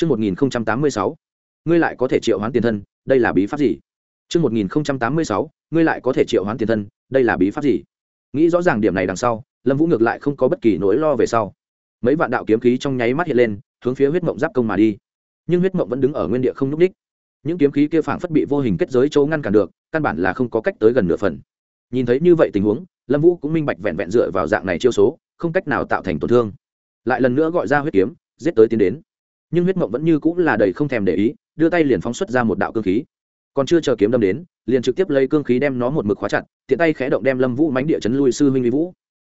Trước 1086, ngươi lại có thể triệu hoán tiền thân, đây là bí pháp gì? Trước 1086, ngươi lại có thể triệu hoán tiền thân, đây là bí pháp gì? Nghĩ rõ ràng điểm này đằng sau, Lâm Vũ ngược lại không có bất kỳ nỗi lo về sau. Mấy vạn đạo kiếm khí trong nháy mắt hiện lên, hướng phía huyết mộng giáp công mà đi. Nhưng huyết mộng vẫn đứng ở nguyên địa không nhúc nhích. Những kiếm khí kia phảng phất bị vô hình kết giới chỗ ngăn cản được, căn bản là không có cách tới gần nửa phần. Nhìn thấy như vậy tình huống, Lâm Vũ cũng minh bạch vẹn vẹn dựa vào dạng này chiêu số, không cách nào tạo thành tổn thương. Lại lần nữa gọi ra huyết kiếm, giết tới tiến đến nhưng huyết mộng vẫn như cũng là đầy không thèm để ý, đưa tay liền phóng xuất ra một đạo cương khí. Còn chưa chờ kiếm đâm đến, liền trực tiếp lấy cương khí đem nó một mực khóa chặt, tiện tay khẽ động đem lâm vũ mánh địa chấn lui sư huynh vi vũ.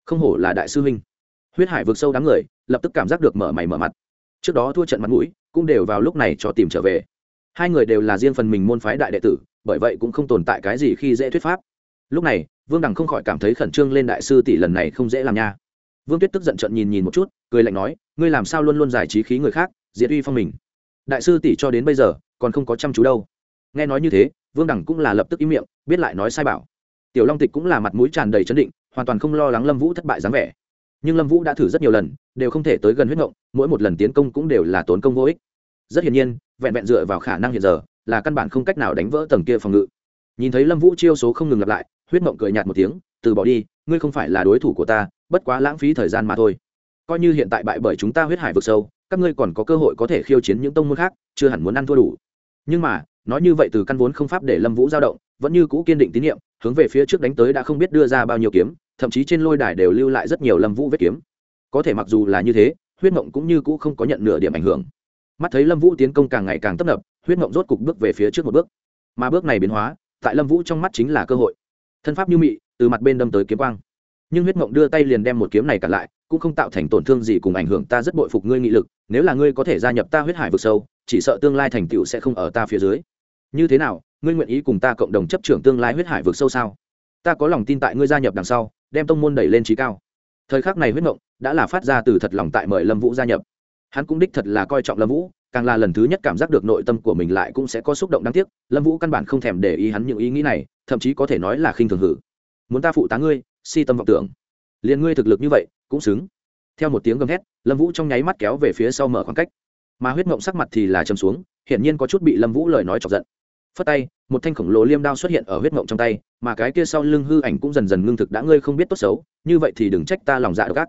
Không hổ là đại sư huynh. Huyết hải vượt sâu đám người, lập tức cảm giác được mở mày mở mặt. Trước đó thua trận mặt mũi, cũng đều vào lúc này cho tìm trở về. Hai người đều là riêng phần mình môn phái đại đệ tử, bởi vậy cũng không tồn tại cái gì khi dễ thuyết pháp. Lúc này, vương đằng không khỏi cảm thấy khẩn trương lên đại sư tỷ lần này không dễ làm nha. Vương tuyết tức giận trận nhìn nhìn một chút, cười lạnh nói, ngươi làm sao luôn luôn giải trí khí người khác diệt uy phong mình. Đại sư tỷ cho đến bây giờ, còn không có chăm chú đâu. Nghe nói như thế, vương đẳng cũng là lập tức im miệng, biết lại nói sai bảo. Tiểu long tịch cũng là mặt mũi tràn đầy chấn định, hoàn toàn không lo lắng lâm vũ thất bại dáng vẻ. Nhưng lâm vũ đã thử rất nhiều lần, đều không thể tới gần huyết ngộng, mỗi một lần tiến công cũng đều là tốn công vô ích. Rất hiển nhiên, vẹn vẹn dựa vào khả năng hiện giờ, là căn bản không cách nào đánh vỡ tầng kia phòng ngự. Nhìn thấy lâm vũ chiêu số không ngừng lặp lại, huyết ngộng cười nhạt một tiếng, từ bỏ đi, ngươi không phải là đối thủ của ta, bất quá lãng phí thời gian mà thôi. Coi như hiện tại bại bởi chúng ta huyết hải vực sâu các ngươi còn có cơ hội có thể khiêu chiến những tông môn khác, chưa hẳn muốn ăn thua đủ. Nhưng mà, nói như vậy từ căn vốn không pháp để lâm vũ dao động, vẫn như cũ kiên định tín nhiệm, hướng về phía trước đánh tới đã không biết đưa ra bao nhiêu kiếm, thậm chí trên lôi đài đều lưu lại rất nhiều lâm vũ vết kiếm. Có thể mặc dù là như thế, huyết mộng cũng như cũ không có nhận nửa điểm ảnh hưởng. Mắt thấy lâm vũ tiến công càng ngày càng tấp nập, huyết mộng rốt cục bước về phía trước một bước. Mà bước này biến hóa, tại lâm vũ trong mắt chính là cơ hội. Thân pháp như mị, từ mặt bên đâm tới kiếm quang nhưng huyết mộng đưa tay liền đem một kiếm này cản lại, cũng không tạo thành tổn thương gì cùng ảnh hưởng ta rất bội phục ngươi nghị lực, nếu là ngươi có thể gia nhập ta huyết hải vực sâu, chỉ sợ tương lai thành tựu sẽ không ở ta phía dưới. Như thế nào, ngươi nguyện ý cùng ta cộng đồng chấp trưởng tương lai huyết hải vực sâu sao? Ta có lòng tin tại ngươi gia nhập đằng sau, đem tông môn đẩy lên trí cao. Thời khắc này huyết mộng đã là phát ra từ thật lòng tại mời lâm vũ gia nhập. Hắn cũng đích thật là coi trọng lâm vũ, càng là lần thứ nhất cảm giác được nội tâm của mình lại cũng sẽ có xúc động đáng tiếc, lâm vũ căn bản không thèm để ý hắn những ý nghĩ này, thậm chí có thể nói là khinh thường hử. Muốn ta phụ tá ngươi si tâm vọng tưởng. Liền ngươi thực lực như vậy, cũng xứng. Theo một tiếng gầm hét lâm vũ trong nháy mắt kéo về phía sau mở khoảng cách. Mà huyết mộng sắc mặt thì là châm xuống, hiển nhiên có chút bị lâm vũ lời nói chọc giận. Phất tay, một thanh khổng lồ liêm đao xuất hiện ở huyết mộng trong tay, mà cái kia sau lưng hư ảnh cũng dần dần ngưng thực đã ngươi không biết tốt xấu, như vậy thì đừng trách ta lòng dạ độc ác.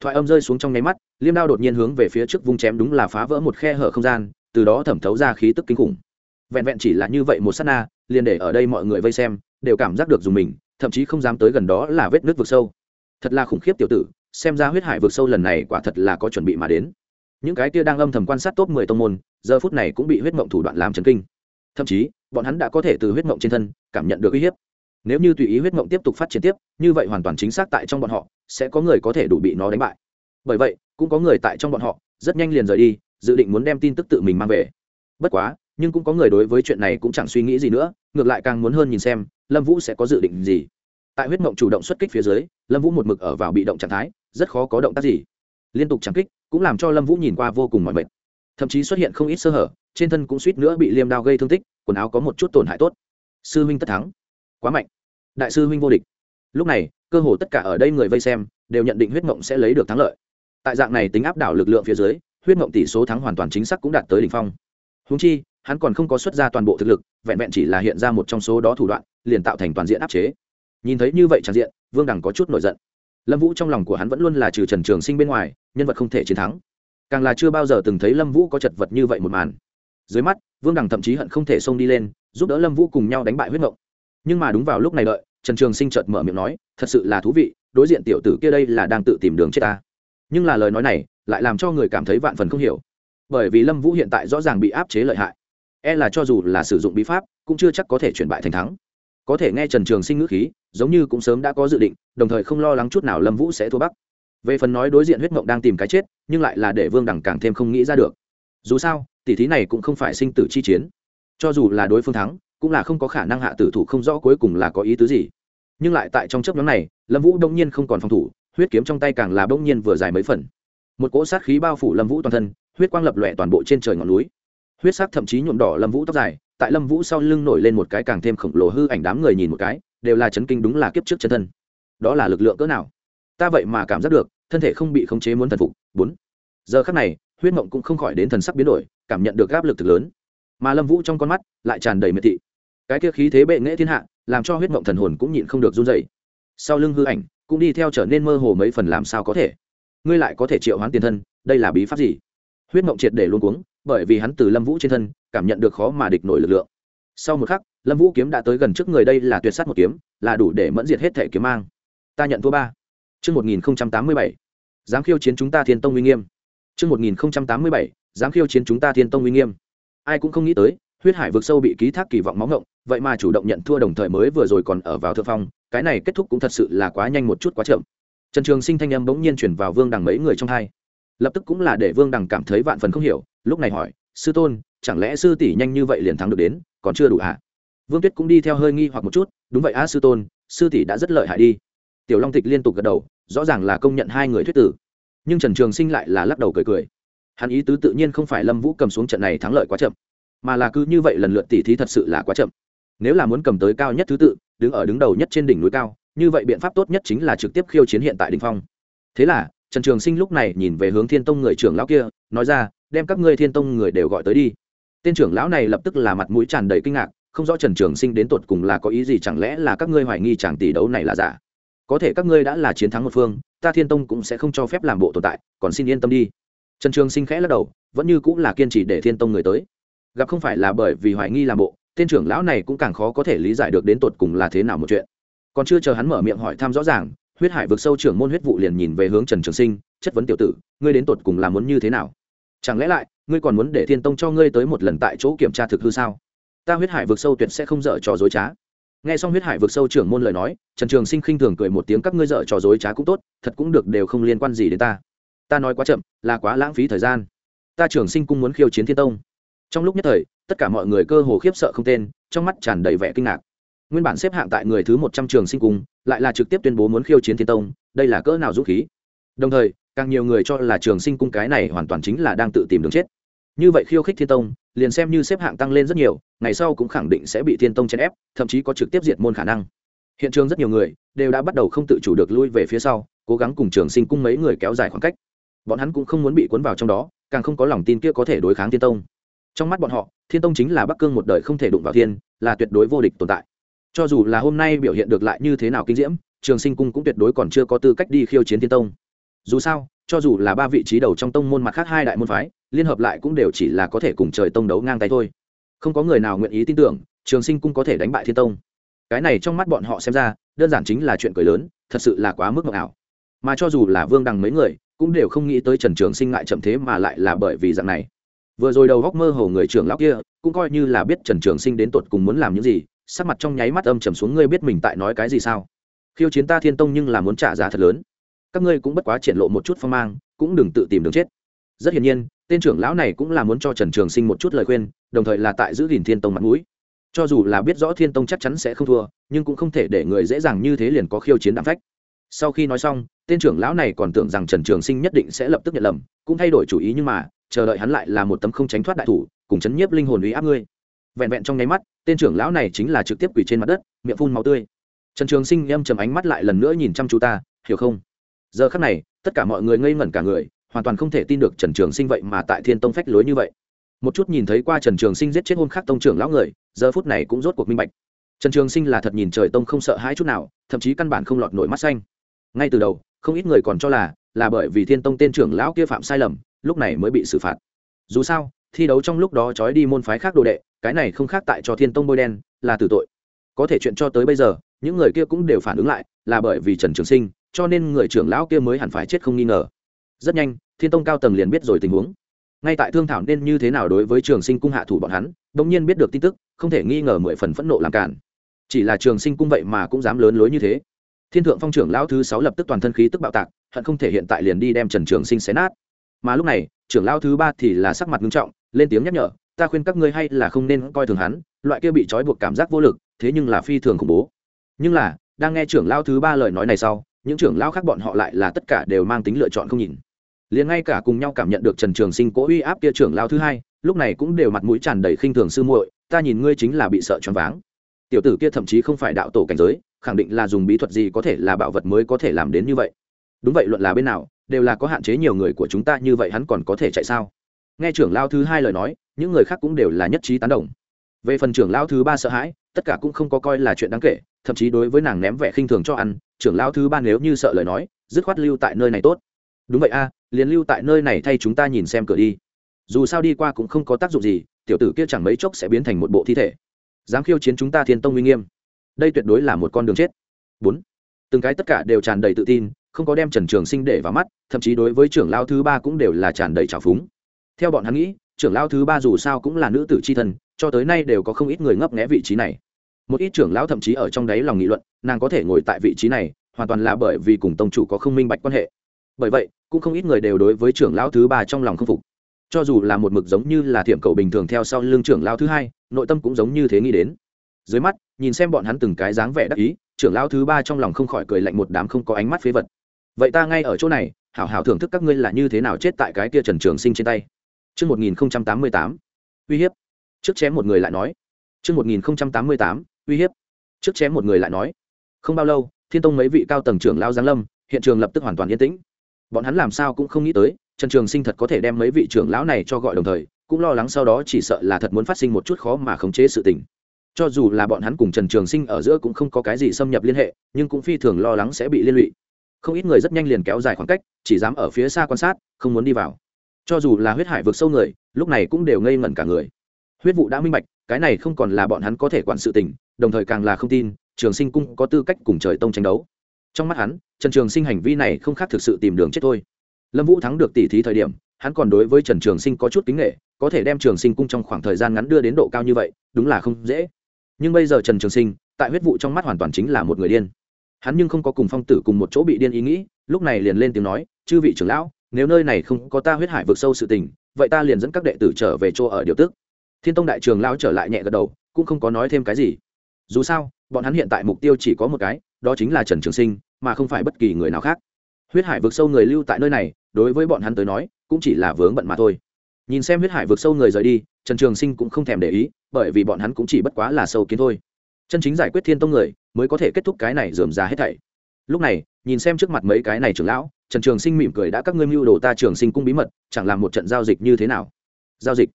Thoại âm rơi xuống trong nháy mắt, liêm đao đột nhiên hướng về phía trước vung chém đúng là phá vỡ một khe hở không gian, từ đó thẩm thấu ra khí tức kinh khủng. Vẹn vẹn chỉ là như vậy một s á t na, liền để ở đây mọi người vây xem, đều cảm giác được dùng mình thậm chí không dám tới gần đó là vết nước vực sâu. Thật là khủng khiếp tiểu tử, xem ra huyết hải vực sâu lần này quả thật là có chuẩn bị mà đến. Những cái kia đang âm thầm quan sát top mười tông môn, giờ phút này cũng bị huyết mộng thủ đoạn làm chấn kinh. Thậm chí, bọn hắn đã có thể từ huyết mộng trên thân cảm nhận được uy hiếp. Nếu như tùy ý huyết mộng tiếp tục phát triển tiếp, như vậy hoàn toàn chính xác tại trong bọn họ sẽ có người có thể đủ bị nó đánh bại. Bởi vậy, cũng có người tại trong bọn họ rất nhanh liền rời đi, dự định muốn đem tin tức tự mình mang về. Bất quá, nhưng cũng có người đối với chuyện này cũng chẳng suy nghĩ gì nữa, ngược lại càng muốn hơn nhìn xem lâm vũ sẽ có dự định gì? Tại huyết mộng chủ động xuất kích phía dưới, lâm vũ một mực ở vào bị động trạng thái, rất khó có động tác gì. Liên tục trảm kích cũng làm cho lâm vũ nhìn qua vô cùng mỏi mệt. Thậm chí xuất hiện không ít sơ hở, trên thân cũng suýt nữa bị liêm đao gây thương tích, quần áo có một chút tổn hại tốt. Sư huynh tất thắng. Quá mạnh. Đại sư huynh vô địch. Lúc này, cơ hồ tất cả ở đây người vây xem đều nhận định huyết mộng sẽ lấy được thắng lợi. Tại dạng này tính áp đảo lực lượng phía dưới, huyết mộng tỷ số thắng hoàn toàn chính xác cũng đạt tới đ ỉ n h phong. Húng chi hắn còn không có xuất ra toàn bộ thực lực, vẹn vẹn chỉ là hiện ra một trong số đó thủ đoạn, liền tạo thành toàn diện áp chế. Nhìn thấy như vậy tràn diện, vương đằng có chút nổi giận. Lâm vũ trong lòng của hắn vẫn luôn là trừ trần trường sinh bên ngoài, nhân vật không thể chiến thắng. Càng là chưa bao giờ từng thấy lâm vũ có chật vật như vậy một màn. Dưới mắt, vương đằng thậm chí hận không thể xông đi lên, giúp đỡ lâm vũ cùng nhau đánh bại huyết mộng nhưng mà đúng vào lúc này đợi, trần trường sinh chợt mở miệng nói, thật sự là thú vị, đối diện tiểu tử kia đây là đang tự tìm đường chết ta. Nhưng là lời nói này lại làm cho người cảm thấy vạn phần không hiểu. Bởi vì lâm vũ hiện tại rõ ràng bị áp chế lợi hại e là cho dù là sử dụng bí pháp, cũng chưa chắc có thể chuyển bại thành thắng. Có thể nghe trần trường sinh ngữ khí, giống như cũng sớm đã có dự định, đồng thời không lo lắng chút nào lâm vũ sẽ thua bắc. Về phần nói đối diện huyết mộng đang tìm cái chết, nhưng lại là để vương đẳng càng thêm không nghĩ ra được. Dù sao tỉ thí này cũng không phải sinh tử chi chiến. Cho dù là đối phương thắng, cũng là không có khả năng hạ tử thủ không rõ cuối cùng là có ý tứ gì. Nhưng lại tại trong chấp nhóm này, lâm vũ đông nhiên không còn phòng thủ, huyết kiếm trong tay càng là đông nhiên vừa dài mấy phần. Một cỗ sát khí bao phủ lâm vũ toàn thân, huyết quang lập lòe toàn bộ trên trời ngọn núi huyết sắc thậm chí nhuộm đỏ lâm vũ tóc dài, tại lâm vũ sau lưng nổi lên một cái càng thêm khổng lồ hư ảnh đám người nhìn một cái, đều là chấn kinh đúng là kiếp trước chân thân. Đó là lực lượng cỡ nào? Ta vậy mà cảm giác được, thân thể không bị khống chế muốn thần phục, bốn. Giờ khắc này, huyết mộng cũng không khỏi đến thần sắc biến đổi, cảm nhận được áp lực thực lớn. Mà lâm vũ trong con mắt lại tràn đầy miệt thị. Cái kia khí thế bệ nghệ thiên hạ, làm cho huyết mộng thần hồn cũng nhịn không được run dày sau lưng hư ảnh, cũng đi theo trở nên mơ hồ mấy phần làm sao có thể. Ngươi lại có thể triệu hoán tiền thân, đây là bí pháp gì? Huyết mộng triệt để luôn cuống bởi vì hắn từ lâm vũ trên thân cảm nhận được khó mà địch nổi lực lượng sau một khắc lâm vũ kiếm đã tới gần trước người đây là tuyệt s á t một kiếm là đủ để mẫn diệt hết thể kiếm mang ta nhận thua ba Trước 1087, dám khiêu chiến chúng ta thiên tông uy nghiêm. Trước 1087, dám khiêu chiến chúng ta thiên tông uy nghiêm. Ai cũng không nghĩ tới, huyết hải vực sâu bị ký thác kỳ vọng máu ngộng, vậy mà chủ động nhận thua đồng thời mới vừa rồi còn ở vào thượng phong, cái này kết thúc cũng thật sự là quá nhanh một chút quá chậm. Trần Trường Sinh thanh âm bỗng nhiên chuyển vào Vương Đằng mấy người trong hai. Lập tức cũng là để Vương Đằng cảm thấy vạn phần không hiểu, lúc này hỏi, "Sư tôn, chẳng lẽ sư tỷ nhanh như vậy liền thắng được đến, còn chưa đủ hả?" Vương Tuyết cũng đi theo hơi nghi hoặc một chút, "Đúng vậy á sư tôn, sư tỷ đã rất lợi hại đi." Tiểu Long Tịch liên tục gật đầu, rõ ràng là công nhận hai người thuyết tử nhưng trần trường sinh lại là lắc đầu cười cười hắn ý tứ tự nhiên không phải lâm vũ cầm xuống trận này thắng lợi quá chậm mà là cứ như vậy lần lượt tỉ thí thật sự là quá chậm nếu là muốn cầm tới cao nhất thứ tự đứng ở đứng đầu nhất trên đỉnh núi cao như vậy biện pháp tốt nhất chính là trực tiếp khiêu chiến hiện tại đình phong thế là trần trường sinh lúc này nhìn về hướng thiên tông người trưởng lão kia, nói ra, đem các ngươi thiên tông người đều gọi tới đi. Tên trưởng lão này lập tức là mặt mũi tràn đầy kinh ngạc, không rõ trần trường sinh đến tột cùng là có ý gì, chẳng lẽ là các ngươi hoài nghi chàng tỷ đấu này là giả? Có thể các ngươi đã là chiến thắng một phương, ta thiên tông cũng sẽ không cho phép làm bộ tồn tại, còn xin yên tâm đi. Trần trường sinh khẽ lắc đầu, vẫn như cũng là kiên trì để thiên tông người tới. Gặp không phải là bởi vì hoài nghi làm bộ, tên trưởng lão này cũng càng khó có thể lý giải được đến tột cùng là thế nào một chuyện. Còn chưa chờ hắn mở miệng hỏi thăm rõ ràng huyết hải Vực sâu trưởng môn huyết vụ liền nhìn về hướng trần trường sinh, chất vấn tiểu tử, ngươi đến tột cùng là muốn như thế nào? Chẳng lẽ lại, ngươi còn muốn để thiên tông cho ngươi tới một lần tại chỗ kiểm tra thực hư sao? Ta huyết hải Vực sâu tuyệt sẽ không dở trò dối trá. Nghe xong huyết hải vực sâu trưởng môn lời nói, trần trường sinh khinh thường cười một tiếng, các ngươi dở trò dối trá cũng tốt, thật cũng được đều không liên quan gì đến ta. Ta nói quá chậm, là quá lãng phí thời gian. Ta trường sinh cũng muốn khiêu chiến thiên tông. Trong lúc nhất thời, tất cả mọi người cơ hồ khiếp sợ không tên, trong mắt tràn đầy vẻ kinh ngạc. Nguyên bản xếp hạng tại người thứ một trăm trường sinh cung lại là trực tiếp tuyên bố muốn khiêu chiến thiên tông, đây là cỡ nào dũng khí. Đồng thời, càng nhiều người cho là trường sinh cung cái này hoàn toàn chính là đang tự tìm đường chết. Như vậy khiêu khích thiên tông, liền xem như xếp hạng tăng lên rất nhiều, ngày sau cũng khẳng định sẽ bị thiên tông chèn ép, thậm chí có trực tiếp diệt môn khả năng. Hiện trường rất nhiều người đều đã bắt đầu không tự chủ được lui về phía sau, cố gắng cùng trường sinh cung mấy người kéo dài khoảng cách. Bọn hắn cũng không muốn bị cuốn vào trong đó, càng không có lòng tin kia có thể đối kháng thiên tông. Trong mắt bọn họ, thiên tông chính là bắc cương một đời không thể đụng vào thiên, là tuyệt đối vô địch tồn tại cho dù là hôm nay biểu hiện được lại như thế nào kinh diễm, trường sinh cung cũng tuyệt đối còn chưa có tư cách đi khiêu chiến thiên tông. Dù sao, cho dù là ba vị trí đầu trong tông môn mặt khác hai đại môn phái, liên hợp lại cũng đều chỉ là có thể cùng trời tông đấu ngang tay thôi. Không có người nào nguyện ý tin tưởng, trường sinh cung có thể đánh bại thiên tông. Cái này trong mắt bọn họ xem ra, đơn giản chính là chuyện cười lớn, thật sự là quá mức ngọc ảo. Mà cho dù là vương đằng mấy người, cũng đều không nghĩ tới trần trường sinh ngại chậm thế mà lại là bởi vì dạng này. Vừa rồi đầu góc mơ hồ người trưởng lão kia, cũng coi như là biết trần trường sinh đến tột cùng muốn làm những gì sắc mặt trong nháy mắt âm trầm xuống, ngươi biết mình tại nói cái gì sao? Khiêu chiến ta thiên tông nhưng là muốn trả giá thật lớn. Các ngươi cũng bất quá triển lộ một chút phong mang, cũng đừng tự tìm đường chết. Rất hiển nhiên, tên trưởng lão này cũng là muốn cho trần trường sinh một chút lời khuyên, đồng thời là tại giữ gìn thiên tông mặt mũi. Cho dù là biết rõ thiên tông chắc chắn sẽ không thua, nhưng cũng không thể để người dễ dàng như thế liền có khiêu chiến đạm phách. Sau khi nói xong, tên trưởng lão này còn tưởng rằng trần trường sinh nhất định sẽ lập tức nhận lầm, cũng thay đổi chủ ý nhưng mà, chờ đợi hắn lại là một tấm không tránh thoát đại thủ, cùng chấn nhiếp linh hồn uy áp ngươi vẹn vẹn trong nháy mắt, tên trưởng lão này chính là trực tiếp quỳ trên mặt đất, miệng phun màu tươi. Trần trường sinh âm chầm ánh mắt lại lần nữa nhìn chăm chú ta, hiểu không? Giờ khắc này, tất cả mọi người ngây ngẩn cả người, hoàn toàn không thể tin được trần trường sinh vậy mà tại thiên tông phách lối như vậy. Một chút nhìn thấy qua trần trường sinh giết chết hôn khắc tông trưởng lão người, giờ phút này cũng rốt cuộc minh bạch. Trần trường sinh là thật nhìn trời tông không sợ hãi chút nào, thậm chí căn bản không lọt nổi mắt xanh. Ngay từ đầu, không ít người còn cho là là bởi vì thiên tông tên trưởng lão kia phạm sai lầm, lúc này mới bị xử phạt. Dù sao thi đấu trong lúc đó trói đi môn phái khác đồ đệ, cái này không khác tại cho thiên tông bôi đen, là tử tội. Có thể chuyện cho tới bây giờ, những người kia cũng đều phản ứng lại, là bởi vì trần trường sinh, cho nên người trưởng lão kia mới hẳn phải chết không nghi ngờ. Rất nhanh, thiên tông cao tầng liền biết rồi tình huống. Ngay tại thương thảo nên như thế nào đối với trường sinh cung hạ thủ bọn hắn đ ỗ n g nhiên biết được tin tức, không thể nghi ngờ mười phần phẫn nộ làm cản chỉ là trường sinh cung vậy mà cũng dám lớn lối như thế. Thiên thượng phong trưởng lão thứ sáu lập tức toàn thân khí tức bạo tạc, hận không thể hiện tại liền đi đem trần trường sinh xé nát. Mà lúc này, trưởng lão thứ ba thì là sắc mặt nghiêm trọng lên tiếng nhắc nhở, ta khuyên các ngươi hay là không nên coi thường hắn, loại kia bị trói buộc cảm giác vô lực, thế nhưng là phi thường khủng bố. Nhưng là, đang nghe trưởng lao thứ ba lời nói này sau, những trưởng lao khác bọn họ lại là tất cả đều mang tính lựa chọn không nhìn. Liền ngay cả cùng nhau cảm nhận được trần trường sinh cố uy áp kia trưởng lao thứ hai, lúc này cũng đều mặt mũi tràn đầy khinh thường sư muội, ta nhìn ngươi chính là bị sợ choáng váng. Tiểu tử kia thậm chí không phải đạo tổ cảnh giới, khẳng định là dùng bí thuật gì có thể là bảo vật mới có thể làm đến như vậy. Đúng vậy, luận là bên nào, đều là có hạn chế nhiều người của chúng ta, như vậy hắn còn có thể chạy sao? Nghe trưởng lao thứ hai lời nói, những người khác cũng đều là nhất trí tán đồng. Về phần trưởng lao thứ ba sợ hãi, tất cả cũng không có coi là chuyện đáng kể, thậm chí đối với nàng ném vẻ khinh thường cho ăn, trưởng lao thứ ba nếu như sợ lời nói, dứt khoát lưu tại nơi này tốt. Đúng vậy a, liền lưu tại nơi này thay chúng ta nhìn xem cửa đi. Dù sao đi qua cũng không có tác dụng gì, tiểu tử kia chẳng mấy chốc sẽ biến thành một bộ thi thể. Dám khiêu chiến chúng ta thiên tông uy nghiêm. Đây tuyệt đối là một con đường chết. Bốn. Từng cái tất cả đều tràn đầy tự tin, không có đem trần trường sinh để vào mắt, thậm chí đối với trưởng lao thứ ba cũng đều là tràn đầy trào phúng theo bọn hắn nghĩ, trưởng lão thứ ba dù sao cũng là nữ tử c h i thân, cho tới nay đều có không ít người ngấp nghẽ vị trí này. Một ít trưởng lão thậm chí ở trong đáy lòng nghị luận, nàng có thể ngồi tại vị trí này, hoàn toàn là bởi vì cùng tông chủ có không minh bạch quan hệ. Bởi vậy, cũng không ít người đều đối với trưởng lão thứ ba trong lòng không phục. Cho dù là một mực giống như là thiểm cầu bình thường theo sau lưng trưởng lão thứ hai, nội tâm cũng giống như thế nghĩ đến. Dưới mắt, nhìn xem bọn hắn từng cái dáng vẻ đắc ý, trưởng lão thứ ba trong lòng không khỏi cười lạnh một đám không có ánh mắt phế vật. Vậy ta ngay ở chỗ này, hảo hảo thưởng thức các ngươi là như thế nào chết tại cái kia trần trường sinh trên tay. Trước 1088, uy hiếp. Trước chém một người lại nói. Trước 1088, uy hiếp. Trước chém một người lại nói. Không bao lâu, Thiên Tông mấy vị cao tầng trưởng lao giáng lâm, hiện trường lập tức hoàn toàn yên tĩnh. Bọn hắn làm sao cũng không nghĩ tới, Trần Trường Sinh thật có thể đem mấy vị trưởng lão này cho gọi đồng thời, cũng lo lắng sau đó chỉ sợ là thật muốn phát sinh một chút khó mà khống chế sự tình. Cho dù là bọn hắn cùng Trần Trường Sinh ở giữa cũng không có cái gì xâm nhập liên hệ, nhưng cũng phi thường lo lắng sẽ bị liên lụy. Không ít người rất nhanh liền kéo dài khoảng cách, chỉ dám ở phía xa quan sát, không muốn đi vào cho dù là huyết hải vực sâu người, lúc này cũng đều ngây ngẩn cả người. Huyết vụ đã minh bạch, cái này không còn là bọn hắn có thể quản sự tình, đồng thời càng là không tin, trường sinh cung có tư cách cùng trời tông tranh đấu. Trong mắt hắn, trần trường sinh hành vi này không khác thực sự tìm đường chết thôi. Lâm vũ thắng được tỷ thí thời điểm, hắn còn đối với trần trường sinh có chút kính nghệ có thể đem trường sinh cung trong khoảng thời gian ngắn đưa đến độ cao như vậy, đúng là không dễ. Nhưng bây giờ trần trường sinh, tại huyết vụ trong mắt hoàn toàn chính là một người điên. Hắn nhưng không có cùng phong tử cùng một chỗ bị điên ý nghĩ, lúc này liền lên tiếng nói, chư vị trưởng lão nếu nơi này không có ta huyết hải vượt sâu sự tình, vậy ta liền dẫn các đệ tử trở về chỗ ở điều tức. Thiên tông đại trường lao trở lại nhẹ gật đầu, cũng không có nói thêm cái gì. Dù sao, bọn hắn hiện tại mục tiêu chỉ có một cái, đó chính là trần trường sinh, mà không phải bất kỳ người nào khác. Huyết hải vực sâu người lưu tại nơi này, đối với bọn hắn tới nói, cũng chỉ là vướng bận mà thôi. Nhìn xem huyết hải vực sâu người rời đi, trần trường sinh cũng không thèm để ý, bởi vì bọn hắn cũng chỉ bất quá là sâu kiến thôi. Chân chính giải quyết thiên tông người, mới có thể kết thúc cái này dườm ra hết thảy lúc này, nhìn xem trước mặt mấy cái này trưởng lão, trần trường sinh mỉm cười đã các ngươi mưu đồ ta trường sinh cung bí mật, chẳng làm một trận giao dịch như thế nào? Giao dịch?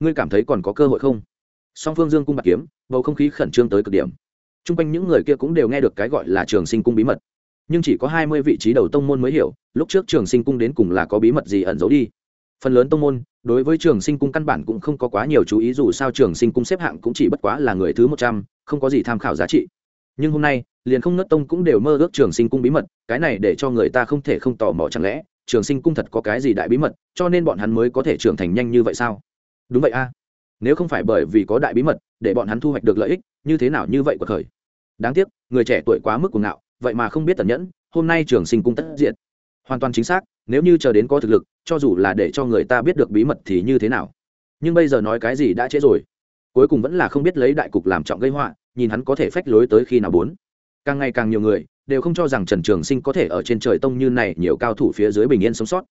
Ngươi cảm thấy còn có cơ hội không? Song phương dương cung bạc kiếm, bầu không khí khẩn trương tới cực điểm. T r u n g quanh những người kia cũng đều nghe được cái gọi là trường sinh cung bí mật. Nhưng chỉ có hai mươi vị trí đầu tông môn mới hiểu, lúc trước trường sinh cung đến cùng là có bí mật gì ẩn giấu đi. Phần lớn tông môn, đối với trường sinh cung căn bản cũng không có quá nhiều chú ý, dù sao trường sinh cung xếp hạng cũng chỉ bất quá là người thứ một trăm, không có gì tham khảo giá trị nhưng hôm nay, liền không nớt tông cũng đều mơ ước trường sinh cung bí mật, cái này để cho người ta không thể không tò mò chẳng lẽ, trường sinh cung thật có cái gì đại bí mật, cho nên bọn hắn mới có thể trưởng thành nhanh như vậy sao? Đúng vậy a. Nếu không phải bởi vì có đại bí mật, để bọn hắn thu hoạch được lợi ích, như thế nào như vậy của thời đáng tiếc, người trẻ tuổi quá mức cuồng ngạo, vậy mà không biết tẩn nhẫn, hôm nay trường sinh cung tất diện hoàn toàn chính xác, nếu như chờ đến có thực lực, cho dù là để cho người ta biết được bí mật thì như thế nào? Nhưng bây giờ nói cái gì đã trễ rồi? Cuối cùng vẫn là không biết lấy đại cục làm trọng gây họa nhìn hắn có thể phách lối tới khi nào bốn. Càng ngày càng nhiều người đều không cho rằng trần trường sinh có thể ở trên trời tông như này nhiều cao thủ phía dưới bình yên sống sót.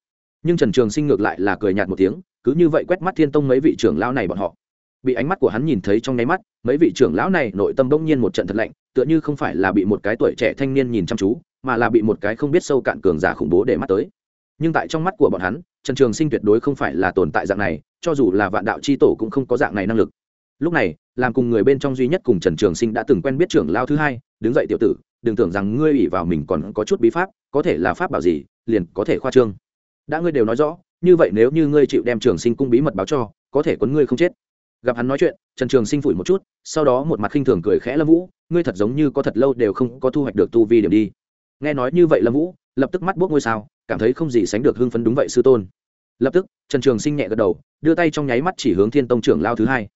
Nhưng trần trường sinh ngược lại là cười nhạt một tiếng, cứ như vậy quét mắt thiên tông mấy vị trưởng lão này bọn họ. Bị ánh mắt của hắn nhìn thấy trong nháy mắt, mấy vị trưởng lão này nội tâm bỗng nhiên một trận thật lạnh, tựa như không phải là bị một cái tuổi trẻ thanh niên nhìn chăm chú, mà là bị một cái không biết sâu cạn cường giả khủng bố để mắt tới. Nhưng tại trong mắt của bọn hắn, trần trường sinh tuyệt đối không phải là tồn tại dạng này, cho dù là vạn đạo c h i tổ cũng không có dạng này năng lực lúc này, làm cùng người bên trong duy nhất cùng trần trường sinh đã từng quen biết trưởng lao thứ hai, đứng dậy tiểu tử, đừng tưởng rằng ngươi ủy vào mình còn có chút bí pháp, có thể là pháp bảo gì, liền có thể khoa trương. Đã ngươi đều nói rõ, như vậy nếu như ngươi chịu đem trường sinh cung bí mật báo cho, có thể quấn ngươi không chết. Gặp hắn nói chuyện, trần trường sinh phủi một chút, sau đó một mặt khinh thường cười khẽ lâm vũ, ngươi thật giống như có thật lâu đều không có thu hoạch được tu vi điểm đi. Nghe nói như vậy lâm vũ, lập tức mắt buốc ngôi sao, cảm thấy không gì sánh được hưng phấn đúng vậy sư tôn. Lập tức, trần trường sinh nhẹ gật đầu, đưa tay trong nháy mắt chỉ hướng thiên tông trưởng lao thứ hai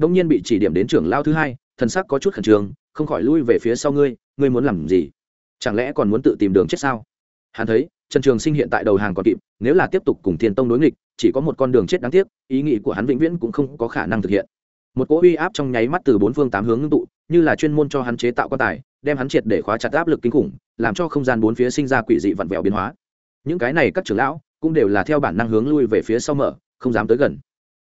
đông nhiên bị chỉ điểm đến trưởng lao thứ hai, thần sắc có chút khẩn trương, không khỏi lui về phía sau ngươi ngươi muốn làm gì? Chẳng lẽ còn muốn tự tìm đường chết sao? Hắn thấy, trần trường sinh hiện tại đầu hàng còn kịp, nếu là tiếp tục cùng thiên tông đối nghịch, chỉ có một con đường chết đáng tiếc, ý nghĩ của hắn vĩnh viễn cũng không có khả năng thực hiện. Một cỗ uy áp trong nháy mắt từ bốn phương tám hướng ngưng tụ, như là chuyên môn cho hắn chế tạo quan tài, đem hắn triệt để khóa chặt áp lực kinh khủng, làm cho không gian bốn phía sinh ra quỷ dị vặn vẹo biến hóa. Những cái này các trưởng lão cũng đều là theo bản năng hướng lui về phía sau mở, không dám tới gần.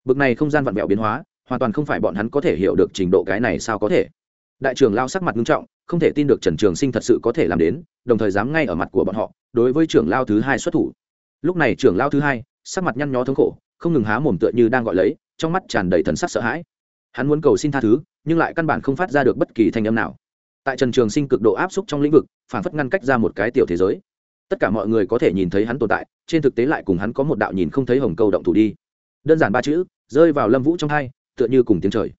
Bực này không gian vặn vẹo biến hóa hoàn toàn không phải bọn hắn có thể hiểu được trình độ cái này sao có thể. Đại trưởng lao sắc mặt nghiêm trọng, không thể tin được trần trường sinh thật sự có thể làm đến, đồng thời dám ngay ở mặt của bọn họ, đối với trưởng lao thứ hai xuất thủ. Lúc này trưởng lao thứ hai, sắc mặt nhăn nhó thống khổ, không ngừng há mồm tựa như đang gọi lấy, trong mắt tràn đầy thần sắc sợ hãi. Hắn muốn cầu xin tha thứ, nhưng lại căn bản không phát ra được bất kỳ thanh âm nào. Tại trần trường sinh cực độ áp xúc trong lĩnh vực, phản phất ngăn cách ra một cái tiểu thế giới. Tất cả mọi người có thể nhìn thấy hắn tồn tại, trên thực tế lại cùng hắn có một đạo nhìn không thấy hồng câu động thủ đi. Đơn giản ba chữ, rơi vào lâm vũ trong hai tựa như cùng tiếng trời.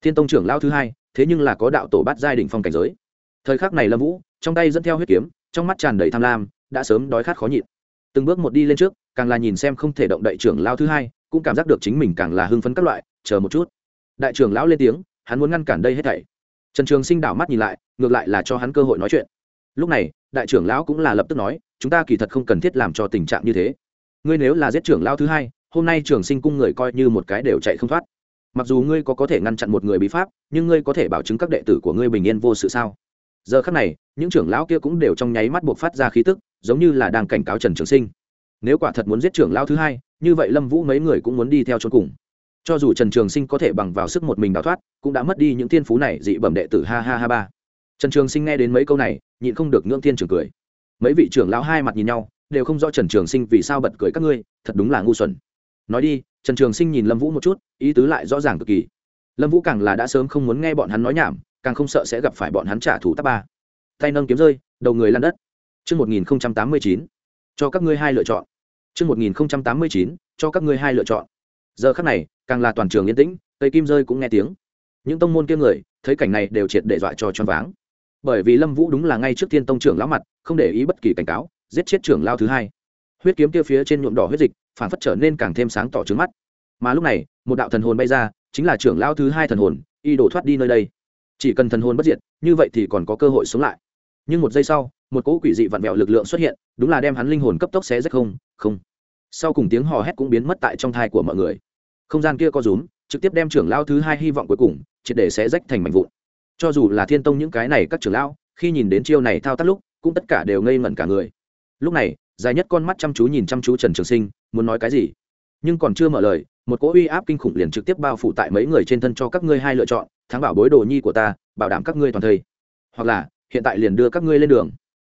Thiên tông trưởng lao thứ hai, thế nhưng là có đạo tổ bát giai đ phong cảnh giới. Thời khắc này lâm vũ, trong tay dẫn theo huyết kiếm, trong mắt tràn đầy tham lam, đã sớm đói khát khó nhịn. Từng bước một đi lên trước, càng là nhìn xem không thể động đại trưởng lao thứ hai, cũng cảm giác được chính mình càng là hưng phấn các loại, chờ một chút. Đại trưởng lão lên tiếng, hắn muốn ngăn cản đây hết thảy. Trần trường sinh đảo mắt nhìn lại, ngược lại là cho hắn cơ hội nói chuyện. Lúc này, đại trưởng lão cũng là lập tức nói, chúng ta kỳ thật không cần thiết làm cho tình trạng như thế. Ngươi nếu là giết trưởng lão thứ hai, hôm nay trường sinh cung người coi như một cái đều chạy không thoát mặc dù ngươi có có thể ngăn chặn một người bí pháp, nhưng ngươi có thể bảo chứng các đệ tử của ngươi bình yên vô sự sao? Giờ khắc này, những trưởng lão kia cũng đều trong nháy mắt buộc phát ra khí tức, giống như là đang cảnh cáo trần trường sinh. Nếu quả thật muốn giết trưởng lão thứ hai, như vậy lâm vũ mấy người cũng muốn đi theo chốn cùng. Cho dù trần trường sinh có thể bằng vào sức một mình đào thoát, cũng đã mất đi những thiên phú này, dị bẩm đệ tử ha ha ha ba. Trần trường sinh nghe đến mấy câu này, nhịn không được ngưỡng thiên trường cười. Mấy vị trưởng lão hai mặt nhìn nhau, đều không rõ trần trường sinh vì sao bật cười các ngươi, thật đúng là ngu xuẩn nói đi trần trường sinh nhìn lâm vũ một chút ý tứ lại rõ ràng cực kỳ lâm vũ càng là đã sớm không muốn nghe bọn hắn nói nhảm càng không sợ sẽ gặp phải bọn hắn trả thù tắc ba tay nâng kiếm rơi đầu người lan đất Trước 1089, cho các ngươi hai lựa chọn. Trước 1089, cho các ngươi hai lựa chọn. Giờ khắc này, càng là toàn trường yên tĩnh, cây kim rơi cũng nghe tiếng. Những tông môn kia người, thấy cảnh này đều triệt để dọa cho choáng váng. Bởi vì Lâm Vũ đúng là ngay trước tiên tông trưởng lão mặt, không để ý bất kỳ cảnh cáo, giết chết trưởng lão thứ hai. Huyết kiếm kia phía trên nhuộm đỏ huyết dịch, phản phất trở nên càng thêm sáng tỏ trước mắt. Mà lúc này, một đạo thần hồn bay ra, chính là trưởng lão thứ hai thần hồn, y đổ thoát đi nơi đây. Chỉ cần thần hồn bất diệt, như vậy thì còn có cơ hội sống lại. Nhưng một giây sau, một cỗ quỷ dị vặn vẹo lực lượng xuất hiện đúng là đem hắn linh hồn cấp tốc xé rách không không sau cùng tiếng hò hét cũng biến mất tại trong thai của mọi người không gian kia có rúm trực tiếp đem trưởng lao thứ hai hy vọng cuối cùng triệt để xé rách thành mảnh vụn cho dù là thiên tông những cái này các trưởng lao khi nhìn đến chiêu này thao tác lúc cũng tất cả đều ngây ngẩn cả người lúc này dài nhất con mắt chăm chú nhìn chăm chú trần trường sinh, muốn nói cái gì? Nhưng còn chưa mở lời, một cỗ uy áp kinh khủng liền trực tiếp bao phủ tại mấy người trên thân cho các ngươi hai lựa chọn, thắng bảo bối đồ nhi của ta, bảo đảm các ngươi toàn thây. Hoặc là, hiện tại liền đưa các ngươi lên đường.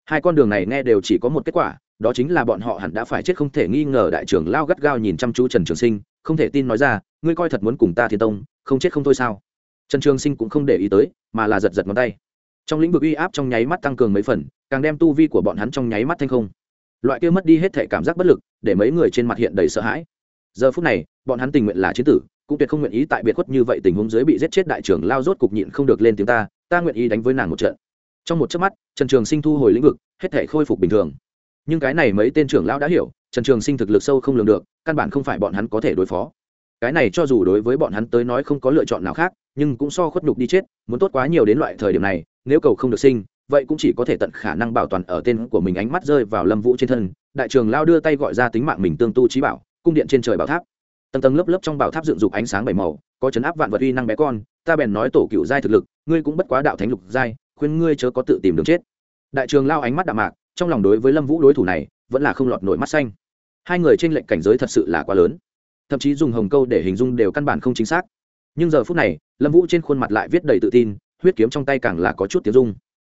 Hai con đường này nghe đều chỉ có một kết quả, đó chính là bọn họ hẳn đã phải chết không thể nghi ngờ đại trưởng lao gắt gao nhìn chăm chú trần trường sinh, không thể tin nói ra, ngươi coi thật muốn cùng ta thiên tông, không chết không thôi sao? Trần trường sinh cũng không để ý tới, mà là giật giật ngón tay. Trong lĩnh vực uy áp trong nháy mắt tăng cường mấy phần, càng đem tu vi của bọn hắn trong nháy mắt thanh không loại kia mất đi hết thể cảm giác bất lực, để mấy người trên mặt hiện đầy sợ hãi. Giờ phút này, bọn hắn tình nguyện là chiến tử, cũng tuyệt không nguyện ý tại biệt khuất như vậy tình huống dưới bị giết chết đại trưởng lao rốt cục nhịn không được lên tiếng ta ta nguyện ý đánh với nàng một trận. Trong một chớp mắt, trần trường sinh thu hồi lĩnh vực, hết thể khôi phục bình thường. Nhưng cái này mấy tên trưởng lão đã hiểu, trần trường sinh thực lực sâu không lường được, căn bản không phải bọn hắn có thể đối phó. Cái này cho dù đối với bọn hắn tới nói không có lựa chọn nào khác, nhưng cũng so khuất nhục đi chết, muốn tốt quá nhiều đến loại thời điểm này, nếu cầu không được sinh vậy cũng chỉ có thể tận khả năng bảo toàn ở tên của mình ánh mắt rơi vào lâm vũ trên thân. Đại trường lao đưa tay gọi ra tính mạng mình tương tu trí bảo, cung điện trên trời bảo tháp. Tầng tầng lớp lớp trong bảo tháp dựng dục ánh sáng bảy màu, có chấn áp vạn vật uy năng bé con. Ta bèn nói tổ cựu giai thực lực, ngươi cũng bất quá đạo thánh lục giai, khuyên ngươi chớ có tự tìm đường chết. Đại trường lao ánh mắt đạm mạc, trong lòng đối với lâm vũ đối thủ này, vẫn là không lọt nổi mắt xanh. Hai người trên lệnh cảnh giới thật sự là quá lớn. Thậm chí dùng hồng câu để hình dung đều căn bản không chính xác. Nhưng giờ phút này, lâm vũ trên khuôn mặt lại viết đầy tự tin, huyết kiếm trong tay càng là có chút tiếng dung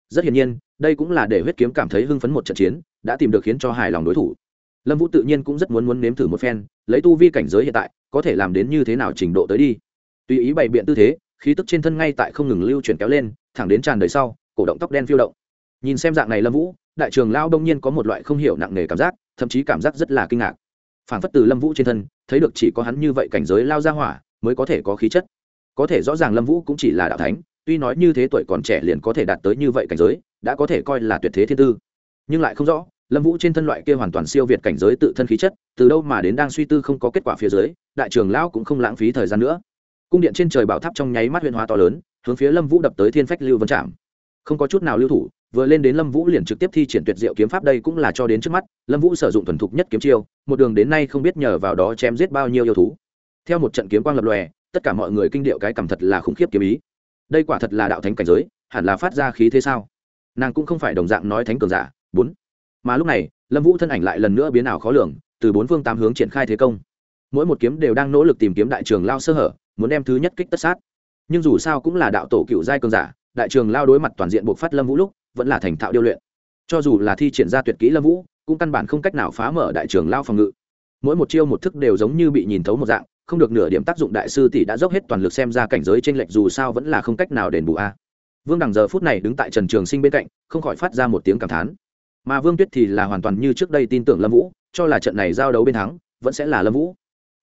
rất hiển nhiên, đây cũng là để huyết kiếm cảm thấy hưng phấn một trận chiến, đã tìm được khiến cho hài lòng đối thủ. Lâm vũ tự nhiên cũng rất muốn muốn nếm thử một phen, lấy tu vi cảnh giới hiện tại, có thể làm đến như thế nào trình độ tới đi. Tùy ý bày biện tư thế, khí tức trên thân ngay tại không ngừng lưu chuyển kéo lên, thẳng đến tràn đời sau, cổ động tóc đen phiêu động. Nhìn xem dạng này lâm vũ, đại trường lao đông nhiên có một loại không hiểu nặng nề cảm giác, thậm chí cảm giác rất là kinh ngạc. Phản phất từ lâm vũ trên thân, thấy được chỉ có hắn như vậy cảnh giới lao ra hỏa, mới có thể có khí chất. Có thể rõ ràng lâm vũ cũng chỉ là đạo thánh tuy nói như thế tuổi còn trẻ liền có thể đạt tới như vậy cảnh giới, đã có thể coi là tuyệt thế thiên tư. Nhưng lại không rõ, lâm vũ trên thân loại kia hoàn toàn siêu việt cảnh giới tự thân khí chất, từ đâu mà đến đang suy tư không có kết quả phía dưới, đại trưởng lão cũng không lãng phí thời gian nữa. Cung điện trên trời bảo tháp trong nháy mắt huyền hóa to lớn, hướng phía lâm vũ đập tới thiên phách lưu vân trạm không có chút nào lưu thủ, vừa lên đến lâm vũ liền trực tiếp thi triển tuyệt diệu kiếm pháp đây cũng là cho đến trước mắt, lâm vũ sử dụng thuần thục nhất kiếm chiêu, một đường đến nay không biết nhờ vào đó chém giết bao nhiêu yêu thú. Theo một trận kiếm quang lập lòe, tất cả mọi người kinh điệu cái cảm thật là khủng khiếp kiếm ý đây quả thật là đạo thánh cảnh giới, hẳn là phát ra khí thế sao? Nàng cũng không phải đồng dạng nói thánh cường giả, bốn. Mà lúc này, lâm vũ thân ảnh lại lần nữa biến ảo khó lường, từ bốn phương tám hướng triển khai thế công. Mỗi một kiếm đều đang nỗ lực tìm kiếm đại trường lao sơ hở, muốn đem thứ nhất kích tất sát. Nhưng dù sao cũng là đạo tổ cựu giai cường giả, đại trường lao đối mặt toàn diện buộc phát lâm vũ lúc, vẫn là thành thạo điêu luyện. Cho dù là thi triển ra tuyệt kỹ lâm vũ, cũng căn bản không cách nào phá mở đại trường lao phòng ngự. Mỗi một chiêu một thức đều giống như bị nhìn thấu một dạng không được nửa điểm tác dụng đại sư tỷ đã dốc hết toàn lực xem ra cảnh giới trên lệch dù sao vẫn là không cách nào đền bù a. Vương đằng giờ phút này đứng tại trần trường sinh bên cạnh, không khỏi phát ra một tiếng cảm thán. Mà vương tuyết thì là hoàn toàn như trước đây tin tưởng lâm vũ, cho là trận này giao đấu bên thắng, vẫn sẽ là lâm vũ.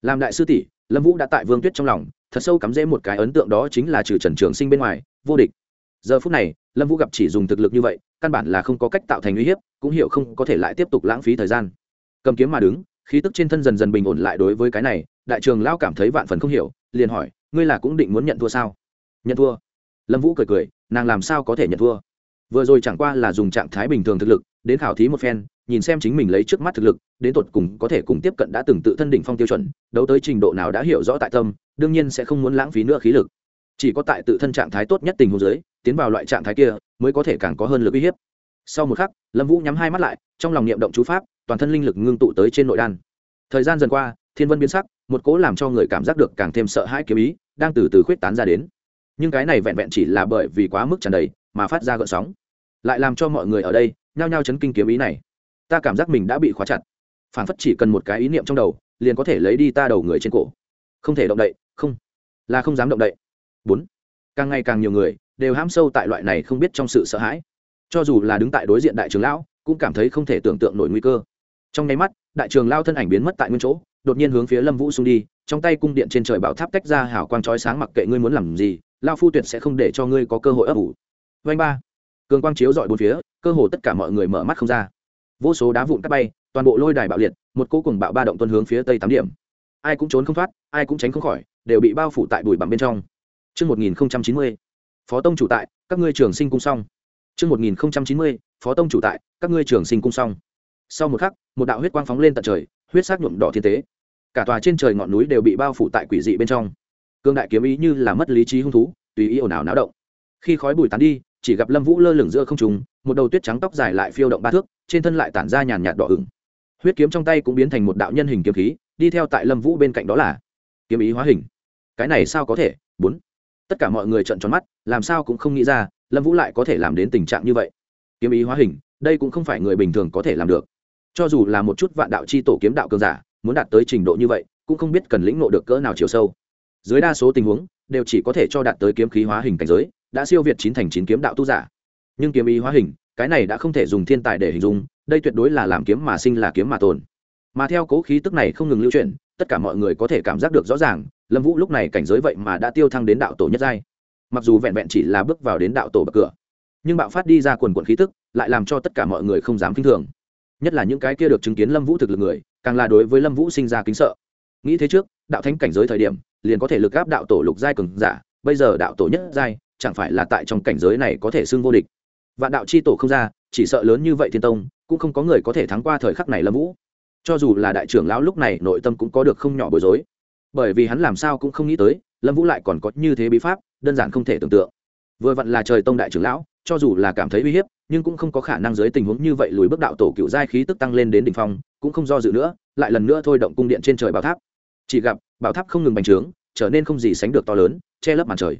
Làm đại sư tỷ, lâm vũ đã tại vương tuyết trong lòng, thật sâu cắm rễ một cái ấn tượng đó chính là trừ trần trường sinh bên ngoài, vô địch. Giờ phút này, lâm vũ gặp chỉ dùng thực lực như vậy, căn bản là không có cách tạo thành uy hiếp, cũng hiểu không có thể lại tiếp tục lãng phí thời gian. Cầm kiếm mà đứng khí tức trên thân dần dần bình ổn lại đối với cái này, đại trường lao cảm thấy vạn phần không hiểu, liền hỏi, ngươi là cũng định muốn nhận thua sao? Nhận thua. Lâm vũ cười cười, nàng làm sao có thể nhận thua? Vừa rồi chẳng qua là dùng trạng thái bình thường thực lực, đến khảo thí một phen, nhìn xem chính mình lấy trước mắt thực lực, đến tột cùng có thể cùng tiếp cận đã từng tự thân đỉnh phong tiêu chuẩn, đấu tới trình độ nào đã hiểu rõ tại tâm, đương nhiên sẽ không muốn lãng phí nữa khí lực. Chỉ có tại tự thân trạng thái tốt nhất tình huống giới tiến vào loại trạng thái kia, mới có thể càng có hơn lực uy hiếp. Sau một khắc, lâm vũ nhắm hai mắt lại, trong lòng niệm động chú pháp toàn thân linh lực ngưng tụ tới trên nội đan. Thời gian dần qua, thiên vân biến sắc, một cố làm cho người cảm giác được càng thêm sợ hãi kiếm ý đang từ từ khuyết tán ra đến. Nhưng cái này vẹn vẹn chỉ là bởi vì quá mức tràn đầy mà phát ra gợn sóng. Lại làm cho mọi người ở đây nhao nhao chấn kinh kiếm ý này. Ta cảm giác mình đã bị khóa chặt. Phản phất chỉ cần một cái ý niệm trong đầu, liền có thể lấy đi ta đầu người trên cổ. Không thể động đậy, không. Là không dám động đậy. Bốn. Càng ngày càng nhiều người đều hãm sâu tại loại này không biết trong sự sợ hãi. Cho dù là đứng tại đối diện đại trưởng lão, cũng cảm thấy không thể tưởng tượng nổi nguy cơ trong nháy mắt đại trường lao thân ảnh biến mất tại nguyên chỗ đột nhiên hướng phía lâm vũ xung đi trong tay cung điện trên trời bảo tháp tách ra hảo quang trói sáng mặc kệ ngươi muốn làm gì lao phu tuyệt sẽ không để cho ngươi có cơ hội ấp ủ vanh ba cường quang chiếu dọi bốn phía cơ hồ tất cả mọi người mở mắt không ra vô số đá vụn cắt bay toàn bộ lôi đài bạo liệt một cỗ cùng bạo ba động tuân hướng phía tây tám điểm ai cũng trốn không thoát ai cũng tránh không khỏi đều bị bao phủ tại bụi bặm bên trong Trước 1090, Phó Tông chủ tại, các ngươi trường sinh cung xong. Trước 1090, Phó Tông chủ tại, các ngươi trường sinh cung xong. Sau một khắc, một đạo huyết quang phóng lên tận trời, huyết sắc nhuộm đỏ thiên tế. Cả tòa trên trời ngọn núi đều bị bao phủ tại quỷ dị bên trong. Cương đại kiếm ý như là mất lý trí hung thú, tùy ý ồn ào náo động. Khi khói bụi tán đi, chỉ gặp Lâm Vũ lơ lửng giữa không trung, một đầu tuyết trắng tóc dài lại phiêu động ba thước, trên thân lại tản ra nhàn nhạt đỏ ửng. Huyết kiếm trong tay cũng biến thành một đạo nhân hình kiếm khí, đi theo tại Lâm Vũ bên cạnh đó là kiếm ý hóa hình. Cái này sao có thể? Bốn tất cả mọi người trợn tròn mắt làm sao cũng không nghĩ ra lâm vũ lại có thể làm đến tình trạng như vậy kiếm ý hóa hình đây cũng không phải người bình thường có thể làm được cho dù là một chút vạn đạo chi tổ kiếm đạo cường giả, muốn đạt tới trình độ như vậy, cũng không biết cần lĩnh nộ được cỡ nào chiều sâu. Dưới đa số tình huống, đều chỉ có thể cho đạt tới kiếm khí hóa hình cảnh giới, đã siêu việt chín thành chín kiếm đạo tu giả. Nhưng kiếm ý hóa hình, cái này đã không thể dùng thiên tài để hình dung, đây tuyệt đối là làm kiếm mà sinh là kiếm mà tồn. Mà theo cố khí tức này không ngừng lưu chuyển, tất cả mọi người có thể cảm giác được rõ ràng, lâm vũ lúc này cảnh giới vậy mà đã tiêu thăng đến đạo tổ nhất giai. Mặc dù vẹn vẹn chỉ là bước vào đến đạo tổ bậc cửa, nhưng bạo phát đi ra quần quần khí tức, lại làm cho tất cả mọi người không dám k i n h thường nhất là những cái kia được chứng kiến lâm vũ thực lực người, càng là đối với lâm vũ sinh ra kính sợ. Nghĩ thế trước, đạo thánh cảnh giới thời điểm, liền có thể lực gáp đạo tổ lục giai cường giả, bây giờ đạo tổ nhất giai, chẳng phải là tại trong cảnh giới này có thể xưng vô địch. Vạn đạo c h i tổ không ra, chỉ sợ lớn như vậy thiên tông, cũng không có người có thể thắng qua thời khắc này lâm vũ. Cho dù là đại trưởng lão lúc này, nội tâm cũng có được không nhỏ bối rối. Bởi vì hắn làm sao cũng không nghĩ tới, lâm vũ lại còn có như thế bí pháp, đơn giản không thể tưởng tượng. Vừa vặn là trời tông đại trưởng lão, cho dù là cảm thấy uy hiếp nhưng cũng không có khả năng dưới tình huống như vậy lùi bước đạo tổ cựu giai khí tức tăng lên đến đỉnh phong, cũng không do dự nữa, lại lần nữa thôi động cung điện trên trời bảo tháp. Chỉ gặp, bảo tháp không ngừng bành trướng, trở nên không gì sánh được to lớn, che lấp màn trời.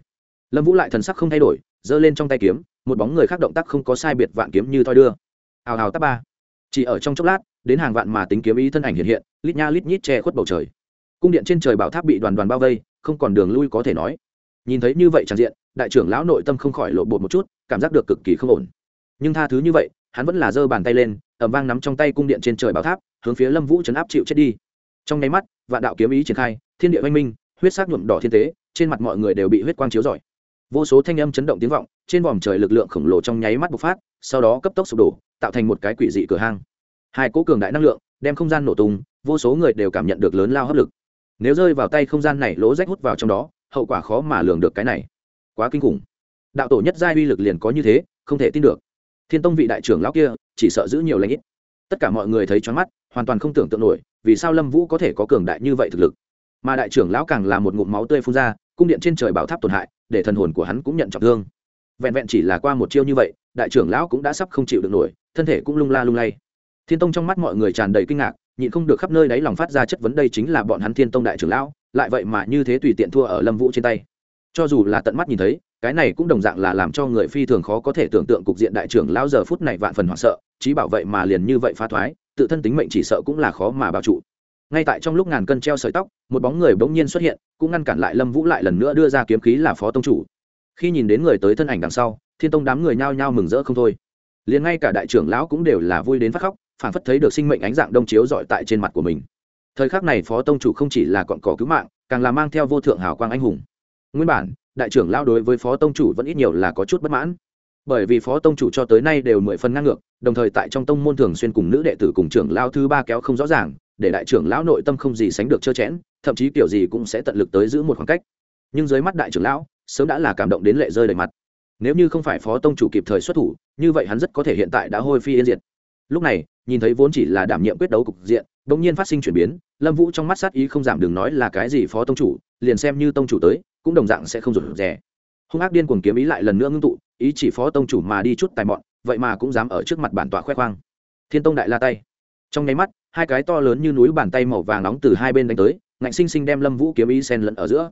Lâm vũ lại thần sắc không thay đổi, giơ lên trong tay kiếm, một bóng người khác động tác không có sai biệt vạn kiếm như thoi đưa. Hào hào tắp ba. Chỉ ở trong chốc lát, đến hàng vạn mà tính kiếm ý thân ảnh hiện hiện, lít nha lít nhít che khuất bầu trời. Cung điện trên trời bảo tháp bị đoàn đoàn bao vây, không còn đường lui có thể nói. Nhìn thấy như vậy chẳng diện, đại trưởng lão nội tâm không khỏi lộ bột một chút, cảm giác được cực kỳ không ổn nhưng tha thứ như vậy, hắn vẫn là giơ bàn tay lên ẩm vang nắm trong tay cung điện trên trời bảo tháp, hướng phía lâm vũ chấn áp chịu chết đi. Trong nháy mắt, vạn đạo kiếm ý triển khai, thiên địa oanh minh, huyết sắc nhuộm đỏ thiên tế, trên mặt mọi người đều bị huyết quang chiếu rọi. Vô số thanh âm chấn động tiếng vọng, trên vòm trời lực lượng khổng lồ trong nháy mắt bộc phát, sau đó cấp tốc sụp đổ, tạo thành một cái quỷ dị cửa hang. Hai cố cường đại năng lượng đem không gian nổ tung, vô số người đều cảm nhận được lớn lao hấp lực. Nếu rơi vào tay không gian này lỗ rách hút vào trong đó, hậu quả khó mà lường được cái này. Quá kinh khủng. Đạo tổ nhất giai uy lực liền có như thế, không thể tin được thiên tông vị đại trưởng lão kia, chỉ sợ giữ nhiều lãnh ít. Tất cả mọi người thấy choáng mắt, hoàn toàn không tưởng tượng nổi, vì sao lâm vũ có thể có cường đại như vậy thực lực. Mà đại trưởng lão càng là một ngụm máu tươi phun ra, cung điện trên trời bảo tháp tổn hại, để thần hồn của hắn cũng nhận trọng thương. Vẹn vẹn chỉ là qua một chiêu như vậy, đại trưởng lão cũng đã sắp không chịu được nổi, thân thể cũng lung la lung lay. Thiên tông trong mắt mọi người tràn đầy kinh ngạc, nhịn không được khắp nơi đáy lòng phát ra chất vấn đây chính là bọn hắn thiên tông đại trưởng lão, lại vậy mà như thế tùy tiện thua ở lâm vũ trên tay. Cho dù là tận mắt nhìn thấy cái này cũng đồng dạng là làm cho người phi thường khó có thể tưởng tượng cục diện đại trưởng lão giờ phút này vạn phần hoảng sợ trí bảo vậy mà liền như vậy phá thoái, tự thân tính mệnh chỉ sợ cũng là khó mà bảo trụ. Ngay tại trong lúc ngàn cân treo sợi tóc, một bóng người bỗng nhiên xuất hiện, cũng ngăn cản lại lâm vũ lại lần nữa đưa ra kiếm khí là phó tông chủ. Khi nhìn đến người tới thân ảnh đằng sau, thiên tông đám người nhao nhao mừng rỡ không thôi. Liền ngay cả đại trưởng lão cũng đều là vui đến phát khóc phản phất thấy được sinh mệnh ánh dạng đông chiếu dọi tại trên mặt của mình. Thời khắc này phó tông chủ không chỉ là cọn cỏ cứu mạng, càng là mang theo vô thượng hào quang anh hùng. Nguyên bản đại trưởng lao đối với phó tông chủ vẫn ít nhiều là có chút bất mãn. Bởi vì phó tông chủ cho tới nay đều mười phần ngang ngược, đồng thời tại trong tông môn thường xuyên cùng nữ đệ tử cùng trưởng lao thứ ba kéo không rõ ràng, để đại trưởng lão nội tâm không gì sánh được trơ chẽn, thậm chí kiểu gì cũng sẽ tận lực tới giữ một khoảng cách. Nhưng dưới mắt đại trưởng lão, sớm đã là cảm động đến lệ rơi đầy mặt. Nếu như không phải phó tông chủ kịp thời xuất thủ, như vậy hắn rất có thể hiện tại đã hôi phi yên diệt. Lúc này, nhìn thấy vốn chỉ là đảm nhiệm quyết đấu cục diện đ ỗ n g nhiên phát sinh chuyển biến, lâm vũ trong mắt sát ý không giảm đường nói là cái gì phó tông chủ, liền xem như tông chủ tới cũng đồng dạng sẽ không rụt rè. Hung ác điên cuồng kiếm ý lại lần nữa ngưng tụ, ý chỉ phó tông chủ mà đi chút tài mọn, vậy mà cũng dám ở trước mặt bản tọa khoe khoang. Thiên tông đại la tay. Trong nháy mắt, hai cái to lớn như núi bàn tay màu vàng nóng từ hai bên đánh tới, ngạnh sinh sinh đem lâm vũ kiếm ý sen lẫn ở giữa.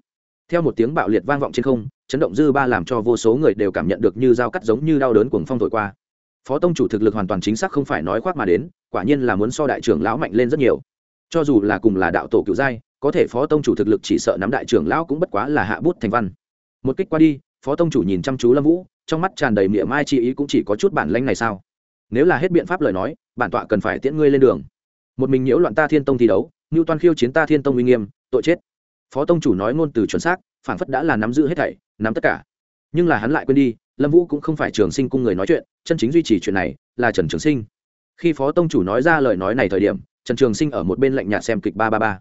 Theo một tiếng bạo liệt vang vọng trên không, chấn động dư ba làm cho vô số người đều cảm nhận được như dao cắt giống như đau đớn cuồng phong thổi qua. Phó tông chủ thực lực hoàn toàn chính xác không phải nói khoác mà đến, quả nhiên là muốn so đại trưởng lão mạnh lên rất nhiều. Cho dù là cùng là đạo tổ cựu giai có thể phó tông chủ thực lực chỉ sợ nắm đại trưởng lão cũng bất quá là hạ bút thành văn. Một kích qua đi, phó tông chủ nhìn chăm chú lâm vũ, trong mắt tràn đầy miệng mai chi ý cũng chỉ có chút bản lanh này sao? Nếu là hết biện pháp lời nói, bản tọa cần phải tiễn ngươi lên đường. Một mình nhiễu loạn ta thiên tông thi đấu, ngưu toan khiêu chiến ta thiên tông uy nghiêm, tội chết. Phó tông chủ nói ngôn từ chuẩn xác phản phất đã là nắm giữ hết thảy, nắm tất cả. Nhưng là hắn lại quên đi, lâm vũ cũng không phải trường sinh cung người nói chuyện, chân chính duy trì chuyện này là trần trường sinh. Khi phó tông chủ nói ra lời nói này thời điểm, trần trường sinh ở một bên lạnh nhạt xem kịch ba ba ba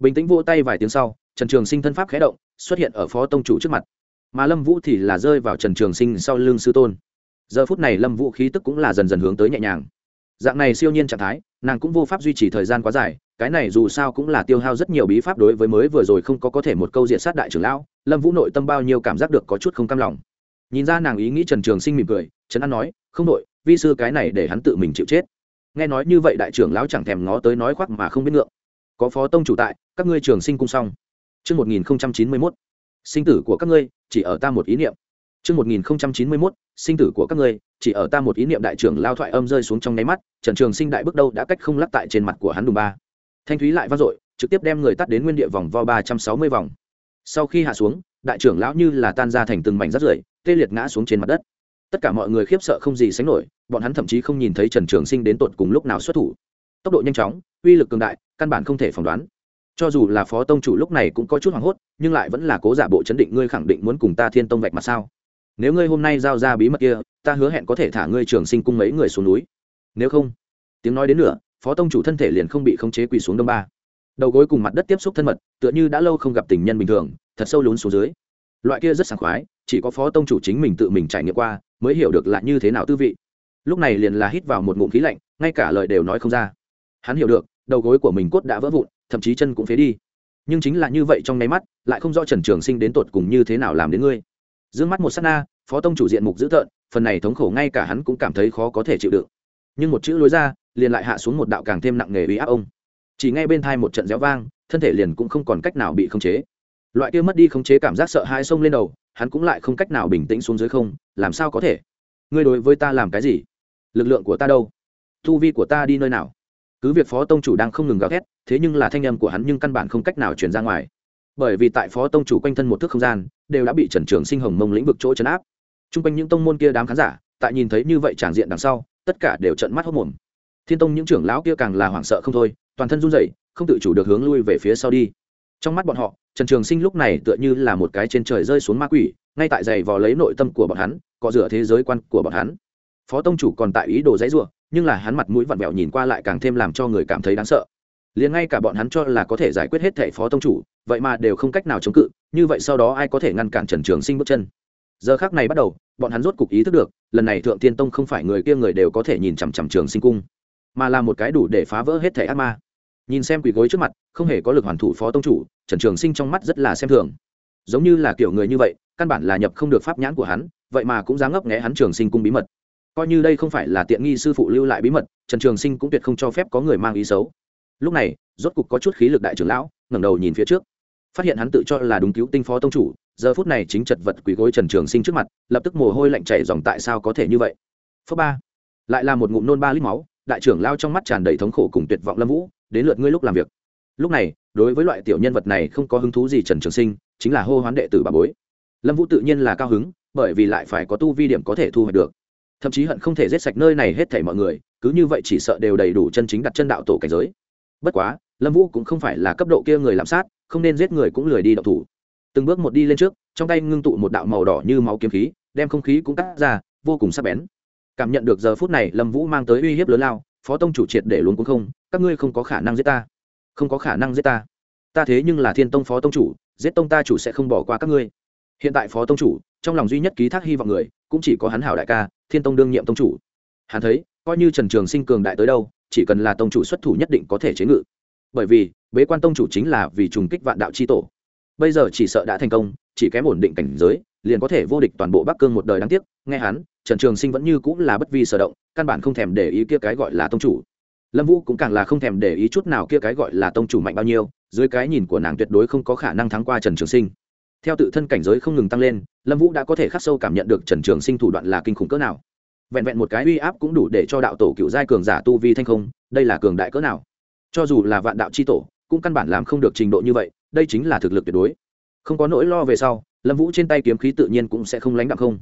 bình tĩnh vỗ tay vài tiếng sau, trần trường sinh thân pháp khé động, xuất hiện ở phó tông chủ trước mặt. Mà lâm vũ thì là rơi vào trần trường sinh sau lưng sư tôn. Giờ phút này lâm vũ khí tức cũng là dần dần hướng tới nhẹ nhàng. Dạng này siêu nhiên trạng thái, nàng cũng vô pháp duy trì thời gian quá dài, cái này dù sao cũng là tiêu hao rất nhiều bí pháp đối với mới vừa rồi không có có thể một câu diện sát đại trưởng lão, lâm vũ nội tâm bao nhiêu cảm giác được có chút không cam lòng. Nhìn ra nàng ý nghĩ trần trường sinh mỉm cười trấn an nói, không đội, vi sư cái này để hắn tự mình chịu chết. Nghe nói như vậy đại trưởng lão chẳng thèm ngó tới nói khoác mà không biết ngượng có phó tông chủ tại các ngươi trường sinh cung xong Trước 1091, sinh tử của các ngươi chỉ ở ta một ý niệm. Trước 1091, sinh tử của các ngươi chỉ ở ta một ý niệm đại trưởng lao thoại âm rơi xuống trong nháy mắt, Trần Trường Sinh đại bước đâu đã cách không lắc tại trên mặt của hắn đùng ba. Thanh thúy lại vang dội, trực tiếp đem người tắt đến nguyên địa vòng vo ba trăm sáu mươi vòng. Sau khi hạ xuống, đại trưởng lão như là tan ra thành từng mảnh rác rưởi, tê liệt ngã xuống trên mặt đất tất cả mọi người khiếp sợ không gì sánh nổi bọn hắn thậm chí không nhìn thấy trần trường sinh đến tột cùng lúc nào xuất thủ tốc độ nhanh chóng, uy lực cường đại, căn bản không thể phỏng đoán. Cho dù là phó tông chủ lúc này cũng có chút hoảng hốt, nhưng lại vẫn là cố giả bộ chấn định ngươi khẳng định muốn cùng ta thiên tông vạch mặt sao? Nếu ngươi hôm nay giao ra bí mật kia, ta hứa hẹn có thể thả ngươi trường sinh cung mấy người xuống núi. Nếu không, tiếng nói đến nữa phó tông chủ thân thể liền không bị khống chế quỳ xuống đông ba. Đầu gối cùng mặt đất tiếp xúc thân mật, tựa như đã lâu không gặp tình nhân bình thường, thật sâu lún xuống dưới. Loại kia rất sảng khoái, chỉ có phó tông chủ chính mình tự mình trải nghiệm qua, mới hiểu được là như thế nào tư vị. Lúc này liền là hít vào một ngụm khí lạnh, ngay cả lời đều nói không ra hắn hiểu được, đầu gối của mình cốt đã vỡ vụn, thậm chí chân cũng phế đi. Nhưng chính là như vậy trong nháy mắt, lại không rõ trần trường sinh đến tột cùng như thế nào làm đến ngươi. D ư ơ n g mắt một s á t na, phó tông chủ diện mục dữ tợn, phần này thống khổ ngay cả hắn cũng cảm thấy khó có thể chịu đựng. Nhưng một chữ lối ra, liền lại hạ xuống một đạo càng thêm nặng nề uy áp ông. Chỉ ngay bên thai một trận réo vang, thân thể liền cũng không còn cách nào bị khống chế. Loại kia mất đi khống chế cảm giác sợ hãi xông lên đầu, hắn cũng lại không cách nào bình tĩnh xuống dưới không, làm sao có thể? Ngươi đối với ta làm cái gì? Lực lượng của ta đâu? Thu vi của ta đi nơi nào? Cứ việc phó tông chủ đang không ngừng gào thét, thế nhưng là thanh âm của hắn nhưng căn bản không cách nào truyền ra ngoài. Bởi vì tại phó tông chủ quanh thân một thước không gian, đều đã bị trần trường sinh hồng mông lĩnh vực chỗ chấn áp. T r u n g quanh những tông môn kia đám khán giả, tại nhìn thấy như vậy tràng diện đằng sau, tất cả đều trận mắt hốc mồm thiên tông những trưởng lão kia càng là hoảng sợ không thôi, toàn thân run rẩy, không tự chủ được hướng lui về phía sau đi. Trong mắt bọn họ, trần trường sinh lúc này tựa như là một cái trên trời rơi xuống ma quỷ, ngay tại giày vò lấy nội tâm của bọn hắn cọ rửa thế giới quan của bọn hắn. Phó tông chủ còn tại ý đồ dãy r u ộ nhưng là hắn mặt mũi vặn vẹo nhìn qua lại càng thêm làm cho người cảm thấy đáng sợ. Liền ngay cả bọn hắn cho là có thể giải quyết hết thẻ phó tông chủ, vậy mà đều không cách nào chống cự, như vậy sau đó ai có thể ngăn cản trần trường sinh bước chân? Giờ khác này bắt đầu, bọn hắn rốt cục ý thức được, lần này thượng tiên tông không phải người kia người đều có thể nhìn chằm chằm trường sinh cung, mà là một cái đủ để phá vỡ hết thẻ ác ma. Nhìn xem quỷ gối trước mặt, không hề có lực hoàn thủ phó tông chủ, trần trường sinh trong mắt rất là xem thường. Giống như là kiểu người như vậy, căn bản là nhập không được pháp nhãn của hắn, vậy mà cũng dám ngấp nghẽ hắn trường sinh cung bí mật coi như đây không phải là tiện nghi sư phụ lưu lại bí mật, trần trường sinh cũng tuyệt không cho phép có người mang ý xấu. Lúc này, rốt cục có chút khí lực đại trưởng lão, ngẩng đầu nhìn phía trước. Phát hiện hắn tự cho là đúng cứu tinh phó tông chủ, giờ phút này chính chật vật quỳ gối trần trường sinh trước mặt, lập tức mồ hôi lạnh chảy dòng tại sao có thể như vậy. Phớ ba, lại là một ngụm nôn ba lít máu, đại trưởng lao trong mắt tràn đầy thống khổ cùng tuyệt vọng lâm vũ, đến lượt ngươi lúc làm việc. Lúc này, đối với loại tiểu nhân vật này không có hứng thú gì trần trường sinh, chính là hô hoán đệ tử bà bối. Lâm vũ tự nhiên là cao hứng, bởi vì lại phải có tu vi điểm có thể thu hoạch được thậm chí hận không thể giết sạch nơi này hết thảy mọi người, cứ như vậy chỉ sợ đều đầy đủ chân chính đặt chân đạo tổ cảnh giới. Bất quá, lâm vũ cũng không phải là cấp độ kia người làm sát, không nên giết người cũng lười đi đậu thủ. Từng bước một đi lên trước, trong tay ngưng tụ một đạo màu đỏ như máu kiếm khí, đem không khí cũng cắt ra, vô cùng sắc bén. Cảm nhận được giờ phút này lâm vũ mang tới uy hiếp lớn lao, phó tông chủ triệt để luôn cũng không, các ngươi không có khả năng giết ta. Không có khả năng giết ta. Ta thế nhưng là thiên tông phó tông chủ, giết tông ta chủ sẽ không bỏ qua các ngươi. Hiện tại phó tông chủ, trong lòng duy nhất ký thác hy vọng người, cũng chỉ có hắn hảo đại ca thiên tông đương nhiệm tông chủ. Hắn thấy, coi như trần trường sinh cường đại tới đâu, chỉ cần là tông chủ xuất thủ nhất định có thể chế ngự. Bởi vì, bế quan tông chủ chính là vì trùng kích vạn đạo c h i tổ. Bây giờ chỉ sợ đã thành công, chỉ kém ổn định cảnh giới, liền có thể vô địch toàn bộ bắc cương một đời đáng tiếc. Nghe hắn, trần trường sinh vẫn như cũng là bất vi sở động, căn bản không thèm để ý kia cái gọi là tông chủ. Lâm vũ cũng càng là không thèm để ý chút nào kia cái gọi là tông chủ mạnh bao nhiêu, dưới cái nhìn của nàng tuyệt đối không có khả năng thắng qua trần trường sinh theo tự thân cảnh giới không ngừng tăng lên, lâm vũ đã có thể khắc sâu cảm nhận được trần trường sinh thủ đoạn là kinh khủng cỡ nào. Vẹn vẹn một cái uy áp cũng đủ để cho đạo tổ cựu giai cường giả tu vi thanh không, đây là cường đại cỡ nào? Cho dù là vạn đạo c h i tổ, cũng căn bản làm không được trình độ như vậy, đây chính là thực lực tuyệt đối. Không có nỗi lo về sau, lâm vũ trên tay kiếm khí tự nhiên cũng sẽ không lánh đặng không.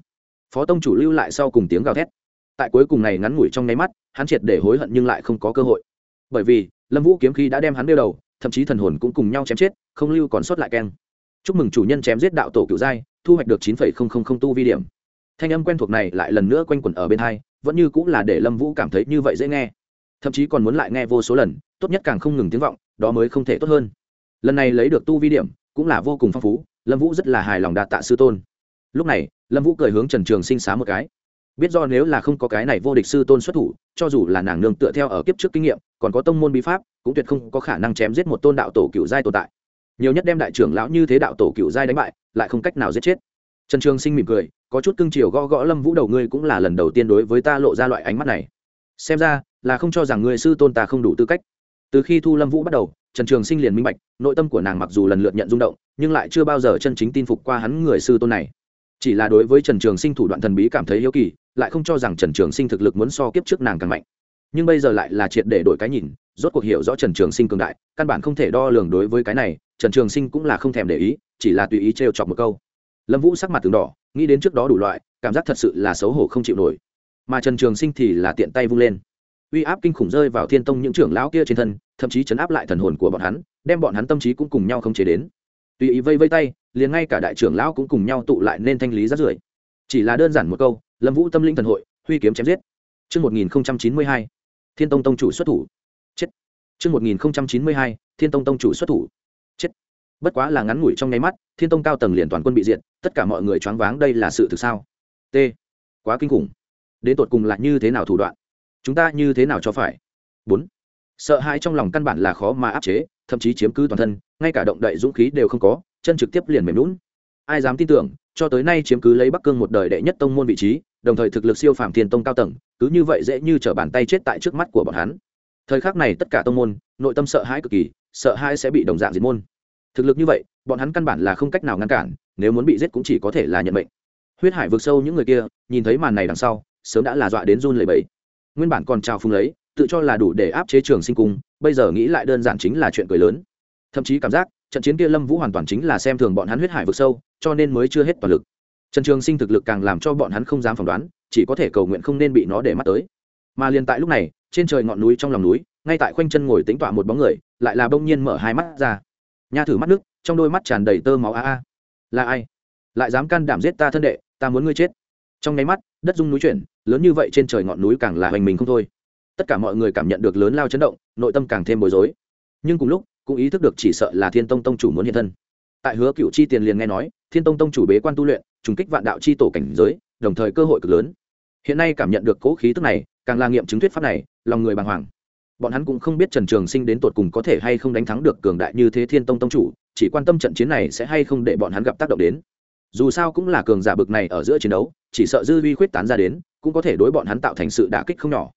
Phó tông chủ lưu lại sau cùng tiếng gào thét. Tại cuối cùng này ngắn ngủi trong nháy mắt, hắn triệt để hối hận nhưng lại không có cơ hội. Bởi vì, lâm vũ kiếm khí đã đem hắn đeo đầu, thậm chí thần hồn cũng cùng nhau chém chết, không lưu còn sót lại keng chúc mừng chủ nhân chém giết đạo tổ cựu giai, thu hoạch được chín tu vi điểm. Thanh âm quen thuộc này lại lần nữa quanh quẩn ở bên hai, vẫn như cũng là để lâm vũ cảm thấy như vậy dễ nghe. Thậm chí còn muốn lại nghe vô số lần, tốt nhất càng không ngừng tiếng vọng, đó mới không thể tốt hơn. Lần này lấy được tu vi điểm, cũng là vô cùng phong phú, lâm vũ rất là hài lòng đạt tạ sư tôn. Lúc này, lâm vũ cười hướng trần trường sinh xá một cái. Biết do nếu là không có cái này vô địch sư tôn xuất thủ, cho dù là nàng nương tựa theo ở kiếp trước kinh nghiệm, còn có tông môn bí pháp, cũng tuyệt không có khả năng chém giết một tôn đạo tổ cựu giai tồn tại nhiều nhất đem đại trưởng lão như thế đạo tổ cựu giai đánh bại, lại không cách nào giết chết. Trần trường sinh mỉm cười, có chút cưng chiều gõ gõ lâm vũ đầu ngươi cũng là lần đầu tiên đối với ta lộ ra loại ánh mắt này. Xem ra, là không cho rằng người sư tôn ta không đủ tư cách. Từ khi thu lâm vũ bắt đầu, trần trường sinh liền minh bạch, nội tâm của nàng mặc dù lần lượt nhận rung động, nhưng lại chưa bao giờ chân chính tin phục qua hắn người sư tôn này. Chỉ là đối với trần trường sinh thủ đoạn thần bí cảm thấy hiếu kỳ, lại không cho rằng trần trường sinh thực lực muốn so kiếp trước nàng càng mạnh nhưng bây giờ lại là triệt để đổi cái nhìn rốt cuộc hiểu rõ trần trường sinh cường đại căn bản không thể đo lường đối với cái này trần trường sinh cũng là không thèm để ý chỉ là tùy ý trêu chọc một câu. Lâm vũ sắc mặt từng đỏ nghĩ đến trước đó đủ loại cảm giác thật sự là xấu hổ không chịu nổi. Mà trần trường sinh thì là tiện tay vung lên. Uy áp kinh khủng rơi vào thiên tông những trưởng lão kia trên thân thậm chí chấn áp lại thần hồn của bọn hắn đem bọn hắn tâm trí cũng cùng nhau không chế đến. Tùy ý vây vây tay liền ngay cả đại trưởng lão cũng cùng nhau tụ lại nên thanh lý rát rưởi. Chỉ là đơn giản một câu lâm vũ tâm linh thần hội huy kiếm chém giết. Trước 1092, Thiên Tông Tông chủ xuất thủ. Chết. Trước 1092, Thiên Tông Tông chủ xuất thủ. Chết. Bất quá là ngắn ngủi trong nháy mắt, Thiên Tông cao tầng liền toàn quân bị diệt, tất cả mọi người choáng váng đây là sự thực sao? T. Quá kinh khủng. Đến tột cùng là như thế nào thủ đoạn? Chúng ta như thế nào cho phải? Bốn, Sợ hãi trong lòng căn bản là khó mà áp chế, thậm chí chiếm cứ toàn thân, ngay cả động đậy dũng khí đều không có, chân trực tiếp liền mềm lún. Ai dám tin tưởng, cho tới nay chiếm cứ lấy Bắc Cương một đời đệ nhất tông môn vị trí, đồng thời thực lực siêu phàm thiên tông cao tầng, cứ như vậy dễ như trở bàn tay chết tại trước mắt của bọn hắn. Thời khắc này tất cả tông môn, nội tâm sợ hãi cực kỳ, sợ hãi sẽ bị đồng dạng diệt môn. Thực lực như vậy, bọn hắn căn bản là không cách nào ngăn cản, nếu muốn bị giết cũng chỉ có thể là nhận mệnh. Huyết Hải vượt sâu những người kia, nhìn thấy màn này đằng sau, sớm đã là dọa đến run lẩy bẩy. Nguyên bản còn trào phung lấy, tự cho là đủ để áp chế trường sinh cung, bây giờ nghĩ lại đơn giản chính là chuyện cười lớn. Thậm chí cảm giác, trận chiến kia lâm vũ hoàn toàn chính là xem thường bọn hắn huyết hải vực sâu cho nên mới chưa hết toàn lực trần trường sinh thực lực càng làm cho bọn hắn không dám phỏng đoán, chỉ có thể cầu nguyện không nên bị nó để mắt tới. Mà liền tại lúc này, trên trời ngọn núi trong lòng núi, ngay tại khoanh chân ngồi tính tọa một bóng người, lại là bỗng nhiên mở hai mắt ra. Nha thử mắt nước, trong đôi mắt tràn đầy tơ máu a a. Là ai? Lại dám can đảm giết ta thân đệ, ta muốn ngươi chết. Trong nháy mắt, đất rung núi chuyển, lớn như vậy trên trời ngọn núi càng là hoành mình không thôi. Tất cả mọi người cảm nhận được lớn lao chấn động, nội tâm càng thêm bối rối. Nhưng cùng lúc, cũng ý thức được chỉ sợ là thiên tông tông chủ muốn hiện thân. Tại hứa cựu chi tiền liền nghe nói, thiên tông tông chủ bế quan tu luyện trùng kích vạn đạo chi tổ cảnh giới, đồng thời cơ hội cực lớn. Hiện nay cảm nhận được cố khí tức này, càng là nghiệm chứng thuyết pháp này, lòng người bàng hoàng. Bọn hắn cũng không biết trần trường sinh đến tột cùng có thể hay không đánh thắng được cường đại như thế thiên tông tông chủ, chỉ quan tâm trận chiến này sẽ hay không để bọn hắn gặp tác động đến. Dù sao cũng là cường giả bực này ở giữa chiến đấu, chỉ sợ dư vi khuyết tán ra đến, cũng có thể đối bọn hắn tạo thành sự đả kích không nhỏ.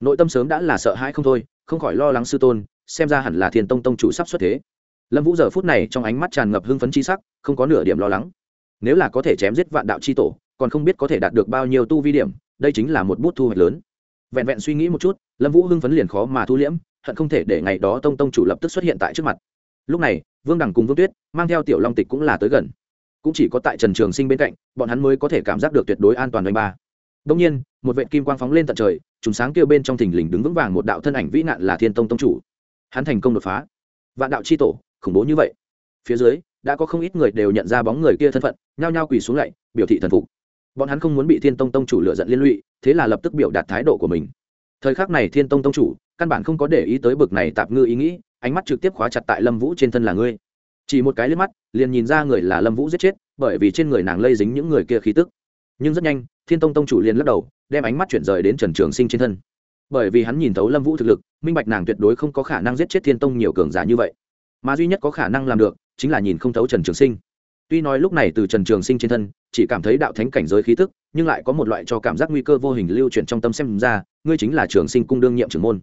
Nội tâm sớm đã là sợ hãi không thôi, không khỏi lo lắng sư tôn, xem ra hẳn là thiên tông tông chủ sắp xuất thế. Lâm vũ giờ phút này trong ánh mắt tràn ngập hưng phấn chi sắc, không có nửa điểm lo lắng nếu là có thể chém giết vạn đạo c h i tổ, còn không biết có thể đạt được bao nhiêu tu vi điểm, đây chính là một bút thu hoạch lớn. Vẹn vẹn suy nghĩ một chút, lâm vũ hưng phấn liền khó mà thu liễm, hận không thể để ngày đó tông tông chủ lập tức xuất hiện tại trước mặt. Lúc này, vương đằng cùng vương tuyết, mang theo tiểu long tịch cũng là tới gần. Cũng chỉ có tại trần trường sinh bên cạnh, bọn hắn mới có thể cảm giác được tuyệt đối an toàn đánh ba. Đông nhiên, một vệ kim quang phóng lên tận trời chúng sáng kêu bên trong thình lình đứng vững vàng một đạo thân ảnh vĩ nạn là thiên tông tông chủ. Hắn thành công đột phá. Vạn đạo c h i tổ, khủng bố như vậy. Phía dưới, đã có không ít người đều nhận ra bóng người kia thân phận nhao nhao quỳ xuống lạy, biểu thị thần phục. Bọn hắn không muốn bị thiên tông tông chủ lựa giận liên lụy, thế là lập tức biểu đạt thái độ của mình. Thời khắc này thiên tông tông chủ, căn bản không có để ý tới bực này tạp ngư ý nghĩ, ánh mắt trực tiếp khóa chặt tại lâm vũ trên thân là ngươi. Chỉ một cái liếc mắt, liền nhìn ra người là lâm vũ giết chết, bởi vì trên người nàng lây dính những người kia khí tức. Nhưng rất nhanh, thiên tông tông chủ liền lắc đầu, đem ánh mắt chuyển rời đến trần trường sinh trên thân. Bởi vì hắn nhìn thấu lâm vũ thực lực, minh bạch nàng tuyệt đối không có khả năng giết chết thiên tông nhiều cường giả như vậy. Mà duy nhất có khả năng làm được, chính là nhìn không thấu trần trường sinh tuy nói lúc này từ trần trường sinh trên thân, chỉ cảm thấy đạo thánh cảnh giới khí tức, nhưng lại có một loại cho cảm giác nguy cơ vô hình lưu chuyển trong tâm xem ra, ngươi chính là trường sinh cung đương nhiệm trưởng môn.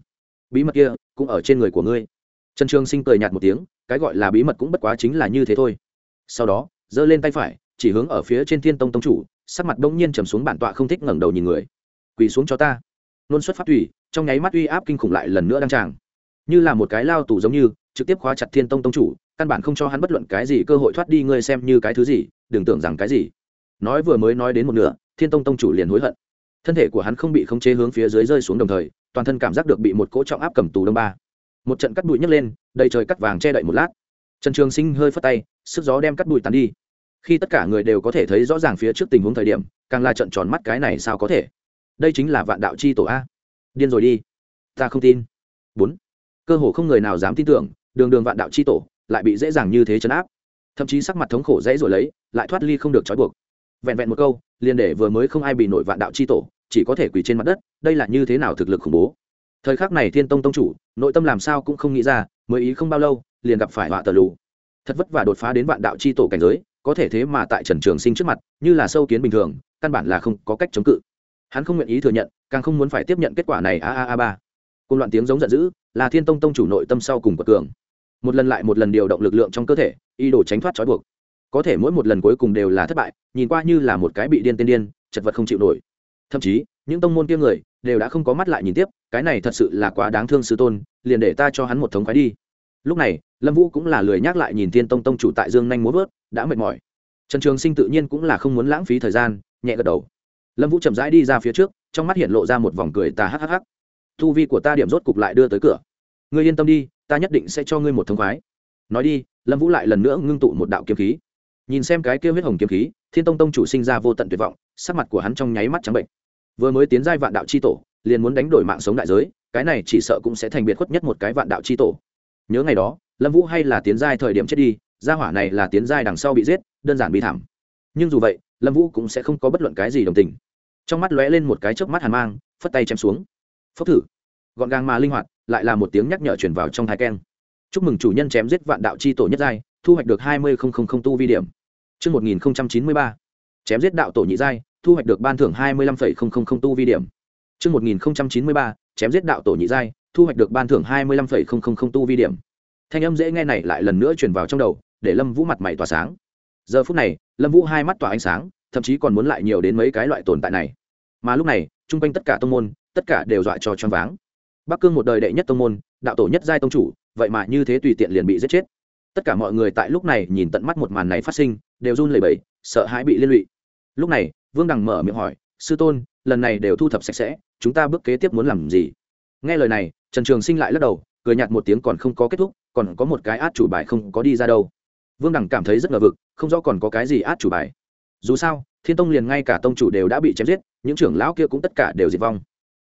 Bí mật kia cũng ở trên người của ngươi. Trần trường sinh cười nhạt một tiếng, cái gọi là bí mật cũng bất quá chính là như thế thôi. Sau đó, giơ lên tay phải, chỉ hướng ở phía trên thiên tông tông chủ, sắc mặt đông nhiên trầm xuống bản tọa không thích ngẩng đầu nhìn người. Quỳ xuống cho ta. Nôn xuất phát thủy, trong nháy mắt uy áp kinh khủng lại lần nữa đăng tràng. Như là một cái lao tù giống như trực tiếp khóa chặt thiên tông tông chủ, căn bản không cho hắn bất luận cái gì cơ hội thoát đi, ngươi xem như cái thứ gì, đừng tưởng rằng cái gì. Nói vừa mới nói đến một nửa, thiên tông tông chủ liền hối hận. Thân thể của hắn không bị khống chế hướng phía dưới rơi xuống đồng thời, toàn thân cảm giác được bị một cỗ trọng áp cầm tù đông ba. Một trận cắt bụi nhấc lên, đầy trời cắt vàng che đậy một lát. Trần trường sinh hơi phất tay, sức gió đem cắt bụi tàn đi. Khi tất cả người đều có thể thấy rõ ràng phía trước tình huống thời điểm, càng là trận tròn mắt cái này sao có thể? Đây chính là vạn đạo Chi tổ a. Điên rồi đi. Ta không tin. Bốn. Cơ hồ không người nào dám tin tưởng đường đường vạn đạo c h i tổ, lại bị dễ dàng như thế chấn áp. Thậm chí sắc mặt thống khổ dễ rồi lấy, lại thoát ly không được trói buộc. Vẹn vẹn một câu, liền để vừa mới không ai bị nổi vạn đạo c h i tổ, chỉ có thể quỳ trên mặt đất, đây là như thế nào thực lực khủng bố. Thời khắc này thiên tông tông chủ, nội tâm làm sao cũng không nghĩ ra, mới ý không bao lâu, liền gặp phải họa tờ lù. Thật vất vả đột phá đến vạn đạo c h i tổ cảnh giới, có thể thế mà tại trần trường sinh trước mặt, như là sâu kiến bình thường, căn bản là không có cách chống cự. Hắn không nguyện ý thừa nhận, càng không muốn phải tiếp nhận kết quả này, a a a ba. Cùng loạn tiếng giống giận dữ, là thiên tông tông chủ nội tâm sau cùng quật cường một lần lại một lần điều động lực lượng trong cơ thể y đồ tránh thoát trói buộc. Có thể mỗi một lần cuối cùng đều là thất bại, nhìn qua như là một cái bị điên tên điên, chật vật không chịu nổi. Thậm chí, những tông môn kia người đều đã không có mắt lại nhìn tiếp, cái này thật sự là quá đáng thương sư tôn, liền để ta cho hắn một thống khoái đi. Lúc này, lâm vũ cũng là lười nhắc lại nhìn thiên tông tông chủ tại dương nhanh muốn vớt, đã mệt mỏi. Trần trường sinh tự nhiên cũng là không muốn lãng phí thời gian, nhẹ gật đầu. Lâm vũ chậm rãi đi ra phía trước, trong mắt hiện lộ ra một vòng cười tà hhh thu vi của ta điểm rốt cục lại đưa tới cửa. Ngươi yên tâm đi ta nhất định sẽ cho ngươi một thông khoái. Nói đi, lâm vũ lại lần nữa ngưng tụ một đạo kiếm khí. Nhìn xem cái kêu huyết hồng kiếm khí, thiên tông tông chủ sinh ra vô tận tuyệt vọng, sắc mặt của hắn trong nháy mắt trắng bệnh. Vừa mới tiến giai vạn đạo c h i tổ, liền muốn đánh đổi mạng sống đại giới, cái này chỉ sợ cũng sẽ thành biệt khuất nhất một cái vạn đạo c h i tổ. Nhớ ngày đó, lâm vũ hay là tiến giai thời điểm chết đi, gia hỏa này là tiến giai đằng sau bị giết, đơn giản bị thảm. Nhưng dù vậy, lâm vũ cũng sẽ không có bất luận cái gì đồng tình. Trong mắt lóe lên một cái chớp mắt hàn mang, phất tay chém xuống. Phốc thử. Gọn gàng mà linh hoạt lại là một tiếng nhắc nhở chuyển vào trong thái keng. Chúc mừng chủ nhân chém giết vạn đạo c h i tổ nhất giai thu hoạch được hai mươi tu vi điểm. Trước 1093, chém giết đạo tổ nhị giai thu hoạch được ban thưởng hai mươi lăm tu vi điểm. Trước 1093, chém giết đạo tổ nhị giai thu hoạch được ban thưởng hai mươi lăm tu vi điểm. Thanh âm dễ nghe này lại lần nữa chuyển vào trong đầu để lâm vũ mặt mày tỏa sáng. Giờ phút này lâm vũ hai mắt tỏa ánh sáng thậm chí còn muốn lại nhiều đến mấy cái loại tồn tại này. Mà lúc này chung quanh tất cả tông môn tất cả đều dọa cho choáng váng bắc cương một đời đệ nhất tông môn, đạo tổ nhất giai tông chủ, vậy mà như thế tùy tiện liền bị giết chết. Tất cả mọi người tại lúc này nhìn tận mắt một màn này phát sinh, đều run lẩy bẩy, sợ hãi bị liên lụy. Lúc này, vương đằng mở miệng hỏi, sư tôn, lần này đều thu thập sạch sẽ, chúng ta bước kế tiếp muốn làm gì? Nghe lời này, trần trường sinh lại lắc đầu, cười nhạt một tiếng còn không có kết thúc, còn có một cái át chủ bài không có đi ra đâu. Vương đằng cảm thấy rất ngờ vực, không rõ còn có cái gì át chủ bài. Dù sao, thiên tông liền ngay cả tông chủ đều đã bị chém giết, những trưởng lão kia cũng tất cả đều diệt vong.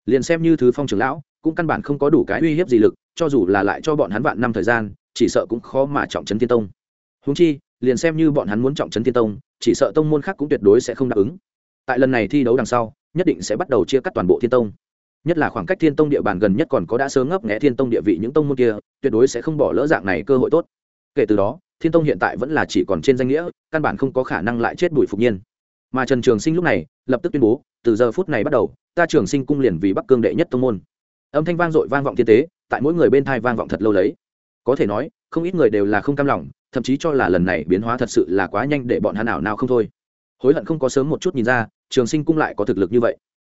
Liền xem như thứ phong trưởng lão cũng căn bản không có đủ cái uy hiếp gì lực, cho dù là lại cho bọn hắn vạn năm thời gian, chỉ sợ cũng khó mà trọng trấn thiên tông. Húng chi, liền xem như bọn hắn muốn trọng trấn thiên tông, chỉ sợ tông môn khác cũng tuyệt đối sẽ không đáp ứng. Tại lần này thi đấu đằng sau, nhất định sẽ bắt đầu chia cắt toàn bộ thiên tông. Nhất là khoảng cách thiên tông địa bàn gần nhất còn có đã sớm ngấp nghẽ thiên tông địa vị những tông môn kia, tuyệt đối sẽ không bỏ lỡ dạng này cơ hội tốt. Kể từ đó, thiên tông hiện tại vẫn là chỉ còn trên danh nghĩa, căn bản không có khả năng lại chết bụi phục nhiên. Mà trần trường sinh lúc này, lập tức tuyên bố, từ giờ phút này bắt đầu, ta trường sinh cung liền vì bắc cương đệ nhất tông môn âm thanh vang dội vang vọng thiên tế, tại mỗi người bên thai vang vọng thật lâu lấy. Có thể nói, không ít người đều là không cam lòng, thậm chí cho là lần này biến hóa thật sự là quá nhanh để bọn hắn nào nào không thôi. Hối hận không có sớm một chút nhìn ra, trường sinh cung lại có thực lực như vậy.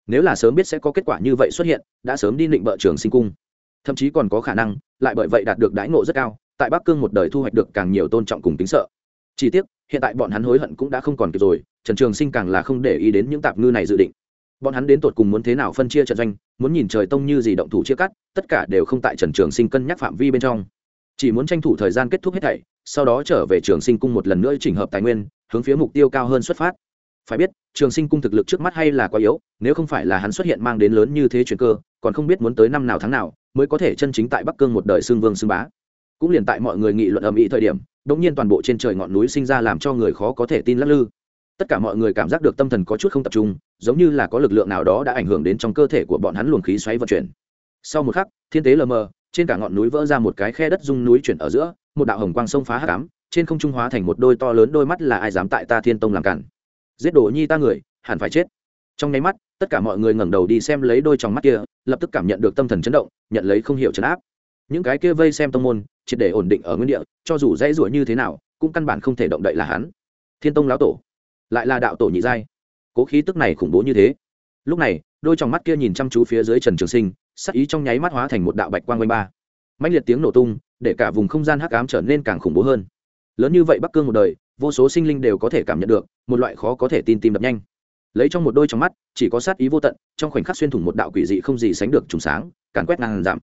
Nếu là sớm biết sẽ có kết quả như vậy xuất hiện, đã sớm đi định bợ trường sinh cung. Thậm chí còn có khả năng, lại bởi vậy đạt được đãi ngộ rất cao, tại bắc cương một đời thu hoạch được càng nhiều tôn trọng cùng tính sợ. Chỉ tiếc, hiện tại bọn hắn hối hận cũng đã không còn kịp rồi, trần trường sinh càng là không để ý đến những tạp ngư này dự định bọn hắn đến tột cùng muốn thế nào phân chia trận doanh, muốn nhìn trời tông như gì động thủ chia cắt, tất cả đều không tại trần trường sinh cân nhắc phạm vi bên trong. Chỉ muốn tranh thủ thời gian kết thúc hết thảy, sau đó trở về trường sinh cung một lần nữa chỉnh hợp tài nguyên, hướng phía mục tiêu cao hơn xuất phát. Phải biết, trường sinh cung thực lực trước mắt hay là quá yếu, nếu không phải là hắn xuất hiện mang đến lớn như thế chuyện cơ, còn không biết muốn tới năm nào tháng nào, mới có thể chân chính tại bắc cương một đời xương vương xương bá. Cũng liền tại mọi người nghị luận ầm ĩ thời điểm đ ỗ n g nhiên toàn bộ trên trời ngọn núi sinh ra làm cho người khó có thể tin lắc lư tất cả mọi người cảm giác được tâm thần có chút không tập trung, giống như là có lực lượng nào đó đã ảnh hưởng đến trong cơ thể của bọn hắn luồng khí xoáy vận chuyển. Sau một khắc, thiên tế lờ mờ, trên cả ngọn núi vỡ ra một cái khe đất dung núi chuyển ở giữa, một đạo hồng quang sông phá hát cám trên không trung hóa thành một đôi to lớn đôi mắt là ai dám tại ta thiên tông làm cản. Giết đồ nhi ta người, hẳn phải chết. Trong nháy mắt, tất cả mọi người ngẩng đầu đi xem lấy đôi trong mắt kia, lập tức cảm nhận được tâm thần chấn động, nhận lấy không hiểu chấn áp. Những cái kia vây xem tông môn, triệt để ổn định ở nguyên địa, cho dù dãy rủa như thế nào, cũng căn bản không thể động đậy là hắn. Thiên tông lão tổ lại là đạo tổ nhị giai. Cố khí tức này khủng bố như thế. Lúc này, đôi trong mắt kia nhìn chăm chú phía dưới trần trường sinh, sắc ý trong nháy mắt hóa thành một đạo bạch quang quanh ba. Mạnh liệt tiếng nổ tung, để cả vùng không gian hắc ám trở nên càng khủng bố hơn. Lớn như vậy bắc cương một đời, vô số sinh linh đều có thể cảm nhận được, một loại khó có thể tin tìm đập nhanh. Lấy trong một đôi trong mắt, chỉ có sát ý vô tận, trong khoảnh khắc xuyên thủng một đạo quỷ dị không gì sánh được trùng sáng, càn quét ngàn giảm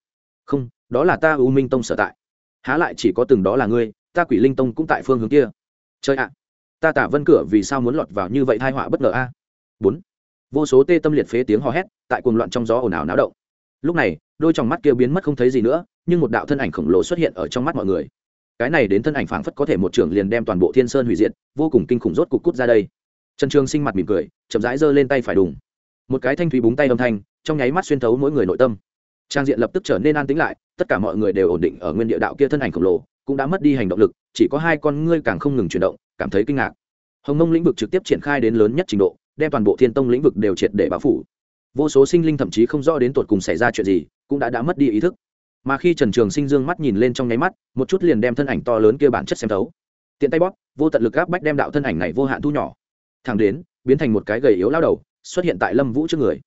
không, đó là ta u minh tông sở tại. Há lại chỉ có từng đó là ngươi, ta quỷ linh tông cũng tại phương hướng kia. Chơi ạ ta tả vân cửa vì sao muốn lọt vào như vậy thai họa bất ngờ a? Bốn. Vô số tê tâm liệt phế tiếng hò hét, tại cuồng loạn trong gió ồn ào náo động. Lúc này, đôi trong mắt kia biến mất không thấy gì nữa, nhưng một đạo thân ảnh khổng lồ xuất hiện ở trong mắt mọi người. Cái này đến thân ảnh phảng phất có thể một trưởng liền đem toàn bộ thiên sơn hủy diệt, vô cùng kinh khủng rốt cục cút ra đây. Trần trường sinh mặt mỉm cười, chậm rãi giơ lên tay phải đùng. Một cái thanh thúy búng tay âm thanh, trong nháy mắt xuyên thấu mỗi người nội tâm. Trang diện lập tức trở nên an tĩnh lại, tất cả mọi người đều ổn định ở nguyên địa đạo kia thân ảnh khổng lồ, cũng đã mất đi hành động lực, chỉ có hai con ngươi càng không ngừng chuyển động cảm thấy kinh ngạc. Hồng mông lĩnh vực trực tiếp triển khai đến lớn nhất trình độ, đem toàn bộ thiên tông lĩnh vực đều triệt để báo phủ. Vô số sinh linh thậm chí không rõ đến tột cùng xảy ra chuyện gì, cũng đã đã mất đi ý thức. Mà khi trần trường sinh dương mắt nhìn lên trong nháy mắt, một chút liền đem thân ảnh to lớn kia bản chất xem thấu. Tiện tay bóp, vô tận lực áp bách đem đạo thân ảnh này vô hạn thu nhỏ. Thẳng đến, biến thành một cái gầy yếu lao đầu, xuất hiện tại lâm vũ trước người.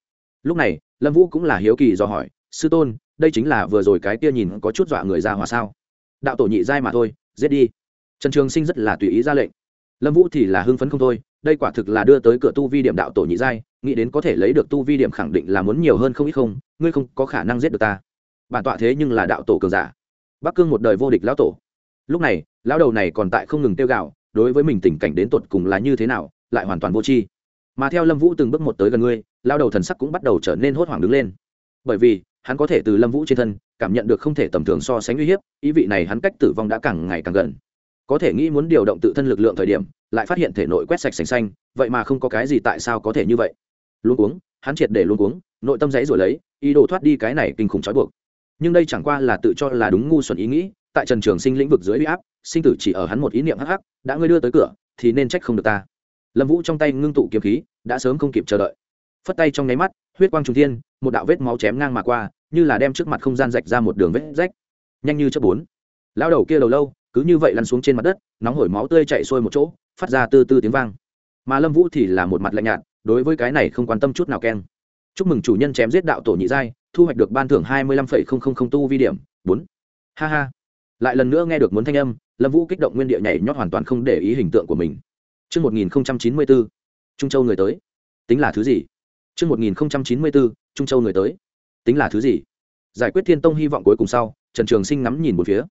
Lúc này, lâm vũ cũng là hiếu kỳ do hỏi, sư tôn, đây chính là vừa rồi cái kia nhìn có chút dọa người ra hòa sao? Đạo tổ nhị giai mà thôi, giết đi. Trần trường sinh rất là tùy ý ra lệnh lâm vũ thì là hưng phấn không thôi, đây quả thực là đưa tới cửa tu vi điểm đạo tổ nhị giai, nghĩ đến có thể lấy được tu vi điểm khẳng định là muốn nhiều hơn không ít không, ngươi không có khả năng giết được ta. Bản tọa thế nhưng là đạo tổ cường giả. Bắc cương một đời vô địch lão tổ. Lúc này, lão đầu này còn tại không ngừng tiêu gạo đối với mình tình cảnh đến tột cùng là như thế nào, lại hoàn toàn vô tri. Mà theo lâm vũ từng bước một tới gần ngươi lao đầu thần sắc cũng bắt đầu trở nên hốt hoảng đứng lên. Bởi vì, hắn có thể từ lâm vũ trên thân, cảm nhận được không thể tầm thường so sánh uy hiếp, ý vị này hắn cách tử vong đã càng ngày càng gần có thể nghĩ muốn điều động tự thân lực lượng thời điểm, lại phát hiện thể nội quét sạch sành xanh, vậy mà không có cái gì tại sao có thể như vậy. Luôn uống hắn triệt để luôn uống nội tâm dãy rồi lấy, ý đồ thoát đi cái này kinh khủng trói buộc. Nhưng đây chẳng qua là tự cho là đúng ngu xuẩn ý nghĩ, tại trần trường sinh lĩnh vực dưới huy áp, sinh tử chỉ ở hắn một ý niệm hắc hắc, đã ngươi đưa tới cửa, thì nên trách không được ta. Lâm vũ trong tay ngưng tụ kiếm khí, đã sớm không kịp chờ đợi. Phất tay trong nháy mắt, huyết quang trung thiên, một đạo vết máu chém ngang mà qua, như là đem trước mặt không gian rạch ra một đường vết rách. Nhanh như chớp bốn. Lao đầu kia đầu lâu cứ như vậy lăn xuống trên mặt đất nóng hổi máu tươi chạy sôi một chỗ phát ra tư tư tiếng vang mà lâm vũ thì là một mặt lạnh nhạt đối với cái này không quan tâm chút nào keng chúc mừng chủ nhân chém giết đạo tổ nhị giai thu hoạch được ban thưởng hai mươi lăm phẩy không không không tu vi điểm bốn ha ha lại lần nữa nghe được muốn thanh âm lâm vũ kích động nguyên địa nhảy nhót hoàn toàn không để ý hình tượng của mình Trước 1094, Trung Châu người tới. Tính là thứ gì? Trước 1094, Trung Châu người tới. Tính là thứ gì? Giải quyết Thiên Tông hy vọng cuối cùng sau, Trần Trường Sinh ngắm nhìn một phía.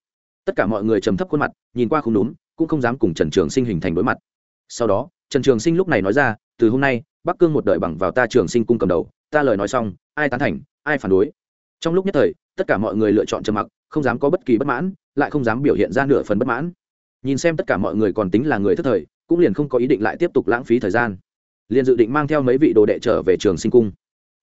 Tất cả mọi người trầm thấp khuôn mặt, nhìn qua không đúng, cũng không dám cùng Trần Trường Sinh hình thành đối mặt. Sau đó, Trần Trường Sinh lúc này nói ra, từ hôm nay, Bắc Cương một đời bằng vào ta Trường Sinh cung cầm đầu, ta lời nói xong, ai tán thành, ai phản đối. Trong lúc nhất thời, tất cả mọi người lựa chọn trầm mặc, không dám có bất kỳ bất mãn, lại không dám biểu hiện ra nửa phần bất mãn. Nhìn xem tất cả mọi người còn tính là người thất thời, cũng liền không có ý định lại tiếp tục lãng phí thời gian liền dự định mang theo mấy vị đồ đệ trở về trường sinh cung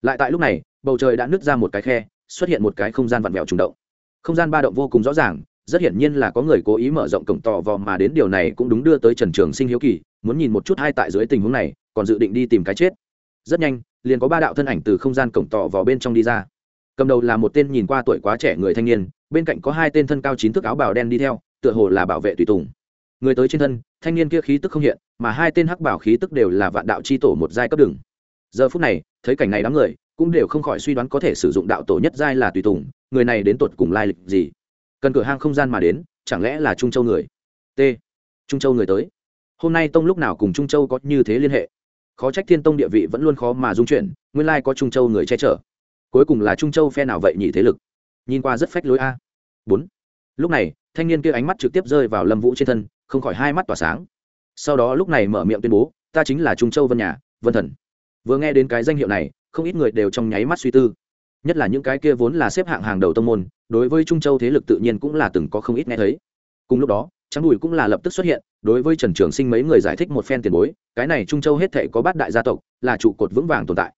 lại tại lúc này bầu trời đã nứt ra một cái khe xuất hiện một cái không gian vặn vẹo trùng động không gian ba động vô cùng rõ ràng rất hiển nhiên là có người cố ý mở rộng cổng tò vò mà đến điều này cũng đúng đưa tới trần trường sinh hiếu kỳ, muốn nhìn một chút hai tại dưới tình huống này, còn dự định đi tìm cái chết. Rất nhanh, liền có ba đạo thân ảnh từ không gian cổng tò vò bên trong đi ra. Cầm đầu là một tên nhìn qua tuổi quá trẻ người thanh niên, bên cạnh có hai tên thân cao chín thước áo bào đen đi theo, tựa hồ là bảo vệ tùy tùng. Người tới trên thân, thanh niên kia khí tức không hiện, mà hai tên hắc bảo khí tức đều là vạn đạo c h i tổ một giai cấp đường. Giờ phút này, thấy cảnh này đám người, cũng đều không khỏi suy đoán có thể sử dụng đạo tổ nhất giai là tùy tùng, người này đến tột cùng lai lịch gì cần cửa hang không gian mà đến, chẳng lẽ là trung châu người? T. Trung châu người tới. Hôm nay tông lúc nào cùng trung châu có như thế liên hệ? Khó trách thiên tông địa vị vẫn luôn khó mà dung chuyển, nguyên lai có trung châu người che chở. Cuối cùng là trung châu phe nào vậy nhỉ thế lực? Nhìn qua rất phách lối a. Bốn. Lúc này, thanh niên kia ánh mắt trực tiếp rơi vào lâm vũ trên thân, không khỏi hai mắt tỏa sáng. Sau đó lúc này mở miệng tuyên bố, ta chính là trung châu vân nhà, vân thần. Vừa nghe đến cái danh hiệu này, không ít người đều trong nháy mắt suy tư nhất là những cái kia vốn là xếp hạng hàng đầu tông môn, đối với trung châu thế lực tự nhiên cũng là từng có không ít nghe thấy. Cùng lúc đó, trắng đùi cũng là lập tức xuất hiện, đối với trần trường sinh mấy người giải thích một phen tiền bối, cái này trung châu hết thể có bát đại gia tộc, là trụ cột vững vàng tồn tại.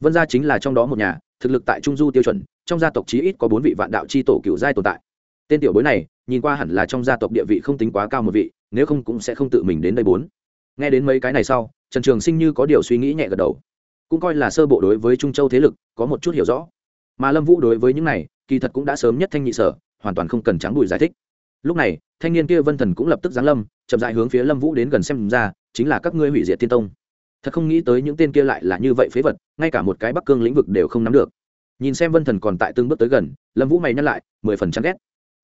Vân gia chính là trong đó một nhà, thực lực tại trung du tiêu chuẩn, trong gia tộc chí ít có bốn vị vạn đạo c h i tổ cựu giai tồn tại. Tên tiểu bối này, nhìn qua hẳn là trong gia tộc địa vị không tính quá cao một vị, nếu không cũng sẽ không tự mình đến đây bốn. Nghe đến mấy cái này sau, trần trường sinh như có điều suy nghĩ nhẹ gật đầu. Cũng coi là sơ bộ đối với trung châu thế lực, có một chút hiểu rõ mà lâm vũ đối với những này kỳ thật cũng đã sớm nhất thanh nhị sở hoàn toàn không cần trắng đùi giải thích lúc này thanh niên kia vân thần cũng lập tức giáng lâm chậm dại hướng phía lâm vũ đến gần xem ra chính là các ngươi hủy diệt thiên tông thật không nghĩ tới những tên kia lại là như vậy phế vật ngay cả một cái bắc cương lĩnh vực đều không nắm được nhìn xem vân thần còn tại tương bước tới gần lâm vũ mày nhắc lại mười phần chán ghét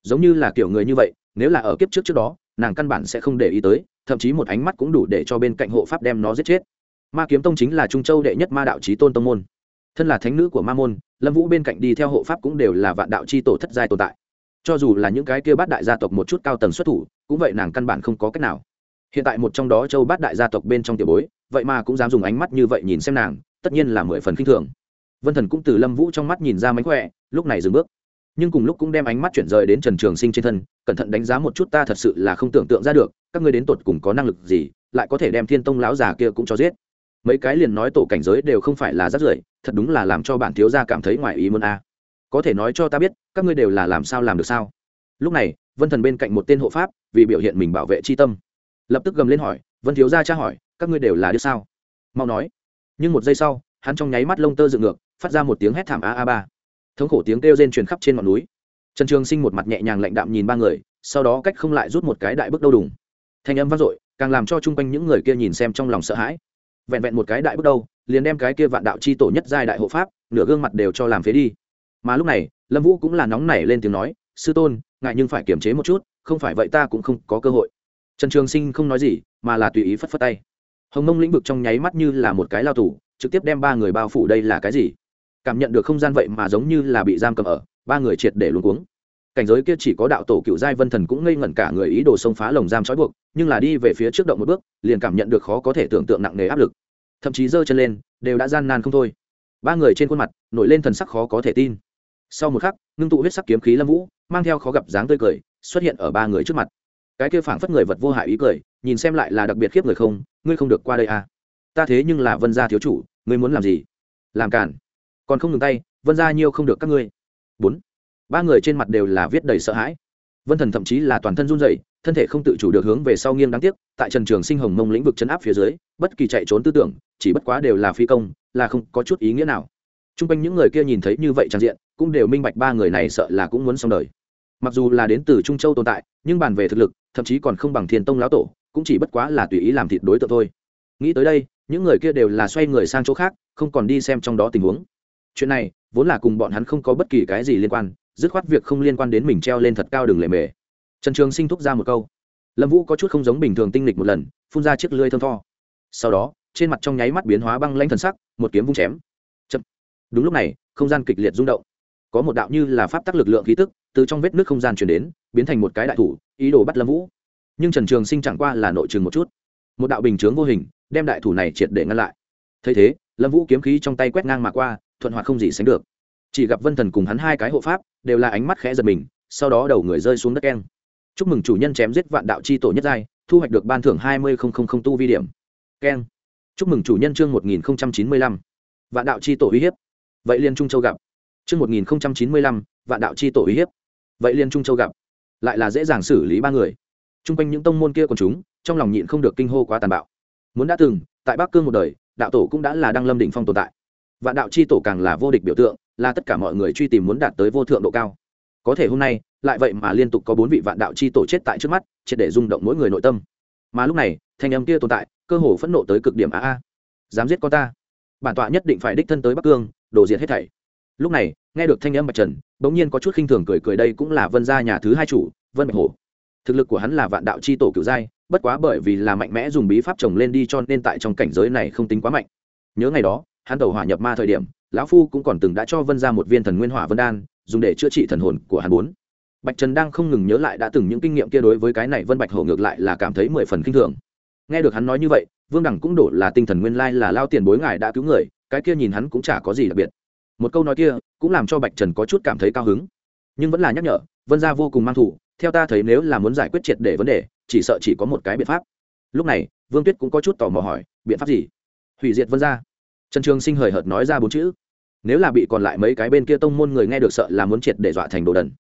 giống như là kiểu người như vậy nếu là ở kiếp trước trước đó nàng căn bản sẽ không để ý tới thậm chí một ánh mắt cũng đủ để cho bên cạnh hộ pháp đem nó giết chết ma kiếm tông chính là trung châu đệ nhất ma đạo trí tôn tông môn thân là thánh nữ của ma môn lâm vũ bên cạnh đi theo hộ pháp cũng đều là vạn đạo c h i tổ thất giai tồn tại. Cho dù là những cái kia bát đại gia tộc một chút cao tầng xuất thủ, cũng vậy nàng căn bản không có cách nào. Hiện tại một trong đó châu bát đại gia tộc bên trong tiểu bối, vậy mà cũng dám dùng ánh mắt như vậy nhìn xem nàng, tất nhiên là mười phần k i n h thường. Vân thần cũng từ lâm vũ trong mắt nhìn ra mánh khỏe, lúc này dừng bước. Nhưng cùng lúc cũng đem ánh mắt chuyển rời đến trần trường sinh trên thân, cẩn thận đánh giá một chút ta thật sự là không tưởng tượng ra được, các ngươi đến tột cùng có năng lực gì, lại có thể đem thiên tông lão già kia cũng cho giết mấy cái liền nói tổ cảnh giới đều không phải là rắt rưởi, thật đúng là làm cho bản thiếu gia cảm thấy ngoài ý muốn a. Có thể nói cho ta biết, các ngươi đều là làm sao làm được sao? Lúc này, vân thần bên cạnh một tên hộ pháp, vì biểu hiện mình bảo vệ chi tâm, lập tức gầm lên hỏi, vân thiếu gia tra hỏi, các ngươi đều là đứa sao? Mau nói. Nhưng một giây sau, hắn trong nháy mắt lông tơ dựng ngược, phát ra một tiếng hét thảm a a ba. Thống khổ tiếng kêu rên truyền khắp trên ngọn núi. Trần trường sinh một mặt nhẹ nhàng lạnh đạm nhìn ba người, sau đó cách không lại rút một cái đại bước đâu đùng. Thanh âm vang dội, càng làm cho chung quanh những người kia nhìn xem trong lòng sợ hãi vẹn vẹn một cái đại bước đâu, liền đem cái kia vạn đạo chi tổ nhất giai đại hộ pháp, nửa gương mặt đều cho làm phế đi. Mà lúc này, lâm vũ cũng là nóng nảy lên tiếng nói, sư tôn ngại nhưng phải kiềm chế một chút, không phải vậy ta cũng không có cơ hội. Trần trường sinh không nói gì, mà là tùy ý phất phất tay. Hồng mông lĩnh vực trong nháy mắt như là một cái lao tù, trực tiếp đem ba người bao phủ đây là cái gì? Cảm nhận được không gian vậy mà giống như là bị giam cầm ở, ba người triệt để luống cuống cảnh giới kia chỉ có đạo tổ cựu giai vân thần cũng ngây ngẩn cả người ý đồ xông phá lồng giam trói buộc, nhưng là đi về phía trước động một bước, liền cảm nhận được khó có thể tưởng tượng nặng nề áp lực. Thậm chí giơ chân lên, đều đã gian nan không thôi. Ba người trên khuôn mặt, nổi lên thần sắc khó có thể tin. Sau một khắc, ngưng tụ huyết sắc kiếm khí lâm vũ, mang theo khó gặp dáng tươi cười, xuất hiện ở ba người trước mặt. Cái kia phảng phất người vật vô hại ý cười, nhìn xem lại là đặc biệt khiếp người không, ngươi không được qua đây à? Ta thế nhưng là vân gia thiếu chủ, ngươi muốn làm gì? Làm cản còn không ngừng tay, vân gia nhiêu không được các ngươi. Bốn ba người trên mặt đều là viết đầy sợ hãi. Vân thần thậm chí là toàn thân run rẩy, thân thể không tự chủ được hướng về sau nghiêng đáng tiếc, tại trần trường sinh hồng mông lĩnh vực chấn áp phía dưới, bất kỳ chạy trốn tư tưởng, chỉ bất quá đều là phi công, là không có chút ý nghĩa nào. T quanh những người kia nhìn thấy như vậy trang diện, cũng đều minh bạch ba người này sợ là cũng muốn xong đời. Mặc dù là đến từ trung châu tồn tại, nhưng bàn về thực lực, thậm chí còn không bằng thiên tông lão tổ, cũng chỉ bất quá là tùy ý làm thịt đối tượng thôi. Nghĩ tới đây, những người kia đều là xoay người sang chỗ khác, không còn đi xem trong đó tình huống. Chuyện này, vốn là cùng bọn hắn không có bất kỳ cái gì liên quan dứt khoát việc không liên quan đến mình treo lên thật cao đường lề mề. Trần trường sinh thúc ra một câu. Lâm vũ có chút không giống bình thường tinh lịch một lần, phun ra chiếc lưới thơm tho. Sau đó, trên mặt trong nháy mắt biến hóa băng lanh thần sắc, một kiếm vung chém. Chậm. đúng lúc này, không gian kịch liệt rung động. Có một đạo như là pháp tắc lực lượng khí tức từ trong vết nước không gian chuyển đến, biến thành một cái đại thủ, ý đồ bắt lâm vũ. Nhưng trần trường sinh chẳng qua là nội trường một chút. Một đạo bình chướng vô hình, đem đại thủ này triệt để ngăn lại. Thấy thế, lâm vũ kiếm khí trong tay quét ngang mà qua, thuận hoạt không gì sánh được chỉ gặp vân thần cùng hắn hai cái hộ pháp, đều là ánh mắt khẽ giật mình, sau đó đầu người rơi xuống đất keng. Chúc mừng chủ nhân chém giết vạn đạo chi tổ nhất giai, thu hoạch được ban thưởng hai mươi tu vi điểm. Keng. Chúc mừng chủ nhân chương một nghìn chín mươi lăm. Vạn đạo chi tổ uy hiếp. Vậy liên trung châu gặp. Chương một nghìn chín mươi lăm, vạn đạo chi tổ uy hiếp. Vậy liên trung châu gặp. Lại là dễ dàng xử lý ba người. Trung quanh những tông môn kia còn chúng, trong lòng nhịn không được kinh hô quá tàn bạo. Muốn đã từng, tại bắc cương một đời, đạo tổ cũng đã là đăng lâm đỉnh phong tồn tại vạn đạo c h i tổ càng là vô địch biểu tượng, là tất cả mọi người truy tìm muốn đạt tới vô thượng độ cao. Có thể hôm nay, lại vậy mà liên tục có bốn vị vạn đạo chi tổ chết tại trước mắt, triệt để rung động mỗi người nội tâm. Mà lúc này, thanh âm kia tồn tại, cơ hồ phẫn nộ tới cực điểm a a. Dám giết con ta. Bản tọa nhất định phải đích thân tới bắc cương, đổ diệt hết thảy. Lúc này, nghe được thanh âm bạch trần, bỗng nhiên có chút khinh thường cười cười đây cũng là vân gia nhà thứ hai chủ, vân bạch hổ. Thực lực của hắn là vạn đạo c h i tổ cựu giai, bất quá bởi vì là mạnh mẽ dùng bí pháp trồng lên đi cho nên tại trong cảnh giới này không tính quá mạnh. Nhớ ngày đó hắn đầu hỏa nhập ma thời điểm, lão phu cũng còn từng đã cho vân ra một viên thần nguyên hỏa vân đan, dùng để chữa trị thần hồn của hắn bốn. Bạch trần đang không ngừng nhớ lại đã từng những kinh nghiệm kia đối với cái này vân bạch hổ ngược lại là cảm thấy mười phần k i n h thường. Nghe được hắn nói như vậy, vương đẳng cũng đổ là tinh thần nguyên lai là lao tiền bối ngài đã cứu người, cái kia nhìn hắn cũng chả có gì đặc biệt. Một câu nói kia cũng làm cho bạch trần có chút cảm thấy cao hứng. Nhưng vẫn là nhắc nhở, vân gia vô cùng mang thủ, theo ta thấy nếu là muốn giải quyết triệt để vấn đề, chỉ sợ chỉ có một cái biện pháp. Lúc này, vương tuyết cũng có chút tò mò hỏi, biện pháp gì? Hủy diệt vân gia trần trường sinh hời hợt nói ra bốn chữ. Nếu là bị còn lại mấy cái bên kia tông môn người nghe được sợ là muốn triệt để dọa thành đồ đần.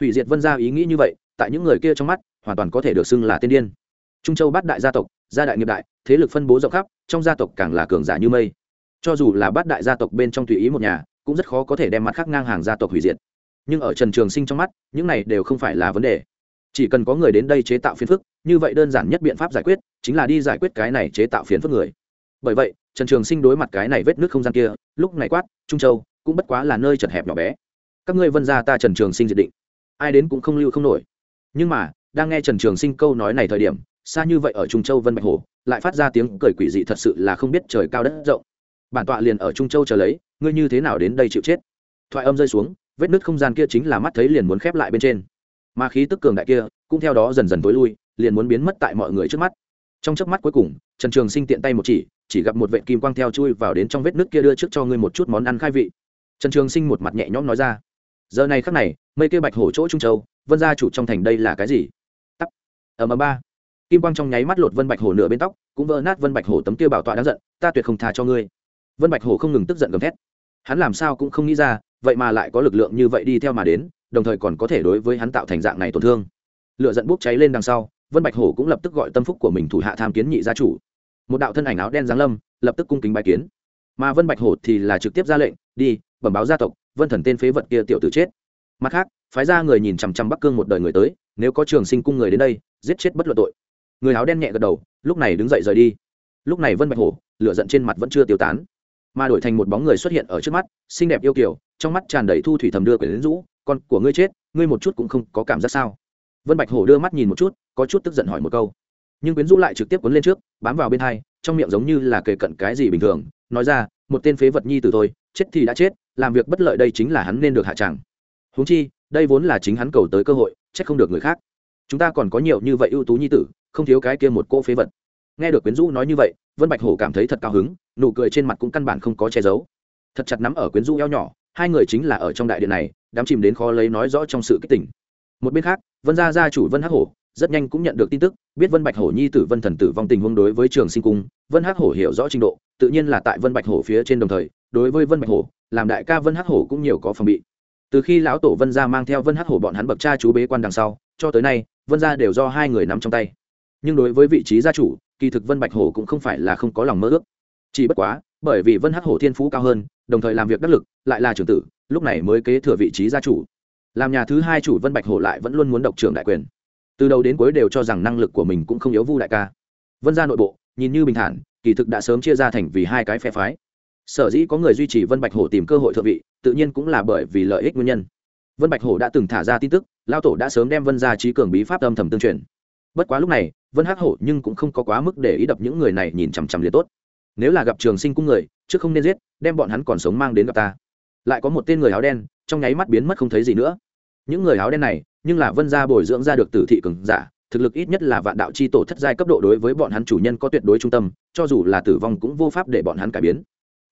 Hủy diệt vân gia ý nghĩ như vậy, tại những người kia trong mắt, hoàn toàn có thể được xưng là tiên điên. Trung châu bát đại gia tộc, gia đại nghiệp đại, thế lực phân bố rộng khắp, trong gia tộc càng là cường giả như mây. Cho dù là bát đại gia tộc bên trong tùy ý một nhà, cũng rất khó có thể đem mặt khác ngang hàng gia tộc hủy diệt. Nhưng ở trần trường sinh trong mắt, những này đều không phải là vấn đề. Chỉ cần có người đến đây chế tạo phiền phức, như vậy đơn giản nhất biện pháp giải quyết, chính là đi giải quyết cái này chế tạo phiền phức người. Bởi vậy trần trường sinh đối mặt cái này vết nước không gian kia, lúc này quát, trung châu, cũng bất quá là nơi chật hẹp nhỏ bé. Các ngươi vân ra ta trần trường sinh dự định. Ai đến cũng không lưu không nổi. Nhưng mà, đang nghe trần trường sinh câu nói này thời điểm, xa như vậy ở trung châu vân bạch hồ, lại phát ra tiếng cười quỷ dị thật sự là không biết trời cao đất rộng. Bản tọa liền ở trung châu chờ lấy, ngươi như thế nào đến đây chịu chết? Thoại âm rơi xuống, vết nứt không gian kia chính là mắt thấy liền muốn khép lại bên trên. Mà khí tức cường đại kia, cũng theo đó dần dần tối lui, liền muốn biến mất tại mọi người trước mắt. Trong chớp mắt cuối cùng, trần trường sinh tiện tay một chỉ chỉ gặp một vệ kim quang theo chui vào đến trong vết nứt kia đưa trước cho ngươi một chút món ăn khai vị. Trần trường sinh một mặt nhẹ nhõm nói ra. Giờ này khắc này, mây kia bạch hổ chỗ trung châu, vân gia chủ trong thành đây là cái gì? Tắt ở mờ ba. Kim quang trong nháy mắt lột vân bạch hổ nửa bên tóc, cũng vỡ nát vân bạch hổ tấm kia bảo tọa đáng giận, ta tuyệt không tha cho ngươi. Vân bạch hổ không ngừng tức giận gầm thét. Hắn làm sao cũng không nghĩ ra, vậy mà lại có lực lượng như vậy đi theo mà đến, đồng thời còn có thể đối với hắn tạo thành dạng này tổn thương. Lựa giận bốc cháy lên đằng sau, vân bạch hổ cũng lập tức gọi tâm phúc của mình thủ hạ tham kiến nhị gia chủ một đạo thân ảnh áo đen giáng lâm, lập tức cung kính bài kiến. Mà vân bạch hổ thì là trực tiếp ra lệnh, đi, bẩm báo gia tộc, vân thần tên phế vật kia tiểu tử chết. Mặt khác, phái ra người nhìn chằm chằm bắc cương một đời người tới, nếu có trường sinh cung người đến đây, giết chết bất luận tội. Người áo đen nhẹ gật đầu, lúc này đứng dậy rời đi. Lúc này vân bạch hổ, lửa giận trên mặt vẫn chưa tiêu tán. Mà đổi thành một bóng người xuất hiện ở trước mắt, xinh đẹp yêu kiều, trong mắt tràn đầy thu thủy thầm đưa quyển lính rũ, con của ngươi chết, ngươi một chút cũng không có cảm giác sao? Vân bạch hổ đưa mắt nhìn một chút, có chút tức giận hỏi một câu nhưng quyến rũ lại trực tiếp cuốn lên trước, bám vào bên hai, trong miệng giống như là kề cận cái gì bình thường, nói ra, một tên phế vật nhi từ tôi chết thì đã chết, làm việc bất lợi đây chính là hắn nên được hạ tràng huống chi, đây vốn là chính hắn cầu tới cơ hội trách không được người khác. Chúng ta còn có nhiều như vậy ưu tú nhi tử, không thiếu cái kia một cô phế vật. Nghe được quyến rũ nói như vậy, vân bạch hổ cảm thấy thật cao hứng, nụ cười trên mặt cũng căn bản không có che giấu. Thật chặt nắm ở quyến rũ eo nhỏ, hai người chính là ở trong đại điện này, đám chìm đến khó lấy nói rõ trong sự kích tỉnh một bên khác, vân gia gia chủ vân hắc hổ rất nhanh cũng nhận được tin tức, biết vân bạch hổ nhi tử vân thần tử vong tình huống đối với trường sinh cung, vân hắc hổ hiểu rõ trình độ, tự nhiên là tại vân bạch hổ phía trên đồng thời, đối với vân bạch hổ, làm đại ca vân hắc hổ cũng nhiều có phòng bị. Từ khi lão tổ vân gia mang theo vân hắc hổ bọn hắn bậc cha chú bế quan đằng sau, cho tới nay, vân gia đều do hai người nắm trong tay. Nhưng đối với vị trí gia chủ, kỳ thực vân bạch hổ cũng không phải là không có lòng mơ ước. Chỉ bất quá, bởi vì vân hắc hổ thiên phú cao hơn, đồng thời làm việc đắc lực, lại là trưởng tử, lúc này mới kế thừa vị trí gia chủ. Làm nhà thứ hai chủ vân bạch hổ lại vẫn luôn muốn độc trưởng đại quyền từ đầu đến cuối đều cho rằng năng lực của mình cũng không yếu vu đại ca. Vân gia nội bộ, nhìn như bình thản, kỳ thực đã sớm chia ra thành vì hai cái phe phái. Sở dĩ có người duy trì vân bạch hổ tìm cơ hội thượng vị, tự nhiên cũng là bởi vì lợi ích nguyên nhân. Vân bạch hổ đã từng thả ra tin tức, lao tổ đã sớm đem vân gia trí cường bí pháp âm thầm tương truyền. Bất quá lúc này, vân hắc hổ nhưng cũng không có quá mức để ý đập những người này nhìn chằm chằm liền tốt. Nếu là gặp trường sinh cung người chứ không nên giết, đem bọn hắn còn sống mang đến gặp ta. Lại có một tên người áo đen, trong nháy mắt biến mất không thấy gì nữa. Những người áo đen này nhưng là vân gia bồi dưỡng ra được tử thị cường giả, thực lực ít nhất là vạn đạo c h i tổ thất giai cấp độ đối với bọn hắn chủ nhân có tuyệt đối trung tâm, cho dù là tử vong cũng vô pháp để bọn hắn cải biến.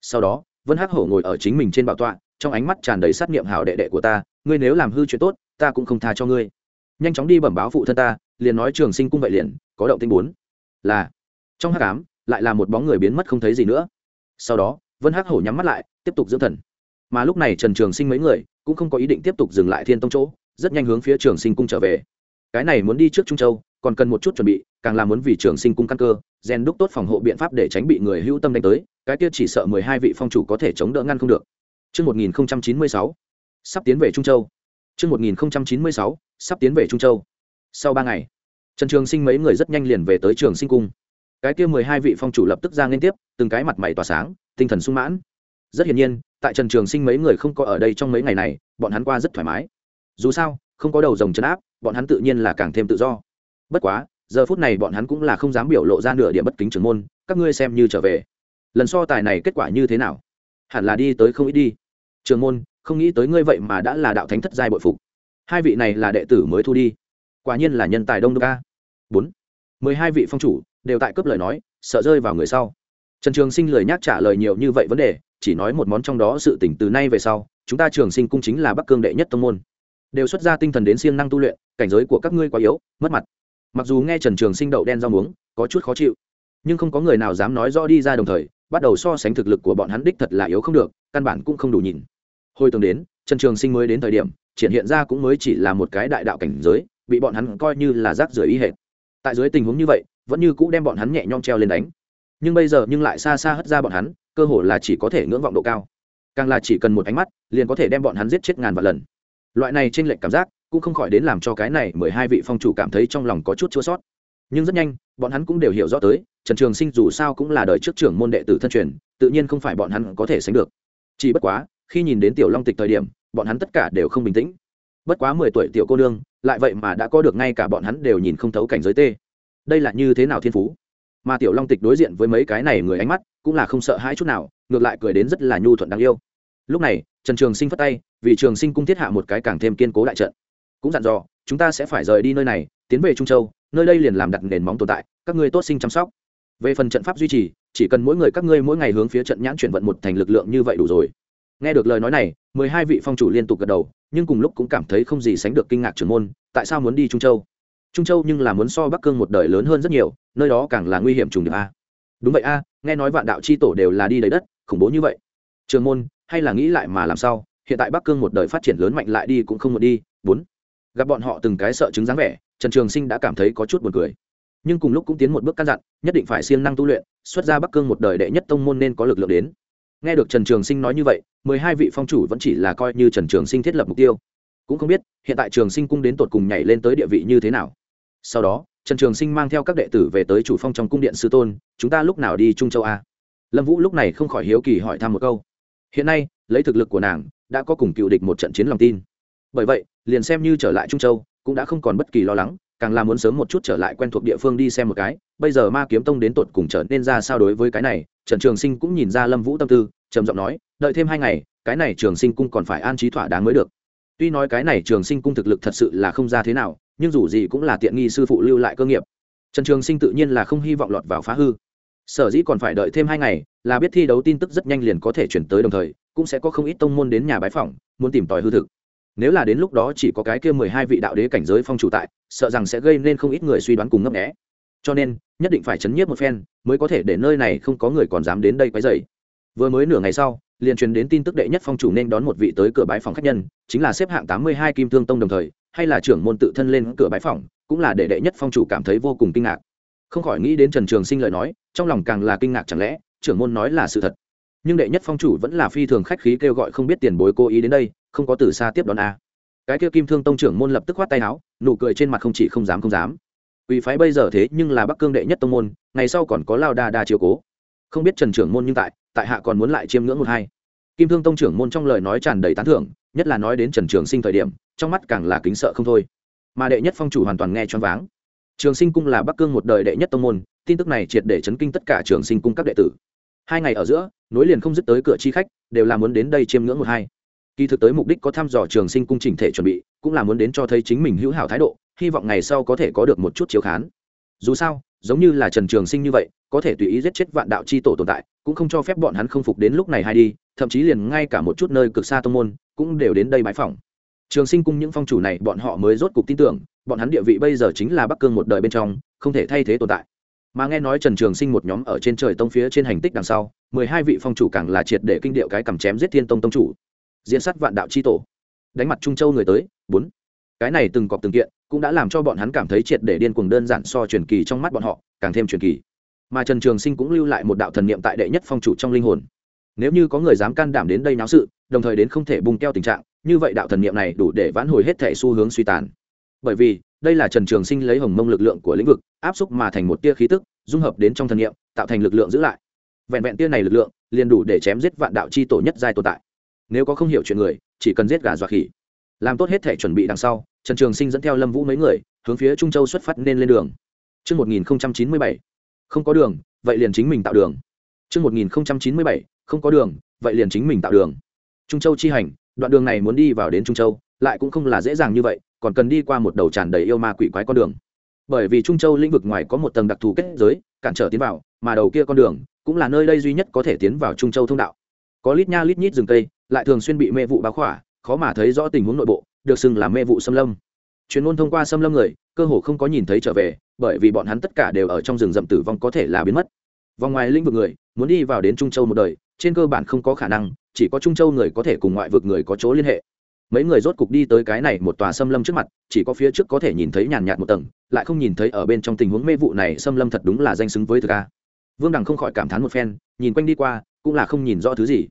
Sau đó, vân hắc hổ ngồi ở chính mình trên bảo tọa, trong ánh mắt tràn đầy sát nghiệm hảo đệ đệ của ta, ngươi nếu làm hư chuyện tốt, ta cũng không tha cho ngươi. Nhanh chóng đi bẩm báo phụ thân ta, liền nói trường sinh cung vậy liền, có động tinh bốn. Là, trong hắc ám, lại là một bóng người biến mất không thấy gì nữa. Sau đó, vân hắc hổ nhắm mắt lại, tiếp tục dưỡng thần. Mà lúc này trần trường sinh mấy người, cũng không có ý định tiếp tục dừng lại thiên tông chỗ rất nhanh hướng phía trường sinh cung trở về cái này muốn đi trước trung châu còn cần một chút chuẩn bị càng là muốn vì trường sinh cung căn cơ gen đúc tốt phòng hộ biện pháp để tránh bị người hữu tâm đánh tới cái kia chỉ sợ mười hai vị phong chủ có thể chống đỡ ngăn không được Trước 1096, sắp tiến về Trung Châu. Trước 1096, sắp tiến về Trung Châu. Sau ba ngày, Trần Trường Sinh mấy người rất nhanh liền về tới Trường Sinh cung. Cái kia mười hai vị phong chủ lập tức ra liên tiếp, từng cái mặt mày tỏa sáng, tinh thần sung mãn. Rất hiển nhiên, tại Trần Trường Sinh mấy người không có ở đây trong mấy ngày này, bọn hắn qua rất thoải mái. Dù sao, không có đầu rồng chấn áp, bọn hắn tự nhiên là càng thêm tự do. bất quá giờ phút này bọn hắn cũng là không dám biểu lộ ra nửa điểm bất kính trưởng môn các ngươi xem như trở về. Lần so tài này kết quả như thế nào? Hẳn là đi tới không ít đi. Trường môn không nghĩ tới ngươi vậy mà đã là đạo thánh thất giai bội phục. Hai vị này là đệ tử mới thu đi. Quả nhiên là nhân tài đông đô ca bốn. Mười hai vị phong chủ đều tại cướp lời nói sợ rơi vào người sau. Trần trường sinh lời nhắc trả lời nhiều như vậy vấn đề chỉ nói một món trong đó sự tỉnh từ nay về sau chúng ta trường sinh cung chính là bắc cương đệ nhất tông môn đều xuất ra tinh thần đến siêng năng tu luyện, cảnh giới của các ngươi quá yếu, mất mặt. Mặc dù nghe trần trường sinh đậu đen rau muống, có chút khó chịu, nhưng không có người nào dám nói rõ đi ra đồng thời, bắt đầu so sánh thực lực của bọn hắn đích thật là yếu không được, căn bản cũng không đủ nhìn. Hồi tưởng đến, trần trường sinh mới đến thời điểm, triển hiện ra cũng mới chỉ là một cái đại đạo cảnh giới, bị bọn hắn coi như là rác rưởi y hệt. Tại dưới tình huống như vậy, vẫn như cũ đem bọn hắn nhẹ nhõm treo lên đánh. Nhưng bây giờ nhưng lại xa xa hất ra bọn hắn, cơ hồ là chỉ có thể ngưỡng vọng độ cao. Càng là chỉ cần một ánh mắt, liền có thể đem bọn hắn giết chết ngàn vạn lần loại này trên lệnh cảm giác cũng không khỏi đến làm cho cái này mười hai vị phong chủ cảm thấy trong lòng có chút chua sót. Nhưng rất nhanh, bọn hắn cũng đều hiểu rõ tới, trần trường sinh dù sao cũng là đời trước trưởng môn đệ tử thân truyền, tự nhiên không phải bọn hắn có thể sánh được. Chỉ bất quá, khi nhìn đến tiểu long tịch thời điểm, bọn hắn tất cả đều không bình tĩnh. Bất quá mười tuổi tiểu cô nương, lại vậy mà đã có được ngay cả bọn hắn đều nhìn không thấu cảnh giới tê. Đây là như thế nào thiên phú? Mà tiểu long tịch đối diện với mấy cái này người ánh mắt, cũng là không sợ hãi chút nào, ngược lại cười đến rất là nhu thuận đáng yêu lúc này, trần trường sinh phất tay, vì trường sinh cung thiết hạ một cái càng thêm kiên cố đại trận. Cũng dặn dò, chúng ta sẽ phải rời đi nơi này, tiến về trung châu, nơi đây liền làm đặt nền móng tồn tại, các ngươi tốt sinh chăm sóc. Về phần trận pháp duy trì, chỉ cần mỗi người các ngươi mỗi ngày hướng phía trận nhãn chuyển vận một thành lực lượng như vậy đủ rồi. Nghe được lời nói này, mười hai vị phong chủ liên tục gật đầu, nhưng cùng lúc cũng cảm thấy không gì sánh được kinh ngạc trưởng môn, tại sao muốn đi trung châu? Trung châu nhưng là muốn so bắc cương một đời lớn hơn rất nhiều, nơi đó càng là nguy hiểm trùng điệp a. Đúng vậy a, nghe nói vạn đạo c h i tổ đều là đi lấy đất, khủng bố như vậy. Trường môn hay là nghĩ lại mà làm sao, hiện tại bắc cương một đời phát triển lớn mạnh lại đi cũng không muốn đi. Bốn, gặp bọn họ từng cái sợ chứng dáng vẻ, trần trường sinh đã cảm thấy có chút buồn cười. Nhưng cùng lúc cũng tiến một bước căn dặn, nhất định phải siêng năng tu luyện, xuất ra bắc cương một đời đệ nhất tông môn nên có lực lượng đến. Nghe được trần trường sinh nói như vậy, mười hai vị phong chủ vẫn chỉ là coi như trần trường sinh thiết lập mục tiêu. Cũng không biết, hiện tại trường sinh cung đến tột cùng nhảy lên tới địa vị như thế nào. Sau đó, trần trường sinh mang theo các đệ tử về tới chủ phong trong cung điện sư tôn, chúng ta lúc nào đi trung châu a? Lâm vũ lúc này không khỏi hiếu kỳ hỏi thăm một câu hiện nay, lấy thực lực của nàng, đã có cùng cựu địch một trận chiến lòng tin. Bởi vậy, liền xem như trở lại trung châu, cũng đã không còn bất kỳ lo lắng, càng là muốn sớm một chút trở lại quen thuộc địa phương đi xem một cái. Bây giờ ma kiếm tông đến tột cùng trở nên ra sao đối với cái này, trần trường sinh cũng nhìn ra lâm vũ tâm tư, trầm giọng nói, đợi thêm hai ngày, cái này trường sinh cung còn phải an trí thỏa đáng mới được. Tuy nói cái này trường sinh cung thực lực thật sự là không ra thế nào, nhưng dù gì cũng là tiện nghi sư phụ lưu lại cơ nghiệp. Trần trường sinh tự nhiên là không hy vọng lọt vào phá hư. Sở dĩ còn phải đợi thêm hai ngày là biết thi đấu tin tức rất nhanh liền có thể chuyển tới đồng thời, cũng sẽ có không ít tông môn đến nhà bái phỏng, muốn tìm tòi hư thực. Nếu là đến lúc đó chỉ có cái kia mười hai vị đạo đế cảnh giới phong chủ tại, sợ rằng sẽ gây nên không ít người suy đoán cùng ngấp nghẽ cho nên, nhất định phải chấn nhiếp một phen, mới có thể để nơi này không có người còn dám đến đây quấy dày vừa mới nửa ngày sau, liền truyền đến tin tức đệ nhất phong chủ nên đón một vị tới cửa bái phòng khách nhân, chính là xếp hạng tám mươi hai kim thương tông đồng thời, hay là trưởng môn tự thân lên cửa bái phòng cũng là để đệ nhất phong chủ cảm thấy vô cùng kinh ngạc. Không khỏi nghĩ đến trần trường sinh lời nói, trong lòng càng là kinh ngạc chẳng lẽ trưởng môn nói là sự thật. Nhưng đệ nhất phong chủ vẫn là phi thường khách khí kêu gọi không biết tiền bối cố ý đến đây, không có từ xa tiếp đón a. Cái kia kim thương tông trưởng môn lập tức khoát tay áo, nụ cười trên mặt không chỉ không dám không dám. Quỷ phái bây giờ thế nhưng là bắc cương đệ nhất tông môn, ngày sau còn có lao đa đa chiều cố. Không biết trần trưởng môn nhưng tại tại hạ còn muốn lại chiêm ngưỡng một hai. Kim thương tông trưởng môn trong lời nói tràn đầy tán thưởng, nhất là nói đến trần trường sinh thời điểm, trong mắt càng là kính sợ không thôi. Mà đệ nhất phong chủ hoàn toàn nghe choáng váng. Trường sinh cung là bắc cương một đời đệ nhất tông môn, tin tức này triệt để chấn kinh tất cả trường sinh cung các đệ tử hai ngày ở giữa, nối liền không dứt tới cửa chi khách, đều là muốn đến đây chiêm ngưỡng một hai. Kỳ thực tới mục đích có thăm dò trường sinh cung chỉnh thể chuẩn bị, cũng là muốn đến cho thấy chính mình hữu hảo thái độ, hy vọng ngày sau có thể có được một chút chiếu khán. Dù sao, giống như là trần trường sinh như vậy, có thể tùy ý giết chết vạn đạo c h i tổ tồn tại, cũng không cho phép bọn hắn không phục đến lúc này hay đi, thậm chí liền ngay cả một chút nơi cực xa tông môn, cũng đều đến đây bãi phòng. Trường sinh cung những phong chủ này, bọn họ mới rốt cuộc tin tưởng, bọn hắn địa vị bây giờ chính là bắc cương một đời bên trong, không thể thay thế tồn tại mà nghe nói trần trường sinh một nhóm ở trên trời tông phía trên hành tích đằng sau, mười hai vị phong chủ càng là triệt để kinh điệu cái cầm chém giết thiên tông tông chủ. Diễn sát vạn đạo c h i tổ. Đánh mặt trung châu người tới, bốn. Cái này từng cọp từng kiện, cũng đã làm cho bọn hắn cảm thấy triệt để điên cuồng đơn giản so truyền kỳ trong mắt bọn họ, càng thêm truyền kỳ. Mà trần trường sinh cũng lưu lại một đạo thần niệm tại đệ nhất phong chủ trong linh hồn. Nếu như có người dám can đảm đến đây náo sự, đồng thời đến không thể bung keo tình trạng, như vậy đạo thần niệm này đủ để vãn hồi hết thể xu hướng suy tàn. Bởi vì đây là trần trường sinh lấy hồng mông lực lượng của lĩnh vực áp xúc mà thành một tia khí tức dung hợp đến trong thần niệm tạo thành lực lượng giữ lại. Vẹn vẹn tia này lực lượng liền đủ để chém giết vạn đạo chi tổ nhất giai tồn tại. Nếu có không hiểu chuyện người chỉ cần giết gà dọa khỉ. Làm tốt hết thể chuẩn bị đằng sau trần trường sinh dẫn theo lâm vũ mấy người hướng phía trung châu xuất phát nên lên đường. Trước 1097, không có đường, vậy liền chính mình tạo đường. Trước 1097, không có đường, vậy liền chính mình tạo đường. Trung Châu chi hành, đoạn đường này muốn đi vào đến Trung Châu, lại cũng không là dễ dàng như vậy, còn cần đi qua một đầu tràn đầy yêu ma quỷ quái con đường. Bởi vì Trung Châu lĩnh vực ngoài có một tầng đặc thù kết giới, cản trở tiến vào, mà đầu kia con đường cũng là nơi đây duy nhất có thể tiến vào Trung Châu thông đạo. Có lít nha lít nhít rừng cây, lại thường xuyên bị mê vụ bao khỏa, khó mà thấy rõ tình huống nội bộ, được xưng là mê vụ xâm lâm. Truyền ngôn thông qua xâm lâm người, cơ hồ không có nhìn thấy trở về, bởi vì bọn hắn tất cả đều ở trong rừng rậm tử vong có thể là biến mất. Vòng ngoài lĩnh vực người, muốn đi vào đến Trung Châu một đời, trên cơ bản không có khả năng, chỉ có Trung Châu người có thể cùng ngoại vực người có chỗ liên hệ. Mấy người rốt cục đi tới cái này một tòa xâm lâm trước mặt, chỉ có phía trước có thể nhìn thấy nhàn nhạt một tầng, lại không nhìn thấy ở bên trong tình huống mê vụ này xâm lâm thật đúng là danh xứng với thực ca Vương Đằng không khỏi cảm thán một phen, nhìn quanh đi qua, cũng là không nhìn rõ thứ gì.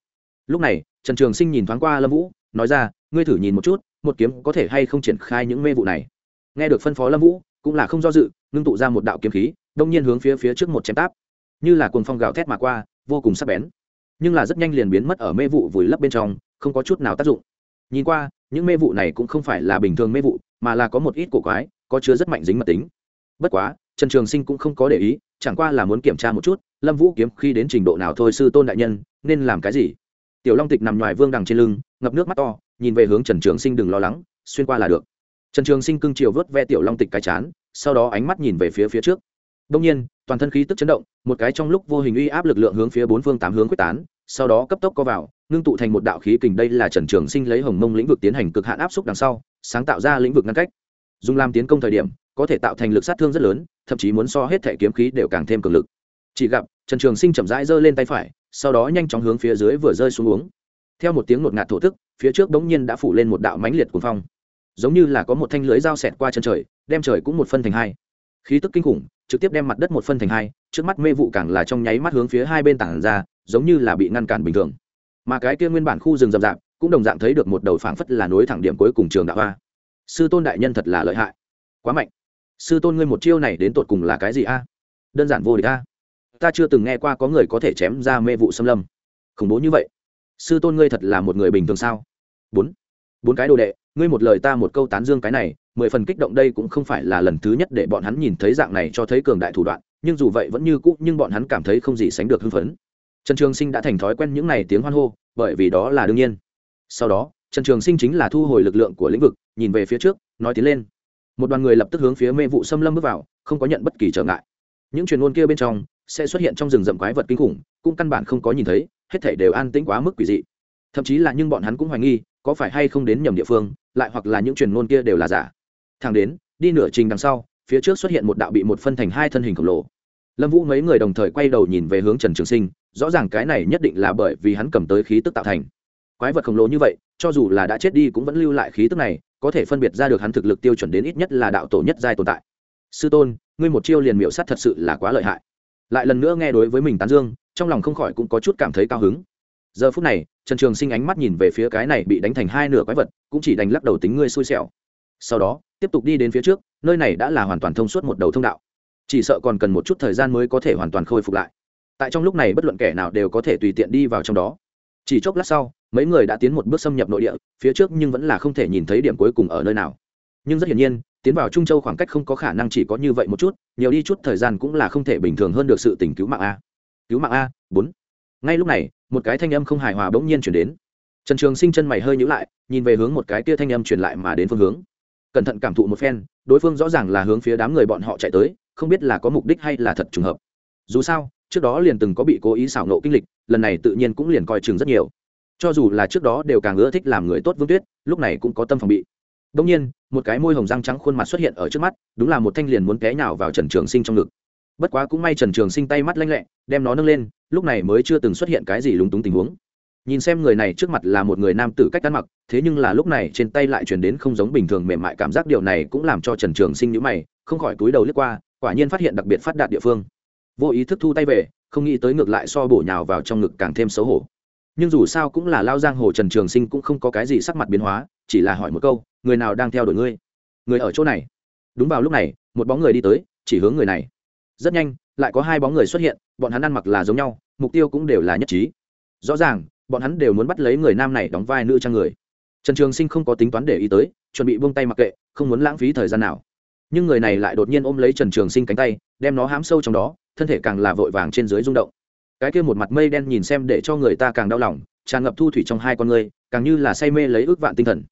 Lúc này, Trần Trường Sinh nhìn thoáng qua Lâm Vũ, nói ra, ngươi thử nhìn một chút, một kiếm có thể hay không triển khai những mê vụ này? Nghe được phân phó lâm vũ cũng là không do dự ngưng tụ ra một đạo kiếm khí đông nhiên hướng phía phía trước một chém táp. Như là cuồng phong gào thét mà qua vô cùng sắc bén. Nhưng là rất nhanh liền biến mất ở mê vụ vùi lấp bên trong không có chút nào tác dụng nhìn qua, những mê vụ này cũng không phải là bình thường mê vụ, mà là có một ít cổ quái, có chứa rất mạnh dính mật tính. Bất quá, trần trường sinh cũng không có để ý, chẳng qua là muốn kiểm tra một chút, lâm vũ kiếm khi đến trình độ nào thôi sư tôn đại nhân, nên làm cái gì? Tiểu long tịch nằm ngoài vương đằng trên lưng, ngập nước mắt to, nhìn về hướng trần trường sinh đừng lo lắng, xuyên qua là được. Trần trường sinh cưng chiều vớt ve tiểu long tịch cái chán, sau đó ánh mắt nhìn về phía phía trước. Đông nhiên, toàn thân khí tức chấn động, một cái trong lúc vô hình uy áp lực lượng hướng phía bốn phương tám hướng quyết tán sau đó cấp tốc co vào, ngưng tụ thành một đạo khí kình. Đây là trần trường sinh lấy hồng mông lĩnh vực tiến hành cực hạn áp xúc đằng sau, sáng tạo ra lĩnh vực ngăn cách. Dùng làm tiến công thời điểm, có thể tạo thành lực sát thương rất lớn, thậm chí muốn so hết thẻ kiếm khí đều càng thêm cường lực. Chỉ gặp, trần trường sinh chậm rãi giơ lên tay phải, sau đó nhanh chóng hướng phía dưới vừa rơi xuống uống. Theo một tiếng ngột ngạt thổ tức phía trước bỗng nhiên đã phủ lên một đạo mãnh liệt cuồng phong. Giống như là có một thanh lưới dao xẹt qua chân trời, đem trời cũng một phân thành hai. Khí tức kinh khủng, trực tiếp đem mặt đất một phân thành hai trước mắt mê vụ càng là trong nháy mắt hướng phía hai bên tảng ra, giống như là bị ngăn cản bình thường. Mà cái kia nguyên bản khu rừng rậm rạp cũng đồng dạng thấy được một đầu phảng phất là nối thẳng điểm cuối cùng trường đạo hoa. Sư tôn đại nhân thật là lợi hại. Quá mạnh. Sư tôn ngươi một chiêu này đến tột cùng là cái gì a? Đơn giản vô địch a. Ta chưa từng nghe qua có người có thể chém ra mê vụ xâm lâm. Khủng bố như vậy. Sư tôn ngươi thật là một người bình thường sao? Bốn. Bốn cái đồ đệ, ngươi một lời ta một câu tán dương cái này, mười phần kích động đây cũng không phải là lần thứ nhất để bọn hắn nhìn thấy dạng này cho thấy cường đại thủ đoạn nhưng dù vậy vẫn như cũ, nhưng bọn hắn cảm thấy không gì sánh được hưng phấn. Trần trường sinh đã thành thói quen những n à y tiếng hoan hô, bởi vì đó là đương nhiên. Sau đó, trần trường sinh chính là thu hồi lực lượng của lĩnh vực, nhìn về phía trước, nói tiến lên. Một đoàn người lập tức hướng phía mê vụ xâm lâm bước vào, không có nhận bất kỳ trở ngại. Những truyền ngôn kia bên trong sẽ xuất hiện trong rừng rậm quái vật kinh khủng, cũng căn bản không có nhìn thấy, hết thể đều an tĩnh quá mức quỷ dị. Thậm chí là nhưng bọn hắn cũng hoài nghi, có phải hay không đến nhầm địa phương, lại hoặc là những truyền ngôn kia đều là giả. Thẳng đến, đi nửa trình đằng sau phía trước xuất hiện một đạo bị một phân thành hai thân hình khổng lồ. Lâm vũ mấy người đồng thời quay đầu nhìn về hướng trần trường sinh, rõ ràng cái này nhất định là bởi vì hắn cầm tới khí tức tạo thành. Quái vật khổng lồ như vậy, cho dù là đã chết đi cũng vẫn lưu lại khí tức này, có thể phân biệt ra được hắn thực lực tiêu chuẩn đến ít nhất là đạo tổ nhất giai tồn tại. Sư tôn, ngươi một chiêu liền miệu sát thật sự là quá lợi hại. Lại lần nữa nghe đối với mình tán dương, trong lòng không khỏi cũng có chút cảm thấy cao hứng. Giờ phút này, trần trường sinh ánh mắt nhìn về phía cái này bị đánh thành hai nửa quái vật, cũng chỉ đành lắc đầu tính ngươi xui xẻo. Sau đó tiếp tục đi đến phía trước, nơi này đã là hoàn toàn thông suốt một đầu thông đạo. Chỉ sợ còn cần một chút thời gian mới có thể hoàn toàn khôi phục lại. Tại trong lúc này bất luận kẻ nào đều có thể tùy tiện đi vào trong đó. Chỉ chốc lát sau, mấy người đã tiến một bước xâm nhập nội địa, phía trước nhưng vẫn là không thể nhìn thấy điểm cuối cùng ở nơi nào. Nhưng rất hiển nhiên, tiến vào trung châu khoảng cách không có khả năng chỉ có như vậy một chút, nhiều đi chút thời gian cũng là không thể bình thường hơn được sự tình cứu mạng a. Cứu mạng a, bốn. Ngay lúc này, một cái thanh âm không hài hòa bỗng nhiên chuyển đến. Trần trường sinh chân mày hơi nhữ lại, nhìn về hướng một cái tia thanh âm truyền lại mà đến phương hướng cẩn thận cảm thụ một phen, đối phương rõ ràng là hướng phía đám người bọn họ chạy tới, không biết là có mục đích hay là thật trùng hợp. Dù sao, trước đó liền từng có bị cố ý xảo nộ kinh lịch, lần này tự nhiên cũng liền coi chừng rất nhiều. Cho dù là trước đó đều càng ưa thích làm người tốt vương tuyết, lúc này cũng có tâm phòng bị. Đông nhiên, một cái môi hồng răng trắng khuôn mặt xuất hiện ở trước mắt, đúng là một thanh liền muốn té nhào vào trần trường sinh trong ngực. Bất quá cũng may trần trường sinh tay mắt lanh lẹ, đem nó nâng lên, lúc này mới chưa từng xuất hiện cái gì lúng túng tình huống nhìn xem người này trước mặt là một người nam tử cách ăn mặc, thế nhưng là lúc này trên tay lại chuyển đến không giống bình thường mềm mại cảm giác điều này cũng làm cho trần trường sinh nhữ mày, không khỏi túi đầu lướt qua, quả nhiên phát hiện đặc biệt phát đạt địa phương. Vô ý thức thu tay về, không nghĩ tới ngược lại so bổ nhào vào trong ngực càng thêm xấu hổ. Nhưng dù sao cũng là lao giang hồ trần trường sinh cũng không có cái gì sắc mặt biến hóa, chỉ là hỏi một câu, người nào đang theo đuổi ngươi? Người ở chỗ này? Đúng vào lúc này, một bóng người đi tới, chỉ hướng người này. Rất nhanh, lại có hai bóng người xuất hiện, bọn hắn ăn mặc là giống nhau, mục tiêu cũng đều là nhất trí. Rõ ràng bọn hắn đều muốn bắt lấy người nam này đóng vai nữ trang người. Trần trường sinh không có tính toán để ý tới, chuẩn bị buông tay mặc kệ, không muốn lãng phí thời gian nào. Nhưng người này lại đột nhiên ôm lấy trần trường sinh cánh tay, đem nó hám sâu trong đó, thân thể càng là vội vàng trên dưới rung động. Cái kia một mặt mây đen nhìn xem để cho người ta càng đau lòng, tràn ngập thu thủy trong hai con người, càng như là say mê lấy ước vạn tinh thần.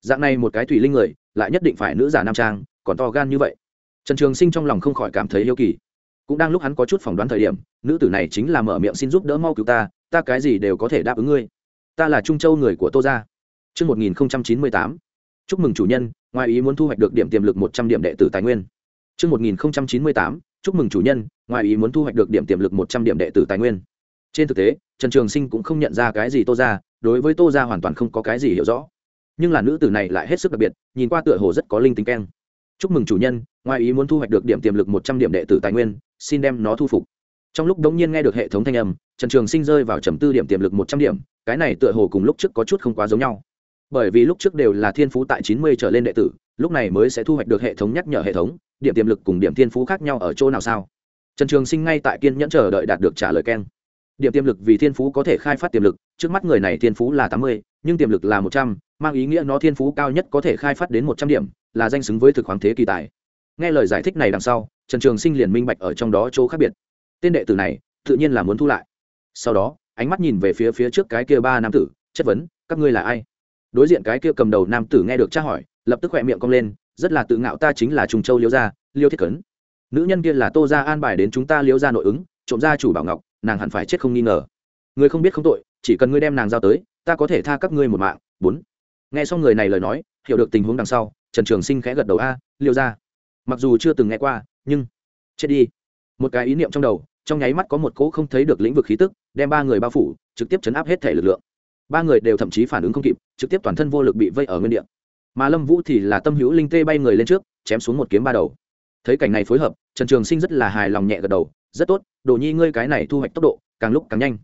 Dạng này một cái thủy linh người, lại nhất định phải nữ giả nam trang, còn to gan như vậy. Trần trường sinh trong lòng không khỏi cảm thấy yêu kỳ. Cũng đang lúc hắn có chút phỏng đoán thời điểm, nữ tử này chính là mở miệng xin giúp đỡ mau cứu ta ta cái gì đều có thể đáp ứng ngươi. Ta là trung châu người của tô gia. Trước 1098, chúc mừng chủ nhân ngoài ý muốn thu hoạch được điểm tiềm lực một trăm điểm đệ tử tài nguyên. Trước 1098, chúc mừng chủ nhân ngoài ý muốn thu hoạch được điểm tiềm lực một trăm điểm đệ tử tài nguyên. Trên thực tế trần trường sinh cũng không nhận ra cái gì tô ra đối với tô ra hoàn toàn không có cái gì hiểu rõ. Nhưng là nữ tử này lại hết sức đặc biệt nhìn qua tựa hồ rất có linh tính keng. Chúc mừng chủ nhân ngoài ý muốn thu hoạch được điểm tiềm lực một trăm điểm đệ tử tài nguyên xin đem nó thu phục. Trong lúc đống nhiên nghe được hệ thống thanh âm trần trường sinh rơi vào trầm tư điểm tiềm lực một trăm điểm, cái này tựa hồ cùng lúc trước có chút không quá giống nhau. Bởi vì lúc trước đều là thiên phú tại chín mươi trở lên đệ tử, lúc này mới sẽ thu hoạch được hệ thống nhắc nhở hệ thống, điểm tiềm lực cùng điểm thiên phú khác nhau ở chỗ nào sao? Trần trường sinh ngay tại kiên nhẫn chờ đợi đạt được trả lời keng. Điểm tiềm lực vì thiên phú có thể khai phát tiềm lực, trước mắt người này thiên phú là tám mươi, nhưng tiềm lực là một trăm, mang ý nghĩa nó thiên phú cao nhất có thể khai phát đến một trăm điểm, là danh xứng với thực hoàng thế kỳ tài. Nghe lời giải thích này đằng sau, trần trường sinh liền minh bạch ở trong đó chỗ khác biệt. Tên đệ tử này, tự nhiên là muốn thu lại sau đó, ánh mắt nhìn về phía phía trước cái kia ba nam tử, chất vấn, các ngươi là ai? Đối diện cái kia cầm đầu nam tử nghe được tra hỏi, lập tức khỏe miệng cong lên, rất là tự ngạo ta chính là trùng châu liêu gia, liêu thiết cấn. Nữ nhân kia là tô gia an bài đến chúng ta liêu gia nội ứng, trộm gia chủ bảo ngọc, nàng hẳn phải chết không nghi ngờ. Người không biết không tội, chỉ cần ngươi đem nàng giao tới, ta có thể tha các ngươi một mạng. Bốn. Nghe xong người này lời nói, hiểu được tình huống đằng sau, trần trường sinh khẽ gật đầu, a, liêu gia. Mặc dù chưa từng nghe qua, nhưng, chết đi. Một cái ý niệm trong đầu trong nháy mắt có một cỗ không thấy được lĩnh vực khí tức, đem ba người bao phủ, trực tiếp chấn áp hết thể lực lượng. Ba người đều thậm chí phản ứng không kịp, trực tiếp toàn thân vô lực bị vây ở nguyên địa. Mà lâm vũ thì là tâm hữu linh tê bay người lên trước, chém xuống một kiếm ba đầu. Thấy cảnh này phối hợp, trần trường sinh rất là hài lòng nhẹ gật đầu, rất tốt, đồ nhi ngươi cái này thu hoạch tốc độ, càng lúc càng nhanh.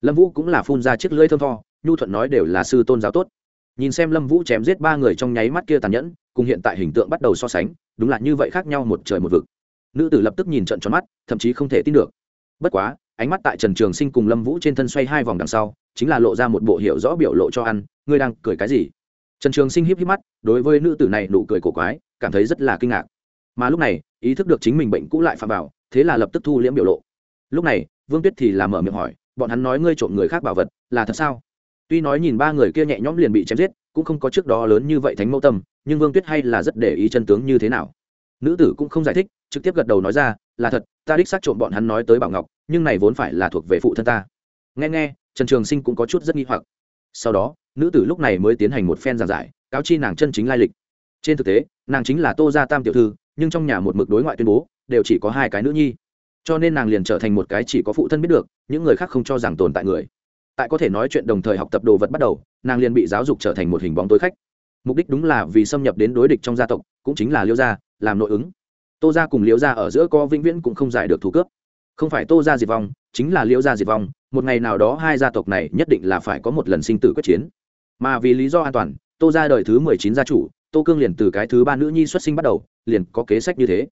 Lâm vũ cũng là phun ra chiếc lưỡi thơm tho, nhu thuận nói đều là sư tôn giáo tốt. Nhìn xem lâm vũ chém giết ba người trong nháy mắt kia tàn nhẫn, cùng hiện tại hình tượng bắt đầu so sánh, đúng là như vậy khác nhau một trời một vực. Nữ tử lập tức nhìn trận tròn mắt, thậm chí không thể tin được bất quá, ánh mắt tại trần trường sinh cùng lâm vũ trên thân xoay hai vòng đằng sau, chính là lộ ra một bộ hiệu rõ biểu lộ cho ăn, ngươi đang cười cái gì? Trần trường sinh híp híp mắt, đối với nữ tử này nụ cười cổ quái, cảm thấy rất là kinh ngạc. Mà lúc này, ý thức được chính mình bệnh cũ lại phạm vào, thế là lập tức thu liễm biểu lộ. Lúc này, vương tuyết thì làm mở miệng hỏi, bọn hắn nói ngươi trộm người khác bảo vật, là thật sao? Tuy nói nhìn ba người kia nhẹ nhõm liền bị chém giết, cũng không có trước đó lớn như vậy thánh mẫu tâm, nhưng vương tuyết hay là rất để ý chân tướng như thế nào. Nữ tử cũng không giải thích, trực tiếp gật đầu nói ra là thật, ta đích xác trộm bọn hắn nói tới bảo ngọc, nhưng này vốn phải là thuộc về phụ thân ta. Nghe nghe, trần trường sinh cũng có chút rất nghi hoặc. Sau đó, nữ tử lúc này mới tiến hành một phen giảng giải, cáo chi nàng chân chính lai lịch. Trên thực tế, nàng chính là tô gia tam tiểu thư, nhưng trong nhà một mực đối ngoại tuyên bố, đều chỉ có hai cái nữ nhi. Cho nên nàng liền trở thành một cái chỉ có phụ thân biết được, những người khác không cho rằng tồn tại người. Tại có thể nói chuyện đồng thời học tập đồ vật bắt đầu, nàng liền bị giáo dục trở thành một hình bóng tối khách. Mục đích đúng là vì xâm nhập đến đối địch trong gia tộc, cũng chính là liêu gia, làm nội ứng tô gia cùng Liễu gia ở giữa có vĩnh viễn cũng không giải được thủ cướp. Không phải tô gia diệt vong, chính là Liễu gia diệt vong, một ngày nào đó hai gia tộc này nhất định là phải có một lần sinh tử quyết chiến. Mà vì lý do an toàn, tô ra đời thứ mười chín gia chủ, tô cương liền từ cái thứ ba nữ nhi xuất sinh bắt đầu, liền có kế sách như thế.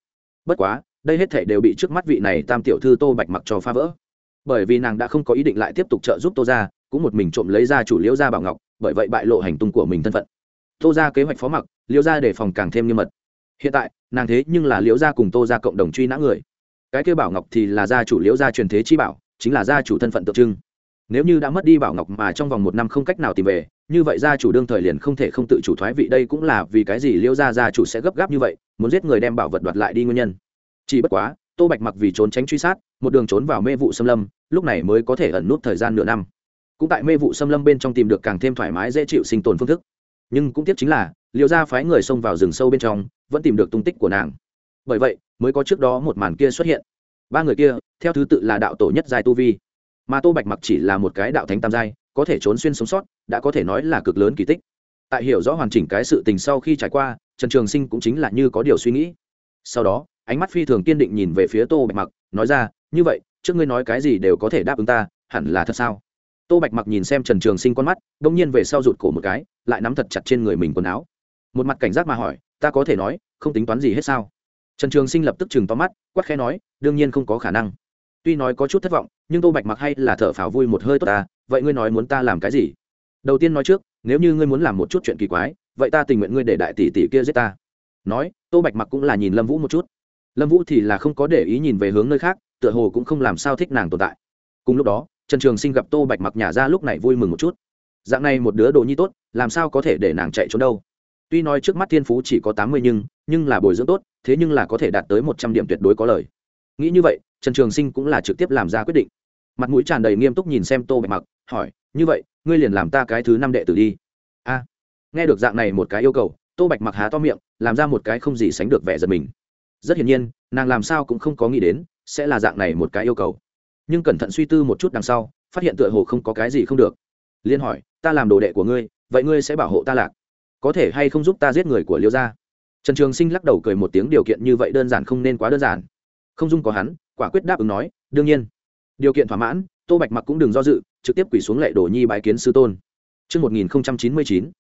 Bất quá, đây hết thể đều bị trước mắt vị này tam tiểu thư tô bạch mặc cho phá vỡ. Bởi vì nàng đã không có ý định lại tiếp tục trợ giúp tô ra cũng một mình trộm lấy ra chủ liễu gia bảo ngọc, bởi vậy bại lộ hành tung của mình thân phận. Tô ra kế hoạch phó mặc, liễu gia để phòng càng thêm nghiêm mật hiện tại, nàng thế nhưng là liễu gia cùng tô ra cộng đồng truy nã người. Cái kêu bảo ngọc thì là gia chủ liễu gia truyền thế chi bảo, chính là gia chủ thân phận tượng trưng. Nếu như đã mất đi bảo ngọc mà trong vòng một năm không cách nào tìm về, như vậy gia chủ đương thời liền không thể không tự chủ thoái vị, đây cũng là vì cái gì Liễu gia gia chủ sẽ gấp gáp như vậy, muốn giết người đem bảo vật đoạt lại đi nguyên nhân. Chỉ bất quá, tô bạch mặc vì trốn tránh truy sát, một đường trốn vào mê vụ xâm lâm, lúc này mới có thể ẩn nút thời gian nửa năm. Cũng tại mê vụ xâm lâm bên trong tìm được càng thêm thoải mái dễ chịu sinh tồn phương thức. Nhưng cũng tiếc chính là liệu ra phái người xông vào rừng sâu bên trong, vẫn tìm được tung tích của nàng. Bởi vậy, mới có trước đó một màn kia xuất hiện. Ba người kia, theo thứ tự là đạo tổ nhất giai tu vi. Mà tô bạch mặc chỉ là một cái đạo thánh tam giai, có thể trốn xuyên sống sót, đã có thể nói là cực lớn kỳ tích. Tại hiểu rõ hoàn chỉnh cái sự tình sau khi trải qua, trần trường sinh cũng chính là như có điều suy nghĩ. Sau đó, ánh mắt phi thường kiên định nhìn về phía tô bạch mặc, nói ra, như vậy, trước ngươi nói cái gì đều có thể đáp ứng ta, hẳn là thật sao? Tô bạch mặc nhìn xem trần trường sinh con mắt đ ỗ n g nhiên về sau rụt cổ một cái, lại nắm thật chặt trên người mình quần áo một mặt cảnh giác mà hỏi, ta có thể nói, không tính toán gì hết sao? Trần trường sinh lập tức chừng to mắt quắt khẽ nói, đương nhiên không có khả năng. Tuy nói có chút thất vọng, nhưng tô bạch mặc hay là thở phào vui một hơi tốt ta, vậy ngươi nói muốn ta làm cái gì? Đầu tiên nói trước, nếu như ngươi muốn làm một chút chuyện kỳ quái, vậy ta tình nguyện ngươi để đại tỷ tỷ kia giết ta. Nói, tô bạch mặc cũng là nhìn lâm vũ một chút. Lâm vũ thì là không có để ý nhìn về hướng nơi khác, tựa hồ cũng không làm sao thích nàng tồn tại. Cùng lúc đó, trần trường sinh gặp tô bạch mặc nhả ra lúc này vui mừng một chút. Dạng này một đứa đồ nhi tốt, làm sao có thể để nàng chạy trốn đâu? Tuy nói trước mắt thiên phú chỉ có tám mươi nhưng nhưng là bồi dưỡng tốt, thế nhưng là có thể đạt tới một trăm điểm tuyệt đối có lời. Nghĩ như vậy, trần trường sinh cũng là trực tiếp làm ra quyết định. Mặt mũi tràn đầy nghiêm túc nhìn xem tô bạch mặc, hỏi, như vậy, ngươi liền làm ta cái thứ năm đệ tử đi. A. Nghe được dạng này một cái yêu cầu, tô bạch mặc há to miệng, làm ra một cái không gì sánh được vẻ giật mình. Rất hiển nhiên, nàng làm sao cũng không có nghĩ đến, sẽ là dạng này một cái yêu cầu. Nhưng cẩn thận suy tư một chút đằng sau, phát hiện tựa hồ không có cái gì không được. Liên hỏi, ta làm đồ đệ của ngươi, vậy ngươi sẽ bảo hộ ta lạc? Có thể hay không giúp ta giết người của liêu gia? Trần trường sinh lắc đầu cười một tiếng điều kiện như vậy đơn giản không nên quá đơn giản. Không dung có hắn quả quyết đáp ứng nói đương nhiên. Điều kiện thỏa mãn tô bạch mặc cũng đừng do dự trực tiếp quỷ xuống lệ đồ nhi bái kiến sư tôn. Trước 1099,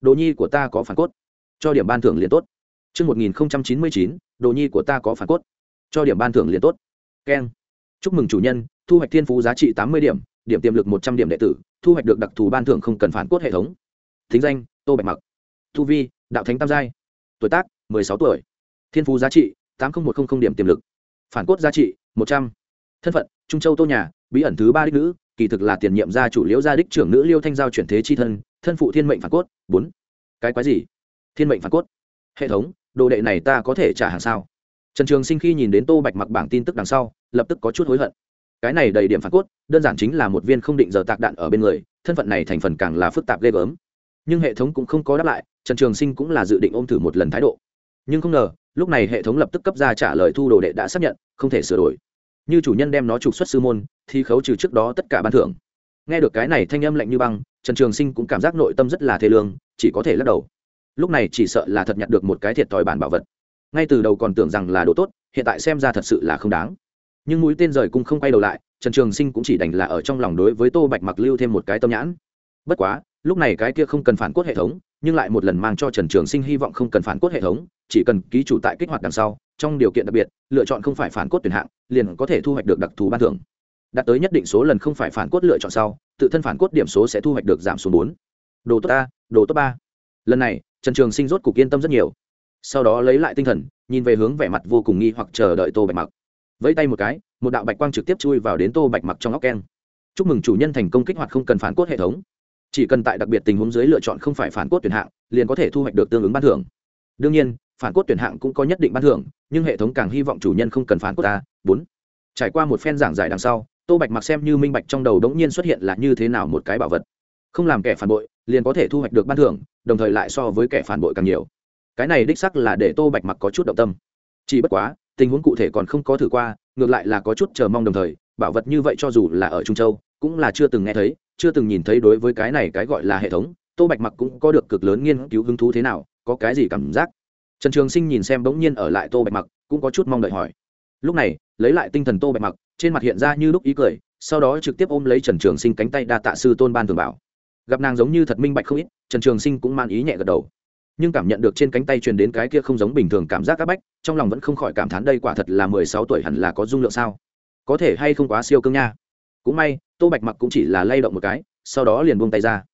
đồ nhi của ta có phản cốt. Cho điểm ban thưởng liền tốt. Trước 1099, đồ nhi của ta có phản cốt. Cho điểm ban thưởng liền tốt. Keng. Chúc mừng chủ nhân thu hoạch thiên phú giá trị tám mươi điểm điểm tiềm lực một trăm điểm đệ tử thu hoạch được đặc thù ban thưởng không cần phản cốt hệ thống. Thính danh tô bạch mặc thu vi, đạo thánh tam giai. Tuổi tác, mười sáu tuổi. Thiên phú giá trị, tám nghìn một trăm linh điểm tiềm lực. Phản cốt giá trị, một trăm. Thân phận, trung châu tô nhà, bí ẩn thứ ba đích nữ, kỳ thực là tiền nhiệm gia chủ liễu gia đích trưởng nữ liêu thanh giao chuyển thế chi thân thân phụ thiên mệnh phản cốt, bốn. Cái quái gì? Thiên mệnh phản cốt. Hệ thống, đồ đệ này ta có thể trả hàng sao? Trần trường sinh khi nhìn đến tô bạch mặc bảng tin tức đằng sau, lập tức có chút hối hận. Cái này đầy điểm phản cốt, đơn giản chính là một viên không định giờ tạc đạn ở bên người, thân phận này thành phần càng là phức tạp ghê gớm nhưng hệ thống cũng không có đáp lại, trần trường sinh cũng là dự định ôm thử một lần thái độ. Nhưng không ngờ, lúc này hệ thống lập tức cấp ra trả lời thu đồ đệ đã xác nhận, không thể sửa đổi. Như chủ nhân đem nó trục xuất sư môn thì khấu trừ trước đó tất cả ban thưởng. Nghe được cái này thanh âm lạnh như băng, trần trường sinh cũng cảm giác nội tâm rất là thê lương, chỉ có thể lắc đầu. Lúc này chỉ sợ là thật nhặt được một cái thiệt thòi bản bảo vật. Ngay từ đầu còn tưởng rằng là đồ tốt, hiện tại xem ra thật sự là không đáng. Nhưng mũi tên rời cũng không quay đầu lại, trần trường sinh cũng chỉ đành là ở trong lòng đối với tô bạch mặc lưu thêm một cái tâm nhãn. Bất quá lúc này cái kia không cần phản cốt hệ thống, nhưng lại một lần mang cho trần trường sinh hy vọng không cần phản cốt hệ thống, chỉ cần ký chủ tại kích hoạt đằng sau, trong điều kiện đặc biệt, lựa chọn không phải phản cốt tuyển hạng, liền có thể thu hoạch được đặc thù ban thưởng. Đạt tới nhất định số lần không phải phản cốt lựa chọn sau, tự thân phản cốt điểm số sẽ thu hoạch được giảm xuống bốn. Đồ tốt a, đồ tốt ba. Lần này, trần trường sinh rốt cục yên tâm rất nhiều. Sau đó lấy lại tinh thần, nhìn về hướng vẻ mặt vô cùng nghi hoặc chờ đợi tô bạch mặc. Vẫy tay một cái, một đạo bạch quang trực tiếp chui vào đến tô bạch mặc trong óc keng. Chúc mừng chủ nhân thành công kích hoạt không cần phản cốt hệ thống chỉ cần tại đặc biệt tình huống dưới lựa chọn không phải phản cốt tuyển hạng, liền có thể thu hoạch được tương ứng ban thưởng. Đương nhiên, phản cốt tuyển hạng cũng có nhất định ban thưởng, nhưng hệ thống càng hy vọng chủ nhân không cần phản cốt ta. Bốn. Trải qua một phen giảng giải đằng sau, tô bạch mặc xem như minh bạch trong đầu đống nhiên xuất hiện là như thế nào một cái bảo vật. Không làm kẻ phản bội, liền có thể thu hoạch được ban thưởng, đồng thời lại so với kẻ phản bội càng nhiều. Cái này đích sắc là để tô bạch mặc có chút động tâm. Chỉ bất quá, tình huống cụ thể còn không có thử qua, ngược lại là có chút chờ mong đồng thời, bảo vật như vậy cho dù là ở trung châu cũng là chưa từng nghe thấy, chưa từng nhìn thấy đối với cái này cái gọi là hệ thống, tô bạch mặc cũng có được cực lớn nghiên cứu hứng thú thế nào, có cái gì cảm giác? Trần trường sinh nhìn xem bỗng nhiên ở lại tô bạch mặc, cũng có chút mong đợi hỏi. Lúc này, lấy lại tinh thần tô bạch mặc, trên mặt hiện ra như lúc ý cười, sau đó trực tiếp ôm lấy trần trường sinh cánh tay đa tạ sư tôn ban thường bảo. Gặp nàng giống như thật minh bạch không ít, trần trường sinh cũng man ý nhẹ gật đầu. Nhưng cảm nhận được trên cánh tay truyền đến cái kia không giống bình thường cảm giác áp bách, trong lòng vẫn không khỏi cảm thán đây quả thật là mười sáu tuổi hẳn là có dung lượng sao? Có thể hay không quá siêu cương nha? Cũng may, tô bạch mặc cũng chỉ là lay động một cái, sau đó liền buông tay ra.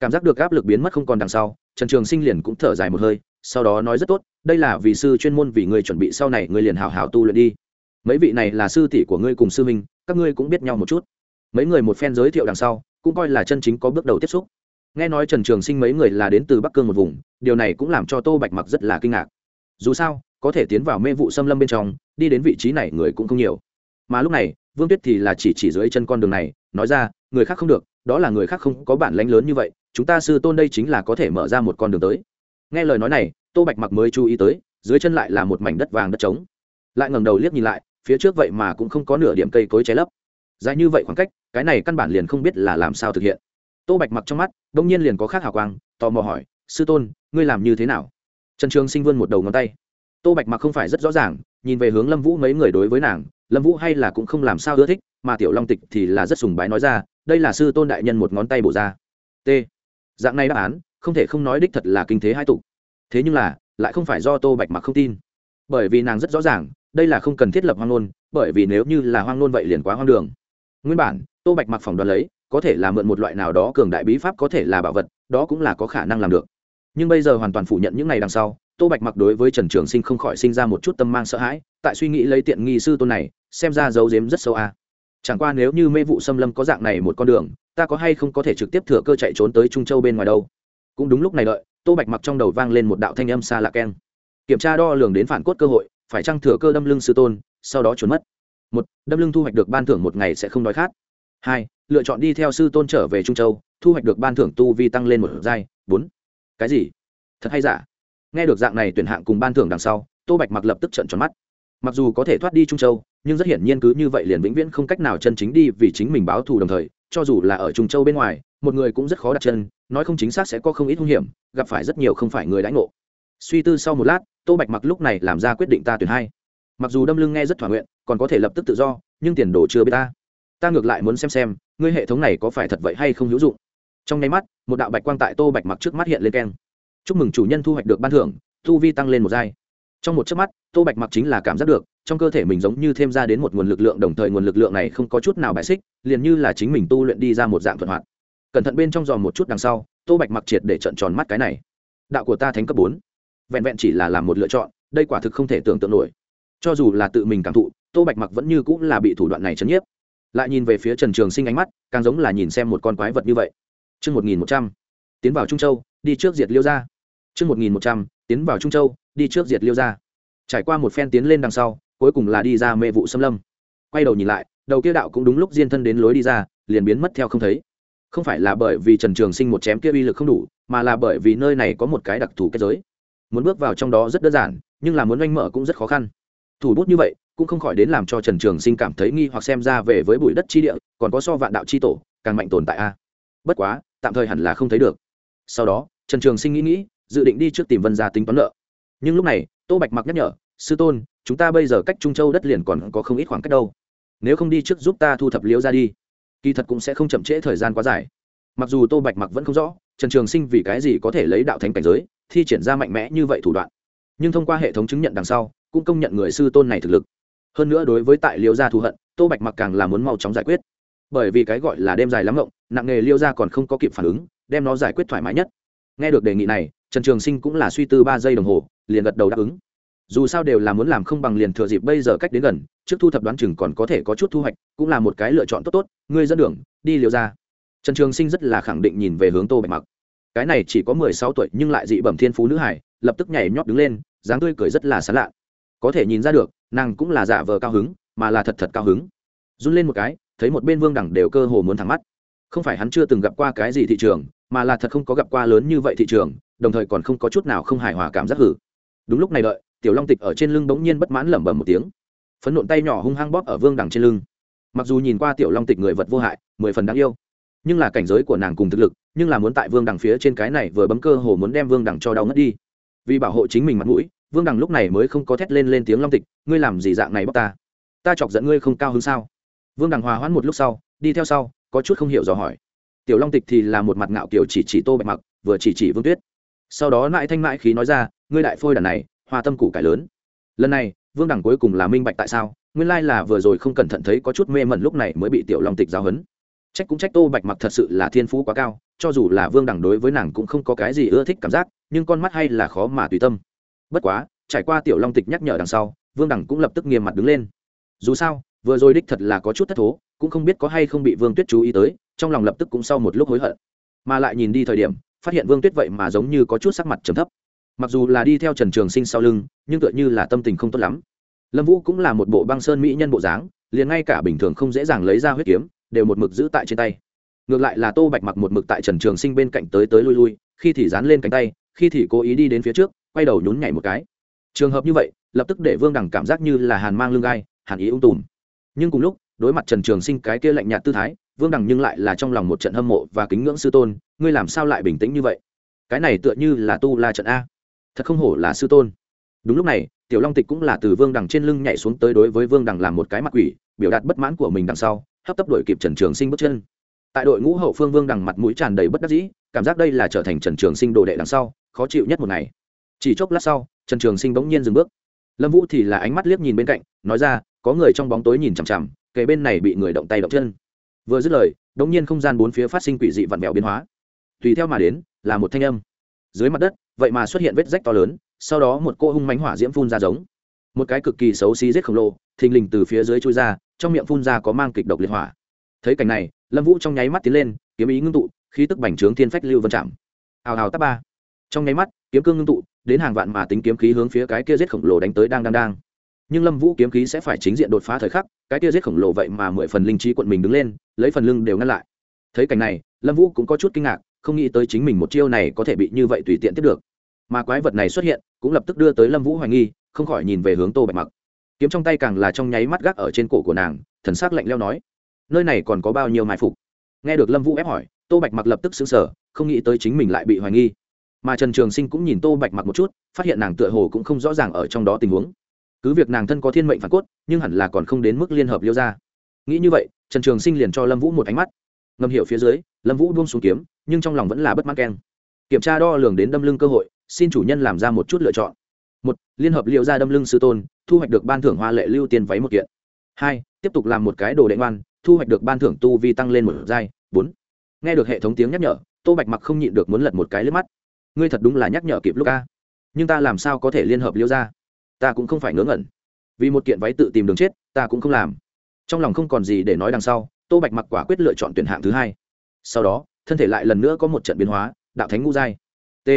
Cảm giác được áp lực biến mất không còn đằng sau, trần trường sinh liền cũng thở dài một hơi, sau đó nói rất tốt, đây là vì sư chuyên môn vì người chuẩn bị, sau này người liền hào hào tu luyện đi. Mấy vị này là sư tỷ của ngươi cùng sư minh các ngươi cũng biết nhau một chút. Mấy người một phen giới thiệu đằng sau, cũng coi là chân chính có bước đầu tiếp xúc. Nghe nói trần trường sinh mấy người là đến từ bắc cương một vùng, điều này cũng làm cho tô bạch mặc rất là kinh ngạc. Dù sao, có thể tiến vào mê vụ xâm lâm bên trong, đi đến vị trí này người cũng không nhiều. Mà lúc này vương tuyết thì là chỉ chỉ dưới chân con đường này, nói ra, người khác không được, đó là người khác không có bản lãnh lớn như vậy, chúng ta sư tôn đây chính là có thể mở ra một con đường tới. Nghe lời nói này, tô bạch mặc mới chú ý tới, dưới chân lại là một mảnh đất vàng đất trống. Lại ngẩng đầu liếc nhìn lại, phía trước vậy mà cũng không có nửa điểm cây cối cháy lấp. Dài như vậy khoảng cách, cái này căn bản liền không biết là làm sao thực hiện. Tô bạch mặc trong mắt, đông nhiên liền có khác hào quang, tò mò hỏi, sư tôn, ngươi làm như thế nào? Trần trường sinh vươn một đầu ngón tay. Tô bạch mặc không phải rất rõ ràng, nhìn về hướng lâm vũ mấy người đối với nàng lâm vũ hay là cũng không làm sao ưa thích, mà tiểu long tịch thì là rất sùng bái nói ra, đây là sư tôn đại nhân một ngón tay bổ ra. T. Dạng này đáp án, không thể không nói đích thật là kinh thế hai tục. Thế nhưng là, lại không phải do tô bạch mặc không tin. Bởi vì nàng rất rõ ràng, đây là không cần thiết lập hoang nôn bởi vì nếu như là hoang nôn vậy liền quá hoang đường. Nguyên bản, tô bạch mặc phỏng đoán lấy, có thể là mượn một loại nào đó cường đại bí pháp có thể là bảo vật, đó cũng là có khả năng làm được. Nhưng bây giờ hoàn toàn phủ nhận những này đằng sau, tô bạch mặc đối với trần trường sinh không khỏi sinh ra một chút tâm mang sợ hãi, tại suy nghĩ lấy tiện nghi sư tôn này xem ra dấu dếm rất sâu a chẳng qua nếu như mê vụ xâm lâm có dạng này một con đường, ta có hay không có thể trực tiếp thừa cơ chạy trốn tới trung châu bên ngoài đâu? Cũng đúng lúc này đợi, tô bạch mặc trong đầu vang lên một đạo thanh âm xa lạ keng. Kiểm tra đo lường đến phản cốt cơ hội, phải chăng thừa cơ đâm lưng sư tôn, sau đó trốn mất? Một, đâm lưng thu hoạch được ban thưởng một ngày sẽ không đói khát. Hai, lựa chọn đi theo sư tôn trở về trung châu, thu hoạch được ban thưởng tu vi tăng lên một giai. Bốn, cái gì? Thật hay giả? Nghe được dạng này tuyển hạng cùng ban thưởng đằng sau, tô bạch mặc lập tức trận tròn mắt. Mặc dù có thể thoát đi trung châu nhưng rất hiển nhiên cứ như vậy liền vĩnh viễn không cách nào chân chính đi vì chính mình báo thù đồng thời, cho dù là ở trung châu bên ngoài, một người cũng rất khó đặt chân, nói không chính xác sẽ có không ít hung hiểm, gặp phải rất nhiều không phải người đãi ngộ. Suy tư sau một lát, tô bạch mặc lúc này làm ra quyết định ta tuyển hai. Mặc dù đâm lưng nghe rất thỏa nguyện, còn có thể lập tức tự do, nhưng tiền đồ chưa biết ta. Ta ngược lại muốn xem xem, ngươi hệ thống này có phải thật vậy hay không hữu dụng. Trong nháy mắt, một đạo bạch quang tại tô bạch mặc trước mắt hiện lên keng. Chúc mừng chủ nhân thu hoạch được ban thưởng thu vi tăng lên một giai. Trong một chớp mắt, tô bạch mặc chính là cảm giác được trong cơ thể mình giống như thêm ra đến một nguồn lực lượng đồng thời nguồn lực lượng này không có chút nào bài xích liền như là chính mình tu luyện đi ra một dạng thuận hoạt. Cẩn thận bên trong giò một chút đằng sau tô bạch mặc triệt để trận tròn mắt cái này. Đạo của ta thánh cấp bốn. Vẹn vẹn chỉ là làm một lựa chọn đây quả thực không thể tưởng tượng nổi. Cho dù là tự mình cảm thụ tô bạch mặc vẫn như cũng là bị thủ đoạn này chấn nhiếp. Lại nhìn về phía trần trường sinh ánh mắt càng giống là nhìn xem một con quái vật như vậy. Trước 1100, tiến vào Trung Châu, đi trước diệt liêu ra. Trước 1100, tiến vào Trung Châu, đi trước diệt liêu ra. Trải qua một phen tiến lên đằng sau, cuối cùng là đi ra mê vụ xâm lâm. Quay đầu nhìn lại, đầu kia đạo cũng đúng lúc diên thân đến lối đi ra, liền biến mất theo không thấy. Không phải là bởi vì Trần Trường Sinh một chém kia uy lực không đủ, mà là bởi vì nơi này có một cái đặc thù kết giới. Muốn bước vào trong đó rất đơn giản, nhưng là muốn oanh mở cũng rất khó khăn. Thủ bút như vậy, cũng không khỏi đến làm cho Trần Trường Sinh cảm thấy nghi hoặc xem ra về với bụi đất chi địa, còn có so vạn đạo chi tổ, càng mạnh tồn tại a. Bất quá, tạm thời hẳn là không thấy được sau đó trần trường sinh nghĩ nghĩ dự định đi trước tìm vân gia tính toán nợ nhưng lúc này tô bạch mặc nhắc nhở sư tôn, chúng ta bây giờ cách trung châu đất liền còn có không ít khoảng cách đâu. Nếu không đi trước giúp ta thu thập liễu ra đi, kỳ thật cũng sẽ không chậm trễ thời gian quá dài. Mặc dù tô bạch mặc vẫn không rõ, trần trường sinh vì cái gì có thể lấy đạo thánh cảnh giới, thi triển ra mạnh mẽ như vậy thủ đoạn. Nhưng thông qua hệ thống chứng nhận đằng sau, cũng công nhận người sư tôn này thực lực. Hơn nữa đối với tại liễu gia thù hận, tô bạch mặc càng là muốn mau chóng giải quyết. Bởi vì cái gọi là đêm dài lắm rộng nặng nghề Liễu gia còn không có kịp phản ứng, đem nó giải quyết thoải mái nhất. Nghe được đề nghị này, trần trường sinh cũng là suy tư ba giây đồng hồ, liền gật đầu đáp ứng dù sao đều là muốn làm không bằng liền thừa dịp bây giờ cách đến gần, trước thu thập đoán chừng còn có thể có chút thu hoạch, cũng là một cái lựa chọn tốt tốt, ngươi dẫn đường, đi liều ra. Trần trường sinh rất là khẳng định nhìn về hướng tô bạch mặc. Cái này chỉ có mười sáu tuổi nhưng lại dị bẩm thiên phú nữ hải lập tức nhảy nhót đứng lên, dáng tươi cười rất là sán lạ. Có thể nhìn ra được, nàng cũng là giả vờ cao hứng, mà là thật thật cao hứng. Run lên một cái, thấy một bên vương đẳng đều cơ hồ muốn thẳng mắt. Không phải hắn chưa từng gặp qua cái gì thị trường, mà là thật không có gặp qua lớn như vậy thị trường, đồng thời còn không có chút nào không hài hòa cảm giác hử. Đúng lúc này đợi tiểu long tịch ở trên lưng bỗng nhiên bất mãn lẩm bẩm một tiếng. Phấn nộn tay nhỏ hung hăng bóp ở vương đằng trên lưng. Mặc dù nhìn qua tiểu long tịch người vật vô hại, mười phần đáng yêu, nhưng là cảnh giới của nàng cùng thực lực, nhưng là muốn tại vương đằng phía trên cái này vừa bấm cơ hồ muốn đem vương đằng cho đau ngất đi. Vì bảo hộ chính mình mặt mũi, vương đằng lúc này mới không có thét lên lên tiếng long tịch, ngươi làm gì dạng này bóc ta? Ta chọc giận ngươi không cao hứng sao? Vương đằng hòa hoãn một lúc sau, đi theo sau, có chút không hiểu dò hỏi. Tiểu long tịch thì là một mặt ngạo kiểu chỉ chỉ tô bạch mặc, vừa chỉ chỉ vương tuyết. Sau đó lại thanh mãi khí nói ra, ngươi đại phôi đàn này hoa tâm củ cải lớn. Lần này, vương đẳng cuối cùng là minh bạch tại sao, nguyên lai là vừa rồi không cẩn thận thấy có chút mê mẩn lúc này mới bị tiểu long tịch giáo hấn trách cũng trách tô bạch mặc thật sự là thiên phú quá cao, cho dù là vương đẳng đối với nàng cũng không có cái gì ưa thích cảm giác, nhưng con mắt hay là khó mà tùy tâm. Bất quá, trải qua tiểu long tịch nhắc nhở đằng sau, vương đẳng cũng lập tức nghiêm mặt đứng lên. Dù sao, vừa rồi đích thật là có chút thất thố, cũng không biết có hay không bị vương tuyết chú ý tới, trong lòng lập tức cũng sau một lúc hối hận. Mà lại nhìn đi thời điểm, phát hiện vương tuyết vậy mà giống như có chút sắc mặt trầm thấp mặc dù là đi theo trần trường sinh sau lưng, nhưng tựa như là tâm tình không tốt lắm. Lâm vũ cũng là một bộ băng sơn mỹ nhân bộ dáng, liền ngay cả bình thường không dễ dàng lấy ra huyết kiếm, đều một mực giữ tại trên tay. Ngược lại là tô bạch mặc một mực tại trần trường sinh bên cạnh tới tới lui lui, khi thì dán lên cánh tay, khi thì cố ý đi đến phía trước, quay đầu nhún nhảy một cái. Trường hợp như vậy, lập tức để vương đằng cảm giác như là hàn mang lưng gai, hàn ý ung tùm. Nhưng cùng lúc, đối mặt trần trường sinh cái kia lạnh nhạt tư thái, vương đằng nhưng lại là trong lòng một trận hâm mộ và kính ngưỡng sư tôn, ngươi làm sao lại bình tĩnh như vậy? Cái này tựa như là tu la trận a thật không hổ là sư tôn. Đúng lúc này, tiểu long tịch cũng là từ vương đằng trên lưng nhảy xuống tới đối với vương đằng làm một cái mặt quỷ, biểu đạt bất mãn của mình đằng sau, hấp tấp đội kịp trần trường sinh bước chân. Tại đội ngũ hậu phương vương đằng mặt mũi tràn đầy bất đắc dĩ, cảm giác đây là trở thành trần trường sinh đồ đệ đằng sau, khó chịu nhất một ngày. Chỉ chốc lát sau, trần trường sinh bỗng nhiên dừng bước. Lâm vũ thì là ánh mắt liếc nhìn bên cạnh, nói ra, có người trong bóng tối nhìn chằm chằm kề bên này bị người động tay động chân. Vừa dứt lời, đống nhiên không gian bốn phía phát sinh quỷ dị vặn vẹo biến hóa. Tùy theo mà đến, là một thanh âm. Dưới mặt đất vậy mà xuất hiện vết rách to lớn, sau đó một cô hung mánh hỏa diễm phun ra giống. Một cái cực kỳ xấu xí rết khổng lồ, thình lình từ phía dưới chui ra, trong miệng phun ra có mang kịch độc liệt hỏa. Thấy cảnh này, lâm vũ trong nháy mắt tiến lên, kiếm ý ngưng tụ, khí tức bành trướng thiên phách lưu vân chạm. Hào hào tắp ba. Trong nháy mắt, kiếm cương ngưng tụ, đến hàng vạn mà tính kiếm khí hướng phía cái kia giết khổng lồ đánh tới đang đang đang. Nhưng lâm vũ kiếm khí sẽ phải chính diện đột phá thời khắc, cái kia giết khổng lồ vậy mà mười phần linh trí quận mình đứng lên, lấy phần lưng đều ngăn lại. Thấy cảnh này, lâm vũ cũng có chút kinh ngạc, không nghĩ tới chính mình một chiêu này có thể bị như vậy tùy tiện tiếp được mà quái vật này xuất hiện, cũng lập tức đưa tới lâm vũ hoài nghi, không khỏi nhìn về hướng tô bạch mặc. Kiếm trong tay càng là trong nháy mắt gác ở trên cổ của nàng, thần s ắ c lạnh leo nói, nơi này còn có bao nhiêu mai phục? Nghe được lâm vũ ép hỏi, tô bạch mặc lập tức xứng sở không nghĩ tới chính mình lại bị hoài nghi. Mà trần trường sinh cũng nhìn tô bạch mặc một chút, phát hiện nàng tựa hồ cũng không rõ ràng ở trong đó tình huống. Cứ việc nàng thân có thiên mệnh phản cốt, nhưng hẳn là còn không đến mức liên hợp liêu ra nghĩ như vậy, trần trường sinh liền cho lâm vũ một ánh mắt. Ngầm hiểu phía dưới, lâm vũ buông xuống kiếm, nhưng trong lòng vẫn là bất mãn keng. Kiểm tra đo lường đến đâm lưng cơ hội xin chủ nhân làm ra một chút lựa chọn. Một, liên hợp liệu ra đâm lưng sư tôn, thu hoạch được ban thưởng hoa lệ lưu tiền váy một kiện. Hai, tiếp tục làm một cái đồ đệ ngoan, thu hoạch được ban thưởng tu vi tăng lên một giai. Bốn, nghe được hệ thống tiếng nhắc nhở, tô bạch mặc không nhịn được muốn lật một cái lướt mắt. Ngươi thật đúng là nhắc nhở kịp lúc ca nhưng ta làm sao có thể liên hợp liêu ra ta cũng không phải ngớ ngẩn. Vì một kiện váy tự tìm đường chết, ta cũng không làm. Trong lòng không còn gì để nói đằng sau, tô bạch mặc quả quyết lựa chọn tuyển hạng thứ hai. Sau đó, thân thể lại lần nữa có một trận biến hóa, đạo thánh ngũ giai. T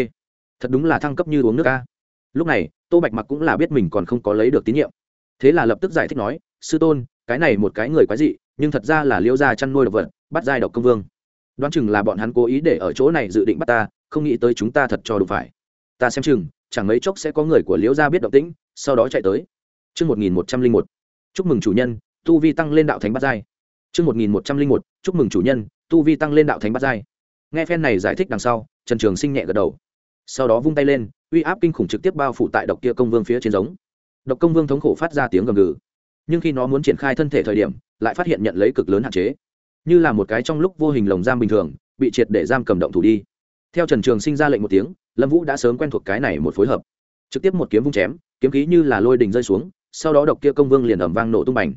thật đúng là thăng cấp như uống nước ca. Lúc này tô bạch mặc cũng là biết mình còn không có lấy được tín nhiệm. Thế là lập tức giải thích nói sư tôn cái này một cái người quái dị nhưng thật ra là liễu gia chăn nuôi độc vật bắt giai độc công vương. Đoán chừng là bọn hắn cố ý để ở chỗ này dự định bắt ta không nghĩ tới chúng ta thật cho đủ phải. Ta xem chừng chẳng mấy chốc sẽ có người của liễu gia biết động tĩnh sau đó chạy tới. Trước 1101, chúc mừng chủ nhân, tu vi tăng lên đạo thánh bắt giai. Trước 1101, chúc mừng chủ nhân, tu vi tăng lên đạo thánh bắt giai. Nghe phen này giải thích đằng sau, Trần Trường Sinh nhẹ gật đầu. Sau đó vung tay lên, uy áp kinh khủng trực tiếp bao phủ tại độc kia công vương phía trên giống. Độc công vương thống khổ phát ra tiếng gầm gừ. Nhưng khi nó muốn triển khai thân thể thời điểm, lại phát hiện nhận lấy cực lớn hạn chế, như là một cái trong lúc vô hình lồng giam bình thường, bị triệt để giam cầm động thủ đi. Theo Trần Trường Sinh ra lệnh một tiếng, Lâm Vũ đã sớm quen thuộc cái này một phối hợp, trực tiếp một kiếm vung chém, kiếm khí như là lôi đình rơi xuống, sau đó độc kia công vương liền ầm vang nổ tung bành.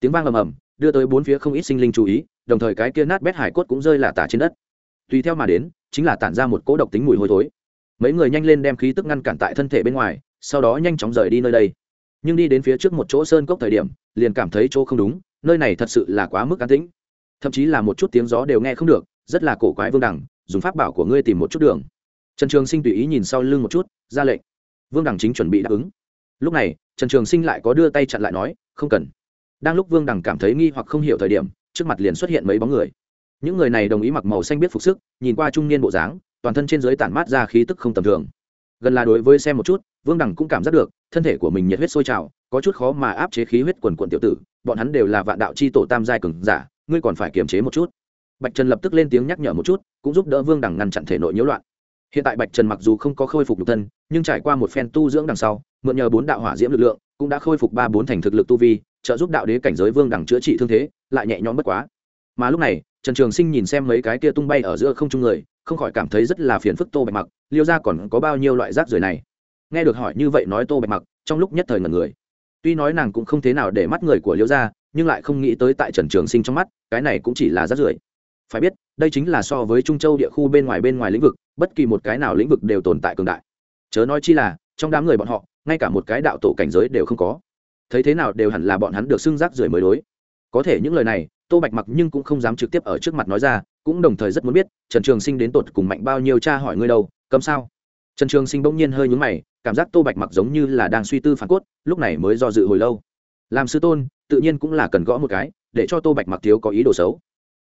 Tiếng vang ầm ầm, đưa tới bốn phía không ít sinh linh chú ý, đồng thời cái kia nát bét hải cốt cũng rơi là tả trên đất. Tùy theo mà đến, chính là tản ra một cỗ độc tính mùi hôi thối mấy người nhanh lên đem khí tức ngăn cản tại thân thể bên ngoài, sau đó nhanh chóng rời đi nơi đây. Nhưng đi đến phía trước một chỗ sơn cốc thời điểm, liền cảm thấy chỗ không đúng, nơi này thật sự là quá mức an tĩnh. Thậm chí là một chút tiếng gió đều nghe không được, rất là cổ quái vương đẳng, dùng pháp bảo của ngươi tìm một chút đường. Trần trường sinh tùy ý nhìn sau lưng một chút, ra lệnh. Vương đẳng chính chuẩn bị đáp ứng. Lúc này, trần trường sinh lại có đưa tay chặn lại nói, không cần. Đang lúc vương đẳng cảm thấy nghi hoặc không hiểu thời điểm, trước mặt liền xuất hiện mấy bóng người. Những người này đồng ý mặc màu xanh biết phục sức, nhìn qua trung niên bộ dáng toàn thân trên dưới tản mát ra khí tức không tầm thường. Gần là đối với xem một chút, vương đẳng cũng cảm giác được, thân thể của mình nhiệt huyết sôi trào, có chút khó mà áp chế khí huyết quần quận tiểu tử, bọn hắn đều là vạn đạo c h i tổ tam giai cường giả, ngươi còn phải kiềm chế một chút. Bạch trần lập tức lên tiếng nhắc nhở một chút, cũng giúp đỡ vương đẳng ngăn chặn thể nội nhiễu loạn. Hiện tại bạch trần mặc dù không có khôi phục nhục thân, nhưng trải qua một phen tu dưỡng đằng sau, mượn nhờ bốn đạo hỏa diễm lực lượng, cũng đã khôi phục ba bốn thành thực lực tu vi, trợ giúp đạo đế cảnh giới vương đẳng chữa trị thương thế, lại nhẹ nhõm bất quá. Mà lúc này, trần trường sinh nhìn xem mấy cái kia tung bay ở giữa không trung người không khỏi cảm thấy rất là phiền phức tô bạch mặc, liêu ra còn có bao nhiêu loại rác rưởi này? Nghe được hỏi như vậy nói tô bạch mặc, trong lúc nhất thời ngần người. Tuy nói nàng cũng không thế nào để mắt người của liêu ra nhưng lại không nghĩ tới tại trần trường sinh trong mắt, cái này cũng chỉ là rác rưởi. Phải biết, đây chính là so với trung châu địa khu bên ngoài bên ngoài lĩnh vực, bất kỳ một cái nào lĩnh vực đều tồn tại cường đại. Chớ nói chi là, trong đám người bọn họ, ngay cả một cái đạo tổ cảnh giới đều không có. Thấy thế nào đều hẳn là bọn hắn được xưng rác rưởi mới đối. Có thể những lời này, tô bạch mặc nhưng cũng không dám trực tiếp ở trước mặt nói ra cũng đồng thời rất muốn biết, trần trường sinh đến tột cùng mạnh bao nhiêu cha hỏi ngươi đâu, cấm sao? Trần trường sinh bỗng nhiên hơi nhúng mày, cảm giác tô bạch mặc giống như là đang suy tư phản cốt, lúc này mới do dự hồi lâu. Làm sư tôn, tự nhiên cũng là cần gõ một cái, để cho tô bạch mặc thiếu có ý đồ xấu.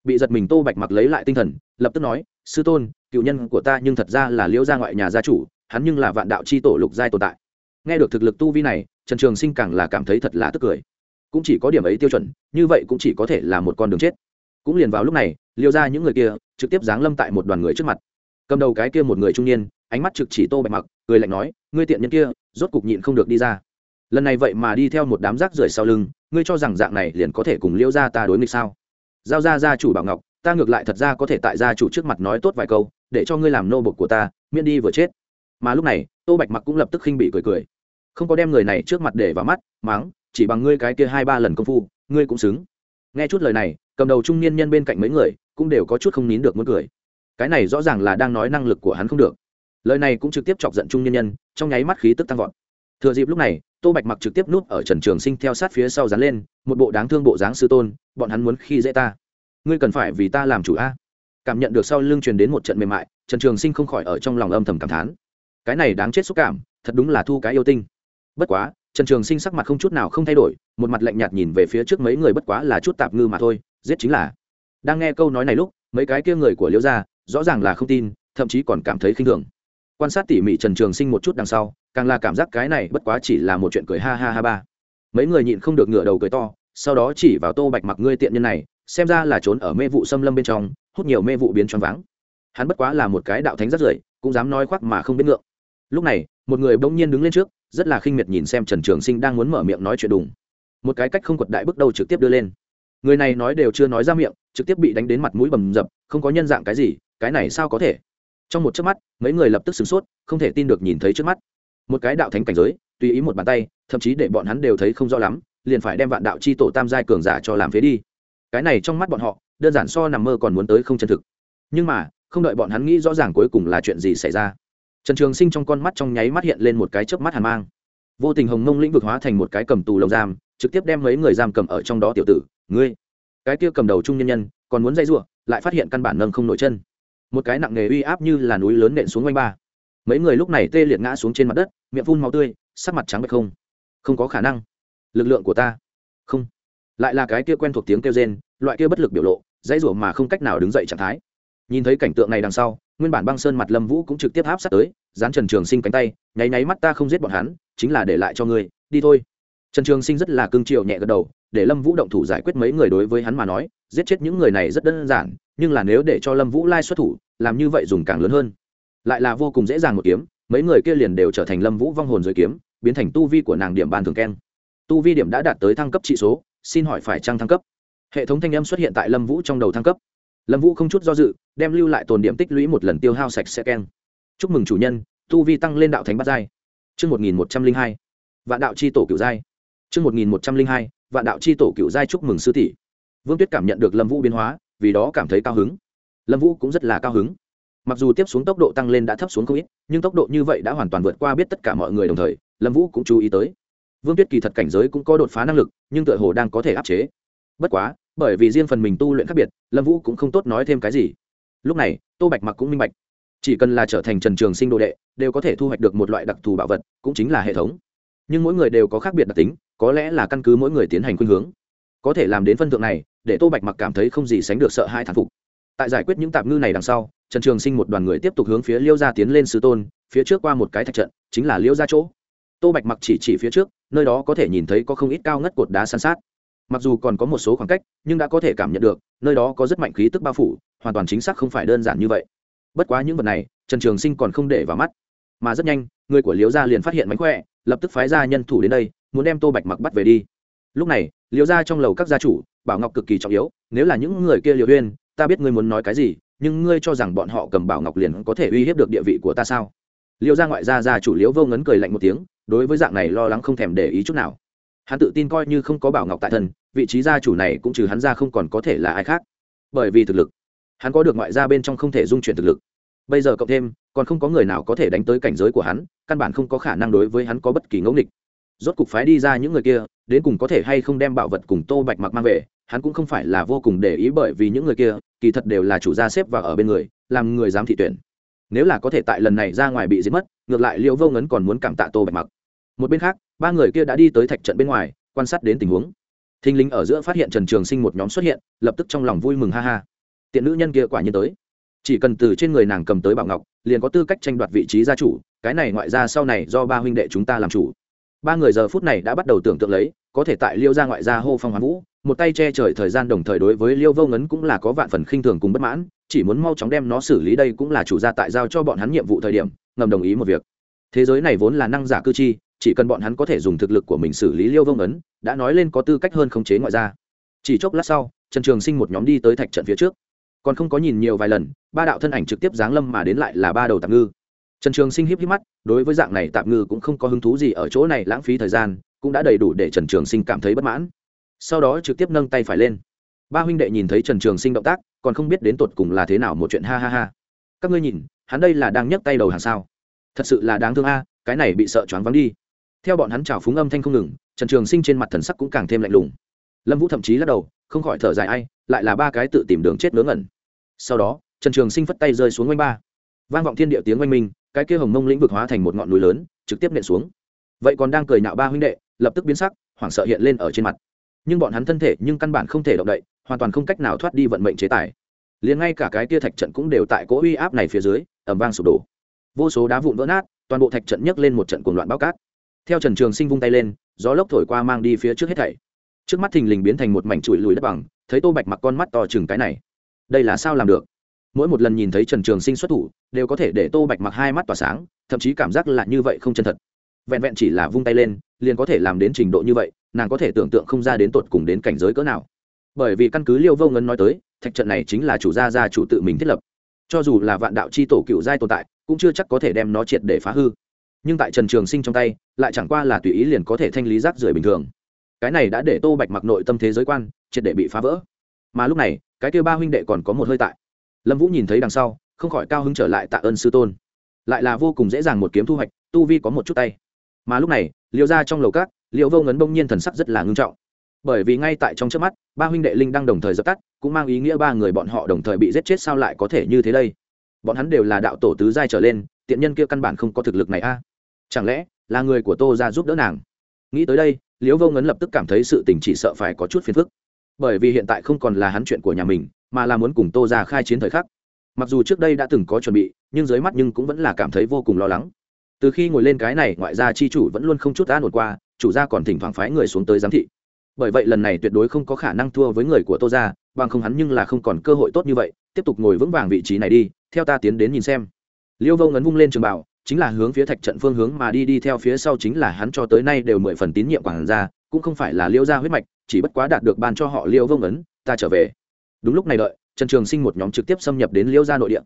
Bị giật mình tô bạch mặc lấy lại tinh thần, lập tức nói, sư tôn, cựu nhân của ta nhưng thật ra là liễu gia ngoại nhà gia chủ, hắn nhưng là vạn đạo c h i tổ lục giai tồn tại. Nghe được thực lực tu vi này, trần trường sinh càng là cảm thấy thật là tức cười. Cũng chỉ có điểm ấy tiêu chuẩn, như vậy cũng chỉ có thể là một con đường chết cũng liền vào lúc này, liêu ra những người kia trực tiếp giáng lâm tại một đoàn người trước mặt. Cầm đầu cái kia một người trung niên, ánh mắt trực chỉ tô bạch mặc, cười lạnh nói, ngươi tiện nhân kia, rốt cục nhịn không được đi ra. Lần này vậy mà đi theo một đám rác rưởi sau lưng, ngươi cho rằng dạng này liền có thể cùng liêu ra ta đối nghịch sao? Giao ra gia chủ bảo ngọc, ta ngược lại thật ra có thể tại gia chủ trước mặt nói tốt vài câu, để cho ngươi làm nô bộc của ta, miễn đi vừa chết. Mà lúc này, tô bạch mặc cũng lập tức khinh bị cười cười. Không có đem người này trước mặt để vào mắt mắng chỉ bằng ngươi cái kia hai ba lần công phu, ngươi cũng xứng. Nghe chút lời này cầm đầu trung niên nhân bên cạnh mấy người cũng đều có chút không nín được muốn cười. Cái này rõ ràng là đang nói năng lực của hắn không được. Lời này cũng trực tiếp chọc giận trung niên nhân, trong nháy mắt khí tức tăng vọt. Thừa dịp lúc này, tô bạch mặc trực tiếp núp ở trần trường sinh theo sát phía sau dán lên, một bộ đáng thương bộ dáng sư tôn, bọn hắn muốn khi dễ ta. Ngươi cần phải vì ta làm chủ a. Cảm nhận được sau lưng truyền đến một trận mềm mại, trần trường sinh không khỏi ở trong lòng âm thầm cảm thán. Cái này đáng chết xúc cảm, thật đúng là thu cái yêu tinh. Bất quá, trần trường sinh sắc mặt không chút nào không thay đổi, một mặt lạnh nhạt nhìn về phía trước mấy người bất quá là chút tạp ngư mà thôi giết chính là. Đang nghe câu nói này lúc, mấy cái kia người của liễu gia, rõ ràng là không tin, thậm chí còn cảm thấy khinh thường. Quan sát tỉ mỉ trần trường sinh một chút đằng sau, càng là cảm giác cái này bất quá chỉ là một chuyện cười ha ha ha ba. Mấy người nhịn không được ngửa đầu cười to, sau đó chỉ vào tô bạch mặc ngươi tiện nhân này, xem ra là trốn ở mê vụ xâm lâm bên trong, hút nhiều mê vụ biến choáng váng. Hắn bất quá là một cái đạo thánh rất rưởi, cũng dám nói khoác mà không biết ngượng. Lúc này, một người bỗng nhiên đứng lên trước, rất là khinh miệt nhìn xem trần trường sinh đang muốn mở miệng nói chuyện đùng. Một cái cách không quật đại bước đầu trực tiếp đưa lên người này nói đều chưa nói ra miệng, trực tiếp bị đánh đến mặt mũi bầm dập, không có nhân dạng cái gì, cái này sao có thể? Trong một chớp mắt, mấy người lập tức sửng sốt, không thể tin được nhìn thấy trước mắt. Một cái đạo thánh cảnh giới, tùy ý một bàn tay, thậm chí để bọn hắn đều thấy không rõ lắm, liền phải đem vạn đạo chi tổ tam giai cường giả cho làm phế đi. Cái này trong mắt bọn họ, đơn giản so nằm mơ còn muốn tới không chân thực. Nhưng mà, không đợi bọn hắn nghĩ rõ ràng cuối cùng là chuyện gì xảy ra, trần trường sinh trong con mắt trong nháy mắt hiện lên một cái chớp mắt hàn mang. Vô tình hồng mông lĩnh vực hóa thành một cái cầm tù lồng giam, trực tiếp đem mấy người giam cầm ở trong đó tiểu tử ngươi, cái kia cầm đầu trung nhân nhân, còn muốn dây giụa lại phát hiện căn bản nâng không nổi chân. Một cái nặng nề uy áp như là núi lớn nện xuống quanh ba. Mấy người lúc này tê liệt ngã xuống trên mặt đất, miệng phun máu tươi, sắc mặt trắng bệch không. Không có khả năng. Lực lượng của ta. Không. Lại là cái kia quen thuộc tiếng kêu rên, loại kia bất lực biểu lộ, dãy rủa mà không cách nào đứng dậy trạng thái. Nhìn thấy cảnh tượng này đằng sau, nguyên bản băng sơn mặt lâm vũ cũng trực tiếp áp sát tới, dán trần trường sinh cánh tay, nháy nháy mắt ta không giết bọn hắn, chính là để lại cho ngươi, đi thôi trần trường sinh rất là cương triều nhẹ gật đầu, để lâm vũ động thủ giải quyết mấy người đối với hắn mà nói, giết chết những người này rất đơn giản, nhưng là nếu để cho lâm vũ lai xuất thủ, làm như vậy dùng càng lớn hơn. Lại là vô cùng dễ dàng một kiếm, mấy người kia liền đều trở thành lâm vũ vong hồn dưới kiếm, biến thành tu vi của nàng điểm ban thường keng. Tu vi điểm đã đạt tới thăng cấp trị số, xin hỏi phải trăng thăng cấp? Hệ thống thanh âm xuất hiện tại lâm vũ trong đầu thăng cấp. Lâm vũ không chút do dự, đem lưu lại tồn điểm tích lũy một lần tiêu hao sạch sẽ keng. Chúc mừng chủ nhân, tu vi tăng lên đạo thánh bát giai. Chương một nghìn một trăm linh hai. Vạn đạo c h i tổ cựu giai chương một nghìn một trăm linh hai, vạn đạo chi tổ cựu giai chúc mừng sư tỷ. Vương tuyết cảm nhận được lâm vũ biến hóa, vì đó cảm thấy cao hứng. Lâm vũ cũng rất là cao hứng. Mặc dù tiếp xuống tốc độ tăng lên đã thấp xuống không ít, nhưng tốc độ như vậy đã hoàn toàn vượt qua biết tất cả mọi người đồng thời, lâm vũ cũng chú ý tới. Vương tuyết kỳ thật cảnh giới cũng có đột phá năng lực, nhưng tựa hồ đang có thể áp chế. Bất quá, bởi vì riêng phần mình tu luyện khác biệt, lâm vũ cũng không tốt nói thêm cái gì. Lúc này, tô bạch mặc cũng minh bạch. Chỉ cần là trở thành trần trường sinh đồ đệ, đều có thể thu hoạch được một loại đặc thù bảo vật, cũng chính là hệ thống nhưng mỗi người đều có khác biệt đặc tính, có lẽ là căn cứ mỗi người tiến hành khuynh hướng. Có thể làm đến phân thượng này, để tô bạch mặc cảm thấy không gì sánh được sợ hai thản phục. Tại giải quyết những tạp ngư này đằng sau, trần trường sinh một đoàn người tiếp tục hướng phía liêu gia tiến lên sư tôn, phía trước qua một cái thạch trận, chính là liêu gia chỗ. Tô bạch mặc chỉ chỉ phía trước, nơi đó có thể nhìn thấy có không ít cao ngất cột đá san sát. Mặc dù còn có một số khoảng cách, nhưng đã có thể cảm nhận được, nơi đó có rất mạnh khí tức bao phủ, hoàn toàn chính xác không phải đơn giản như vậy. Bất quá những vật này, trần trường sinh còn không để vào mắt. Mà rất nhanh, người của liêu gia liền phát hiện mánh khỏe lập tức phái ra nhân thủ đến đây, muốn đem tô bạch mặc bắt về đi. Lúc này liều gia trong lầu các gia chủ, bảo ngọc cực kỳ trọng yếu, nếu là những người kia liều huyên ta biết ngươi muốn nói cái gì, nhưng ngươi cho rằng bọn họ cầm bảo ngọc liền có thể uy hiếp được địa vị của ta sao? Liều gia ngoại gia gia chủ liễu vô ngấn cười lạnh một tiếng, đối với dạng này lo lắng không thèm để ý chút nào. Hắn tự tin coi như không có bảo ngọc tại thân, vị trí gia chủ này cũng trừ hắn ra không còn có thể là ai khác. Bởi vì thực lực, hắn có được ngoại gia bên trong không thể dung chuyển thực lực. Bây giờ cộng thêm còn không có người nào có thể đánh tới cảnh giới của hắn, căn bản không có khả năng đối với hắn có bất kỳ ngẫu nghịch. Rốt cục phái đi ra những người kia, đến cùng có thể hay không đem bảo vật cùng tô bạch mặc mang về, hắn cũng không phải là vô cùng để ý bởi vì những người kia, kỳ thật đều là chủ gia xếp và ở bên người, làm người dám thị tuyển. Nếu là có thể tại lần này ra ngoài bị giết mất, ngược lại liệu vô ngấn còn muốn cảm tạ tô bạch mặc. Một bên khác, ba người kia đã đi tới thạch trận bên ngoài, quan sát đến tình huống. Thinh lính ở giữa phát hiện trần trường sinh một nhóm xuất hiện, lập tức trong lòng vui mừng ha ha. Tiện nữ nhân kia quả nhiên tới. Chỉ cần từ trên người nàng cầm tới bảo ngọc liền có tư cách tranh đoạt vị trí gia chủ cái này ngoại ra sau này do ba huynh đệ chúng ta làm chủ. Ba người giờ phút này đã bắt đầu tưởng tượng lấy có thể tại liêu gia ngoại gia hô phong hoán vũ một tay che trời thời gian đồng thời đối với liêu vô ngấn cũng là có vạn phần khinh thường cùng bất mãn chỉ muốn mau chóng đem nó xử lý đây cũng là chủ gia tại giao cho bọn hắn nhiệm vụ thời điểm ngầm đồng ý một việc. Thế giới này vốn là năng giả cư chi chỉ cần bọn hắn có thể dùng thực lực của mình xử lý liêu Vô Ngấn, đã nói lên có tư cách hơn khống chế ngoại gia. Chỉ chốc lát sau trần trường sinh một nhóm đi tới thạch trận phía trước còn không có nhìn nhiều vài lần, ba đạo thân ảnh trực tiếp giáng lâm mà đến lại là ba đầu tạm ngư. Trần trường sinh híp híp mắt, đối với dạng này tạm ngư cũng không có hứng thú gì ở chỗ này lãng phí thời gian, cũng đã đầy đủ để trần trường sinh cảm thấy bất mãn. Sau đó trực tiếp nâng tay phải lên. Ba huynh đệ nhìn thấy trần trường sinh động tác, còn không biết đến tột cùng là thế nào một chuyện ha ha ha. Các ngươi nhìn, hắn đây là đang nhấc tay đầu hàng sao? Thật sự là đáng thương a, cái này bị sợ choáng vắng đi. Theo bọn hắn chào phúng âm thanh không ngừng, trần trường sinh trên mặt thần sắc cũng càng thêm lạnh lùng. Lâm vũ thậm chí lắc đầu không khỏi thở dài ai, lại là ba cái tự tìm đường chết ngớ ngẩn. Sau đó, trần trường sinh phất tay rơi xuống oanh ba. Vang vọng thiên địa tiếng oanh minh, cái kia hồng mông lĩnh vực hóa thành một ngọn núi lớn, trực tiếp nện xuống. Vậy còn đang cười nhạo ba huynh đệ, lập tức biến sắc, hoảng sợ hiện lên ở trên mặt. Nhưng bọn hắn thân thể nhưng căn bản không thể động đậy, hoàn toàn không cách nào thoát đi vận mệnh chế tài. Liền ngay cả cái kia thạch trận cũng đều tại cỗ uy áp này phía dưới ẩm vang sụp đổ. Vô số đá vụn vỡ nát, toàn bộ thạch trận nhấc lên một trận cuồng loạn bao cát. Theo trần trường sinh vung tay lên, gió lốc thổi qua mang đi phía trước hết thảy trước mắt thình lình biến thành một mảnh chuỗi lùi đất bằng, thấy tô bạch mặc con mắt to chừng cái này. Đây là sao làm được? Mỗi một lần nhìn thấy trần trường sinh xuất thủ, đều có thể để tô bạch mặc hai mắt tỏa sáng, thậm chí cảm giác là như vậy không chân thật. Vẹn vẹn chỉ là vung tay lên, liền có thể làm đến trình độ như vậy, nàng có thể tưởng tượng không ra đến tột cùng đến cảnh giới cỡ nào. Bởi vì căn cứ liêu vô ngân nói tới, thạch trận này chính là chủ gia gia chủ tự mình thiết lập. Cho dù là vạn đạo c h i tổ cựu giai tồn tại, cũng chưa chắc có thể đem nó triệt để phá hư. Nhưng tại trần trường sinh trong tay, lại chẳng qua là tùy ý liền có thể thanh lý rác rưởi bình thường cái này đã để tô bạch mặc nội tâm thế giới quan, triệt để bị phá vỡ. Mà lúc này, cái kêu ba huynh đệ còn có một hơi tại. Lâm vũ nhìn thấy đằng sau, không khỏi cao hứng trở lại tạ ơn sư tôn. Lại là vô cùng dễ dàng một kiếm thu hoạch, tu vi có một chút tay. Mà lúc này, liêu ra trong lầu cát liệu vô ngấn bông nhiên thần sắc rất là ngưng trọng. Bởi vì ngay tại trong trước mắt, ba huynh đệ linh đang đồng thời dập tắt, cũng mang ý nghĩa ba người bọn họ đồng thời bị giết chết sao lại có thể như thế đây? Bọn hắn đều là đạo tổ tứ giai trở lên, tiện nhân kia căn bản không có thực lực này a. Chẳng lẽ là người của tô ra giúp đỡ nàng? Nghĩ tới đây liễu vô ngấn lập tức cảm thấy sự tình chỉ sợ phải có chút phiền phức. Bởi vì hiện tại không còn là hắn chuyện của nhà mình, mà là muốn cùng tô ra khai chiến thời khắc. Mặc dù trước đây đã từng có chuẩn bị, nhưng dưới mắt nhưng cũng vẫn là cảm thấy vô cùng lo lắng. Từ khi ngồi lên cái này, ngoại gia chi chủ vẫn luôn không chút an ổn qua, chủ gia còn thỉnh thoảng phái người xuống tới giám thị. Bởi vậy lần này tuyệt đối không có khả năng thua với người của tô gia, bằng không hắn nhưng là không còn cơ hội tốt như vậy, tiếp tục ngồi vững vàng vị trí này đi, theo ta tiến đến nhìn xem. Liêu vô ngấn vung lên trường bảo chính là hướng phía thạch trận phương hướng mà đi đi theo phía sau chính là hắn cho tới nay đều mười phần tín nhiệm quản gia, cũng không phải là liêu gia huyết mạch, chỉ bất quá đạt được ban cho họ liêu vương ấn, ta trở về. Đúng lúc này đợi, trần trường sinh một nhóm trực tiếp xâm nhập đến liêu gia nội địa.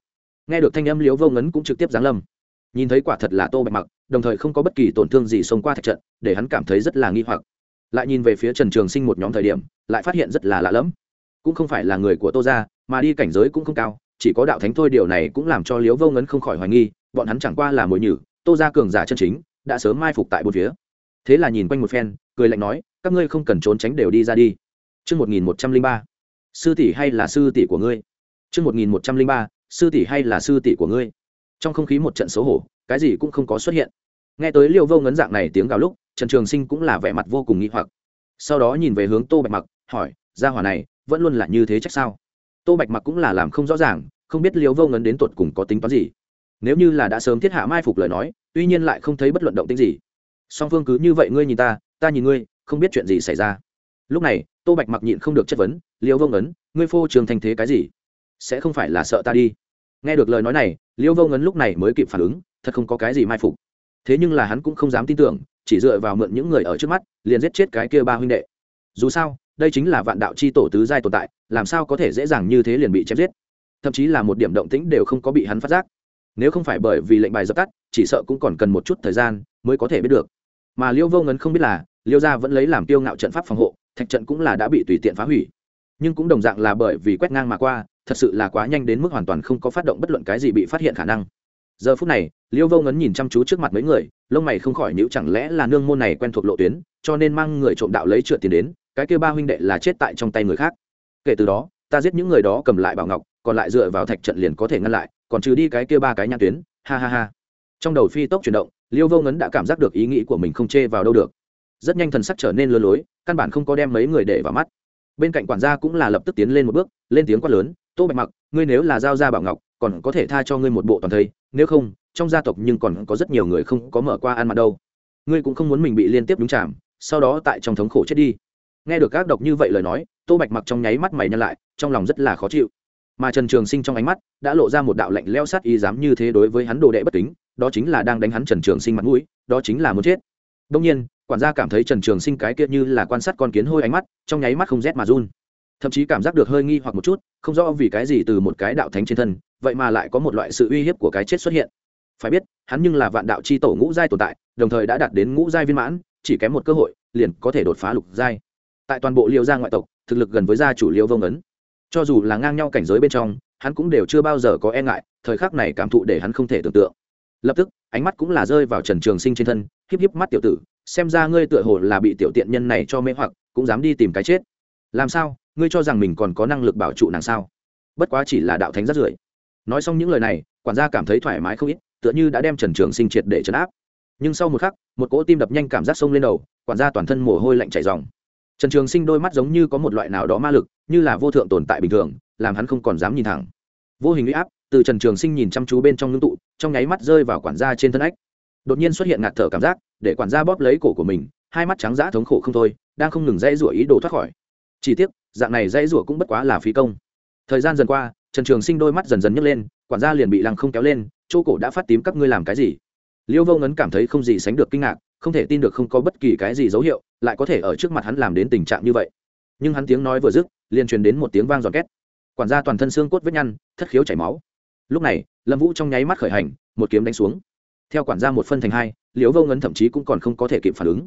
Nghe được thanh âm liêu vương ấn cũng trực tiếp giáng lâm. Nhìn thấy quả thật là tô bạch mặc, đồng thời không có bất kỳ tổn thương gì xông qua thạch trận, để hắn cảm thấy rất là nghi hoặc. Lại nhìn về phía trần trường sinh một nhóm thời điểm, lại phát hiện rất là lạ lẫm. Cũng không phải là người của tô gia, mà đi cảnh giới cũng không cao chỉ có đạo thánh thôi điều này cũng làm cho liếu vô ngấn không khỏi hoài nghi bọn hắn chẳng qua là mồi nhử tô gia cường giả chân chính đã sớm mai phục tại bốn phía thế là nhìn quanh một phen cười lạnh nói các ngươi không cần trốn tránh đều đi ra đi Trước 1103, sư tỷ hay là sư tỷ của ngươi? Trước 1103, sư tỷ hay là sư tỷ của ngươi? Trong không khí một trận xấu hổ, cái gì cũng không có xuất hiện. Nghe tới Liêu Vô ngấn dạng này tiếng gào lúc, Trần Trường Sinh cũng là vẻ mặt vô cùng nghi hoặc. Sau đó nhìn về hướng Tô Bạch Mặc, hỏi, gia hỏa này vẫn luôn là như thế chắc sao? Tô Bạch Mặc cũng là làm không rõ ràng, không biết Liêu Vô ngấn đến tuột cùng có tính toán gì. Nếu như là đã sớm thiết hạ mai phục lời nói, tuy nhiên lại không thấy bất luận động tính gì. Song phương cứ như vậy ngươi nhìn ta ta nhìn ngươi, không biết chuyện gì xảy ra. Lúc này, tô bạch mặc nhịn không được chất vấn liêu vô ấn ngươi phô trường thành thế cái gì? Sẽ không phải là sợ ta đi? Nghe được lời nói này liêu vô ấn lúc này mới kịp phản ứng, thật không có cái gì mai phục. Thế nhưng là hắn cũng không dám tin tưởng, chỉ dựa vào mượn những người ở trước mắt, liền giết chết cái kia ba huynh đệ. Dù sao, đây chính là vạn đạo c h i tổ tứ giai tồn tại, làm sao có thể dễ dàng như thế liền bị chém giết? Thậm chí là một điểm động tĩnh đều không có bị hắn phát giác. Nếu không phải bởi vì lệnh bài dập tắt, chỉ sợ cũng còn cần một chút thời gian mới có thể biết được. Mà liêu vô ngấn không biết là, liêu gia vẫn lấy làm tiêu ngạo trận pháp phòng hộ, thạch trận cũng là đã bị tùy tiện phá hủy. Nhưng cũng đồng dạng là bởi vì quét ngang mà qua, thật sự là quá nhanh đến mức hoàn toàn không có phát động bất luận cái gì bị phát hiện khả năng. Giờ phút này, liêu vô ngấn nhìn chăm chú trước mặt mấy người, lông mày không khỏi nữ chẳng lẽ là nương môn này quen thuộc lộ tuyến, cho nên mang người trộm đạo lấy trượt tiền đến, cái kêu ba huynh đệ là chết tại trong tay người khác. Kể từ đó, ta giết những người đó cầm lại bảo ngọc còn lại dựa vào thạch trận liền có thể ngăn lại, còn trừ đi cái kia ba cái nhãn tuyến, ha ha ha. Trong đầu phi tốc chuyển động, liêu vô ngấn đã cảm giác được ý nghĩ của mình không chê vào đâu được. Rất nhanh thần sắc trở nên lơ lối, căn bản không có đem mấy người để vào mắt. Bên cạnh quản gia cũng là lập tức tiến lên một bước, lên tiếng quát lớn, tô bạch mặc, ngươi nếu là giao gia bảo ngọc, còn có thể tha cho ngươi một bộ toàn thây, nếu không, trong gia tộc nhưng còn có rất nhiều người không có mở qua ăn mặt đâu. Ngươi cũng không muốn mình bị liên tiếp đúng chạm, sau đó tại trong thống khổ chết đi. Nghe được các độc như vậy lời nói, tô bạch mặc trong nháy mắt mày nhăn lại, trong lòng rất là khó chịu mà trần trường sinh trong ánh mắt đã lộ ra một đạo lạnh leo sát ý dám như thế đối với hắn đồ đệ bất kính, đó chính là đang đánh hắn trần trường sinh mặt mũi, đó chính là muốn chết. Đông nhiên, quản gia cảm thấy trần trường sinh cái kia như là quan sát con kiến hôi ánh mắt, trong nháy mắt không rét mà run. Thậm chí cảm giác được hơi nghi hoặc một chút, không rõ vì cái gì từ một cái đạo thánh trên thân, vậy mà lại có một loại sự uy hiếp của cái chết xuất hiện. Phải biết, hắn nhưng là vạn đạo c h i tổ ngũ giai tồn tại, đồng thời đã đạt đến ngũ giai viên mãn, chỉ kém một cơ hội, liền có thể đột phá lục giai. Tại toàn bộ liêu gia ngoại tộc, thực lực gần với gia chủ liêu vông ấn cho dù là ngang nhau cảnh giới bên trong, hắn cũng đều chưa bao giờ có e ngại, thời khắc này cảm thụ để hắn không thể tưởng tượng. Lập tức, ánh mắt cũng là rơi vào trần trường sinh trên thân, híp híp mắt tiểu tử, xem ra ngươi tựa hồ là bị tiểu tiện nhân này cho mê hoặc, cũng dám đi tìm cái chết. Làm sao? Ngươi cho rằng mình còn có năng lực bảo trụ nàng sao? Bất quá chỉ là đạo thánh rất rưởi. Nói xong những lời này, quản gia cảm thấy thoải mái không ít, tựa như đã đem trần trường sinh triệt để trấn áp. Nhưng sau một khắc, một cỗ tim đập nhanh cảm giác sông lên đầu, quản gia toàn thân mồ hôi lạnh chảy dòng trần trường sinh đôi mắt giống như có một loại nào đó ma lực, như là vô thượng tồn tại bình thường, làm hắn không còn dám nhìn thẳng. Vô hình huy áp từ trần trường sinh nhìn chăm chú bên trong ngưng tụ, trong nháy mắt rơi vào quản gia trên thân ách. Đột nhiên xuất hiện ngạt thở cảm giác, để quản gia bóp lấy cổ của mình, hai mắt trắng dã thống khổ không thôi, đang không ngừng dãy rủa ý đồ thoát khỏi. Chỉ tiếc, dạng này dãy rủa cũng bất quá là phí công. Thời gian dần qua, trần trường sinh đôi mắt dần dần nhấc lên, quản gia liền bị lăng không kéo lên, chỗ cổ đã phát tím, các ngươi làm cái gì? Liêu vô ngấn cảm thấy không gì sánh được kinh ngạc, không thể tin được không có bất kỳ cái gì dấu hiệu lại có thể ở trước mặt hắn làm đến tình trạng như vậy. Nhưng hắn tiếng nói vừa dứt, liền truyền đến một tiếng vang giòn két. Quản gia toàn thân xương cốt vết nhăn, thất khiếu chảy máu. Lúc này, lâm vũ trong nháy mắt khởi hành, một kiếm đánh xuống. Theo quản gia một phân thành hai, liễu vô ngấn thậm chí cũng còn không có thể kịp phản ứng.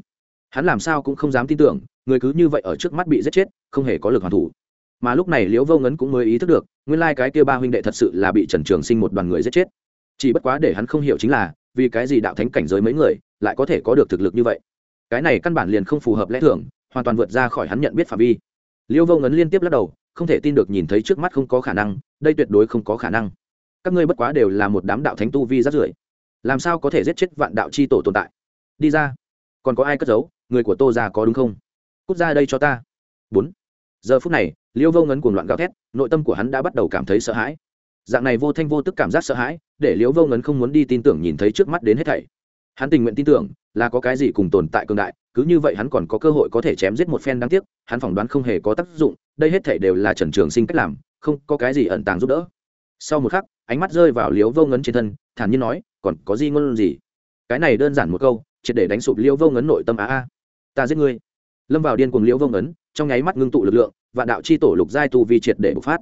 Hắn làm sao cũng không dám tin tưởng, người cứ như vậy ở trước mắt bị giết chết, không hề có lực hoàn thủ. Mà lúc này liễu vô ngấn cũng mới ý thức được, nguyên lai cái kia ba huynh đệ thật sự là bị trần trường sinh một đoàn người giết chết. Chỉ bất quá để hắn không hiểu chính là, vì cái gì đạo thánh cảnh giới mấy người, lại có thể có được thực lực như vậy? Cái này căn bản liền không phù hợp lẽ thường, hoàn toàn vượt ra khỏi hắn nhận biết phạm vi. Liêu vô ngấn liên tiếp lắc đầu, không thể tin được nhìn thấy trước mắt không có khả năng, đây tuyệt đối không có khả năng. Các ngươi bất quá đều là một đám đạo thánh tu vi rát rưởi, làm sao có thể giết chết vạn đạo c h i tổ tồn tại? Đi ra, còn có ai cất giấu? Người của tô già có đúng không? Cút ra đây cho ta. Bốn. Giờ phút này, liêu vô ngấn cuồng loạn gào thét, nội tâm của hắn đã bắt đầu cảm thấy sợ hãi. Dạng này vô thanh vô tức cảm giác sợ hãi, để liêu vô ngấn không muốn đi tin tưởng nhìn thấy trước mắt đến hết thảy hắn tình nguyện tin tưởng là có cái gì cùng tồn tại cường đại, cứ như vậy hắn còn có cơ hội có thể chém giết một phen đáng tiếc, hắn phỏng đoán không hề có tác dụng, đây hết thể đều là trần trường sinh cách làm, không có cái gì ẩn tàng giúp đỡ. Sau một khắc, ánh mắt rơi vào liếu vô ngấn trên thân, thản nhiên nói, còn có gì ngôn gì? Cái này đơn giản một câu, triệt để đánh sụp liễu vô ngấn nội tâm á a. Ta giết ngươi. Lâm vào điên cuồng liễu vô ngấn, trong nháy mắt ngưng tụ lực lượng và đạo chi tổ lục giai tu vi triệt để bộc phát.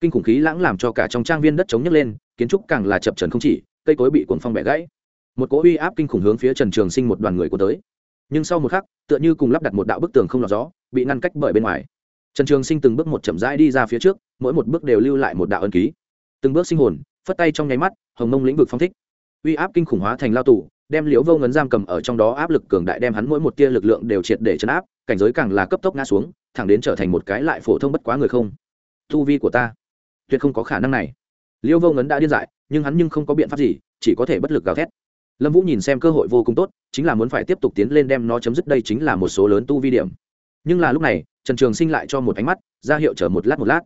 Kinh khủng khí lãng làm cho cả trong trang viên đất chống nhấc lên, kiến trúc càng là chập trần không chỉ, cây cối bị cuồng phong bẻ gãy một cỗ uy áp kinh khủng hướng phía trần trường sinh một đoàn người của tới. Nhưng sau một khắc, tựa như cùng lắp đặt một đạo bức tường không lọt gió, bị ngăn cách bởi bên ngoài. Trần trường sinh từng bước một chậm rãi đi ra phía trước, mỗi một bước đều lưu lại một đạo ân ký. Từng bước sinh hồn, phất tay trong nháy mắt, hồng mông lĩnh vực phong thích. Uy áp kinh khủng hóa thành lao tù, đem liễu vô ngấn giam cầm ở trong đó áp lực cường đại đem hắn mỗi một tia lực lượng đều triệt để chấn áp, cảnh giới càng là cấp tốc ngã xuống, thẳng đến trở thành một cái lại phổ thông bất quá người không. Thu vi của ta, tuyệt không có khả năng này. Liễu vô ngấn đã điên dại, nhưng hắn nhưng không có biện pháp gì, chỉ có thể bất lực gào thét lâm vũ nhìn xem cơ hội vô cùng tốt chính là muốn phải tiếp tục tiến lên đem nó chấm dứt đây chính là một số lớn tu vi điểm. Nhưng là lúc này trần trường sinh lại cho một ánh mắt ra hiệu chở một lát một lát.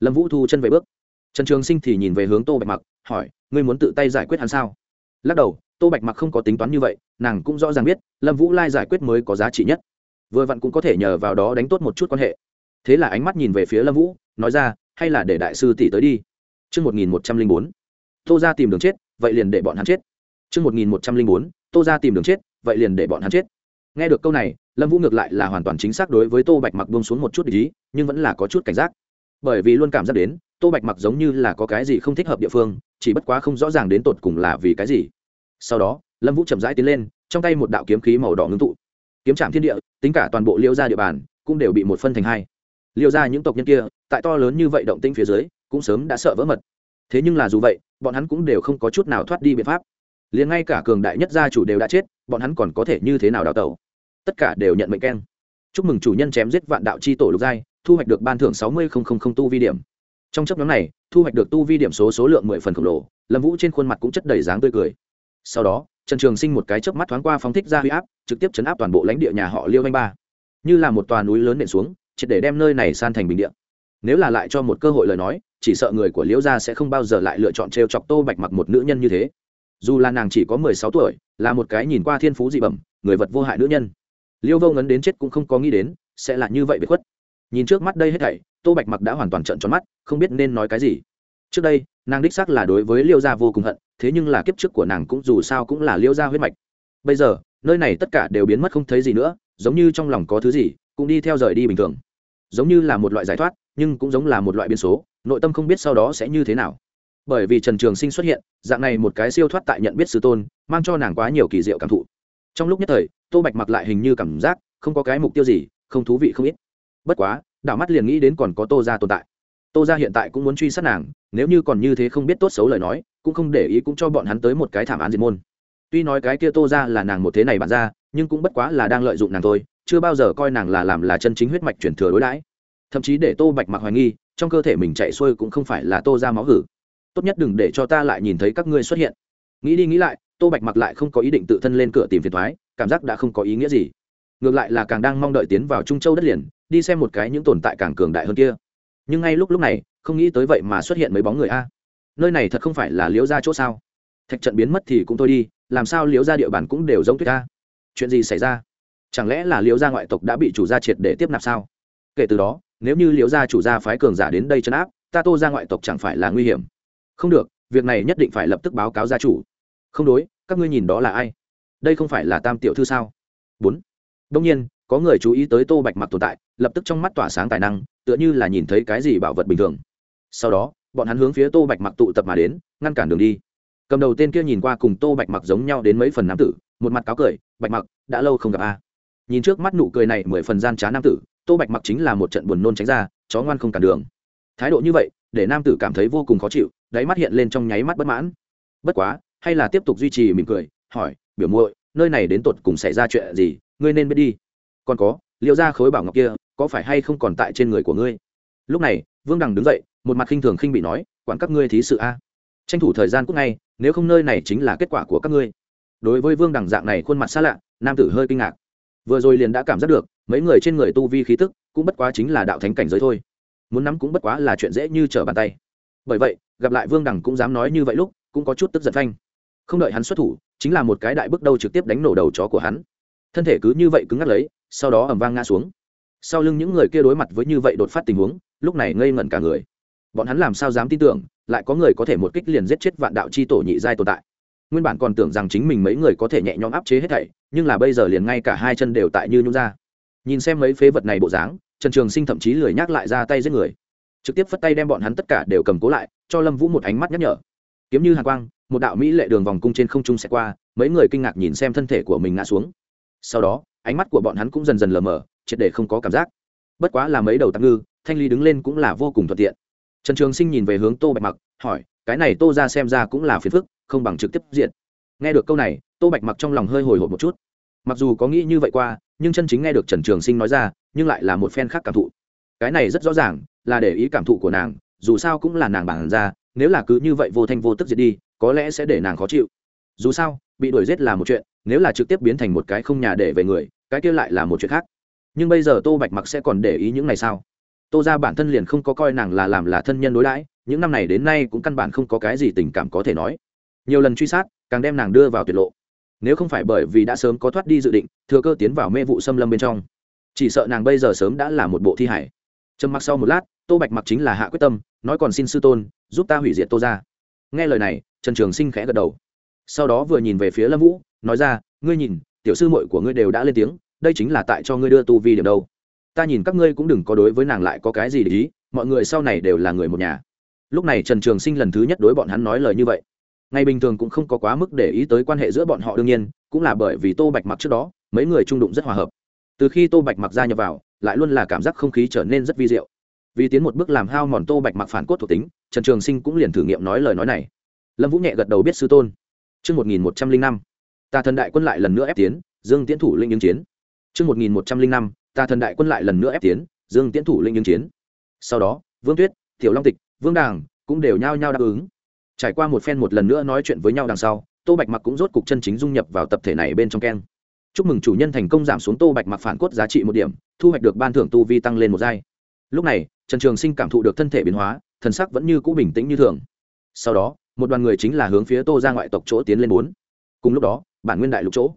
Lâm vũ thu chân về bước. Trần trường sinh thì nhìn về hướng tô bạch mặc hỏi ngươi muốn tự tay giải quyết hắn sao? Lắc đầu tô bạch mặc không có tính toán như vậy nàng cũng rõ ràng biết lâm vũ lai giải quyết mới có giá trị nhất. Vừa vặn cũng có thể nhờ vào đó đánh tốt một chút quan hệ. Thế là ánh mắt nhìn về phía lâm vũ nói ra hay là để đại sư tỷ tới đi. Trước 1104, tô ra tìm đường chết vậy liền để bọn hắn chết. Chương 1104, Tô gia tìm đường chết, vậy liền để bọn hắn chết. Nghe được câu này, Lâm Vũ ngược lại là hoàn toàn chính xác đối với Tô Bạch Mặc buông xuống một chút ý, nhưng vẫn là có chút cảnh giác. Bởi vì luôn cảm giác đến, Tô Bạch Mặc giống như là có cái gì không thích hợp địa phương, chỉ bất quá không rõ ràng đến tột cùng là vì cái gì. Sau đó, Lâm Vũ chậm rãi tiến lên, trong tay một đạo kiếm khí màu đỏ ngưng tụ. Kiếm trảm thiên địa, tính cả toàn bộ Liêu gia địa bàn, cũng đều bị một phân thành hai. Liêu gia những tộc nhân kia, tại to lớn như vậy động tĩnh phía dưới, cũng sớm đã sợ vỡ mật. Thế nhưng là dù vậy, bọn hắn cũng đều không có chút nào thoát đi biện pháp liền ngay cả cường đại nhất gia chủ đều đã chết, bọn hắn còn có thể như thế nào đào tẩu? Tất cả đều nhận mệnh keng. Chúc mừng chủ nhân chém giết vạn đạo c h i tổ lục giai, thu hoạch được ban thưởng sáu mươi tu vi điểm. Trong chấp nhóm này, thu hoạch được tu vi điểm số số lượng mười phần khổng lồ, lâm vũ trên khuôn mặt cũng chất đầy dáng tươi cười. Sau đó, trần trường sinh một cái chớp mắt thoáng qua phóng thích ra huy áp, trực tiếp chấn áp toàn bộ lãnh địa nhà họ liêu anh ba. Như là một tòa núi lớn nện xuống, triệt để đem nơi này san thành bình địa. Nếu là lại cho một cơ hội lời nói, chỉ sợ người của liễu gia sẽ không bao giờ lại lựa chọn t chọc tô bạch mặc một nữ nhân như thế dù là nàng chỉ có mười sáu tuổi, là một cái nhìn qua thiên phú dị bẩm, người vật vô hại nữ nhân. Liêu vô ngấn đến chết cũng không có nghĩ đến, sẽ là như vậy bị khuất. Nhìn trước mắt đây hết thảy, tô bạch mặc đã hoàn toàn trận tròn mắt, không biết nên nói cái gì. Trước đây, nàng đích xác là đối với liêu gia vô cùng hận, thế nhưng là kiếp trước của nàng cũng dù sao cũng là liêu gia huyết mạch. Bây giờ, nơi này tất cả đều biến mất không thấy gì nữa, giống như trong lòng có thứ gì, cũng đi theo rời đi bình thường. Giống như là một loại giải thoát, nhưng cũng giống là một loại biến số, nội tâm không biết sau đó sẽ như thế nào bởi vì trần trường sinh xuất hiện, dạng này một cái siêu thoát tại nhận biết sư tôn, mang cho nàng quá nhiều kỳ diệu cảm thụ. Trong lúc nhất thời, tô bạch mặc lại hình như cảm giác không có cái mục tiêu gì, không thú vị không ít. Bất quá, đảo mắt liền nghĩ đến còn có tô ra tồn tại. Tô ra hiện tại cũng muốn truy sát nàng, nếu như còn như thế không biết tốt xấu lời nói, cũng không để ý cũng cho bọn hắn tới một cái thảm án diệt môn. Tuy nói cái kia tô ra là nàng một thế này bạn ra, nhưng cũng bất quá là đang lợi dụng nàng thôi, chưa bao giờ coi nàng là làm là chân chính huyết mạch chuyển thừa đối đãi. Thậm chí để tô bạch mặc hoài nghi, trong cơ thể mình chạy xuôi cũng không phải là tô ra máu gử tốt nhất đừng để cho ta lại nhìn thấy các ngươi xuất hiện. Nghĩ đi nghĩ lại, tô bạch mặc lại không có ý định tự thân lên cửa tìm phiền thoái, cảm giác đã không có ý nghĩa gì. Ngược lại là càng đang mong đợi tiến vào trung châu đất liền, đi xem một cái những tồn tại càng cường đại hơn kia. Nhưng ngay lúc lúc này, không nghĩ tới vậy mà xuất hiện mấy bóng người a. Nơi này thật không phải là liễu ra chỗ sao? Thạch trận biến mất thì cũng thôi đi, làm sao liễu ra địa bàn cũng đều giống tuyết a? Chuyện gì xảy ra? Chẳng lẽ là liễu gia ngoại tộc đã bị chủ gia triệt để tiếp nạp sao? Kể từ đó, nếu như liễu gia chủ gia phái cường giả đến đây chấn áp, ta tô ra ngoại tộc chẳng phải là nguy hiểm không được, việc này nhất định phải lập tức báo cáo gia chủ. Không đối, các ngươi nhìn đó là ai? Đây không phải là tam tiểu thư sao? Bốn. Đông nhiên, có người chú ý tới tô bạch mặc tồn tại, lập tức trong mắt tỏa sáng tài năng, tựa như là nhìn thấy cái gì bảo vật bình thường. Sau đó, bọn hắn hướng phía tô bạch mặc tụ tập mà đến, ngăn cản đường đi. Cầm đầu tên kia nhìn qua cùng tô bạch mặc giống nhau đến mấy phần nam tử, một mặt cáo cười, bạch mặc, đã lâu không gặp a. Nhìn trước mắt nụ cười này mười phần gian trá nam tử, tô bạch mặc chính là một trận buồn nôn tránh ra, chó ngoan không cản đường. Thái độ như vậy, để nam tử cảm thấy vô cùng khó chịu đáy mắt hiện lên trong nháy mắt bất mãn. Bất quá, hay là tiếp tục duy trì mỉm cười, hỏi, biểu muội, nơi này đến tột cùng xảy ra chuyện gì? Ngươi nên biết đi. Còn có liệu ra khối bảo ngọc kia, có phải hay không còn tại trên người của ngươi? Lúc này, vương đằng đứng dậy, một mặt khinh thường khinh bị nói, quản các ngươi thí sự a. Tranh thủ thời gian cúc ngay, nếu không nơi này chính là kết quả của các ngươi. Đối với vương đằng dạng này khuôn mặt xa lạ, nam tử hơi kinh ngạc. Vừa rồi liền đã cảm giác được, mấy người trên người tu vi khí tức cũng bất quá chính là đạo thánh cảnh giới thôi. Muốn nắm cũng bất quá là chuyện dễ như trở bàn tay. Bởi vậy gặp lại vương đẳng cũng dám nói như vậy lúc, cũng có chút tức giận phanh. Không đợi hắn xuất thủ, chính là một cái đại bước đầu trực tiếp đánh nổ đầu chó của hắn. Thân thể cứ như vậy cứng ngắt lấy, sau đó ẩm vang ngã xuống. Sau lưng những người kia đối mặt với như vậy đột phát tình huống, lúc này ngây ngẩn cả người. Bọn hắn làm sao dám tin tưởng, lại có người có thể một kích liền giết chết vạn đạo c h i tổ nhị giai tồn tại. Nguyên bản còn tưởng rằng chính mình mấy người có thể nhẹ nhõm áp chế hết thảy, nhưng là bây giờ liền ngay cả hai chân đều tại như nhung ra. Nhìn xem mấy phế vật này bộ dáng, trần trường sinh thậm chí lười nhắc lại ra tay giết người trực tiếp phất tay đem bọn hắn tất cả đều cầm cố lại, cho lâm vũ một ánh mắt nhắc nhở. Kiếm như hàn quang, một đạo mỹ lệ đường vòng cung trên không trung sẽ qua, mấy người kinh ngạc nhìn xem thân thể của mình ngã xuống. Sau đó, ánh mắt của bọn hắn cũng dần dần lờ mờ, triệt để không có cảm giác. Bất quá là mấy đầu tạm ngư, thanh ly đứng lên cũng là vô cùng thuận tiện. Trần trường sinh nhìn về hướng tô bạch mặc, hỏi, cái này tô ra xem ra cũng là phiền phức, không bằng trực tiếp diện. Nghe được câu này, tô bạch mặc trong lòng hơi hồi hộp một chút. Mặc dù có nghĩ như vậy qua, nhưng chân chính nghe được trần trường sinh nói ra, nhưng lại là một phen khác cảm thụ cái này rất rõ ràng, là để ý cảm thụ của nàng, dù sao cũng là nàng bản ra, nếu là cứ như vậy vô thanh vô tức diệt đi, có lẽ sẽ để nàng khó chịu. Dù sao, bị đuổi giết là một chuyện, nếu là trực tiếp biến thành một cái không nhà để về người, cái kia lại là một chuyện khác. Nhưng bây giờ tô bạch mặc sẽ còn để ý những này sao? Tô ra bản thân liền không có coi nàng là làm là thân nhân đối đãi, những năm này đến nay cũng căn bản không có cái gì tình cảm có thể nói. Nhiều lần truy sát, càng đem nàng đưa vào tuyệt lộ. Nếu không phải bởi vì đã sớm có thoát đi dự định, thừa cơ tiến vào mê vụ xâm lâm bên trong. Chỉ sợ nàng bây giờ sớm đã là một bộ thi hải trầm mặc sau một lát, tô bạch mặc chính là hạ quyết tâm, nói còn xin sư tôn, giúp ta hủy diệt tô ra nghe lời này, trần trường sinh khẽ gật đầu. Sau đó vừa nhìn về phía lâm vũ, nói ra, ngươi nhìn, tiểu sư mội của ngươi đều đã lên tiếng, đây chính là tại cho ngươi đưa tu vi điểm đâu. Ta nhìn các ngươi cũng đừng có đối với nàng lại có cái gì để ý, mọi người sau này đều là người một nhà. Lúc này trần trường sinh lần thứ nhất đối bọn hắn nói lời như vậy. Ngày bình thường cũng không có quá mức để ý tới quan hệ giữa bọn họ đương nhiên, cũng là bởi vì tô bạch mặc trước đó, mấy người trung đụng rất hòa hợp. Từ khi tô bạch mặc gia nhập vào lại luôn là cảm giác không khí trở nên rất vi diệu vì tiến một bước làm hao mòn tô bạch mặc phản cốt thuộc tính trần trường sinh cũng liền thử nghiệm nói lời nói này lâm vũ nhẹ gật đầu biết sư tôn Trước 1105, ta thần đại quân lại lần nữa ép tiến, Dương Tiễn thủ linh ứng chiến. Trước 1105, ta thần đại quân lại lần nữa ép tiến, Dương Tiễn thủ linh ứng chiến. Sau đó, Vương Tuyết, Tiểu Long Tịch, Vương Đàng cũng đều nhao nhao đáp ứng. Trải qua một phen một lần nữa nói chuyện với nhau đằng sau, Tô Bạch Mặc cũng rốt cục chân chính dung nhập vào tập thể này bên trong keng. Chúc mừng chủ nhân thành công giảm xuống Tô Bạch Mặc phản cốt giá trị một điểm, thu hoạch được ban thưởng tu vi tăng lên một giai. Lúc này, Trần Trường Sinh cảm thụ được thân thể biến hóa, thần sắc vẫn như cũ bình tĩnh như thường. Sau đó, một đoàn người chính là hướng phía tô ra ngoại tộc chỗ tiến lên bốn. Cùng lúc đó bản nguyên đại lục chỗ.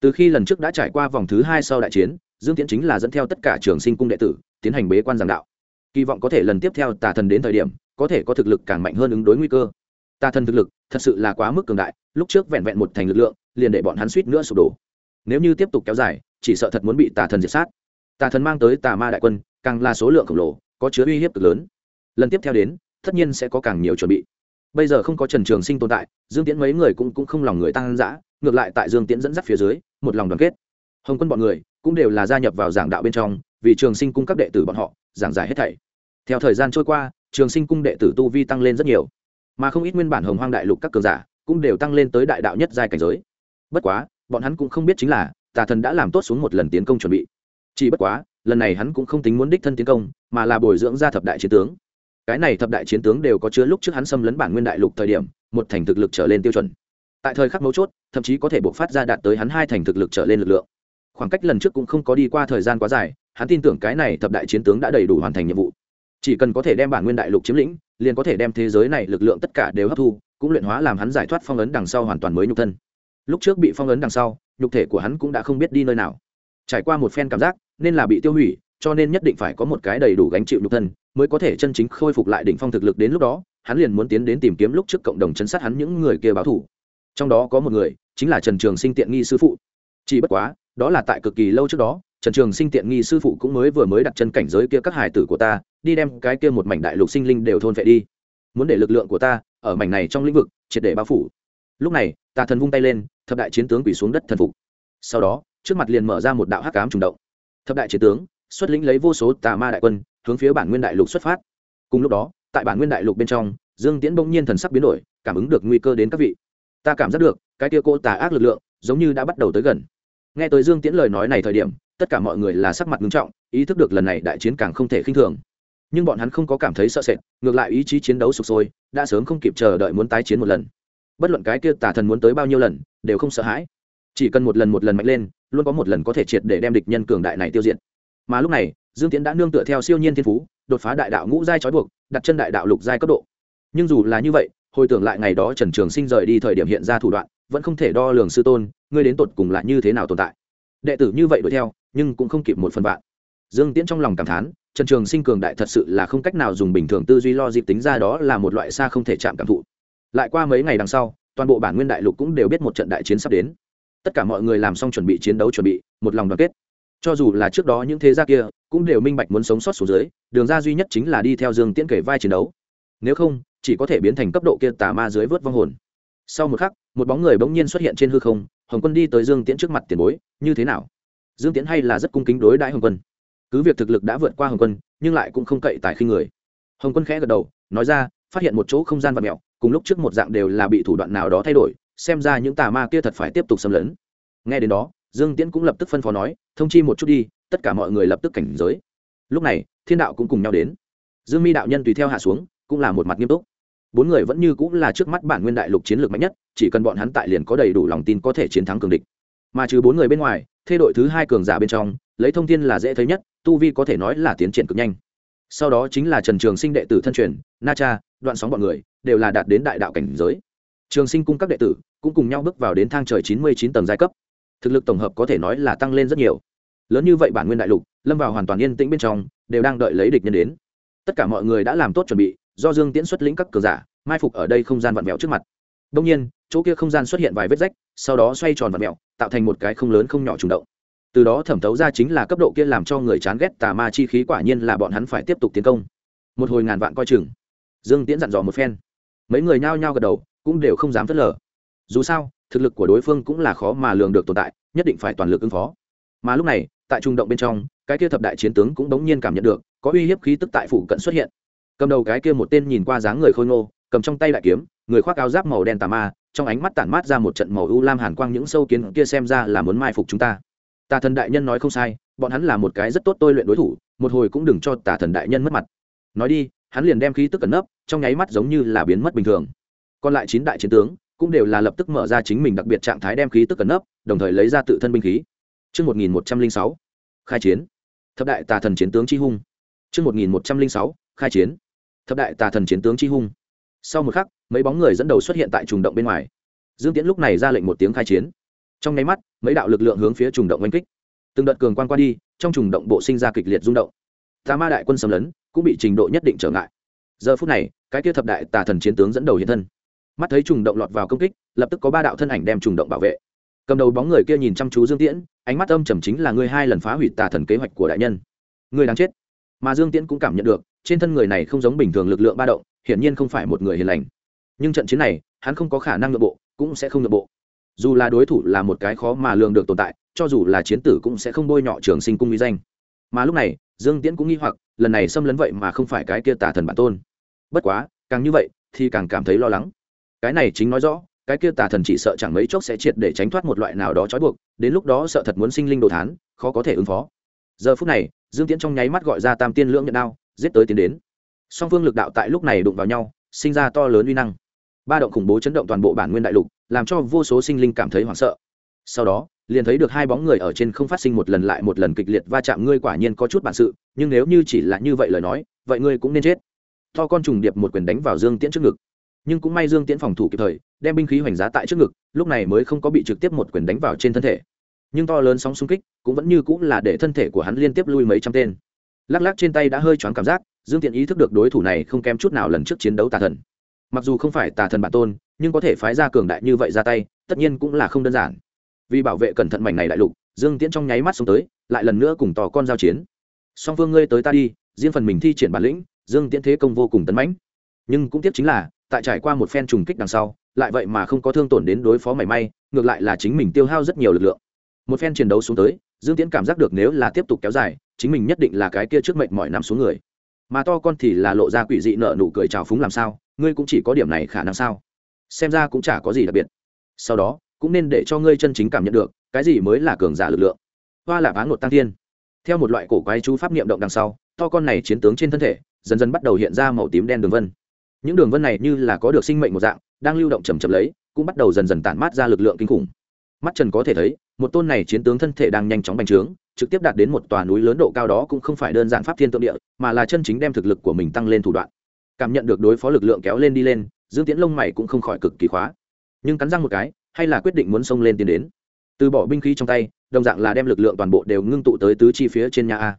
Từ khi lần trước đã trải qua vòng thứ hai sau đại chiến dương tiễn chính là dẫn theo tất cả trường sinh cung đệ tử tiến hành bế quan giảng đạo. Kỳ vọng có thể lần tiếp theo tà thần đến thời điểm có thể có thực lực càng mạnh hơn ứng đối nguy cơ. Tà thần thực lực thật sự là quá mức cường đại lúc trước vẹn vẹn một thành lực lượng liền để bọn hắn suýt nữa sụp đổ nếu như tiếp tục kéo dài chỉ sợ thật muốn bị tà thần diệt sát. Tà thần mang tới tà ma đại quân càng là số lượng khổng lồ có chứa uy hiếp cực lớn. Lần tiếp theo đến tất nhiên sẽ có càng nhiều chuẩn bị. Bây giờ không có trần trường sinh tồn tại dương tiễn mấy người cũng, cũng không lòng người tăng giã ngược lại tại dương tiễn dẫn dắt phía dưới một lòng đoàn kết. Hồng quân bọn người cũng đều là gia nhập vào giảng đạo bên trong vì trường sinh cung các đệ tử bọn họ giảng giải hết thảy. Theo thời gian trôi qua trường sinh cung đệ tử tu vi tăng lên rất nhiều. Mà không ít nguyên bản hồng hoang đại lục các cường giả cũng đều tăng lên tới đại đạo nhất giai cảnh giới. Bất quá bọn hắn cũng không biết chính là, tà thần đã làm tốt xuống một lần tiến công chuẩn bị. Chỉ bất quá, lần này hắn cũng không tính muốn đích thân tiến công, mà là bồi dưỡng ra thập đại chiến tướng. Cái này thập đại chiến tướng đều có chứa lúc trước hắn xâm lấn bản nguyên đại lục thời điểm, một thành thực lực trở lên tiêu chuẩn. Tại thời khắc mấu chốt, thậm chí có thể buộc phát ra đạt tới hắn hai thành thực lực trở lên lực lượng. Khoảng cách lần trước cũng không có đi qua thời gian quá dài, hắn tin tưởng cái này thập đại chiến tướng đã đầy đủ hoàn thành nhiệm vụ. Chỉ cần có thể đem bản nguyên đại lục chiếm lĩnh, liền có thể đem thế giới này lực lượng tất cả đều hấp thu, cũng luyện hóa làm hắn giải thoát phong ấn đằng sau hoàn toàn mới nhục thân lúc trước bị phong ấn đằng sau, nhục thể của hắn cũng đã không biết đi nơi nào. Trải qua một phen cảm giác, nên là bị tiêu hủy, cho nên nhất định phải có một cái đầy đủ gánh chịu nhục thân, mới có thể chân chính khôi phục lại đỉnh phong thực lực đến lúc đó, hắn liền muốn tiến đến tìm kiếm lúc trước cộng đồng chấn sát hắn những người kia báo thủ trong đó có một người, chính là trần trường sinh tiện nghi sư phụ. Chỉ bất quá, đó là tại cực kỳ lâu trước đó, trần trường sinh tiện nghi sư phụ cũng mới vừa mới đặt chân cảnh giới kia các hải tử của ta, đi đem cái kia một mảnh đại lục sinh linh đều thôn vệ đi. Muốn để lực lượng của ta, ở mảnh này trong lĩnh vực, triệt để bao phủ. Lúc này tà thần vung tay lên, thập đại chiến tướng quỳ xuống đất thần phục. Sau đó, trước mặt liền mở ra một đạo hắc cám trùng động. Thập đại chiến tướng, xuất lĩnh lấy vô số tà ma đại quân, hướng phía bản nguyên đại lục xuất phát. Cùng lúc đó, tại bản nguyên đại lục bên trong, dương tiễn bỗng nhiên thần sắc biến đổi, cảm ứng được nguy cơ đến các vị. Ta cảm giác được, cái tia cô tà ác lực lượng, giống như đã bắt đầu tới gần. Nghe tới dương tiễn lời nói này thời điểm, tất cả mọi người là sắc mặt nghiêm trọng, ý thức được lần này đại chiến càng không thể khinh thường. Nhưng bọn hắn không có cảm thấy sợ sệt, ngược lại ý chí chiến đấu sụp sôi, đã sớm không kịp chờ đợi muốn tái chiến một lần bất luận cái kia tà thần muốn tới bao nhiêu lần, đều không sợ hãi. Chỉ cần một lần một lần mạnh lên, luôn có một lần có thể triệt để đem địch nhân cường đại này tiêu diệt. Mà lúc này, dương tiến đã nương tựa theo siêu nhiên thiên phú, đột phá đại đạo ngũ giai trói buộc, đặt chân đại đạo lục giai cấp độ. Nhưng dù là như vậy, hồi tưởng lại ngày đó trần trường sinh rời đi thời điểm hiện ra thủ đoạn, vẫn không thể đo lường sư tôn, ngươi đến tột cùng là như thế nào tồn tại. Đệ tử như vậy đuổi theo, nhưng cũng không kịp một phần vạn. Dương tiễn trong lòng cảm thán, trần trường sinh cường đại thật sự là không cách nào dùng bình thường tư duy lo dịp tính ra đó là một loại xa không thể chạm cảm thụ lại qua mấy ngày đằng sau, toàn bộ bản nguyên đại lục cũng đều biết một trận đại chiến sắp đến. Tất cả mọi người làm xong chuẩn bị chiến đấu chuẩn bị, một lòng đoàn kết. Cho dù là trước đó những thế gia kia, cũng đều minh bạch muốn sống sót xuống dưới, đường ra duy nhất chính là đi theo dương tiễn kể vai chiến đấu. Nếu không, chỉ có thể biến thành cấp độ kia tà ma dưới vớt vong hồn. Sau một khắc, một bóng người bỗng nhiên xuất hiện trên hư không, hồng quân đi tới dương tiễn trước mặt tiền bối, như thế nào? Dương tiễn hay là rất cung kính đối đãi hồng quân. Cứ việc thực lực đã vượt qua hồng quân, nhưng lại cũng không cậy tài khi người. Hồng quân khẽ gật đầu, nói ra phát hiện một chỗ không gian vật mèo cùng lúc trước một dạng đều là bị thủ đoạn nào đó thay đổi, xem ra những tà ma kia thật phải tiếp tục xâm lấn. Nghe đến đó, dương tiễn cũng lập tức phân phó nói, thông chi một chút đi, tất cả mọi người lập tức cảnh giới. Lúc này, thiên đạo cũng cùng nhau đến. Dương mi đạo nhân tùy theo hạ xuống, cũng là một mặt nghiêm túc. Bốn người vẫn như cũng là trước mắt bản nguyên đại lục chiến lược mạnh nhất, chỉ cần bọn hắn tại liền có đầy đủ lòng tin có thể chiến thắng cường địch. Mà trừ bốn người bên ngoài, thê đội thứ hai cường giả bên trong, lấy thông tin là dễ thấy nhất, tu vi có thể nói là tiến triển cực nhanh sau đó chính là trần trường sinh đệ tử thân truyền, na cha, đoạn sóng bọn người, đều là đạt đến đại đạo cảnh giới. Trường sinh cung các đệ tử, cũng cùng nhau bước vào đến thang trời chín mươi chín tầng giai cấp. Thực lực tổng hợp có thể nói là tăng lên rất nhiều. Lớn như vậy bản nguyên đại lục, lâm vào hoàn toàn yên tĩnh bên trong, đều đang đợi lấy địch nhân đến. Tất cả mọi người đã làm tốt chuẩn bị, do dương tiễn xuất lĩnh các cờ giả, mai phục ở đây không gian vặn vẹo trước mặt. Đông nhiên, chỗ kia không gian xuất hiện vài vết rách, sau đó xoay tròn vặn vẹo, tạo thành một cái không lớn không nhỏ trùng động từ đó thẩm thấu ra chính là cấp độ kia làm cho người chán ghét tà ma chi khí quả nhiên là bọn hắn phải tiếp tục tiến công. Một hồi ngàn vạn coi chừng. Dương tiễn dặn dò một phen. Mấy người nhao nhao gật đầu, cũng đều không dám phớt lờ. Dù sao, thực lực của đối phương cũng là khó mà lường được tồn tại, nhất định phải toàn lực ứng phó. Mà lúc này, tại trung động bên trong, cái kia thập đại chiến tướng cũng bỗng nhiên cảm nhận được, có uy hiếp khí tức tại phụ cận xuất hiện. Cầm đầu cái kia một tên nhìn qua dáng người khôi ngô, cầm trong tay đại kiếm, người khoác áo giáp màu đen tà ma, trong ánh mắt tản mát ra một trận màu u lam hàn quang những sâu kiến kia xem ra là muốn mai phục chúng ta tà thần đại nhân nói không sai bọn hắn là một cái rất tốt tôi luyện đối thủ một hồi cũng đừng cho tà thần đại nhân mất mặt nói đi hắn liền đem khí tức cẩn nấp trong nháy mắt giống như là biến mất bình thường còn lại chín đại chiến tướng cũng đều là lập tức mở ra chính mình đặc biệt trạng thái đem khí tức cẩn nấp đồng thời lấy ra tự thân binh khí Trước 1106, khai chiến. Thập đại tà thần chiến tướng chi hung. Trước 1106, khai chiến. Thập đại tà thần chiến tướng chi hung. Sau một khắc, mấy bóng người dẫn đầu xuất hiện tại trùng động bên ngoài. Dương Tiễn lúc này ra lệnh một tiếng khai chiến. Trong nháy mắt, mấy đạo lực lượng hướng phía trùng động oanh kích. Từng đợt cường quan qua đi, trong trùng động bộ sinh ra kịch liệt rung động. Tà ma đại quân xâm lấn, cũng bị trình độ nhất định trở ngại. Giờ phút này, cái kia thập đại tà thần chiến tướng dẫn đầu hiện thân mắt thấy trùng động lọt vào công kích lập tức có ba đạo thân ảnh đem trùng động bảo vệ cầm đầu bóng người kia nhìn chăm chú dương tiễn ánh mắt âm trầm chính là ngươi hai lần phá hủy tà thần kế hoạch của đại nhân người đáng chết mà dương tiễn cũng cảm nhận được trên thân người này không giống bình thường lực lượng ba động hiển nhiên không phải một người hiền lành nhưng trận chiến này hắn không có khả năng nội bộ cũng sẽ không nội bộ dù là đối thủ là một cái khó mà lường được tồn tại, cho dù là chiến tử cũng sẽ không bôi nhọ trường sinh cung uy danh. Mà lúc này, dương tiễn cũng nghi hoặc, lần này xâm lấn vậy mà không phải cái kia tà thần bản tôn. Bất quá, càng như vậy, thì càng cảm thấy lo lắng. Cái này chính nói rõ, cái kia tà thần chỉ sợ chẳng mấy chốc sẽ triệt để tránh thoát một loại nào đó trói buộc, đến lúc đó sợ thật muốn sinh linh đồ thán, khó có thể ứng phó. Giờ phút này, dương tiễn trong nháy mắt gọi ra tam tiên lưỡng nhận đao, giết tới tiến đến. Song phương lực đạo tại lúc này đụng vào nhau, sinh ra to lớn uy năng. Ba động khủng bố chấn động toàn bộ bản nguyên đại lục làm cho vô số sinh linh cảm thấy hoảng sợ. Sau đó, liền thấy được hai bóng người ở trên không phát sinh một lần lại một lần kịch liệt va chạm, ngươi quả nhiên có chút bản sự, nhưng nếu như chỉ là như vậy lời nói, vậy ngươi cũng nên chết. To con trùng điệp một quyền đánh vào dương tiễn trước ngực. Nhưng cũng may dương tiễn phòng thủ kịp thời, đem binh khí hoành giá tại trước ngực, lúc này mới không có bị trực tiếp một quyền đánh vào trên thân thể. Nhưng to lớn sóng xung kích cũng vẫn như cũng là để thân thể của hắn liên tiếp lui mấy trăm tên. Lắc lắc trên tay đã hơi choáng cảm giác, dương tiện ý thức được đối thủ này không kém chút nào lần trước chiến đấu tà thần mặc dù không phải tà thần bản tôn, nhưng có thể phái ra cường đại như vậy ra tay, tất nhiên cũng là không đơn giản. Vì bảo vệ cẩn thận mảnh này đại lục, dương tiễn trong nháy mắt xuống tới, lại lần nữa cùng tò con giao chiến. Song phương ngươi tới ta đi, riêng phần mình thi triển bản lĩnh, dương tiễn thế công vô cùng tấn mãnh. Nhưng cũng tiếc chính là, tại trải qua một phen trùng kích đằng sau, lại vậy mà không có thương tổn đến đối phó mảy may, ngược lại là chính mình tiêu hao rất nhiều lực lượng. Một phen chiến đấu xuống tới, dương tiễn cảm giác được nếu là tiếp tục kéo dài, chính mình nhất định là cái kia trước mệnh mọi năm xuống người. Mà to con thì là lộ ra quỷ dị nợ nụ cười trào phúng làm sao ngươi cũng chỉ có điểm này khả năng sao? Xem ra cũng chả có gì đặc biệt. Sau đó, cũng nên để cho ngươi chân chính cảm nhận được, cái gì mới là cường giả lực lượng. Hoa là áng ngột tăng thiên. Theo một loại cổ quái chú pháp niệm động đằng sau, to con này chiến tướng trên thân thể, dần dần bắt đầu hiện ra màu tím đen đường vân. Những đường vân này như là có được sinh mệnh một dạng, đang lưu động chầm chậm lấy, cũng bắt đầu dần dần tản mát ra lực lượng kinh khủng. Mắt trần có thể thấy, một tôn này chiến tướng thân thể đang nhanh chóng bành trướng, trực tiếp đạt đến một tòa núi lớn độ cao đó cũng không phải đơn giản pháp thiên tượng địa, mà là chân chính đem thực lực của mình tăng lên thủ đoạn cảm nhận được đối phó lực lượng kéo lên đi lên, dương tiễn lông mày cũng không khỏi cực kỳ khóa. Nhưng cắn răng một cái, hay là quyết định muốn xông lên tiến đến? Từ bỏ binh khí trong tay, đồng dạng là đem lực lượng toàn bộ đều ngưng tụ tới tứ chi phía trên nhà a.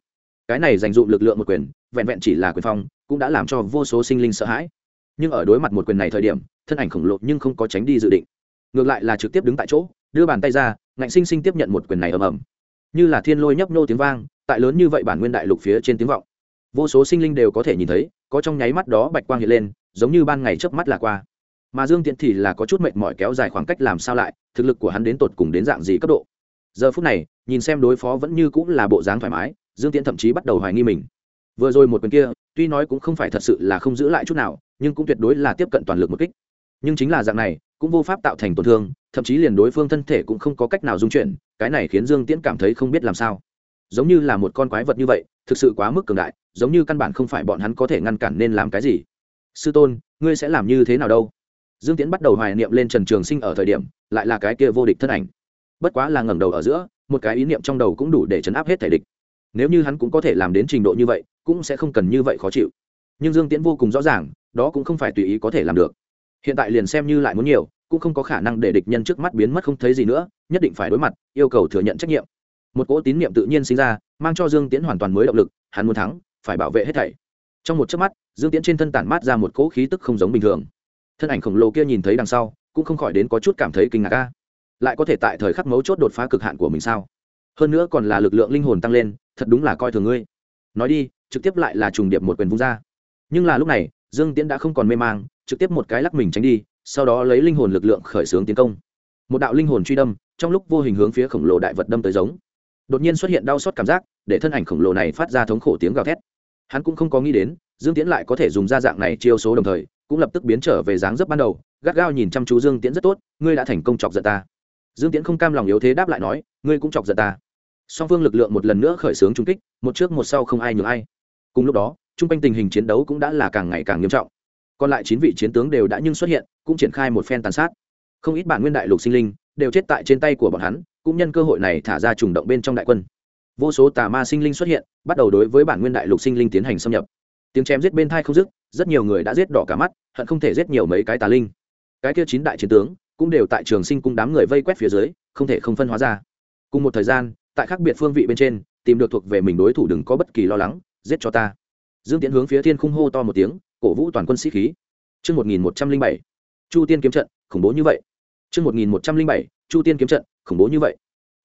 Cái này dành dụm lực lượng một quyền, vẹn vẹn chỉ là quyền phong, cũng đã làm cho vô số sinh linh sợ hãi. Nhưng ở đối mặt một quyền này thời điểm, thân ảnh khổng lồ nhưng không có tránh đi dự định. Ngược lại là trực tiếp đứng tại chỗ, đưa bàn tay ra, ngạnh sinh sinh tiếp nhận một quyền này ầm ầm. Như là thiên lôi nhấp nô tiếng vang, tại lớn như vậy bản nguyên đại lục phía trên tiếng vọng vô số sinh linh đều có thể nhìn thấy, có trong nháy mắt đó bạch quang hiện lên, giống như ban ngày chớp mắt là qua. Mà dương tiện thì là có chút mệt mỏi kéo dài khoảng cách làm sao lại, thực lực của hắn đến tột cùng đến dạng gì cấp độ. Giờ phút này, nhìn xem đối phó vẫn như cũng là bộ dáng thoải mái, dương tiễn thậm chí bắt đầu hoài nghi mình. Vừa rồi một quyền kia, tuy nói cũng không phải thật sự là không giữ lại chút nào, nhưng cũng tuyệt đối là tiếp cận toàn lực một kích. Nhưng chính là dạng này, cũng vô pháp tạo thành tổn thương, thậm chí liền đối phương thân thể cũng không có cách nào dung chuyển, cái này khiến dương tiễn cảm thấy không biết làm sao. Giống như là một con quái vật như vậy thực sự quá mức cường đại, giống như căn bản không phải bọn hắn có thể ngăn cản nên làm cái gì. Sư tôn, ngươi sẽ làm như thế nào đâu? Dương tiễn bắt đầu hoài niệm lên trần trường sinh ở thời điểm, lại là cái kia vô địch thân ảnh. Bất quá là ngẩng đầu ở giữa, một cái ý niệm trong đầu cũng đủ để chấn áp hết thể địch. Nếu như hắn cũng có thể làm đến trình độ như vậy, cũng sẽ không cần như vậy khó chịu. Nhưng dương tiễn vô cùng rõ ràng, đó cũng không phải tùy ý có thể làm được. Hiện tại liền xem như lại muốn nhiều, cũng không có khả năng để địch nhân trước mắt biến mất không thấy gì nữa, nhất định phải đối mặt, yêu cầu thừa nhận trách nhiệm một cỗ tín niệm tự nhiên sinh ra, mang cho dương tiễn hoàn toàn mới động lực, hắn muốn thắng, phải bảo vệ hết thảy. Trong một chớp mắt, dương tiễn trên thân tản mát ra một cỗ khí tức không giống bình thường. Thân ảnh khổng lồ kia nhìn thấy đằng sau, cũng không khỏi đến có chút cảm thấy kinh ngạc ca lại có thể tại thời khắc mấu chốt đột phá cực hạn của mình sao? Hơn nữa còn là lực lượng linh hồn tăng lên, thật đúng là coi thường ngươi. Nói đi, trực tiếp lại là trùng điệp một quyền vung ra. Nhưng là lúc này, dương tiễn đã không còn mê mang, trực tiếp một cái lắc mình tránh đi, sau đó lấy linh hồn lực lượng khởi xướng tiến công. Một đạo linh hồn truy đâm, trong lúc vô hình hướng phía khổng lồ đại vật đâm tới giống đột nhiên xuất hiện đau xót cảm giác, để thân ảnh khổng lồ này phát ra thống khổ tiếng gào thét. Hắn cũng không có nghĩ đến, dương tiễn lại có thể dùng ra dạng này chiêu số đồng thời, cũng lập tức biến trở về dáng dấp ban đầu, gắt gao nhìn chăm chú dương tiễn rất tốt, ngươi đã thành công chọc giận ta. Dương tiễn không cam lòng yếu thế đáp lại nói, ngươi cũng chọc giận ta. Song phương lực lượng một lần nữa khởi xướng trung kích, một trước một sau không ai nhường ai. Cùng lúc đó, trung quanh tình hình chiến đấu cũng đã là càng ngày càng nghiêm trọng. Còn lại chín vị chiến tướng đều đã nhưng xuất hiện, cũng triển khai một phen tàn sát. Không ít bản nguyên đại lục sinh linh đều chết tại trên tay của bọn hắn cũng nhân cơ hội này thả ra trùng động bên trong đại quân. Vô số tà ma sinh linh xuất hiện bắt đầu đối với bản nguyên đại lục sinh linh tiến hành xâm nhập. Tiếng chém giết bên thai không dứt rất nhiều người đã giết đỏ cả mắt hận không thể giết nhiều mấy cái tà linh. Cái kia chín đại chiến tướng cũng đều tại trường sinh cung đám người vây quét phía dưới không thể không phân hóa ra. Cùng một thời gian tại khác biệt phương vị bên trên tìm được thuộc về mình đối thủ đừng có bất kỳ lo lắng giết cho ta. Dương tiễn hướng phía thiên khung hô to một tiếng cổ vũ toàn quân sĩ khí. Trước 1107, Chu Tiên kiếm trận, khủng bố như vậy. Trước 1107, Chu Tiên kiếm trận, khủng bố như vậy.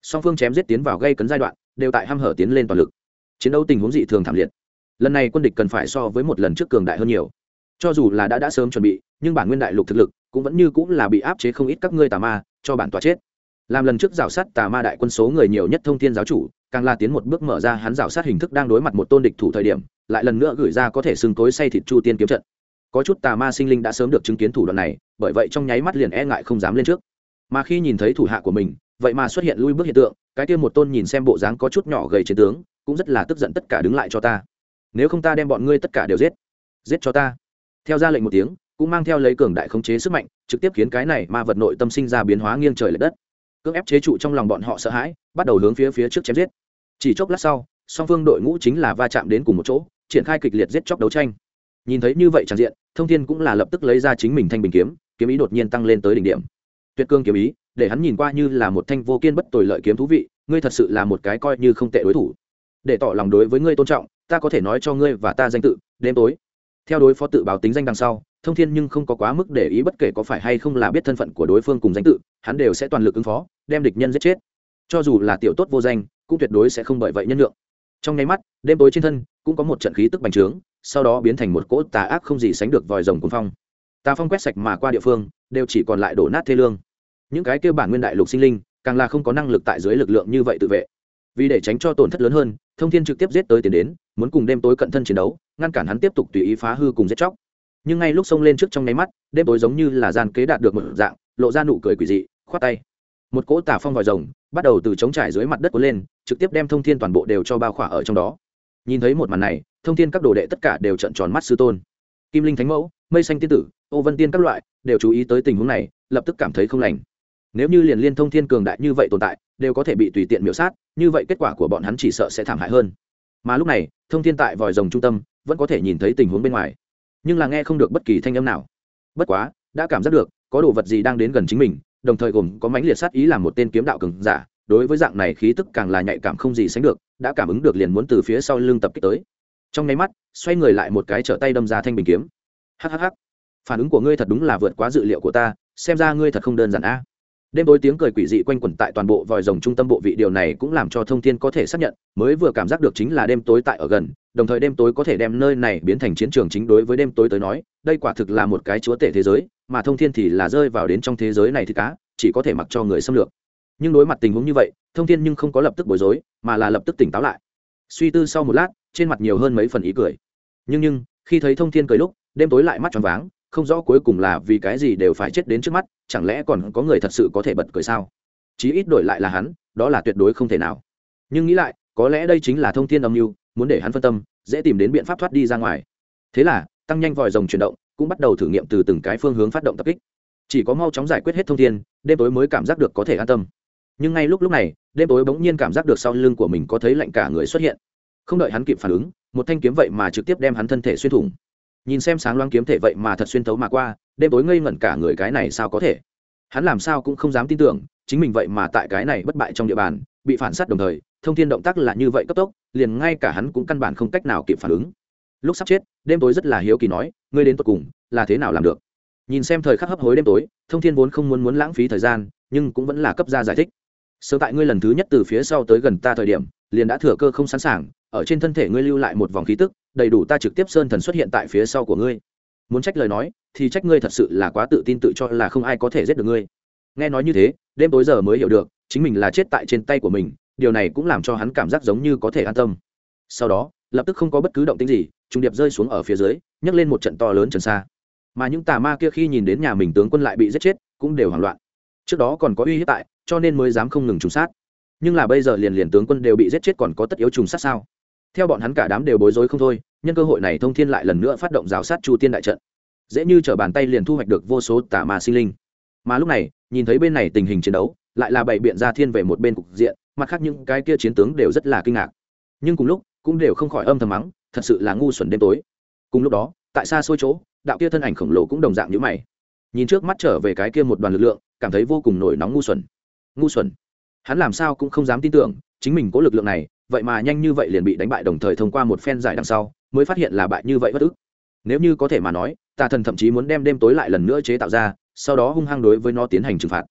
Song phương chém giết tiến vào gây cấn giai đoạn, đều tại ham hở tiến lên toàn lực. Chiến đấu tình huống dị thường thảm liệt. Lần này quân địch cần phải so với một lần trước cường đại hơn nhiều. Cho dù là đã đã sớm chuẩn bị, nhưng bản nguyên đại lục thực lực cũng vẫn như cũng là bị áp chế không ít các ngươi tà ma, cho bản tòa chết. Làm lần trước rào sát tà ma đại quân số người nhiều nhất thông thiên giáo chủ, càng là tiến một bước mở ra hắn rào sát hình thức đang đối mặt một tôn địch thủ thời điểm, lại lần nữa gửi ra có thể xưng tối say thịt chu tiên kiếm trận có chút tà ma sinh linh đã sớm được chứng kiến thủ đoạn này, bởi vậy trong nháy mắt liền e ngại không dám lên trước. Mà khi nhìn thấy thủ hạ của mình, vậy mà xuất hiện lui bước hiện tượng, cái kia một tôn nhìn xem bộ dáng có chút nhỏ gầy chiến tướng, cũng rất là tức giận tất cả đứng lại cho ta. Nếu không ta đem bọn ngươi tất cả đều giết giết cho ta. Theo ra lệnh một tiếng, cũng mang theo lấy cường đại khống chế sức mạnh, trực tiếp khiến cái này ma vật nội tâm sinh ra biến hóa nghiêng trời l ệ đất. Cưỡng ép chế trụ trong lòng bọn họ sợ hãi, bắt đầu hướng phía phía trước chém giết. Chỉ chốc lát sau, song phương đội ngũ chính là va chạm đến cùng một chỗ, triển khai kịch liệt giết chóc đấu tranh nhìn thấy như vậy tràn diện, thông thiên cũng là lập tức lấy ra chính mình thanh bình kiếm kiếm ý đột nhiên tăng lên tới đỉnh điểm. Tuyệt cương kiếm ý, để hắn nhìn qua như là một thanh vô kiên bất tồi lợi kiếm thú vị, ngươi thật sự là một cái coi như không tệ đối thủ. Để tỏ lòng đối với ngươi tôn trọng, ta có thể nói cho ngươi và ta danh tự, đêm tối. Theo đối phó tự báo tính danh đằng sau, thông thiên nhưng không có quá mức để ý bất kể có phải hay không là biết thân phận của đối phương cùng danh tự, hắn đều sẽ toàn lực ứng phó, đem địch nhân giết chết. Cho dù là tiểu tốt vô danh, cũng tuyệt đối sẽ không bởi vậy nhân lượng trong nháy mắt, đêm tối trên thân cũng có một trận khí tức bành trướng, sau đó biến thành một cỗ tà ác không gì sánh được vòi rồng cuồng phong. Tà phong quét sạch mà qua địa phương, đều chỉ còn lại đổ nát thê lương. Những cái kêu bản nguyên đại lục sinh linh, càng là không có năng lực tại dưới lực lượng như vậy tự vệ. Vì để tránh cho tổn thất lớn hơn, thông thiên trực tiếp giết tới tiền đến, muốn cùng đêm tối cận thân chiến đấu, ngăn cản hắn tiếp tục tùy ý phá hư cùng giết chóc. Nhưng ngay lúc xông lên trước trong nháy mắt, đêm tối giống như là gian kế đạt được một dạng, lộ ra nụ cười quỷ dị, khoát tay một cỗ tà phong vòi rồng bắt đầu từ chống trải dưới mặt đất cuốn lên, trực tiếp đem thông thiên toàn bộ đều cho bao khỏa ở trong đó. Nhìn thấy một màn này, thông thiên các đồ đệ tất cả đều trận tròn mắt sư tôn. Kim linh thánh mẫu, mây xanh tiên tử, ô vân tiên các loại đều chú ý tới tình huống này, lập tức cảm thấy không lành. Nếu như liền liên thông thiên cường đại như vậy tồn tại, đều có thể bị tùy tiện miễu sát, như vậy kết quả của bọn hắn chỉ sợ sẽ thảm hại hơn. Mà lúc này, thông thiên tại vòi rồng trung tâm, vẫn có thể nhìn thấy tình huống bên ngoài, nhưng là nghe không được bất kỳ thanh âm nào. Bất quá, đã cảm giác được, có đồ vật gì đang đến gần chính mình đồng thời gồm có mãnh liệt sát ý làm một tên kiếm đạo cường giả, đối với dạng này khí tức càng là nhạy cảm không gì sánh được, đã cảm ứng được liền muốn từ phía sau lưng tập kích tới. Trong nháy mắt, xoay người lại một cái trở tay đâm ra thanh bình kiếm. Hhh phản ứng của ngươi thật đúng là vượt quá dự liệu của ta, xem ra ngươi thật không đơn giản a. Đêm tối tiếng cười quỷ dị quanh quẩn tại toàn bộ vòi rồng trung tâm bộ vị, điều này cũng làm cho thông thiên có thể xác nhận, mới vừa cảm giác được chính là đêm tối tại ở gần, đồng thời đêm tối có thể đem nơi này biến thành chiến trường chính đối với đêm tối tới nói đây quả thực là một cái chúa tể thế giới, mà thông thiên thì là rơi vào đến trong thế giới này thì cá, chỉ có thể mặc cho người xâm lược. Nhưng đối mặt tình huống như vậy, thông thiên nhưng không có lập tức bối rối, mà là lập tức tỉnh táo lại. Suy tư sau một lát, trên mặt nhiều hơn mấy phần ý cười. Nhưng nhưng, khi thấy thông thiên cười lúc, đêm tối lại mắt tròn váng, không rõ cuối cùng là vì cái gì đều phải chết đến trước mắt, chẳng lẽ còn có người thật sự có thể bật cười sao? Chí ít đổi lại là hắn, đó là tuyệt đối không thể nào. Nhưng nghĩ lại, có lẽ đây chính là thông thiên âm mưu, muốn để hắn phân tâm, dễ tìm đến biện pháp thoát đi ra ngoài. Thế là tăng nhanh vòi rồng chuyển động, cũng bắt đầu thử nghiệm từ từng cái phương hướng phát động tập kích. Chỉ có mau chóng giải quyết hết thông thiên đêm tối mới cảm giác được có thể an tâm. Nhưng ngay lúc lúc này, đêm tối bỗng nhiên cảm giác được sau lưng của mình có thấy lạnh cả người xuất hiện. Không đợi hắn kịp phản ứng, một thanh kiếm vậy mà trực tiếp đem hắn thân thể xuyên thủng. Nhìn xem sáng loáng kiếm thể vậy mà thật xuyên thấu mà qua, đêm tối ngây ngẩn cả người cái này sao có thể? Hắn làm sao cũng không dám tin tưởng, chính mình vậy mà tại cái này bất bại trong địa bàn, bị phản s á t đồng thời, thông thiên động tác là như vậy cấp tốc, liền ngay cả hắn cũng căn bản không cách nào kịp phản ứng lúc sắp chết, đêm tối rất là hiếu kỳ nói, ngươi đến tột cùng là thế nào làm được? Nhìn xem thời khắc hấp hối đêm tối, thông thiên vốn không muốn muốn lãng phí thời gian, nhưng cũng vẫn là cấp ra giải thích. Sớm tại ngươi lần thứ nhất từ phía sau tới gần ta thời điểm, liền đã thừa cơ không sẵn sàng, ở trên thân thể ngươi lưu lại một vòng khí tức, đầy đủ ta trực tiếp sơn thần xuất hiện tại phía sau của ngươi. Muốn trách lời nói, thì trách ngươi thật sự là quá tự tin tự cho là không ai có thể giết được ngươi. Nghe nói như thế, đêm tối giờ mới hiểu được, chính mình là chết tại trên tay của mình, điều này cũng làm cho hắn cảm giác giống như có thể an tâm. Sau đó lập tức không có bất cứ động tĩnh gì trung điệp rơi xuống ở phía dưới, nhấc lên một trận to lớn trần xa. Mà những tà ma kia khi nhìn đến nhà mình tướng quân lại bị giết chết, cũng đều hoảng loạn. Trước đó còn có uy hiếp tại, cho nên mới dám không ngừng trùng sát. Nhưng là bây giờ liền liền tướng quân đều bị giết chết còn có tất yếu trùng sát sao? Theo bọn hắn cả đám đều bối rối không thôi, nhân cơ hội này thông thiên lại lần nữa phát động giáo sát chu tiên đại trận. Dễ như t r ở bàn tay liền thu hoạch được vô số tà ma sinh linh. Mà lúc này, nhìn thấy bên này tình hình chiến đấu, lại là bảy biện ra thiên về một bên cục diện, mặt khác những cái kia chiến tướng đều rất là kinh ngạc. Nhưng cùng lúc cũng đều không khỏi âm thầm mắng, thật sự là ngu xuẩn đêm tối. Cùng lúc đó, tại xa xôi chỗ, đạo kia thân ảnh khổng lồ cũng đồng dạng như mày. Nhìn trước mắt trở về cái kia một đoàn lực lượng, cảm thấy vô cùng nổi nóng ngu xuẩn. Ngu xuẩn? Hắn làm sao cũng không dám tin tưởng, chính mình có lực lượng này, vậy mà nhanh như vậy liền bị đánh bại đồng thời thông qua một phen giải đằng sau, mới phát hiện là bại như vậy bất ức. Nếu như có thể mà nói tà thần thậm chí muốn đem đêm tối lại lần nữa chế tạo ra, sau đó hung hăng đối với nó tiến hành trừng phạt.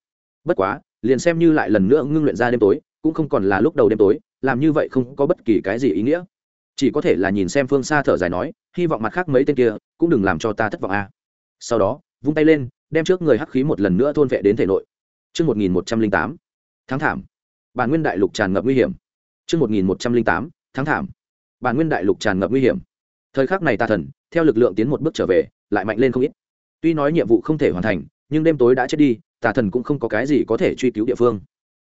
Bất quá, liền xem như lại lần nữa ngưng luyện ra đêm tối, cũng không còn là lúc đầu đêm tối làm như vậy không có bất kỳ cái gì ý nghĩa chỉ có thể là nhìn xem phương xa thở dài nói hy vọng mặt khác mấy tên kia cũng đừng làm cho ta thất vọng a sau đó vung tay lên đem trước người hắc khí một lần nữa thôn vệ đến thể nội Trước 1108, tháng thảm. Bản nguyên đại lục tràn ngập nguy hiểm. Trước 1108, tháng thảm. Bản nguyên đại lục tràn ngập nguy hiểm. Thời khắc này ta thần, theo lực lượng tiến một bước trở về, lại mạnh lên không ít tuy nói nhiệm vụ không thể hoàn thành nhưng đêm tối đã chết đi tà thần cũng không có cái gì có thể truy cứu địa phương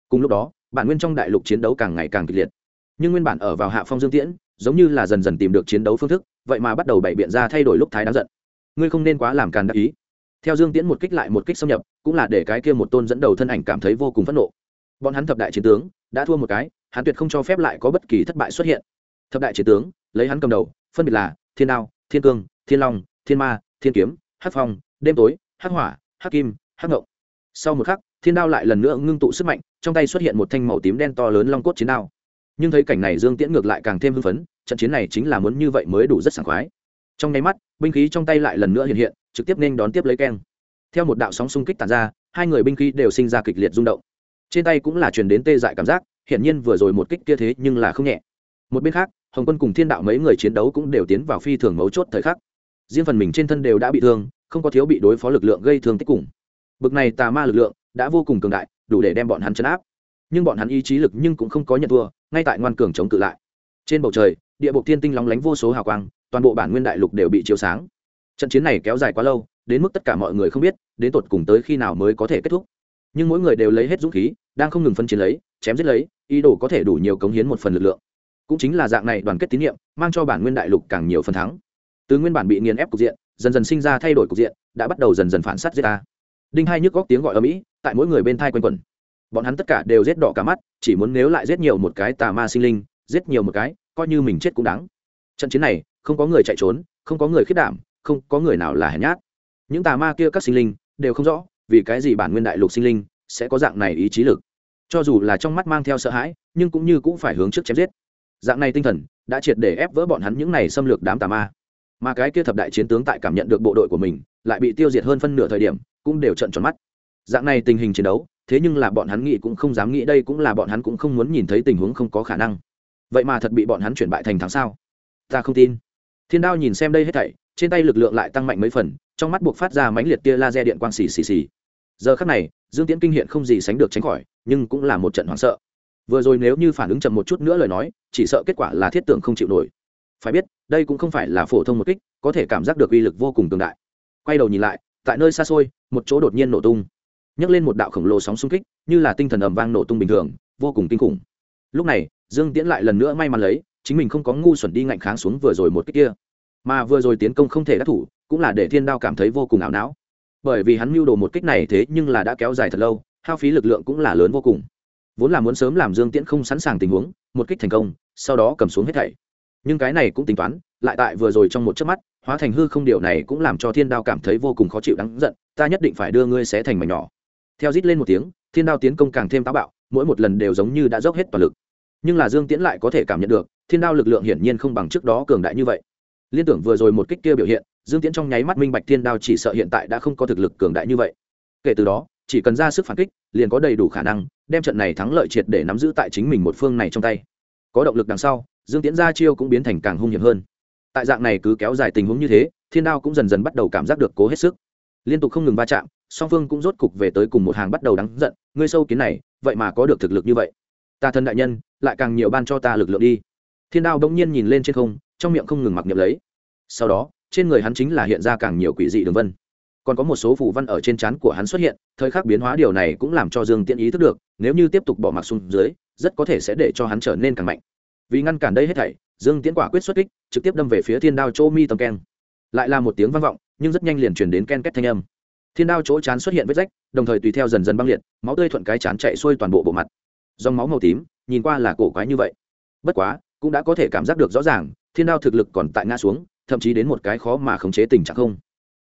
cùng lúc đó bản nguyên trong đại lục chiến đấu càng ngày càng kịch liệt. Nhưng nguyên bản ở vào hạ phong dương tiễn, giống như là dần dần tìm được chiến đấu phương thức, vậy mà bắt đầu bày biện ra thay đổi lúc thái đáng giận. Ngươi không nên quá làm càn đắc ý. Theo dương tiễn một kích lại một kích xâm nhập, cũng là để cái kia một tôn dẫn đầu thân ảnh cảm thấy vô cùng phẫn nộ. Bọn hắn thập đại chiến tướng, đã thua một cái, hắn tuyệt không cho phép lại có bất kỳ thất bại xuất hiện. Thập đại chiến tướng, lấy hắn cầm đầu, phân biệt là thiên đao, thiên cương, thiên long, thiên ma, thiên kiếm, hắc phong, đêm tối, hắc hỏa, hắc kim, hắc ngộng. Sau một khắc, thiên đao lại lần nữa ngưng tụ sức mạnh trong tay xuất hiện một thanh màu tím đen to lớn long cốt chiến đao. Nhưng thấy cảnh này dương tiễn ngược lại càng thêm hưng phấn, trận chiến này chính là muốn như vậy mới đủ rất sảng khoái. Trong nháy mắt, binh khí trong tay lại lần nữa hiện hiện, trực tiếp nên đón tiếp lấy keng. Theo một đạo sóng xung kích tàn ra, hai người binh khí đều sinh ra kịch liệt rung động. Trên tay cũng là truyền đến tê dại cảm giác, hiển nhiên vừa rồi một kích kia thế nhưng là không nhẹ. Một bên khác, hồng quân cùng thiên đạo mấy người chiến đấu cũng đều tiến vào phi thường mấu chốt thời khắc. Riêng phần mình trên thân đều đã bị thương, không có thiếu bị đối phó lực lượng gây thương tích cùng. Bực này tà ma lực lượng đã vô cùng cường đại đủ để đem bọn hắn chấn áp. Nhưng bọn hắn ý chí lực nhưng cũng không có nhận thua, ngay tại ngoan cường chống cự lại. Trên bầu trời, địa bộ thiên tinh lóng lánh vô số hào quang, toàn bộ bản nguyên đại lục đều bị chiếu sáng. Trận chiến này kéo dài quá lâu, đến mức tất cả mọi người không biết, đến tột cùng tới khi nào mới có thể kết thúc. Nhưng mỗi người đều lấy hết dũng khí, đang không ngừng phân chiến lấy, chém giết lấy, ý đồ có thể đủ nhiều cống hiến một phần lực lượng. Cũng chính là dạng này đoàn kết tín nhiệm, mang cho bản nguyên đại lục càng nhiều phần thắng. Từ nguyên bản bị nghiền ép cục diện, dần dần sinh ra thay đổi cục diện, đã bắt đầu dần dần phản s á t giết ta đinh hai nhức góc tiếng gọi ở mỹ tại mỗi người bên thai quanh quẩn. Bọn hắn tất cả đều rét đỏ cả mắt, chỉ muốn nếu lại rét nhiều một cái tà ma sinh linh rét nhiều một cái, coi như mình chết cũng đáng. Trận chiến này, không có người chạy trốn, không có người khiết đảm, không có người nào là hèn nhát. Những tà ma kia các sinh linh đều không rõ, vì cái gì bản nguyên đại lục sinh linh sẽ có dạng này ý chí lực. Cho dù là trong mắt mang theo sợ hãi, nhưng cũng như cũng phải hướng trước chém giết. Dạng này tinh thần đã triệt để ép vỡ bọn hắn những này xâm lược đám tà ma mà cái kia thập đại chiến tướng tại cảm nhận được bộ đội của mình, lại bị tiêu diệt hơn phân nửa thời điểm, cũng đều trận tròn mắt. Dạng này tình hình chiến đấu, thế nhưng là bọn hắn nghĩ cũng không dám nghĩ, đây cũng là bọn hắn cũng không muốn nhìn thấy tình huống không có khả năng. Vậy mà thật bị bọn hắn chuyển bại thành thắng sao? Ta không tin. Thiên đao nhìn xem đây hết thảy, trên tay lực lượng lại tăng mạnh mấy phần, trong mắt buộc phát ra mãnh liệt tia laser điện quang xì xì xì. Giờ khắc này, dương tiễn kinh hiện không gì sánh được tránh khỏi, nhưng cũng là một trận hoảng sợ. Vừa rồi nếu như phản ứng chậm một chút nữa lời nói, chỉ sợ kết quả là thiết tưởng không chịu nổi phải biết, đây cũng không phải là phổ thông một kích, có thể cảm giác được uy lực vô cùng tương đại. Quay đầu nhìn lại, tại nơi xa xôi, một chỗ đột nhiên nổ tung. Nhấc lên một đạo khổng lồ sóng xung kích, như là tinh thần ầm vang nổ tung bình thường, vô cùng kinh khủng. Lúc này, dương tiễn lại lần nữa may mắn lấy, chính mình không có ngu xuẩn đi ngạnh kháng xuống vừa rồi một kích kia. Mà vừa rồi tiến công không thể đắc thủ, cũng là để thiên đao cảm thấy vô cùng ảo não. Bởi vì hắn mưu đồ một kích này thế nhưng là đã kéo dài thật lâu, hao phí lực lượng cũng là lớn vô cùng. Vốn là muốn sớm làm dương tiễn không sẵn sàng tình huống, một kích thành công, sau đó cầm xuống hết thảy nhưng cái này cũng tính toán, lại tại vừa rồi trong một chớp mắt, hóa thành hư không điều này cũng làm cho thiên đao cảm thấy vô cùng khó chịu đáng giận, ta nhất định phải đưa ngươi xé thành mảnh nhỏ. Theo rít lên một tiếng, thiên đao tiến công càng thêm táo bạo, mỗi một lần đều giống như đã dốc hết toàn lực. Nhưng là dương tiễn lại có thể cảm nhận được, thiên đao lực lượng hiển nhiên không bằng trước đó cường đại như vậy. Liên tưởng vừa rồi một kích kia biểu hiện, dương tiễn trong nháy mắt minh bạch thiên đao chỉ sợ hiện tại đã không có thực lực cường đại như vậy. Kể từ đó, chỉ cần ra sức phản kích, liền có đầy đủ khả năng đem trận này thắng lợi triệt để nắm giữ tại chính mình một phương này trong tay. Có động lực đằng sau dương tiễn ra chiêu cũng biến thành càng hung hiểm hơn. Tại dạng này cứ kéo dài tình huống như thế, thiên đao cũng dần dần bắt đầu cảm giác được cố hết sức. Liên tục không ngừng va chạm, song phương cũng rốt cục về tới cùng một hàng bắt đầu đắng giận, ngươi sâu kiến này, vậy mà có được thực lực như vậy. Ta thân đại nhân, lại càng nhiều ban cho ta lực lượng đi. Thiên đao bỗng nhiên nhìn lên trên không, trong miệng không ngừng mặc niệm lấy. Sau đó, trên người hắn chính là hiện ra càng nhiều quỷ dị đường vân. Còn có một số phù văn ở trên trán của hắn xuất hiện, thời khắc biến hóa điều này cũng làm cho dương tiễn ý thức được, nếu như tiếp tục bỏ mặc xuống dưới, rất có thể sẽ để cho hắn trở nên càng mạnh vì ngăn cản đây hết thảy, dương tiễn quả quyết xuất kích, trực tiếp đâm về phía thiên đao chỗ mi tầm keng. Lại là một tiếng vang vọng, nhưng rất nhanh liền chuyển đến ken két thanh âm. Thiên đao chỗ chán xuất hiện vết rách, đồng thời tùy theo dần dần băng liệt, máu tươi thuận cái chán chạy xuôi toàn bộ bộ mặt. Dòng máu màu tím, nhìn qua là cổ quái như vậy. Bất quá, cũng đã có thể cảm giác được rõ ràng, thiên đao thực lực còn tại ngã xuống, thậm chí đến một cái khó mà khống chế tình trạng không.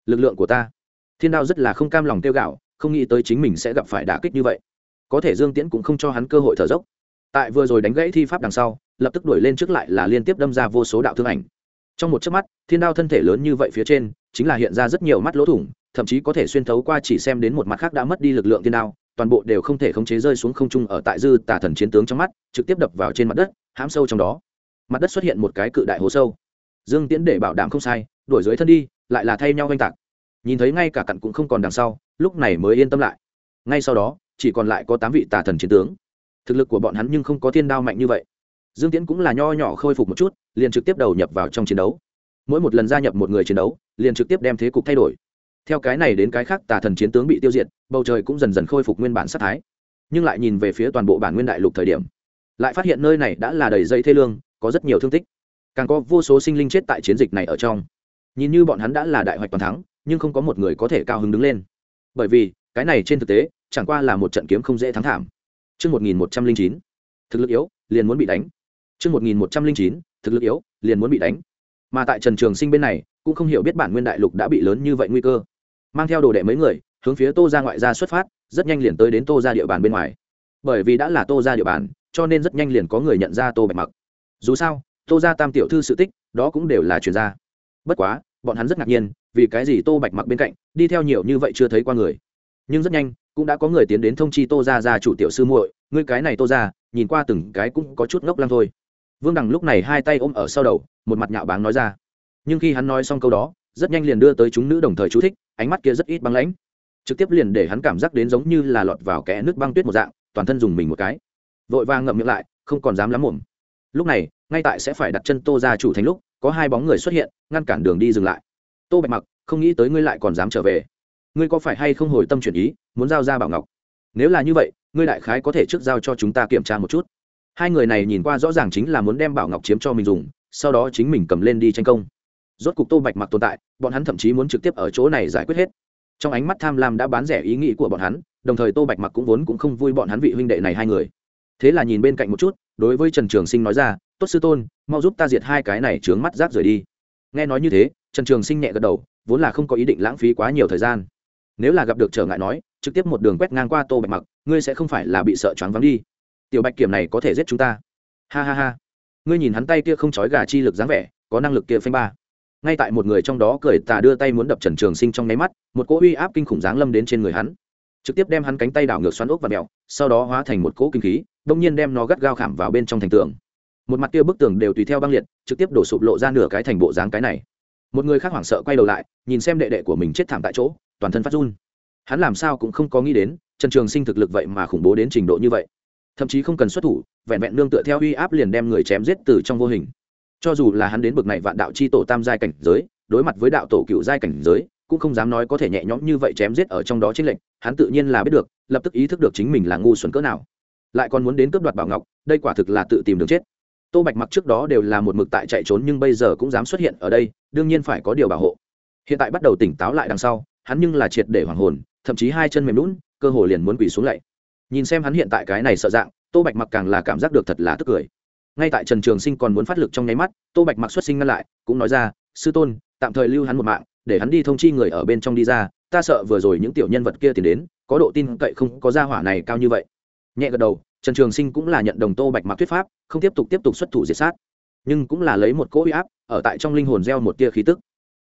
Lực lượng của ta. Thiên đao rất là không cam lòng tiêu gạo không nghĩ tới chính mình sẽ gặp phải đả kích như vậy. Có thể dương tiễn cũng không cho hắn cơ hội thở dốc tại vừa rồi đánh gãy thi pháp đằng sau, lập tức đuổi lên trước lại là liên tiếp đâm ra vô số đạo thương ảnh. Trong một chớp mắt, thiên đao thân thể lớn như vậy phía trên, chính là hiện ra rất nhiều mắt lỗ thủng, thậm chí có thể xuyên thấu qua chỉ xem đến một mặt khác đã mất đi lực lượng thiên đao, toàn bộ đều không thể khống chế rơi xuống không trung ở tại dư tà thần chiến tướng trong mắt, trực tiếp đập vào trên mặt đất, hãm sâu trong đó. Mặt đất xuất hiện một cái cự đại hố sâu. Dương tiễn để bảo đảm không sai, đuổi dưới thân đi, lại là thay nhau oanh tạc. Nhìn thấy ngay cả cặn cũng không còn đằng sau, lúc này mới yên tâm lại. Ngay sau đó, chỉ còn lại có tám vị tà thần chiến tướng thực lực của bọn hắn nhưng không có thiên đao mạnh như vậy. Dương tiễn cũng là nho nhỏ khôi phục một chút, liền trực tiếp đầu nhập vào trong chiến đấu. Mỗi một lần gia nhập một người chiến đấu, liền trực tiếp đem thế cục thay đổi. Theo cái này đến cái khác, tà thần chiến tướng bị tiêu diệt, bầu trời cũng dần dần khôi phục nguyên bản sát thái. Nhưng lại nhìn về phía toàn bộ bản nguyên đại lục thời điểm, lại phát hiện nơi này đã là đầy dây thê lương, có rất nhiều thương tích. Càng có vô số sinh linh chết tại chiến dịch này ở trong. Nhìn như bọn hắn đã là đại hoạch toàn thắng, nhưng không có một người có thể cao hứng đứng lên. Bởi vì, cái này trên thực tế, chẳng qua là một trận kiếm không dễ thắng thảm. Chương 1109, thực lực yếu, liền muốn bị đánh. Chương 1109, thực lực yếu, liền muốn bị đánh. Mà tại Trần Trường Sinh bên này, cũng không hiểu biết bản nguyên đại lục đã bị lớn như vậy nguy cơ. Mang theo đồ đệ mấy người, hướng phía Tô gia ngoại gia xuất phát, rất nhanh liền tới đến Tô gia địa bàn bên ngoài. Bởi vì đã là Tô gia địa bàn, cho nên rất nhanh liền có người nhận ra Tô Bạch Mặc. Dù sao, Tô gia tam tiểu thư sự tích, đó cũng đều là truyền gia. Bất quá, bọn hắn rất ngạc nhiên, vì cái gì Tô Bạch Mặc bên cạnh, đi theo nhiều như vậy chưa thấy qua người. Nhưng rất nhanh, cũng đã có người tiến đến thông chi Tô gia gia chủ tiểu sư muội, ngươi cái này Tô gia, nhìn qua từng cái cũng có chút ngốc lăng thôi. Vương Đằng lúc này hai tay ôm ở sau đầu, một mặt nhạo báng nói ra. Nhưng khi hắn nói xong câu đó, rất nhanh liền đưa tới chúng nữ đồng thời chú thích, ánh mắt kia rất ít băng lãnh. Trực tiếp liền để hắn cảm giác đến giống như là lọt vào kẽ nước băng tuyết một dạng toàn thân dùng mình một cái. Vội vàng ngậm miệng lại không còn dám lắm mồm. Lúc này ngay tại sẽ phải đặt chân tô ra chủ thành lúc có hai bóng người xuất hiện ngăn cản đường đi dừng lại. Tô bạch mặc không nghĩ tới ngươi lại còn dám trở về. Ngươi có phải hay không hồi tâm chuyển ý muốn giao ra bảo ngọc. Nếu là như vậy, ngươi đại khái có thể trước giao cho chúng ta kiểm tra một chút. Hai người này nhìn qua rõ ràng chính là muốn đem bảo ngọc chiếm cho mình dùng, sau đó chính mình cầm lên đi tranh công. Rốt cục tô bạch mặc tồn tại, bọn hắn thậm chí muốn trực tiếp ở chỗ này giải quyết hết. Trong ánh mắt tham lam đã bán rẻ ý nghĩ của bọn hắn, đồng thời tô bạch mặc cũng vốn cũng không vui bọn hắn vị huynh đệ này hai người. Thế là nhìn bên cạnh một chút, đối với trần trường sinh nói ra, tốt sư tôn, mau giúp ta diệt hai cái này trướng mắt rác rời đi. Nghe nói như thế, trần trường sinh nhẹ gật đầu, vốn là không có ý định lãng phí quá nhiều thời gian nếu là gặp được trở ngại nói, trực tiếp một đường quét ngang qua tô bạch mặc, ngươi sẽ không phải là bị sợ choáng vắng đi. Tiểu bạch kiểm này có thể giết chúng ta. Ha ha ha. Ngươi nhìn hắn tay kia không trói gà chi lực dáng vẻ, có năng lực kia phanh ba. Ngay tại một người trong đó cười tà đưa tay muốn đập trần trường sinh trong nháy mắt, một cỗ uy áp kinh khủng giáng lâm đến trên người hắn. Trực tiếp đem hắn cánh tay đảo ngược xoắn ốc và mẹo, sau đó hóa thành một cỗ kinh khí đông nhiên đem nó gắt gao khảm vào bên trong thành tường. Một mặt kia bức tường đều tùy theo băng liệt, trực tiếp đổ sụp lộ ra nửa cái thành bộ dáng cái này. Một người khác hoảng sợ quay đầu lại, nhìn xem đệ đệ của mình chết thảm tại chỗ toàn thân phát run. Hắn làm sao cũng không có nghĩ đến, trần trường sinh thực lực vậy mà khủng bố đến trình độ như vậy. Thậm chí không cần xuất thủ, vẹn vẹn nương tựa theo uy áp liền đem người chém giết từ trong vô hình. Cho dù là hắn đến bực này vạn đạo chi tổ tam giai cảnh giới, đối mặt với đạo tổ cựu giai cảnh giới, cũng không dám nói có thể nhẹ nhõm như vậy chém giết ở trong đó chính lệnh hắn tự nhiên là biết được, lập tức ý thức được chính mình là ngu xuẩn cỡ nào. Lại còn muốn đến cướp đoạt bảo ngọc, đây quả thực là tự tìm đường chết. Tô bạch mặc trước đó đều là một mực tại chạy trốn nhưng bây giờ cũng dám xuất hiện ở đây, đương nhiên phải có điều bảo hộ. Hiện tại bắt đầu tỉnh táo lại đằng sau hắn nhưng là triệt để hoàng hồn, thậm chí hai chân mềm lún cơ hồ liền muốn quỳ xuống lạy. Nhìn xem hắn hiện tại cái này sợ dạng, tô bạch mặc càng là cảm giác được thật là tức cười. Ngay tại trần trường sinh còn muốn phát lực trong nháy mắt, tô bạch mặc xuất sinh ngăn lại, cũng nói ra, sư tôn, tạm thời lưu hắn một mạng, để hắn đi thông chi người ở bên trong đi ra, ta sợ vừa rồi những tiểu nhân vật kia tìm đến, có độ tin cậy không có gia hỏa này cao như vậy. Nhẹ gật đầu, trần trường sinh cũng là nhận đồng tô bạch mặc thuyết pháp, không tiếp tục tiếp tục xuất thủ diệt sát, nhưng cũng là lấy một cỗ huy áp, ở tại trong linh hồn gieo một tia khí tức.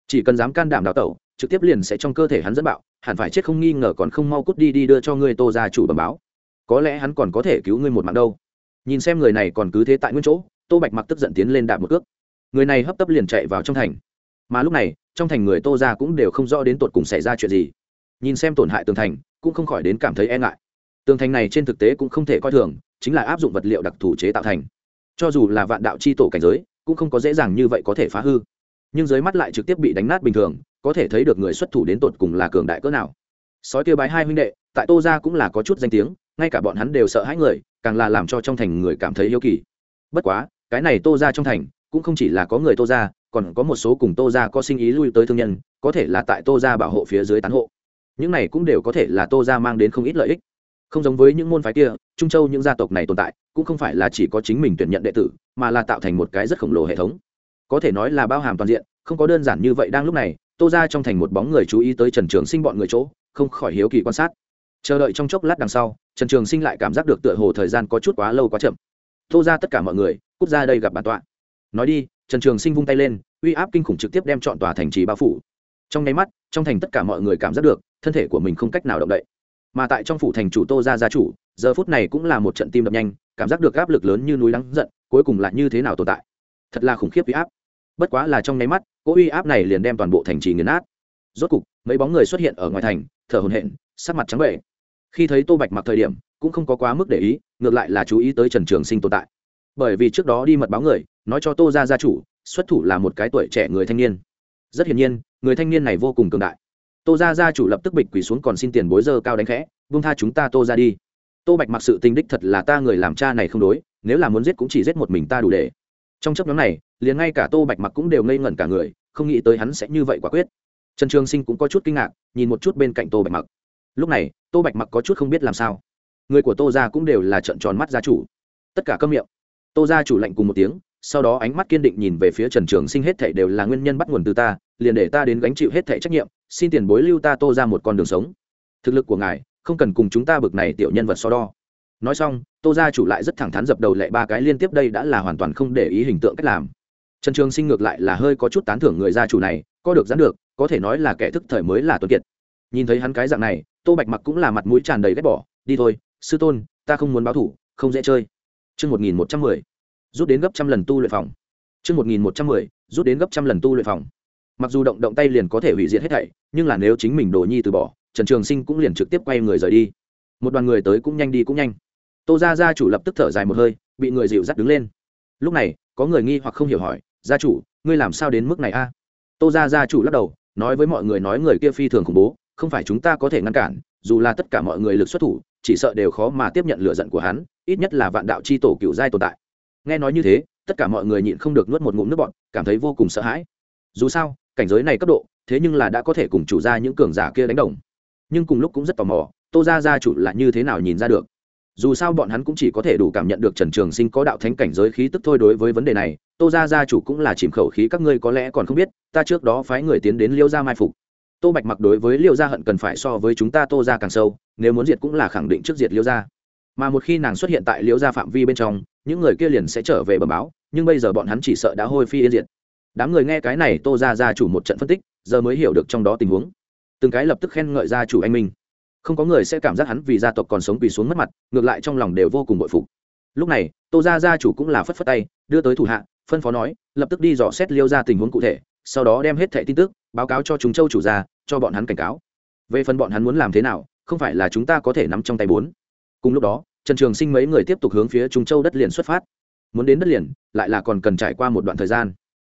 Chỉ cần dám can đảm đào tẩu trực tiếp liền sẽ trong cơ thể hắn dẫn bạo, hẳn phải chết không nghi ngờ còn không mau cút đi đi đưa cho ngươi tô ra chủ bẩm báo. Có lẽ hắn còn có thể cứu ngươi một mạng đâu. Nhìn xem người này còn cứ thế tại nguyên chỗ, tô bạch mặc tức giận tiến lên đạp một cước. Người này hấp tấp liền chạy vào trong thành. Mà lúc này, trong thành người tô ra cũng đều không rõ đến tột cùng xảy ra chuyện gì. Nhìn xem tổn hại tường thành, cũng không khỏi đến cảm thấy e ngại. Tường thành này trên thực tế cũng không thể coi thường, chính là áp dụng vật liệu đặc thù chế tạo thành. Cho dù là vạn đạo c h i tổ cảnh giới, cũng không có dễ dàng như vậy có thể phá hư nhưng dưới mắt lại trực tiếp bị đánh nát bình thường, có thể thấy được người xuất thủ đến tột cùng là cường đại cỡ nào. Sói kia bái hai huynh đệ, tại tô ra cũng là có chút danh tiếng, ngay cả bọn hắn đều sợ hãi người, càng là làm cho trong thành người cảm thấy yêu kỳ. Bất quá, cái này tô ra trong thành, cũng không chỉ là có người tô ra còn có một số cùng tô ra có sinh ý lui tới thương nhân, có thể là tại tô ra bảo hộ phía dưới tán hộ. Những này cũng đều có thể là tô ra mang đến không ít lợi ích. Không giống với những môn phái kia, trung châu những gia tộc này tồn tại, cũng không phải là chỉ có chính mình tuyển nhận đệ tử, mà là tạo thành một cái rất khổng lồ hệ thống có thể nói là bao hàm toàn diện, không có đơn giản như vậy đang lúc này, tô ra trong thành một bóng người chú ý tới trần trường sinh bọn người chỗ, không khỏi hiếu kỳ quan sát. Chờ đợi trong chốc lát đằng sau, trần trường sinh lại cảm giác được tựa hồ thời gian có chút quá lâu quá chậm. Tô ra tất cả mọi người, cút ra đây gặp bản tọa. Nói đi, trần trường sinh vung tay lên, uy áp kinh khủng trực tiếp đem chọn tòa thành trì bao phủ. Trong nháy mắt, trong thành tất cả mọi người cảm giác được, thân thể của mình không cách nào động đậy. Mà tại trong phủ thành chủ tô ra gia chủ, giờ phút này cũng là một trận tim đập nhanh, cảm giác được áp lực lớn như núi lắng giận, cuối cùng là như thế nào tồn tại thật là khủng khiếp uy áp. Bất quá là trong nháy mắt, cỗ uy áp này liền đem toàn bộ thành trì nghiền nát. Rốt cục, mấy bóng người xuất hiện ở ngoài thành, thở hồn hện sắc mặt trắng bệ khi thấy tô bạch mặc thời điểm, cũng không có quá mức để ý, ngược lại là chú ý tới trần trường sinh tồn tại. Bởi vì trước đó đi mật báo người, nói cho tô ra gia chủ, xuất thủ là một cái tuổi trẻ người thanh niên. Rất hiển nhiên, người thanh niên này vô cùng cường đại. Tô gia gia chủ lập tức bịch quỳ xuống còn xin tiền bối dơ cao đánh khẽ vung tha chúng ta tô ra đi. Tô bạch mặc sự tình đích thật là ta người làm cha này không đối, nếu là muốn giết cũng chỉ giết một mình ta đủ để trong chấp nhóm này, liền ngay cả tô bạch mặc cũng đều ngây ngẩn cả người, không nghĩ tới hắn sẽ như vậy quả quyết. Trần trường sinh cũng có chút kinh ngạc, nhìn một chút bên cạnh tô bạch mặc. Lúc này, tô bạch mặc có chút không biết làm sao. Người của tô gia cũng đều là trận tròn mắt gia chủ. Tất cả câm miệng. Tô gia chủ lạnh cùng một tiếng, sau đó ánh mắt kiên định nhìn về phía trần trường sinh hết thảy đều là nguyên nhân bắt nguồn từ ta, liền để ta đến gánh chịu hết thảy trách nhiệm, xin tiền bối lưu ta tô ra một con đường sống. Thực lực của ngài, không cần cùng chúng ta bực này tiểu nhân vật so đo nói xong tô gia chủ lại rất thẳng thắn dập đầu lệ ba cái liên tiếp đây đã là hoàn toàn không để ý hình tượng cách làm trần trường sinh ngược lại là hơi có chút tán thưởng người gia chủ này có được dán được có thể nói là kẻ thức thời mới là tuân kiệt nhìn thấy hắn cái dạng này tô bạch mặc cũng là mặt mũi tràn đầy ghét bỏ đi thôi sư tôn ta không muốn báo thủ không dễ chơi Chương 1110. Rút đến gấp trăm lần tu luyện phòng. Chương 1110. Rút đến gấp trăm lần tu luyện phòng. Mặc dù động động tay liền có thể hủy diệt hết thảy, nhưng là nếu chính mình đồ nhi từ bỏ, Trần Trường Sinh cũng liền trực tiếp quay người rời đi. Một đoàn người tới cũng nhanh đi cũng nhanh. Tô gia gia chủ lập tức thở dài một hơi, bị người dịu dắt đứng lên. Lúc này, có người nghi hoặc không hiểu hỏi, "Gia chủ, ngươi làm sao đến mức này a?" Tô gia gia chủ lắc đầu, nói với mọi người nói người kia phi thường khủng bố, không phải chúng ta có thể ngăn cản, dù là tất cả mọi người lực xuất thủ, chỉ sợ đều khó mà tiếp nhận lửa giận của hắn, ít nhất là vạn đạo chi tổ cựu giai tồn tại nghe nói như thế tất cả mọi người nhịn không được nuốt một ngụm nước bọt cảm thấy vô cùng sợ hãi dù sao cảnh giới này cấp độ thế nhưng là đã có thể cùng chủ ra những cường giả kia đánh đồng nhưng cùng lúc cũng rất tò mò tô ra gia chủ là như thế nào nhìn ra được dù sao bọn hắn cũng chỉ có thể đủ cảm nhận được trần trường sinh có đạo thánh cảnh giới khí tức thôi đối với vấn đề này, tô ra gia chủ cũng là chìm khẩu khí, các ngươi có lẽ còn không biết, ta trước đó phái người tiến đến liêu gia mai phục. Tô bạch mặc đối với liêu gia hận cần phải so với chúng ta tô ra càng sâu, nếu muốn diệt cũng là khẳng định trước diệt liêu gia. Mà một khi nàng xuất hiện tại Liêu gia phạm vi bên trong, những người kia liền sẽ trở về bờ báo, nhưng bây giờ bọn hắn chỉ sợ đã hôi phi yên diệt. Đám người nghe cái này, tô ra gia chủ một trận phân tích, giờ mới hiểu được trong đó tình huống. Từng cái lập tức khen ngợi gia chủ anh minh không có người sẽ cảm giác hắn vì gia tộc còn sống quỳ xuống mất mặt, ngược lại trong lòng đều vô cùng bội phục. Lúc này, tô gia gia chủ cũng là phất phất tay, đưa tới thủ hạ, phân phó nói, lập tức đi dò xét liêu ra tình huống cụ thể, sau đó đem hết thẻ tin tức, báo cáo cho chúng châu chủ gia, cho bọn hắn cảnh cáo. Về phần bọn hắn muốn làm thế nào, không phải là chúng ta có thể nắm trong tay bốn. Cùng lúc đó, trần trường sinh mấy người tiếp tục hướng phía trung châu đất liền xuất phát. Muốn đến đất liền, lại là còn cần trải qua một đoạn thời gian.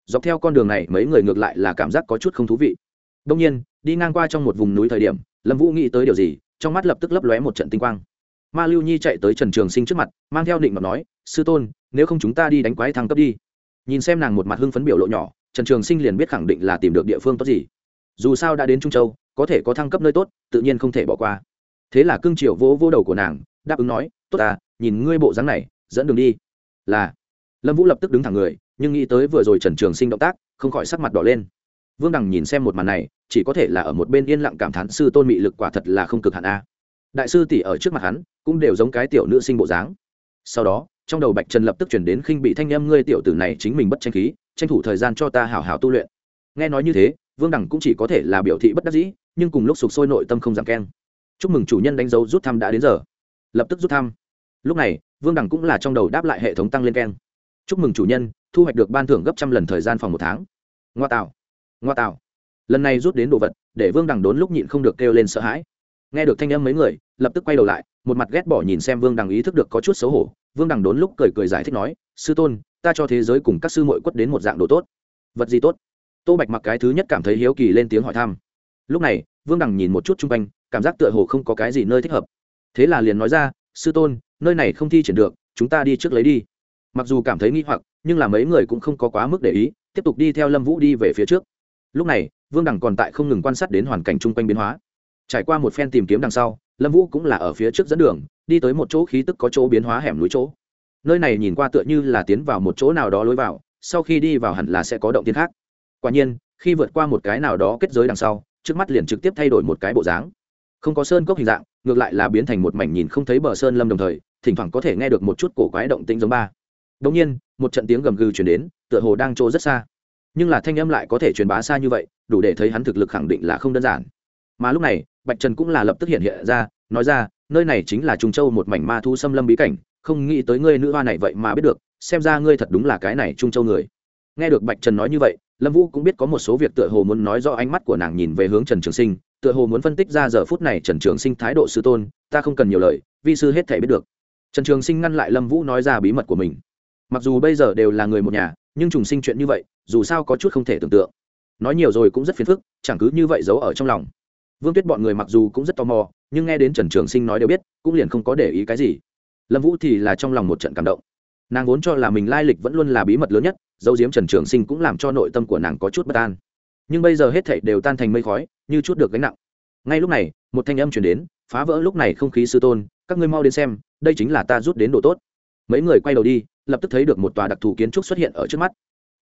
Dọc theo con đường này, mấy người ngược lại là cảm giác có chút không thú vị. Đông nhiên, đi ngang qua trong một vùng núi thời điểm lâm vũ nghĩ tới điều gì, trong mắt lập tức lấp lóe một trận tinh quang. Ma lưu nhi chạy tới trần trường sinh trước mặt, mang theo định mà nói, sư tôn, nếu không chúng ta đi đánh quái thăng cấp đi. Nhìn xem nàng một mặt hưng phấn biểu lộ nhỏ, trần trường sinh liền biết khẳng định là tìm được địa phương tốt gì. Dù sao đã đến trung châu, có thể có thăng cấp nơi tốt, tự nhiên không thể bỏ qua. Thế là cưng triều vỗ vô đầu của nàng, đáp ứng nói, tốt à nhìn ngươi bộ dáng này, dẫn đường đi. Là. Lâm vũ lập tức đứng thẳng người, nhưng nghĩ tới vừa rồi trần trường sinh động tác, không khỏi sắc mặt đỏ lên. Vương đằng nhìn xem một màn này chỉ có thể là ở một bên yên lặng cảm thán sư tôn mị lực quả thật là không cực hạn a. Đại sư tỷ ở trước mặt hắn, cũng đều giống cái tiểu nữ sinh bộ dáng. Sau đó, trong đầu bạch trần lập tức chuyển đến khinh bị thanh em ngươi tiểu tử này chính mình bất tranh khí, tranh thủ thời gian cho ta hảo hảo tu luyện. Nghe nói như thế, vương đẳng cũng chỉ có thể là biểu thị bất đắc dĩ, nhưng cùng lúc sụp sôi nội tâm không giảm keng. Chúc mừng chủ nhân đánh dấu rút thăm đã đến giờ. Lập tức rút thăm. Lúc này, vương đẳng cũng là trong đầu đáp lại hệ thống tăng lên keng. Chúc mừng chủ nhân, thu hoạch được ban thưởng gấp trăm lần thời gian phòng một tháng. Ngoa tạo. Ngoa tạo lần này rút đến đồ vật, để vương đằng đốn lúc nhịn không được kêu lên sợ hãi. Nghe được thanh âm mấy người, lập tức quay đầu lại, một mặt ghét bỏ nhìn xem vương đằng ý thức được có chút xấu hổ. Vương đằng đốn lúc cười cười giải thích nói, sư tôn, ta cho thế giới cùng các sư mội quất đến một dạng đồ tốt. Vật gì tốt? Tô bạch mặc cái thứ nhất cảm thấy hiếu kỳ lên tiếng hỏi thăm. Lúc này, vương đằng nhìn một chút chung quanh, cảm giác tựa hồ không có cái gì nơi thích hợp. Thế là liền nói ra, sư tôn, nơi này không thi triển được, chúng ta đi trước lấy đi. Mặc dù cảm thấy nghi hoặc, nhưng là mấy người cũng không có quá mức để ý, tiếp tục đi theo lâm vũ đi về phía trước. Lúc này vương đằng còn tại không ngừng quan sát đến hoàn cảnh chung quanh biến hóa trải qua một phen tìm kiếm đằng sau lâm vũ cũng là ở phía trước dẫn đường đi tới một chỗ khí tức có chỗ biến hóa hẻm núi chỗ nơi này nhìn qua tựa như là tiến vào một chỗ nào đó lối vào sau khi đi vào hẳn là sẽ có động tiên khác quả nhiên khi vượt qua một cái nào đó kết giới đằng sau trước mắt liền trực tiếp thay đổi một cái bộ dáng không có sơn cốc hình dạng ngược lại là biến thành một mảnh nhìn không thấy bờ sơn lâm đồng thời thỉnh thoảng có thể nghe được một chút cổ quái động tĩnh giống ba đống nhiên một trận tiếng gầm gừ chuyển đến tựa hồ đang trô rất xa nhưng là thanh âm lại có thể truyền bá xa như vậy, đủ để thấy hắn thực lực khẳng định là không đơn giản. Mà lúc này, bạch trần cũng là lập tức hiện hiện ra, nói ra, nơi này chính là trung châu một mảnh ma thu xâm lâm bí cảnh, không nghĩ tới ngươi nữ hoa này vậy mà biết được, xem ra ngươi thật đúng là cái này trung châu người. Nghe được bạch trần nói như vậy, lâm vũ cũng biết có một số việc tựa hồ muốn nói do ánh mắt của nàng nhìn về hướng trần trường sinh, tựa hồ muốn phân tích ra giờ phút này trần trường sinh thái độ sư tôn, ta không cần nhiều lời, vi sư hết thể biết được. Trần trường sinh ngăn lại lâm vũ nói ra bí mật của mình. Mặc dù bây giờ đều là người một nhà nhưng trùng sinh chuyện như vậy, dù sao có chút không thể tưởng tượng. Nói nhiều rồi cũng rất phiền phức, chẳng cứ như vậy giấu ở trong lòng. Vương tuyết bọn người mặc dù cũng rất tò mò, nhưng nghe đến trần trường sinh nói đều biết, cũng liền không có để ý cái gì. Lâm vũ thì là trong lòng một trận cảm động. Nàng vốn cho là mình lai lịch vẫn luôn là bí mật lớn nhất, dấu diếm trần trường sinh cũng làm cho nội tâm của nàng có chút bất an. Nhưng bây giờ hết thảy đều tan thành mây khói, như chút được gánh nặng. Ngay lúc này, một thanh âm chuyển đến, phá vỡ lúc này không khí sư tôn, các ngươi mau đến xem, đây chính là ta rút đến độ tốt. Mấy người quay đầu đi lập tức thấy được một tòa đặc thù kiến trúc xuất hiện ở trước mắt.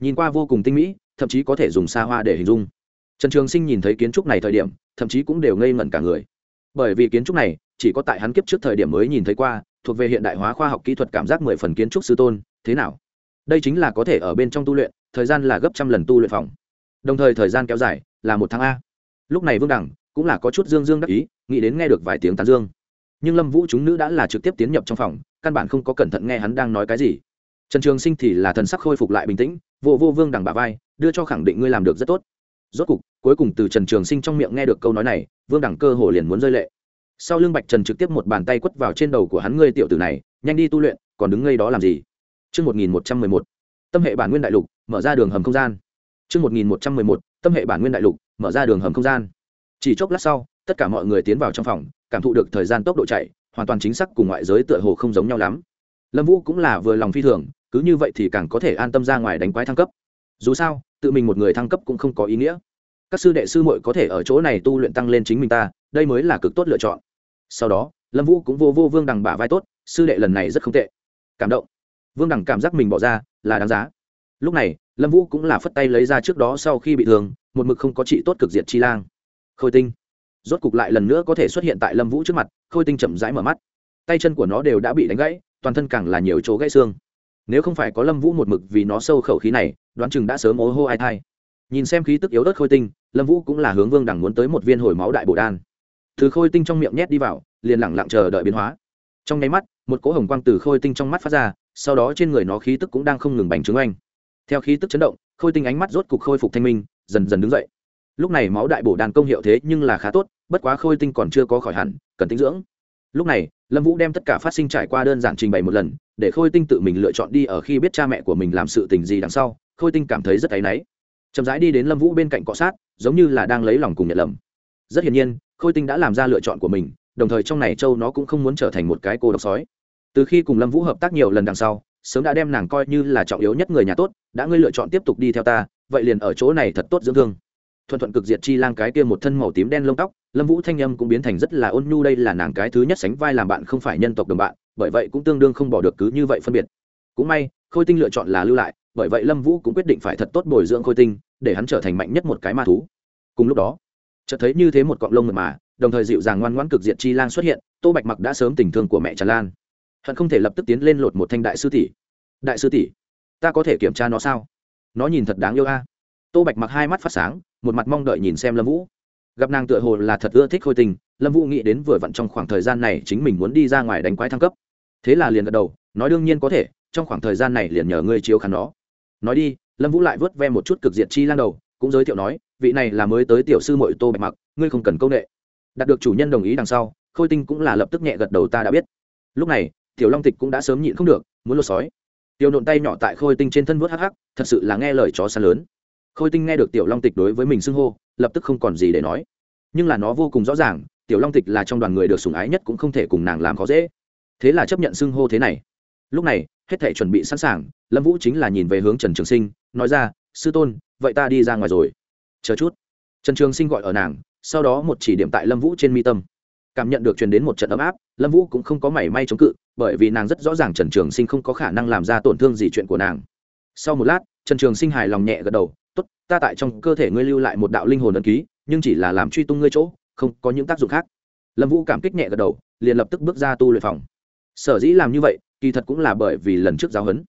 Nhìn qua vô cùng tinh mỹ, thậm chí có thể dùng xa hoa để hình dung. Trần trường sinh nhìn thấy kiến trúc này thời điểm, thậm chí cũng đều ngây ngẩn cả người. Bởi vì kiến trúc này, chỉ có tại hắn kiếp trước thời điểm mới nhìn thấy qua, thuộc về hiện đại hóa khoa học kỹ thuật cảm giác mười phần kiến trúc sư tôn, thế nào? Đây chính là có thể ở bên trong tu luyện, thời gian là gấp trăm lần tu luyện phòng. Đồng thời thời gian kéo dài, là một tháng a. Lúc này vương đẳng cũng là có chút dương dương đắc ý, nghĩ đến nghe được vài tiếng tán dương. Nhưng lâm vũ chúng nữ đã là trực tiếp tiến nhập trong phòng, căn bản không có cẩn thận nghe hắn đang nói cái gì trần trường sinh thì là thần sắc khôi phục lại bình tĩnh vô vô vương đằng bà vai đưa cho khẳng định ngươi làm được rất tốt rốt cục cuối cùng từ trần trường sinh trong miệng nghe được câu nói này vương đẳng cơ hồ liền muốn rơi lệ sau lưng bạch trần trực tiếp một bàn tay quất vào trên đầu của hắn ngươi tiểu tử này nhanh đi tu luyện còn đứng ngây đó làm gì Trước 1111, tâm hệ bản nguyên đại lục, mở ra đường hầm không gian. Trước 1111, tâm hệ bản nguyên đại lục, mở ra đường hầm không gian. Chỉ chốc lát sau, tất cả mọi người tiến vào trong phòng, cảm thụ được thời gian tốc độ chạy, hoàn toàn chính xác cùng ngoại giới tựa hồ không giống nhau lắm. Lâm Vũ cũng là vừa lòng phi thường, cứ như vậy thì càng có thể an tâm ra ngoài đánh quái thăng cấp. Dù sao, tự mình một người thăng cấp cũng không có ý nghĩa. Các sư đệ sư muội có thể ở chỗ này tu luyện tăng lên chính mình ta đây mới là cực tốt lựa chọn. Sau đó lâm vũ cũng vô vô vương đằng bả vai tốt sư đệ lần này rất không tệ. Cảm động. Vương đằng cảm giác mình bỏ ra là đáng giá. Lúc này lâm vũ cũng là phất tay lấy ra trước đó sau khi bị thương một mực không có trị tốt cực diệt chi lang. Khôi tinh. Rốt cục lại lần nữa có thể xuất hiện tại lâm vũ trước mặt khôi tinh chậm rãi mở mắt. Tay chân của nó đều đã bị đánh gãy toàn thân càng là nhiều chỗ gãy xương nếu không phải có lâm vũ một mực vì nó sâu khẩu khí này, đoán chừng đã sớm ố hô ai thai. Nhìn xem khí tức yếu ớt khôi tinh, lâm vũ cũng là hướng vương đẳng muốn tới một viên hồi máu đại bồ đan. Thứ khôi tinh trong miệng nhét đi vào, liền lẳng lặng chờ đợi biến hóa. Trong nháy mắt, một cỗ hồng quang từ khôi tinh trong mắt phát ra, sau đó trên người nó khí tức cũng đang không ngừng bành trướng oanh. Theo khí tức chấn động, khôi tinh ánh mắt rốt cục khôi phục thanh minh, dần dần đứng dậy. Lúc này máu đại bổ đàn công hiệu thế nhưng là khá tốt, bất quá khôi tinh còn chưa có khỏi hẳn, cần tinh dưỡng. Lúc này lâm vũ đem tất cả phát sinh trải qua đơn giản trình bày một lần, để khôi tinh tự mình lựa chọn đi ở khi biết cha mẹ của mình làm sự tình gì đằng sau, khôi tinh cảm thấy rất áy náy. Chậm rãi đi đến lâm vũ bên cạnh cọ sát, giống như là đang lấy lòng cùng nhận lầm. Rất hiển nhiên, khôi tinh đã làm ra lựa chọn của mình, đồng thời trong này châu nó cũng không muốn trở thành một cái cô độc sói. Từ khi cùng lâm vũ hợp tác nhiều lần đằng sau, sớm đã đem nàng coi như là trọng yếu nhất người nhà tốt, đã ngươi lựa chọn tiếp tục đi theo ta, vậy liền ở chỗ này thật tốt dưỡng thương thuận thuận cực diệt chi lang cái kia một thân màu tím đen lông tóc, lâm vũ thanh âm cũng biến thành rất là ôn nhu, đây là nàng cái thứ nhất sánh vai làm bạn không phải nhân tộc đồng bạn, bởi vậy cũng tương đương không bỏ được cứ như vậy phân biệt. Cũng may, khôi tinh lựa chọn là lưu lại, bởi vậy lâm vũ cũng quyết định phải thật tốt bồi dưỡng khôi tinh, để hắn trở thành mạnh nhất một cái ma thú. Cùng lúc đó, chợt thấy như thế một cọng lông mật mà, đồng thời dịu dàng ngoan ngoãn cực diện chi lan xuất hiện, tô bạch mặc đã sớm tình thương của mẹ tràn lan. Hận không thể lập tức tiến lên lột một thanh đại sư tỷ. Đại sư tỷ, ta có thể kiểm tra nó sao? Nó nhìn thật đáng yêu a. Tô bạch mặc hai mắt phát sáng một mặt mong đợi nhìn xem lâm vũ. Gặp nàng tựa hồ là thật ưa thích khôi tình, lâm vũ nghĩ đến vừa vặn trong khoảng thời gian này chính mình muốn đi ra ngoài đánh quái thăng cấp. Thế là liền gật đầu, nói đương nhiên có thể, trong khoảng thời gian này liền nhờ ngươi chiếu khán nó. Nói đi, lâm vũ lại vớt ve một chút cực diệt chi lan đầu, cũng giới thiệu nói, vị này là mới tới tiểu sư mội tô bạch mặc, ngươi không cần công nghệ đạt được chủ nhân đồng ý đằng sau, khôi tinh cũng là lập tức nhẹ gật đầu ta đã biết. Lúc này, tiểu long tịch cũng đã sớm nhịn không được, muốn lột sói. Tiểu nộn tay nhỏ tại khôi tinh trên thân vớt hắc hắc, thật sự là nghe lời chó xa lớn khôi tinh nghe được tiểu long tịch đối với mình xưng hô, lập tức không còn gì để nói. Nhưng là nó vô cùng rõ ràng, tiểu long tịch là trong đoàn người được sủng ái nhất cũng không thể cùng nàng làm khó dễ. Thế là chấp nhận xưng hô thế này. Lúc này, hết thể chuẩn bị sẵn sàng, lâm vũ chính là nhìn về hướng trần trường sinh, nói ra, sư tôn, vậy ta đi ra ngoài rồi. Chờ chút. Trần trường sinh gọi ở nàng, sau đó một chỉ điểm tại lâm vũ trên mi tâm. Cảm nhận được truyền đến một trận ấm áp, lâm vũ cũng không có mảy may chống cự, bởi vì nàng rất rõ ràng trần trường sinh không có khả năng làm ra tổn thương gì chuyện của nàng. Sau một lát, trần trường sinh hài lòng nhẹ gật đầu Tốt, ta tại trong cơ thể ngươi lưu lại một đạo linh hồn ấn ký nhưng chỉ là làm truy tung ngươi chỗ không có những tác dụng khác. Lâm vũ cảm kích nhẹ gật đầu liền lập tức bước ra tu luyện phòng. Sở dĩ làm như vậy kỳ thật cũng là bởi vì lần trước giáo huấn.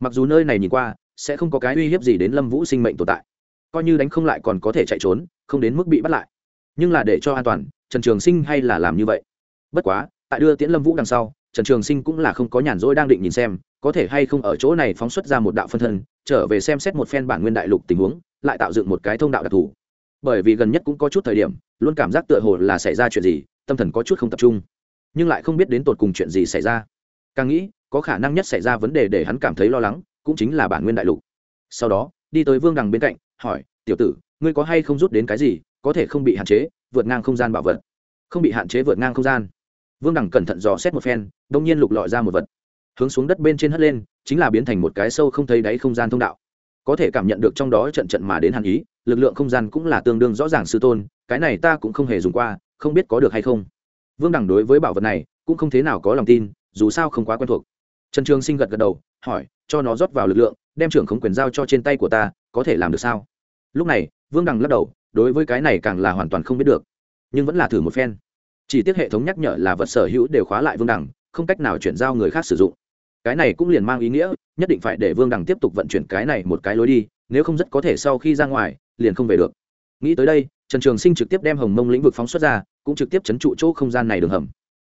Mặc dù nơi này nhìn qua sẽ không có cái uy hiếp gì đến lâm vũ sinh mệnh tồn tại. Coi như đánh không lại còn có thể chạy trốn không đến mức bị bắt lại. Nhưng là để cho an toàn trần trường sinh hay là làm như vậy. Bất quá tại đưa tiễn lâm vũ đằng sau trần trường sinh cũng là không có nhàn rỗi đang định nhìn xem có thể hay không ở chỗ này phóng xuất ra một đạo phân thân, trở về xem xét một phen bản nguyên đại lục tình huống, lại tạo dựng một cái thông đạo đặc thù. Bởi vì gần nhất cũng có chút thời điểm, luôn cảm giác tựa hồ là xảy ra chuyện gì, tâm thần có chút không tập trung. Nhưng lại không biết đến tột cùng chuyện gì xảy ra. Càng nghĩ, có khả năng nhất xảy ra vấn đề để hắn cảm thấy lo lắng, cũng chính là bản nguyên đại lục. Sau đó, đi tới vương đằng bên cạnh, hỏi, tiểu tử, ngươi có hay không rút đến cái gì, có thể không bị hạn chế, vượt ngang không gian bảo vật? Không bị hạn chế vượt ngang không gian. Vương đằng cẩn thận dò xét một phen, đông nhiên lục lọi ra một vật hướng xuống đất bên trên hất lên, chính là biến thành một cái sâu không thấy đáy không gian thông đạo. Có thể cảm nhận được trong đó trận trận mà đến hàn ý, lực lượng không gian cũng là tương đương rõ ràng sư tôn, cái này ta cũng không hề dùng qua, không biết có được hay không. Vương đẳng đối với bảo vật này cũng không thế nào có lòng tin, dù sao không quá quen thuộc. Trần trường sinh gật gật đầu, hỏi, cho nó rót vào lực lượng, đem trưởng không quyền giao cho trên tay của ta, có thể làm được sao? Lúc này, vương đằng lắc đầu, đối với cái này càng là hoàn toàn không biết được, nhưng vẫn là thử một phen. Chỉ tiếc hệ thống nhắc nhở là vật sở hữu đều khóa lại vương đằng, không cách nào chuyển giao người khác sử dụng cái này cũng liền mang ý nghĩa, nhất định phải để vương đằng tiếp tục vận chuyển cái này một cái lối đi, nếu không rất có thể sau khi ra ngoài, liền không về được. Nghĩ tới đây, trần trường sinh trực tiếp đem hồng mông lĩnh vực phóng xuất ra, cũng trực tiếp chấn trụ chỗ không gian này đường hầm.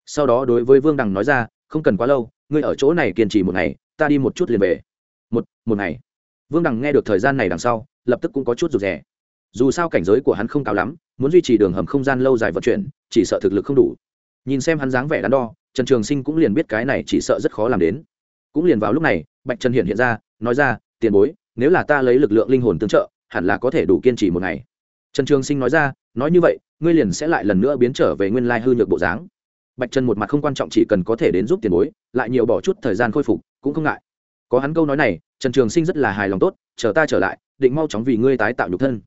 Sau đó đối với vương đằng nói ra, không cần quá lâu, ngươi ở chỗ này kiên trì một ngày, ta đi một chút liền về. Một một ngày. Vương đằng nghe được thời gian này đằng sau, lập tức cũng có chút rụt rè. Dù sao cảnh giới của hắn không cao lắm, muốn duy trì đường hầm không gian lâu dài vận chuyển, chỉ sợ thực lực không đủ. Nhìn xem hắn dáng vẻ đắn đo, trần trường sinh cũng liền biết cái này chỉ sợ rất khó làm đến cũng liền vào lúc này, bạch trần hiện hiện ra, nói ra, tiền bối, nếu là ta lấy lực lượng linh hồn tương trợ, hẳn là có thể đủ kiên trì một ngày. Trần trường sinh nói ra, nói như vậy, ngươi liền sẽ lại lần nữa biến trở về nguyên lai hư nhược bộ dáng. Bạch trần một mặt không quan trọng chỉ cần có thể đến giúp tiền bối, lại nhiều bỏ chút thời gian khôi phục, cũng không ngại. Có hắn câu nói này, trần trường sinh rất là hài lòng tốt, chờ ta trở lại, định mau chóng vì ngươi tái tạo nhục thân.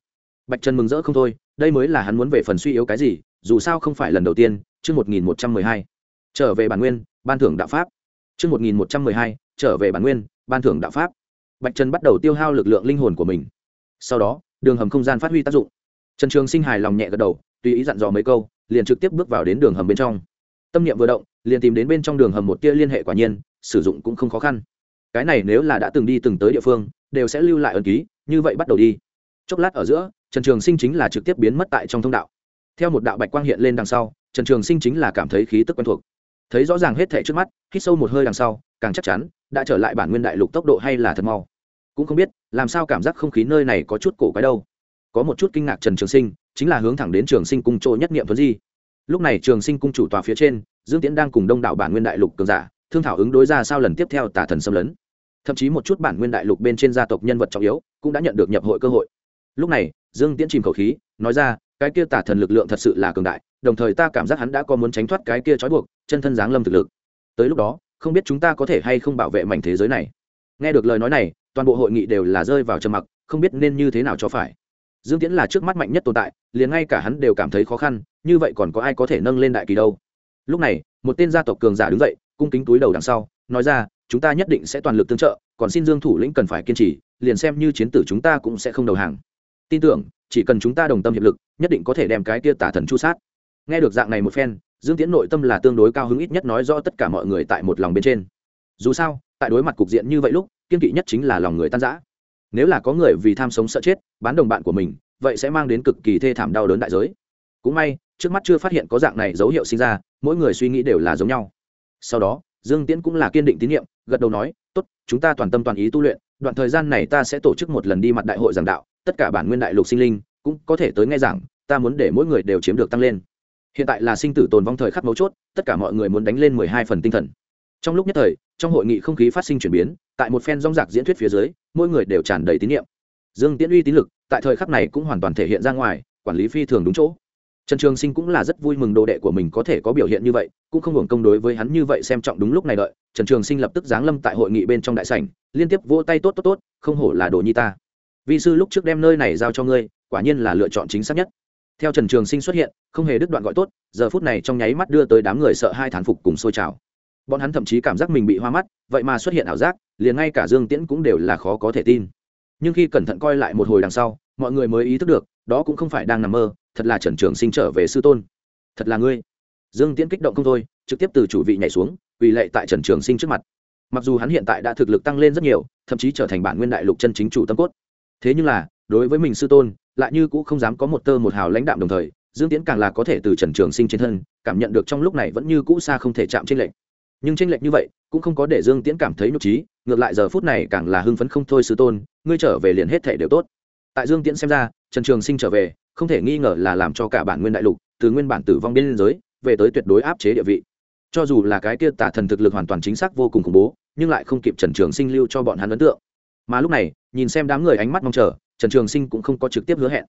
Bạch trần mừng rỡ không thôi, đây mới là hắn muốn về phần suy yếu cái gì, dù sao không phải lần đầu tiên, chương một nghìn một trăm mười hai. Trở về bản nguyên, ban thưởng đạo pháp chương một nghìn một trăm mười hai, trở về bản nguyên, ban thưởng đạo pháp. Bạch trần bắt đầu tiêu hao lực lượng linh hồn của mình. Sau đó, đường hầm không gian phát huy tác dụng. Trần trường sinh hài lòng nhẹ gật đầu, tùy ý dặn dò mấy câu, liền trực tiếp bước vào đến đường hầm bên trong. Tâm niệm vừa động, liền tìm đến bên trong đường hầm một tia liên hệ quả nhiên, sử dụng cũng không khó khăn. Cái này nếu là đã từng đi từng tới địa phương, đều sẽ lưu lại ấn ký, như vậy bắt đầu đi. Chốc lát ở giữa, trần trường sinh chính là trực tiếp biến mất tại trong thông đạo. Theo một đạo bạch quang hiện lên đằng sau, trần trường sinh chính là cảm thấy khí tức quen thuộc thấy rõ ràng hết thẻ trước mắt, hít sâu một hơi đằng sau, càng chắc chắn, đã trở lại bản nguyên đại lục tốc độ hay là thật mau. Cũng không biết, làm sao cảm giác không khí nơi này có chút cổ quái đâu. Có một chút kinh ngạc trần trường sinh, chính là hướng thẳng đến trường sinh cung chỗ nhất nghiệm thuấn di. Lúc này trường sinh cung chủ tòa phía trên, dương tiễn đang cùng đông đảo bản nguyên đại lục cường giả, thương thảo ứng đối ra sao lần tiếp theo tả thần xâm lấn. Thậm chí một chút bản nguyên đại lục bên trên gia tộc nhân vật trọng yếu, cũng đã nhận được nhập hội cơ hội. Lúc này, dương tiễn chìm khẩu khí, nói ra, cái kia tả thần lực lượng thật sự là cường đại, đồng thời ta cảm giác hắn đã có muốn tránh thoát cái kia trói buộc chân thân giáng lâm thực lực. Tới lúc đó, không biết chúng ta có thể hay không bảo vệ mảnh thế giới này. Nghe được lời nói này, toàn bộ hội nghị đều là rơi vào trầm mặc, không biết nên như thế nào cho phải. Dương tiễn là trước mắt mạnh nhất tồn tại, liền ngay cả hắn đều cảm thấy khó khăn, như vậy còn có ai có thể nâng lên đại kỳ đâu? Lúc này, một tên gia tộc cường giả đứng dậy, cung kính túi đầu đằng sau, nói ra, chúng ta nhất định sẽ toàn lực tương trợ, còn xin dương thủ lĩnh cần phải kiên trì, liền xem như chiến tử chúng ta cũng sẽ không đầu hàng. Tin tưởng, chỉ cần chúng ta đồng tâm hiệp lực, nhất định có thể đem cái kia tả thần chu sát. Nghe được dạng này một phen dương tiễn nội tâm là tương đối cao hứng ít nhất nói rõ tất cả mọi người tại một lòng bên trên. Dù sao, tại đối mặt cục diện như vậy lúc, kiên kỵ nhất chính là lòng người tan giã nếu là có người vì tham sống sợ chết, bán đồng bạn của mình, vậy sẽ mang đến cực kỳ thê thảm đau đớn đại giới. Cũng may, trước mắt chưa phát hiện có dạng này dấu hiệu sinh ra, mỗi người suy nghĩ đều là giống nhau. Sau đó, dương tiễn cũng là kiên định tín nhiệm, gật đầu nói, tốt, chúng ta toàn tâm toàn ý tu luyện, đoạn thời gian này ta sẽ tổ chức một lần đi mặt đại hội giảng đạo, tất cả bản nguyên đại lục sinh linh cũng có thể tới nghe giảng, ta muốn để mỗi người đều chiếm được tăng lên hiện tại là sinh tử tồn vong thời khắc mấu chốt, tất cả mọi người muốn đánh lên mười hai phần tinh thần. Trong lúc nhất thời, trong hội nghị không khí phát sinh chuyển biến, tại một phen rong rạc diễn thuyết phía dưới, mỗi người đều tràn đầy tín nhiệm. Dương tiễn uy tín lực, tại thời khắc này cũng hoàn toàn thể hiện ra ngoài, quản lý phi thường đúng chỗ. Trần trường sinh cũng là rất vui mừng đồ đệ của mình có thể có biểu hiện như vậy, cũng không hưởng công đối với hắn như vậy xem trọng đúng lúc này đợi, trần trường sinh lập tức giáng lâm tại hội nghị bên trong đại sảnh, liên tiếp vỗ tay tốt tốt tốt, không hổ là đồ nhi ta. Vi sư lúc trước đem nơi này giao cho ngươi, quả nhiên là lựa chọn chính xác nhất theo trần trường sinh xuất hiện, không hề đứt đoạn gọi tốt, giờ phút này trong nháy mắt đưa tới đám người sợ hai thán phục cùng xôi trào. Bọn hắn thậm chí cảm giác mình bị hoa mắt, vậy mà xuất hiện ảo giác, liền ngay cả dương tiễn cũng đều là khó có thể tin. Nhưng khi cẩn thận coi lại một hồi đằng sau, mọi người mới ý thức được, đó cũng không phải đang nằm mơ, thật là trần trường sinh trở về sư tôn. Thật là ngươi. Dương tiễn kích động không thôi, trực tiếp từ chủ vị nhảy xuống vì lệ tại trần trường sinh trước mặt. Mặc dù hắn hiện tại đã thực lực tăng lên rất nhiều, thậm chí trở thành bản nguyên đại lục chân chính chủ tâm cốt. Thế nhưng là, đối với mình sư tôn lại như cũng không dám có một tơ một hào lãnh đạm đồng thời, dương tiễn càng là có thể từ trần trường sinh trên thân, cảm nhận được trong lúc này vẫn như cũ xa không thể chạm tranh lệch. Nhưng tranh lệch như vậy, cũng không có để dương tiễn cảm thấy nhục trí ngược lại giờ phút này càng là hưng phấn không thôi sư tôn, ngươi trở về liền hết thể đều tốt. Tại dương tiễn xem ra, trần trường sinh trở về, không thể nghi ngờ là làm cho cả bản nguyên đại lục, từ nguyên bản tử vong biên giới về tới tuyệt đối áp chế địa vị. Cho dù là cái kia tả thần thực lực hoàn toàn chính xác vô cùng khủng bố, nhưng lại không kịp trần trường sinh lưu cho bọn hắn ấn tượng. Mà lúc này, nhìn xem đám người ánh mắt mong chờ trần trường sinh cũng không có trực tiếp hứa hẹn.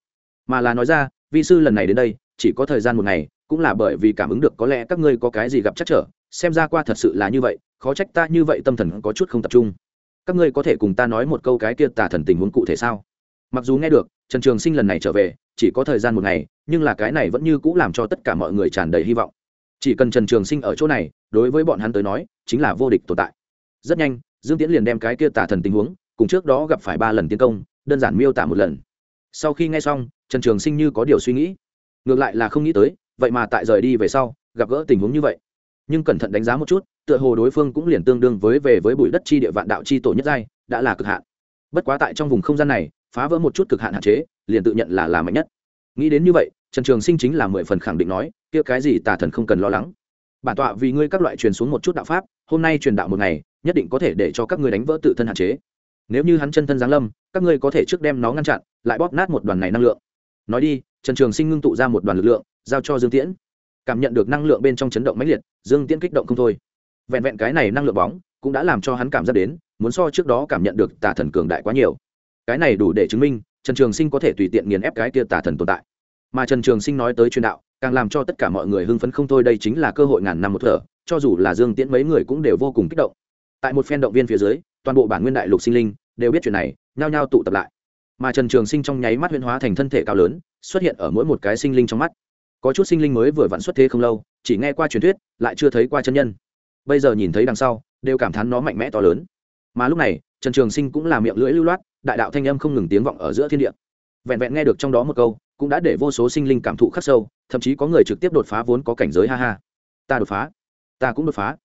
Mà là nói ra, vi sư lần này đến đây, chỉ có thời gian một ngày, cũng là bởi vì cảm ứng được có lẽ các ngươi có cái gì gặp chắc trở, xem ra qua thật sự là như vậy, khó trách ta như vậy tâm thần có chút không tập trung. Các ngươi có thể cùng ta nói một câu cái kia tà thần tình huống cụ thể sao? Mặc dù nghe được, trần trường sinh lần này trở về, chỉ có thời gian một ngày, nhưng là cái này vẫn như cũng làm cho tất cả mọi người tràn đầy hy vọng. Chỉ cần trần trường sinh ở chỗ này, đối với bọn hắn tới nói, chính là vô địch tồn tại. Rất nhanh, dương tiễn liền đem cái kia tà thần tình huống, cùng trước đó gặp phải ba lần tiến công đơn giản miêu tả một lần. Sau khi nghe xong, trần trường sinh như có điều suy nghĩ. Ngược lại là không nghĩ tới, vậy mà tại rời đi về sau, gặp gỡ tình huống như vậy. Nhưng cẩn thận đánh giá một chút, tựa hồ đối phương cũng liền tương đương với về với bụi đất chi địa vạn đạo chi tổ nhất giai, đã là cực hạn. Bất quá tại trong vùng không gian này, phá vỡ một chút cực hạn hạn chế, liền tự nhận là là mạnh nhất. Nghĩ đến như vậy, trần trường sinh chính là mười phần khẳng định nói, kia cái gì tà thần không cần lo lắng. Bản tọa vì ngươi các loại truyền xuống một chút đạo pháp, hôm nay truyền đạo một ngày, nhất định có thể để cho các ngươi đánh vỡ tự thân hạn chế nếu như hắn chân thân giáng lâm, các ngươi có thể trước đem nó ngăn chặn, lại bóp nát một đoàn này năng lượng. Nói đi, trần trường sinh ngưng tụ ra một đoàn lực lượng, giao cho dương tiễn. Cảm nhận được năng lượng bên trong chấn động mãnh liệt, dương tiễn kích động không thôi. Vẹn vẹn cái này năng lượng bóng, cũng đã làm cho hắn cảm giác đến, muốn so trước đó cảm nhận được tà thần cường đại quá nhiều. Cái này đủ để chứng minh, trần trường sinh có thể tùy tiện nghiền ép cái kia tà thần tồn tại. Mà trần trường sinh nói tới truyền đạo, càng làm cho tất cả mọi người hưng phấn không thôi, đây chính là cơ hội ngàn năm một thở, cho dù là dương tiễn mấy người cũng đều vô cùng kích động. Tại một phen động viên phía dưới, toàn bộ bản nguyên đại lục sinh linh đều biết chuyện này, nhao nhao tụ tập lại. Mà trần trường sinh trong nháy mắt huyễn hóa thành thân thể cao lớn, xuất hiện ở mỗi một cái sinh linh trong mắt. Có chút sinh linh mới vừa vặn xuất thế không lâu, chỉ nghe qua truyền thuyết, lại chưa thấy qua chân nhân. Bây giờ nhìn thấy đằng sau, đều cảm thán nó mạnh mẽ to lớn. Mà lúc này, trần trường sinh cũng là miệng lưỡi lưu loát, đại đạo thanh âm không ngừng tiếng vọng ở giữa thiên địa. Vẹn vẹn nghe được trong đó một câu, cũng đã để vô số sinh linh cảm thụ khắc sâu, thậm chí có người trực tiếp đột phá vốn có cảnh giới, ha ha. Ta đột phá. Ta cũng đột phá.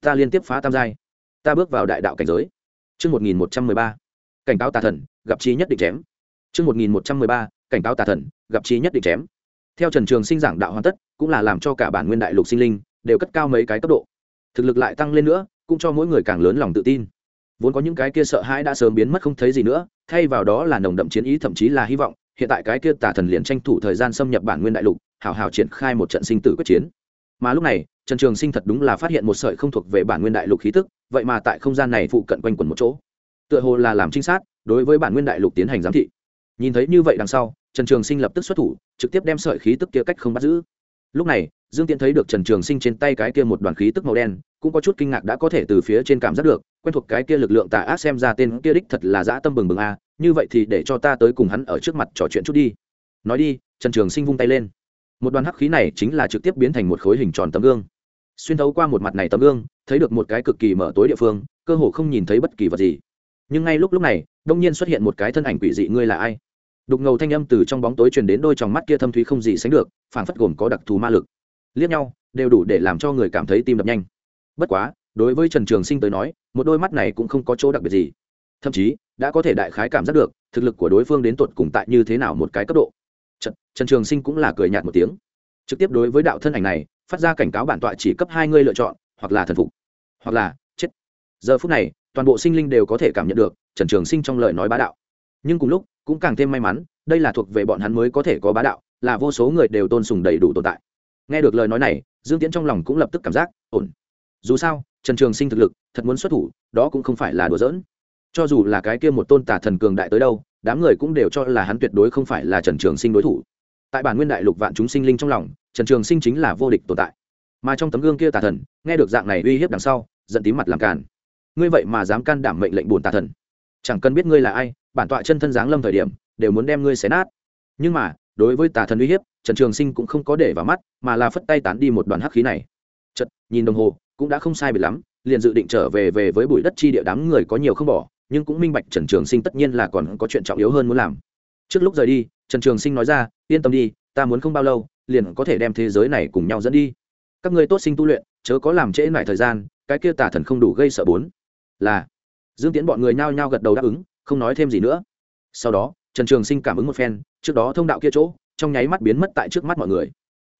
Ta liên tiếp phá tam giai. Ta bước vào đại đạo cảnh giới. Chương 1113. Cảnh cáo tà thần, gặp chi nhất định chém. Trước 1113. Cảnh cáo tà thần, gặp chi nhất định chém. Theo Trần Trường Sinh giảng đạo hoàn tất, cũng là làm cho cả bản nguyên đại lục sinh linh đều cất cao mấy cái cấp độ. Thực lực lại tăng lên nữa, cũng cho mỗi người càng lớn lòng tự tin. Vốn có những cái kia sợ hãi đã sớm biến mất không thấy gì nữa, thay vào đó là nồng đậm chiến ý thậm chí là hy vọng, hiện tại cái kia tà thần liền tranh thủ thời gian xâm nhập bản nguyên đại lục, hào hào triển khai một trận sinh tử quyết chiến. Mà lúc này, Trần Trường Sinh thật đúng là phát hiện một sợi không thuộc về bản nguyên đại lục khí tức, vậy mà tại không gian này phụ cận quanh quẩn một chỗ tựa hồ là làm trinh sát, đối với bản nguyên đại lục tiến hành giám thị. Nhìn thấy như vậy đằng sau, trần trường sinh lập tức xuất thủ, trực tiếp đem sợi khí tức kia cách không bắt giữ. Lúc này, dương tiễn thấy được trần trường sinh trên tay cái kia một đoàn khí tức màu đen, cũng có chút kinh ngạc đã có thể từ phía trên cảm giác được, quen thuộc cái kia lực lượng tà ác xem ra tên kia đích thật là dã tâm bừng bừng a, như vậy thì để cho ta tới cùng hắn ở trước mặt trò chuyện chút đi. Nói đi, trần trường sinh vung tay lên. Một đoàn hắc khí này chính là trực tiếp biến thành một khối hình tròn tấm gương. Xuyên thấu qua một mặt này tấm gương, thấy được một cái cực kỳ mở tối địa phương, cơ hồ không nhìn thấy bất kỳ vật gì nhưng ngay lúc lúc này đông nhiên xuất hiện một cái thân ảnh quỷ dị ngươi là ai? Đục ngầu thanh âm từ trong bóng tối truyền đến đôi tròng mắt kia thâm thúy không gì sánh được phản phất gồm có đặc thù ma lực. Liếc nhau đều đủ để làm cho người cảm thấy tim đập nhanh. Bất quá đối với trần trường sinh tới nói một đôi mắt này cũng không có chỗ đặc biệt gì. Thậm chí đã có thể đại khái cảm giác được thực lực của đối phương đến tột cùng tại như thế nào một cái cấp độ. Trần, trần trường sinh cũng là cười nhạt một tiếng. Trực tiếp đối với đạo thân ảnh này phát ra cảnh cáo bản tọa chỉ cấp hai ngươi lựa chọn hoặc là thần phục hoặc là chết. Giờ phút này toàn bộ sinh linh đều có thể cảm nhận được trần trường sinh trong lời nói bá đạo. Nhưng cùng lúc, cũng càng thêm may mắn, đây là thuộc về bọn hắn mới có thể có bá đạo, là vô số người đều tôn sùng đầy đủ tồn tại. Nghe được lời nói này, dương tiễn trong lòng cũng lập tức cảm giác ổn. Dù sao, trần trường sinh thực lực thật muốn xuất thủ, đó cũng không phải là đùa giỡn. Cho dù là cái kia một tôn tả thần cường đại tới đâu, đám người cũng đều cho là hắn tuyệt đối không phải là trần trường sinh đối thủ. Tại bản nguyên đại lục vạn chúng sinh linh trong lòng, trần trường sinh chính là vô địch tồn tại. Mà trong tấm gương kia tà thần, nghe được dạng này uy hiếp đằng sau, giận tím mặt làm càn ngươi vậy mà dám can đảm mệnh lệnh bổn tà thần. Chẳng cần biết ngươi là ai, bản tọa chân thân giáng lâm thời điểm, đều muốn đem ngươi xé nát. Nhưng mà, đối với tà thần uy hiếp, trần trường sinh cũng không có để vào mắt, mà là phất tay tán đi một đoàn hắc khí này. Chật nhìn đồng hồ, cũng đã không sai bị lắm, liền dự định trở về về với bụi đất chi địa đám người có nhiều không bỏ, nhưng cũng minh bạch trần trường sinh tất nhiên là còn có chuyện trọng yếu hơn muốn làm. Trước lúc rời đi, trần trường sinh nói ra, yên tâm đi, ta muốn không bao lâu, liền có thể đem thế giới này cùng nhau dẫn đi. Các ngươi tốt sinh tu luyện, chớ có làm trễ lại thời gian, cái kia tà thần không đủ gây sợ bốn là dương tiễn bọn người nhao nhao gật đầu đáp ứng, không nói thêm gì nữa. Sau đó, trần trường sinh cảm ứng một phen, trước đó thông đạo kia chỗ, trong nháy mắt biến mất tại trước mắt mọi người.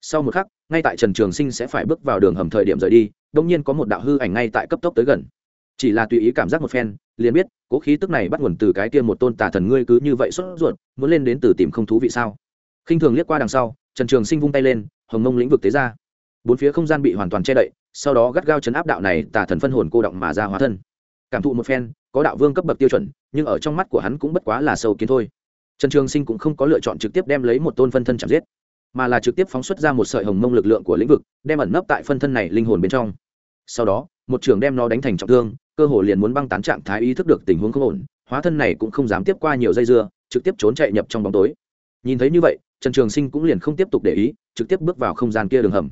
Sau một khắc, ngay tại trần trường sinh sẽ phải bước vào đường hầm thời điểm rời đi đông nhiên có một đạo hư ảnh ngay tại cấp tốc tới gần. Chỉ là tùy ý cảm giác một phen, liền biết, cố khí tức này bắt nguồn từ cái kia một tôn tà thần ngươi cứ như vậy sốt ruột, muốn lên đến từ tìm không thú vị sao? Khinh thường liếc qua đằng sau, trần trường sinh vung tay lên, hồng mông lĩnh vực tế ra. Bốn phía không gian bị hoàn toàn che đậy, sau đó gắt gao chấn áp đạo này tà thần phân hồn cô động mà ra hóa thân cảm thụ một phen, có đạo vương cấp bậc tiêu chuẩn, nhưng ở trong mắt của hắn cũng bất quá là sâu kiến thôi. Trần trường sinh cũng không có lựa chọn trực tiếp đem lấy một tôn phân thân chạm giết, mà là trực tiếp phóng xuất ra một sợi hồng mông lực lượng của lĩnh vực, đem ẩn nấp tại phân thân này linh hồn bên trong. Sau đó, một trường đem nó đánh thành trọng thương, cơ hồ liền muốn băng tán trạng thái ý thức được tình huống không ổn, hóa thân này cũng không dám tiếp qua nhiều dây dưa, trực tiếp trốn chạy nhập trong bóng tối. Nhìn thấy như vậy, trần trường sinh cũng liền không tiếp tục để ý, trực tiếp bước vào không gian kia đường hầm.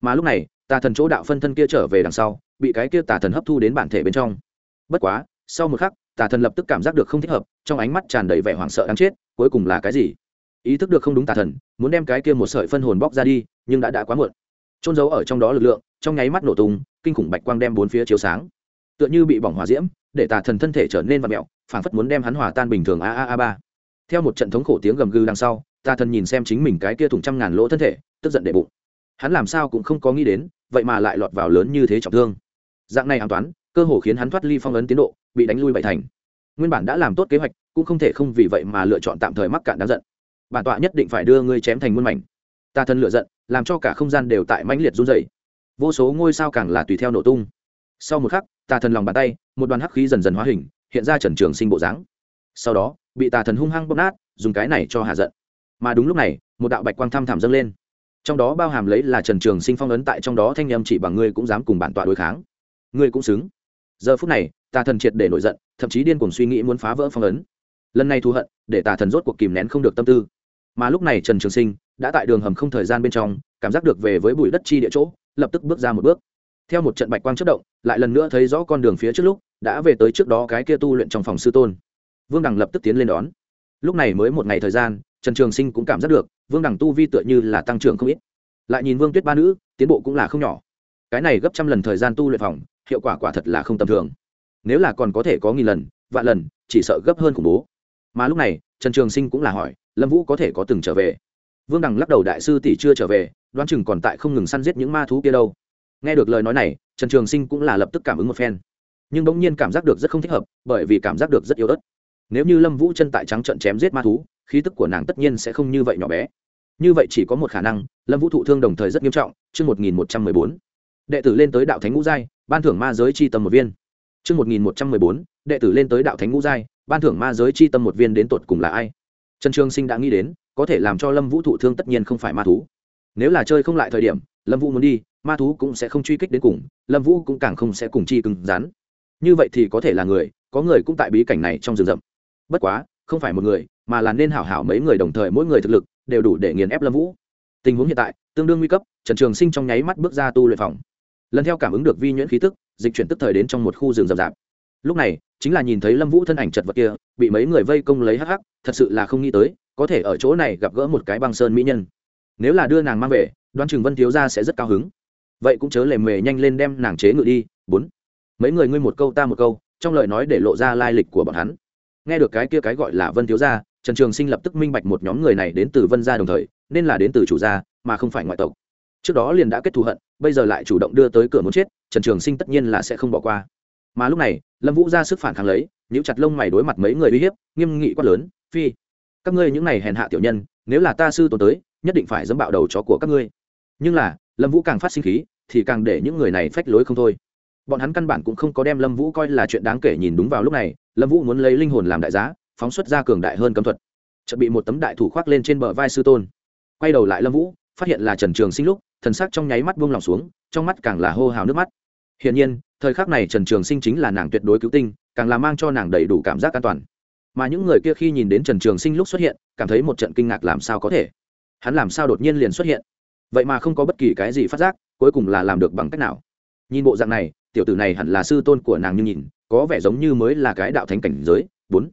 Mà lúc này, tà thần chỗ đạo phân thân kia trở về đằng sau, bị cái kia tà thần hấp thu đến bản thể bên trong bất quá, sau một khắc, tà thần lập tức cảm giác được không thích hợp, trong ánh mắt tràn đầy vẻ hoảng sợ đáng chết, cuối cùng là cái gì? Ý thức được không đúng tà thần, muốn đem cái kia một sợi phân hồn bóc ra đi, nhưng đã đã quá muộn. Trôn giấu ở trong đó lực lượng, trong nháy mắt nổ tung, kinh khủng bạch quang đem bốn phía chiếu sáng. Tựa như bị bỏng hỏa diễm, để tà thần thân thể trở nên vặn mẹo phảng phất muốn đem hắn hòa tan bình thường a a a ba. Theo một trận thống khổ tiếng gầm gừ đằng sau, tà thần nhìn xem chính mình cái kia thủng trăm ngàn lỗ thân thể, tức giận để bụng. Hắn làm sao cũng không có nghĩ đến, vậy mà lại lọt vào lớn như thế trọng thương. Dạng này an toán cơ hồ khiến hắn thoát ly phong ấn tiến độ, bị đánh lui bảy thành. Nguyên bản đã làm tốt kế hoạch, cũng không thể không vì vậy mà lựa chọn tạm thời mắc cạn đáng giận. Bản tọa nhất định phải đưa ngươi chém thành muôn mảnh. Ta thân lựa giận, làm cho cả không gian đều tại mãnh liệt run dày vô số ngôi sao càng là tùy theo nổ tung. Sau một khắc tà thần lòng bàn tay, một đoàn hắc khí dần dần hóa hình, hiện ra trần trường sinh bộ dáng. Sau đó, bị tà thần hung hăng bóp nát, dùng cái này cho hạ giận. Mà đúng lúc này, một đạo bạch quang thăm thảm dâng lên. Trong đó bao hàm lấy là trần trường sinh phong ấn tại trong đó thanh em chỉ bằng ngươi cũng dám cùng bản tọa đối kháng. Ngươi cũng xứng giờ phút này, tà thần triệt để nổi giận, thậm chí điên cuồng suy nghĩ muốn phá vỡ phong ấn. Lần này thù hận, để tà thần rốt cuộc kìm nén không được tâm tư. Mà lúc này trần trường sinh đã tại đường hầm không thời gian bên trong, cảm giác được về với bụi đất chi địa chỗ, lập tức bước ra một bước. Theo một trận bạch quang chất động, lại lần nữa thấy rõ con đường phía trước lúc, đã về tới trước đó cái kia tu luyện trong phòng sư tôn. Vương đằng lập tức tiến lên đón. Lúc này mới một ngày thời gian, trần trường sinh cũng cảm giác được, vương đằng tu vi tựa như là tăng trưởng không ít. Lại nhìn vương tuyết ba nữ, tiến bộ cũng là không nhỏ. Cái này gấp trăm lần thời gian tu luyện phòng hiệu quả quả thật là không tầm thường. Nếu là còn có thể có nghìn lần, vạn lần, chỉ sợ gấp hơn khủng bố. Mà lúc này, trần trường sinh cũng là hỏi, lâm vũ có thể có từng trở về? Vương đằng lắc đầu đại sư tỷ chưa trở về, đoán chừng còn tại không ngừng săn giết những ma thú kia đâu. Nghe được lời nói này, trần trường sinh cũng là lập tức cảm ứng một phen. Nhưng bỗng nhiên cảm giác được rất không thích hợp, bởi vì cảm giác được rất yếu ớt. Nếu như lâm vũ chân tại trắng trận chém giết ma thú, khí tức của nàng tất nhiên sẽ không như vậy nhỏ bé. Như vậy chỉ có một khả năng, lâm vũ thụ thương đồng thời rất nghiêm trọng, chương một nghìn một trăm mười bốn. Đệ tử lên tới đạo thánh ngũ giai ban thưởng ma giới chi tâm một viên. Chương một nghìn một trăm mười bốn, đệ tử lên tới đạo thánh ngũ giai, ban thưởng ma giới chi tâm một viên đến tột cùng là ai? Trần trường sinh đã nghĩ đến, có thể làm cho lâm vũ thụ thương tất nhiên không phải ma thú. Nếu là chơi không lại thời điểm, lâm vũ muốn đi, ma thú cũng sẽ không truy kích đến cùng, lâm vũ cũng càng không sẽ cùng chi cứng rắn. Như vậy thì có thể là người, có người cũng tại bí cảnh này trong rừng rậm. Bất quá, không phải một người, mà là nên hảo hảo mấy người đồng thời mỗi người thực lực, đều đủ để nghiền ép lâm vũ. Tình huống hiện tại, tương đương nguy cấp, trần trường sinh trong nháy mắt bước ra tu luyện phòng lần theo cảm ứng được vi nhuyễn khí tức, dịch chuyển tức thời đến trong một khu rừng rậm rạp. Lúc này, chính là nhìn thấy lâm vũ thân ảnh chật vật kia, bị mấy người vây công lấy hắc hắc, thật sự là không nghĩ tới, có thể ở chỗ này gặp gỡ một cái băng sơn mỹ nhân. Nếu là đưa nàng mang về đoan Trường vân thiếu gia sẽ rất cao hứng. Vậy cũng chớ lề mề nhanh lên đem nàng chế ngự đi, bốn. Mấy người ngươi một câu ta một câu, trong lời nói để lộ ra lai lịch của bọn hắn. Nghe được cái kia cái gọi là vân thiếu gia, trần trường sinh lập tức minh bạch một nhóm người này đến từ vân gia đồng thời, nên là đến từ chủ gia, mà không phải ngoại tộc trước đó liền đã kết thù hận, bây giờ lại chủ động đưa tới cửa muốn chết, trần trường sinh tất nhiên là sẽ không bỏ qua. Mà lúc này, lâm vũ ra sức phản kháng lấy, nhíu chặt lông mày đối mặt mấy người uy hiếp, nghiêm nghị quát lớn, phi, các ngươi những này hèn hạ tiểu nhân, nếu là ta sư tồn tới, nhất định phải dẫm bạo đầu chó của các ngươi. Nhưng là, lâm vũ càng phát sinh khí, thì càng để những người này phách lối không thôi. Bọn hắn căn bản cũng không có đem lâm vũ coi là chuyện đáng kể nhìn đúng vào lúc này, lâm vũ muốn lấy linh hồn làm đại giá, phóng xuất ra cường đại hơn cấm thuật. Chợt bị một tấm đại thủ khoác lên trên bờ vai sư tôn. Quay đầu lại lâm vũ, phát hiện là trần trường sinh lúc thần sắc trong nháy mắt buông lòng xuống, trong mắt càng là hô hào nước mắt. Hiển nhiên, thời khắc này trần trường sinh chính là nàng tuyệt đối cứu tinh, càng là mang cho nàng đầy đủ cảm giác an toàn. Mà những người kia khi nhìn đến trần trường sinh lúc xuất hiện, cảm thấy một trận kinh ngạc làm sao có thể? Hắn làm sao đột nhiên liền xuất hiện? Vậy mà không có bất kỳ cái gì phát giác, cuối cùng là làm được bằng cách nào? Nhìn bộ dạng này, tiểu tử này hẳn là sư tôn của nàng như nhìn, có vẻ giống như mới là cái đạo thánh cảnh giới, bốn.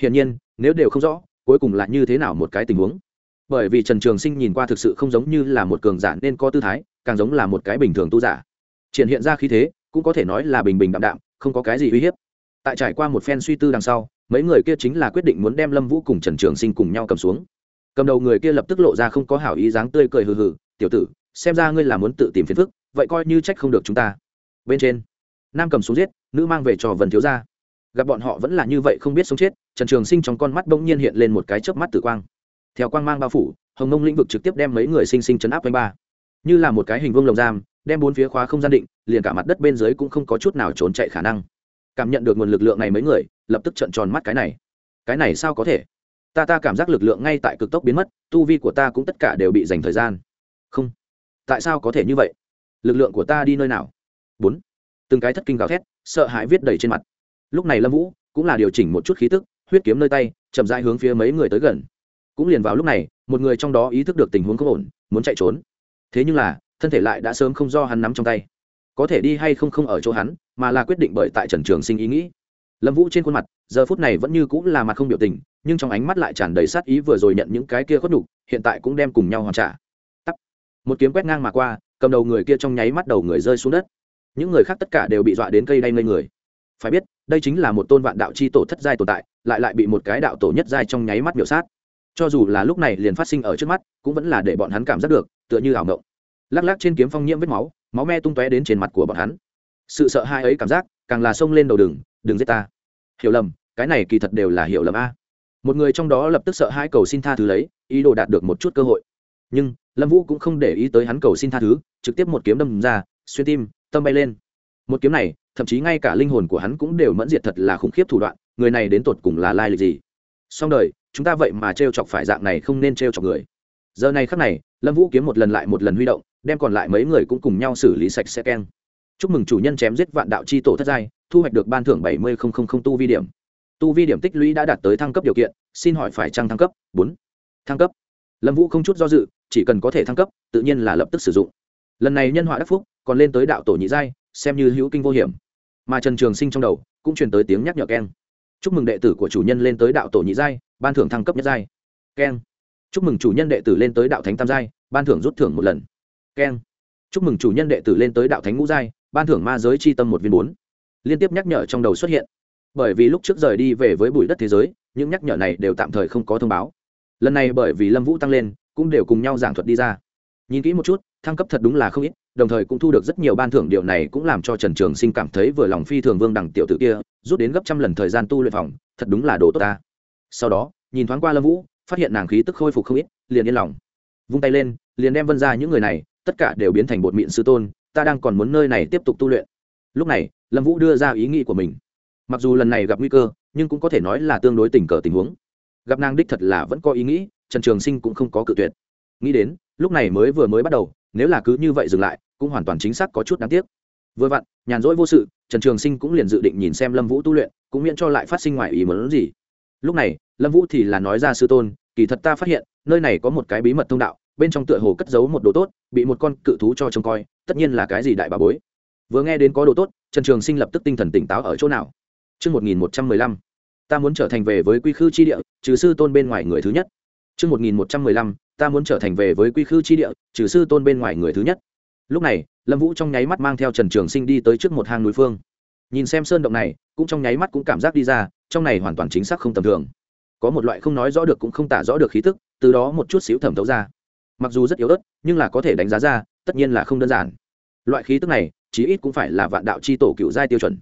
Hiển nhiên, nếu đều không rõ, cuối cùng là như thế nào một cái tình huống? Bởi vì trần trường sinh nhìn qua thực sự không giống như là một cường giả nên có tư thái, càng giống là một cái bình thường tu giả. Triển hiện ra khí thế, cũng có thể nói là bình bình đạm đạm, không có cái gì uy hiếp. Tại trải qua một phen suy tư đằng sau, mấy người kia chính là quyết định muốn đem lâm vũ cùng trần trường sinh cùng nhau cầm xuống. Cầm đầu người kia lập tức lộ ra không có hảo ý dáng tươi cười hừ hừ, tiểu tử, xem ra ngươi là muốn tự tìm phiền phức, vậy coi như trách không được chúng ta. Bên trên, nam cầm xuống giết, nữ mang về trò vần thiếu ra gặp bọn họ vẫn là như vậy không biết sống chết, trần trường sinh trong con mắt bỗng nhiên hiện lên một cái chớp mắt tử quang theo quang mang bao phủ, hồng nông lĩnh vực trực tiếp đem mấy người sinh sinh chấn áp quanh ba. Như là một cái hình vương lồng giam, đem bốn phía khóa không gian định, liền cả mặt đất bên dưới cũng không có chút nào trốn chạy khả năng. Cảm nhận được nguồn lực lượng này mấy người, lập tức trợn tròn mắt cái này. Cái này sao có thể? Ta ta cảm giác lực lượng ngay tại cực tốc biến mất, tu vi của ta cũng tất cả đều bị dành thời gian. Không. Tại sao có thể như vậy? Lực lượng của ta đi nơi nào? Bốn. Từng cái thất kinh gào thét, sợ hãi viết đầy trên mặt. Lúc này lâm vũ cũng là điều chỉnh một chút khí tức, huyết kiếm nơi tay, chậm rãi hướng phía mấy người tới gần cũng liền vào lúc này, một người trong đó ý thức được tình huống không ổn, muốn chạy trốn. Thế nhưng là, thân thể lại đã sớm không do hắn nắm trong tay. Có thể đi hay không không ở chỗ hắn, mà là quyết định bởi tại trần trường sinh ý nghĩ. Lâm vũ trên khuôn mặt, giờ phút này vẫn như cũng là mặt không biểu tình, nhưng trong ánh mắt lại tràn đầy sát ý vừa rồi nhận những cái kia khuất nhục, hiện tại cũng đem cùng nhau hoàn trả. Tắt. một kiếm quét ngang mà qua, cầm đầu người kia trong nháy mắt đầu người rơi xuống đất. Những người khác tất cả đều bị dọa đến cây đay ngây người. Phải biết, đây chính là một tôn vạn đạo c h i tổ thất giai tồn tại, lại lại bị một cái đạo tổ nhất giai trong nháy mắt biểu sát cho dù là lúc này liền phát sinh ở trước mắt, cũng vẫn là để bọn hắn cảm giác được, tựa như ảo mộng. Lắc lắc trên kiếm phong nhiễm vết máu máu me tung tóe đến trên mặt của bọn hắn. Sự sợ hãi ấy cảm giác, càng là xông lên đầu đường, đừng giết ta. Hiểu lầm, cái này kỳ thật đều là hiểu lầm a. Một người trong đó lập tức sợ hãi cầu xin tha thứ lấy, ý đồ đạt được một chút cơ hội. Nhưng, lâm vũ cũng không để ý tới hắn cầu xin tha thứ, trực tiếp một kiếm đâm ra, xuyên tim, tâm bay lên. Một kiếm này, thậm chí ngay cả linh hồn của hắn cũng đều mẫn diệt thật là khủng khiếp thủ đoạn, người này đến tột cùng là lai lịch gì? Xong đời chúng ta vậy mà t r e o chọc phải dạng này không nên t r e o chọc người. Giờ này khắc này, lâm vũ kiếm một lần lại một lần huy động, đem còn lại mấy người cũng cùng nhau xử lý sạch sẽ keng. Chúc mừng chủ nhân chém giết vạn đạo c h i tổ thất giai, thu hoạch được ban thưởng bảy mươi tu vi điểm. Tu vi điểm tích lũy đã đạt tới thăng cấp điều kiện, xin hỏi phải trăng thăng cấp? Bốn. Thăng cấp. Lâm vũ không chút do dự, chỉ cần có thể thăng cấp, tự nhiên là lập tức sử dụng. Lần này nhân họa đắc phúc, còn lên tới đạo tổ nhị giai, xem như hữu kinh vô hiểm. Mà trần trường sinh trong đầu, cũng truyền tới tiếng nhắc nhở keng chúc mừng đệ tử của chủ nhân lên tới đạo tổ nhị giai, ban thưởng thăng cấp nhất giai. Keng. Chúc mừng chủ nhân đệ tử lên tới đạo thánh tam giai, ban thưởng rút thưởng một lần. Keng. Chúc mừng chủ nhân đệ tử lên tới đạo thánh ngũ giai, ban thưởng ma giới c h i tâm một viên bốn. Liên tiếp nhắc nhở trong đầu xuất hiện. Bởi vì lúc trước rời đi về với bụi đất thế giới, những nhắc nhở này đều tạm thời không có thông báo. Lần này bởi vì lâm vũ tăng lên, cũng đều cùng nhau giảng thuật đi ra. Nhìn kỹ một chút, thăng cấp thật đúng là không ít đồng thời cũng thu được rất nhiều ban thưởng. Điều này cũng làm cho trần trường sinh cảm thấy vừa lòng phi thường vương đẳng tiểu tử kia, rút đến gấp trăm lần thời gian tu luyện phòng, thật đúng là đồ tốt ta. Sau đó, nhìn thoáng qua lâm vũ, phát hiện nàng khí tức khôi phục không ít, liền yên lòng. Vung tay lên, liền đem vân ra những người này, tất cả đều biến thành bột mịn sư tôn, ta đang còn muốn nơi này tiếp tục tu luyện. Lúc này, lâm vũ đưa ra ý nghĩ của mình. Mặc dù lần này gặp nguy cơ, nhưng cũng có thể nói là tương đối tình cờ tình huống. Gặp nàng đích thật là vẫn có ý nghĩ, trần trường sinh cũng không có cự tuyệt. Nghĩ đến, lúc này mới vừa mới bắt đầu, nếu là cứ như vậy dừng lại cũng hoàn toàn chính xác có chút đáng tiếc. Vừa vặn nhàn rỗi vô sự trần trường sinh cũng liền dự định nhìn xem lâm vũ tu luyện cũng miễn cho lại phát sinh ngoài ý muốn gì. Lúc này lâm vũ thì là nói ra sư tôn kỳ thật ta phát hiện nơi này có một cái bí mật thông đạo bên trong tựa hồ cất giấu một đồ tốt bị một con cự thú cho trông coi tất nhiên là cái gì đại bà bối. Vừa nghe đến có đồ tốt trần trường sinh lập tức tinh thần tỉnh táo ở chỗ nào? Trước 1115, ta muốn trở thành về với quy khư chi địa, trừ sư tôn bên ngoài người thứ nhất. Trước 1115, ta muốn trở thành về với quy khư chi địa, trừ sư tôn bên ngoài người thứ nhất lúc này, lâm vũ trong nháy mắt mang theo trần trường sinh đi tới trước một hang núi phương. Nhìn xem sơn động này, cũng trong nháy mắt cũng cảm giác đi ra, trong này hoàn toàn chính xác không tầm thường. Có một loại không nói rõ được cũng không tả rõ được khí tức, từ đó một chút xíu thẩm thấu ra. Mặc dù rất yếu ớt, nhưng là có thể đánh giá ra, tất nhiên là không đơn giản. Loại khí tức này, chí ít cũng phải là vạn đạo c h i tổ cựu giai tiêu chuẩn.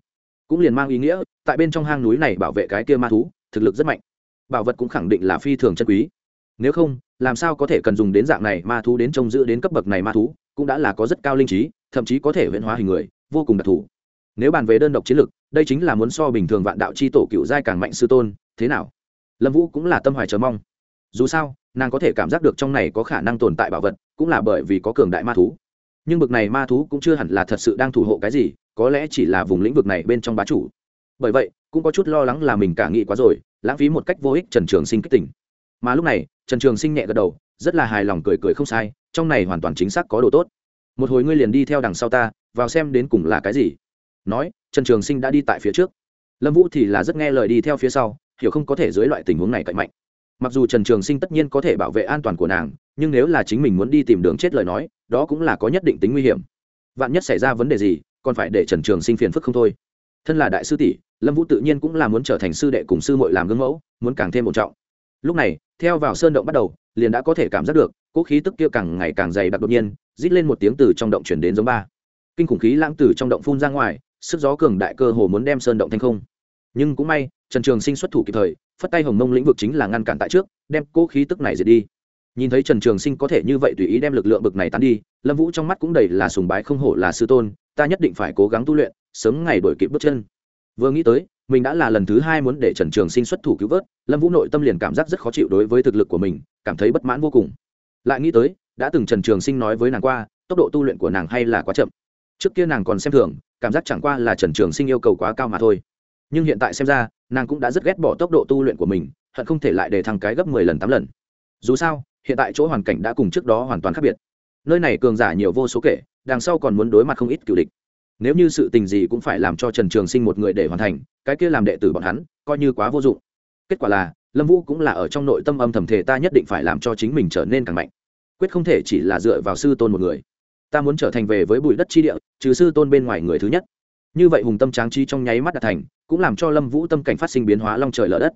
Cũng liền mang ý nghĩa, tại bên trong hang núi này bảo vệ cái kia ma thú, thực lực rất mạnh. Bảo vật cũng khẳng định là phi thường chân quý. Nếu không, làm sao có thể cần dùng đến dạng này ma thú đến trông giữ đến cấp bậc này ma thú? Cũng đã là có rất cao linh trí, thậm chí có thể huyễn hóa hình người, vô cùng đặc thù. Nếu bàn về đơn độc chiến lực, đây chính là muốn so bình thường vạn đạo c h i tổ cựu giai càng mạnh sư tôn, thế nào? Lâm vũ cũng là tâm hoài chờ mong. Dù sao, nàng có thể cảm giác được trong này có khả năng tồn tại bảo vật, cũng là bởi vì có cường đại ma thú. Nhưng bực này ma thú cũng chưa hẳn là thật sự đang thủ hộ cái gì, có lẽ chỉ là vùng lĩnh vực này bên trong bá chủ. Bởi vậy, cũng có chút lo lắng là mình cả nghĩ quá rồi, lãng phí một cách vô ích trần trường sinh kích tỉnh. Mà lúc này, trần trường sinh nhẹ gật đầu, rất là hài lòng cười cười không sai trong này hoàn toàn chính xác có đồ tốt. Một hồi ngươi liền đi theo đằng sau ta, vào xem đến cùng là cái gì. Nói, trần trường sinh đã đi tại phía trước. Lâm vũ thì là rất nghe lời đi theo phía sau, hiểu không có thể dưới loại tình huống này cạnh mạnh. Mặc dù trần trường sinh tất nhiên có thể bảo vệ an toàn của nàng, nhưng nếu là chính mình muốn đi tìm đường chết lời nói, đó cũng là có nhất định tính nguy hiểm. Vạn nhất xảy ra vấn đề gì, còn phải để trần trường sinh phiền phức không thôi. Thân là đại sư tỷ, lâm vũ tự nhiên cũng là muốn trở thành sư đệ cùng sư mội làm gương mẫu, muốn càng thêm một trọng. Lúc này, theo vào sơn động bắt đầu, liền đã có thể cảm giác được cỗ khí tức kia càng ngày càng dày đặc đột nhiên, rít lên một tiếng từ trong động chuyển đến giống ba. Kinh khủng khí lãng từ trong động phun ra ngoài, sức gió cường đại cơ hồ muốn đem sơn động thành không. Nhưng cũng may, trần trường sinh xuất thủ kịp thời, phất tay hồng mông lĩnh vực chính là ngăn cản tại trước, đem cỗ khí tức này diệt đi. Nhìn thấy trần trường sinh có thể như vậy tùy ý đem lực lượng bực này tán đi, lâm vũ trong mắt cũng đầy là sùng bái không hổ là sư tôn, ta nhất định phải cố gắng tu luyện, sớm ngày đổi kịp bước chân. Vừa nghĩ tới, mình đã là lần thứ hai muốn để trần trường sinh xuất thủ cứu vớt, lâm vũ nội tâm liền cảm giác rất khó chịu đối với thực lực của mình, cảm thấy bất mãn vô cùng lại nghĩ tới, đã từng trần trường sinh nói với nàng qua, tốc độ tu luyện của nàng hay là quá chậm. Trước kia nàng còn xem thường, cảm giác chẳng qua là trần trường sinh yêu cầu quá cao mà thôi. Nhưng hiện tại xem ra, nàng cũng đã rất ghét bỏ tốc độ tu luyện của mình, hận không thể lại để thăng cái gấp mười lần, tám lần. Dù sao, hiện tại chỗ hoàn cảnh đã cùng trước đó hoàn toàn khác biệt. Nơi này cường giả nhiều vô số kể, đằng sau còn muốn đối mặt không ít cựu địch. Nếu như sự tình gì cũng phải làm cho trần trường sinh một người để hoàn thành, cái kia làm đệ tử bọn hắn, coi như quá vô dụng. Kết quả là lâm vũ cũng là ở trong nội tâm âm thầm thể ta nhất định phải làm cho chính mình trở nên càng mạnh. Quyết không thể chỉ là dựa vào sư tôn một người. Ta muốn trở thành về với bụi đất chi địa, trừ sư tôn bên ngoài người thứ nhất. Như vậy hùng tâm tráng chi trong nháy mắt đạt thành, cũng làm cho lâm vũ tâm cảnh phát sinh biến hóa long trời lở đất.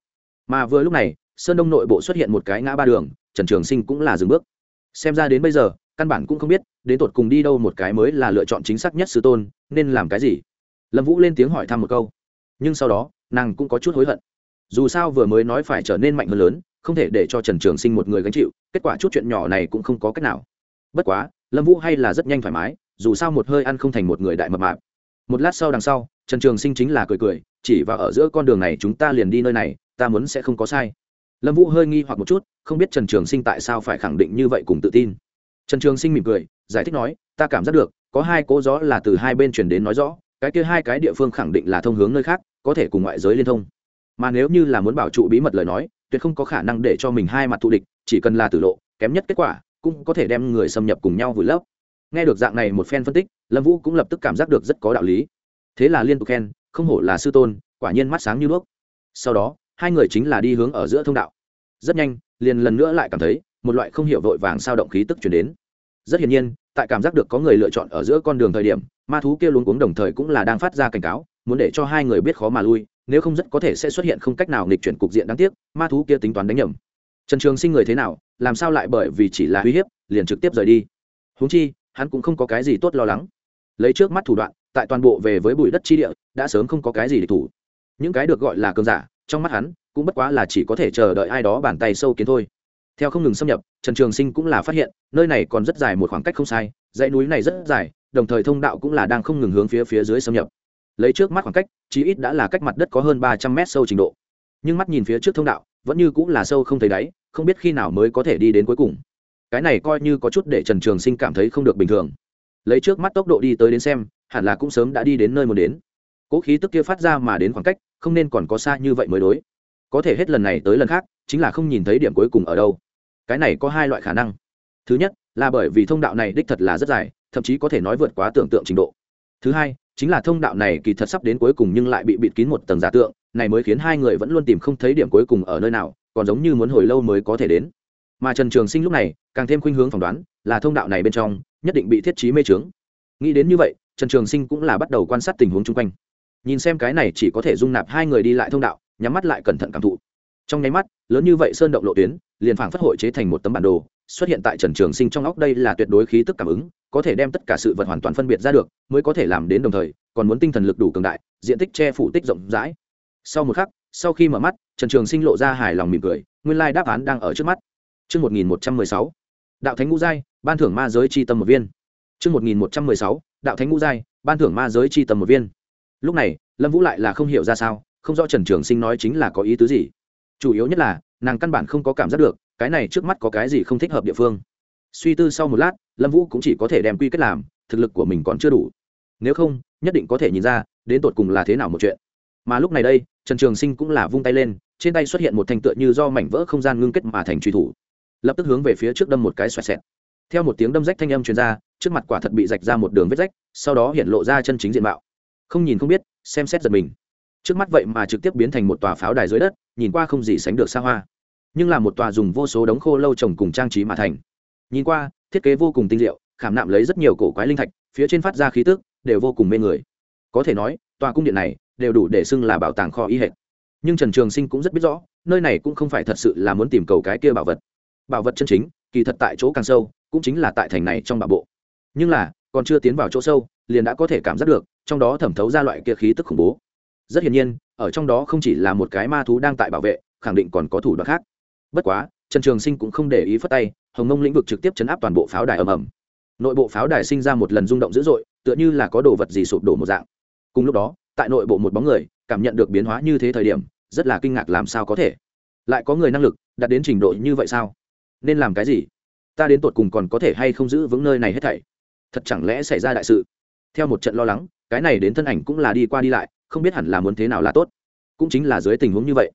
Mà vừa lúc này, sơn đông nội bộ xuất hiện một cái ngã ba đường, trần trường sinh cũng là dừng bước. Xem ra đến bây giờ, căn bản cũng không biết, đến tột cùng đi đâu một cái mới là lựa chọn chính xác nhất sư tôn, nên làm cái gì? Lâm vũ lên tiếng hỏi thăm một câu. Nhưng sau đó, nàng cũng có chút hối hận dù sao vừa mới nói phải trở nên mạnh hơn lớn, không thể để cho trần trường sinh một người gánh chịu, kết quả chút chuyện nhỏ này cũng không có cách nào. Bất quá, lâm vũ hay là rất nhanh thoải mái, dù sao một hơi ăn không thành một người đại mập mạp. Một lát sau đằng sau, trần trường sinh chính là cười cười, chỉ và ở giữa con đường này chúng ta liền đi nơi này, ta muốn sẽ không có sai. Lâm vũ hơi nghi hoặc một chút, không biết trần trường sinh tại sao phải khẳng định như vậy cùng tự tin. Trần trường sinh mỉm cười, giải thích nói, ta cảm giác được, có hai cố gió là từ hai bên chuyển đến nói rõ, cái kia hai cái địa phương khẳng định là thông hướng nơi khác, có thể cùng ngoại giới liên thông mà nếu như là muốn bảo trụ bí mật lời nói, tuyệt không có khả năng để cho mình hai mặt thù địch, chỉ cần là tử lộ, kém nhất kết quả, cũng có thể đem người xâm nhập cùng nhau vùi lấp. Nghe được dạng này một phen phân tích, lâm vũ cũng lập tức cảm giác được rất có đạo lý. Thế là liên tục khen, không hổ là sư tôn, quả nhiên mắt sáng như đuốc. Sau đó, hai người chính là đi hướng ở giữa thông đạo. Rất nhanh, liền lần nữa lại cảm thấy, một loại không hiểu vội vàng sao động khí tức chuyển đến. Rất hiển nhiên, tại cảm giác được có người lựa chọn ở giữa con đường thời điểm, ma thú kia luôn cuống đồng thời cũng là đang phát ra cảnh cáo, muốn để cho hai người biết khó mà lui nếu không rất có thể sẽ xuất hiện không cách nào nghịch chuyển cục diện đáng tiếc, ma thú kia tính toán đánh nhầm. Trần trường sinh người thế nào, làm sao lại bởi vì chỉ là uy hiếp, liền trực tiếp rời đi? Húng chi, hắn cũng không có cái gì tốt lo lắng. Lấy trước mắt thủ đoạn, tại toàn bộ về với bụi đất chi địa, đã sớm không có cái gì để thủ. Những cái được gọi là cơn giả, trong mắt hắn, cũng bất quá là chỉ có thể chờ đợi ai đó bàn tay sâu kiến thôi. Theo không ngừng xâm nhập, trần trường sinh cũng là phát hiện, nơi này còn rất dài một khoảng cách không sai, dãy núi này rất dài, đồng thời thông đạo cũng là đang không ngừng hướng phía phía dưới xâm nhập lấy trước mắt khoảng cách, chí ít đã là cách mặt đất có hơn ba trăm mét sâu trình độ. Nhưng mắt nhìn phía trước thông đạo, vẫn như cũng là sâu không thấy đáy, không biết khi nào mới có thể đi đến cuối cùng. Cái này coi như có chút để trần trường sinh cảm thấy không được bình thường. Lấy trước mắt tốc độ đi tới đến xem, hẳn là cũng sớm đã đi đến nơi muốn đến. Cố khí tức kia phát ra mà đến khoảng cách, không nên còn có xa như vậy mới đối. Có thể hết lần này tới lần khác, chính là không nhìn thấy điểm cuối cùng ở đâu. Cái này có hai loại khả năng. Thứ nhất, là bởi vì thông đạo này đích thật là rất dài, thậm chí có thể nói vượt quá tưởng tượng trình độ. Thứ hai chính là thông đạo này kỳ thật sắp đến cuối cùng nhưng lại bị bịt kín một tầng giả tượng, này mới khiến hai người vẫn luôn tìm không thấy điểm cuối cùng ở nơi nào, còn giống như muốn hồi lâu mới có thể đến. Mà trần trường sinh lúc này, càng thêm khuynh hướng phỏng đoán, là thông đạo này bên trong, nhất định bị thiết trí mê trướng nghĩ đến như vậy, trần trường sinh cũng là bắt đầu quan sát tình huống chung quanh. Nhìn xem cái này chỉ có thể dung nạp hai người đi lại thông đạo, nhắm mắt lại cẩn thận cảm thụ. Trong nháy mắt, lớn như vậy sơn động lộ tuyến, liền phảng phất hội chế thành một tấm bản đồ xuất hiện tại trần trường sinh trong óc đây là tuyệt đối khí tức cảm ứng có thể đem tất cả sự vật hoàn toàn phân biệt ra được mới có thể làm đến đồng thời còn muốn tinh thần lực đủ cường đại diện tích che phủ tích rộng rãi sau một khắc sau khi mở mắt trần trường sinh lộ ra hài lòng mỉm cười nguyên lai đáp án đang ở trước mắt Trước 1116, đạo thánh ngũ giai, ban thưởng ma giới chi tâm một viên. Trước 1116, đạo thánh ngũ giai, ban thưởng ma giới chi tâm một viên. Lúc này, Lâm Vũ lại là không hiểu ra sao, không rõ Trần Trường Sinh nói chính là có ý tứ gì. Chủ yếu nhất là, nàng căn bản không có cảm giác được, cái này trước mắt có cái gì không thích hợp địa phương. Suy tư sau một lát, Lâm Vũ cũng chỉ có thể đem quy kết làm, thực lực của mình còn chưa đủ. Nếu không, nhất định có thể nhìn ra, đến tột cùng là thế nào một chuyện. Mà lúc này đây, Trần Trường Sinh cũng là vung tay lên, trên tay xuất hiện một thanh tựa như do mảnh vỡ không gian ngưng kết mà thành truy thủ lập tức hướng về phía trước đâm một cái xoẹt xẹt theo một tiếng đâm rách thanh âm truyền ra trước mặt quả thật bị rạch ra một đường vết rách sau đó hiện lộ ra chân chính diện mạo không nhìn không biết xem xét giật mình trước mắt vậy mà trực tiếp biến thành một tòa pháo đài dưới đất nhìn qua không gì sánh được xa hoa nhưng là một tòa dùng vô số đống khô lâu trồng cùng trang trí mà thành. Nhìn qua, thiết kế vô cùng tinh diệu, khảm nạm lấy rất nhiều cổ quái linh thạch, phía trên phát ra khí tức, đều vô cùng mê người. Có thể nói, tòa cung điện này đều đủ để xưng là bảo tàng kho y hệt. Nhưng trần trường sinh cũng rất biết rõ, nơi này cũng không phải thật sự là muốn tìm cầu cái kia bảo vật. Bảo vật chân chính, kỳ thật tại chỗ càng sâu, cũng chính là tại thành này trong bảo bộ. Nhưng là, còn chưa tiến vào chỗ sâu, liền đã có thể cảm giác được, trong đó thẩm thấu ra loại kia khí tức khủng bố. Rất hiển nhiên, ở trong đó không chỉ là một cái ma thú đang tại bảo vệ, khẳng định còn có thủ đoạn khác bất quá, trần trường sinh cũng không để ý phất tay, hồng mông lĩnh vực trực tiếp chấn áp toàn bộ pháo đài ầm ầm. Nội bộ pháo đài sinh ra một lần rung động dữ dội, tựa như là có đồ vật gì sụp đổ một dạng. Cùng lúc đó, tại nội bộ một bóng người, cảm nhận được biến hóa như thế thời điểm, rất là kinh ngạc làm sao có thể. Lại có người năng lực, đạt đến trình độ như vậy sao? Nên làm cái gì? Ta đến tột cùng còn có thể hay không giữ vững nơi này hết thảy? Thật chẳng lẽ xảy ra đại sự? Theo một trận lo lắng, cái này đến thân ảnh cũng là đi qua đi lại, không biết hẳn là muốn thế nào là tốt. Cũng chính là dưới tình huống như vậy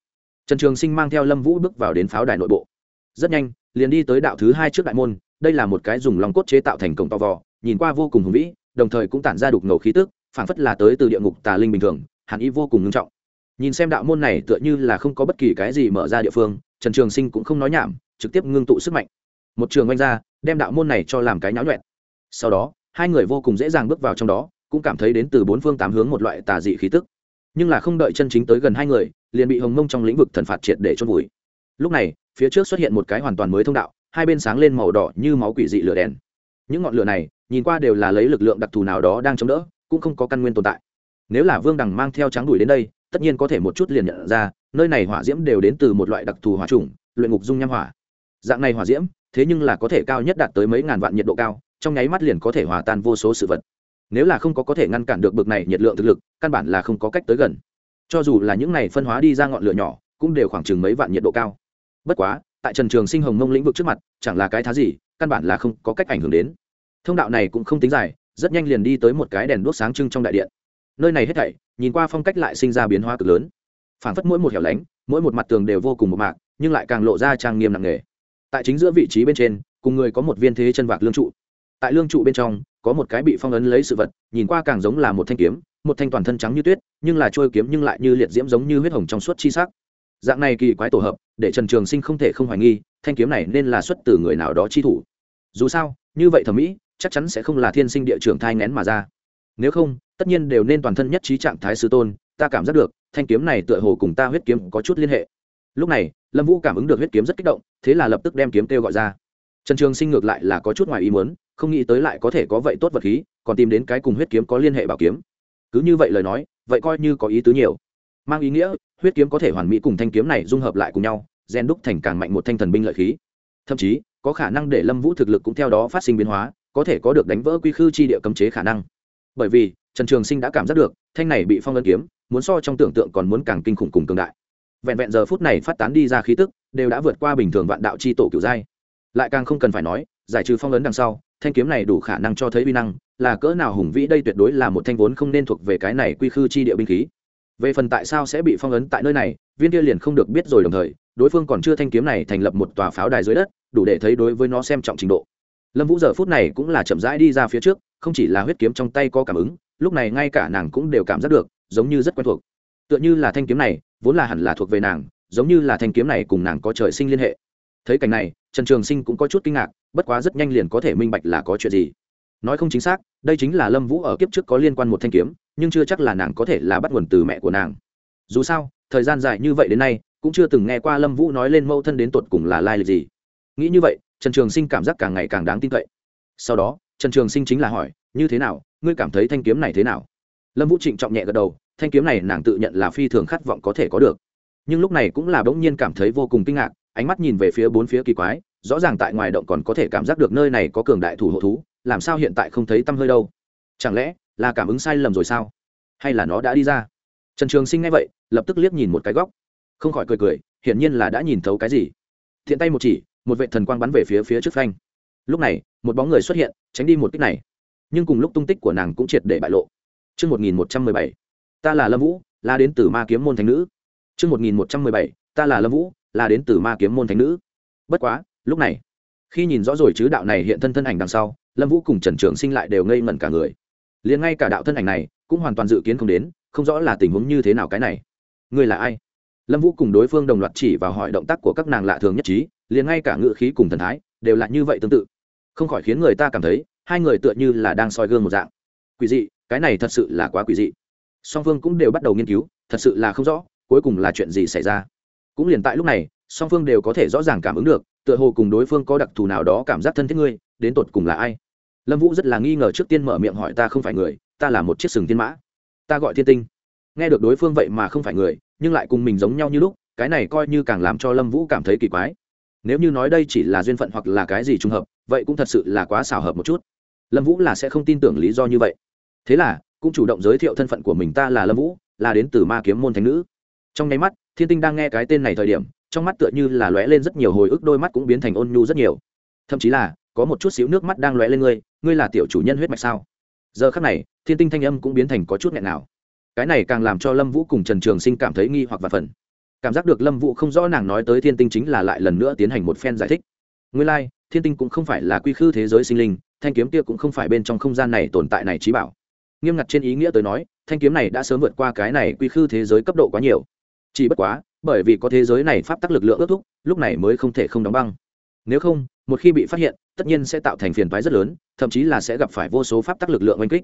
trần trường sinh mang theo lâm vũ bước vào đến pháo đài nội bộ. Rất nhanh, liền đi tới đạo thứ hai trước đại môn, đây là một cái dùng lòng cốt chế tạo thành cổng to vò, nhìn qua vô cùng hùng vĩ, đồng thời cũng tản ra đục ngầu khí tức, phảng phất là tới từ địa ngục tà linh bình thường, hàn ý vô cùng nghiêm trọng. Nhìn xem đạo môn này tựa như là không có bất kỳ cái gì mở ra địa phương, trần trường sinh cũng không nói nhảm, trực tiếp ngưng tụ sức mạnh. Một trường oanh ra, đem đạo môn này cho làm cái nháo nhuẹn. Sau đó, hai người vô cùng dễ dàng bước vào trong đó, cũng cảm thấy đến từ bốn phương tám hướng một loại tà dị khí tức nhưng là không đợi chân chính tới gần hai người, liền bị hồng mông trong lĩnh vực thần phạt triệt để chôn vùi. Lúc này, phía trước xuất hiện một cái hoàn toàn mới thông đạo, hai bên sáng lên màu đỏ như máu quỷ dị lửa đèn. Những ngọn lửa này, nhìn qua đều là lấy lực lượng đặc thù nào đó đang chống đỡ, cũng không có căn nguyên tồn tại. Nếu là vương đằng mang theo trắng đuổi đến đây, tất nhiên có thể một chút liền nhận ra, nơi này hỏa diễm đều đến từ một loại đặc thù hỏa trùng luyện ngục dung nham hỏa. Dạng này hỏa diễm, thế nhưng là có thể cao nhất đạt tới mấy ngàn vạn nhiệt độ cao, trong nháy mắt liền có thể hòa tan vô số sự vật nếu là không có có thể ngăn cản được bực này nhiệt lượng thực lực, căn bản là không có cách tới gần. Cho dù là những này phân hóa đi ra ngọn lửa nhỏ, cũng đều khoảng chừng mấy vạn nhiệt độ cao. Bất quá, tại trần trường sinh hồng mông lĩnh vực trước mặt, chẳng là cái thá gì, căn bản là không có cách ảnh hưởng đến. Thông đạo này cũng không tính dài, rất nhanh liền đi tới một cái đèn đuốc sáng trưng trong đại điện. Nơi này hết thảy, nhìn qua phong cách lại sinh ra biến hóa cực lớn. Phảng phất mỗi một hẻo lánh, mỗi một mặt tường đều vô cùng một mạc, nhưng lại càng lộ ra trang nghiêm nặng nề. Tại chính giữa vị trí bên trên, cùng người có một viên thế chân vạc lương trụ. Tại lương trụ bên trong có một cái bị phong ấn lấy sự vật, nhìn qua càng giống là một thanh kiếm, một thanh toàn thân trắng như tuyết, nhưng là trôi kiếm nhưng lại như liệt diễm giống như huyết hồng trong suốt chi sắc. Dạng này kỳ quái tổ hợp, để trần trường sinh không thể không hoài nghi, thanh kiếm này nên là xuất từ người nào đó chi thủ. Dù sao, như vậy thẩm mỹ, chắc chắn sẽ không là thiên sinh địa trưởng thai ngén mà ra. Nếu không, tất nhiên đều nên toàn thân nhất trí trạng thái sư tôn, ta cảm giác được, thanh kiếm này tựa hồ cùng ta huyết kiếm có chút liên hệ. Lúc này, lâm vũ cảm ứng được huyết kiếm rất kích động, thế là lập tức đem kiếm kêu gọi ra. Trần trường sinh ngược lại là có chút ngoài ý muốn không nghĩ tới lại có thể có vậy tốt vật khí, còn tìm đến cái cùng huyết kiếm có liên hệ bảo kiếm. Cứ như vậy lời nói, vậy coi như có ý tứ nhiều. Mang ý nghĩa, huyết kiếm có thể hoàn mỹ cùng thanh kiếm này dung hợp lại cùng nhau, gen đúc thành càng mạnh một thanh thần binh lợi khí. Thậm chí, có khả năng để lâm vũ thực lực cũng theo đó phát sinh biến hóa, có thể có được đánh vỡ quy khư chi địa cấm chế khả năng. Bởi vì, trần trường sinh đã cảm giác được, thanh này bị phong ân kiếm, muốn so trong tưởng tượng còn muốn càng kinh khủng cùng cường đại. Vẹn vẹn giờ phút này phát tán đi ra khí tức, đều đã vượt qua bình thường vạn đạo c h i tổ kiểu giai. Lại càng không cần phải nói, giải trừ phong ấn đằng sau thanh kiếm này đủ khả năng cho thấy vi năng, là cỡ nào hùng vĩ đây tuyệt đối là một thanh vốn không nên thuộc về cái này quy khư chi địa binh khí. Về phần tại sao sẽ bị phong ấn tại nơi này, viên kia liền không được biết rồi đồng thời, đối phương còn chưa thanh kiếm này thành lập một tòa pháo đài dưới đất, đủ để thấy đối với nó xem trọng trình độ. Lâm vũ giờ phút này cũng là chậm rãi đi ra phía trước, không chỉ là huyết kiếm trong tay có cảm ứng, lúc này ngay cả nàng cũng đều cảm giác được, giống như rất quen thuộc. Tựa như là thanh kiếm này, vốn là hẳn là thuộc về nàng, giống như là thanh kiếm này cùng nàng có trời sinh liên hệ. Thấy cảnh này trần trường sinh cũng có chút kinh ngạc, bất quá rất nhanh liền có thể minh bạch là có chuyện gì. Nói không chính xác, đây chính là lâm vũ ở kiếp trước có liên quan một thanh kiếm, nhưng chưa chắc là nàng có thể là bắt nguồn từ mẹ của nàng. Dù sao, thời gian dài như vậy đến nay, cũng chưa từng nghe qua lâm vũ nói lên mâu thân đến tột cùng là lai lịch gì. Nghĩ như vậy, trần trường sinh cảm giác càng ngày càng đáng tin cậy. Sau đó, trần trường sinh chính là hỏi, như thế nào? Ngươi cảm thấy thanh kiếm này thế nào? Lâm vũ trịnh trọng nhẹ gật đầu, thanh kiếm này nàng tự nhận là phi thường khát vọng có thể có được. Nhưng lúc này cũng là bỗng nhiên cảm thấy vô cùng kinh ngạc ánh mắt nhìn về phía bốn phía kỳ quái rõ ràng tại ngoài động còn có thể cảm giác được nơi này có cường đại thủ hộ thú làm sao hiện tại không thấy tăm hơi đâu? Chẳng lẽ là cảm ứng sai lầm rồi sao? Hay là nó đã đi ra? Trần trường sinh nghe vậy lập tức liếc nhìn một cái góc. Không khỏi cười cười hiển nhiên là đã nhìn thấu cái gì. Thiện tay một chỉ một vệ thần quang bắn về phía phía trước phanh. Lúc này một bóng người xuất hiện tránh đi một kích này. Nhưng cùng lúc tung tích của nàng cũng triệt để bại lộ. Trước 1117, ta là Lâm Vũ, là đến từ ma kiếm môn thánh nữ. Trước 1117, ta là Lâm Vũ, là đến từ ma kiếm môn thánh nữ. Bất quá, lúc này, khi nhìn rõ rồi chứ đạo này hiện thân thân ảnh đằng sau, Lâm Vũ cùng Trần Trường Sinh lại đều ngây ngẩn cả người. Liền ngay cả đạo thân ảnh này cũng hoàn toàn dự kiến không đến, không rõ là tình huống như thế nào cái này. Ngươi là ai? Lâm Vũ cùng đối phương đồng loạt chỉ vào hỏi động tác của các nàng lạ thường nhất trí, liền ngay cả ngự khí cùng thần thái đều là như vậy tương tự không khỏi khiến người ta cảm thấy hai người tựa như là đang soi gương một dạng quỷ dị cái này thật sự là quá quỷ dị song phương cũng đều bắt đầu nghiên cứu thật sự là không rõ cuối cùng là chuyện gì xảy ra cũng liền tại lúc này, song phương đều có thể rõ ràng cảm ứng được, tựa hồ cùng đối phương có đặc thù nào đó cảm giác thân thiết ngươi, đến tột cùng là ai? Lâm vũ rất là nghi ngờ trước tiên mở miệng hỏi ta không phải người, ta là một chiếc sừng thiên mã. Ta gọi thiên tinh. Nghe được đối phương vậy mà không phải người, nhưng lại cùng mình giống nhau như lúc, cái này coi như càng làm cho lâm vũ cảm thấy kỳ quái. Nếu như nói đây chỉ là duyên phận hoặc là cái gì trùng hợp, vậy cũng thật sự là quá xảo hợp một chút. Lâm vũ là sẽ không tin tưởng lý do như vậy. Thế là, cũng chủ động giới thiệu thân phận của mình ta là lâm vũ, là đến từ ma kiếm môn thánh nữ trong nháy mắt thiên tinh đang nghe cái tên này thời điểm trong mắt tựa như là lóe lên rất nhiều hồi ức đôi mắt cũng biến thành ôn nhu rất nhiều. Thậm chí là có một chút xíu nước mắt đang lóe lên ngươi ngươi là tiểu chủ nhân huyết mạch sao? Giờ khắc này thiên tinh thanh âm cũng biến thành có chút nghẹn nào. Cái này càng làm cho lâm vũ cùng trần trường sinh cảm thấy nghi hoặc và phần. Cảm giác được lâm vũ không rõ nàng nói tới thiên tinh chính là lại lần nữa tiến hành một phen giải thích. Ngươi lai、like, thiên tinh cũng không phải là quy khư thế giới sinh linh thanh kiếm kia cũng không phải bên trong không gian này tồn tại này trí bảo. Nghiêm ngặt trên ý nghĩa tới nói thanh kiếm này đã sớm vượt qua cái này quy khư thế giới cấp độ quá nhiều chỉ bất quá, bởi vì có thế giới này pháp tắc lực lượng ước thúc, lúc này mới không thể không đóng băng. Nếu không, một khi bị phát hiện, tất nhiên sẽ tạo thành phiền toái rất lớn, thậm chí là sẽ gặp phải vô số pháp tắc lực lượng oanh kích.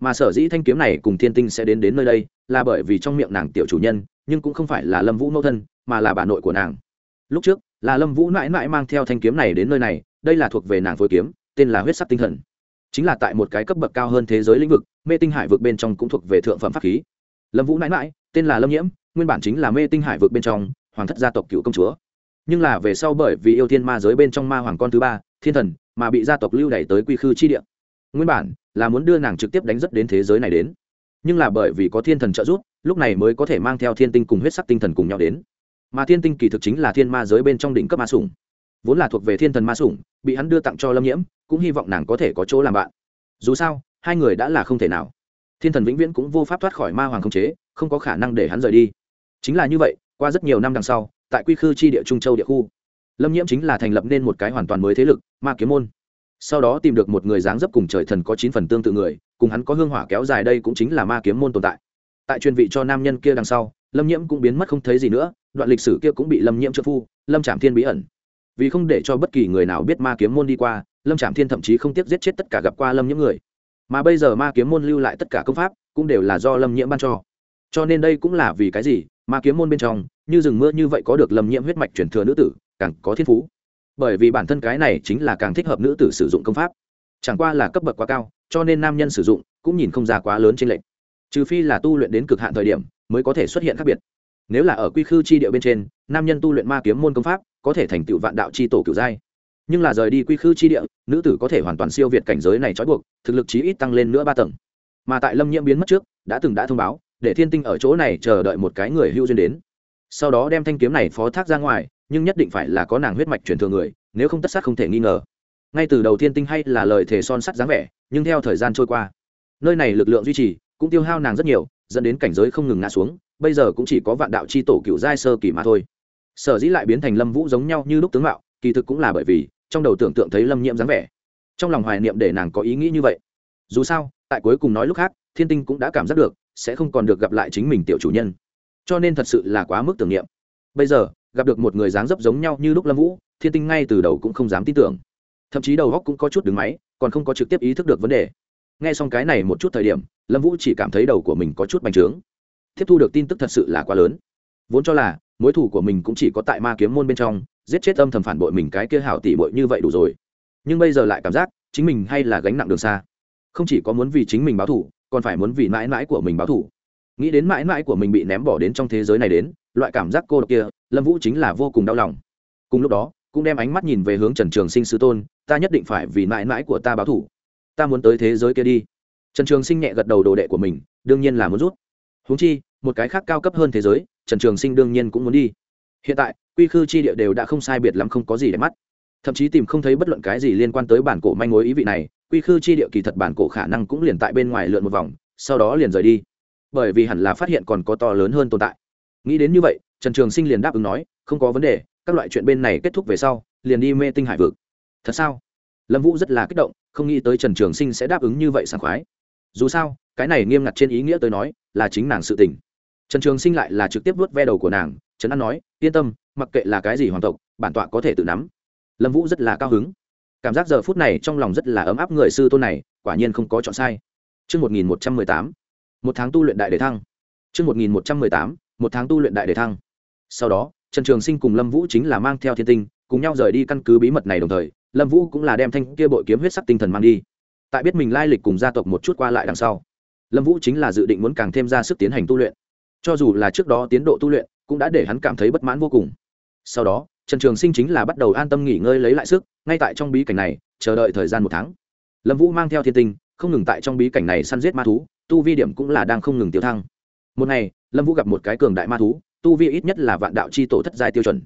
Mà sở dĩ thanh kiếm này cùng thiên tinh sẽ đến đến nơi đây, là bởi vì trong miệng nàng tiểu chủ nhân, nhưng cũng không phải là lâm vũ mẫu thân, mà là bà nội của nàng. Lúc trước, là lâm vũ mãi mãi mang theo thanh kiếm này đến nơi này, đây là thuộc về nàng phối kiếm, tên là huyết sắc tinh thần. Chính là tại một cái cấp bậc cao hơn thế giới lĩnh vực, mê tinh hải vực bên trong cũng thuộc về thượng phẩm pháp khí. Lâm vũ mãi mãi, tên là lâm nhiễm nguyên bản chính là mê tinh hải vực bên trong, hoàng thất gia tộc cựu công chúa. Nhưng là về sau bởi vì yêu thiên ma giới bên trong ma hoàng con thứ ba, thiên thần, mà bị gia tộc lưu đẩy tới quy khư chi địa. Nguyên bản là muốn đưa nàng trực tiếp đánh rất đến thế giới này đến. Nhưng là bởi vì có thiên thần trợ giúp, lúc này mới có thể mang theo thiên tinh cùng huyết sắc tinh thần cùng nhau đến. Mà thiên tinh kỳ thực chính là thiên ma giới bên trong đỉnh cấp ma sủng. Vốn là thuộc về thiên thần ma sủng, bị hắn đưa tặng cho lâm nhiễm, cũng hy vọng nàng có thể có chỗ làm bạn. Dù sao, hai người đã là không thể nào. Thiên thần vĩnh viễn cũng vô pháp thoát khỏi ma hoàng không chế, không có khả năng để hắn rời đi chính là như vậy, qua rất nhiều năm đằng sau, tại quy khư chi địa trung châu địa khu, lâm nhiễm chính là thành lập nên một cái hoàn toàn mới thế lực, ma kiếm môn. Sau đó tìm được một người dáng dấp cùng trời thần có chín phần tương tự người, cùng hắn có hương hỏa kéo dài đây cũng chính là ma kiếm môn tồn tại. Tại truyền vị cho nam nhân kia đằng sau, lâm nhiễm cũng biến mất không thấy gì nữa, đoạn lịch sử kia cũng bị lâm nhiễm trợ phu, lâm trảm thiên bí ẩn. Vì không để cho bất kỳ người nào biết ma kiếm môn đi qua, lâm trảm thiên thậm chí không tiếc giết chết tất cả gặp qua lâm nhiễm người. Mà bây giờ ma kiếm môn lưu lại tất cả công pháp, cũng đều là do lâm nhiễm ban cho. Cho nên đây cũng là vì cái gì? Ma kiếm môn bên trong, như rừng mưa như vậy có được lâm nhiễm huyết mạch truyền thừa nữ tử, càng có thiên phú. Bởi vì bản thân cái này chính là càng thích hợp nữ tử sử dụng công pháp. Chẳng qua là cấp bậc quá cao, cho nên nam nhân sử dụng cũng nhìn không ra quá lớn trên lệnh trừ phi là tu luyện đến cực hạn thời điểm, mới có thể xuất hiện khác biệt. Nếu là ở quy khư chi địa bên trên, nam nhân tu luyện ma kiếm môn công pháp, có thể thành tựu vạn đạo chi tổ cửu giai. Nhưng là rời đi quy khư chi địa, nữ tử có thể hoàn toàn siêu việt cảnh giới này trói buộc, thực lực chí ít tăng lên nữa ba tầng. Mà tại lâm nhiễm biến mất trước, đã từng đã thông báo để thiên tinh ở chỗ này chờ đợi một cái người hưu duyên đến. Sau đó đem thanh kiếm này phó thác ra ngoài, nhưng nhất định phải là có nàng huyết mạch truyền thừa người, nếu không tất sát không thể nghi ngờ. Ngay từ đầu thiên tinh hay là lời thề son sắt dáng vẻ, nhưng theo thời gian trôi qua, nơi này lực lượng duy trì cũng tiêu hao nàng rất nhiều, dẫn đến cảnh giới không ngừng ngã xuống, bây giờ cũng chỉ có vạn đạo c h i tổ cựu giai sơ kỳ mà thôi. Sở dĩ lại biến thành lâm vũ giống nhau như lúc tướng mạo, kỳ thực cũng là bởi vì trong đầu tưởng tượng thấy lâm nhiễm dáng vẻ. Trong lòng hoài niệm để nàng có ý nghĩ như vậy. Dù sao, tại cuối cùng nói lúc khác, thiên tinh cũng đã cảm giác được sẽ không còn được gặp lại chính mình tiểu chủ nhân. Cho nên thật sự là quá mức tưởng niệm. Bây giờ, gặp được một người dáng dấp giống nhau như lúc lâm vũ, thiên tinh ngay từ đầu cũng không dám tin tưởng. Thậm chí đầu góc cũng có chút đứng máy, còn không có trực tiếp ý thức được vấn đề. Nghe xong cái này một chút thời điểm, lâm vũ chỉ cảm thấy đầu của mình có chút bành trướng. Tiếp thu được tin tức thật sự là quá lớn. Vốn cho là, mối thủ của mình cũng chỉ có tại ma kiếm môn bên trong, giết chết âm thầm phản bội mình cái kia hảo tỷ bội như vậy đủ rồi. Nhưng bây giờ lại cảm giác, chính mình hay là gánh nặng đường xa. Không chỉ có muốn vì chính mình báo thủ còn phải muốn vì mãi mãi của mình báo thủ nghĩ đến mãi mãi của mình bị ném bỏ đến trong thế giới này đến, loại cảm giác cô độc kia, lâm vũ chính là vô cùng đau lòng. Cùng lúc đó, cũng đem ánh mắt nhìn về hướng trần trường sinh sư tôn, ta nhất định phải vì mãi mãi của ta báo thủ ta muốn tới thế giới kia đi. Trần trường sinh nhẹ gật đầu đồ đệ của mình, đương nhiên là muốn rút. Húng chi, một cái khác cao cấp hơn thế giới, trần trường sinh đương nhiên cũng muốn đi. Hiện tại, quy khư chi địa đều đã không sai biệt lắm không có gì để mắt. Thậm chí tìm không thấy bất luận cái gì liên quan tới bản cổ manh mối ý vị này quy khư chi địa kỳ thật bản cổ khả năng cũng liền tại bên ngoài lượn một vòng, sau đó liền rời đi. Bởi vì hẳn là phát hiện còn có to lớn hơn tồn tại. Nghĩ đến như vậy, trần trường sinh liền đáp ứng nói, không có vấn đề, các loại chuyện bên này kết thúc về sau, liền đi mê tinh hải vực. Thật sao? Lâm vũ rất là kích động, không nghĩ tới trần trường sinh sẽ đáp ứng như vậy sảng khoái. Dù sao, cái này nghiêm ngặt trên ý nghĩa tới nói, là chính nàng sự tình. Trần trường sinh lại là trực tiếp vớt ve đầu của nàng, trấn an nói, yên tâm, mặc kệ là cái gì hoàng tộc, bản tọa có thể tự nắm. Lâm vũ rất là cao hứng cảm giác giờ phút này trong lòng rất là ấm áp người sư tôn này quả nhiên không có chọn sai Trước 1118, một tháng tu luyện đại đề thăng. Trước 1118, một tháng tu luyện đại đề thăng. Sau đó, Trần Trường Sinh cùng Lâm Vũ chính là mang theo thiên tinh, cùng nhau rời đi căn cứ bí mật này đồng thời, Lâm Vũ cũng là đem thanh kia bội kiếm huyết sắc tinh thần mang đi. Tại biết mình lai lịch cùng gia tộc một chút qua lại đằng sau, Lâm Vũ chính là dự định muốn càng thêm ra sức tiến hành tu luyện. Cho dù là trước đó tiến độ tu luyện, cũng đã để hắn cảm thấy bất mãn vô cùng. Sau đó, Trần Trường Sinh chính là bắt đầu an tâm nghỉ ngơi lấy lại sức, ngay tại trong bí cảnh này, chờ đợi thời gian một tháng. Lâm Vũ mang theo thiên tinh, không ngừng tại trong bí cảnh này săn giết ma thú, tu vi điểm cũng là đang không ngừng tiêu thăng. Một ngày lâm vũ gặp một cái cường đại ma thú tu vi ít nhất là vạn đạo c h i tổ thất giai tiêu chuẩn.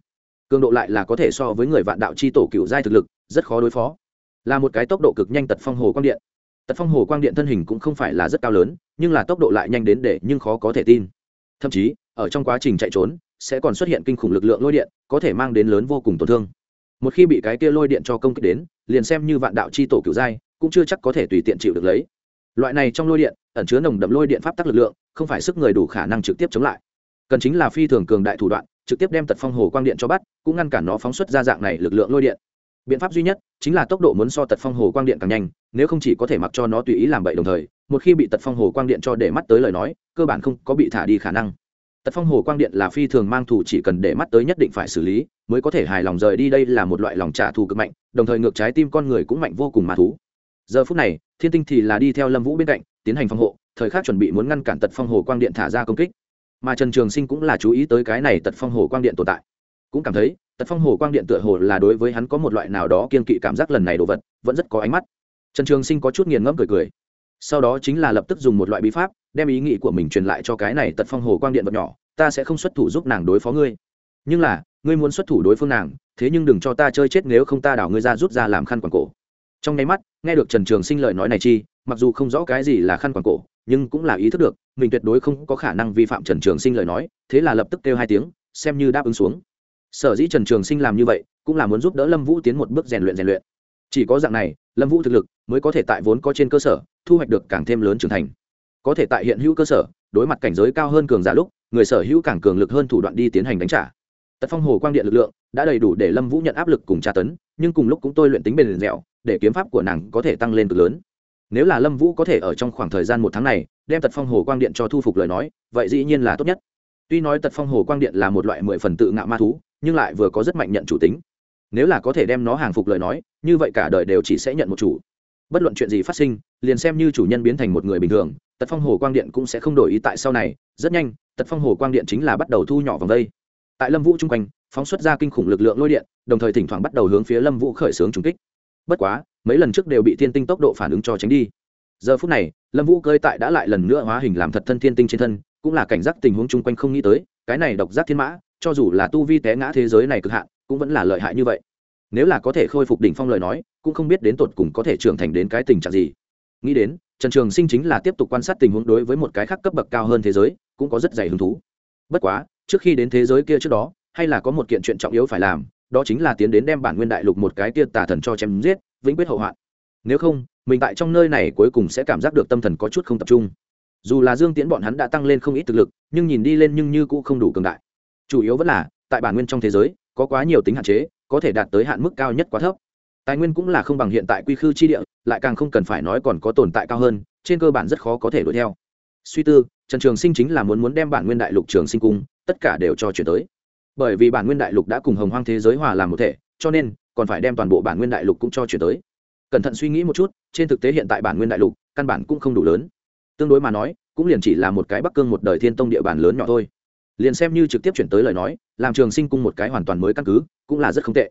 Cường độ lại là có thể so với người vạn đạo c h i tổ cựu giai thực lực rất khó đối phó. Là một cái tốc độ cực nhanh tật phong hồ quang điện. Tật phong hồ quang điện thân hình cũng không phải là rất cao lớn nhưng là tốc độ lại nhanh đến để nhưng khó có thể tin. Thậm chí ở trong quá trình chạy trốn sẽ còn xuất hiện kinh khủng lực lượng lôi điện, có thể mang đến lớn vô cùng tổn thương. Một khi bị cái kia lôi điện cho công kích đến, liền xem như vạn đạo c h i tổ cựu giai, cũng chưa chắc có thể tùy tiện chịu được lấy. Loại này trong lôi điện, ẩn chứa nồng đậm lôi điện pháp tắc lực lượng, không phải sức người đủ khả năng trực tiếp chống lại. Cần chính là phi thường cường đại thủ đoạn, trực tiếp đem tật phong hồ quang điện cho bắt, cũng ngăn cản nó phóng xuất ra dạng này lực lượng lôi điện. Biện pháp duy nhất chính là tốc độ muốn so tật phong hồ quang điện càng nhanh, nếu không chỉ có thể mặc cho nó tùy ý làm bậy đồng thời, một khi bị tật phong hồ quang điện cho để mắt tới lời nói, cơ bản không có bị thả đi khả năng tật phong hồ quang điện là phi thường mang thù chỉ cần để mắt tới nhất định phải xử lý, mới có thể hài lòng rời đi đây là một loại lòng trả thù cực mạnh, đồng thời ngược trái tim con người cũng mạnh vô cùng mà thú. Giờ phút này, thiên tinh thì là đi theo lâm vũ bên cạnh, tiến hành phòng hộ, thời khắc chuẩn bị muốn ngăn cản tật phong hồ quang điện thả ra công kích. Mà trần trường sinh cũng là chú ý tới cái này tật phong hồ quang điện tồn tại. Cũng cảm thấy, tật phong hồ quang điện tựa hồ là đối với hắn có một loại nào đó kiên kỵ cảm giác lần này đồ vật, vẫn rất có ánh mắt. Trần trường sinh có chút nghiền ngẫm cười cười. Sau đó chính là lập tức dùng một loại bí pháp đem ý nghĩ của mình truyền lại cho cái này tật phong hồ quang điện vật nhỏ, ta sẽ không xuất thủ giúp nàng đối phó ngươi. Nhưng là, ngươi muốn xuất thủ đối phương nàng, thế nhưng đừng cho ta chơi chết nếu không ta đảo ngươi ra rút ra làm khăn quàng cổ. Trong nháy mắt, nghe được trần trường sinh lời nói này chi, mặc dù không rõ cái gì là khăn quàng cổ, nhưng cũng là ý thức được, mình tuyệt đối không có khả năng vi phạm trần trường sinh lời nói, thế là lập tức kêu hai tiếng, xem như đáp ứng xuống. Sở dĩ trần trường sinh làm như vậy, cũng là muốn giúp đỡ lâm vũ tiến một bước rèn luyện rèn luyện. Chỉ có dạng này, lâm vũ thực lực mới có thể tại vốn có trên cơ sở, thu hoạch được càng thêm lớn trưởng thành có thể tại hiện hữu cơ sở, đối mặt cảnh giới cao hơn cường giả lúc, người sở hữu càng cường lực hơn thủ đoạn đi tiến hành đánh trả. Tật phong hồ quang điện lực lượng đã đầy đủ để lâm vũ nhận áp lực cùng tra tấn, nhưng cùng lúc cũng tôi luyện tính bền dẻo, để kiếm pháp của nàng có thể tăng lên cực lớn. Nếu là lâm vũ có thể ở trong khoảng thời gian một tháng này, đem tật phong hồ quang điện cho thu phục lời nói, vậy dĩ nhiên là tốt nhất. Tuy nói tật phong hồ quang điện là một loại mười phần tự ngạo ma thú, nhưng lại vừa có rất mạnh nhận chủ tính. Nếu là có thể đem nó hàng phục lời nói, như vậy cả đời đều chỉ sẽ nhận một chủ. Bất luận chuyện gì phát sinh, liền xem như chủ nhân biến thành một người bình thường tật phong hồ quang điện cũng sẽ không đổi ý tại sau này, rất nhanh, tật phong hồ quang điện chính là bắt đầu thu nhỏ vòng đây. Tại lâm vũ chung quanh, phóng xuất ra kinh khủng lực lượng lôi điện, đồng thời thỉnh thoảng bắt đầu hướng phía lâm vũ khởi xướng trùng kích. Bất quá, mấy lần trước đều bị thiên tinh tốc độ phản ứng cho tránh đi. Giờ phút này, lâm vũ cơi tại đã lại lần nữa hóa hình làm thật thân thiên tinh trên thân, cũng là cảnh giác tình huống chung quanh không nghĩ tới, cái này độc giác thiên mã, cho dù là tu vi té ngã thế giới này cực hạn, cũng vẫn là lợi hại như vậy. Nếu là có thể khôi phục đỉnh phong lời nói, cũng không biết đến tột cùng có thể trưởng thành đến cái tình trạng gì. Nghĩ đến trần trường sinh chính là tiếp tục quan sát tình huống đối với một cái khác cấp bậc cao hơn thế giới, cũng có rất dày hứng thú. Bất quá, trước khi đến thế giới kia trước đó, hay là có một kiện chuyện trọng yếu phải làm, đó chính là tiến đến đem bản nguyên đại lục một cái tia tà thần cho chém giết, vĩnh quyết hậu hoạn. Nếu không, mình tại trong nơi này cuối cùng sẽ cảm giác được tâm thần có chút không tập trung. Dù là dương tiễn bọn hắn đã tăng lên không ít thực lực, nhưng nhìn đi lên nhưng như cũng không đủ cường đại. Chủ yếu vẫn là, tại bản nguyên trong thế giới, có quá nhiều tính hạn chế, có thể đạt tới hạn mức cao nhất quá thấp tài nguyên cũng là không bằng hiện tại quy khư chi địa, lại càng không cần phải nói còn có tồn tại cao hơn, trên cơ bản rất khó có thể đuổi theo. Suy tư, trần trường sinh chính là muốn muốn đem bản nguyên đại lục trường sinh cung, tất cả đều cho chuyển tới. Bởi vì bản nguyên đại lục đã cùng hồng hoang thế giới hòa làm một thể, cho nên, còn phải đem toàn bộ bản nguyên đại lục cũng cho chuyển tới. Cẩn thận suy nghĩ một chút, trên thực tế hiện tại bản nguyên đại lục, căn bản cũng không đủ lớn. Tương đối mà nói, cũng liền chỉ là một cái bắc cương một đời thiên tông địa bàn lớn nhỏ thôi. Liền xem như trực tiếp chuyển tới lời nói, làm trường sinh cung một cái hoàn toàn mới căn cứ, cũng là rất không tệ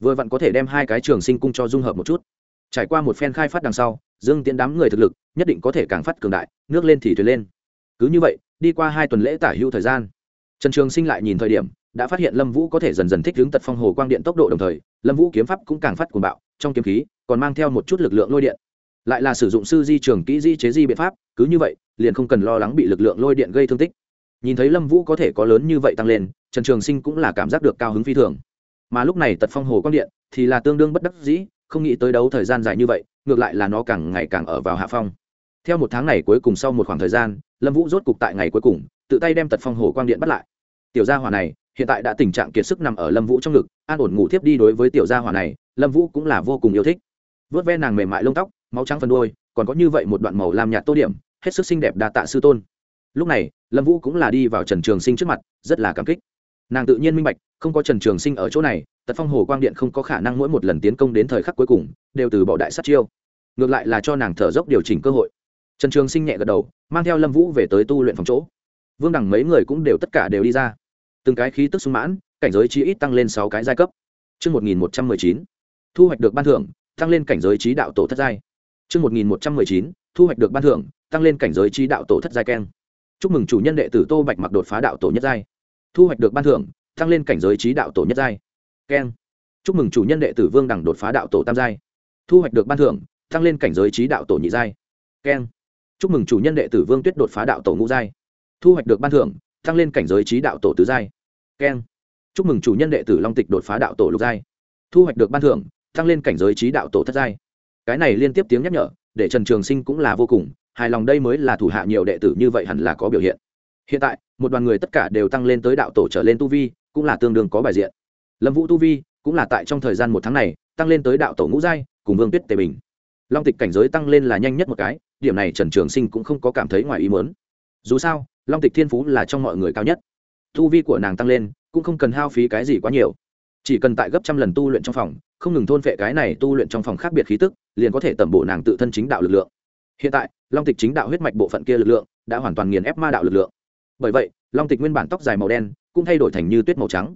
vừa vặn có thể đem hai cái trường sinh cung cho dung hợp một chút. Trải qua một phen khai phát đằng sau, dương tiễn đám người thực lực nhất định có thể càng phát cường đại, nước lên thì thuyền lên. Cứ như vậy, đi qua hai tuần lễ tả hữu thời gian, trần trường sinh lại nhìn thời điểm, đã phát hiện lâm vũ có thể dần dần thích hướng tật phong hồ quang điện tốc độ đồng thời, lâm vũ kiếm pháp cũng càng phát cuồng bạo, trong kiếm khí còn mang theo một chút lực lượng lôi điện. Lại là sử dụng sư di trường kỹ di chế di biện pháp, cứ như vậy, liền không cần lo lắng bị lực lượng lôi điện gây thương tích. Nhìn thấy lâm vũ có thể có lớn như vậy tăng lên, trần trường sinh cũng là cảm giác được cao hứng phi thường mà lúc này tật phong hồ quang điện thì là tương đương bất đắc dĩ, không nghĩ tới đấu thời gian dài như vậy, ngược lại là nó càng ngày càng ở vào hạ phong. Theo một tháng này cuối cùng sau một khoảng thời gian, lâm vũ rốt cục tại ngày cuối cùng, tự tay đem tật phong hồ quang điện bắt lại. Tiểu gia hỏa này, hiện tại đã tình trạng kiệt sức nằm ở lâm vũ trong ngực, an ổn ngủ thiếp đi đối với tiểu gia hỏa này, lâm vũ cũng là vô cùng yêu thích. Vớt ve nàng mềm mại lông tóc, máu trắng phần đôi còn có như vậy một đoạn màu làm nhạt tô điểm, hết sức xinh đẹp đa tạ sư tôn. Lúc này, lâm vũ cũng là đi vào trần trường sinh trước mặt, rất là cảm kích nàng tự nhiên minh bạch không có trần trường sinh ở chỗ này tật phong hồ quang điện không có khả năng mỗi một lần tiến công đến thời khắc cuối cùng đều từ bỏ đại sát chiêu. Ngược lại là cho nàng thở dốc điều chỉnh cơ hội. Trần trường sinh nhẹ gật đầu mang theo lâm vũ về tới tu luyện phòng chỗ. Vương đẳng mấy người cũng đều tất cả đều đi ra. Từng cái khí tức sung mãn cảnh giới chí ít tăng lên sáu cái giai cấp. Trước 1119, thu hoạch được ban thưởng, tăng lên cảnh giới trí đạo tổ thất giai. Trước 1119, thu hoạch được ban thưởng, tăng lên cảnh giới trí đạo tổ thất giai keng. chúc mừng chủ nhân đệ tử tô bạch mặc đột phá đạo tổ nhất giai thu hoạch được ban thưởng, tăng lên cảnh giới trí đạo tổ nhất giai. Keng. Chúc mừng chủ nhân đệ tử vương đẳng đột phá đạo tổ tam giai. Thu hoạch được ban thưởng, tăng lên cảnh giới trí đạo tổ nhị giai. Keng. Chúc mừng chủ nhân đệ tử vương tuyết đột phá đạo tổ ngũ giai. Thu hoạch được ban thưởng, tăng lên cảnh giới trí đạo tổ tứ giai. Keng. Chúc mừng chủ nhân đệ tử long tịch đột phá đạo tổ lục giai. Thu hoạch được ban thưởng, tăng lên cảnh giới trí đạo tổ thất giai. Cái này liên tiếp tiếng nhắc nhở, để trần trường sinh cũng là vô cùng hài lòng, đây mới là thủ hạ nhiều đệ tử như vậy hẳn là có biểu hiện hiện tại, một đoàn người tất cả đều tăng lên tới đạo tổ trở lên tu vi, cũng là tương đương có bài diện. Lâm vũ tu vi cũng là tại trong thời gian một tháng này tăng lên tới đạo tổ ngũ giai, cùng vương tuyết tề bình. Long tịch cảnh giới tăng lên là nhanh nhất một cái, điểm này trần trường sinh cũng không có cảm thấy ngoài ý mớn dù sao, long tịch thiên phú là trong mọi người cao nhất. Tu vi của nàng tăng lên, cũng không cần hao phí cái gì quá nhiều. Chỉ cần tại gấp trăm lần tu luyện trong phòng, không ngừng thôn phệ cái này tu luyện trong phòng khác biệt khí tức, liền có thể tẩm bổ nàng tự thân chính đạo lực lượng. Hiện tại, long tịch chính đạo huyết mạch bộ phận kia lực lượng đã hoàn toàn nghiền ép ma đạo lực lượng bởi vậy, long tịch nguyên bản tóc dài màu đen cũng thay đổi thành như tuyết màu trắng.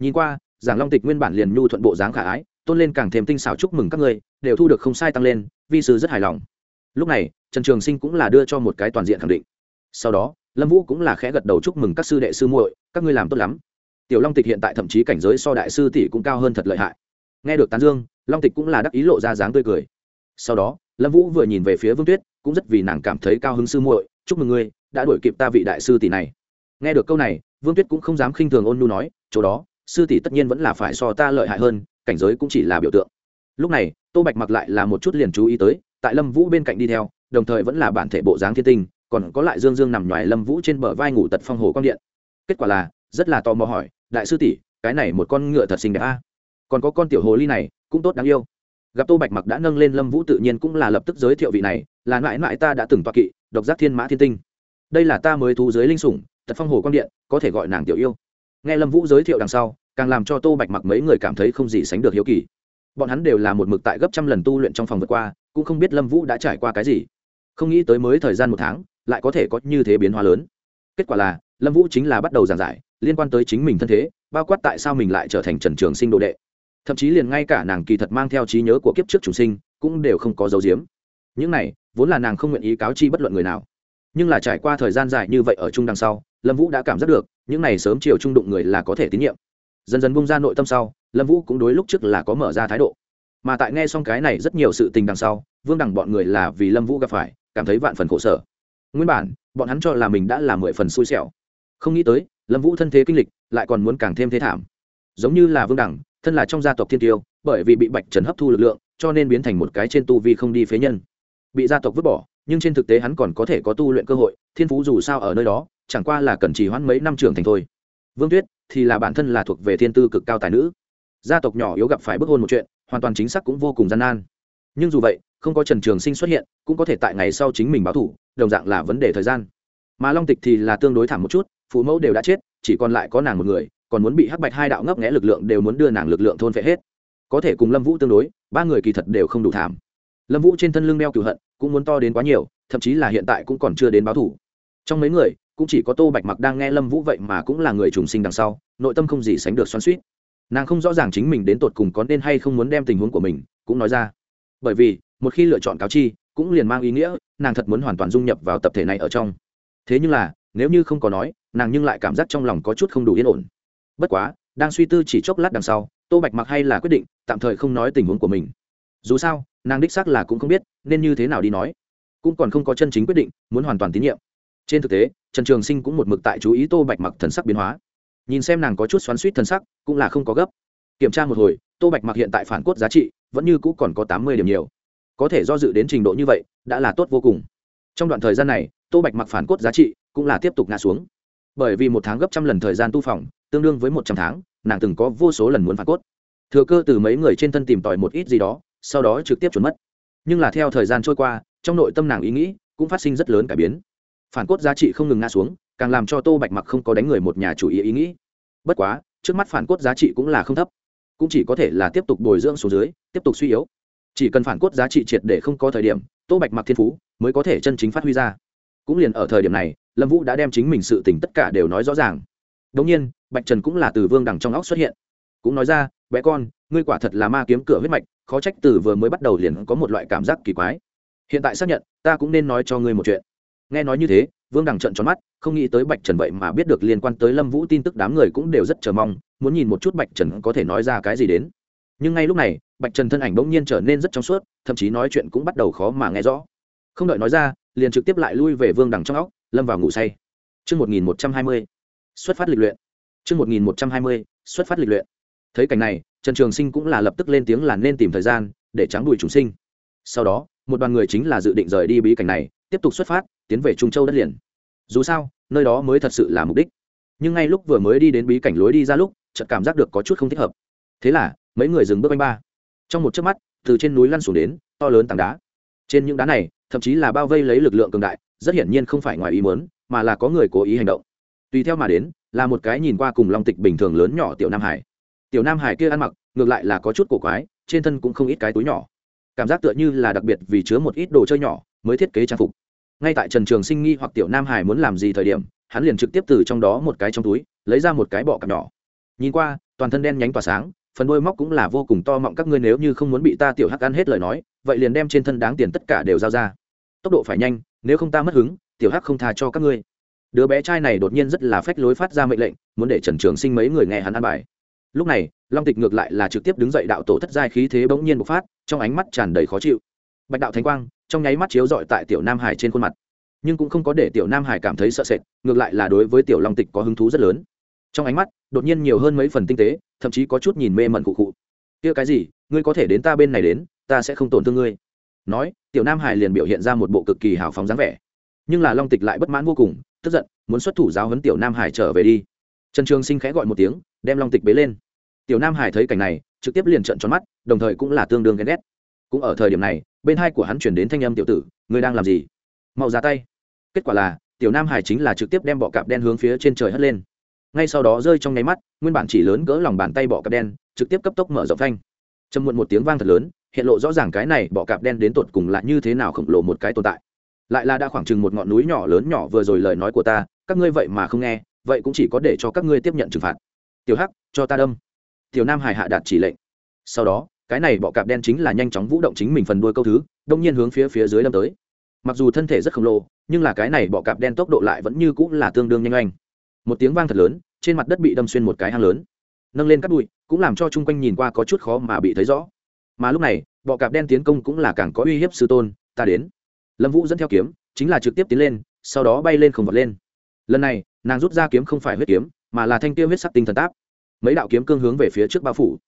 Nhìn qua giảng long tịch nguyên bản liền nhu thuận bộ dáng khả ái, tôn lên càng thêm tinh xảo chúc mừng các người đều thu được không sai tăng lên, vi sư rất hài lòng. Lúc này, trần trường sinh cũng là đưa cho một cái toàn diện khẳng định. Sau đó, lâm vũ cũng là khẽ gật đầu chúc mừng các sư đệ sư muội, các ngươi làm tốt lắm. Tiểu long tịch hiện tại thậm chí cảnh giới so đại sư tỷ cũng cao hơn thật lợi hại. Nghe được tán dương, long tịch cũng là đắc ý lộ ra dáng tươi cười. Sau đó, lâm vũ vừa nhìn về phía vương tuyết, cũng rất vì nàng cảm thấy cao hứng sư muội, chúc mừng ngươi đã đuổi kịp ta vị đại sư tỷ này. Nghe được câu này, vương tuyết cũng không dám khinh thường ôn nu nói, chỗ đó, sư tỷ tất nhiên vẫn là phải so ta lợi hại hơn, cảnh giới cũng chỉ là biểu tượng. Lúc này, tô bạch mặc lại là một chút liền chú ý tới, tại lâm vũ bên cạnh đi theo, đồng thời vẫn là bản thể bộ dáng thiên tinh, còn có lại dương dương nằm ngoài lâm vũ trên bờ vai ngủ tật phong hồ quang điện. Kết quả là, rất là tò mò hỏi, đại sư tỷ, cái này một con ngựa thật xinh đẹp a. Còn có con tiểu hồ ly này, cũng tốt đáng yêu. Gặp tô bạch mặc đã nâng lên lâm vũ tự nhiên cũng là lập tức giới thiệu vị này, là mãi mãi ta đã từng toa kỵ, độc giác thiên mã thiên tinh đây là ta mới thú giới linh sủng, tật phong hồ quang điện, có thể gọi nàng tiểu yêu. Nghe lâm vũ giới thiệu đằng sau, càng làm cho tô bạch mặc mấy người cảm thấy không gì sánh được hiếu kỳ. Bọn hắn đều là một mực tại gấp trăm lần tu luyện trong phòng vượt qua, cũng không biết lâm vũ đã trải qua cái gì. Không nghĩ tới mới thời gian một tháng, lại có thể có như thế biến hóa lớn. Kết quả là, lâm vũ chính là bắt đầu giảng giải, liên quan tới chính mình thân thế, bao quát tại sao mình lại trở thành trần trường sinh đồ đệ. Thậm chí liền ngay cả nàng kỳ thật mang theo trí nhớ của kiếp trước chủ sinh, cũng đều không có dấu diếm những này, vốn là nàng không nguyện ý cáo chi bất luận người nào nhưng là trải qua thời gian dài như vậy ở chung đằng sau, lâm vũ đã cảm giác được, những này sớm chiều trung đụng người là có thể tín nhiệm. Dần dần bung ra nội tâm sau, lâm vũ cũng đối lúc trước là có mở ra thái độ. Mà tại nghe xong cái này rất nhiều sự tình đằng sau, vương đẳng bọn người là vì lâm vũ gặp phải, cảm thấy vạn phần khổ sở. Nguyên bản, bọn hắn cho là mình đã là mười phần xui xẻo. Không nghĩ tới, lâm vũ thân thế kinh lịch, lại còn muốn càng thêm thế thảm. Giống như là vương đẳng thân là trong gia tộc thiên tiêu, bởi vì bị bạch trần hấp thu lực lượng, cho nên biến thành một cái trên tu vi không đi phế nhân. Bị gia tộc vứt bỏ nhưng trên thực tế hắn còn có thể có tu luyện cơ hội, thiên phú dù sao ở nơi đó, chẳng qua là cần chỉ hoãn mấy năm trưởng thành thôi. Vương tuyết, thì là bản thân là thuộc về thiên tư cực cao tài nữ. Gia tộc nhỏ yếu gặp phải bức hôn một chuyện, hoàn toàn chính xác cũng vô cùng gian nan. Nhưng dù vậy, không có trần trường sinh xuất hiện, cũng có thể tại ngày sau chính mình báo thủ, đồng dạng là vấn đề thời gian. Mà long tịch thì là tương đối thảm một chút, phụ mẫu đều đã chết, chỉ còn lại có nàng một người, còn muốn bị hắc bạch hai đạo ngấp nghẽ lực lượng đều muốn đưa nàng lực lượng thôn phệ hết. Có thể cùng lâm vũ tương đối, ba người kỳ thật đều không đủ thảm lâm vũ trên thân lưng đeo cửu hận, cũng muốn to đến quá nhiều, thậm chí là hiện tại cũng còn chưa đến báo thủ. Trong mấy người, cũng chỉ có tô bạch mặc đang nghe lâm vũ vậy mà cũng là người trùng sinh đằng sau, nội tâm không gì sánh được xoắn suýt nàng không rõ ràng chính mình đến tột cùng có nên hay không muốn đem tình huống của mình, cũng nói ra. Bởi vì, một khi lựa chọn cáo chi, cũng liền mang ý nghĩa, nàng thật muốn hoàn toàn dung nhập vào tập thể này ở trong. Thế nhưng là, nếu như không có nói, nàng nhưng lại cảm giác trong lòng có chút không đủ yên ổn. Bất quá, đang suy tư chỉ chốc lát đằng sau, tô bạch mặc hay là quyết định, tạm thời không nói tình huống của mình. Dù sao nàng đích xác là cũng không biết, nên như thế nào đi nói. Cũng còn không có chân chính quyết định, muốn hoàn toàn tín nhiệm. Trên thực tế, trần trường sinh cũng một mực tại chú ý tô bạch mặc thần sắc biến hóa. Nhìn xem nàng có chút xoắn suýt thần sắc, cũng là không có gấp. Kiểm tra một hồi, tô bạch mặc hiện tại phản cốt giá trị, vẫn như cũ còn có tám mươi điểm nhiều. Có thể do dự đến trình độ như vậy, đã là tốt vô cùng. Trong đoạn thời gian này, tô bạch mặc phản cốt giá trị cũng là tiếp tục ngã xuống. Bởi vì một tháng gấp trăm lần thời gian tu phòng, tương đương với một trăm tháng, nàng từng có vô số lần muốn phản cốt. Thừa cơ từ mấy người trên thân tìm tòi một ít gì đó sau đó trực tiếp trốn mất. Nhưng là theo thời gian trôi qua, trong nội tâm nàng ý nghĩ cũng phát sinh rất lớn cải biến. Phản cốt giá trị không ngừng ngã xuống, càng làm cho tô bạch mặc không có đánh người một nhà chủ ý ý nghĩ. Bất quá, trước mắt phản cốt giá trị cũng là không thấp. Cũng chỉ có thể là tiếp tục bồi dưỡng số dưới, tiếp tục suy yếu. Chỉ cần phản cốt giá trị triệt để không có thời điểm, tô bạch mặc thiên phú mới có thể chân chính phát huy ra. Cũng liền ở thời điểm này, lâm vũ đã đem chính mình sự tình tất cả đều nói rõ ràng. Đương nhiên, bạch trần cũng là từ vương đằng trong óc xuất hiện. Cũng nói ra, bé con ngươi quả thật là ma kiếm cửa huyết mạch khó trách từ vừa mới bắt đầu liền có một loại cảm giác kỳ quái. Hiện tại xác nhận ta cũng nên nói cho ngươi một chuyện. Nghe nói như thế vương đằng trận tròn mắt không nghĩ tới bạch trần vậy mà biết được liên quan tới lâm vũ tin tức đám người cũng đều rất chờ mong muốn nhìn một chút bạch trần có thể nói ra cái gì đến. Nhưng ngay lúc này bạch trần thân ảnh bỗng nhiên trở nên rất trong suốt thậm chí nói chuyện cũng bắt đầu khó mà nghe rõ. Không đợi nói ra liền trực tiếp lại lui về vương đằng trong óc lâm vào ngủ say. Trước 1120, xuất phát lịch luyện. Trước 1120, xuất phát lịch luyện. Thấy cảnh này, Trần Trường Sinh cũng là lập tức lên tiếng là nên tìm thời gian để trắng đuổi chúng sinh. Sau đó, một đoàn người chính là dự định rời đi bí cảnh này, tiếp tục xuất phát, tiến về Trung Châu đất liền. Dù sao, nơi đó mới thật sự là mục đích. Nhưng ngay lúc vừa mới đi đến bí cảnh lối đi ra lúc, chợt cảm giác được có chút không thích hợp. Thế là, mấy người dừng bước anh ba. Trong một chớp mắt, từ trên núi lăn xuống đến, to lớn tảng đá. Trên những đá này, thậm chí là bao vây lấy lực lượng cường đại, rất hiển nhiên không phải ngoài ý muốn, mà là có người cố ý hành động. Tùy theo mà đến, là một cái nhìn qua cùng long tịch bình thường lớn nhỏ tiểu nam hải. Tiểu nam hải kia ăn mặc, ngược lại là có chút cổ quái, trên thân cũng không ít cái túi nhỏ. Cảm giác tựa như là đặc biệt vì chứa một ít đồ chơi nhỏ, mới thiết kế trang phục. Ngay tại trần trường sinh nghi hoặc tiểu nam hải muốn làm gì thời điểm hắn liền trực tiếp từ trong đó một cái trong túi lấy ra một cái bọ cặp nhỏ. Nhìn qua toàn thân đen nhánh tỏa sáng phần đôi móc cũng là vô cùng to mọng các ngươi nếu như không muốn bị ta tiểu hắc ăn hết lời nói vậy liền đem trên thân đáng tiền tất cả đều giao ra. Tốc độ phải nhanh nếu không ta mất hứng tiểu hắc không tha cho các ngươi. Đứa bé trai này đột nhiên rất là phách lối phát ra mệnh lệnh muốn để trần trường sinh mấy người nghe hắn ăn bài lúc này, long tịch ngược lại là trực tiếp đứng dậy đạo tổ thất giai khí thế bỗng nhiên bộc phát, trong ánh mắt tràn đầy khó chịu. Bạch đạo thánh quang, trong nháy mắt chiếu dọi tại tiểu nam hải trên khuôn mặt. Nhưng cũng không có để tiểu nam hải cảm thấy sợ sệt, ngược lại là đối với tiểu long tịch có hứng thú rất lớn. Trong ánh mắt, đột nhiên nhiều hơn mấy phần tinh tế, thậm chí có chút nhìn mê mẩn cụ cụ kia cái gì? Ngươi có thể đến ta bên này đến, ta sẽ không tổn thương ngươi. Nói, tiểu nam hải liền biểu hiện ra một bộ cực kỳ hào phóng dáng vẻ. Nhưng là long tịch lại bất mãn vô cùng, tức giận, muốn xuất thủ giáo huấn tiểu nam hải trở về đi trần trường sinh khẽ gọi một tiếng, đem long tịch bế lên. Tiểu nam hải thấy cảnh này, trực tiếp liền trận tròn mắt, đồng thời cũng là tương đương ghen ghét. Cũng ở thời điểm này, bên hai của hắn chuyển đến thanh âm tiểu tử, ngươi đang làm gì? Mau ra tay. Kết quả là, tiểu nam hải chính là trực tiếp đem bọ cạp đen hướng phía trên trời hất lên. Ngay sau đó rơi trong nháy mắt, nguyên bản chỉ lớn gỡ lòng bàn tay bọ cạp đen, trực tiếp cấp tốc mở rộng thanh chầm muộn một tiếng vang thật lớn, hiện lộ rõ ràng cái này bọ cạp đen đến tột cùng là như thế nào khổng lồ một cái tồn tại. Lại là đã khoảng chừng một ngọn núi nhỏ lớn nhỏ vừa rồi lời nói của ta, các ngươi vậy mà không nghe vậy cũng chỉ có để cho các ngươi tiếp nhận trừng phạt. Tiểu hắc, cho ta đâm. Tiểu nam hải hạ đạt chỉ lệnh. Sau đó, cái này bọ cạp đen chính là nhanh chóng vũ động chính mình phần đuôi câu thứ, đông nhiên hướng phía phía dưới đâm tới. Mặc dù thân thể rất khổng lồ, nhưng là cái này bọ cạp đen tốc độ lại vẫn như cũng là tương đương nhanh oanh một tiếng vang thật lớn, trên mặt đất bị đâm xuyên một cái hang lớn. Nâng lên cắt bụi cũng làm cho chung quanh nhìn qua có chút khó mà bị thấy rõ. Mà lúc này, bọ cạp đen tiến công cũng là càng có uy hiếp sư tôn, ta đến. Lâm vũ dẫn theo kiếm, chính là trực tiếp tiến lên, sau đó bay lên không vật lên. Lần này nàng rút ra kiếm không phải huyết kiếm, mà là thanh tiêu huyết sắc tinh thần táp. Mấy đạo kiếm cương hướng về phía trước bao phủ.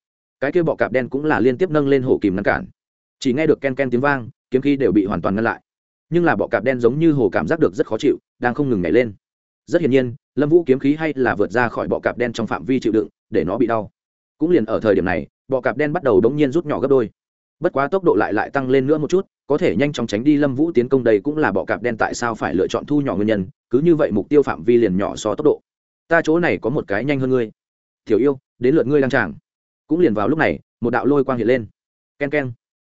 Cái kia bọ cạp đen cũng là liên tiếp nâng lên hổ kìm ngăn cản. Chỉ nghe được ken ken tiếng vang, kiếm khí đều bị hoàn toàn ngăn lại. Nhưng là bọ cạp đen giống như hồ cảm giác được rất khó chịu, đang không ngừng nhảy lên. Rất hiển nhiên, lâm vũ kiếm khí hay là vượt ra khỏi bọ cạp đen trong phạm vi chịu đựng, để nó bị đau. Cũng liền ở thời điểm này, bọ cạp đen bắt đầu đống nhiên rút nhỏ gấp đôi bất quá tốc độ lại lại tăng lên nữa một chút, có thể nhanh chóng tránh đi lâm vũ tiến công đây cũng là bọ cạp đen tại sao phải lựa chọn thu nhỏ nguyên nhân, cứ như vậy mục tiêu phạm vi liền nhỏ so tốc độ. Ta chỗ này có một cái nhanh hơn ngươi. Thiểu yêu, đến lượt ngươi đang tràng. Cũng liền vào lúc này, một đạo lôi quang hiện lên. K e n k e n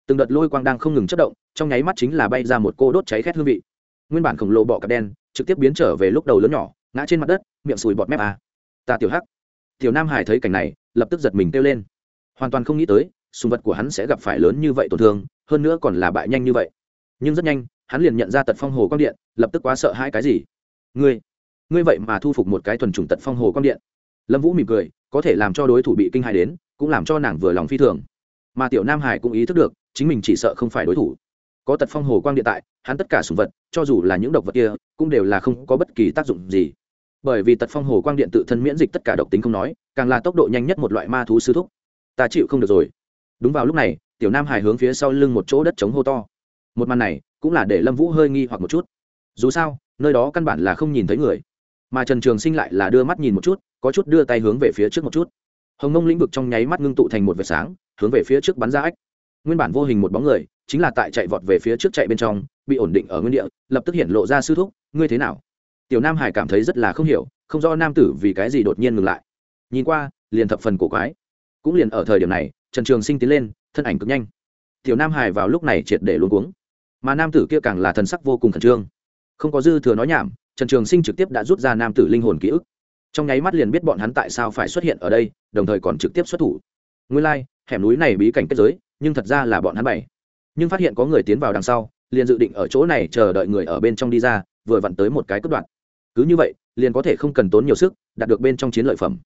từng đợt lôi quang đang không ngừng chất động, trong nháy mắt chính là bay ra một cô đốt cháy khét hương vị. Nguyên bản khổng lồ bọ cạp đen, trực tiếp biến trở về lúc đầu lớn nhỏ, ngã trên mặt đất, miệng sùi bọt mép à. ta tiểu hắc. Tiểu nam hải thấy cảnh này, lập tức giật mình kêu lên. Hoàn toàn không nghĩ tới sùng vật của hắn sẽ gặp phải lớn như vậy tổn thương, hơn nữa còn là bại nhanh như vậy. Nhưng rất nhanh, hắn liền nhận ra tật phong hồ quang điện, lập tức quá sợ hai cái gì? Ngươi ngươi vậy mà thu phục một cái thuần chủng tật phong hồ quang điện. Lâm vũ mỉm cười, có thể làm cho đối thủ bị kinh hài đến, cũng làm cho nàng vừa lòng phi thường. Mà tiểu nam hải cũng ý thức được, chính mình chỉ sợ không phải đối thủ. Có tật phong hồ quang điện tại, hắn tất cả sùng vật, cho dù là những độc vật kia, cũng đều là không có bất kỳ tác dụng gì. Bởi vì tật phong hồ quang điện tự thân miễn dịch tất cả độc tính không nói, càng là tốc độ nhanh nhất một loại ma thú sư thúc. Ta chịu không được rồi đúng vào lúc này, tiểu nam hải hướng phía sau lưng một chỗ đất trống hô to. Một màn này cũng là để lâm vũ hơi nghi hoặc một chút. Dù sao, nơi đó căn bản là không nhìn thấy người. Mà trần trường sinh lại là đưa mắt nhìn một chút, có chút đưa tay hướng về phía trước một chút. Hồng nông lĩnh vực trong nháy mắt ngưng tụ thành một vệt sáng, hướng về phía trước bắn ra ách. Nguyên bản vô hình một bóng người, chính là tại chạy vọt về phía trước chạy bên trong, bị ổn định ở nguyên địa, lập tức hiện lộ ra sư thúc, ngươi thế nào? Tiểu nam hải cảm thấy rất là không hiểu, không rõ nam tử vì cái gì đột nhiên ngừng lại. Nhìn qua, liền thập phần cổ quái. Cũng liền ở thời điểm này trần trường sinh tiến lên thân ảnh cực nhanh. Tiểu nam hải vào lúc này triệt để luôn cuống. Mà nam tử kia càng là thần sắc vô cùng khẩn trương. Không có dư thừa nói nhảm trần trường sinh trực tiếp đã rút ra nam tử linh hồn ký ức. Trong nháy mắt liền biết bọn hắn tại sao phải xuất hiện ở đây đồng thời còn trực tiếp xuất thủ. Nguyên lai、like, hẻm núi này bí cảnh kết giới nhưng thật ra là bọn hắn bảy nhưng phát hiện có người tiến vào đằng sau liền dự định ở chỗ này chờ đợi người ở bên trong đi ra vừa vặn tới một cái cất đoạn. Cứ như vậy liền có thể không cần tốn nhiều sức đạt được bên trong chiến lợi phẩm.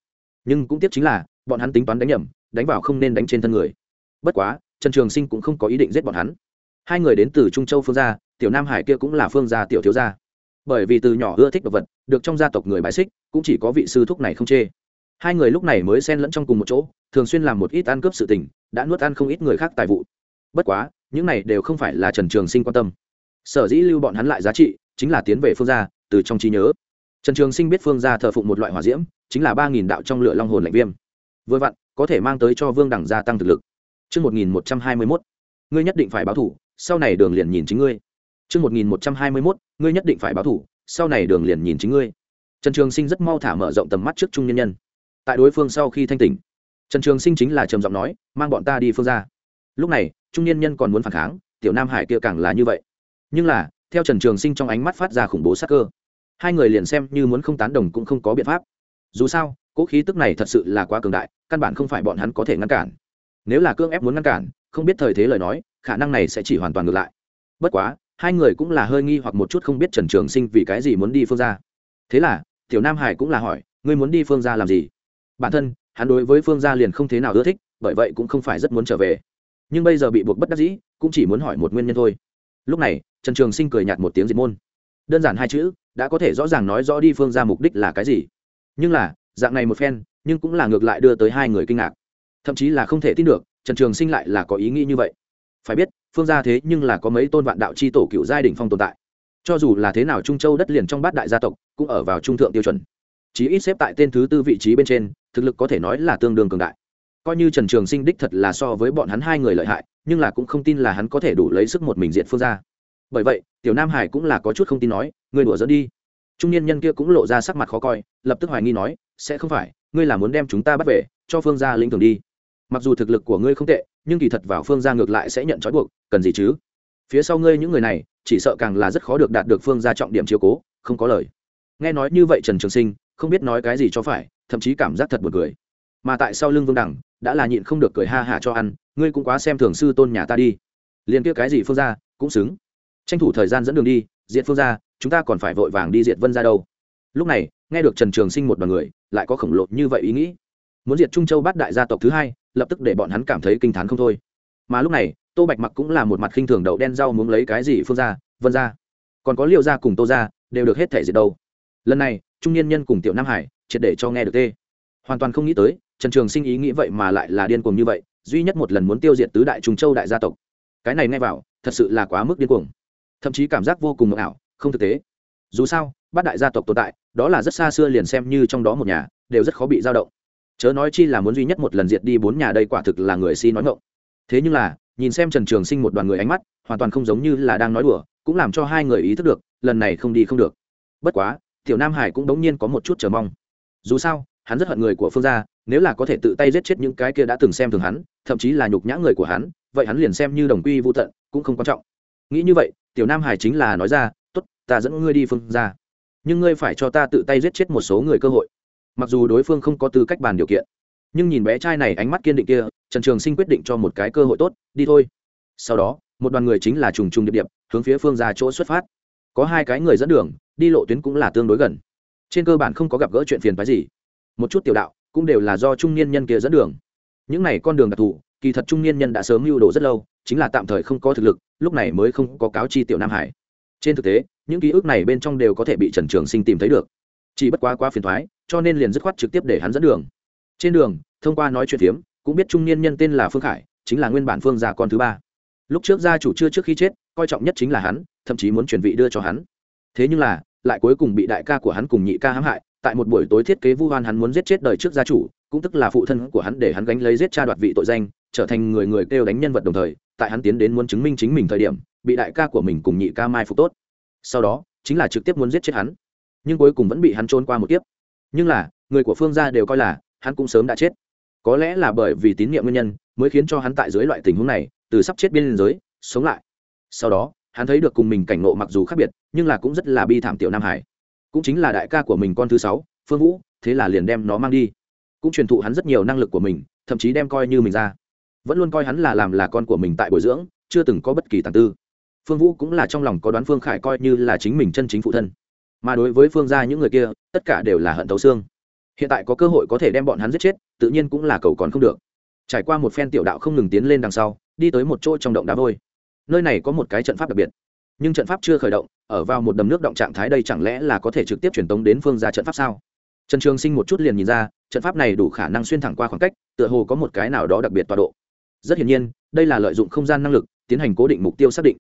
Nhưng cũng tiếc chính là bọn hắn tính toán đánh nhầm đánh vào không nên đánh trên thân người. Bất quá, trần trường sinh cũng không có ý định giết bọn hắn. Hai người đến từ trung châu phương gia, tiểu nam hải kia cũng là phương gia tiểu thiếu gia. Bởi vì từ nhỏ ưa thích đồ vật, được trong gia tộc người bài xích, cũng chỉ có vị sư thúc này không chê. Hai người lúc này mới xen lẫn trong cùng một chỗ, thường xuyên làm một ít ăn cướp sự tình, đã nuốt ăn không ít người khác tài vụ. Bất quá, những này đều không phải là trần trường sinh quan tâm. Sở dĩ lưu bọn hắn lại giá trị, chính là tiến về phương gia, từ trong trí nhớ. Trần trường sinh biết phương gia thờ phụng một loại hỏa diễm, chính là ba nghìn đạo trong lửa long hồn lạnh viêm vừa vặn, có thể mang tới cho vương đẳng gia tăng thực lực. Chương một nghìn một trăm hai mươi mốt. Ngươi nhất định phải báo thủ, sau này đường liền nhìn chính ngươi. Chương một nghìn một trăm hai mươi mốt, ngươi nhất định phải báo thủ, sau này đường liền nhìn chính ngươi. Trần trường sinh rất mau thả mở rộng tầm mắt trước trung nhân nhân. Tại đối phương sau khi thanh tỉnh, trần trường sinh chính là trầm giọng nói, mang bọn ta đi phương ra. Lúc này, trung nhân nhân còn muốn phản kháng, tiểu nam hải kia càng là như vậy. Nhưng là, theo trần trường sinh trong ánh mắt phát ra khủng bố sắc cơ, hai người liền xem như muốn không tán đồng cũng không có biện pháp. Dù sao cỗ khí tức này thật sự là quá cường đại, căn bản không phải bọn hắn có thể ngăn cản. Nếu là cương ép muốn ngăn cản, không biết thời thế lời nói, khả năng này sẽ chỉ hoàn toàn ngược lại. Bất quá, hai người cũng là hơi nghi hoặc một chút không biết trần trường sinh vì cái gì muốn đi phương ra thế là, tiểu nam hải cũng là hỏi, ngươi muốn đi phương ra làm gì? Bản thân, hắn đối với phương gia liền không thế nào ưa thích, bởi vậy cũng không phải rất muốn trở về. Nhưng bây giờ bị buộc bất đắc dĩ, cũng chỉ muốn hỏi một nguyên nhân thôi. Lúc này, trần trường sinh cười nhạt một tiếng diệt môn. Đơn giản hai chữ, đã có thể rõ ràng nói rõ đi phương ra mục đích là cái gì. Nhưng là dạng này một phen, nhưng cũng là ngược lại đưa tới hai người kinh ngạc. Thậm chí là không thể tin được, trần trường sinh lại là có ý nghĩ như vậy. Phải biết, phương gia thế nhưng là có mấy tôn vạn đạo c h i tổ cựu giai đ ỉ n h phong tồn tại. Cho dù là thế nào trung châu đất liền trong bát đại gia tộc, cũng ở vào trung thượng tiêu chuẩn. Chí ít xếp tại tên thứ tư vị trí bên trên, thực lực có thể nói là tương đương cường đại. Coi như trần trường sinh đích thật là so với bọn hắn hai người lợi hại, nhưng là cũng không tin là hắn có thể đủ lấy sức một mình diện phương ra bởi vậy, tiểu nam hải cũng là có chút không tin nói, ngươi đùa dẫn đi. Trung niên nhân kia cũng lộ ra sắc mặt khó coi, lập tức hoài nghi nói sẽ không phải, ngươi là muốn đem chúng ta bắt về, cho phương gia lĩnh thường đi. Mặc dù thực lực của ngươi không tệ, nhưng kỳ thật vào phương gia ngược lại sẽ nhận trói buộc, cần gì chứ? Phía sau ngươi những người này, chỉ sợ càng là rất khó được đạt được phương gia trọng điểm chiếu cố, không có lời. Nghe nói như vậy trần trường sinh, không biết nói cái gì cho phải, thậm chí cảm giác thật buồn cười. Mà tại sau lưng vương đẳng đã là nhịn không được cười ha hả cho ăn, ngươi cũng quá xem thường sư tôn nhà ta đi. Liền kia cái gì phương Gia, cũng xứng. Tranh thủ thời gian dẫn đường đi, diệt phương Gia, chúng ta còn phải vội vàng đi diệt vân ra đâu. Lúc này, nghe được trần trường sinh một đoàn người lại có khổng lồ như vậy ý nghĩ. Muốn diệt trung châu bắt đại gia tộc thứ hai, lập tức để bọn hắn cảm thấy kinh t h á n không thôi. Mà lúc này, tô bạch mặc cũng là một mặt khinh thường đậu đen rau muốn lấy cái gì phương ra, vân ra. Còn có liệu ra cùng tô ra đều được hết thể diệt đâu. Lần này, trung niên nhân cùng tiểu nam hải, triệt để cho nghe được tê. Hoàn toàn không nghĩ tới, trần trường sinh ý nghĩ vậy mà lại là điên cuồng như vậy, duy nhất một lần muốn tiêu diệt tứ đại trung châu đại gia tộc. Cái này nghe vào, thật sự là quá mức điên cuồng. Thậm chí cảm giác vô cùng mộng ảo, không thực tế. Dù sao bát đại gia tộc tồn tại, đó là rất xa xưa liền xem như trong đó một nhà, đều rất khó bị dao động. Chớ nói chi là muốn duy nhất một lần diệt đi bốn nhà đây quả thực là người si nói ngộng thế nhưng là, nhìn xem trần trường sinh một đoàn người ánh mắt, hoàn toàn không giống như là đang nói đùa, cũng làm cho hai người ý thức được, lần này không đi không được. Bất quá, tiểu nam hải cũng đống nhiên có một chút chờ mong. Dù sao, hắn rất hận người của phương gia, nếu là có thể tự tay giết chết những cái kia đã từng xem thường hắn, thậm chí là nhục nhã người của hắn, vậy hắn liền xem như đồng quy vô tận, cũng không quan trọng. Nghĩ như vậy, tiểu nam hải chính là nói ra t ố t ta dẫn ngươi đi phương gia nhưng ngươi phải cho ta tự tay giết chết một số người cơ hội. Mặc dù đối phương không có tư cách bàn điều kiện, nhưng nhìn bé trai này ánh mắt kiên định kia, trần trường sinh quyết định cho một cái cơ hội tốt, đi thôi. Sau đó, một đoàn người chính là trùng trùng điệp điệp, hướng phía phương ra chỗ xuất phát. Có hai cái người dẫn đường, đi lộ tuyến cũng là tương đối gần. Trên cơ bản không có gặp gỡ chuyện phiền phái gì. Một chút tiểu đạo cũng đều là do trung niên nhân kia dẫn đường. Những này con đường đặc thù, kỳ thật trung niên nhân đã sớm lưu đồ rất lâu, chính là tạm thời không có thực lực, lúc này mới không có cáo chi tiểu nam hải trên thực tế, những ký ức này bên trong đều có thể bị trần trường sinh tìm thấy được. Chỉ bất quá quá phiền thoái cho nên liền dứt khoát trực tiếp để hắn dẫn đường. Trên đường, thông qua nói chuyện phiếm, cũng biết trung niên nhân tên là phương khải, chính là nguyên bản phương gia con thứ ba. Lúc trước gia chủ chưa trước khi chết, coi trọng nhất chính là hắn, thậm chí muốn chuyển vị đưa cho hắn. Thế nhưng là, lại cuối cùng bị đại ca của hắn cùng nhị ca hãm hại, tại một buổi tối thiết kế vu hoan hắn muốn giết chết đời trước gia chủ, cũng tức là phụ thân của hắn để hắn gánh lấy giết cha đoạt vị tội danh, trở thành người người kêu đánh nhân vật đồng thời, tại hắn tiến đến muốn chứng minh chính mình thời điểm bị đại ca của mình cùng nhị ca mai phục tốt. Sau đó, chính là trực tiếp muốn giết chết hắn. Nhưng cuối cùng vẫn bị hắn trốn qua một tiếp nhưng là, người của phương gia đều coi là, hắn cũng sớm đã chết. Có lẽ là bởi vì tín nhiệm nguyên nhân, mới khiến cho hắn tại dưới loại tình huống này, từ sắp chết biên giới, sống lại. Sau đó, hắn thấy được cùng mình cảnh ngộ mặc dù khác biệt, nhưng là cũng rất là bi thảm tiểu nam hải. Cũng chính là đại ca của mình con thứ sáu, phương vũ, thế là liền đem nó mang đi. Cũng truyền thụ hắn rất nhiều năng lực của mình, thậm chí đem coi như mình ra. Vẫn luôn coi hắn là làm là con của mình tại bồi dưỡng, chưa từng có bất kỳ tàn tư phương vũ cũng là trong lòng có đoán phương khải coi như là chính mình chân chính phụ thân. Mà đối với phương gia những người kia, tất cả đều là hận tấu xương. Hiện tại có cơ hội có thể đem bọn hắn giết chết, tự nhiên cũng là cầu còn không được. Trải qua một phen tiểu đạo không ngừng tiến lên đằng sau, đi tới một chỗ trong động đá vôi. Nơi này có một cái trận pháp đặc biệt. Nhưng trận pháp chưa khởi động, ở vào một đầm nước động trạng thái đây chẳng lẽ là có thể trực tiếp truyền tống đến phương ra trận pháp sao? Trần trường sinh một chút liền nhìn ra, trận pháp này đủ khả năng xuyên thẳng qua khoảng cách, tựa hồ có một cái nào đó đặc biệt tọa độ. Rất hiển nhiên, đây là lợi dụng không gian năng lực, tiến hành cố định mục tiêu xác định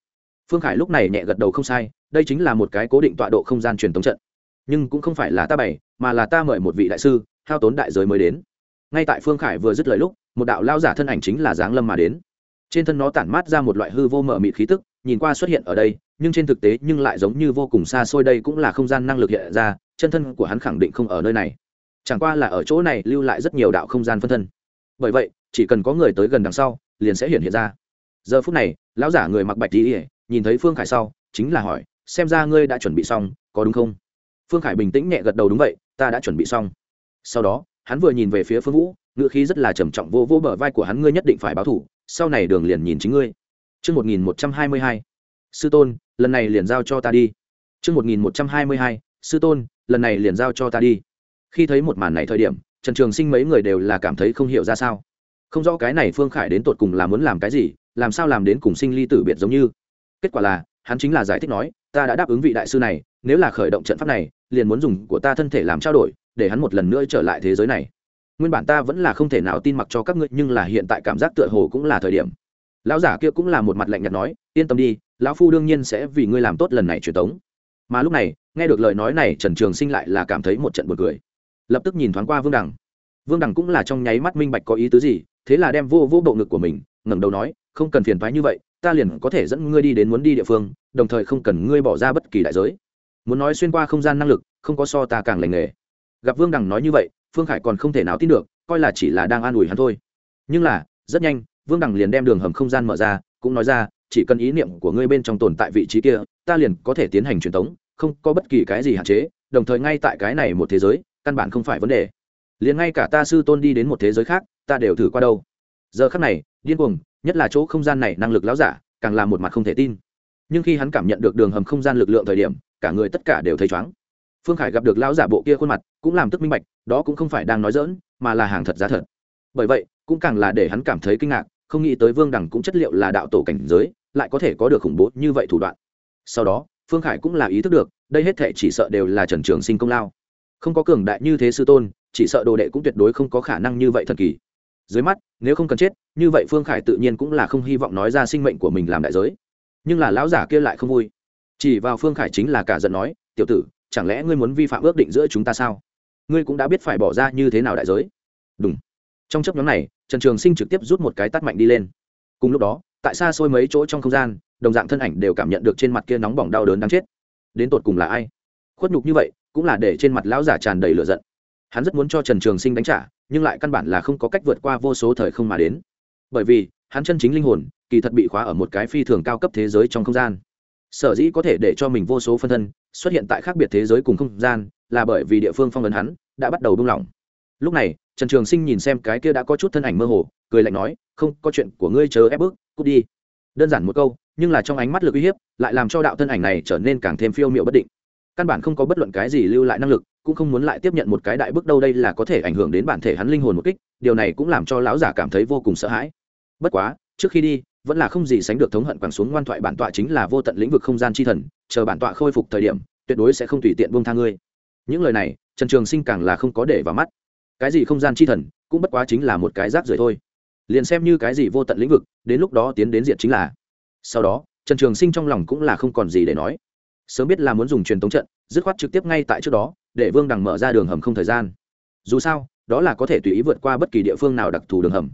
phương khải lúc này nhẹ gật đầu không sai, đây chính là một cái cố định tọa độ không gian truyền thống trận. Nhưng cũng không phải là ta bày, mà là ta mời một vị đại sư, hao tốn đại giới mới đến. Ngay tại phương khải vừa dứt lời lúc, một đạo lao giả thân ảnh chính là giáng lâm mà đến. Trên thân nó tản mát ra một loại hư vô mở mịt khí tức, nhìn qua xuất hiện ở đây, nhưng trên thực tế nhưng lại giống như vô cùng xa xôi đây cũng là không gian năng lực hiện ra, chân thân của hắn khẳng định không ở nơi này. Chẳng qua là ở chỗ này lưu lại rất nhiều đạo không gian phân thân. Bởi vậy, chỉ cần có người tới gần đằng sau, liền sẽ hiện hiện ra. Giờ phút này, lão giả người mặc bạch tỉ ỉa nhìn thấy phương khải sau chính là hỏi xem ra ngươi đã chuẩn bị xong có đúng không phương khải bình tĩnh nhẹ gật đầu đúng vậy ta đã chuẩn bị xong sau đó hắn vừa nhìn về phía phương vũ ngựa khí rất là trầm trọng vô vô bờ vai của hắn ngươi nhất định phải báo thủ sau này đường liền nhìn chính ngươi Trước 1122, sư tôn, lần này liền giao cho ta đi. Trước 1122, sư tôn, lần này liền giao cho ta đi. Khi thấy một màn này thời điểm, Trần Trường Sinh mấy người đều là cảm thấy không hiểu ra sao. Không rõ cái này Phương Khải đến tột cùng là muốn làm cái gì, làm sao làm đến cùng sinh ly tử biệt giống như. Kết quả là, hắn chính là giải thích nói, ta đã đáp ứng vị đại sư này, nếu là khởi động trận pháp này, liền muốn dùng của ta thân thể làm trao đổi, để hắn một lần nữa trở lại thế giới này. Nguyên bản ta vẫn là không thể nào tin mặc cho các ngươi nhưng là hiện tại cảm giác tựa hồ cũng là thời điểm. Lão giả kia cũng là một mặt lạnh nhạt nói yên tâm đi lão phu đương nhiên sẽ vì ngươi làm tốt lần này truyền tống. Mà lúc này nghe được lời nói này trần trường sinh lại là cảm thấy một trận buồn cười. Lập tức nhìn thoáng qua vương đằng. Vương đằng cũng là trong nháy mắt minh bạch có ý tứ gì thế là đem vô vô bộ ngực của mình ngẩng đầu nói không cần phiền thoái như vậy ta liền có thể dẫn ngươi đi đến muốn đi địa phương, đồng thời không cần ngươi bỏ ra bất kỳ đại giới. Muốn nói xuyên qua không gian năng lực, không có so ta càng lành nghề. Gặp vương đằng nói như vậy, phương khải còn không thể nào tin được, coi là chỉ là đang an ủi hắn thôi. Nhưng là, rất nhanh, vương đằng liền đem đường hầm không gian mở ra, cũng nói ra, chỉ cần ý niệm của ngươi bên trong tồn tại vị trí kia, ta liền có thể tiến hành truyền tống, không có bất kỳ cái gì hạn chế, đồng thời ngay tại cái này một thế giới, căn bản không phải vấn đề. Liền ngay cả ta sư tôn đi đến một thế giới khác, ta đều thử qua đâu. Giờ khác này, điên cuồng nhất là chỗ không gian này năng lực lão giả, càng là một mặt không thể tin. Nhưng khi hắn cảm nhận được đường hầm không gian lực lượng thời điểm, cả người tất cả đều thấy chóng phương khải gặp được lão giả bộ kia khuôn mặt, cũng làm tức minh bạch, đó cũng không phải đang nói dỡn mà là hàng thật giá thật. Bởi vậy, cũng càng là để hắn cảm thấy kinh ngạc, không nghĩ tới vương đẳng cũng chất liệu là đạo tổ cảnh giới, lại có thể có được khủng bố như vậy thủ đoạn. Sau đó, phương khải cũng là ý thức được, đây hết thể chỉ sợ đều là trần trường sinh công lao. Không có cường đại như thế sư tôn, chỉ sợ đồ đệ cũng tuyệt đối không có khả năng như vậy thần kỳ dưới mắt, nếu không cần chết, như vậy phương khải tự nhiên cũng là không hy vọng nói ra sinh mệnh của mình làm đại giới. Nhưng là lão giả kia lại không vui. Chỉ vào phương khải chính là cả giận nói, tiểu tử, chẳng lẽ ngươi muốn vi phạm ước định giữa chúng ta sao? Ngươi cũng đã biết phải bỏ ra như thế nào đại giới. Đúng trong chấp nhóm này, trần trường sinh trực tiếp rút một cái tắt mạnh đi lên. Cùng lúc đó, tại xa xôi mấy chỗ trong không gian, đồng dạng thân ảnh đều cảm nhận được trên mặt kia nóng bỏng đau đớn đáng chết. Đến tột cùng là ai? Khuất nhục như vậy, cũng là để trên mặt lão giả tràn đầy lửa giận. Hắn rất muốn cho trần trường sinh đánh trả nhưng lại căn bản là không có cách vượt qua vô số thời không mà đến. Bởi vì, hắn chân chính linh hồn, kỳ thật bị khóa ở một cái phi thường cao cấp thế giới trong không gian. Sở dĩ có thể để cho mình vô số phân thân xuất hiện tại khác biệt thế giới cùng không gian là bởi vì địa phương phong ấn hắn đã bắt đầu buông lỏng. Lúc này, trần trường sinh nhìn xem cái kia đã có chút thân ảnh mơ hồ, cười lạnh nói, không, có chuyện của ngươi chờ ép bước cút đi. Đơn giản một câu, nhưng là trong ánh mắt lực uy hiếp lại làm cho đạo thân ảnh này trở nên càng thêm phiêu m i ệ u bất định. Căn bản không có bất luận cái gì lưu lại năng lực cũng không muốn lại tiếp nhận một cái đại bước đâu đây là có thể ảnh hưởng đến bản thể hắn linh hồn một kích, điều này cũng làm cho lão giả cảm thấy vô cùng sợ hãi. Bất quá, trước khi đi, vẫn là không gì sánh được thống hận quẳng xuống ngoan thoại bản tọa chính là vô tận lĩnh vực không gian chi thần, chờ bản tọa khôi phục thời điểm, tuyệt đối sẽ không tùy tiện buông tha ngươi. Những lời này, trần trường sinh càng là không có để vào mắt. Cái gì không gian chi thần, cũng bất quá chính là một cái rác rưởi thôi. Liền xem như cái gì vô tận lĩnh vực, đến lúc đó tiến đến diện chính là. Sau đó, trần trường sinh trong lòng cũng là không còn gì để nói. Sớm biết là muốn dùng truyền tống trận, dứt khoát trực tiếp ngay tại trước đó để vương đằng mở ra đường hầm không thời gian. Dù sao, đó là có thể tùy ý vượt qua bất kỳ địa phương nào đặc thù đường hầm.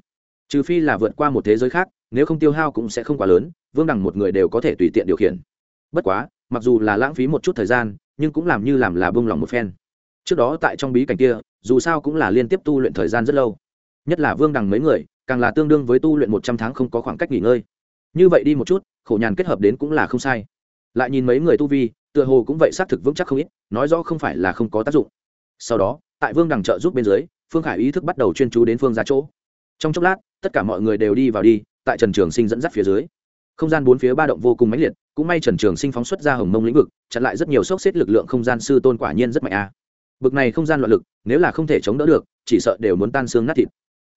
Trừ phi là vượt qua một thế giới khác, nếu không tiêu hao cũng sẽ không quá lớn, vương đằng một người đều có thể tùy tiện điều khiển. Bất quá, mặc dù là lãng phí một chút thời gian, nhưng cũng làm như làm là bông lòng một phen. Trước đó tại trong bí cảnh kia, dù sao cũng là liên tiếp tu luyện thời gian rất lâu. Nhất là vương đằng mấy người, càng là tương đương với tu luyện một trăm tháng không có khoảng cách nghỉ ngơi. Như vậy đi một chút, khổ nhàn kết hợp đến cũng là không sai. Lại nhìn mấy người tu vi tựa hồ cũng vậy xác thực vững chắc không ít, nói rõ không phải là không có tác dụng. Sau đó, tại vương đằng trợ giúp bên dưới, phương khải ý thức bắt đầu chuyên chú đến phương ra chỗ. Trong chốc lát, tất cả mọi người đều đi vào đi, tại trần trường sinh dẫn dắt phía dưới. Không gian bốn phía ba động vô cùng mãnh liệt, cũng may trần trường sinh phóng xuất ra hồng mông lĩnh vực, chặn lại rất nhiều sốc xếp lực lượng không gian sư tôn quả nhiên rất mạnh a. À. bực này không gian loạn lực, nếu là không thể chống đỡ được, chỉ sợ đều muốn tan xương nát thịt.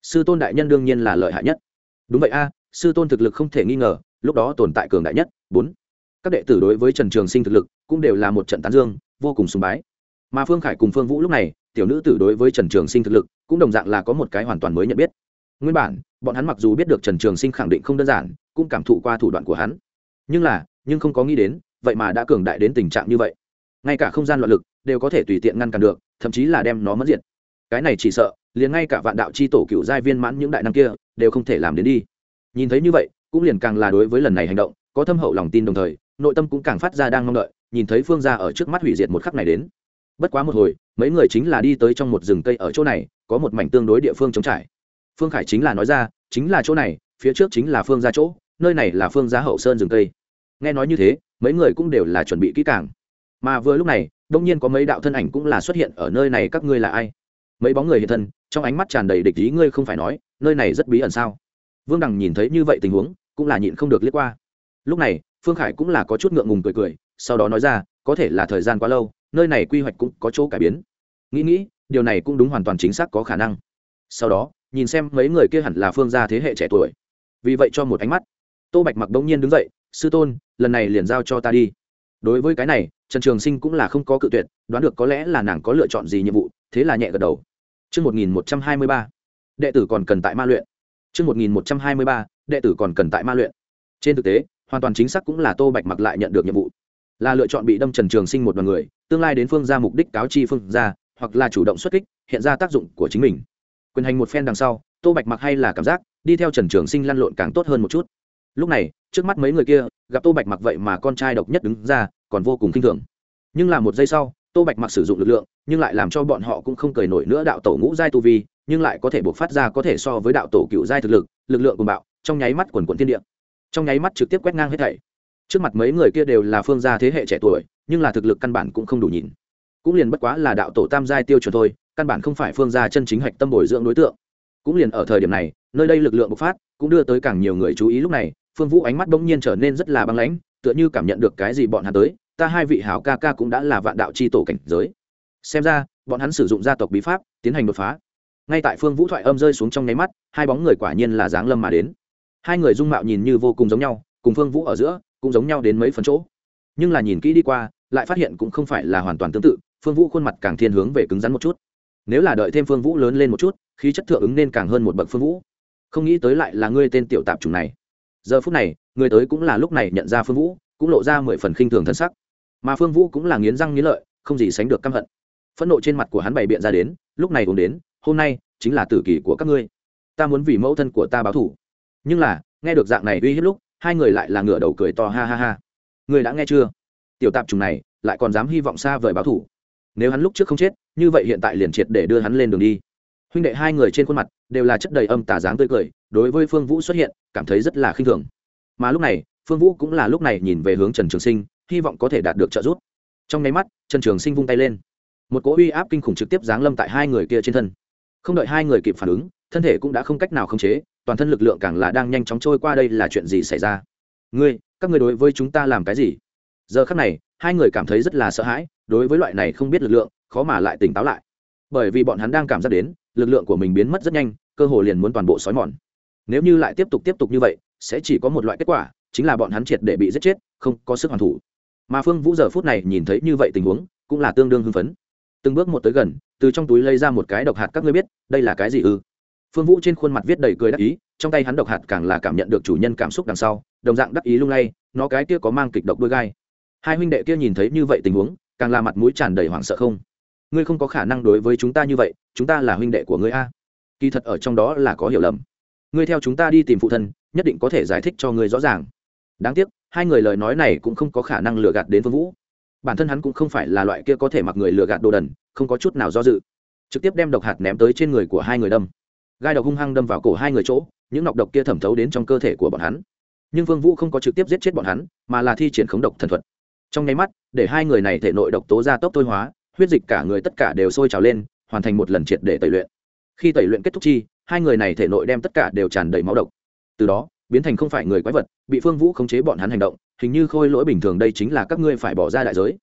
Sư tôn đại nhân đương nhiên là lợi hại nhất. Đúng vậy a, sư tôn thực lực không thể nghi ngờ, lúc đó tồn tại cường đại nhất. Bốn các đệ tử đối với trần trường sinh thực lực cũng đều là một trận tán dương, vô cùng sùng bái. Mà phương khải cùng phương vũ lúc này, tiểu nữ tử đối với trần trường sinh thực lực cũng đồng dạng là có một cái hoàn toàn mới nhận biết. Nguyên bản, bọn hắn mặc dù biết được trần trường sinh khẳng định không đơn giản, cũng cảm thụ qua thủ đoạn của hắn. Nhưng là, nhưng không có nghĩ đến, vậy mà đã cường đại đến tình trạng như vậy. Ngay cả không gian loạn lực đều có thể tùy tiện ngăn cản được, thậm chí là đem nó mất diện cái này chỉ sợ, liền ngay cả vạn đạo c h i tổ cựu giai viên mãn những đại năng kia đều không thể làm đến đi. Nhìn thấy như vậy, cũng liền càng là đối với lần này hành động có thâm hậu lòng tin đồng thời nội tâm cũng càng phát ra đang mong đợi, nhìn thấy phương ra ở trước mắt hủy diệt một khắc này đến. Bất quá một hồi, mấy người chính là đi tới trong một rừng cây ở chỗ này, có một mảnh tương đối địa phương chống trải. Phương khải chính là nói ra, chính là chỗ này, phía trước chính là phương ra chỗ, nơi này là phương giá hậu sơn rừng cây. Nghe nói như thế, mấy người cũng đều là chuẩn bị kỹ càng. Mà vừa lúc này, đông nhiên có mấy đạo thân ảnh cũng là xuất hiện ở nơi này, các ngươi là ai? Mấy bóng người hiện thân, trong ánh mắt tràn đầy địch ý, ngươi không phải nói, nơi này rất bí ẩn sao? Vương đằng nhìn thấy như vậy tình huống, cũng là nhịn không được liếc qua. Lúc này phương khải cũng là có chút ngượng ngùng cười cười sau đó nói ra có thể là thời gian quá lâu nơi này quy hoạch cũng có chỗ cải biến. Nghĩ nghĩ điều này cũng đúng hoàn toàn chính xác có khả năng. Sau đó nhìn xem mấy người kia hẳn là phương gia thế hệ trẻ tuổi. Vì vậy cho một ánh mắt. Tô bạch mặc đông nhiên đứng dậy sư tôn lần này liền giao cho ta đi. Đối với cái này trần trường sinh cũng là không có cự tuyệt đoán được có lẽ là nàng có lựa chọn gì nhiệm vụ thế là nhẹ gật đầu. Trước 1123, đệ tử còn cần tại ma luyện. Trước 1123, đệ tử còn cần tại ma luyện. Trên thực tế, hoàn toàn chính xác cũng là Tô Bạch mặc lại nhận được nhiệm vụ. Là lựa chọn bị đâm Trần Trường Sinh một đoàn người, tương lai đến phương ra mục đích cáo chi phương ra, hoặc là chủ động xuất kích, hiện ra tác dụng của chính mình. Quyền hành một phen đằng sau, Tô Bạch mặc hay là cảm giác, đi theo Trần Trường Sinh lăn lộn càng tốt hơn một chút. Lúc này, trước mắt mấy người kia, gặp Tô Bạch mặc vậy mà con trai độc nhất đứng ra, còn vô cùng kinh thường. Nhưng là một giây sau, Tô Bạch mặc sử dụng lực lượng, nhưng lại làm cho bọn họ cũng không cười nổi nữa đạo tổ ngũ giai tu vi, nhưng lại có thể buộc phát ra có thể so với đạo tổ cựu giai thực lực lực lượng cùng bạo trong nháy mắt quần quận thiên địa trong nháy mắt trực tiếp quét ngang hết thảy. Trước mặt mấy người kia đều là phương gia thế hệ trẻ tuổi, nhưng là thực lực căn bản cũng không đủ nhìn. Cũng liền bất quá là đạo tổ tam giai tiêu chuẩn thôi, căn bản không phải phương gia chân chính hạch tâm bồi dưỡng đối tượng. Cũng liền ở thời điểm này, nơi đây lực lượng bộc phát, cũng đưa tới càng nhiều người chú ý lúc này, phương vũ ánh mắt bỗng nhiên trở nên rất là băng lãnh, tựa như cảm nhận được cái gì bọn hắn tới, ta hai vị hảo ca ca cũng đã là vạn đạo c h i tổ cảnh giới. Xem ra, bọn hắn sử dụng gia tộc bí pháp, tiến hành đột phá. Ngay tại phương vũ thoại âm rơi xuống trong nháy mắt, hai bóng người quả nhiên là dáng lâm mà đến hai người dung mạo nhìn như vô cùng giống nhau, cùng phương vũ ở giữa cũng giống nhau đến mấy phần chỗ. Nhưng là nhìn kỹ đi qua, lại phát hiện cũng không phải là hoàn toàn tương tự, phương vũ khuôn mặt càng thiên hướng về cứng rắn một chút. Nếu là đợi thêm phương vũ lớn lên một chút, khí chất thượng ứng nên càng hơn một bậc phương vũ. Không nghĩ tới lại là ngươi tên tiểu tạp chủng này. Giờ phút này, người tới cũng là lúc này nhận ra phương vũ, cũng lộ ra mười phần khinh thường thân sắc. Mà phương vũ cũng là nghiến răng nghiến lợi, không gì sánh được căm hận. Phẫn nộ trên mặt của hắn bày biện ra đến, lúc này cũng đến, hôm nay chính là tử kỳ của các ngươi. Ta muốn vì mẫu thân của ta báo thủ nhưng là, nghe được dạng này uy hiếp lúc, hai người lại là ngửa đầu cười to ha ha ha. Người đã nghe chưa? Tiểu tạp trùng này, lại còn dám hy vọng xa vời báo thủ. Nếu hắn lúc trước không chết, như vậy hiện tại liền triệt để đưa hắn lên đường đi. Huynh đệ hai người trên khuôn mặt đều là chất đầy âm tà dáng tươi cười, đối với phương vũ xuất hiện, cảm thấy rất là khinh thường. Mà lúc này, phương vũ cũng là lúc này nhìn về hướng trần trường sinh, hy vọng có thể đạt được trợ giúp. Trong nháy mắt, trần trường sinh vung tay lên. Một cỗ uy áp kinh khủng trực tiếp giáng lâm tại hai người kia trên thân. Không đợi hai người kịp phản ứng, thân thể cũng đã không cách nào khống chế toàn thân lực lượng càng là đang nhanh chóng trôi qua đây là chuyện gì xảy ra? Ngươi, các ngươi đối với chúng ta làm cái gì? Giờ khắc này, hai người cảm thấy rất là sợ hãi, đối với loại này không biết lực lượng, khó mà lại tỉnh táo lại. Bởi vì bọn hắn đang cảm giác đến, lực lượng của mình biến mất rất nhanh, cơ hồ liền muốn toàn bộ xói mòn. Nếu như lại tiếp tục tiếp tục như vậy, sẽ chỉ có một loại kết quả, chính là bọn hắn triệt để bị giết chết, không có sức hoàn thủ. Mà phương vũ giờ phút này nhìn thấy như vậy tình huống, cũng là tương đương hưng phấn. Từng bước một tới gần, từ trong túi lấy ra một cái độc hạt các ngươi biết, đây là cái gì ư? Phương vũ trên khuôn mặt viết đầy cười đắc ý, trong tay hắn độc hạt càng là cảm nhận được chủ nhân cảm xúc đằng sau, đồng dạng đắc ý lung lay, nó cái kia có mang kịch độc đôi gai. Hai huynh đệ kia nhìn thấy như vậy tình huống, càng là mặt mũi tràn đầy hoảng sợ không? Ngươi không có khả năng đối với chúng ta như vậy, chúng ta là huynh đệ của ngươi a. Kỳ thật ở trong đó là có hiểu lầm. Ngươi theo chúng ta đi tìm phụ thân, nhất định có thể giải thích cho ngươi rõ ràng. Đáng tiếc, hai người lời nói này cũng không có khả năng lừa gạt đến phương vũ. Bản thân hắn cũng không phải là loại kia có thể mặc người lừa gạt đồ đần, không có chút nào do dự. Trực tiếp đem độc hạt ném tới trên người của hai người đâm gai độc hung hăng đâm vào cổ hai người chỗ, những nọc độc kia thẩm thấu đến trong cơ thể của bọn hắn. Nhưng vương vũ không có trực tiếp giết chết bọn hắn, mà là thi triển khống độc thần thuật. Trong nháy mắt, để hai người này thể nội độc tố ra tốc thôi hóa, huyết dịch cả người tất cả đều sôi trào lên, hoàn thành một lần triệt để tẩy luyện. Khi tẩy luyện kết thúc chi, hai người này thể nội đem tất cả đều tràn đầy máu độc. Từ đó, biến thành không phải người quái vật, bị phương vũ khống chế bọn hắn hành động, hình như khôi lỗi bình thường đây chính là các ngươi phải bỏ ra đại giới.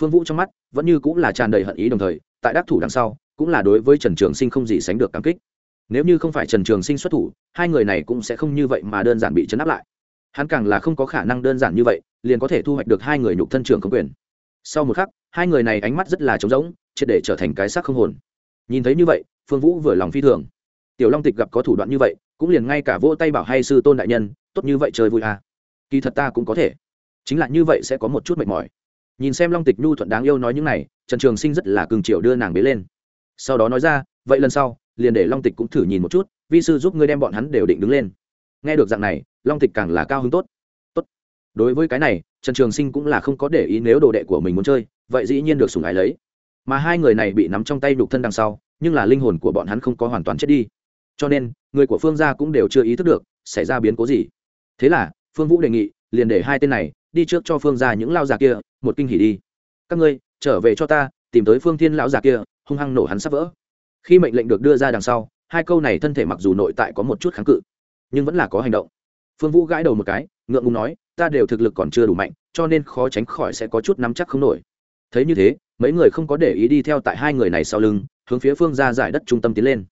Phương vũ trong mắt vẫn như cũng là tràn đầy hận ý đồng thời, tại đắc thủ đằng sau, cũng là đối với trần trường sinh không gì sánh được cảm kích nếu như không phải trần trường sinh xuất thủ, hai người này cũng sẽ không như vậy mà đơn giản bị chấn áp lại. Hắn càng là không có khả năng đơn giản như vậy, liền có thể thu hoạch được hai người nhục thân trường không quyền. Sau một khắc, hai người này ánh mắt rất là trống rỗng, triệt để trở thành cái xác không hồn. Nhìn thấy như vậy, phương vũ vừa lòng phi thường. Tiểu long tịch gặp có thủ đoạn như vậy, cũng liền ngay cả vỗ tay bảo hay sư tôn đại nhân, tốt như vậy chơi vui à. kỳ thật ta cũng có thể. Chính là như vậy sẽ có một chút mệt mỏi. Nhìn xem long tịch nhu thuận đáng yêu nói những này, trần trường sinh rất là cường triều đưa nàng bế lên. Sau đó nói ra, vậy lần sau liền để long tịch cũng thử nhìn một chút, vi sư giúp ngươi đem bọn hắn đều định đứng lên. Nghe được dạng này, long tịch càng là cao hứng tốt. Tốt. Đối với cái này, trần trường sinh cũng là không có để ý nếu đồ đệ của mình muốn chơi, vậy dĩ nhiên được sùng ái lấy. Mà hai người này bị nắm trong tay đục thân đằng sau, nhưng là linh hồn của bọn hắn không có hoàn toàn chết đi. Cho nên, người của phương gia cũng đều chưa ý thức được, xảy ra biến cố gì. Thế là, phương vũ đề nghị, liền để hai tên này, đi trước cho phương gia những lao già kia, một kinh hỉ đi. Các ngươi, trở về cho ta, tìm tới phương thiên lão già kia, hung hăng nổ hắn sắp vỡ khi mệnh lệnh được đưa ra đằng sau, hai câu này thân thể mặc dù nội tại có một chút kháng cự, nhưng vẫn là có hành động. Phương vũ gãi đầu một cái, ngượng ngùng nói, ta đều thực lực còn chưa đủ mạnh, cho nên khó tránh khỏi sẽ có chút nắm chắc không nổi. Thấy như thế, mấy người không có để ý đi theo tại hai người này sau lưng, hướng phía phương gia giải đất trung tâm tiến lên.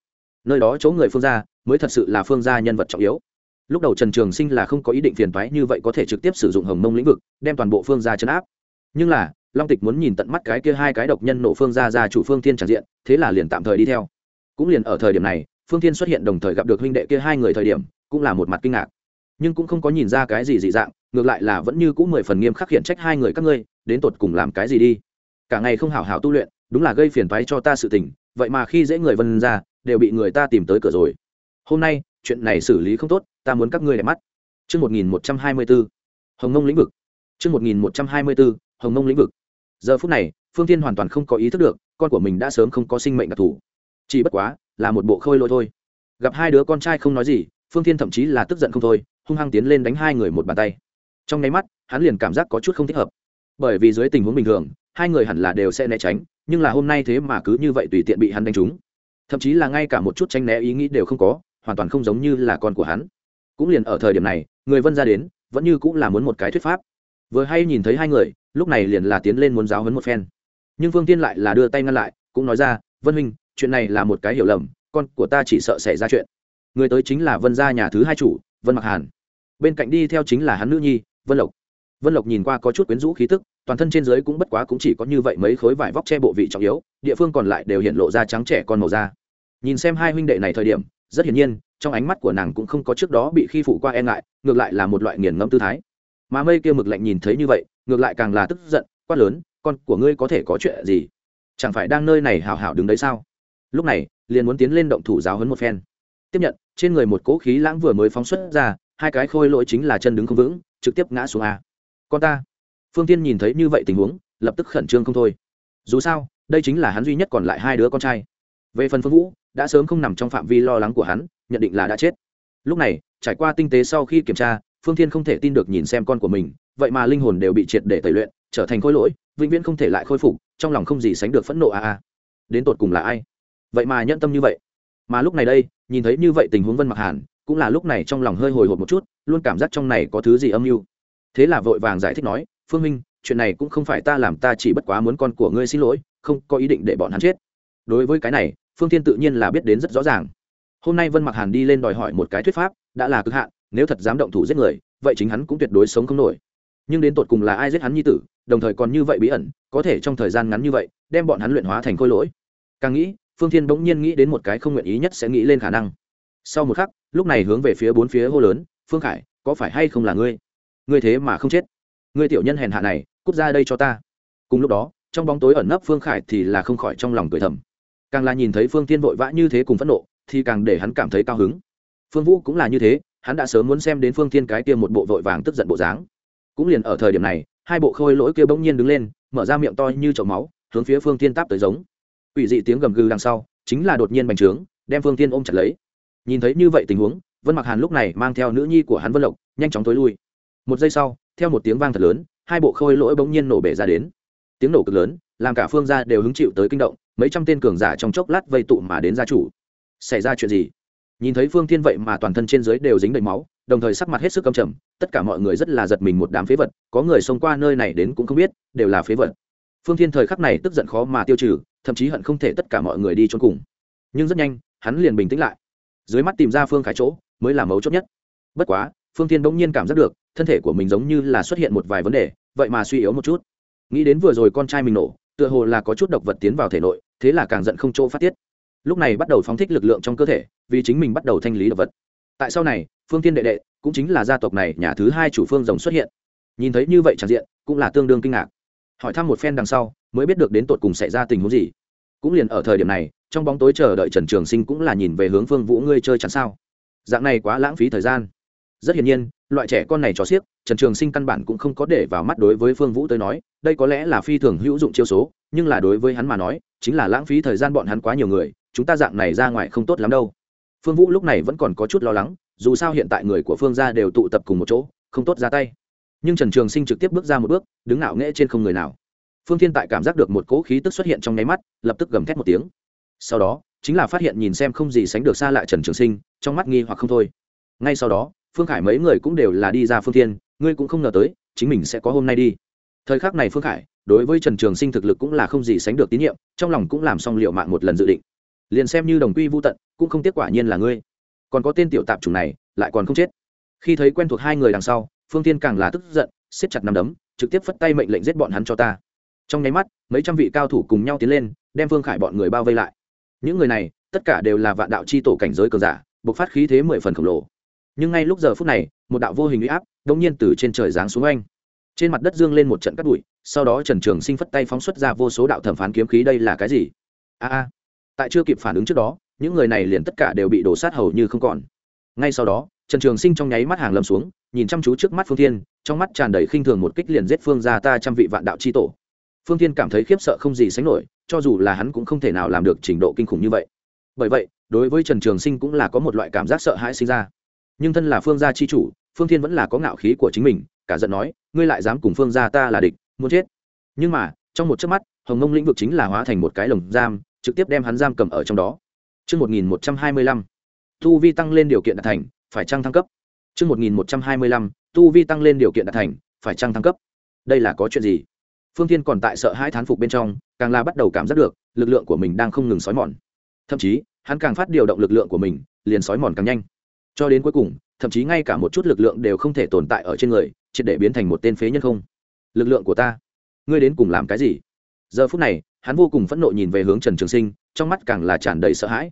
Nơi đó chỗ người phương gia mới thật sự là phương gia nhân vật trọng yếu. Lúc đầu trần trường sinh là không có ý định phiền toái như vậy có thể trực tiếp sử dụng hồng mông lĩnh vực, đem toàn bộ phương gia chấn áp. Nhưng là long tịch muốn nhìn tận mắt cái kia hai cái độc nhân nổ phương ra ra chủ phương thiên tràn diện thế là liền tạm thời đi theo. Cũng liền ở thời điểm này phương thiên xuất hiện đồng thời gặp được huynh đệ kia hai người thời điểm cũng là một mặt kinh ngạc. Nhưng cũng không có nhìn ra cái gì dị dạng ngược lại là vẫn như cũng mười phần nghiêm khắc khiển trách hai người các ngươi đến tột cùng làm cái gì đi. Cả ngày không hảo hảo tu luyện đúng là gây phiền toái cho ta sự tình vậy mà khi dễ người vân ra đều bị người ta tìm tới cửa rồi. Hôm nay chuyện này xử lý không tốt ta muốn các ngươi đẹp mắt. Trước 1124, Hồng Ngông lĩnh vực. Trước 1124, Hồng Ngông lĩnh vực. Giờ phút này, Phương Thiên hoàn toàn không có ý thức được, con của mình đã sớm không có sinh mệnh đặc thù. Chỉ bất quá, là một bộ khôi lỗi thôi. Gặp hai đứa con trai không nói gì, Phương Thiên thậm chí là tức giận không thôi, hung hăng tiến lên đánh hai người một bàn tay. Trong nháy mắt, hắn liền cảm giác có chút không thích hợp. Bởi vì dưới tình huống bình thường, hai người hẳn là đều sẽ né tránh, nhưng là hôm nay thế mà cứ như vậy tùy tiện bị hắn đánh trúng thậm chí là ngay cả một chút tranh né ý nghĩ đều không có hoàn toàn không giống như là con của hắn cũng liền ở thời điểm này người vân ra đến vẫn như cũng là muốn một cái thuyết pháp vừa hay nhìn thấy hai người, lúc này liền là tiến lên muốn giáo hấn một phen. Nhưng vương tiên lại là đưa tay ngăn lại, cũng nói ra, vân huynh, chuyện này là một cái hiểu lầm, con của ta chỉ sợ xảy ra chuyện. Người tới chính là vân gia nhà thứ hai chủ, vân mặc hàn. Bên cạnh đi theo chính là hắn nữ nhi, vân lộc. Vân lộc nhìn qua có chút quyến rũ khí tức, toàn thân trên dưới cũng bất quá cũng chỉ có như vậy mấy khối vải vóc che bộ vị trọng yếu, địa phương còn lại đều hiện lộ ra trắng trẻ con màu da. Nhìn xem hai huynh đệ này thời điểm, rất hiển nhiên, trong ánh mắt của nàng cũng không có trước đó bị khi phụ qua e ngại, ngược lại là một loại nghiền ngẫm tư thái mà mây kia mực lạnh nhìn thấy như vậy, ngược lại càng là tức giận, quát lớn, con của ngươi có thể có chuyện gì? Chẳng phải đang nơi này hào hào đứng đấy sao? Lúc này, liền muốn tiến lên động thủ giáo hấn một phen. Tiếp nhận, trên người một cỗ khí lãng vừa mới phóng xuất ra, hai cái khôi lỗi chính là chân đứng không vững, trực tiếp ngã xuống a. Con ta. Phương tiên nhìn thấy như vậy tình huống, lập tức khẩn trương không thôi. Dù sao, đây chính là hắn duy nhất còn lại hai đứa con trai. Về phần phương vũ, đã sớm không nằm trong phạm vi lo lắng của hắn, nhận định là đã chết. Lúc này, trải qua tinh tế sau khi kiểm tra phương thiên không thể tin được nhìn xem con của mình, vậy mà linh hồn đều bị triệt để tẩy luyện, trở thành khôi lỗi, vĩnh viễn không thể lại khôi phục, trong lòng không gì sánh được phẫn nộ a à a. Đến tột cùng là ai? Vậy mà nhẫn tâm như vậy. Mà lúc này đây, nhìn thấy như vậy tình huống vân mặc hàn, cũng là lúc này trong lòng hơi hồi hộp một chút, luôn cảm giác trong này có thứ gì âm mưu. Thế là vội vàng giải thích nói, phương minh, chuyện này cũng không phải ta làm, ta chỉ bất quá muốn con của ngươi xin lỗi, không có ý định để bọn hắn chết. Đối với cái này, phương thiên tự nhiên là biết đến rất rõ ràng. Hôm nay vân mặc hàn đi lên đòi hỏi một cái thuyết pháp, đã là cực hạn nếu thật dám động thủ giết người, vậy chính hắn cũng tuyệt đối sống không nổi. Nhưng đến tột cùng là ai giết hắn như tử, đồng thời còn như vậy bí ẩn, có thể trong thời gian ngắn như vậy, đem bọn hắn luyện hóa thành khôi lỗi. Càng nghĩ, phương thiên bỗng nhiên nghĩ đến một cái không nguyện ý nhất sẽ nghĩ lên khả năng. Sau một khắc, lúc này hướng về phía bốn phía hô lớn, phương khải, có phải hay không là ngươi? Ngươi thế mà không chết. Ngươi tiểu nhân hèn hạ này, cút ra đây cho ta. Cùng lúc đó, trong bóng tối ẩn nấp phương khải thì là không khỏi trong lòng cười thầm. Càng là nhìn thấy phương tiên vội vã như thế cùng phẫn nộ, thì càng để hắn cảm thấy cao hứng. Phương vũ cũng là như thế hắn đã sớm muốn xem đến phương Thiên cái kia một bộ vội vàng tức giận bộ dáng. Cũng liền ở thời điểm này, hai bộ khôi lỗi kia bỗng nhiên đứng lên, mở ra miệng to như chậu máu, hướng phía phương Thiên táp tới giống. Ủy dị tiếng gầm gừ đằng sau, chính là đột nhiên bành trướng, đem phương Thiên ôm chặt lấy. Nhìn thấy như vậy tình huống, vân mặc hàn lúc này mang theo nữ nhi của hắn vân lộc, nhanh chóng tối lui. Một giây sau, theo một tiếng vang thật lớn, hai bộ khôi lỗi bỗng nhiên nổ bể ra đến. Tiếng nổ cực lớn, làm cả phương gia đều hứng chịu tới kinh động, mấy trăm tên cường giả trong chốc lát vây tụ mà đến gia chủ. Xảy ra chuyện gì? Nhìn thấy phương thiên vậy mà toàn thân trên dưới đều dính đầy máu, đồng thời sắc mặt hết sức cầm trầm, tất cả mọi người rất là giật mình một đám phế vật, có người xông qua nơi này đến cũng không biết, đều là phế vật. Phương thiên thời khắc này tức giận khó mà tiêu trừ, thậm chí hận không thể tất cả mọi người đi trốn cùng. Nhưng rất nhanh, hắn liền bình tĩnh lại. Dưới mắt tìm ra phương khải chỗ, mới là mấu chốt nhất. Bất quá, phương thiên bỗng nhiên cảm giác được, thân thể của mình giống như là xuất hiện một vài vấn đề, vậy mà suy yếu một chút. Nghĩ đến vừa rồi con trai mình nổ, tựa hồ là có chút độc vật tiến vào thể nội, thế là càng giận không chỗ phát tiết. Lúc này bắt đầu phóng thích lực lượng trong cơ thể vì chính mình bắt đầu thanh lý độc vật. Tại sau này, phương tiên đệ đệ cũng chính là gia tộc này nhà thứ hai chủ phương rồng xuất hiện. Nhìn thấy như vậy tràn diện, cũng là tương đương kinh ngạc. Hỏi thăm một phen đằng sau, mới biết được đến tột cùng xảy ra tình huống gì. Cũng liền ở thời điểm này, trong bóng tối chờ đợi trần trường sinh cũng là nhìn về hướng phương vũ ngươi chơi chẳng sao. Dạng này quá lãng phí thời gian. Rất hiển nhiên, loại trẻ con này cho xiếc, trần trường sinh căn bản cũng không có để vào mắt đối với phương vũ tới nói, đây có lẽ là phi thường hữu dụng chiêu số, nhưng là đối với hắn mà nói, chính là lãng phí thời gian bọn hắn quá nhiều người, chúng ta dạng này ra ngoài không tốt lắm đâu phương vũ lúc này vẫn còn có chút lo lắng, dù sao hiện tại người của phương gia đều tụ tập cùng một chỗ, không tốt ra tay. Nhưng trần trường sinh trực tiếp bước ra một bước, đứng ngạo nghễ trên không người nào. Phương thiên tại cảm giác được một cỗ khí tức xuất hiện trong nháy mắt, lập tức gầm thét một tiếng. Sau đó, chính là phát hiện nhìn xem không gì sánh được xa lại trần trường sinh, trong mắt nghi hoặc không thôi. Ngay sau đó, phương khải mấy người cũng đều là đi ra phương thiên, ngươi cũng không ngờ tới, chính mình sẽ có hôm nay đi. Thời khắc này phương khải, đối với trần trường sinh thực lực cũng là không gì sánh được tín nhiệm, trong lòng cũng làm xong liệu mạng một lần dự định. Liền xem như đồng quy vô tận cũng không tiếc quả nhiên là ngươi. Còn có tên tiểu tạp chủng này, lại còn không chết. Khi thấy quen thuộc hai người đằng sau, phương tiên càng là tức giận, siết chặt nằm đấm, trực tiếp phất tay mệnh lệnh giết bọn hắn cho ta. Trong nháy mắt, mấy trăm vị cao thủ cùng nhau tiến lên, đem phương khải bọn người bao vây lại. Những người này, tất cả đều là vạn đạo c h i tổ cảnh giới cường giả buộc phát khí thế mười phần khổng lồ. Nhưng ngay lúc giờ phút này, một đạo vô hình u y áp đ ỗ n g nhiên từ trên trời giáng xuống anh trên mặt đất dương lên một trận cắt bụi, sau đó trần trường sinh phất tay phóng xuất ra vô số đạo thẩm phán kiếm khí, đây là cái gì? A a. Tại chưa kịp phản ứng trước đó những người này liền tất cả đều bị đổ sát hầu như không còn. Ngay sau đó, trần trường sinh trong nháy mắt hàng lâm xuống, nhìn chăm chú trước mắt phương thiên, trong mắt tràn đầy khinh thường một kích liền giết phương ra ta trăm vị vạn đạo c h i tổ. Phương thiên cảm thấy khiếp sợ không gì sánh nổi, cho dù là hắn cũng không thể nào làm được trình độ kinh khủng như vậy. Bởi vậy, đối với trần trường sinh cũng là có một loại cảm giác sợ hãi sinh ra. Nhưng thân là phương gia chi chủ, phương thiên vẫn là có ngạo khí của chính mình, cả giận nói, ngươi lại dám cùng phương gia ta là địch, muốn chết. Nhưng mà, trong một chớp mắt, hồng mông lĩnh vực chính là hóa thành một cái lồng giam, trực tiếp đem hắn giam cầm ở trong đó. Trước 1125, tu vi tăng lên điều kiện đạt thành, phải chăng thăng cấp. Trước 1125, tu vi tăng lên điều kiện đạt thành, phải chăng thăng cấp. Đây là có chuyện gì? Phương Thiên còn tại sợ hãi thán phục bên trong, càng là bắt đầu cảm giác được, lực lượng của mình đang không ngừng sói mòn. Thậm chí, hắn càng phát điều động lực lượng của mình, liền sói mòn càng nhanh cho đến cuối cùng thậm chí ngay cả một chút lực lượng đều không thể tồn tại ở trên người triệt để biến thành một tên phế nhân không lực lượng của ta ngươi đến cùng làm cái gì giờ phút này hắn vô cùng phẫn nộ nhìn về hướng trần trường sinh trong mắt càng là tràn đầy sợ hãi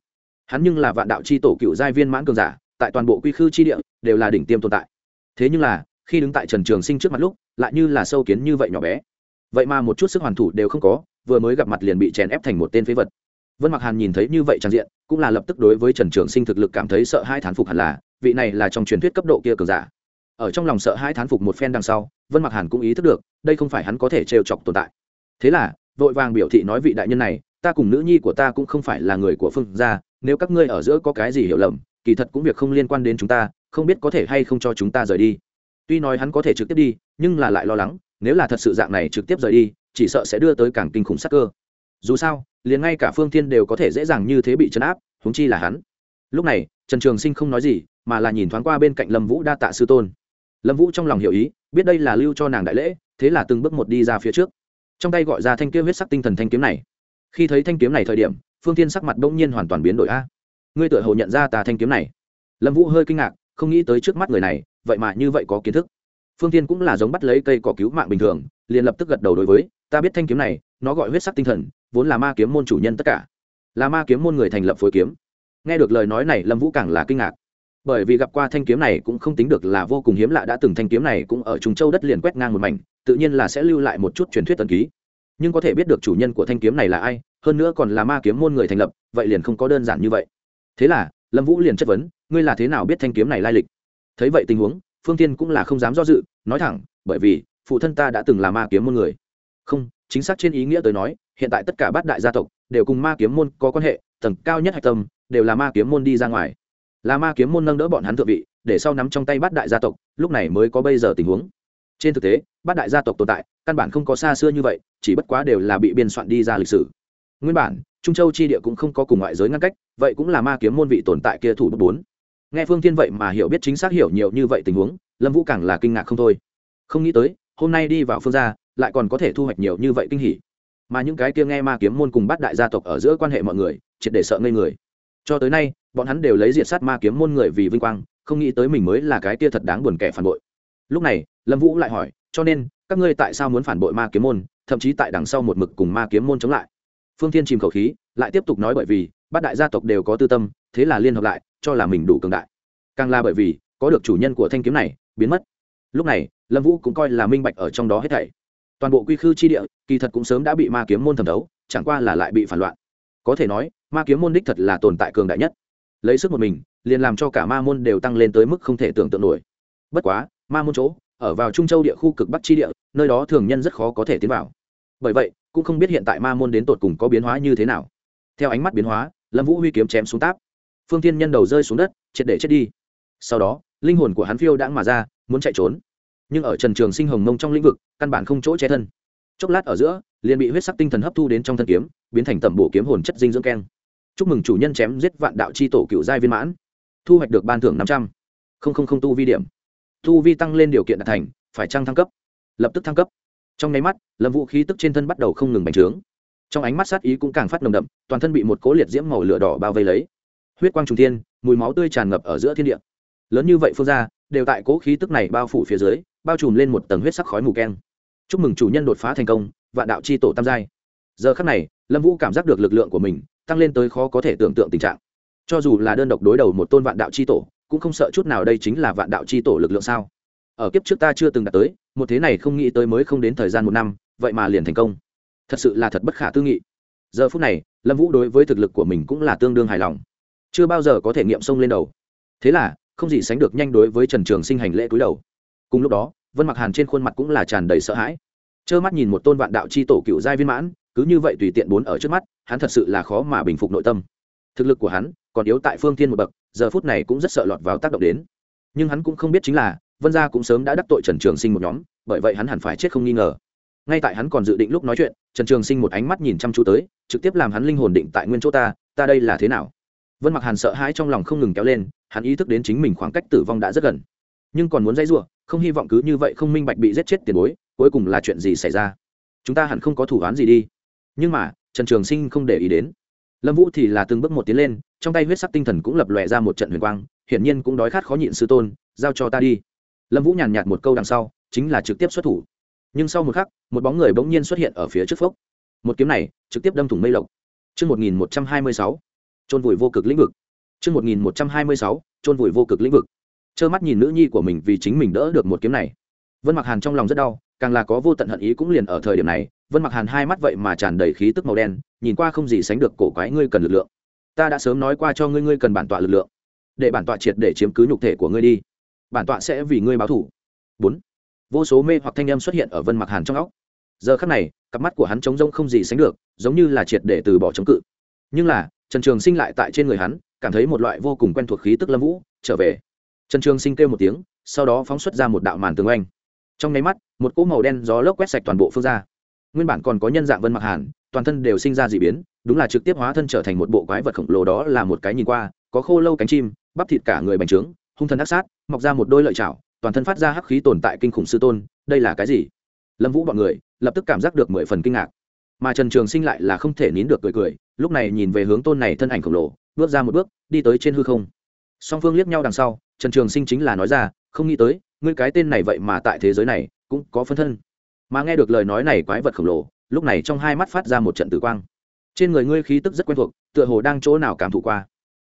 hắn nhưng là vạn đạo c h i tổ cựu giai viên mãn cường giả, tại toàn bộ quy khư chi địa đều là đỉnh tiêm tồn tại. Thế nhưng là, khi đứng tại trần trường sinh trước mặt lúc, lại như là sâu kiến như vậy nhỏ bé. Vậy mà một chút sức hoàn thủ đều không có, vừa mới gặp mặt liền bị chèn ép thành một tên phế vật. Vân mặc hàn nhìn thấy như vậy trang diện, cũng là lập tức đối với trần trường sinh thực lực cảm thấy sợ hai thán phục hẳn là, vị này là trong truyền thuyết cấp độ kia cường giả. Ở trong lòng sợ hai thán phục một phen đằng sau, vân mặc hàn cũng ý thức được, đây không phải hắn có thể trêu chọc tồn tại. Thế là, vội vàng biểu thị nói vị đại nhân này, ta cùng nữ nhi của ta cũng không phải là người của phương gia nếu các ngươi ở giữa có cái gì hiểu lầm, kỳ thật cũng việc không liên quan đến chúng ta, không biết có thể hay không cho chúng ta rời đi. Tuy nói hắn có thể trực tiếp đi, nhưng là lại lo lắng, nếu là thật sự dạng này trực tiếp rời đi, chỉ sợ sẽ đưa tới càng kinh khủng sắc cơ. Dù sao, liền ngay cả phương thiên đều có thể dễ dàng như thế bị chấn áp, huống chi là hắn. Lúc này, trần trường sinh không nói gì, mà là nhìn thoáng qua bên cạnh lâm vũ đa tạ sư tôn. Lâm vũ trong lòng hiểu ý, biết đây là lưu cho nàng đại lễ, thế là từng bước một đi ra phía trước. Trong tay gọi ra thanh kiếm huyết sắc tinh thần thanh kiếm này. Khi thấy thanh kiếm này thời điểm phương thiên sắc mặt bỗng nhiên hoàn toàn biến đổi. A, ngươi tự hồ nhận ra tà thanh kiếm này. Lâm vũ hơi kinh ngạc, không nghĩ tới trước mắt người này, vậy mà như vậy có kiến thức. Phương tiên cũng là giống bắt lấy cây cỏ cứu mạng bình thường, liền lập tức gật đầu đối với, ta biết thanh kiếm này, nó gọi huyết sắc tinh thần, vốn là ma kiếm môn chủ nhân tất cả. Là ma kiếm môn người thành lập phối kiếm. Nghe được lời nói này, lâm vũ càng là kinh ngạc. Bởi vì gặp qua thanh kiếm này cũng không tính được là vô cùng hiếm lạ, đã từng thanh kiếm này cũng ở trung châu đất liền quét ngang một mảnh, tự nhiên là sẽ lưu lại một chút truyền thuyết tần ký nhưng có thể biết được chủ nhân của thanh kiếm này là ai, hơn nữa còn là ma kiếm môn người thành lập, vậy liền không có đơn giản như vậy. Thế là, lâm vũ liền chất vấn, ngươi là thế nào biết thanh kiếm này lai lịch? Thấy vậy tình huống, phương tiên cũng là không dám do dự, nói thẳng, bởi vì, phụ thân ta đã từng là ma kiếm môn người. Không, chính xác trên ý nghĩa tới nói, hiện tại tất cả bát đại gia tộc đều cùng ma kiếm môn có quan hệ, tầng cao nhất hạch tâm đều là ma kiếm môn đi ra ngoài. Là ma kiếm môn nâng đỡ bọn hắn thượng vị, để sau nắm trong tay bát đại gia tộc, lúc này mới có bây giờ tình huống trên thực tế, bát đại gia tộc tồn tại, căn bản không có xa xưa như vậy, chỉ bất quá đều là bị biên soạn đi ra lịch sử. Nguyên bản, trung châu chi địa cũng không có cùng ngoại giới ngăn cách, vậy cũng là ma kiếm môn vị tồn tại kia thủ bút bốn. Nghe phương tiên vậy mà hiểu biết chính xác hiểu nhiều như vậy tình huống, lâm vũ càng là kinh ngạc không thôi. Không nghĩ tới, hôm nay đi vào phương gia, lại còn có thể thu hoạch nhiều như vậy kinh hỉ. Mà những cái kia nghe ma kiếm môn cùng bắt đại gia tộc ở giữa quan hệ mọi người, triệt để sợ ngây người. Cho tới nay, bọn hắn đều lấy diệt sát ma kiếm môn người vì vinh quang, không nghĩ tới mình mới là cái kia thật đáng buồn kẻ phản bội. Lúc này lâm vũ lại hỏi, cho nên, các ngươi tại sao muốn phản bội ma kiếm môn, thậm chí tại đằng sau một mực cùng ma kiếm môn chống lại? Phương thiên chìm khẩu khí, lại tiếp tục nói bởi vì, bát đại gia tộc đều có tư tâm, thế là liên hợp lại, cho là mình đủ cường đại. Càng là bởi vì, có được chủ nhân của thanh kiếm này, biến mất. Lúc này, lâm vũ cũng coi là minh bạch ở trong đó hết thảy. Toàn bộ quy khư chi địa, kỳ thật cũng sớm đã bị ma kiếm môn thẩm thấu, chẳng qua là lại bị phản loạn. Có thể nói, ma kiếm môn đích thật là tồn tại cường đại nhất. Lấy sức một mình, liền làm cho cả ma môn đều tăng lên tới mức không thể tưởng tượng nổi. Bất quá, ma môn chỗ ở vào trung châu địa khu cực bắc chi địa, nơi đó thường nhân rất khó có thể tiến vào. Bởi vậy, cũng không biết hiện tại ma môn đến tột cùng có biến hóa như thế nào. Theo ánh mắt biến hóa, lâm vũ huy kiếm chém xuống táp. Phương tiên nhân đầu rơi xuống đất, triệt để chết đi. Sau đó, linh hồn của hắn phiêu đãng mà ra, muốn chạy trốn. Nhưng ở trần trường sinh hồng mông trong lĩnh vực, căn bản không chỗ che thân. Chốc lát ở giữa, liền bị huyết sắc tinh thần hấp thu đến trong thân kiếm, biến thành tẩm bổ kiếm hồn chất dinh dưỡng keng. Chúc mừng chủ nhân chém giết vạn đạo c h i tổ cựu giai viên mãn. Thu hoạch được ban thưởng năm trăm. Linh tu vi điểm tu vi tăng lên điều kiện đạt thành, phải trăng thăng cấp? Lập tức thăng cấp. Trong nháy mắt, lâm vũ khí tức trên thân bắt đầu không ngừng bành trướng. Trong ánh mắt sát ý cũng càng phát nồng đậm, toàn thân bị một cố liệt diễm màu lửa đỏ bao vây lấy. Huyết quang trung thiên, mùi máu tươi tràn ngập ở giữa thiên địa. Lớn như vậy phương ra, đều tại cố khí tức này bao phủ phía dưới, bao trùm lên một tầng huyết sắc khói mù keng. Chúc mừng chủ nhân đột phá thành công, vạn đạo c h i tổ tam giai. Giờ khắc này, lâm vũ cảm giác được lực lượng của mình tăng lên tới khó có thể tưởng tượng tình trạng. Cho dù là đơn độc đối đầu một tôn vạn đạo c h i tổ cũng không sợ chút nào đây chính là vạn đạo c h i tổ lực lượng sao? Ở kiếp trước ta chưa từng đạt tới, một thế này không nghĩ tới mới không đến thời gian một năm, vậy mà liền thành công. Thật sự là thật bất khả tư nghị. Giờ phút này, lâm vũ đối với thực lực của mình cũng là tương đương hài lòng. Chưa bao giờ có thể nghiệm sông lên đầu. Thế là, không gì sánh được nhanh đối với trần trường sinh hành lễ cúi đầu. Cùng lúc đó, vân mặc hàn trên khuôn mặt cũng là tràn đầy sợ hãi. Trơ mắt nhìn một tôn vạn đạo c h i tổ cựu giai viên mãn, cứ như vậy tùy tiện bốn ở trước mắt, hắn thật sự là khó mà bình phục nội tâm. Thực lực của hắn còn yếu tại phương thiên một bậc, giờ phút này cũng rất sợ lọt vào tác động đến. Nhưng hắn cũng không biết chính là, vân gia cũng sớm đã đắc tội trần trường sinh một nhóm, bởi vậy hắn hẳn phải chết không nghi ngờ. Ngay tại hắn còn dự định lúc nói chuyện, trần trường sinh một ánh mắt nhìn chăm chú tới, trực tiếp làm hắn linh hồn định tại nguyên chỗ ta ta đây là thế nào? Vân mặc hàn sợ hãi trong lòng không ngừng kéo lên, hắn ý thức đến chính mình khoảng cách tử vong đã rất gần. Nhưng còn muốn dây giụa không hy vọng cứ như vậy không minh bạch bị giết chết tiền bối, cuối cùng là chuyện gì xảy ra? Chúng ta hẳn không có thủ án gì đi. Nhưng mà, trần trường sinh không để ý đến. Lâm vũ thì là từng bước một tiến lên trong tay huyết sắc tinh thần cũng lập lòe ra một trận huyền quang hiển nhiên cũng đói khát khó nhịn sư tôn giao cho ta đi lâm vũ nhàn nhạt một câu đằng sau chính là trực tiếp xuất thủ nhưng sau một khắc một bóng người bỗng nhiên xuất hiện ở phía trước phốc một kiếm này trực tiếp đâm thủng mây lộc mươi 1126, trôn vùi vô cực lĩnh vực. Trước 1126, trôn vùi vô cực lĩnh vực. Trơ mắt nhìn nữ nhi của mình vì chính mình đỡ được một kiếm này. Vân Mặc Hàn trong lòng rất đau, càng là có vô tận hận ý cũng liền ở thời điểm này, vân mặc hàn hai mắt vậy mà tràn đầy khí tức màu đen nhìn qua không gì sánh được cổ quái ngươi cần lực lượng ta đã sớm nói qua cho ngươi ngươi cần bản tọa lực lượng. Để bản tọa triệt để chiếm cứ nhục thể của ngươi đi. Bản tọa sẽ vì ngươi báo thủ bốn. Vô số mê hoặc thanh âm xuất hiện ở vân mặc hàn trong óc. Giờ khắc này, cặp mắt của hắn trống rông không gì sánh được, giống như là triệt để từ bỏ chống cự. Nhưng là, trần trường sinh lại tại trên người hắn, cảm thấy một loại vô cùng quen thuộc khí tức lâm vũ trở về. Trần trường sinh kêu một tiếng, sau đó phóng xuất ra một đạo màn tường oanh. Trong nháy mắt, một cỗ màu đen gió lốc quét sạch toàn bộ phương ra nguyên bản còn có nhân dạng vân mặc hàn, toàn thân đều sinh ra d ị biến đúng là trực tiếp hóa thân trở thành một bộ quái vật khổng lồ đó là một cái nhìn qua, có khô lâu cánh chim, bắp thịt cả người bành trướng, hung thần ác sát, mọc ra một đôi lợi chảo, toàn thân phát ra hắc khí tồn tại kinh khủng sư tôn, đây là cái gì? Lâm vũ bọn người, lập tức cảm giác được mười phần kinh ngạc. Mà trần trường sinh lại là không thể nín được cười cười, lúc này nhìn về hướng tôn này thân ảnh khổng lồ, bước ra một bước, đi tới trên hư không. Song phương liếc nhau đằng sau, trần trường sinh chính là nói ra, không nghĩ tới, ngươi cái tên này vậy mà tại thế giới này cũng có phân thân. Mà nghe được lời nói này quái vật khổng lồ, lúc này trong hai mắt phát ra một trận tử quang trên người ngươi khí tức rất quen thuộc, tựa hồ đang chỗ nào cảm thụ qua.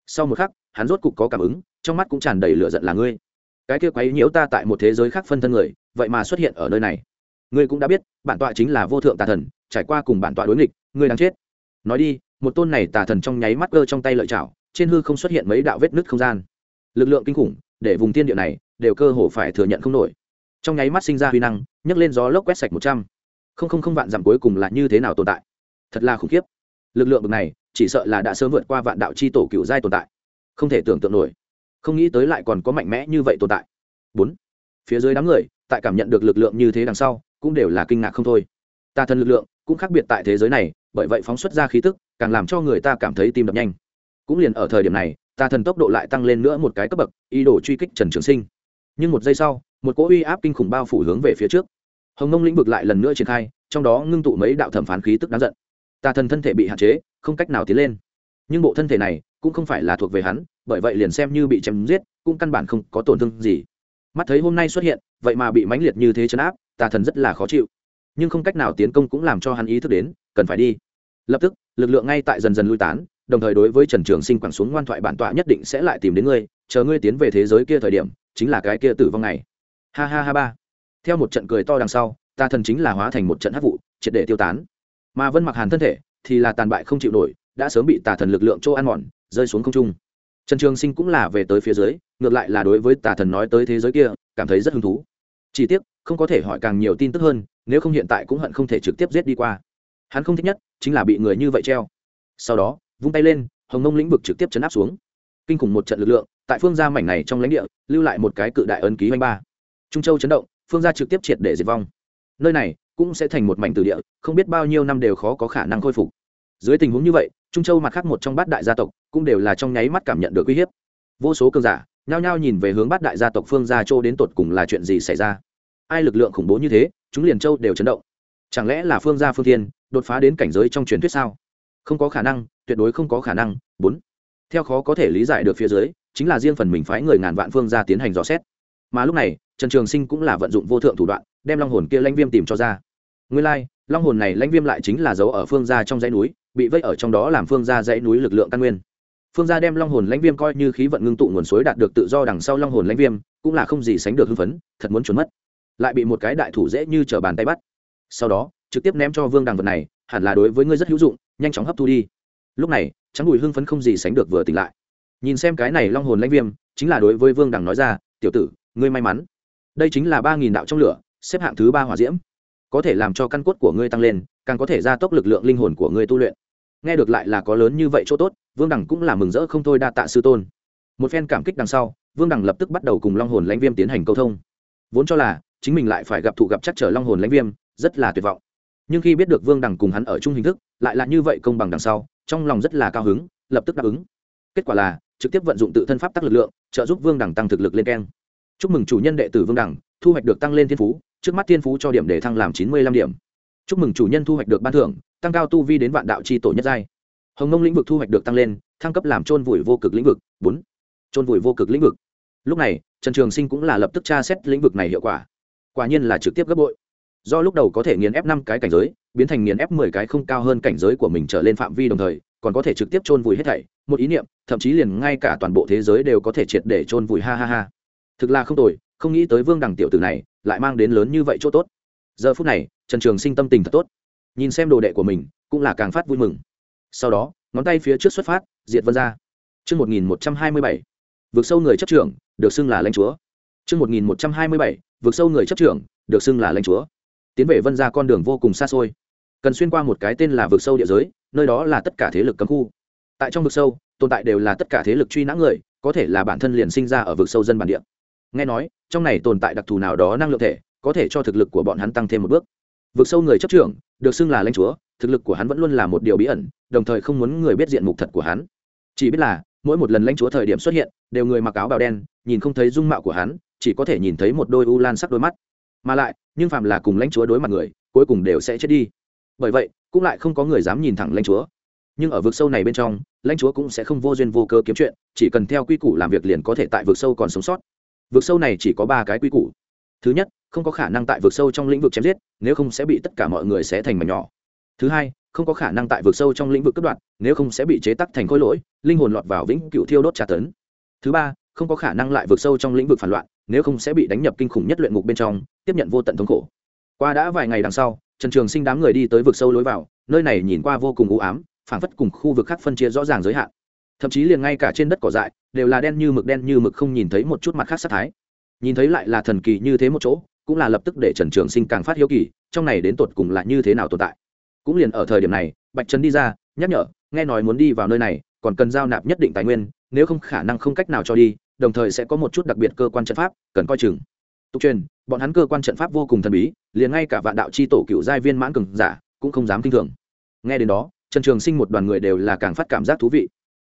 Sau một khắc, hắn rốt cục có cảm ứng, trong mắt cũng tràn đầy lửa giận là ngươi. Cái kia quấy nhiễu ta tại một thế giới khác phân thân người, vậy mà xuất hiện ở nơi này. Ngươi cũng đã biết, bản tọa chính là vô thượng tà thần, trải qua cùng bản tọa đối nghịch, ngươi đang chết. Nói đi, một tôn này tà thần trong nháy mắt cơ trong tay lợi chảo trên hư không xuất hiện mấy đạo vết nứt không gian. Lực lượng kinh khủng, để vùng thiên địa này, đều cơ hồ phải thừa nhận không nổi. Trong nháy mắt sinh ra huy năng, nhấc lên gió lốc quét sạch một trăm. Không không không vạn dặm cuối cùng là như thế nào tồn tại? Thật là khủng khiếp lực lượng bực này, chỉ sợ là đã sớm vượt qua vạn đạo c h i tổ cựu giai tồn tại. Không thể tưởng tượng nổi. Không nghĩ tới lại còn có mạnh mẽ như vậy tồn tại. Bốn. Phía dưới đám người, tại cảm nhận được lực lượng như thế đằng sau, cũng đều là kinh ngạc không thôi. Ta thân lực lượng, cũng khác biệt tại thế giới này, bởi vậy phóng xuất ra khí tức, càng làm cho người ta cảm thấy tim đập nhanh. Cũng liền ở thời điểm này tà thần tốc độ lại tăng lên nữa một cái cấp bậc, ý đồ truy kích trần trường sinh. Nhưng một giây sau, một cỗ uy áp kinh khủng bao phủ hướng về phía trước. Hồng nông lĩnh vực lại lần nữa triển khai, trong đó ngưng tụ mấy đạo thẩm phán khí tức đáng giận tà thần thân thể bị hạn chế, không cách nào tiến lên. Nhưng bộ thân thể này cũng không phải là thuộc về hắn, bởi vậy liền xem như bị chém giết, cũng căn bản không có tổn thương gì. Mắt thấy hôm nay xuất hiện, vậy mà bị mãnh liệt như thế chấn áp tà thần rất là khó chịu. Nhưng không cách nào tiến công cũng làm cho hắn ý thức đến, cần phải đi. Lập tức, lực lượng ngay tại dần dần lui tán, đồng thời đối với trần trường sinh quẳng xuống ngoan thoại bản tọa nhất định sẽ lại tìm đến ngươi, chờ ngươi tiến về thế giới kia thời điểm, chính là cái kia tử vong này ha ha ha ba. Theo một trận cười to đằng sau, ta thần chính là hóa thành một trận hắc vụ, triệt để tiêu tán mà vân mặc hàn thân thể thì là tàn bại không chịu nổi, đã sớm bị tà thần lực lượng chỗ ăn mòn, rơi xuống không trung. Trần trường sinh cũng là về tới phía dưới, ngược lại là đối với tà thần nói tới thế giới kia, cảm thấy rất hứng thú. Chỉ tiếc, không có thể hỏi càng nhiều tin tức hơn, nếu không hiện tại cũng hận không thể trực tiếp giết đi qua. Hắn không thích nhất chính là bị người như vậy treo. Sau đó, vung tay lên, hồng nông lĩnh vực trực tiếp chấn áp xuống. Kinh khủng một trận lực lượng, tại phương gia mảnh này trong lãnh địa, lưu lại một cái cự đại ấn ký oanh ba. Trung châu chấn động, phương gia trực tiếp triệt để diệt vong. Nơi này cũng sẽ thành một mảnh từ địa, không biết bao nhiêu năm đều khó có khả năng khôi phục. Dưới tình huống như vậy, trung châu mặt khác một trong bát đại gia tộc cũng đều là trong nháy mắt cảm nhận được uy hiếp. Vô số cường giả nhao nhao nhìn về hướng bát đại gia tộc phương gia châu đến tột cùng là chuyện gì xảy ra. Ai lực lượng khủng bố như thế, chúng liền châu đều chấn động. Chẳng lẽ là phương gia phương thiên đột phá đến cảnh giới trong truyền thuyết sao? Không có khả năng, tuyệt đối không có khả năng. Bốn. Theo khó có thể lý giải được phía dưới, chính là riêng phần mình phái người ngàn vạn phương ra tiến hành dò xét. Mà lúc này, trần trường sinh cũng là vận dụng vô thượng thủ đoạn, đem long hồn kia lãnh viêm tìm cho ra nguyên lai、like, long hồn này lãnh viêm lại chính là dấu ở phương gia trong dãy núi bị vây ở trong đó làm phương gia dãy núi lực lượng căn nguyên. Phương gia đem long hồn lãnh viêm coi như khí vận ngưng tụ nguồn suối đạt được tự do đằng sau long hồn lãnh viêm cũng là không gì sánh được hưng phấn thật muốn trốn mất. Lại bị một cái đại thủ dễ như trở bàn tay bắt. Sau đó trực tiếp ném cho vương đằng vật này hẳn là đối với ngươi rất hữu dụng nhanh chóng hấp thu đi. Lúc này trắng đùi hưng phấn không gì sánh được vừa tỉnh lại. Nhìn xem cái này long hồn lãnh viêm chính là đối với vương đằng nói ra tiểu tử ngươi may mắn. Đây chính là ba nghìn đạo trong lửa xếp hạng thứ ba hỏa diễm có thể làm cho căn cốt của ngươi tăng lên, càng có thể gia tốc lực lượng linh hồn của ngươi tu luyện. Nghe được lại là có lớn như vậy chỗ tốt, vương đẳng cũng là mừng rỡ không thôi đa tạ sư tôn. Một phen cảm kích đằng sau, vương đẳng lập tức bắt đầu cùng long hồn lãnh viêm tiến hành câu thông. Vốn cho là, chính mình lại phải gặp thụ gặp chắc trở long hồn lãnh viêm, rất là tuyệt vọng. Nhưng khi biết được vương đẳng cùng hắn ở chung hình thức, lại là như vậy công bằng đằng sau, trong lòng rất là cao hứng, lập tức đáp ứng. Kết quả là, trực tiếp vận dụng tự thân pháp tắc lực lượng, trợ giúp vương đẳng tăng thực lực lên keng. Chúc mừng chủ nhân đệ tử vương đẳng thu hoạch được tăng lên thiên phú, trước mắt thiên phú cho điểm để thăng làm chín mươi lăm điểm. Chúc mừng chủ nhân thu hoạch được ban thưởng, tăng cao tu vi đến vạn đạo c h i tổ nhất giai. Hồng nông lĩnh vực thu hoạch được tăng lên, thăng cấp làm trôn vùi vô cực lĩnh vực, bốn. Trôn vùi vô cực lĩnh vực. Lúc này, trần trường sinh cũng là lập tức tra xét lĩnh vực này hiệu quả. Quả nhiên là trực tiếp gấp bội. Do lúc đầu có thể nghiền ép năm cái cảnh giới, biến thành nghiền ép mười cái không cao hơn cảnh giới của mình trở lên phạm vi đồng thời, còn có thể trực tiếp chôn vùi hết thảy, một ý niệm, thậm chí liền ngay cả toàn bộ thế giới đều có thể triệt để chôn vùi, ha ha ha. Thực là không tồi không nghĩ tới vương đằng tiểu tử này lại mang đến lớn như vậy chỗ tốt. Giờ phút này, trần trường sinh tâm tình thật tốt. Nhìn xem đồ đệ của mình, cũng là càng phát vui mừng. Sau đó, ngón tay phía trước xuất phát, diệt vân ra. Chương một nghìn một trăm hai mươi bảy, vượt sâu người chấp trưởng, được xưng là lãnh chúa. Chương một nghìn một trăm hai mươi bảy, vượt sâu người chấp trưởng, được xưng là lãnh chúa. Tiến về vân ra con đường vô cùng xa xôi. Cần xuyên qua một cái tên là vượt sâu địa giới, nơi đó là tất cả thế lực cấm khu. Tại trong vực sâu, tồn tại đều là tất cả thế lực truy nã người, có thể là bản thân liền sinh ra ở vực sâu dân bản địa nghe nói, trong này tồn tại đặc thù nào đó năng lượng thể, có thể cho thực lực của bọn hắn tăng thêm một bước. Vực sâu người chấp trưởng, được xưng là lãnh chúa, thực lực của hắn vẫn luôn là một điều bí ẩn, đồng thời không muốn người biết diện mục thật của hắn. Chỉ biết là, mỗi một lần lãnh chúa thời điểm xuất hiện, đều người mặc áo bào đen, nhìn không thấy dung mạo của hắn, chỉ có thể nhìn thấy một đôi u lan sắc đôi mắt. Mà lại, nhưng phạm là cùng lãnh chúa đối mặt người, cuối cùng đều sẽ chết đi. Bởi vậy, cũng lại không có người dám nhìn thẳng lãnh chúa. Nhưng ở vực sâu này bên trong, lãnh chúa cũng sẽ không vô duyên vô cơ kiếm chuyện, chỉ cần theo quy củ làm việc liền có thể tại vực sâu còn sống sót vực sâu này chỉ có ba cái quy củ. Thứ nhất, không có khả năng tại vực sâu trong lĩnh vực chém giết, nếu không sẽ bị tất cả mọi người sẽ thành mảnh nhỏ. Thứ hai, không có khả năng tại vực sâu trong lĩnh vực cấp đoạn nếu không sẽ bị chế tắc thành khối lỗi, linh hồn lọt vào vĩnh cựu thiêu đốt tra tấn. Thứ ba, không có khả năng lại vượt sâu trong lĩnh vực phản loạn, nếu không sẽ bị đánh nhập kinh khủng nhất luyện ngục bên trong, tiếp nhận vô tận thống khổ. Qua đã vài ngày đằng sau, trần trường sinh đám người đi tới vực sâu lối vào, nơi này nhìn qua vô cùng u ám, phảng phất cùng khu vực khác phân chia rõ ràng giới hạn thậm chí liền ngay cả trên đất cỏ dại đều là đen như mực đen như mực không nhìn thấy một chút mặt khác sát thái. Nhìn thấy lại là thần kỳ như thế một chỗ, cũng là lập tức để trần trường sinh càng phát hiếu kỳ, trong này đến tột cùng là như thế nào tồn tại. Cũng liền ở thời điểm này, bạch trần đi ra, nhắc nhở, nghe nói muốn đi vào nơi này, còn cần giao nạp nhất định tài nguyên, nếu không khả năng không cách nào cho đi, đồng thời sẽ có một chút đặc biệt cơ quan trận pháp, cần coi chừng. Tục truyền, bọn hắn cơ quan trận pháp vô cùng thần bí, liền ngay cả vạn đạo c h i tổ cựu giai viên mãn cường giả cũng không dám kinh thường. Nghe đến đó, trần trường sinh một đoàn người đều là càng phát cảm giác thú vị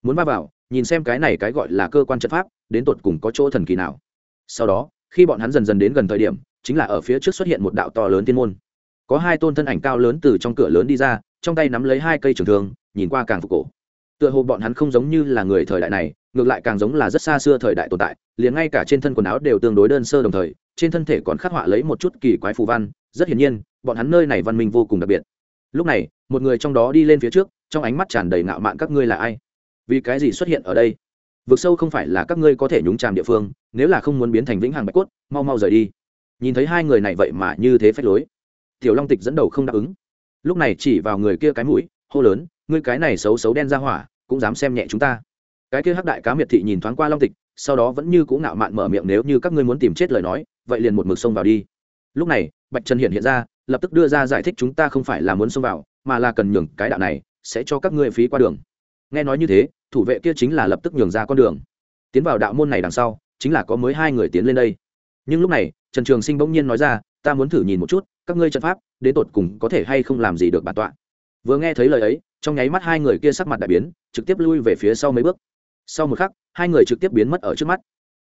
muốn va vào, nhìn xem cái này cái gọi là cơ quan trận pháp, đến tột cùng có chỗ thần kỳ nào. Sau đó, khi bọn hắn dần dần đến gần thời điểm, chính là ở phía trước xuất hiện một đạo to lớn tiên môn. Có hai tôn thân ảnh cao lớn từ trong cửa lớn đi ra, trong tay nắm lấy hai cây trường thương, nhìn qua càng phục cổ. Tựa hồ bọn hắn không giống như là người thời đại này, ngược lại càng giống là rất xa xưa thời đại tồn tại, liền ngay cả trên thân quần áo đều tương đối đơn sơ đồng thời, trên thân thể còn khắc họa lấy một chút kỳ quái phù văn, rất hiển nhiên, bọn hắn nơi này văn minh vô cùng đặc biệt. Lúc này, một người trong đó đi lên phía trước, trong ánh mắt tràn đầy ngạo mạn các ngươi là ai? Vì cái gì xuất hiện ở đây? Vực sâu không phải là các ngươi có thể nhúng tràm địa phương, nếu là không muốn biến thành vĩnh hằng bạch cốt, mau mau rời đi. Nhìn thấy hai người này vậy mà như thế phách lối. Tiểu long tịch dẫn đầu không đáp ứng. Lúc này chỉ vào người kia cái mũi, hô lớn, ngươi cái này xấu xấu đen ra hỏa, cũng dám xem nhẹ chúng ta. Cái kia hắc đại cá miệt thị nhìn thoáng qua long tịch, sau đó vẫn như cũng ngạo mạn mở miệng, nếu như các ngươi muốn tìm chết lời nói, vậy liền một mực xông vào đi. Lúc này, bạch trần hiện hiện ra, lập tức đưa ra giải thích chúng ta không phải là muốn xông vào, mà là cần nhường cái đạo này sẽ cho các ngươi phí qua đường nghe nói như thế, thủ vệ kia chính là lập tức nhường ra con đường. Tiến vào đạo môn này đằng sau, chính là có mới hai người tiến lên đây. Nhưng lúc này, trần trường sinh bỗng nhiên nói ra, ta muốn thử nhìn một chút, các ngươi trận pháp, đến tột cùng có thể hay không làm gì được bản tọa. Vừa nghe thấy lời ấy, trong nháy mắt hai người kia sắc mặt đại biến, trực tiếp lui về phía sau mấy bước. Sau một khắc, hai người trực tiếp biến mất ở trước mắt.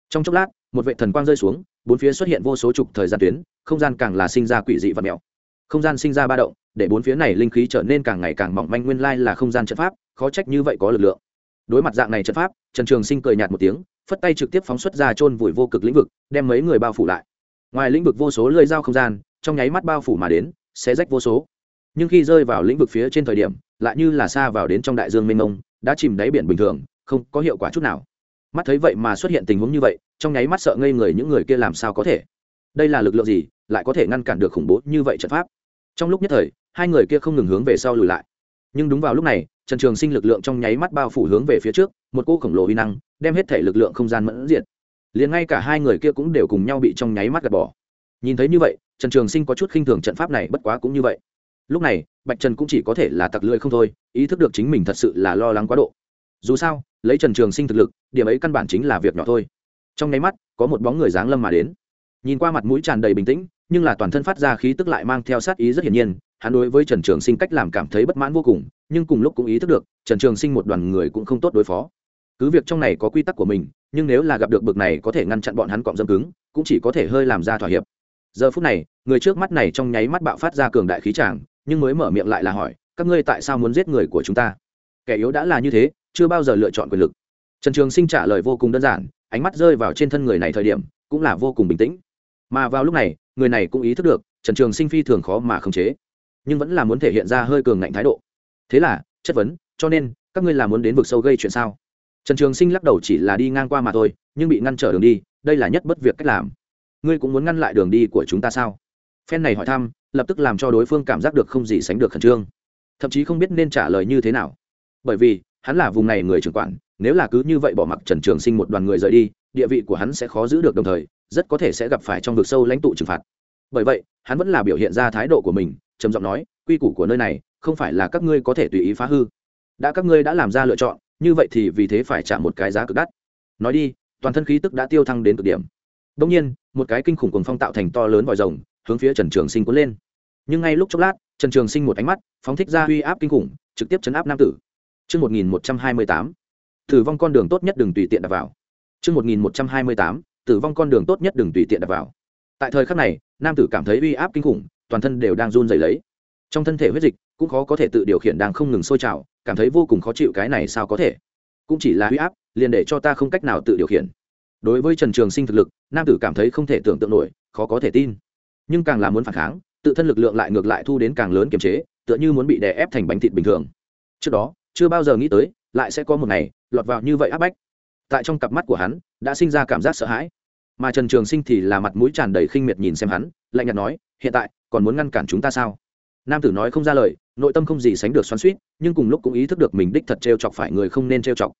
Trong chốc lát, một vệ thần quang rơi xuống, bốn phía xuất hiện vô số trục thời gian tuyến, không gian càng là sinh ra quỷ dị và mèo không gian sinh ra ba động, để bốn phía này linh khí trở nên càng ngày càng mỏng manh, nguyên lai là không gian trận pháp, khó trách như vậy có lực lượng. Đối mặt dạng này trận pháp, trần trường sinh cười nhạt một tiếng, phất tay trực tiếp phóng xuất ra chôn vùi vô cực lĩnh vực, đem mấy người bao phủ lại. Ngoài lĩnh vực vô số lơi dao không gian, trong nháy mắt bao phủ mà đến sẽ rách vô số. Nhưng khi rơi vào lĩnh vực phía trên thời điểm, lại như là xa vào đến trong đại dương mênh mông, đã chìm đáy biển bình thường, không có hiệu quả chút nào. Mắt thấy vậy mà xuất hiện tình huống như vậy, trong nháy mắt sợ ngây người những người kia làm sao có thể? Đây là lực lượng gì lại có thể ngăn cản được khủng bố như vậy trận pháp trong lúc nhất thời hai người kia không ngừng hướng về sau lùi lại nhưng đúng vào lúc này trần trường sinh lực lượng trong nháy mắt bao phủ hướng về phía trước một cô khổng lồ uy năng đem hết thể lực lượng không gian mẫn diện liền ngay cả hai người kia cũng đều cùng nhau bị trong nháy mắt gạt bỏ nhìn thấy như vậy trần trường sinh có chút khinh thường trận pháp này bất quá cũng như vậy lúc này bạch trần cũng chỉ có thể là tặc lưỡi không thôi ý thức được chính mình thật sự là lo lắng quá độ dù sao lấy trần trường sinh thực lực điểm ấy căn bản chính là việc nhỏ thôi trong nháy mắt có một bóng người dáng lâm mà đến nhìn qua mặt mũi tràn đầy bình tĩnh, nhưng là toàn thân phát ra khí tức lại mang theo sát ý rất hiển nhiên, hắn đối với trần trường sinh cách làm cảm thấy bất mãn vô cùng, nhưng cùng lúc cũng ý thức được, trần trường sinh một đoàn người cũng không tốt đối phó. Cứ việc trong này có quy tắc của mình, nhưng nếu là gặp được bực này có thể ngăn chặn bọn hắn cọm dâm cứng, cũng chỉ có thể hơi làm ra thỏa hiệp. Giờ phút này, người trước mắt này trong nháy mắt bạo phát ra cường đại khí tràng, nhưng mới mở miệng lại là hỏi, các ngươi tại sao muốn giết người của chúng ta? Kẻ yếu đã là như thế, chưa bao giờ lựa chọn quyền lực. Trần trường sinh trả lời vô cùng đơn giản, ánh mắt rơi vào trên thân người này thời điểm, cũng là vô cùng bình tĩnh mà vào lúc này, người này cũng ý thức được, trần trường sinh phi thường khó mà khống chế, nhưng vẫn là muốn thể hiện ra hơi cường ngạnh thái độ. Thế là, chất vấn, cho nên, các ngươi là muốn đến vực sâu gây chuyện sao? Trần trường sinh lắc đầu chỉ là đi ngang qua mà thôi, nhưng bị ngăn trở đường đi, đây là nhất bất việc cách làm. Ngươi cũng muốn ngăn lại đường đi của chúng ta sao? Phen này hỏi thăm, lập tức làm cho đối phương cảm giác được không gì sánh được khẩn trương. Thậm chí không biết nên trả lời như thế nào. Bởi vì, hắn là vùng này người trưởng quản, nếu là cứ như vậy bỏ mặc trần trường sinh một đoàn người rời đi, địa vị của hắn sẽ khó giữ được đồng thời rất có thể sẽ gặp phải trong vực sâu lãnh tụ trừng phạt. Bởi vậy hắn vẫn là biểu hiện ra thái độ của mình trầm giọng nói quy củ của nơi này không phải là các ngươi có thể tùy ý phá hư. Đã các ngươi đã làm ra lựa chọn như vậy thì vì thế phải trả một cái giá cực đắt. Nói đi toàn thân khí tức đã tiêu thăng đến cực điểm. Đông nhiên một cái kinh khủng cuồng phong tạo thành to lớn vòi rồng hướng phía trần trường sinh cuốn lên. Nhưng ngay lúc chốc lát trần trường sinh một ánh mắt phóng thích ra uy áp kinh khủng trực tiếp chấn áp nam tử. Trước 1128, thử vong con đường tốt nhất đừng tùy tiện đặt vào. Trước 1128, tử vong con đường tốt nhất đừng tùy tiện đặt vào. Tại thời khắc này, nam tử cảm thấy uy áp kinh khủng, toàn thân đều đang run rẩy lấy. Trong thân thể huyết dịch cũng khó có thể tự điều khiển đang không ngừng sôi trào, cảm thấy vô cùng khó chịu cái này sao có thể? Cũng chỉ là uy áp, liền để cho ta không cách nào tự điều khiển. Đối với Trần Trường Sinh thực lực, nam tử cảm thấy không thể tưởng tượng nổi, khó có thể tin. Nhưng càng là muốn phản kháng, tự thân lực lượng lại ngược lại thu đến càng lớn kiềm chế, tựa như muốn bị đè ép thành bánh thịt bình thường. Trước đó, chưa bao giờ nghĩ tới lại sẽ có một ngày lọt vào như vậy áp bách tại trong cặp mắt của hắn đã sinh ra cảm giác sợ hãi. Mà trần trường sinh thì là mặt mũi tràn đầy khinh miệt nhìn xem hắn, lạnh nhạt nói, hiện tại, còn muốn ngăn cản chúng ta sao? Nam tử nói không ra lời, nội tâm không gì sánh được xoắn suýt nhưng cùng lúc cũng ý thức được mình đích thật t r e o chọc phải người không nên t r e o chọc.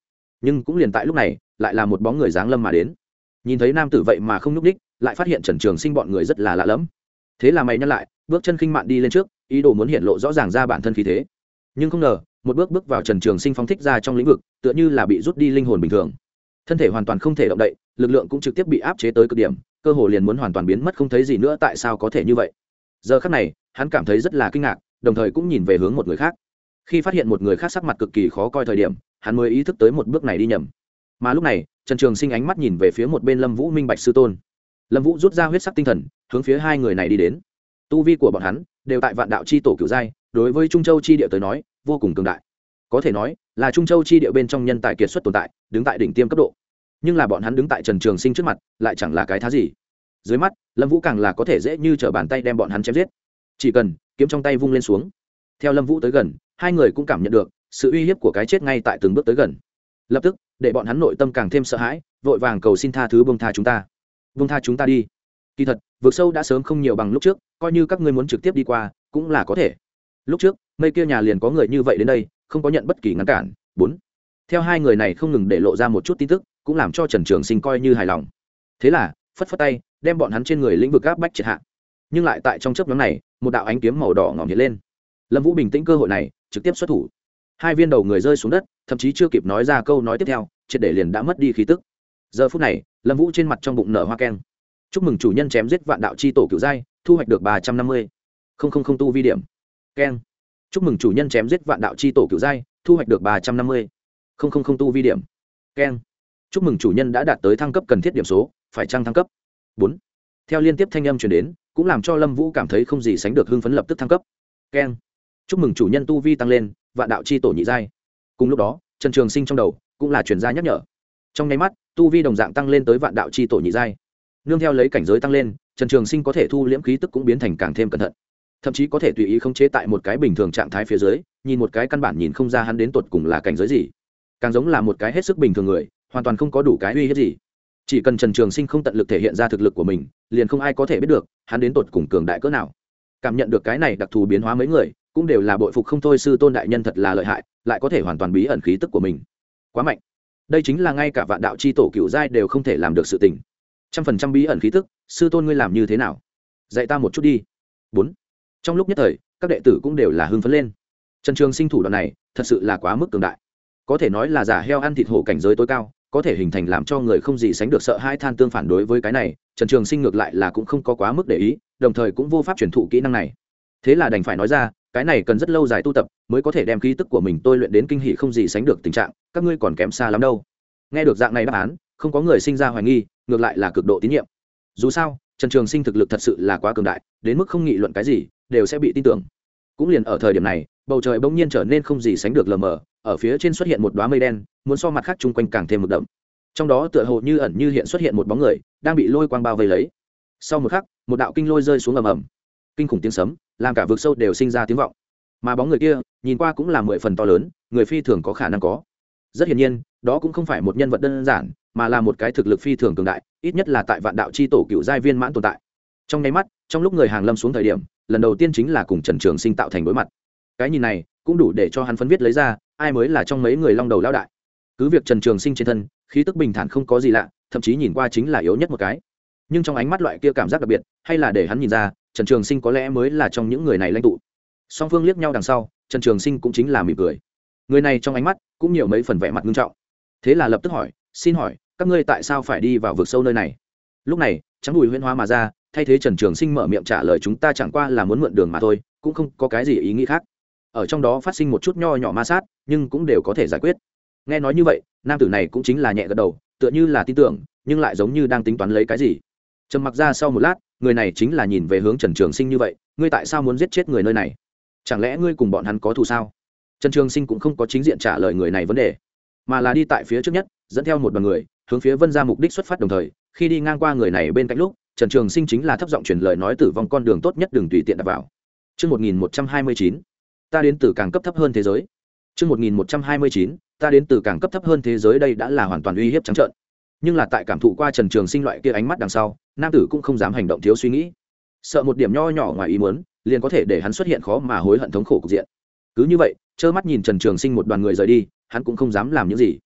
Nhưng cũng liền tại lúc này, lại là một bóng người dáng lâm mà đến. Nhìn thấy nam tử vậy mà không nhúc đích lại phát hiện trần trường sinh bọn người rất là lạ lẫm. Thế là mày nhắc lại, bước chân khinh mạn đi lên trước, ý đồ muốn hiện lộ rõ ràng ra bản thân khí thế. Nhưng không ngờ, một bước bước vào trần trường sinh phóng thích ra trong lĩnh vực, tựa như là bị rút đi linh hồn bình thường thân thể hoàn toàn không thể động đậy, lực lượng cũng trực tiếp bị áp chế tới cực điểm, cơ hồ liền muốn hoàn toàn biến mất không thấy gì nữa, tại sao có thể như vậy? Giờ khắc này, hắn cảm thấy rất là kinh ngạc, đồng thời cũng nhìn về hướng một người khác. Khi phát hiện một người khác sắc mặt cực kỳ khó coi thời điểm, hắn mới ý thức tới một bước này đi nhầm. Mà lúc này, trần trường sinh ánh mắt nhìn về phía một bên lâm vũ minh bạch sư tôn. Lâm vũ rút ra huyết sắc tinh thần, hướng phía hai người này đi đến. Tu vi của bọn hắn đều tại vạn đạo c h i tổ cựu giai, đối với trung châu chi địa tới nói, vô cùng cường đại có thể nói là trung châu chi địa bên trong nhân tài kiệt xuất tồn tại, đứng tại đỉnh tiêm cấp độ. Nhưng là bọn hắn đứng tại trần trường sinh trước mặt, lại chẳng là cái thá gì. Dưới mắt, lâm vũ càng là có thể dễ như t r ở bàn tay đem bọn hắn chém giết. Chỉ cần kiếm trong tay vung lên xuống. Theo lâm vũ tới gần, hai người cũng cảm nhận được sự uy hiếp của cái chết ngay tại từng bước tới gần. Lập tức, để bọn hắn nội tâm càng thêm sợ hãi, vội vàng cầu xin tha thứ bông tha chúng ta. Bông tha chúng ta đi. Kỳ thật vượt sâu đã sớm không nhiều bằng lúc trước, coi như các ngươi muốn trực tiếp đi qua, cũng là có thể. Lúc trước mây kia nhà liền có người như vậy đến đây, không có nhận bất kỳ ngăn cản. Bốn, theo hai người này không ngừng để lộ ra một chút tin tức, cũng làm cho trần trường sinh coi như hài lòng. Thế là, phất phất tay, đem bọn hắn trên người lĩnh vực gáp bách triệt hạ. Nhưng lại tại trong chấp nhóm này, một đạo ánh kiếm màu đỏ ngỏm hiện lên. Lâm vũ bình tĩnh cơ hội này, trực tiếp xuất thủ. Hai viên đầu người rơi xuống đất, thậm chí chưa kịp nói ra câu nói tiếp theo, triệt để liền đã mất đi khí tức. Giờ phút này, lâm vũ trên mặt trong bụng nở hoa keng. Chúc mừng chủ nhân chém giết vạn đạo c h i tổ cựu giai, thu hoạch được ba trăm năm mươi. Không không không tu vi điểm. Keng chúc mừng chủ nhân chém giết vạn đạo c h i tổ cựu giai, thu hoạch được ba trăm năm mươi. Không không không tu vi điểm. Keng. Chúc mừng chủ nhân đã đạt tới thăng cấp cần thiết điểm số, phải trăng thăng cấp? Bốn. Theo liên tiếp thanh âm chuyển đến, cũng làm cho lâm vũ cảm thấy không gì sánh được hưng phấn lập tức thăng cấp. Keng. Chúc mừng chủ nhân tu vi tăng lên, vạn đạo c h i tổ nhị giai. Cùng lúc đó, trần trường sinh trong đầu cũng là chuyển gia nhắc nhở. Trong nháy mắt, tu vi đồng dạng tăng lên tới vạn đạo c h i tổ nhị giai. Nương theo lấy cảnh giới tăng lên, trần trường sinh có thể thu liễm khí tức cũng biến thành càng thêm cẩn thận thậm chí có thể tùy ý khống chế tại một cái bình thường trạng thái phía dưới, nhìn một cái căn bản nhìn không ra hắn đến tột cùng là cảnh giới gì. Càng giống là một cái hết sức bình thường người, hoàn toàn không có đủ cái uy hiếp gì. Chỉ cần trần trường sinh không tận lực thể hiện ra thực lực của mình, liền không ai có thể biết được, hắn đến tột cùng cường đại cỡ nào. Cảm nhận được cái này đặc thù biến hóa mấy người, cũng đều là bội phục không thôi, sư tôn đại nhân thật là lợi hại, lại có thể hoàn toàn bí ẩn khí tức của mình. Quá mạnh. Đây chính là ngay cả vạn đạo c h i tổ cựu giai đều không thể làm được sự tình. Trăm phần trăm bí ẩn khí tức, sư tôn ngươi làm như thế nào? Dạy ta một chút đi. Bốn trong lúc nhất thời, các đệ tử cũng đều là hưng phấn lên. Trần trường sinh thủ đoạn này, thật sự là quá mức cường đại. Có thể nói là giả heo ăn thịt hổ cảnh giới tối cao, có thể hình thành làm cho người không gì sánh được sợ hai than tương phản đối với cái này, trần trường sinh ngược lại là cũng không có quá mức để ý, đồng thời cũng vô pháp truyền thụ kỹ năng này. Thế là đành phải nói ra, cái này cần rất lâu dài tu tập, mới có thể đem khí tức của mình tôi luyện đến kinh hỷ không gì sánh được tình trạng, các ngươi còn kém xa lắm đâu. Nghe được dạng này đáp án, không có người sinh ra hoài nghi, ngược lại là cực độ tín nhiệm. Dù sao trần trường sinh thực lực thật sự là quá cường đại, đến mức không nghị luận cái gì, đều sẽ bị tin tưởng. Cũng liền ở thời điểm này, bầu trời bỗng nhiên trở nên không gì sánh được lờ mờ, ở phía trên xuất hiện một đoá mây đen, muốn so mặt khác chung quanh càng thêm một đậm. Trong đó tựa hồ như ẩn như hiện xuất hiện một bóng người, đang bị lôi quang bao vây lấy. Sau một khắc, một đạo kinh lôi rơi xuống ầm ầm. Kinh khủng tiếng sấm, làm cả vực sâu đều sinh ra tiếng vọng. Mà bóng người kia, nhìn qua cũng là mười phần to lớn, người phi thường có khả năng có. Rất hiển nhiên, đó cũng không phải một nhân vật đơn giản mà là một cái thực lực phi thường cường đại, ít nhất là tại vạn đạo c h i tổ cựu giai viên mãn tồn tại. Trong nháy mắt, trong lúc người hàng lâm xuống thời điểm, lần đầu tiên chính là cùng trần trường sinh tạo thành đối mặt. Cái nhìn này, cũng đủ để cho hắn phân viết lấy ra, ai mới là trong mấy người long đầu lao đại. Cứ việc trần trường sinh trên thân, khí tức bình thản không có gì lạ, thậm chí nhìn qua chính là yếu nhất một cái. Nhưng trong ánh mắt loại kia cảm giác đặc biệt, hay là để hắn nhìn ra, trần trường sinh có lẽ mới là trong những người này lãnh tụ. Song phương liếc nhau đằng sau, trần trường sinh cũng chính là mỉm cười. Người này trong ánh mắt cũng nhiều mấy phần vẻ mặt nghiêm trọng. Thế là lập tức hỏi, xin hỏi các ngươi tại sao phải đi vào vực sâu nơi này? Lúc này, trắng đùi huyên hoa mà ra, thay thế trần trường sinh mở miệng trả lời chúng ta chẳng qua là muốn mượn đường mà thôi, cũng không có cái gì ý nghĩ khác. Ở trong đó phát sinh một chút nho nhỏ ma sát, nhưng cũng đều có thể giải quyết. Nghe nói như vậy, nam tử này cũng chính là nhẹ gật đầu, tựa như là tin tưởng, nhưng lại giống như đang tính toán lấy cái gì. Trầm mặc ra sau một lát, người này chính là nhìn về hướng trần trường sinh như vậy, ngươi tại sao muốn giết chết người nơi này? Chẳng lẽ ngươi cùng bọn hắn có thù sao? Trần trường sinh cũng không có chính diện trả lời người này vấn đề, mà là đi tại phía trước nhất, dẫn theo một đoàn người hướng phía vân ra mục đích xuất phát đồng thời khi đi ngang qua người này bên cạnh lúc trần trường sinh chính là thấp giọng truyền lời nói tử vong con đường tốt nhất đừng tùy tiện đặt vào Trước 1129, ta đến từ càng cấp thấp hơn thế giới. Trước 1129, ta đến từ càng cấp thấp hơn thế giới đây đã là hoàn toàn uy hiếp trắng trợn. Nhưng là tại cảm thụ qua Trần Trường Sinh loại kia ánh mắt đằng sau, nam tử cũng không dám hành động thiếu suy nghĩ. Sợ một điểm nho nhỏ ngoài ý muốn, liền có thể để hắn xuất hiện khó mà hối hận thống khổ cục diện. Cứ như vậy, trơ mắt nhìn Trần Trường Sinh một đoàn người rời đi, hắn cũng không dám làm những gì.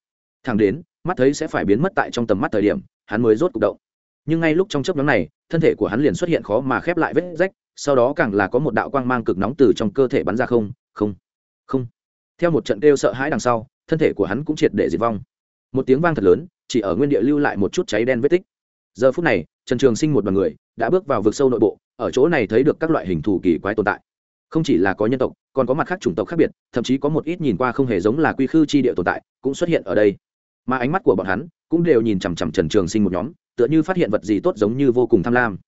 Thẳng đến, mắt thấy sẽ phải biến mất tại trong tầm mắt thời điểm, hắn mới rốt cục động. Nhưng ngay lúc trong chớp nhoáng này, thân thể của hắn liền xuất hiện khó mà khép lại vết rách, sau đó càng là có một đạo quang mang cực nóng từ trong cơ thể bắn ra không không không. Theo một trận kêu sợ hãi đằng sau, thân thể của hắn cũng triệt để diệt vong. Một tiếng vang thật lớn, chỉ ở nguyên địa lưu lại một chút cháy đen vết tích. Giờ phút này, trần trường sinh một đoàn người đã bước vào vực sâu nội bộ, ở chỗ này thấy được các loại hình thù kỳ quái tồn tại. Không chỉ là có nhân tộc, còn có mặt khác chủng tộc khác biệt, thậm chí có một ít nhìn qua không hề giống là quy khư tri địa tồn tại, cũng xuất hiện ở đây mà ánh mắt của bọn hắn cũng đều nhìn chằm chằm trần trường sinh một nhóm, tựa như phát hiện vật gì tốt giống như vô cùng tham lam.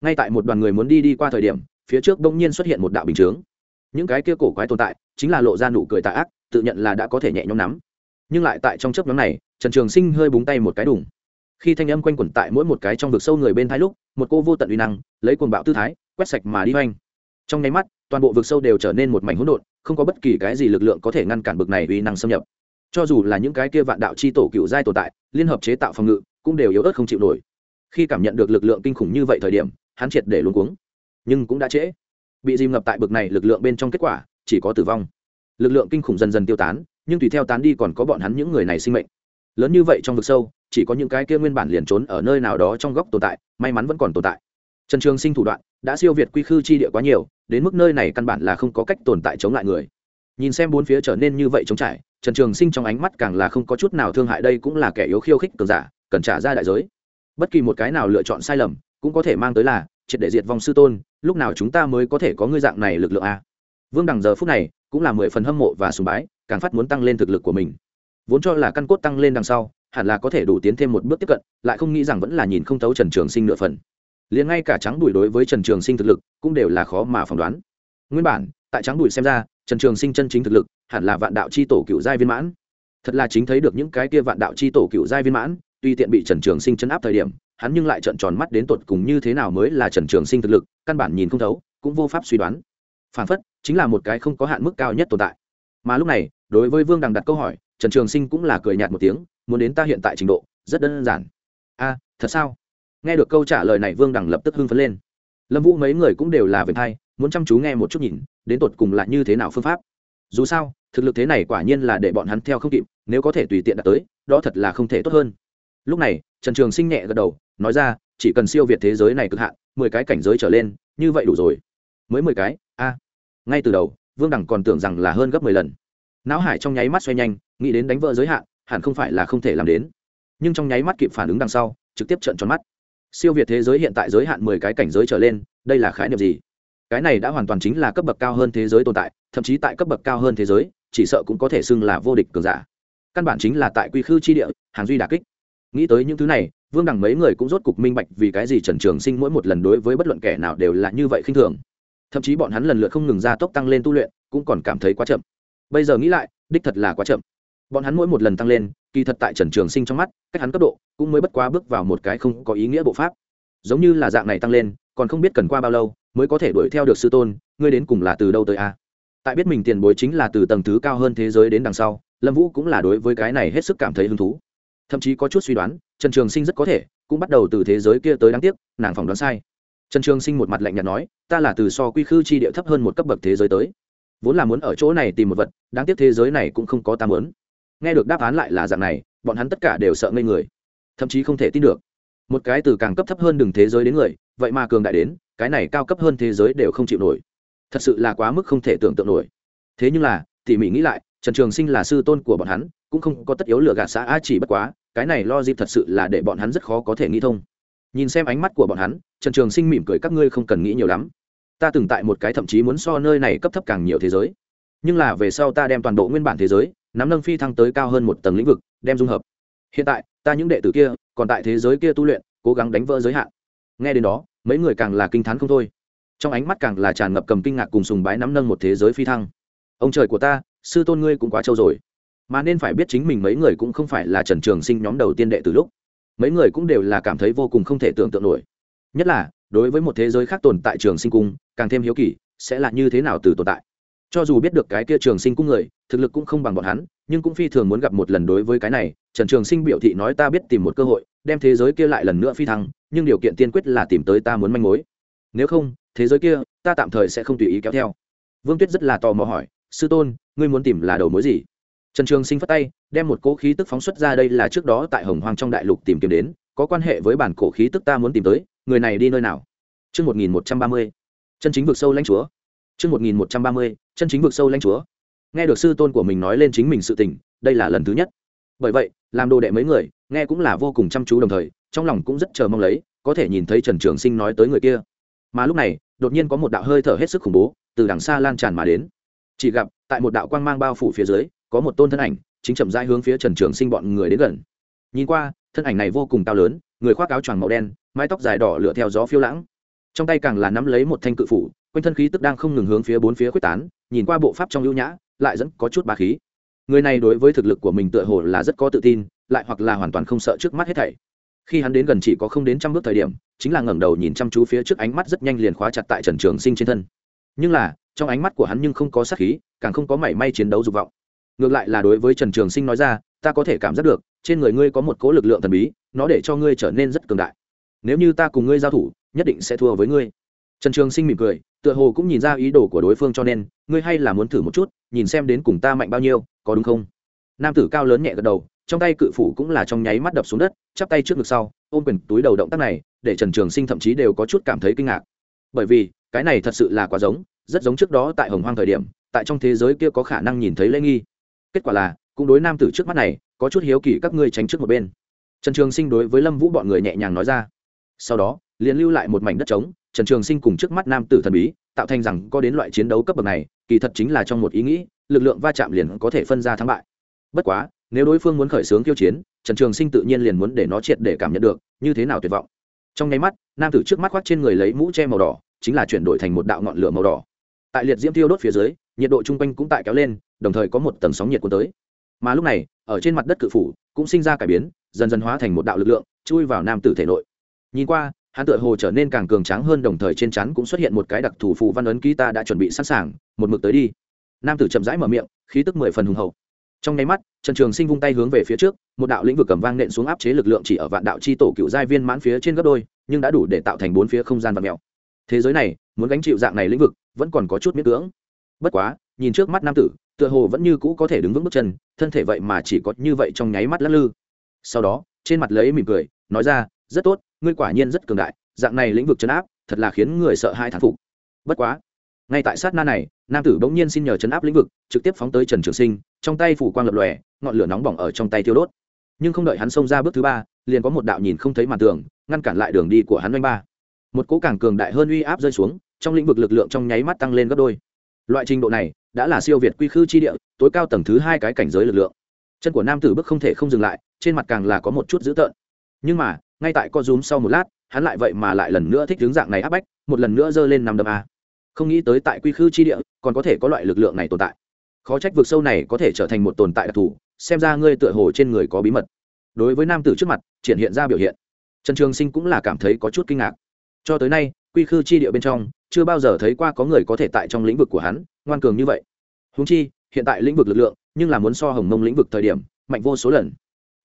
Ngay tại một đoàn người muốn đi đi qua thời điểm, phía trước bỗng nhiên xuất hiện một đạo bình chướng. Những cái kia cổ quái tồn tại chính là lộ ra nụ cười tạ ác, tự nhận là đã có thể nhẹ nhõm nắm. Nhưng lại tại trong chớp nhóm này, trần trường sinh hơi búng tay một cái đùng. Khi thanh âm quanh quẩn tại mỗi một cái trong vực sâu người bên thái lúc, một cô vô tận uy năng lấy cuồng bạo tư thái quét sạch mà đi hoành. Trong nháy mắt, toàn bộ vực sâu đều trở nên một mảnh hỗn độn, không có bất kỳ cái gì lực lượng có thể ngăn cản bực này uy năng xâm nhập cho dù là những cái kia vạn đạo c h i tổ cựu giai tồn tại, liên hợp chế tạo phòng ngự, cũng đều yếu ớt không chịu nổi. Khi cảm nhận được lực lượng kinh khủng như vậy thời điểm, hắn triệt để luôn cuống. Nhưng cũng đã trễ. Bị dìm ngập tại bực này lực lượng bên trong kết quả, chỉ có tử vong. Lực lượng kinh khủng dần dần tiêu tán, nhưng tùy theo tán đi còn có bọn hắn những người này sinh mệnh. Lớn như vậy trong vực sâu, chỉ có những cái kia nguyên bản liền trốn ở nơi nào đó trong góc tồn tại, may mắn vẫn còn tồn tại. Trần trường sinh thủ đoạn, đã siêu việt quy khư chi địa quá nhiều, đến mức nơi này căn bản là không có cách tồn tại chống lại người. Nhìn xem bốn phía trở nên như vậy chống trải trần trường sinh trong ánh mắt càng là không có chút nào thương hại, đây cũng là kẻ yếu khiêu khích cường giả, cần trả ra đại giới. Bất kỳ một cái nào lựa chọn sai lầm, cũng có thể mang tới là triệt để diệt vong sư tôn, lúc nào chúng ta mới có thể có ngươi dạng này lực lượng a? Vương đằng giờ phút này cũng là mười phần hâm mộ và sùng bái, càng phát muốn tăng lên thực lực của mình. Vốn cho là căn cốt tăng lên đằng sau, hẳn là có thể đủ tiến thêm một bước tiếp cận, lại không nghĩ rằng vẫn là nhìn không thấu trần trường sinh nửa phần. Liền ngay cả trắng đùi đối với trần trường sinh thực lực cũng đều là khó mà phỏng đoán. Nguyên bản, tại trắng đùi xem ra trần trường sinh chân chính thực lực, hẳn là vạn đạo c h i tổ cựu giai viên mãn. Thật là chính thấy được những cái kia vạn đạo c h i tổ cựu giai viên mãn, tuy tiện bị trần trường sinh chấn áp thời điểm, hắn nhưng lại trợn tròn mắt đến tột cùng như thế nào mới là trần trường sinh thực lực, căn bản nhìn không thấu, cũng vô pháp suy đoán. Phản phất, chính là một cái không có hạn mức cao nhất tồn tại. Mà lúc này, đối với vương đằng đặt câu hỏi, trần trường sinh cũng là cười nhạt một tiếng, muốn đến ta hiện tại trình độ, rất đơn giản. A, thật sao? Nghe được câu trả lời này, vương đằng lập tức hưng phấn lên. Lâm vũ mấy người cũng đều là về thay muốn chăm chú nghe một chút nhìn, đến tột cùng là như thế nào phương pháp. Dù sao, thực lực thế này quả nhiên là để bọn hắn theo không kịp, nếu có thể tùy tiện đạt tới, đó thật là không thể tốt hơn. Lúc này, trần trường sinh nhẹ gật đầu, nói ra, chỉ cần siêu việt thế giới này cực hạn, mười cái cảnh giới trở lên, như vậy đủ rồi. Mới mười cái? A. Ngay từ đầu, vương đẳng còn tưởng rằng là hơn gấp mười lần. Não hải trong nháy mắt xoay nhanh, nghĩ đến đánh vỡ giới hạn, hẳn không phải là không thể làm đến. Nhưng trong nháy mắt kịp phản ứng đằng sau, trực tiếp trận tròn mắt. Siêu việt thế giới hiện tại giới hạn mười cái cảnh giới trở lên, đây là khái niệm gì? Cái này đã hoàn toàn chính là cấp bậc cao hơn thế giới tồn tại, thậm chí tại cấp bậc cao hơn thế giới, chỉ sợ cũng có thể xưng là vô địch cường giả. Căn bản chính là tại quy khư chi địa, hàng duy đà kích. Nghĩ tới những thứ này, vương đẳng mấy người cũng rốt cục minh bạch vì cái gì trần trường sinh mỗi một lần đối với bất luận kẻ nào đều là như vậy khinh thường. Thậm chí bọn hắn lần lượt không ngừng ra tốc tăng lên tu luyện, cũng còn cảm thấy quá chậm. Bây giờ nghĩ lại, đích thật là quá chậm. Bọn hắn mỗi một lần tăng lên, kỳ thật tại trần trường sinh trong mắt, cách hắn cấp độ, cũng mới bất quá bước vào một cái không có ý nghĩa bộ pháp. Giống như là dạng này tăng lên còn không biết cần qua bao lâu mới có thể đuổi theo được sư tôn, ngươi đến cùng là từ đâu tới a? Tại biết mình tiền bối chính là từ tầng thứ cao hơn thế giới đến đằng sau, lâm vũ cũng là đối với cái này hết sức cảm thấy hứng thú. Thậm chí có chút suy đoán, trần trường sinh rất có thể cũng bắt đầu từ thế giới kia tới đáng tiếc, nàng phỏng đoán sai. Trần trường sinh một mặt lạnh nhạt nói, ta là từ so quy khư chi địa thấp hơn một cấp bậc thế giới tới. Vốn là muốn ở chỗ này tìm một vật, đáng tiếc thế giới này cũng không có ta muốn. Nghe được đáp án lại là dạng này, bọn hắn tất cả đều sợ ngây người, thậm chí không thể tin được. Một cái từ càng cấp thấp hơn đường thế giới đến người vậy mà cường đại đến, cái này cao cấp hơn thế giới đều không chịu nổi. Thật sự là quá mức không thể tưởng tượng nổi. Thế nhưng là, tỉ mỉ nghĩ lại, trần trường sinh là sư tôn của bọn hắn, cũng không có tất yếu lựa gạt xã a chỉ bất quá, cái này lo dịp thật sự là để bọn hắn rất khó có thể nghĩ thông. Nhìn xem ánh mắt của bọn hắn, trần trường sinh mỉm cười, các ngươi không cần nghĩ nhiều lắm. Ta từng tại một cái thậm chí muốn so nơi này cấp thấp càng nhiều thế giới. Nhưng là về sau ta đem toàn bộ nguyên bản thế giới, nắm nâng phi thăng tới cao hơn một tầng lĩnh vực, đem dung hợp. Hiện tại, ta những đệ tử kia, còn tại thế giới kia tu luyện, cố gắng đánh vỡ giới hạn. Nghe đến đó mấy người càng là kinh t h á n không thôi. Trong ánh mắt càng là tràn ngập cầm kinh ngạc cùng sùng bái nắm nâng một thế giới phi thăng. Ông trời của ta, sư tôn ngươi cũng quá trâu rồi. Mà nên phải biết chính mình mấy người cũng không phải là trần trường sinh nhóm đầu tiên đệ từ lúc. Mấy người cũng đều là cảm thấy vô cùng không thể tưởng tượng nổi. Nhất là, đối với một thế giới khác tồn tại trường sinh cung, càng thêm hiếu kỳ, sẽ là như thế nào từ tồn tại. Cho dù biết được cái kia trường sinh cung người, thực lực cũng không bằng bọn hắn, nhưng cũng phi thường muốn gặp một lần đối với cái này. Trần trường sinh biểu thị nói ta biết tìm một cơ hội đem thế giới kia lại lần nữa phi thăng nhưng điều kiện tiên quyết là tìm tới ta muốn manh mối nếu không thế giới kia ta tạm thời sẽ không tùy ý kéo theo vương tuyết rất là tò mò hỏi sư tôn ngươi muốn tìm là đầu mối gì trần trường sinh phát tay đem một cỗ khí tức phóng xuất ra đây là trước đó tại hồng hoang trong đại lục tìm kiếm đến có quan hệ với bản cổ khí tức ta muốn tìm tới người này đi nơi nào Trước 1130, chân chính vực sâu lãnh chúa. Trước 1130, chân chính vực sâu lãnh chúa. Nghe được sư tôn của mình nói lên chính mình sự tình, đây là lần thứ nhất. Bởi vậy, làm đồ đệ mấy người, nghe cũng là vô cùng chăm chú đồng thời, trong lòng cũng rất chờ mong lấy, có thể nhìn thấy Trần Trường Sinh nói tới người kia. Mà lúc này, đột nhiên có một đạo hơi thở hết sức khủng bố, từ đằng xa lan tràn mà đến. Chỉ gặp, tại một đạo quang mang bao phủ phía dưới, có một tôn thân ảnh, chính chậm rãi hướng phía Trần Trường Sinh bọn người đến gần. nhìn qua thân ảnh này vô cùng cao lớn người khoác áo choàng màu đen mái tóc dài đỏ lửa theo gió phiêu lãng trong tay càng là nắm lấy một thanh cự phủ quanh thân khí tức đang không ngừng hướng phía bốn phía quyết tán nhìn qua bộ pháp trong ưu nhã lại dẫn có chút ba khí người này đối với thực lực của mình tựa hồ là rất có tự tin lại hoặc là hoàn toàn không sợ trước mắt hết thảy. Khi hắn đến gần chỉ có không đến trăm bước thời điểm, chính là ngẩng đầu nhìn chăm chú phía trước ánh mắt rất nhanh liền khóa chặt tại trần trường sinh trên thân. Nhưng là, trong ánh mắt của hắn nhưng không có sát khí, càng không có mảy may chiến đấu dục vọng. Ngược lại là đối với trần trường sinh nói ra, ta có thể cảm giác được, trên người ngươi có một cố lực lượng thần bí, nó để cho ngươi trở nên rất cường đại. Nếu như ta cùng ngươi giao thủ, nhất định sẽ thua với ngươi. Trần trường sinh mỉm cười, tựa hồ cũng nhìn ra ý đồ của đối phương cho nên, ngươi hay là muốn thử một chút, nhìn xem đến cùng ta mạnh bao nhiêu, có đúng không? Nam tử cao lớn nhẹ gật đầu trong tay cự phủ cũng là trong nháy mắt đập xuống đất, chắp tay trước ngực sau, ôm quyền túi đầu động tác này, để trần trường sinh thậm chí đều có chút cảm thấy kinh ngạc. Bởi vì, cái này thật sự là quá giống, rất giống trước đó tại hồng hoang thời điểm, tại trong thế giới kia có khả năng nhìn thấy lễ nghi. Kết quả là, cũng đối nam tử trước mắt này, có chút hiếu kỳ các ngươi tránh trước một bên. Trần trường sinh đối với lâm vũ bọn người nhẹ nhàng nói ra. Sau đó, liền lưu lại một mảnh đất trống, trần trường sinh cùng trước mắt nam tử thần bí, tạo thành rằng có đến loại chiến đấu cấp bậc này, kỳ thật chính là trong một ý nghĩ, lực lượng va chạm liền có thể phân ra thắng bại. Bất quá nếu đối phương muốn khởi xướng kiêu chiến, trần trường sinh tự nhiên liền muốn để nó triệt để cảm nhận được, như thế nào tuyệt vọng. Trong nháy mắt, nam tử trước mắt khoác trên người lấy mũ che màu đỏ, chính là chuyển đổi thành một đạo ngọn lửa màu đỏ. Tại liệt diễm tiêu đốt phía dưới, nhiệt độ chung quanh cũng tại kéo lên, đồng thời có một tầng sóng nhiệt cuốn tới. Mà lúc này, ở trên mặt đất cự phủ, cũng sinh ra cải biến, dần dần hóa thành một đạo lực lượng, chui vào nam tử thể nội. Nhìn qua, hắn tựa hồ trở nên càng cường tráng hơn đồng thời trên chắn cũng xuất hiện một cái đặc thù phù văn ấn ký ta đã chuẩn bị sẵn sàng, một mực tới đi. Nam tử chậm rãi mở miệng, khí tức mười phần hùng hậu trong nháy mắt, trần trường sinh vung tay hướng về phía trước, một đạo lĩnh vực cầm vang nện xuống áp chế lực lượng chỉ ở vạn đạo c h i tổ cựu giai viên mãn phía trên gấp đôi, nhưng đã đủ để tạo thành bốn phía không gian và mèo. Thế giới này, muốn gánh chịu dạng này lĩnh vực, vẫn còn có chút miễn cưỡng. Bất quá, nhìn trước mắt nam tử, tựa hồ vẫn như cũ có thể đứng vững bước chân, thân thể vậy mà chỉ có như vậy trong nháy mắt lắc lư. Sau đó, trên mặt lấy mỉm cười, nói ra, rất tốt, ngươi quả nhiên rất cường đại, dạng này lĩnh vực chấn áp, thật là khiến người sợ hai thán phục. Bất quá ngay tại sát na này, nam tử bỗng nhiên xin nhờ chấn áp lĩnh vực, trực tiếp phóng tới trần trường sinh, trong tay phủ quang lập lòe, ngọn lửa nóng bỏng ở trong tay thiêu đốt. Nhưng không đợi hắn xông ra bước thứ ba, liền có một đạo nhìn không thấy màn tường, ngăn cản lại đường đi của hắn oanh ba. Một cỗ càng cường đại hơn uy áp rơi xuống, trong lĩnh vực lực lượng trong nháy mắt tăng lên gấp đôi. Loại trình độ này, đã là siêu việt quy khư chi địa, tối cao tầng thứ hai cái cảnh giới lực lượng. Chân của nam tử bước không thể không dừng lại, trên mặt càng là có một chút dữ tợn. Nhưng mà, ngay tại co rúm sau một lát, hắn lại vậy mà lại lần nữa thích hướng dạng này áp bách, một lần nữa giơ lên nằm đầm a không nghĩ tới tại quy khư chi địa, còn có thể có loại lực lượng này tồn tại. Khó trách vực sâu này có thể trở thành một tồn tại đặc thù, xem ra ngươi tựa hồ trên người có bí mật. Đối với nam tử trước mặt, triển hiện ra biểu hiện. Trần trường sinh cũng là cảm thấy có chút kinh ngạc. Cho tới nay, quy khư chi địa bên trong, chưa bao giờ thấy qua có người có thể tại trong lĩnh vực của hắn, ngoan cường như vậy. Húng chi, hiện tại lĩnh vực lực lượng, nhưng là muốn so hồng mông lĩnh vực thời điểm, mạnh vô số lần.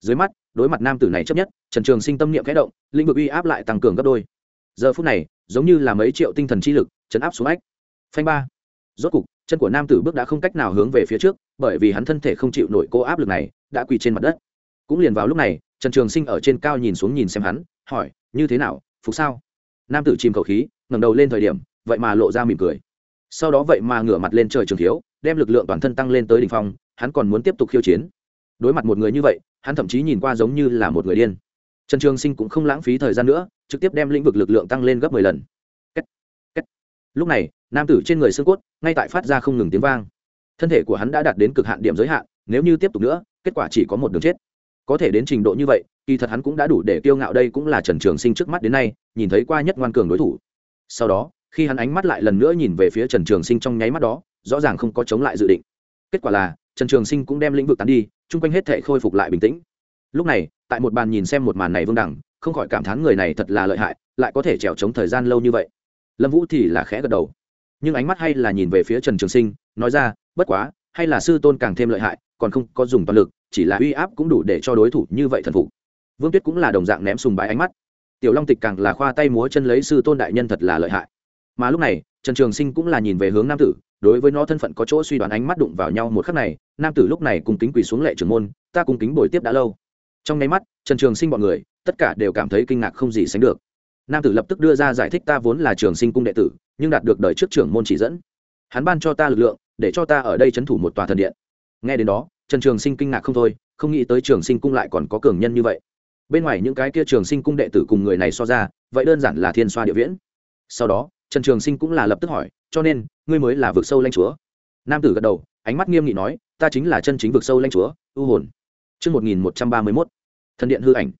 Dưới mắt, đối mặt nam tử này chấp nhất, trần trường sinh tâm niệm kẽ động, lĩnh vực uy áp lại tăng cường gấp đôi. Giờ phút này giống như là mấy triệu tinh thần chi lực, chấn áp xuống ách. Phanh ba. Rốt cục, chân của nam tử bước đã không cách nào hướng về phía trước, bởi vì hắn thân thể không chịu nổi cô áp lực này, đã quỳ trên mặt đất. Cũng liền vào lúc này, trần trường sinh ở trên cao nhìn xuống nhìn xem hắn, hỏi, như thế nào, phục sao? Nam tử chìm khẩu khí, ngẩng đầu lên thời điểm, vậy mà lộ ra mỉm cười. Sau đó vậy mà ngửa mặt lên trời trường thiếu, đem lực lượng toàn thân tăng lên tới đỉnh phong, hắn còn muốn tiếp tục khiêu chiến. Đối mặt một người như vậy, hắn thậm chí nhìn qua giống như là một người điên trần trường sinh cũng không lãng phí thời gian nữa, trực tiếp đem lĩnh vực lực lượng tăng lên gấp mười lần. Kết. Kết. lúc này, nam tử trên người xương cốt, ngay tại phát ra không ngừng tiếng vang. Thân thể của hắn đã đạt đến cực hạn điểm giới hạn, nếu như tiếp tục nữa, kết quả chỉ có một đường chết. Có thể đến trình độ như vậy, kỳ thật hắn cũng đã đủ để kiêu ngạo đây cũng là trần trường sinh trước mắt đến nay, nhìn thấy qua nhất ngoan cường đối thủ. Sau đó, khi hắn ánh mắt lại lần nữa nhìn về phía trần trường sinh trong nháy mắt đó, rõ ràng không có chống lại dự định. Kết quả là, trần trường sinh cũng đem lĩnh vực tán đi, chung quanh hết thể khôi phục lại bình tĩnh lúc này, tại một bàn nhìn xem một màn này vương đẳng, không khỏi cảm thán người này thật là lợi hại, lại có thể trèo trống thời gian lâu như vậy. Lâm vũ thì là khẽ gật đầu. Nhưng ánh mắt hay là nhìn về phía trần trường sinh, nói ra, bất quá, hay là sư tôn càng thêm lợi hại, còn không có dùng toàn lực, chỉ là uy áp cũng đủ để cho đối thủ như vậy thần phục. Vương tuyết cũng là đồng dạng ném sùng bái ánh mắt. Tiểu long tịch càng là khoa tay múa chân lấy sư tôn đại nhân thật là lợi hại. Mà lúc này, trần trường sinh cũng là nhìn về hướng nam tử, đối với nó thân phận có chỗ suy đoán ánh mắt đụng vào nhau một khắc này, nam tử lúc này cùng kính quỳ xuống lệ trưởng môn, ta cùng kính bồi tiếp đã lâu trong nháy mắt, trần trường sinh bọn người, tất cả đều cảm thấy kinh ngạc không gì sánh được. Nam tử lập tức đưa ra giải thích ta vốn là trường sinh cung đệ tử, nhưng đạt được đời trước trưởng môn chỉ dẫn. Hắn ban cho ta lực lượng, để cho ta ở đây c h ấ n thủ một tòa thần điện. Nghe đến đó, trần trường sinh kinh ngạc không thôi, không nghĩ tới trường sinh cung lại còn có cường nhân như vậy. Bên ngoài những cái kia trường sinh cung đệ tử cùng người này so ra, vậy đơn giản là thiên xoa địa viễn. Sau đó, trần trường sinh cũng là lập tức hỏi, cho nên, ngươi mới là vực sâu lanh chúa? Nam tử gật đầu, ánh mắt nghiêm nghị nói, ta chính là chân chính vực sâu lanh chúa, ưu hồn. Trước 1131, thần điện hư ảnh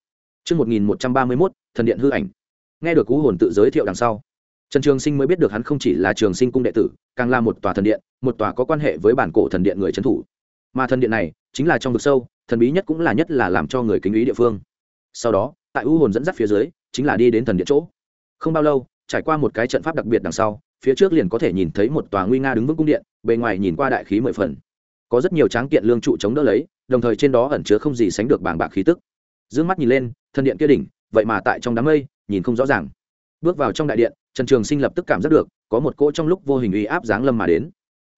Trước 1131, thần điện hư ảnh. Nghe được cú hồn tự giới thiệu đằng sau, Trần Trường Sinh mới biết được hắn không chỉ là Trường Sinh cung đệ tử, càng là một tòa thần điện, một tòa có quan hệ với bản cổ thần điện người trấn thủ. Mà thần điện này, chính là trong vực sâu, thần bí nhất cũng là nhất là làm cho người kính ý địa phương. Sau đó, tại u hồn dẫn dắt phía dưới, chính là đi đến thần điện chỗ. Không bao lâu, trải qua một cái trận pháp đặc biệt đằng sau, phía trước liền có thể nhìn thấy một tòa nguy nga đứng vững cung điện, bề ngoài nhìn qua đại khí mười phần. Có rất nhiều tráng kiện lương trụ chống đỡ lấy, đồng thời trên đó ẩn chứa không gì sánh được bảng bạc khí tức. Dương mắt nhìn lên, thân điện kia đỉnh, vậy mà tại trong đám mây, nhìn không rõ ràng. Bước vào trong đại điện, Trần Trường Sinh lập tức cảm giác được, có một cỗ trong lúc vô hình uy áp giáng lâm mà đến.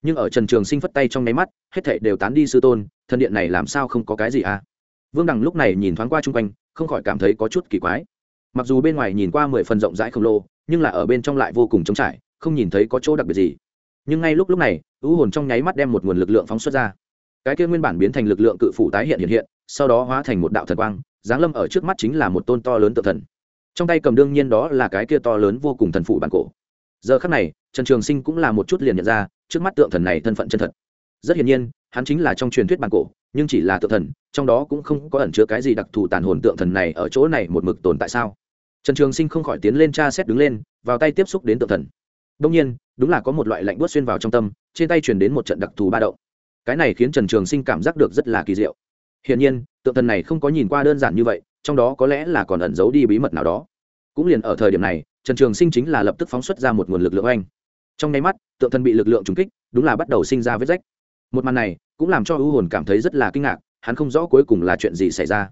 Nhưng ở Trần Trường Sinh phất tay trong nháy mắt, hết thảy đều tán đi sư tôn, thân điện này làm sao không có cái gì à? Vương Đằng lúc này nhìn thoáng qua chung quanh, không khỏi cảm thấy có chút kỳ quái. Mặc dù bên ngoài nhìn qua mười phần rộng rãi khổng lồ, nhưng là ở bên trong lại vô cùng trống trải, không nhìn thấy có chỗ đặc biệt gì. Nhưng ngay lúc lúc này, u hồn trong nháy mắt đem một nguồn lực lượng phóng xuất ra. Cái kia nguyên bản biến thành lực lượng cự phủ tái hiện hiện hiện, sau đó hóa thành một đạo thần quang, giáng lâm ở trước mắt chính là một tôn to lớn tự thần. Trong tay cầm đương nhiên đó là cái kia to lớn vô cùng thần phủ bản cổ. Giờ khắc này trần trường sinh cũng là một chút liền nhận ra trước mắt tượng thần này thân phận chân thật. Rất hiển nhiên hắn chính là trong truyền thuyết bản cổ nhưng chỉ là tượng thần trong đó cũng không có ẩn chứa cái gì đặc thù tàn hồn tượng thần này ở chỗ này một mực tồn tại sao? Trần trường sinh không khỏi tiến lên tra xét đứng lên vào tay tiếp xúc đến tượng thần. Đông nhiên đúng là có một loại lạnh buốt xuyên vào trong tâm trên tay truyền đến một trận đặc thù ba động cái này khiến trần trường sinh cảm giác được rất là kỳ diệu. Hiển nhiên, tượng thần này không có nhìn qua đơn giản như vậy, trong đó có lẽ là còn ẩn giấu đi bí mật nào đó. Cũng liền ở thời điểm này, trần trường sinh chính là lập tức phóng xuất ra một nguồn lực lượng oanh. Trong nháy mắt, tượng thần bị lực lượng trúng kích, đúng là bắt đầu sinh ra vết rách. Một màn này, cũng làm cho ưu hồn cảm thấy rất là kinh ngạc, hắn không rõ cuối cùng là chuyện gì xảy ra.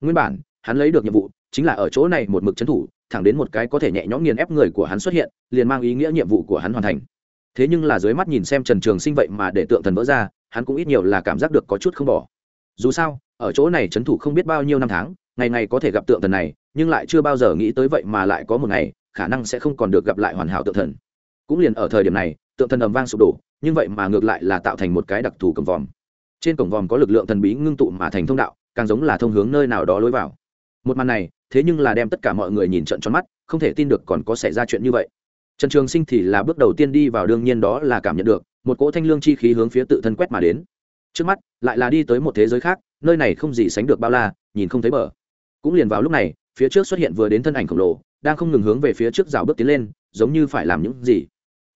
Nguyên bản, hắn lấy được nhiệm vụ, chính là ở chỗ này một mực trấn thủ, thẳng đến một cái có thể nhẹ nhõm nghiền ép người của hắn xuất hiện, liền mang ý nghĩa nhiệm vụ của hắn hoàn thành. Thế nhưng là dưới mắt nhìn xem trần trường sinh vậy mà để tượng thần vỡ ra hắn cũng ít nhiều là cảm giác được có chút không bỏ. Dù sao, ở chỗ này trấn thủ không biết bao nhiêu năm tháng, ngày ngày có thể gặp tượng thần này, nhưng lại chưa bao giờ nghĩ tới vậy mà lại có một ngày, khả năng sẽ không còn được gặp lại hoàn hảo tượng thần. Cũng liền ở thời điểm này, tượng thần ầm vang sụp đổ, nhưng vậy mà ngược lại là tạo thành một cái đặc thù cổng vòm. Trên cổng vòm có lực lượng thần bí ngưng tụ mà thành thông đạo, càng giống là thông hướng nơi nào đó lối vào. Một màn này, thế nhưng là đem tất cả mọi người nhìn trận tròn mắt, không thể tin được còn có xảy ra chuyện như vậy. Trần trường sinh thì là bước đầu tiên đi vào, đương nhiên đó là cảm nhận được một cỗ thanh lương chi khí hướng phía tự thân quét mà đến. Trước mắt, lại là đi tới một thế giới khác, nơi này không gì sánh được bao la, nhìn không thấy bờ. Cũng liền vào lúc này, phía trước xuất hiện vừa đến thân ảnh khổng lồ, đang không ngừng hướng về phía trước rào bước tiến lên, giống như phải làm những gì.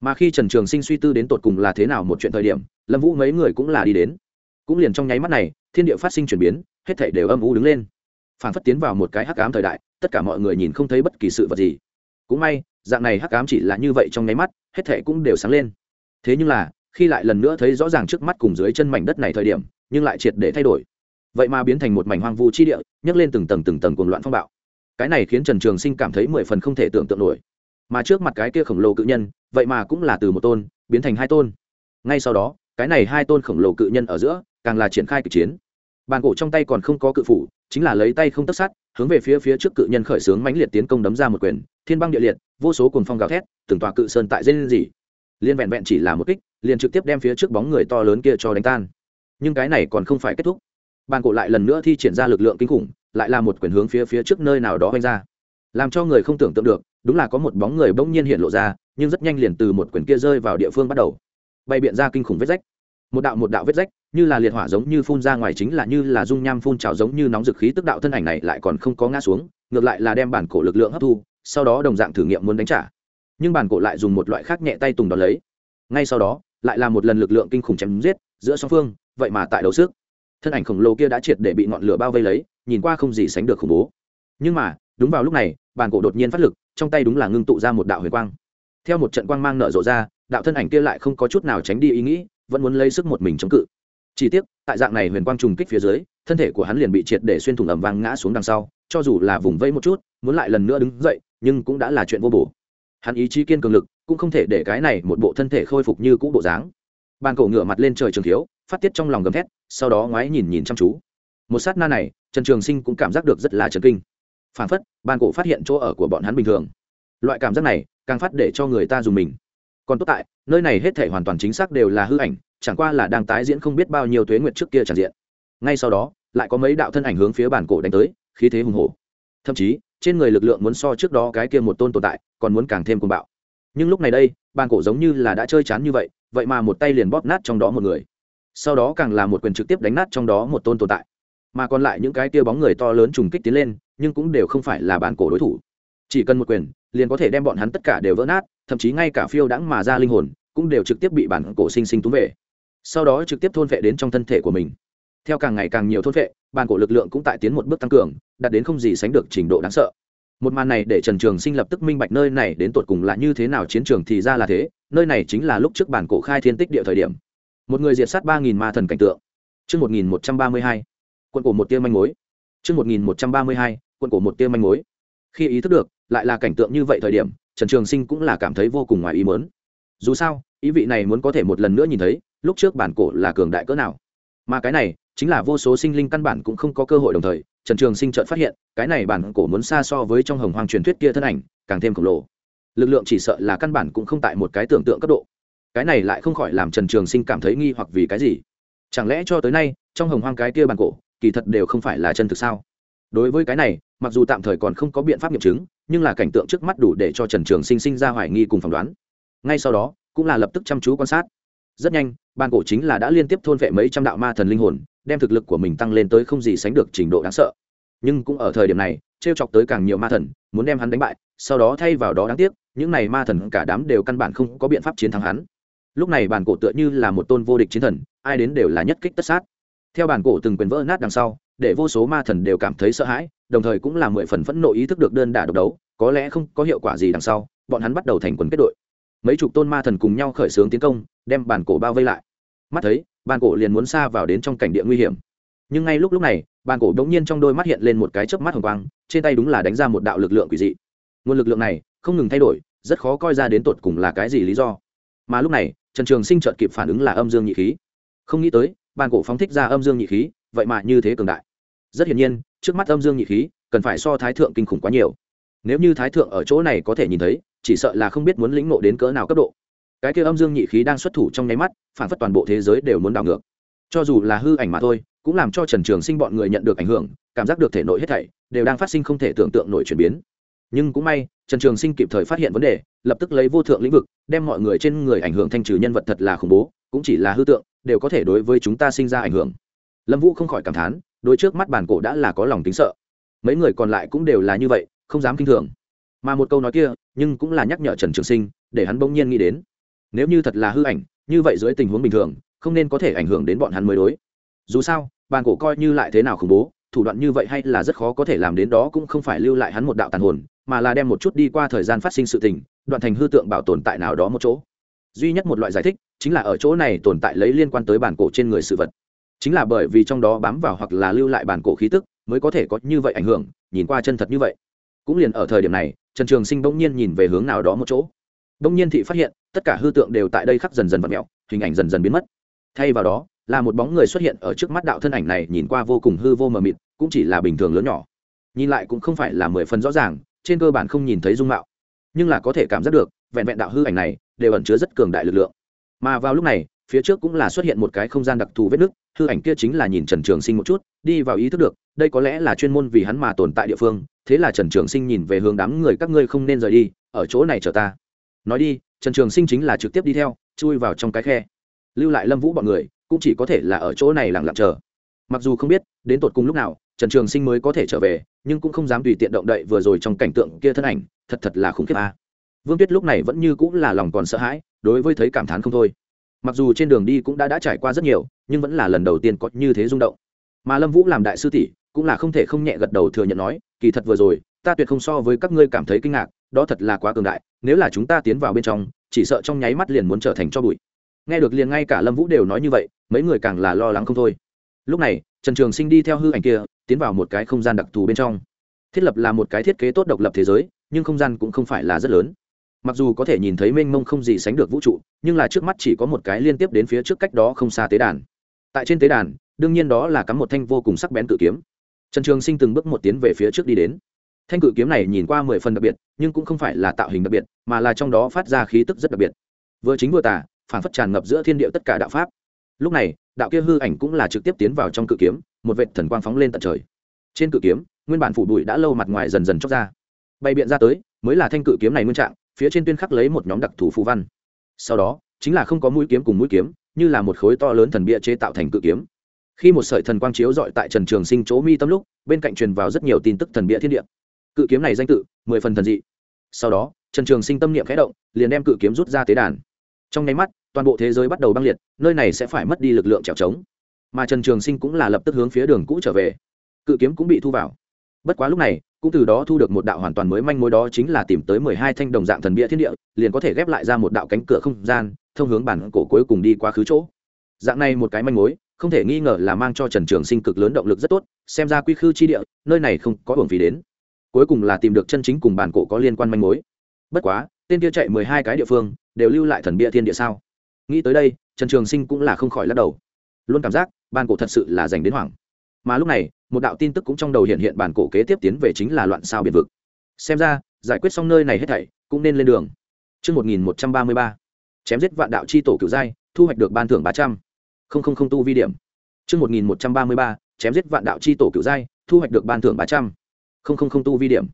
Mà khi trần trường sinh suy tư đến tột cùng là thế nào một chuyện thời điểm, lâm vũ mấy người cũng là đi đến. Cũng liền trong nháy mắt này, thiên địa phát sinh chuyển biến, hết thảy đều âm u đứng lên. Phản phất tiến vào một cái hắc ám thời đại, tất cả mọi người nhìn không thấy bất kỳ sự vật gì. Cũng may, dạng này hắc ám chỉ là như vậy trong nháy mắt, hết thảy cũng đều sáng lên thế nhưng là, khi lại lần nữa thấy rõ ràng trước mắt cùng dưới chân mảnh đất này thời điểm, nhưng lại triệt để thay đổi. Vậy mà biến thành một mảnh hoang vu chi địa, nhấc lên từng tầng từng tầng cuồng loạn phong bạo. Cái này khiến trần trường sinh cảm thấy mười phần không thể tưởng tượng nổi. Mà trước mặt cái kia khổng lồ cự nhân, vậy mà cũng là từ một tôn, biến thành hai tôn. Ngay sau đó, cái này hai tôn khổng lồ cự nhân ở giữa, càng là triển khai kịch chiến. Bàn cổ trong tay còn không có cự phủ, chính là lấy tay không tất sát, hướng về phía phía trước cự nhân khởi xướng mãnh liệt tiến công đấm ra một quyền, thiên băng địa liệt, vô số cuồng phong gào thét, từng tòa cự sơn tại dây lên gì liên vẹn vẹn chỉ là một kích, liền trực tiếp đem phía trước bóng người to lớn kia cho đánh tan. Nhưng cái này còn không phải kết thúc. Bàn cổ lại lần nữa thi triển ra lực lượng kinh khủng, lại là một quyền hướng phía phía trước nơi nào đó oanh ra. Làm cho người không tưởng tượng được, đúng là có một bóng người bỗng nhiên hiện lộ ra, nhưng rất nhanh liền từ một quyền kia rơi vào địa phương bắt đầu. Bay biện ra kinh khủng vết rách. Một đạo một đạo vết rách, như là liệt hỏa giống như phun ra ngoài chính là như là dung nham phun trào giống như nóng dực khí tức đạo thân ảnh này lại còn không có ngã xuống, ngược lại là đem bản cổ lực lượng hấp thu, sau đó đồng dạng thử nghiệm muốn đánh trả nhưng bản cổ lại dùng một loại khác nhẹ tay tùng đón lấy. Ngay sau đó, lại là một lần lực lượng kinh khủng chém giết giữa song phương, vậy mà tại đấu sức. Thân ảnh khổng lồ kia đã triệt để bị ngọn lửa bao vây lấy, nhìn qua không gì sánh được khủng bố. Nhưng mà, đúng vào lúc này bàn cổ đột nhiên phát lực, trong tay đúng là ngưng tụ ra một đạo huyền quang. Theo một trận quang mang nở rộ ra, đạo thân ảnh kia lại không có chút nào tránh đi ý nghĩ, vẫn muốn lấy sức một mình chống cự. Chỉ tiếc, tại dạng này huyền quang trùng kích phía dưới, thân thể của hắn liền bị triệt để xuyên thủng ầm vang ngã xuống đằng sau, cho dù là vùng vây một chút, muốn lại lần nữa đứng dậy, nhưng cũng đã là chuyện vô bổ hắn ý chí kiên cường lực cũng không thể để cái này một bộ thân thể khôi phục như cũ bộ dáng. Bàn cổ ngửa mặt lên trời trường thiếu, phát tiết trong lòng gầm thét, sau đó ngoái nhìn nhìn chăm chú. Một sát na này, trần trường sinh cũng cảm giác được rất là trần kinh. Phản phất, bàn cổ phát hiện chỗ ở của bọn hắn bình thường. Loại cảm giác này, càng phát để cho người ta dùng mình. Còn tốt tại, nơi này hết thể hoàn toàn chính xác đều là hư ảnh, chẳng qua là đang tái diễn không biết bao nhiêu tuế nguyệt trước kia tràn diện. Ngay sau đó, lại có mấy đạo thân ảnh hướng phía bản cổ đánh tới, khí thế hùng hổ. Thậm chí, trên người lực lượng muốn so trước đó cái kia một tôn tồn tại còn muốn càng thêm cuồng bạo. Nhưng lúc này đây bản cổ giống như là đã chơi chán như vậy vậy mà một tay liền bóp nát trong đó một người. Sau đó càng là một quyền trực tiếp đánh nát trong đó một tôn tồn tại. Mà còn lại những cái tia bóng người to lớn trùng kích tiến lên, nhưng cũng đều không phải là bản cổ đối thủ. Chỉ cần một quyền, liền có thể đem bọn hắn tất cả đều vỡ nát, thậm chí ngay cả phiêu đãng mà ra linh hồn, cũng đều trực tiếp bị bản cổ sinh sinh túm về. Sau đó trực tiếp thôn vệ đến trong thân thể của mình. Theo càng ngày càng nhiều thôn vệ bản cổ lực lượng cũng tại tiến một bước tăng cường, đạt đến không gì sánh được trình độ đáng sợ một màn này để trần trường sinh lập tức minh bạch nơi này đến tột cùng là như thế nào chiến trường thì ra là thế nơi này chính là lúc trước bản cổ khai thiên tích địa thời điểm một người diệt sát ba nghìn ma thần cảnh tượng Trước 1132, quận cổ một tia manh mối. Trước 1132, quận cổ một tia manh mối. Khi ý thức được, lại là cảnh tượng như vậy thời điểm, Trần Trường Sinh cũng là cảm thấy vô cùng ngoài ý muốn. Dù sao, ý vị này muốn có thể một lần nữa nhìn thấy, lúc trước bản cổ là cường đại cỡ nào. Mà cái này, chính là vô số sinh linh căn bản cũng không có cơ hội đồng thời, Trần Trường Sinh chợt phát hiện, cái này bản cổ muốn xa so với trong Hồng Hoang truyền thuyết kia thân ảnh, càng thêm khổng lồ. Lực lượng chỉ sợ là căn bản cũng không tại một cái tưởng tượng cấp độ. Cái này lại không khỏi làm Trần Trường Sinh cảm thấy nghi hoặc vì cái gì? Chẳng lẽ cho tới nay, trong Hồng Hoang cái kia bản cổ, kỳ thật đều không phải là chân thực sao? Đối với cái này, mặc dù tạm thời còn không có biện pháp nghiệm chứng, nhưng là cảnh tượng trước mắt đủ để cho Trần Trường Sinh sinh ra hoài nghi cùng phỏng đoán. Ngay sau đó, cũng là lập tức chăm chú quan sát. Rất nhanh, bản cổ chính là đã liên tiếp thôn vệ mấy trăm đạo ma thần linh hồn, đem thực lực của mình tăng lên tới không gì sánh được trình độ đáng sợ. Nhưng cũng ở thời điểm này t chọc tới càng nhiều ma thần, muốn đem hắn đánh bại, sau đó thay vào đó đáng tiếc, những này ma thần cả đám đều căn bản không có biện pháp chiến thắng hắn. Lúc này bản cổ tựa như là một tôn vô địch chiến thần, ai đến đều là nhất kích tất sát. Theo bản cổ từng quyền vỡ nát đằng sau, để vô số ma thần đều cảm thấy sợ hãi, đồng thời cũng là mười phần phẫn nộ ý thức được đơn đả độc đấu, có lẽ không có hiệu quả gì đằng sau, bọn hắn bắt đầu thành quần kết đội. Mấy chục tôn ma thần cùng nhau khởi xướng tiến công, đem bản cổ bao vây lại mắt thấy, bàn cổ liền muốn xa vào đến trong cảnh địa nguy hiểm. Nhưng ngay lúc lúc này, bàn cổ đống nhiên trong đôi mắt hiện lên một cái chớp mắt hồng quang, trên tay đúng là đánh ra một đạo lực lượng quỷ dị. Nguồn lực lượng này không ngừng thay đổi, rất khó coi ra đến tột cùng là cái gì lý do. Mà lúc này, trần trường sinh chợt kịp phản ứng là âm dương nhị khí. Không nghĩ tới, bàn cổ phóng thích ra âm dương nhị khí, vậy mà như thế cường đại. Rất hiển nhiên, trước mắt âm dương nhị khí cần phải so thái thượng kinh khủng quá nhiều. Nếu như thái thượng ở chỗ này có thể nhìn thấy, chỉ sợ là không biết muốn lĩnh ngộ đến cỡ nào cấp độ cái kia âm dương nhị khí đang xuất thủ trong nháy mắt, phản phất toàn bộ thế giới đều muốn đảo ngược. Cho dù là hư ảnh mà thôi, cũng làm cho trần trường sinh bọn người nhận được ảnh hưởng, cảm giác được thể nội hết thảy đều đang phát sinh không thể tưởng tượng nổi chuyển biến. Nhưng cũng may, trần trường sinh kịp thời phát hiện vấn đề, lập tức lấy vô thượng lĩnh vực, đem mọi người trên người ảnh hưởng thanh trừ nhân vật thật là khủng bố, cũng chỉ là hư tượng, đều có thể đối với chúng ta sinh ra ảnh hưởng. Lâm vũ không khỏi cảm thán đôi trước mắt bản cổ đã là có lòng tính sợ. Mấy người còn lại cũng đều là như vậy, không dám kinh thường. Mà một câu nói kia, nhưng cũng là nhắc nhở trần trường sinh, để hắn bỗng nhiên nghĩ đến nếu như thật là hư ảnh, như vậy dưới tình huống bình thường, không nên có thể ảnh hưởng đến bọn hắn mới đối. Dù sao, bàn cổ coi như lại thế nào khủng bố, thủ đoạn như vậy hay là rất khó có thể làm đến đó cũng không phải lưu lại hắn một đạo tàn hồn, mà là đem một chút đi qua thời gian phát sinh sự tình, đoạn thành hư tượng bảo tồn tại nào đó một chỗ. Duy nhất một loại giải thích, chính là ở chỗ này tồn tại lấy liên quan tới bản cổ trên người sự vật. Chính là bởi vì trong đó bám vào hoặc là lưu lại bản cổ khí tức, mới có thể có như vậy ảnh hưởng, nhìn qua chân thật như vậy. Cũng liền ở thời điểm này, trần trường sinh bỗng nhiên nhìn về hướng nào đó một chỗ. Bỗng nhiên thị phát hiện tất cả hư tượng đều tại đây khắc dần dần vặn mẹo, hình ảnh dần dần biến mất. Thay vào đó, là một bóng người xuất hiện ở trước mắt đạo thân ảnh này nhìn qua vô cùng hư vô mờ mịt, cũng chỉ là bình thường lớn nhỏ. Nhìn lại cũng không phải là mười phần rõ ràng, trên cơ bản không nhìn thấy dung mạo. Nhưng là có thể cảm giác được, vẹn vẹn đạo hư ảnh này đều ẩn chứa rất cường đại lực lượng. Mà vào lúc này, phía trước cũng là xuất hiện một cái không gian đặc thù vết nứt, hư ảnh kia chính là nhìn trần trường sinh một chút, đi vào ý thức được, đây có lẽ là chuyên môn vì hắn mà tồn tại địa phương, thế là trần trường sinh nhìn về hướng đám người, các ngươi không nên rời đi, ở chỗ này chờ ta. Nói đi trần trường sinh chính là trực tiếp đi theo, chui vào trong cái khe. Lưu lại lâm vũ bọn người, cũng chỉ có thể là ở chỗ này lặng lặng chờ. Mặc dù không biết, đến tột cùng lúc nào, trần trường sinh mới có thể trở về, nhưng cũng không dám tùy tiện động đậy vừa rồi trong cảnh tượng kia thân ảnh, thật thật là khủng khiếp a. Vương tuyết lúc này vẫn như cũng là lòng còn sợ hãi, đối với thấy cảm thán không thôi. Mặc dù trên đường đi cũng đã đã trải qua rất nhiều, nhưng vẫn là lần đầu tiên có như thế rung động. Mà lâm vũ làm đại sư tỷ, cũng là không thể không nhẹ gật đầu thừa nhận nói, kỳ thật vừa rồi ta tuyệt không so với các ngươi cảm thấy kinh ngạc, đó thật là quá cường đại, nếu là chúng ta tiến vào bên trong, chỉ sợ trong nháy mắt liền muốn trở thành cho bụi. Nghe được liền ngay cả lâm vũ đều nói như vậy, mấy người càng là lo lắng không thôi. Lúc này, trần trường sinh đi theo hư ảnh kia, tiến vào một cái không gian đặc thù bên trong. Thiết lập là một cái thiết kế tốt độc lập thế giới, nhưng không gian cũng không phải là rất lớn. Mặc dù có thể nhìn thấy mênh mông không gì sánh được vũ trụ, nhưng là trước mắt chỉ có một cái liên tiếp đến phía trước cách đó không xa tế đàn. Tại trên tế đàn, đương nhiên đó là cắm một thanh vô cùng sắc bén tự kiếm. Trần trường sinh từng bước một tiến về phía trước đi đến thanh cự kiếm này nhìn qua mười phần đặc biệt, nhưng cũng không phải là tạo hình đặc biệt, mà là trong đó phát ra khí tức rất đặc biệt. Vừa chính vừa tả phản phất tràn ngập giữa thiên địa tất cả đạo pháp. Lúc này, đạo kia hư ảnh cũng là trực tiếp tiến vào trong cự kiếm, một vệt thần quang phóng lên tận trời. Trên cự kiếm, nguyên bản phủ bụi đã lâu mặt ngoài dần dần chóc ra. Bay biện ra tới, mới là thanh cự kiếm này nguyên trạng, phía trên tuyên khắc lấy một nhóm đặc thù phù văn. Sau đó, chính là không có mũi kiếm cùng mũi kiếm, như là một khối to lớn thần bia chế tạo thành cự kiếm. Khi một sợi thần quang chiếu dọi tại trần trường sinh chỗ mi tâm lúc, bên cạnh truyền vào rất nhiều tin tức thần bịa thiên địa cự kiếm này danh tự, mười phần thần dị. Sau đó, trần trường sinh tâm niệm khẽ động, liền đem cự kiếm rút ra tế đàn. Trong nháy mắt, toàn bộ thế giới bắt đầu băng liệt, nơi này sẽ phải mất đi lực lượng trèo trống. Mà trần trường sinh cũng là lập tức hướng phía đường cũ trở về. Cự kiếm cũng bị thu vào. Bất quá lúc này, cũng từ đó thu được một đạo hoàn toàn mới manh mối đó chính là tìm tới mười hai thanh đồng dạng thần bia thiên địa, liền có thể ghép lại ra một đạo cánh cửa không gian, thông hướng bản cổ cuối cùng đi quá khứ chỗ. Dạng này một cái manh mối, không thể nghi ngờ là mang cho trần trường sinh cực lớn động lực rất tốt, xem ra quy khư chi địa, nơi này không có hưởng phí đến cuối cùng là tìm được chân chính cùng bản cổ có liên quan manh mối. Bất quá tên kia chạy mười hai cái địa phương đều lưu lại thần bia thiên địa sao? Nghĩ tới đây trần trường sinh cũng là không khỏi lắc đầu. Luôn cảm giác bản cổ thật sự là dành đến hoảng. Mà lúc này một đạo tin tức cũng trong đầu hiện hiện bản cổ kế tiếp tiến về chính là loạn sao biệt vực. Xem ra giải quyết xong nơi này hết thảy cũng nên lên đường. Trước 1133, chém giết vạn đạo chi tổ cửu giai, thu hoạch được ban thưởng 300. Không không không tu vi điểm. Trước 1133, chém giết vạn đạo chi tổ cửu giai, thu hoạch được ban thưởng 300. Không không không tu vi điểm.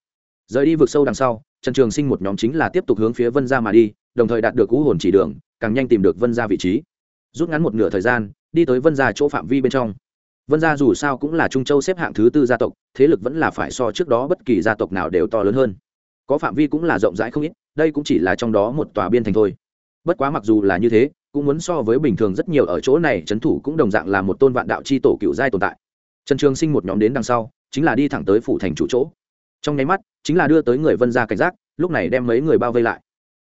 Rời đi vực sâu đằng sau, Trần Trường Sinh một nhóm chính là tiếp tục hướng phía Vân gia mà đi, đồng thời đạt được cú hồn chỉ đường, càng nhanh tìm được Vân gia vị trí. Rút ngắn một nửa thời gian, đi tới Vân gia chỗ phạm vi bên trong vân gia dù sao cũng là trung châu xếp hạng thứ tư gia tộc thế lực vẫn là phải so trước đó bất kỳ gia tộc nào đều to lớn hơn có phạm vi cũng là rộng rãi không ít đây cũng chỉ là trong đó một tòa biên thành thôi bất quá mặc dù là như thế cũng muốn so với bình thường rất nhiều ở chỗ này trấn thủ cũng đồng dạng là một tôn vạn đạo c h i tổ cựu giai tồn tại trần trường sinh một nhóm đến đằng sau chính là đi thẳng tới phủ thành chủ chỗ. Trong nháy mắt, chính là đưa tới người vân gia cảnh giác, lúc này đem mấy người bao vây lại.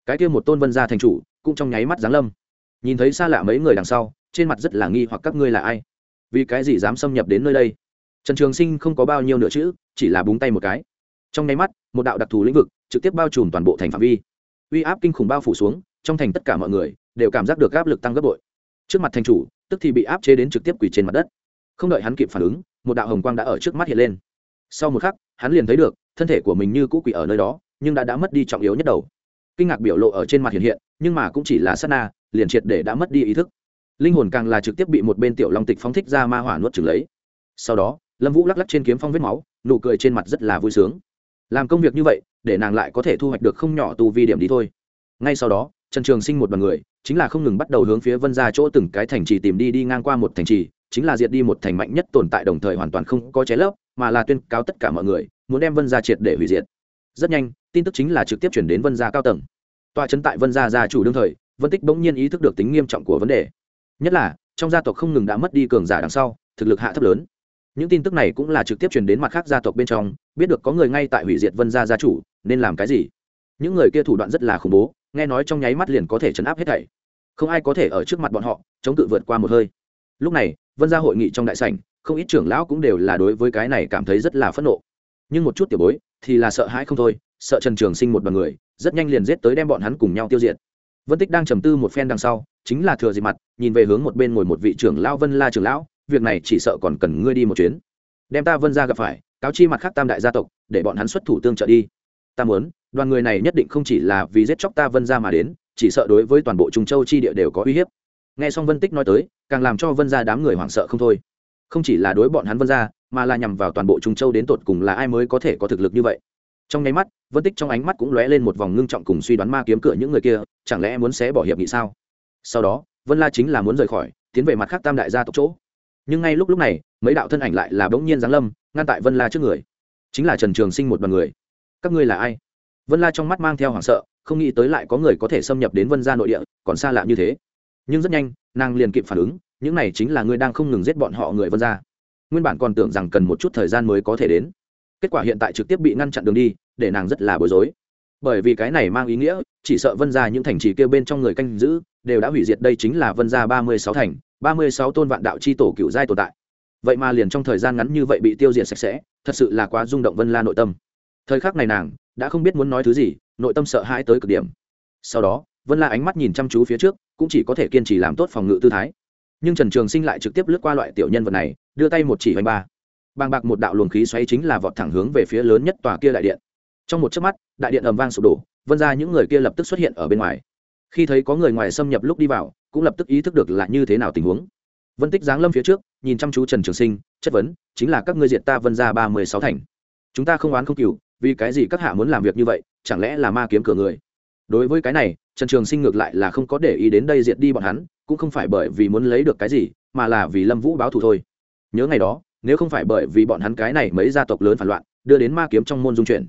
Cái kia một tôn vân gia thành chủ, cũng trong nháy mắt giáng lâm. Nhìn thấy xa lạ mấy người đằng sau, trên mặt rất là nghi hoặc các ngươi là ai? Vì cái gì dám xâm nhập đến nơi đây? Trần trường sinh không có bao nhiêu nữa chữ, chỉ là búng tay một cái. Trong nháy mắt, một đạo đặc thù lĩnh vực trực tiếp bao trùm toàn bộ thành phạm vi. Uy áp kinh khủng bao phủ xuống, trong thành tất cả mọi người đều cảm giác được áp lực tăng gấp bội. Trước mặt thành chủ, tức thì bị áp chế đến trực tiếp quỳ trên mặt đất không đợi hắn kịp phản ứng, một đạo hồng quang đã ở trước mắt hiện lên. Sau một khắc, hắn liền thấy được, thân thể của mình như cũ quỳ ở nơi đó, nhưng đã đã mất đi trọng yếu nhất đầu. Kinh ngạc biểu lộ ở trên mặt hiện hiện, nhưng mà cũng chỉ là sát na, liền triệt để đã mất đi ý thức. Linh hồn càng là trực tiếp bị một bên tiểu long tịch phóng thích ra ma hỏa nuốt chừng lấy. Sau đó, lâm vũ lắc lắc trên kiếm phong vết máu, nụ cười trên mặt rất là vui sướng. Làm công việc như vậy, để nàng lại có thể thu hoạch được không nhỏ tu vi điểm đi thôi. Ngay sau đó, trần trường sinh một đ o à n người, chính là không ngừng bắt đầu hướng phía vân ra chỗ từng cái thành trì tìm đi đi ngang qua một thành trì chính là diệt đi một thành mạnh nhất tồn tại đồng thời hoàn toàn không có chế lớp mà là tuyên cáo tất cả mọi người, muốn đem vân gia triệt để hủy diệt. Rất nhanh, tin tức chính là trực tiếp chuyển đến vân gia cao tầng. Tòa trấn tại vân gia gia chủ đương thời, vân tích bỗng nhiên ý thức được tính nghiêm trọng của vấn đề. Nhất là, trong gia tộc không ngừng đã mất đi cường giả đằng sau, thực lực hạ thấp lớn. Những tin tức này cũng là trực tiếp truyền đến mặt khác gia tộc bên trong, biết được có người ngay tại hủy diệt vân gia gia chủ, nên làm cái gì? Những người kia thủ đoạn rất là khủng bố, nghe nói trong nháy mắt liền có thể chấn áp hết thảy. Không ai có thể ở trước mặt bọn họ, chống cự vượt qua một hơi. Lúc này vân gia hội nghị trong đại sảnh, không ít trưởng lão cũng đều là đối với cái này cảm thấy rất là phẫn nộ. Nhưng một chút tiểu bối thì là sợ hãi không thôi, sợ trần trường sinh một đoàn người, rất nhanh liền giết tới đem bọn hắn cùng nhau tiêu diệt. Vân tích đang trầm tư một phen đằng sau, chính là thừa dịp mặt, nhìn về hướng một bên ngồi một vị trưởng lão vân la trưởng lão, việc này chỉ sợ còn cần ngươi đi một chuyến. Đem ta vân ra gặp phải, cáo chi mặt khác tam đại gia tộc, để bọn hắn xuất thủ tương trợ đi. Ta muốn, đoàn người này nhất định không chỉ là vì giết chóc ta vân ra mà đến, chỉ sợ đối với toàn bộ trung châu chi địa đều có uy hiếp nghe xong vân tích nói tới, càng làm cho vân ra đám người hoảng sợ không thôi. Không chỉ là đối bọn hắn vân ra mà là nhằm vào toàn bộ trung châu đến tột cùng là ai mới có thể có thực lực như vậy. Trong nháy mắt, vân tích trong ánh mắt cũng lóe lên một vòng ngưng trọng cùng suy đoán ma kiếm cửa những người kia, chẳng lẽ muốn xé bỏ hiệp nghị sao? Sau đó, vân la chính là muốn rời khỏi, tiến về mặt khác tam đại gia tộc chỗ. Nhưng ngay lúc lúc này, mấy đạo thân ảnh lại là bỗng nhiên giáng lâm, ngăn tại vân la trước người. Chính là trần trường sinh một đoàn người. Các ngươi là ai? Vân la trong mắt mang theo hoảng sợ, không nghĩ tới lại có người có thể xâm nhập đến vân gia nội địa, còn xa lạ như thế nhưng rất nhanh, nàng liền kịp phản ứng, những này chính là người đang không ngừng giết bọn họ người vân gia nguyên bản còn tưởng rằng cần một chút thời gian mới có thể đến. Kết quả hiện tại trực tiếp bị ngăn chặn đường đi, để nàng rất là bối rối. Bởi vì cái này mang ý nghĩa, chỉ sợ vân gia những thành trì kêu bên trong người canh giữ, đều đã hủy diệt đây chính là vân gia ba mươi sáu thành, ba mươi sáu tôn vạn đạo c h i tổ cựu giai tồn tại. Vậy mà liền trong thời gian ngắn như vậy bị tiêu diệt sạch sẽ, thật sự là quá rung động vân la nội tâm. Thời khắc này nàng đã không biết muốn nói thứ gì, nội tâm sợ hãi tới cực điểm. Sau đó vân la ánh mắt nhìn chăm chú phía trước, cũng chỉ có thể kiên trì làm tốt phòng ngự tư thái. Nhưng trần trường sinh lại trực tiếp lướt qua loại tiểu nhân vật này, đưa tay một chỉ hoành ba. Bàng bạc một đạo luồng khí xoáy chính là vọt thẳng hướng về phía lớn nhất tòa kia đại điện. Trong một chớp mắt, đại điện ầm vang sụp đổ, vân ra những người kia lập tức xuất hiện ở bên ngoài. Khi thấy có người ngoài xâm nhập lúc đi vào, cũng lập tức ý thức được là như thế nào tình huống. Vân tích giáng lâm phía trước, nhìn chăm chú trần trường sinh, chất vấn, chính là các ngươi diệt ta vân ra ba mươi sáu thành. Chúng ta không oán không cừu, vì cái gì các hạ muốn làm việc như vậy, chẳng lẽ là ma kiếm cửa người? Đối với cái này trần trường sinh ngược lại là không có để ý đến đây diệt đi bọn hắn, cũng không phải bởi vì muốn lấy được cái gì, mà là vì lâm vũ báo thù thôi. Nhớ ngày đó, nếu không phải bởi vì bọn hắn cái này mấy gia tộc lớn phản loạn, đưa đến ma kiếm trong môn dung chuyển,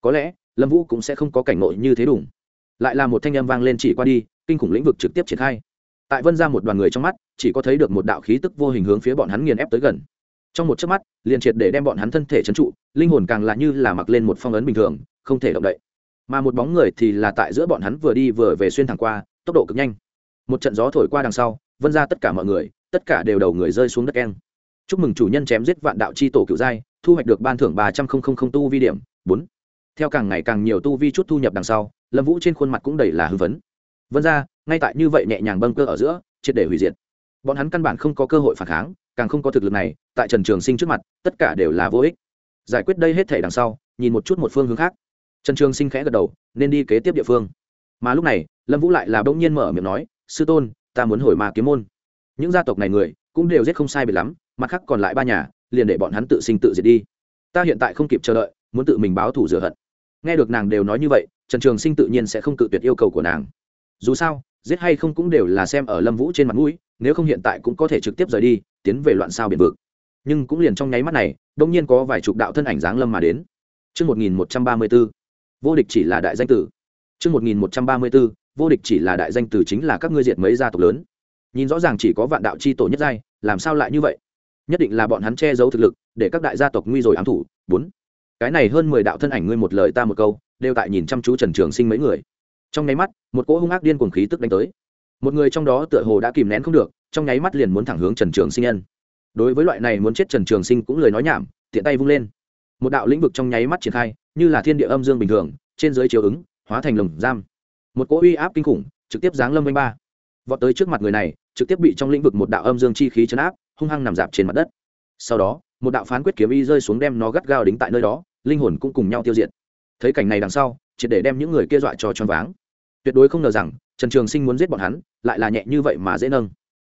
có lẽ lâm vũ cũng sẽ không có cảnh nội như thế đủng lại là một thanh âm vang lên chỉ qua đi, kinh khủng lĩnh vực trực tiếp triển khai. Tại vân ra một đoàn người trong mắt, chỉ có thấy được một đạo khí tức vô hình hướng phía bọn hắn nghiền ép tới gần. Trong một chớp mắt, liền triệt để đem bọn hắn thân thể trấn trụ, linh hồn càng là như là mặc lên một phong ấn bình thường, không thể động đậy mà một bóng người thì là tại giữa bọn hắn vừa đi vừa về xuyên thẳng qua, tốc độ cực nhanh. Một trận gió thổi qua đằng sau, vân ra tất cả mọi người, tất cả đều đầu người rơi xuống đất keng. Chúc mừng chủ nhân chém giết vạn đạo c h i tổ cựu giai, thu hoạch được ban thưởng ba trăm linh tu vi điểm, bốn. Theo càng ngày càng nhiều tu vi chút thu nhập đằng sau, lâm vũ trên khuôn mặt cũng đầy là hư vấn vân ra, ngay tại như vậy nhẹ nhàng bâng cơ ở giữa, triệt để hủy diệt. Bọn hắn căn bản không có cơ hội phản kháng, càng không có thực lực này, tại trần trường sinh trước mặt, tất cả đều là vô ích. Giải quyết đây hết thể đằng sau, nhìn một chút một phương hướng khác trần trường sinh khẽ gật đầu nên đi kế tiếp địa phương. Mà lúc này lâm vũ lại là bỗng nhiên mở miệng nói sư tôn ta muốn hồi ma kiếm môn. Những gia tộc này người cũng đều giết không sai biệt lắm mặt khác còn lại ba nhà liền để bọn hắn tự sinh tự diệt đi. Ta hiện tại không kịp chờ đợi muốn tự mình báo thù rửa hận. Nghe được nàng đều nói như vậy trần trường sinh tự nhiên sẽ không cự tuyệt yêu cầu của nàng. Dù sao giết hay không cũng đều là xem ở lâm vũ trên mặt mũi nếu không hiện tại cũng có thể trực tiếp rời đi tiến về loạn sao biển vực. Nhưng cũng liền trong nháy mắt này đông nhiên có vài chục đạo thân ảnh dáng lâm mà đến. Trước 1134, vô địch chỉ là đại danh tử. Trước 1134, vô địch chỉ là đại danh tử chính là các ngươi diệt mấy gia tộc lớn. Nhìn rõ ràng chỉ có vạn đạo chi tổ nhất giai, làm sao lại như vậy? Nhất định là bọn hắn che giấu thực lực, để các đại gia tộc nguy rồi ám thủ. Bốn. Cái này hơn mười đạo thân ảnh ngươi một lời ta một câu, đều tại nhìn chăm chú Trần Trường Sinh mấy người. Trong nháy mắt, một cỗ hung ác điên cuồng khí tức đánh tới. Một người trong đó tựa hồ đã kìm nén không được, trong nháy mắt liền muốn thẳng hướng Trần Trường Sinh nhân. Đối với loại này muốn chết Trần Trường Sinh cũng lời nói nhảm, tiện tay vung lên. Một đạo lĩnh vực trong nháy mắt triển khai, như là thiên địa âm dương bình thường, trên dưới chiếu ứng hóa thành lồng giam. Một cỗ uy áp kinh khủng trực tiếp giáng lâm anh ba. Vọt tới trước mặt người này trực tiếp bị trong lĩnh vực một đạo âm dương chi khí chấn áp hung hăng nằm dạp trên mặt đất. Sau đó một đạo phán quyết kiếm y rơi xuống đem nó gắt gao đính tại nơi đó linh hồn cũng cùng nhau tiêu diệt. Thấy cảnh này đằng sau triệt để đem những người kia dọa cho choáng váng. Tuyệt đối không ngờ rằng trần trường sinh muốn giết bọn hắn lại là nhẹ như vậy mà dễ nâng.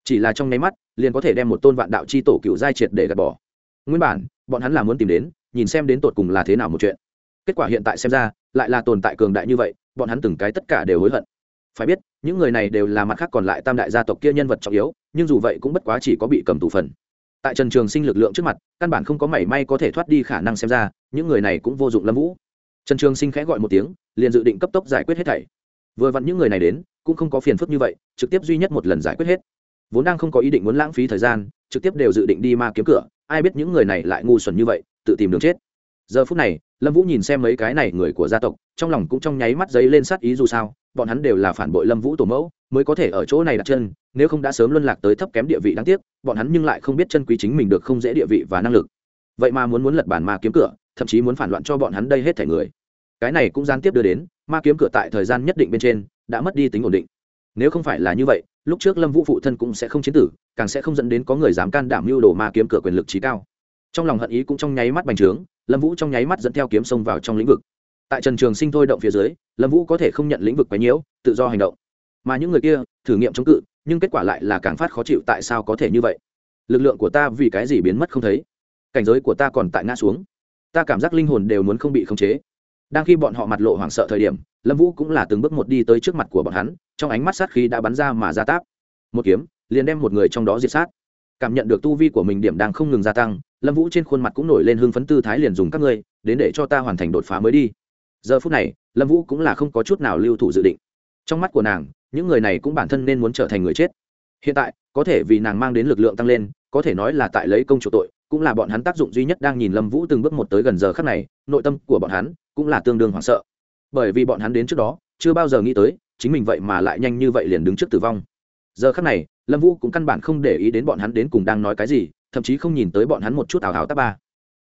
Chỉ là trong nháy mắt liền có thể đem một tôn vạn đạo chi tổ cựu giai triệt để gạt bỏ. Nguyên bản bọn hắn là muốn tìm đến nhìn xem đến tột cùng là thế nào một chuyện. Kết quả hiện tại xem ra, lại là tồn tại cường đại như vậy, bọn hắn từng cái tất cả đều hối hận. Phải biết, những người này đều là mặt khác còn lại tam đại gia tộc kia nhân vật trọng yếu, nhưng dù vậy cũng bất quá chỉ có bị cầm tù phần. Tại trần trường sinh lực lượng trước mặt, căn bản không có mảy may có thể thoát đi khả năng xem ra, những người này cũng vô dụng lâm vũ. Trần trường sinh khẽ gọi một tiếng, liền dự định cấp tốc giải quyết hết thảy. Vừa vặn những người này đến, cũng không có phiền phức như vậy, trực tiếp duy nhất một lần giải quyết hết. Vốn đang không có ý định muốn lãng phí thời gian, trực tiếp đều dự định đi ma kiếm cửa ai biết những người này lại ngu xuẩn như vậy, tự tìm đường chết. Giờ phút này, lâm vũ nhìn xem mấy cái này người của gia tộc, trong lòng cũng trong nháy mắt giấy lên sát ý dù sao, bọn hắn đều là phản bội lâm vũ tổ mẫu, mới có thể ở chỗ này đặt chân, nếu không đã sớm luân lạc tới thấp kém địa vị đáng tiếc, bọn hắn nhưng lại không biết chân quý chính mình được không dễ địa vị và năng lực. Vậy mà muốn muốn lật bản ma kiếm cửa, thậm chí muốn phản loạn cho bọn hắn đây hết thể người. Cái này cũng gián tiếp đưa đến, ma kiếm cửa tại thời gian nhất định bên trên, đã mất đi tính ổn định. Nếu không phải là như vậy lúc trước lâm vũ phụ thân cũng sẽ không chiến tử càng sẽ không dẫn đến có người dám can đảm mưu đồ ma kiếm cửa quyền lực trí cao trong lòng hận ý cũng trong nháy mắt bành trướng lâm vũ trong nháy mắt dẫn theo kiếm sông vào trong lĩnh vực tại trần trường sinh thôi động phía dưới lâm vũ có thể không nhận lĩnh vực quấy nhiễu tự do hành động mà những người kia thử nghiệm chống cự nhưng kết quả lại là càng phát khó chịu tại sao có thể như vậy lực lượng của ta vì cái gì biến mất không thấy cảnh giới của ta còn tại ngã xuống ta cảm giác linh hồn đều muốn không bị khống chế đang khi bọn họ mặt lộ hoảng sợ thời điểm, lâm vũ cũng là từng bước một đi tới trước mặt của bọn hắn, trong ánh mắt sát khí đã bắn ra mà ra táp. Một kiếm, liền đem một người trong đó diệt sát. Cảm nhận được tu vi của mình điểm đang không ngừng gia tăng, lâm vũ trên khuôn mặt cũng nổi lên hưng phấn tư thái liền dùng các ngươi, đến để cho ta hoàn thành đột phá mới đi. Giờ phút này, lâm vũ cũng là không có chút nào lưu thủ dự định. Trong mắt của nàng, những người này cũng bản thân nên muốn trở thành người chết. Hiện tại, có thể vì nàng mang đến lực lượng tăng lên, có thể nói là tại lấy công chủ tội cũng là bọn hắn tác dụng duy nhất đang nhìn lâm vũ từng bước một tới gần giờ khắc này, nội tâm của bọn hắn cũng là tương đương hoảng sợ. Bởi vì bọn hắn đến trước đó, chưa bao giờ nghĩ tới, chính mình vậy mà lại nhanh như vậy liền đứng trước tử vong. Giờ khắc này, lâm vũ cũng căn bản không để ý đến bọn hắn đến cùng đang nói cái gì, thậm chí không nhìn tới bọn hắn một chút ảo hảo tá ba.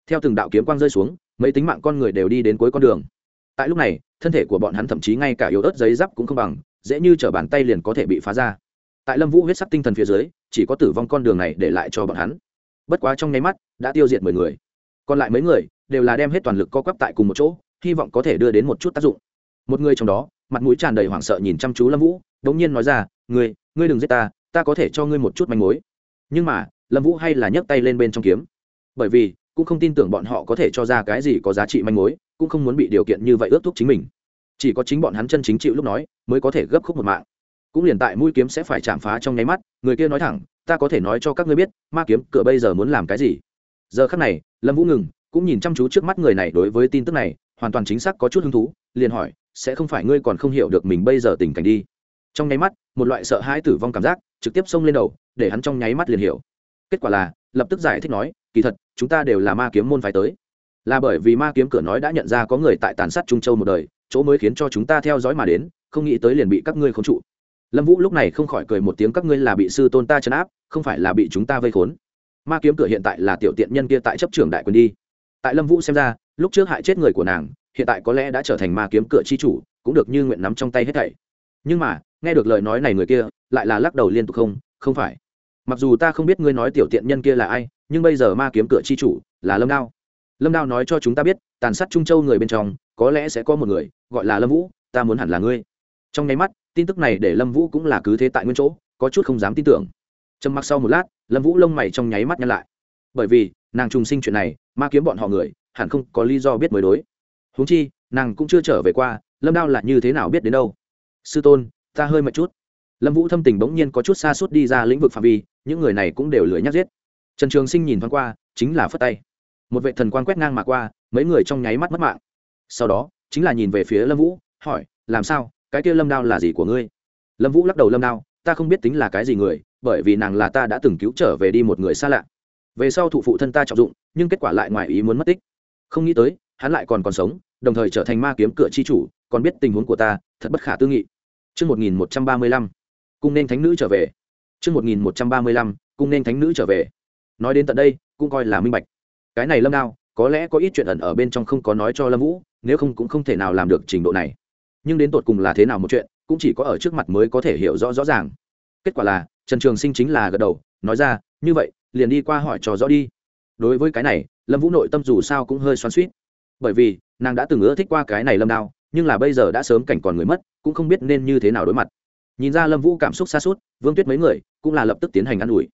Theo từng đạo kiếm quang rơi xuống, mấy tính mạng con người đều đi đến cuối con đường. Tại lúc này, thân thể của bọn hắn thậm chí ngay cả yếu ớt giấy giáp cũng không bằng, dễ như t bàn tay liền có thể bị phá ra. Tại lâm vũ huyết sắc tinh thần phía dưới, chỉ có tử vong con đường này để lại cho bọn hắn bất quá trong nháy mắt, đã tiêu diệt mười người. Còn lại mấy người đều là đem hết toàn lực co quắp tại cùng một chỗ, hy vọng có thể đưa đến một chút tác dụng. Một người trong đó, mặt mũi tràn đầy hoảng sợ nhìn chăm chú lâm vũ đ ỗ n g nhiên nói ra, ngươi ngươi đừng giết ta ta có thể cho ngươi một chút manh mối. Nhưng mà, lâm vũ hay là nhấc tay lên bên trong kiếm. Bởi vì, cũng không tin tưởng bọn họ có thể cho ra cái gì có giá trị manh mối, cũng không muốn bị điều kiện như vậy ước thúc chính mình. Chỉ có chính bọn hắn chân chính chịu lúc nói, mới có thể gấp khúc một mạng. Cũng liền tại mũi kiếm sẽ phải chạm phá trong nháy mắt, người kia nói thẳng ta có thể nói cho các ngươi biết, ma kiếm, cửa bây giờ muốn làm cái gì? Giờ khắc này, lâm vũ ngừng, cũng nhìn chăm chú trước mắt người này đối với tin tức này, hoàn toàn chính xác có chút hứng thú, liền hỏi, sẽ không phải ngươi còn không hiểu được mình bây giờ tình cảnh đi? Trong nháy mắt, một loại sợ hãi tử vong cảm giác trực tiếp xông lên đầu, để hắn trong nháy mắt liền hiểu. Kết quả là, lập tức giải thích nói, kỳ thật, chúng ta đều là ma kiếm môn phái tới. Là bởi vì ma kiếm cửa nói đã nhận ra có người tại tàn sát trung châu một đời, chỗ mới khiến cho chúng ta theo dõi mà đến, không nghĩ tới liền bị các ngươi khống trụ. Lâm vũ lúc này không khỏi cười một tiếng, các ngươi là bị sư tôn ta chấn áp không phải là bị chúng ta vây khốn. Ma kiếm cửa hiện tại là tiểu tiện nhân kia tại chấp trưởng đại quân đi. Tại lâm vũ xem ra, lúc trước hại chết người của nàng, hiện tại có lẽ đã trở thành ma kiếm cửa chi chủ, cũng được như nguyện nắm trong tay hết thảy. Nhưng mà, nghe được lời nói này người kia, lại là lắc đầu liên tục không không phải. Mặc dù ta không biết ngươi nói tiểu tiện nhân kia là ai, nhưng bây giờ ma kiếm cửa chi chủ là lâm đao. Lâm đao nói cho chúng ta biết, tàn sát trung châu người bên trong, có lẽ sẽ có một người, gọi là lâm vũ, ta muốn hẳn là ngươi. Trong nháy mắt, tin tức này để lâm vũ cũng là cứ thế tại nguyên chỗ, có chút không dám tin tưởng trầm mặc sau một lát, lâm vũ lông mày trong nháy mắt nhăn lại. Bởi vì, nàng trùng sinh chuyện này, ma kiếm bọn họ người, hẳn không có lý do biết mới đối. Huống chi, nàng cũng chưa trở về qua, lâm đao là như thế nào biết đến đâu? Sư tôn, ta hơi mệt chút. Lâm vũ thâm tình bỗng nhiên có chút xa suốt đi ra lĩnh vực phạm vi, những người này cũng đều lười nhắc giết. Trần trường sinh nhìn thoáng qua, chính là phất tay. Một vệ thần quan quét ngang mà qua, mấy người trong nháy mắt mất mạng. Sau đó, chính là nhìn về phía lâm vũ, hỏi, làm sao? Cái kia lâm đao là gì của ngươi? Lâm vũ lắc đầu, lâm đao ta không biết tính là cái gì người bởi vì nàng là ta đã từng cứu trở về đi một người xa lạ về sau thụ phụ thân ta trọng dụng nhưng kết quả lại ngoài ý muốn mất tích không nghĩ tới hắn lại còn còn sống đồng thời trở thành ma kiếm cửa chi chủ còn biết tình huống của ta thật bất khả tư nghị Trước 1135, cung nên thánh nữ trở về. Trước 1135, cung nên thánh nữ trở về. Nói đến tận đây, cũng coi là minh bạch. Cái này Lâm Đao, có lẽ có ít chuyện ẩn ở bên trong không có nói cho Lâm Vũ, nếu không cũng không thể nào làm được trình độ này. Nhưng đến tột cùng là thế nào một chuyện, cũng chỉ có ở trước mặt mới có thể hiểu rõ rõ ràng. Kết quả là, Trần Trường Sinh chính là gật đầu, nói ra, như vậy, liền đi qua hỏi trò rõ đi. Đối với cái này, Lâm Vũ nội tâm dù sao cũng hơi xoắn xuýt. Bởi vì, nàng đã từng ưa thích qua cái này Lâm Đao, nhưng là bây giờ đã sớm cảnh còn người mất cũng không biết nên như thế nào đối mặt nhìn ra lâm vũ cảm xúc xa suốt vương tuyết mấy người cũng là lập tức tiến hành ă n ủi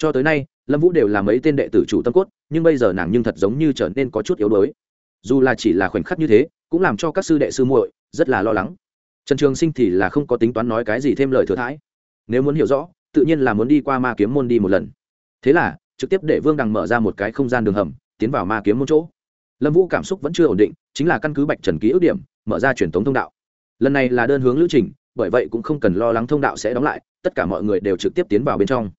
cho tới nay lâm vũ đều là mấy tên đệ tử chủ tâm cốt nhưng bây giờ nàng nhưng thật giống như trở nên có chút yếu đuối dù là chỉ là khoảnh khắc như thế cũng làm cho các sư đệ sư muội rất là lo lắng trần trường sinh thì là không có tính toán nói cái gì thêm lời thừa thãi. Nếu muốn hiểu rõ, tự nhiên là muốn đi qua ma kiếm môn đi một lần. Thế là, trực tiếp để vương đằng mở ra một cái không gian đường hầm, tiến vào ma kiếm môn chỗ. Lâm vũ cảm xúc vẫn chưa ổn định, chính là căn cứ bạch trần ký ước điểm, mở ra truyền thống thông đạo. Lần này là đơn hướng lữ trình, bởi vậy cũng không cần lo lắng thông đạo sẽ đóng lại, tất cả mọi người đều trực tiếp tiến vào bên trong.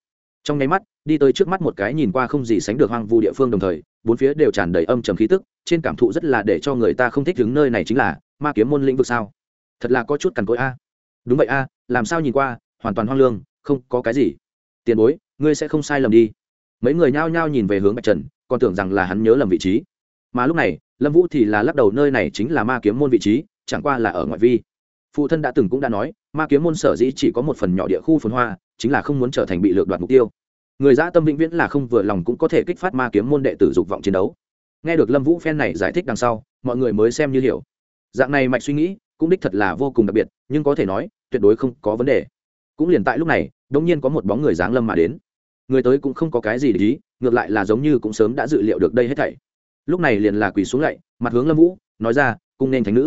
Trong nháy mắt, đi tới trước mắt một cái nhìn qua không gì sánh được hoang vu địa phương đồng thời, bốn phía đều tràn đầy âm trầm khí tức, trên cảm thụ rất là để cho người ta không thích đứng nơi này chính là ma kiếm môn lĩnh vực sao? Thật là có chút cằn cỗi a. Đúng vậy a, làm sao nhìn qua, hoàn toàn hoang lương, không có cái gì. Tiền bối, ngươi sẽ không sai lầm đi. Mấy người nhao nhao nhìn về hướng bạch trần, còn tưởng rằng là hắn nhớ lầm vị trí. Mà lúc này, lâm vũ thì là lắc đầu, nơi này chính là ma kiếm môn vị trí, chẳng qua là ở ngoại vi. Phụ thân đã từng cũng đã nói, ma kiếm môn sở dĩ chỉ có một phần nhỏ địa khu phồn hoa, chính là không muốn trở thành bị lược đoạt mục tiêu. Người dã tâm vĩnh viễn là không vừa lòng cũng có thể kích phát ma kiếm môn đệ tử dục vọng chiến đấu. Nghe được lâm vũ phen này giải thích đằng sau, mọi người mới xem như hiểu. Dạng này mạch suy nghĩ cũng đích thật là vô cùng đặc biệt, nhưng có thể nói, tuyệt đối không có vấn đề. Cũng liền tại lúc này đ ỗ n g nhiên có một bóng người d á n g lâm mà đến. Người tới cũng không có cái gì để ý, ngược lại là giống như cũng sớm đã dự liệu được đây hết thảy. Lúc này liền là quỳ xuống lạy mặt hướng lâm vũ, nói ra, cung nên thánh nữ.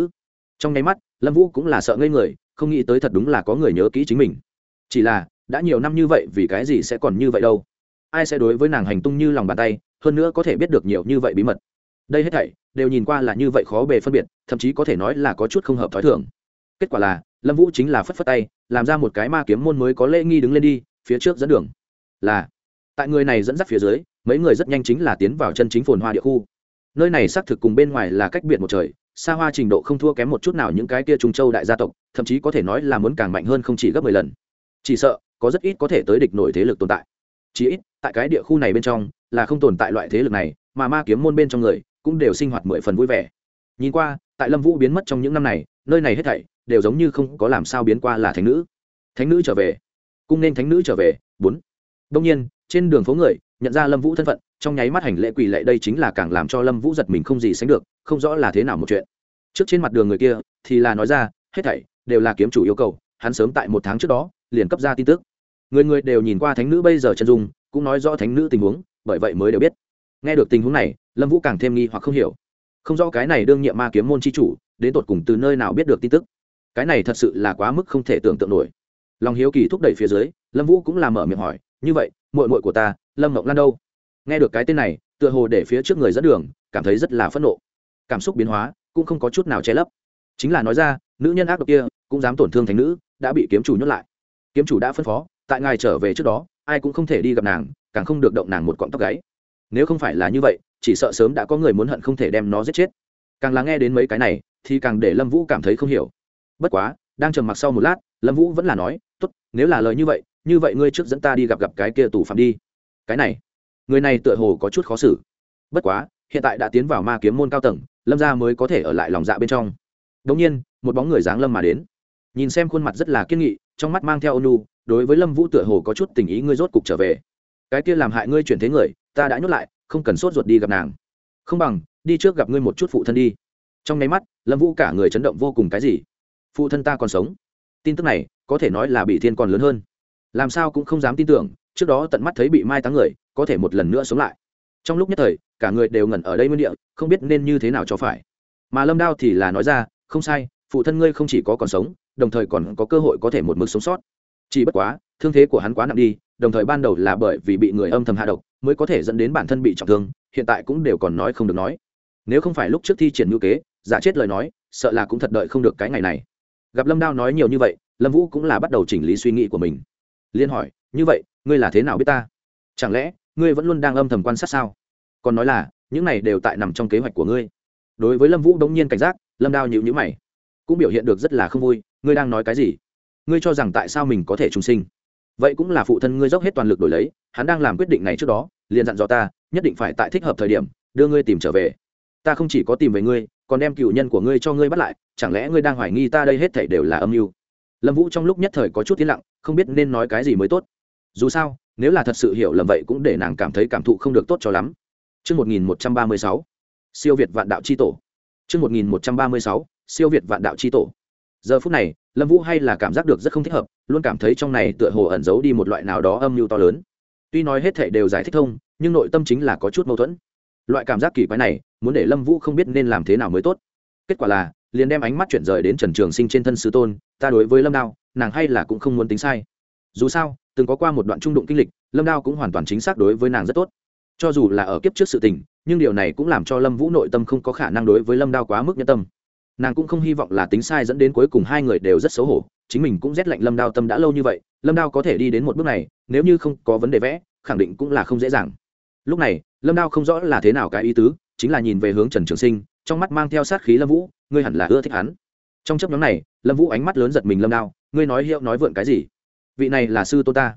Trong nháy mắt, lâm vũ cũng là sợ ngây người, không nghĩ tới thật đúng là có người nhớ kỹ chính mình. Chỉ là, đã nhiều năm như vậy, vì cái gì sẽ còn như vậy đâu? Ai sẽ đối với nàng hành tung như lòng bàn tay, hơn nữa có thể biết được nhiều như vậy bí mật. Đây hết thảy đều nhìn qua là như vậy khó bề phân biệt, thậm chí có thể nói là có chút không hợp t h ó i thường. Kết quả là, lâm vũ chính là phất phất tay, làm ra một cái ma kiếm môn mới có lễ nghi đứng lên đi, phía trước dẫn đường. Là, tại người này dẫn dắt phía dưới, mấy người rất nhanh chính là tiến vào chân chính phồn hoa địa khu. Nơi này xác thực cùng bên ngoài là cách biệt một trời, xa hoa trình độ không thua kém một chút nào những cái kia trung châu đại gia tộc, thậm chí có thể nói là muốn càng mạnh hơn không chỉ gấp mười lần. Chỉ sợ, có rất ít có thể tới địch nổi thế lực tồn tại. Chỉ ít, tại cái địa khu này bên trong, là không tồn tại loại thế lực này, mà ma kiếm môn bên trong người cũng đều sinh hoạt mười phần vui vẻ. Nhìn qua, tại lâm vũ biến mất trong những năm này, nơi này hết thảy đều giống như không có làm sao biến qua là thánh nữ. Thánh nữ trở về, cung nên thánh nữ trở về, bốn. Đông nhiên, trên đường phố người, nhận ra lâm vũ thân phận, trong nháy mắt hành lễ quỳ lệ đây chính là càng làm cho lâm vũ giật mình không gì sánh được, không rõ là thế nào một chuyện. Trước trên mặt đường người kia, thì là nói ra, hết thảy đều là kiếm chủ yêu cầu, hắn sớm tại một tháng trước đó, liền cấp ra tin tức. Người người đều nhìn qua thánh nữ bây giờ chân dung, cũng nói rõ thánh nữ tình huống, bởi vậy mới đều biết nghe được tình huống này, lâm vũ càng thêm nghi hoặc không hiểu. Không rõ cái này đương nhiệm ma kiếm môn c h i chủ, đến tột cùng từ nơi nào biết được tin tức. Cái này thật sự là quá mức không thể tưởng tượng nổi. Lòng hiếu kỳ thúc đẩy phía dưới, lâm vũ cũng làm mở miệng hỏi, như vậy, muội muội của ta, lâm mộng lan đâu? Nghe được cái tên này, tựa hồ để phía trước người dẫn đường, cảm thấy rất là phẫn nộ. Cảm xúc biến hóa, cũng không có chút nào che lấp. Chính là nói ra, nữ nhân ác độc kia, cũng dám tổn thương thành nữ, đã bị kiếm chủ nhốt lại. Kiếm chủ đã phân phó, tại ngài trở về trước đó, ai cũng không thể đi gặp nàng, càng không được động nàng một cọng tóc gáy nếu không phải là như vậy, chỉ sợ sớm đã có người muốn hận không thể đem nó giết chết. Càng lắng nghe đến mấy cái này, thì càng để lâm vũ cảm thấy không hiểu. Bất quá, đang trầm mặc sau một lát, lâm vũ vẫn là nói, tốt, nếu là lời như vậy như vậy ngươi trước dẫn ta đi gặp gặp cái kia tù phạm đi. Cái này, người này tựa hồ có chút khó xử. Bất quá, hiện tại đã tiến vào ma kiếm môn cao tầng, lâm ra mới có thể ở lại lòng dạ bên trong. Đống nhiên, một bóng người dáng lâm mà đến. Nhìn xem khuôn mặt rất là kiên nghị, trong mắt mang theo ônu đối với lâm vũ tựa hồ có chút tình ý ngươi rốt cục trở về. Cái kia làm hại ngươi chuyển thế người ta đã nhốt lại, không cần sốt ruột đi gặp nàng. Không bằng, đi trước gặp ngươi một chút phụ thân đi. Trong nháy mắt, lâm vũ cả người chấn động vô cùng cái gì? Phụ thân ta còn sống. Tin tức này, có thể nói là bị thiên còn lớn hơn. Làm sao cũng không dám tin tưởng, trước đó tận mắt thấy bị mai táng người, có thể một lần nữa sống lại. Trong lúc nhất thời, cả người đều ngẩn ở đây nguyên địa, không biết nên như thế nào cho phải. Mà lâm đao thì là nói ra, không sai, phụ thân ngươi không chỉ có còn sống, đồng thời còn có cơ hội có thể một mực sống sót. Chỉ bất quá, thương thế của hắn quá nặng đi, đồng thời ban đầu là bởi vì bị người âm thầm hạ độc mới có thể dẫn đến bản thân bị trọng thương, hiện tại cũng đều còn nói không được nói. Nếu không phải lúc trước thi triển ngữ kế, giả chết lời nói, sợ là cũng thật đợi không được cái ngày này. Gặp lâm đao nói nhiều như vậy, lâm vũ cũng là bắt đầu chỉnh lý suy nghĩ của mình. Liên hỏi, như vậy, ngươi là thế nào biết ta? Chẳng lẽ, ngươi vẫn luôn đang âm thầm quan sát sao? Còn nói là, những này đều tại nằm trong kế hoạch của ngươi. Đối với lâm vũ đống nhiên cảnh giác, lâm đao nhịu nhữ mày. Cũng biểu hiện được rất là không vui, ngươi đang nói cái gì? Ngươi cho rằng tại sao mình có thể trùng sinh? Vậy cũng là phụ thân ngươi dốc hết toàn lực đổi lấy hắn đang làm quyết định này trước đó liền dặn dò ta nhất định phải tại thích hợp thời điểm đưa ngươi tìm trở về ta không chỉ có tìm về ngươi còn đem cựu nhân của ngươi cho ngươi bắt lại chẳng lẽ ngươi đang hoài nghi ta đây hết thảy đều là âm mưu lâm vũ trong lúc nhất thời có chút tiến lặng không biết nên nói cái gì mới tốt dù sao nếu là thật sự hiểu lầm vậy cũng để nàng cảm thấy cảm thụ không được tốt cho lắm Trước 1136, siêu Việt vạn đạo chi tổ. Trước 1136, siêu Việt vạn đạo chi tổ. Giờ phút này, Lâm Vũ hay là cảm giác được rất không thích hợp, luôn cảm thấy trong này tựa hồ ẩn giấu đi một loại nào đó âm mưu to lớn. Tuy nói hết thảy đều giải thích thông, nhưng nội tâm chính là có chút mâu thuẫn. Loại cảm giác kỳ quái này, muốn để Lâm Vũ không biết nên làm thế nào mới tốt. Kết quả là, liền đem ánh mắt chuyển rời đến Trần Trường Sinh trên thân sư tôn, ta đối với Lâm Đao, nàng hay là cũng không muốn tính sai. Dù sao, từng có qua một đoạn trung đụng kinh lịch, Lâm Đao cũng hoàn toàn chính xác đối với nàng rất tốt cho dù là ở kiếp trước sự tình nhưng điều này cũng làm cho lâm vũ nội tâm không có khả năng đối với lâm đao quá mức nhân tâm nàng cũng không hy vọng là tính sai dẫn đến cuối cùng hai người đều rất xấu hổ, chính mình cũng rét lạnh lâm đao tâm đã lâu như vậy, lâm đao có thể đi đến một bước này, nếu như không có vấn đề vẽ, khẳng định cũng là không dễ dàng. Lúc này, lâm đao không rõ là thế nào cái ý tứ, chính là nhìn về hướng trần trường sinh, trong mắt mang theo sát khí lâm vũ, ngươi hẳn là ưa thích hắn. Trong chấp nhóm này, lâm vũ ánh mắt lớn giật mình lâm đao, ngươi nói hiệu nói vượn cái gì? Vị này là sư tô ta.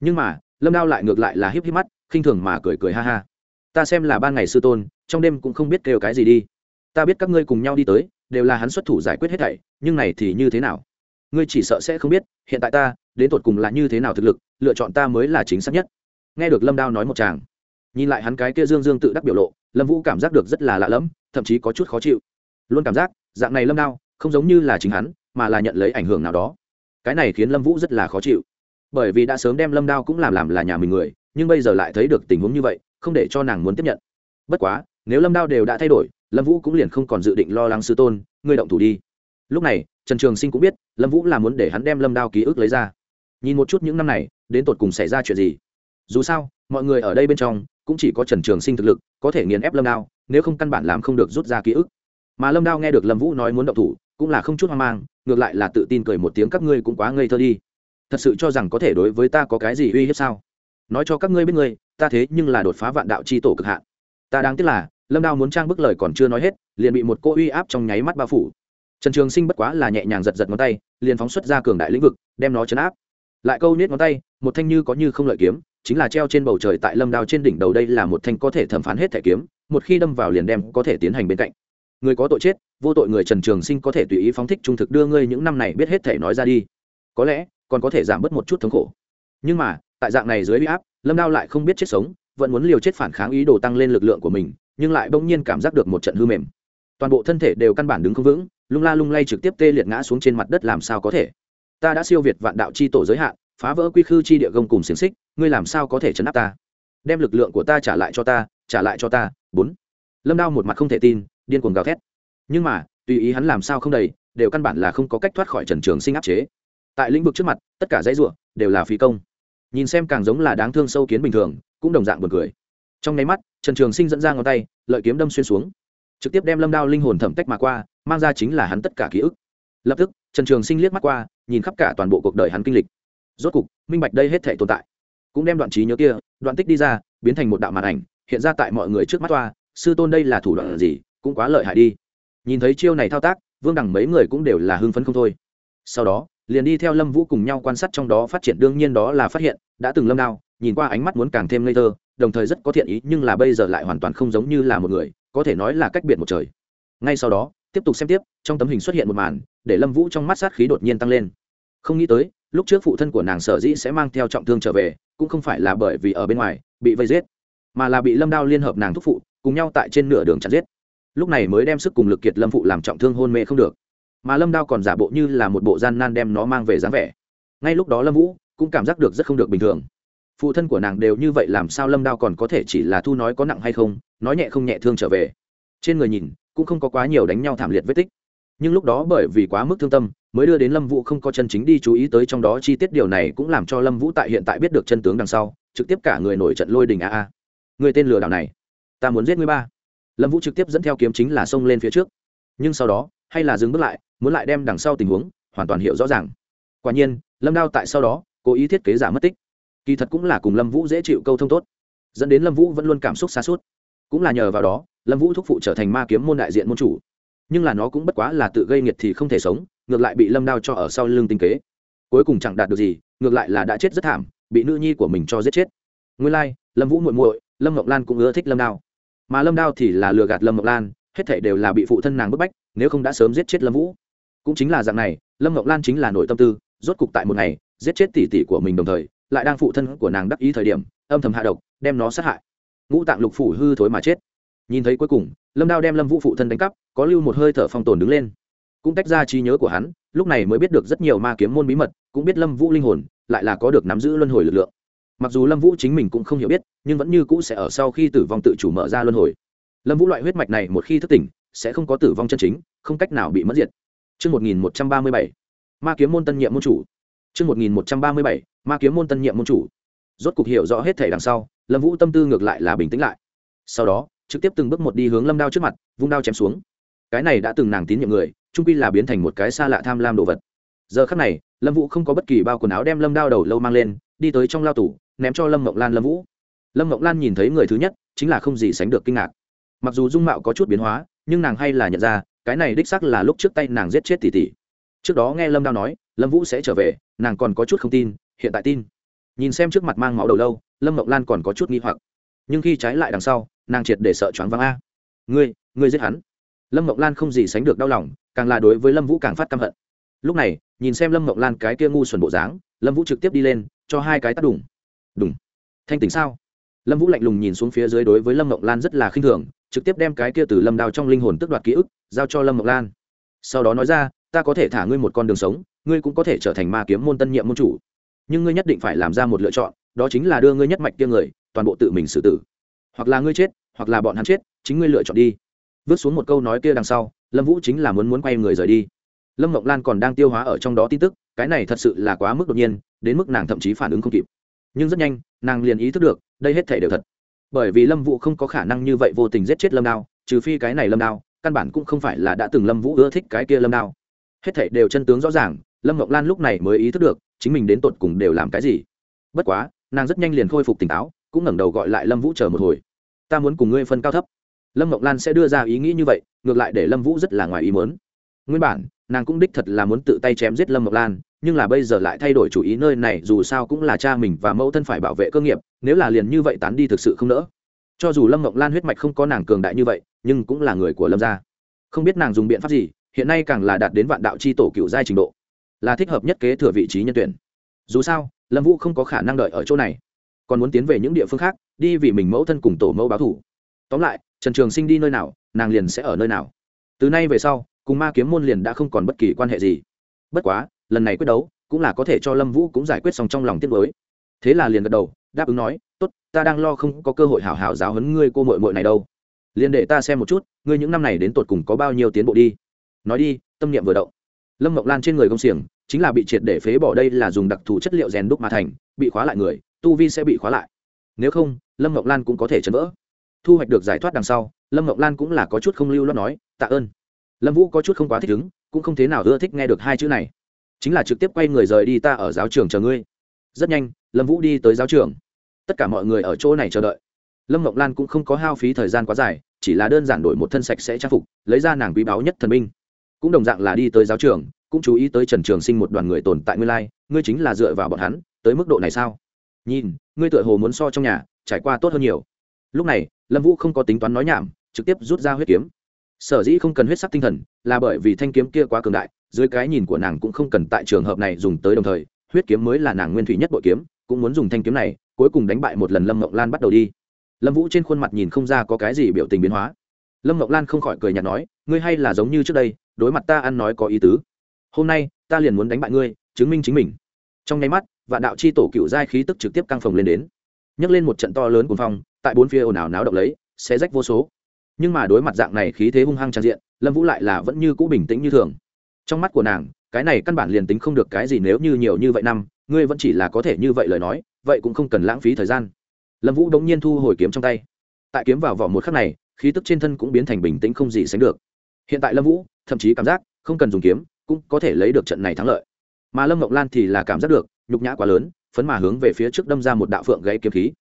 Nhưng mà, lâm đao lại ngược lại là híp híp mắt, khinh thường mà cười cười ha ha. Ta xem là ban ngày sư tôn, trong đêm cũng không biết kêu cái gì đi. Ta biết các ngươi cùng nhau đi tới đều là hắn xuất thủ giải quyết hết thảy, nhưng này thì như thế nào? Ngươi chỉ sợ sẽ không biết, hiện tại ta, đến tột cùng là như thế nào thực lực, lựa chọn ta mới là chính xác nhất. Nghe được lâm đao nói một chàng nhìn lại hắn cái kia dương dương tự đắc biểu lộ, lâm vũ cảm giác được rất là lạ lẫm, thậm chí có chút khó chịu. Luôn cảm giác, dạng này lâm đao, không giống như là chính hắn, mà là nhận lấy ảnh hưởng nào đó. Cái này khiến lâm vũ rất là khó chịu. Bởi vì đã sớm đem lâm đao cũng làm làm là nhà mình người, nhưng bây giờ lại thấy được tình huống như vậy, không để cho nàng muốn tiếp nhận. Bất quá nếu lâm đao đều đã thay đổi, lâm vũ cũng liền không còn dự định lo lắng sư tôn, ngươi động thủ đi. Lúc này, trần trường sinh cũng biết, lâm vũ là muốn để hắn đem lâm đao ký ức lấy ra. Nhìn một chút những năm này, đến tột cùng xảy ra chuyện gì? Dù sao, mọi người ở đây bên trong, cũng chỉ có trần trường sinh thực lực, có thể nghiền ép lâm đao, nếu không căn bản làm không được rút ra ký ức. Mà lâm đao nghe được lâm vũ nói muốn động thủ, cũng là không chút hoang mang, ngược lại là tự tin cười một tiếng, các ngươi cũng quá ngây thơ đi. Thật sự cho rằng có thể đối với ta có cái gì uy hiếp sao? Nói cho các ngươi biết ngươi, ta thế nhưng là đột phá vạn đạo c h i tổ cực hạn. Ta đáng tiếc là lâm đao muốn trang bức lời còn chưa nói hết, liền bị một cô uy áp trong nháy mắt bao phủ. Trần trường sinh bất quá là nhẹ nhàng giật giật ngón tay, liền phóng xuất ra cường đại lĩnh vực, đem nó chấn áp. Lại câu nết ngón tay, một thanh như có như không lợi kiếm, chính là treo trên bầu trời tại lâm đao trên đỉnh đầu đây là một thanh có thể thẩm phán hết thẻ kiếm, một khi đâm vào liền đem có thể tiến hành bên cạnh. Người có tội chết, vô tội người trần trường sinh có thể tùy ý phóng thích trung thực đưa ngươi những năm này biết hết thể nói ra đi. Có lẽ, còn có thể giảm bớt một chút thống khổ. Nhưng mà, tại dạng này dưới uy áp, lâm đao lại không biết chết sống, vẫn muốn liều chết phản kháng ý đồ tăng lên lực lượng của mình nhưng lại bỗng nhiên cảm giác được một trận hư mềm. Toàn bộ thân thể đều căn bản đứng không vững, lung la lung lay trực tiếp tê liệt ngã xuống trên mặt đất làm sao có thể? Ta đã siêu việt vạn đạo chi tổ giới hạn, phá vỡ quy khư chi địa gông cùng xiềng xích, ngươi làm sao có thể chấn áp ta? Đem lực lượng của ta trả lại cho ta, trả lại cho ta, bốn. Lâm đao một mặt không thể tin, điên cuồng gào thét. Nhưng mà, tùy ý hắn làm sao không đầy, đều căn bản là không có cách thoát khỏi trần trường sinh áp chế. Tại lĩnh vực trước mặt, tất cả dãy ruộng đều là phí công. Nhìn xem càng giống là đáng thương sâu kiến bình thường, cũng đồng dạng buồn cười. Trong nháy mắt trần trường sinh dẫn ra ngón tay, lợi kiếm đâm xuyên xuống. Trực tiếp đem lâm đao linh hồn thẩm tách mà qua, mang ra chính là hắn tất cả ký ức. Lập tức, trần trường sinh liếc mắt qua, nhìn khắp cả toàn bộ cuộc đời hắn kinh lịch. Rốt cục, minh bạch đây hết thể tồn tại. Cũng đem đoạn trí nhớ kia, đoạn tích đi ra, biến thành một đạo màn ảnh, hiện ra tại mọi người trước mắt toa. Sư tôn đây là thủ đoạn gì, cũng quá lợi hại đi. Nhìn thấy chiêu này thao tác, vương đẳng mấy người cũng đều là hưng phấn không thôi. Sau đó, liền đi theo lâm vũ cùng nhau quan sát trong đó phát triển, đương nhiên đó là phát hiện, đã từng lâm đao, nhìn qua ánh mắt muốn càng thêm ngây thơ đồng thời rất có thiện ý, nhưng là bây giờ lại hoàn toàn không giống như là một người, có thể nói là cách biệt một trời. Ngay sau đó, tiếp tục xem tiếp, trong tấm hình xuất hiện một màn, để lâm vũ trong mắt sát khí đột nhiên tăng lên. Không nghĩ tới, lúc trước phụ thân của nàng sở dĩ sẽ mang theo trọng thương trở về, cũng không phải là bởi vì ở bên ngoài, bị vây giết, mà là bị lâm đao liên hợp nàng thúc phụ, cùng nhau tại trên nửa đường chặn giết. Lúc này mới đem sức cùng lực kiệt lâm phụ làm trọng thương hôn mê không được. Mà lâm đao còn giả bộ như là một bộ gian nan đem nó mang về dáng vẻ. Ngay lúc đó lâm vũ cũng cảm giác được rất không được bình thường phụ thân của nàng đều như vậy làm sao lâm đao còn có thể chỉ là thu nói có nặng hay không, nói nhẹ không nhẹ thương trở về. Trên người nhìn, cũng không có quá nhiều đánh nhau thảm liệt vết tích. Nhưng lúc đó bởi vì quá mức thương tâm, mới đưa đến lâm vũ không có chân chính đi chú ý tới trong đó chi tiết điều này cũng làm cho lâm vũ tại hiện tại biết được chân tướng đằng sau, trực tiếp cả người nổi trận lôi đình a a. Người tên lừa đảo này, ta muốn giết ngươi ba. Lâm vũ trực tiếp dẫn theo kiếm chính là xông lên phía trước. Nhưng sau đó, hay là dừng bước lại, muốn lại đem đằng sau tình huống hoàn toàn hiểu rõ ràng. Quả nhiên, lâm đao tại sau đó, cố ý thiết kế giả mất tích kỳ thật cũng là cùng lâm vũ dễ chịu câu thông tốt. Dẫn đến lâm vũ vẫn luôn cảm xúc xa suốt. Cũng là nhờ vào đó lâm vũ thúc phụ trở thành ma kiếm môn đại diện môn chủ. Nhưng là nó cũng bất quá là tự gây nghiệt thì không thể sống ngược lại bị lâm đao cho ở sau lưng tinh kế. Cuối cùng chẳng đạt được gì ngược lại là đã chết rất thảm bị nữ nhi của mình cho giết chết. Nguyên lai、like, lâm vũ muội muội lâm ngọc lan cũng ưa thích lâm đao. Mà lâm đao thì là lừa gạt lâm ngọc lan hết thể đều là bị phụ thân nàng bức bách nếu không đã sớm giết chết lâm vũ. Cũng chính là dạng này lâm ngọc lan chính là nội tâm tư rốt cục tại một ngày giết chết tỷ tỷ của mình đồng thời lại đang phụ thân của nàng đắc ý thời điểm âm thầm hạ độc đem nó sát hại. Ngũ tạng lục phủ hư thối mà chết. Nhìn thấy cuối cùng lâm đao đem lâm vũ phụ thân đánh cắp có lưu một hơi thở phong tồn đứng lên. Cũng tách ra trí nhớ của hắn lúc này mới biết được rất nhiều ma kiếm môn bí mật cũng biết lâm vũ linh hồn lại là có được nắm giữ luân hồi lực lượng. Mặc dù lâm vũ chính mình cũng không hiểu biết nhưng vẫn như cũ sẽ ở sau khi tử vong tự chủ mở ra luân hồi. Lâm vũ loại huyết mạch này một khi thức tỉnh sẽ không có tử vong chân chính không cách nào bị mất diệt. Trước 1137, ma kiếm môn tân nhiệm môn chủ. Trước 1137, ma kiếm môn tân nhiệm môn chủ. Rốt cục hiểu rõ hết thể đằng sau, Lâm Vũ tâm tư ngược lại là bình tĩnh lại. Sau đó, trực tiếp từng bước một đi hướng Lâm Đao trước mặt, vung đao chém xuống. Cái này đã từng nàng tín nhiệm người, trung quy là biến thành một cái xa lạ tham lam đồ vật. Giờ khắc này, Lâm Vũ không có bất kỳ bao quần áo đem Lâm Đao đầu lâu mang lên, đi tới trong lao tủ, ném cho Lâm Mộng Lan Lâm Vũ. Lâm Mộng Lan nhìn thấy người thứ nhất, chính là không gì sánh được kinh ngạc. Mặc dù dung mạo có chút biến hóa, nhưng nàng hay là nhận ra, cái này đích xác là lúc trước tay nàng giết chết tỷ tỷ trước đó nghe lâm đao nói lâm vũ sẽ trở về nàng còn có chút không tin hiện tại tin. Nhìn xem trước mặt mang máu đầu lâu, lâm mộng lan còn có chút nghi hoặc. Nhưng khi trái lại đằng sau, nàng triệt để sợ choáng váng a. Ngươi ngươi giết hắn? Lâm mộng lan không gì sánh được đau lòng, càng là đối với lâm vũ càng phát căm hận. Lúc này, nhìn xem lâm mộng lan cái kia ngu xuẩn bộ dáng, lâm vũ trực tiếp đi lên, cho hai cái tắt đủng đủng thanh tỉnh sao? Lâm vũ lạnh lùng nhìn xuống phía dưới đối với lâm mộng lan rất là khinh thường, trực tiếp đem cái kia từ lâm đao trong linh hồn tức đoạt ký ức, giao cho lâm mộng lan. Sau đó nói ra, ta có thể thả ngươi một con đường sống, ngươi cũng có thể trở thành ma kiếm môn tân nhiệm môn chủ nhưng ngươi nhất định phải làm ra một lựa chọn, đó chính là đưa ngươi nhất mạch kia người, toàn bộ tự mình xử tử. Hoặc là ngươi chết, hoặc là bọn hắn chết, chính ngươi lựa chọn đi. Vứt xuống một câu nói kia đằng sau, lâm vũ chính là muốn muốn quay người rời đi. Lâm ngọc lan còn đang tiêu hóa ở trong đó tin tức, cái này thật sự là quá mức đột nhiên, đến mức nàng thậm chí phản ứng không kịp. Nhưng rất nhanh, nàng liền ý thức được, đây hết thể đều thật. Bởi vì lâm vũ không có khả năng như vậy vô tình giết chết lâm đao, trừ phi cái này lâm đao, căn bản cũng không phải là đã từng lâm vũ ưa thích cái kia lâm đao. Hết thảy đều chân tướng rõ ràng lâm ngọc lan lúc này mới ý thức được, chính mình đến tột cùng đều làm cái gì. Bất quá, nàng rất nhanh liền khôi phục tỉnh táo, cũng ngẩng đầu gọi lại lâm vũ chờ một hồi. Ta muốn cùng ngươi phân cao thấp. Lâm ngọc lan sẽ đưa ra ý nghĩ như vậy, ngược lại để lâm vũ rất là ngoài ý mớn nguyên bản, nàng cũng đích thật là muốn tự tay chém giết lâm ngọc lan, nhưng là bây giờ lại thay đổi chủ ý nơi này, dù sao cũng là cha mình và mẫu thân phải bảo vệ cơ nghiệp, nếu là liền như vậy tán đi thực sự không nỡ. Cho dù lâm ngọc lan huyết mạch không có nàng cường đại như vậy, nhưng cũng là người của lâm gia. Không biết nàng dùng biện pháp gì, hiện nay càng là đạt đến vạn đạo c h i tổ cựu giai trình độ là thích hợp nhất kế thừa vị trí nhân tuyển. Dù sao, lâm vũ không có khả năng đợi ở chỗ này. Còn muốn tiến về những địa phương khác, đi vì mình mẫu thân cùng tổ mẫu báo thủ. Tóm lại, trần trường sinh đi nơi nào, nàng liền sẽ ở nơi nào. Từ nay về sau, cùng ma kiếm môn liền đã không còn bất kỳ quan hệ gì. Bất quá, lần này quyết đấu, cũng là có thể cho lâm vũ cũng giải quyết xong trong lòng tiết mới thế là liền gật đầu, đáp ứng nói, tốt, ta đang lo không có cơ hội hảo hảo giáo hấn ngươi cô mội mội này đâu. Liền để ta xem một chút, ngươi những năm này đến tột cùng có bao nhiêu tiến bộ đi. Nói đi, tâm niệm vừa động lâm mộng lan trên người công xiềng, chính là bị triệt để phế bỏ đây là dùng đặc thù chất liệu rèn đúc mà thành, bị khóa lại người, tu vi sẽ bị khóa lại. Nếu không, lâm ngọc lan cũng có thể chấn vỡ. Thu hoạch được giải thoát đằng sau, lâm ngọc lan cũng là có chút không lưu lo nói, tạ ơn. Lâm vũ có chút không quá thích ứng, cũng không thế nào ưa thích nghe được hai chữ này. Chính là trực tiếp quay người rời đi ta ở giáo trường chờ ngươi. Rất nhanh, lâm vũ đi tới giáo trường. Tất cả mọi người ở chỗ này chờ đợi. Lâm ngọc lan cũng không có hao phí thời gian quá dài, chỉ là đơn giản đổi một thân sạch sẽ trang phục, lấy ra nàng quý báu nhất thần minh cũng đồng dạng là đi tới giáo trường, cũng chú ý tới trần trường sinh một đoàn người tồn tại ngươi lai, ngươi chính là dựa vào bọn hắn, tới mức độ này sao? Nhìn, ngươi tựa hồ muốn so trong nhà, trải qua tốt hơn nhiều. Lúc này, lâm vũ không có tính toán nói nhảm, trực tiếp rút ra huyết kiếm. Sở dĩ không cần huyết sắc tinh thần, là bởi vì thanh kiếm kia quá cường đại, dưới cái nhìn của nàng cũng không cần tại trường hợp này dùng tới đồng thời, huyết kiếm mới là nàng nguyên thủy nhất bội kiếm, cũng muốn dùng thanh kiếm này, cuối cùng đánh bại một lần lâm mộng lan bắt đầu đi. Lâm vũ trên khuôn mặt nhìn không ra có cái gì biểu tình biến hóa. Lâm mộng lan không khỏi cười nhạt nói, ngươi hay là giống như trước đây đối mặt ta ăn nói có ý tứ. Hôm nay, ta liền muốn đánh bại ngươi, chứng minh chính mình. Trong nháy mắt, vạn đạo c h i tổ cựu giai khí tức trực tiếp căng phồng lên đến. Nhấc lên một trận to lớn cùng phong, tại bốn phía ồn ào náo động lấy sẽ rách vô số. Nhưng mà đối mặt dạng này khí thế hung hăng trang diện, lâm vũ lại là vẫn như cũ bình tĩnh như thường. Trong mắt của nàng, cái này căn bản liền tính không được cái gì nếu như nhiều như vậy năm, ngươi vẫn chỉ là có thể như vậy lời nói, vậy cũng không cần lãng phí thời gian. Lâm vũ đống nhiên thu hồi kiếm trong tay. Tại kiếm vào vỏ một khắc này, khí tức trên thân cũng biến thành bình tĩnh không gì sánh được. Hiện tại lâm vũ thậm chí cảm giác không cần dùng kiếm cũng có thể lấy được trận này thắng lợi. Mà lâm mộng lan thì là cảm giác được, nhục nhã quá lớn, phấn mà hướng về phía trước đâm ra một đạo phượng gãy kiếm khí.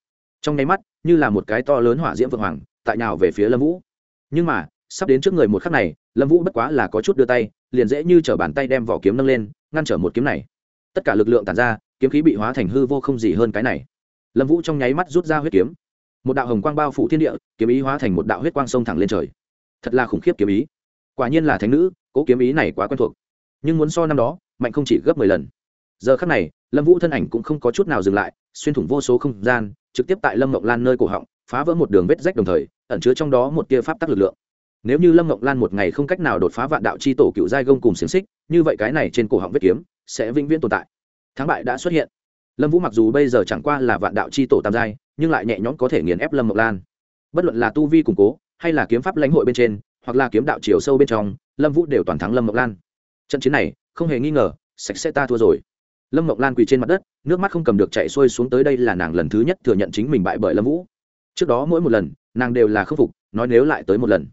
Trong nháy mắt, như là một cái to lớn hỏa diễm vượng hoàng, tại nhào về phía lâm vũ. Nhưng mà, sắp đến trước người một khắc này, lâm vũ bất quá là có chút đưa tay, liền dễ như t r ở bàn tay đem vỏ kiếm nâng lên, ngăn trở một kiếm này. Tất cả lực lượng tàn ra, kiếm khí bị hóa thành hư vô không gì hơn cái này. Lâm vũ trong nháy mắt rút ra huyết kiếm. Một đạo hồng quang bao phủ thiên địa, kiếm ý hóa thành một đạo huyết quang sông thẳng lên trời. Thật là khủng khiếp kiếm ý quả nhiên là thánh nữ, cố kiếm ý này quá quen thuộc. Nhưng muốn so năm đó, mạnh không chỉ gấp mười lần. Giờ khắc này, lâm vũ thân ảnh cũng không có chút nào dừng lại, xuyên thủng vô số không gian, trực tiếp tại lâm ngọc lan nơi cổ họng, phá vỡ một đường vết rách đồng thời, ẩn chứa trong đó một tia pháp tắc lực lượng. Nếu như lâm ngọc lan một ngày không cách nào đột phá vạn đạo c h i tổ cựu giai gông cùng xiềng xích, như vậy cái này trên cổ họng vết kiếm sẽ vĩnh viễn tồn tại. Thắng bại đã xuất hiện. Lâm vũ mặc dù bây giờ chẳng qua là vạn đạo c h i tổ tam giai, nhưng lại nhẹ nhõm có thể nghiền ép lâm ngọc lan. Bất luận là tu vi củng cố, hay là kiếm pháp lãnh hội bên trên hoặc là kiếm đạo chiều sâu bên trong, lâm vũ đều toàn thắng lâm ngọc lan. Trận chiến này, không hề nghi ngờ, sạch sẽ ta thua rồi. Lâm ngọc lan quỳ trên mặt đất, nước mắt không cầm được chạy xuôi xuống tới đây là nàng lần thứ nhất thừa nhận chính mình bại bởi lâm vũ. Trước đó mỗi một lần, nàng đều là khâm phục, nói nếu lại tới một lần.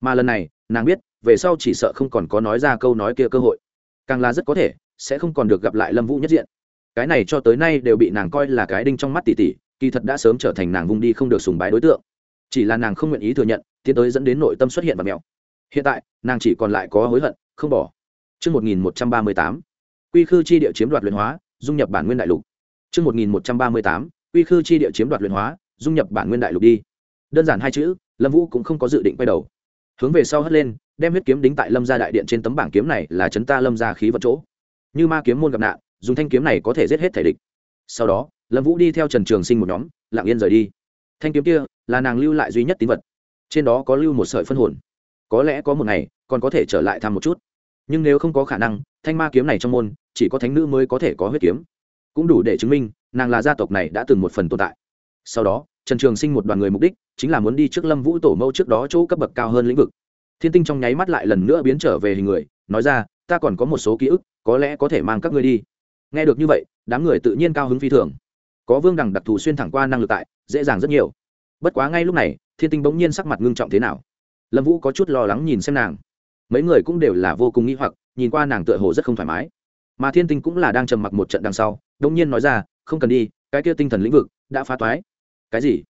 Mà lần này, nàng biết, về sau chỉ sợ không còn có nói ra câu nói kia cơ hội. Càng là rất có thể, sẽ không còn được gặp lại lâm vũ nhất diện. Cái này cho tới nay đều bị nàng coi là cái đinh trong mắt tỷ tỷ kỳ thật đã sớm trở thành nàng vung đi không được sùng bái đối tượng. Chỉ là nàng không nguyện ý thừa nhận tiến tới dẫn đến nội tâm xuất hiện và mẹo. Hiện tại nàng chỉ còn lại có hối hận không bỏ. Trước 1138, quy khư chi địa chiếm đoạt luyện hóa dung nhập bản nguyên đại lục. Trước 1138, quy khư chi địa chiếm đoạt luyện hóa dung nhập bản nguyên đại lục đi. Đơn giản hai chữ lâm vũ cũng không có dự định quay đầu. Hướng về sau hất lên đem huyết kiếm đính tại lâm gia đại điện trên tấm bảng kiếm này là chấn ta lâm gia khí vật chỗ. Như ma kiếm môn gặp nạn dùng thanh kiếm này có thể giết hết thể địch. Sau đó lâm vũ đi theo trần trường sinh một nhóm lặng yên rời đi. Thanh kiếm kia là nàng lưu lại duy nhất tín vật trên đó có lưu một sợi phân hồn. Có lẽ có một ngày, còn có thể trở lại thăm một chút. Nhưng nếu không có khả năng, thanh ma kiếm này trong môn, chỉ có thánh nữ mới có thể có huyết kiếm. Cũng đủ để chứng minh, nàng là gia tộc này đã từng một phần tồn tại. Sau đó, trần trường sinh một đoàn người mục đích, chính là muốn đi trước lâm vũ tổ mâu trước đó chỗ cấp bậc cao hơn lĩnh vực. Thiên tinh trong nháy mắt lại lần nữa biến trở về hình người, nói ra, ta còn có một số ký ức, có lẽ có thể mang các ngươi đi. Nghe được như vậy, đám người tự nhiên cao hứng phi thường. Có vương đằng đặc thù xuyên thẳng qua năng lực tại, dễ dàng rất nhiều. Bất quá ngay lúc này thiên tinh bỗng nhiên sắc mặt ngưng trọng thế nào? Lâm vũ có chút lo lắng nhìn xem nàng. Mấy người cũng đều là vô cùng nghĩ hoặc, nhìn qua nàng tựa hồ rất không thoải mái. Mà thiên tinh cũng là đang trầm mặc một trận đằng sau đông nhiên nói ra, không cần đi, cái kia tinh thần lĩnh vực đã phá toái. Cái gì?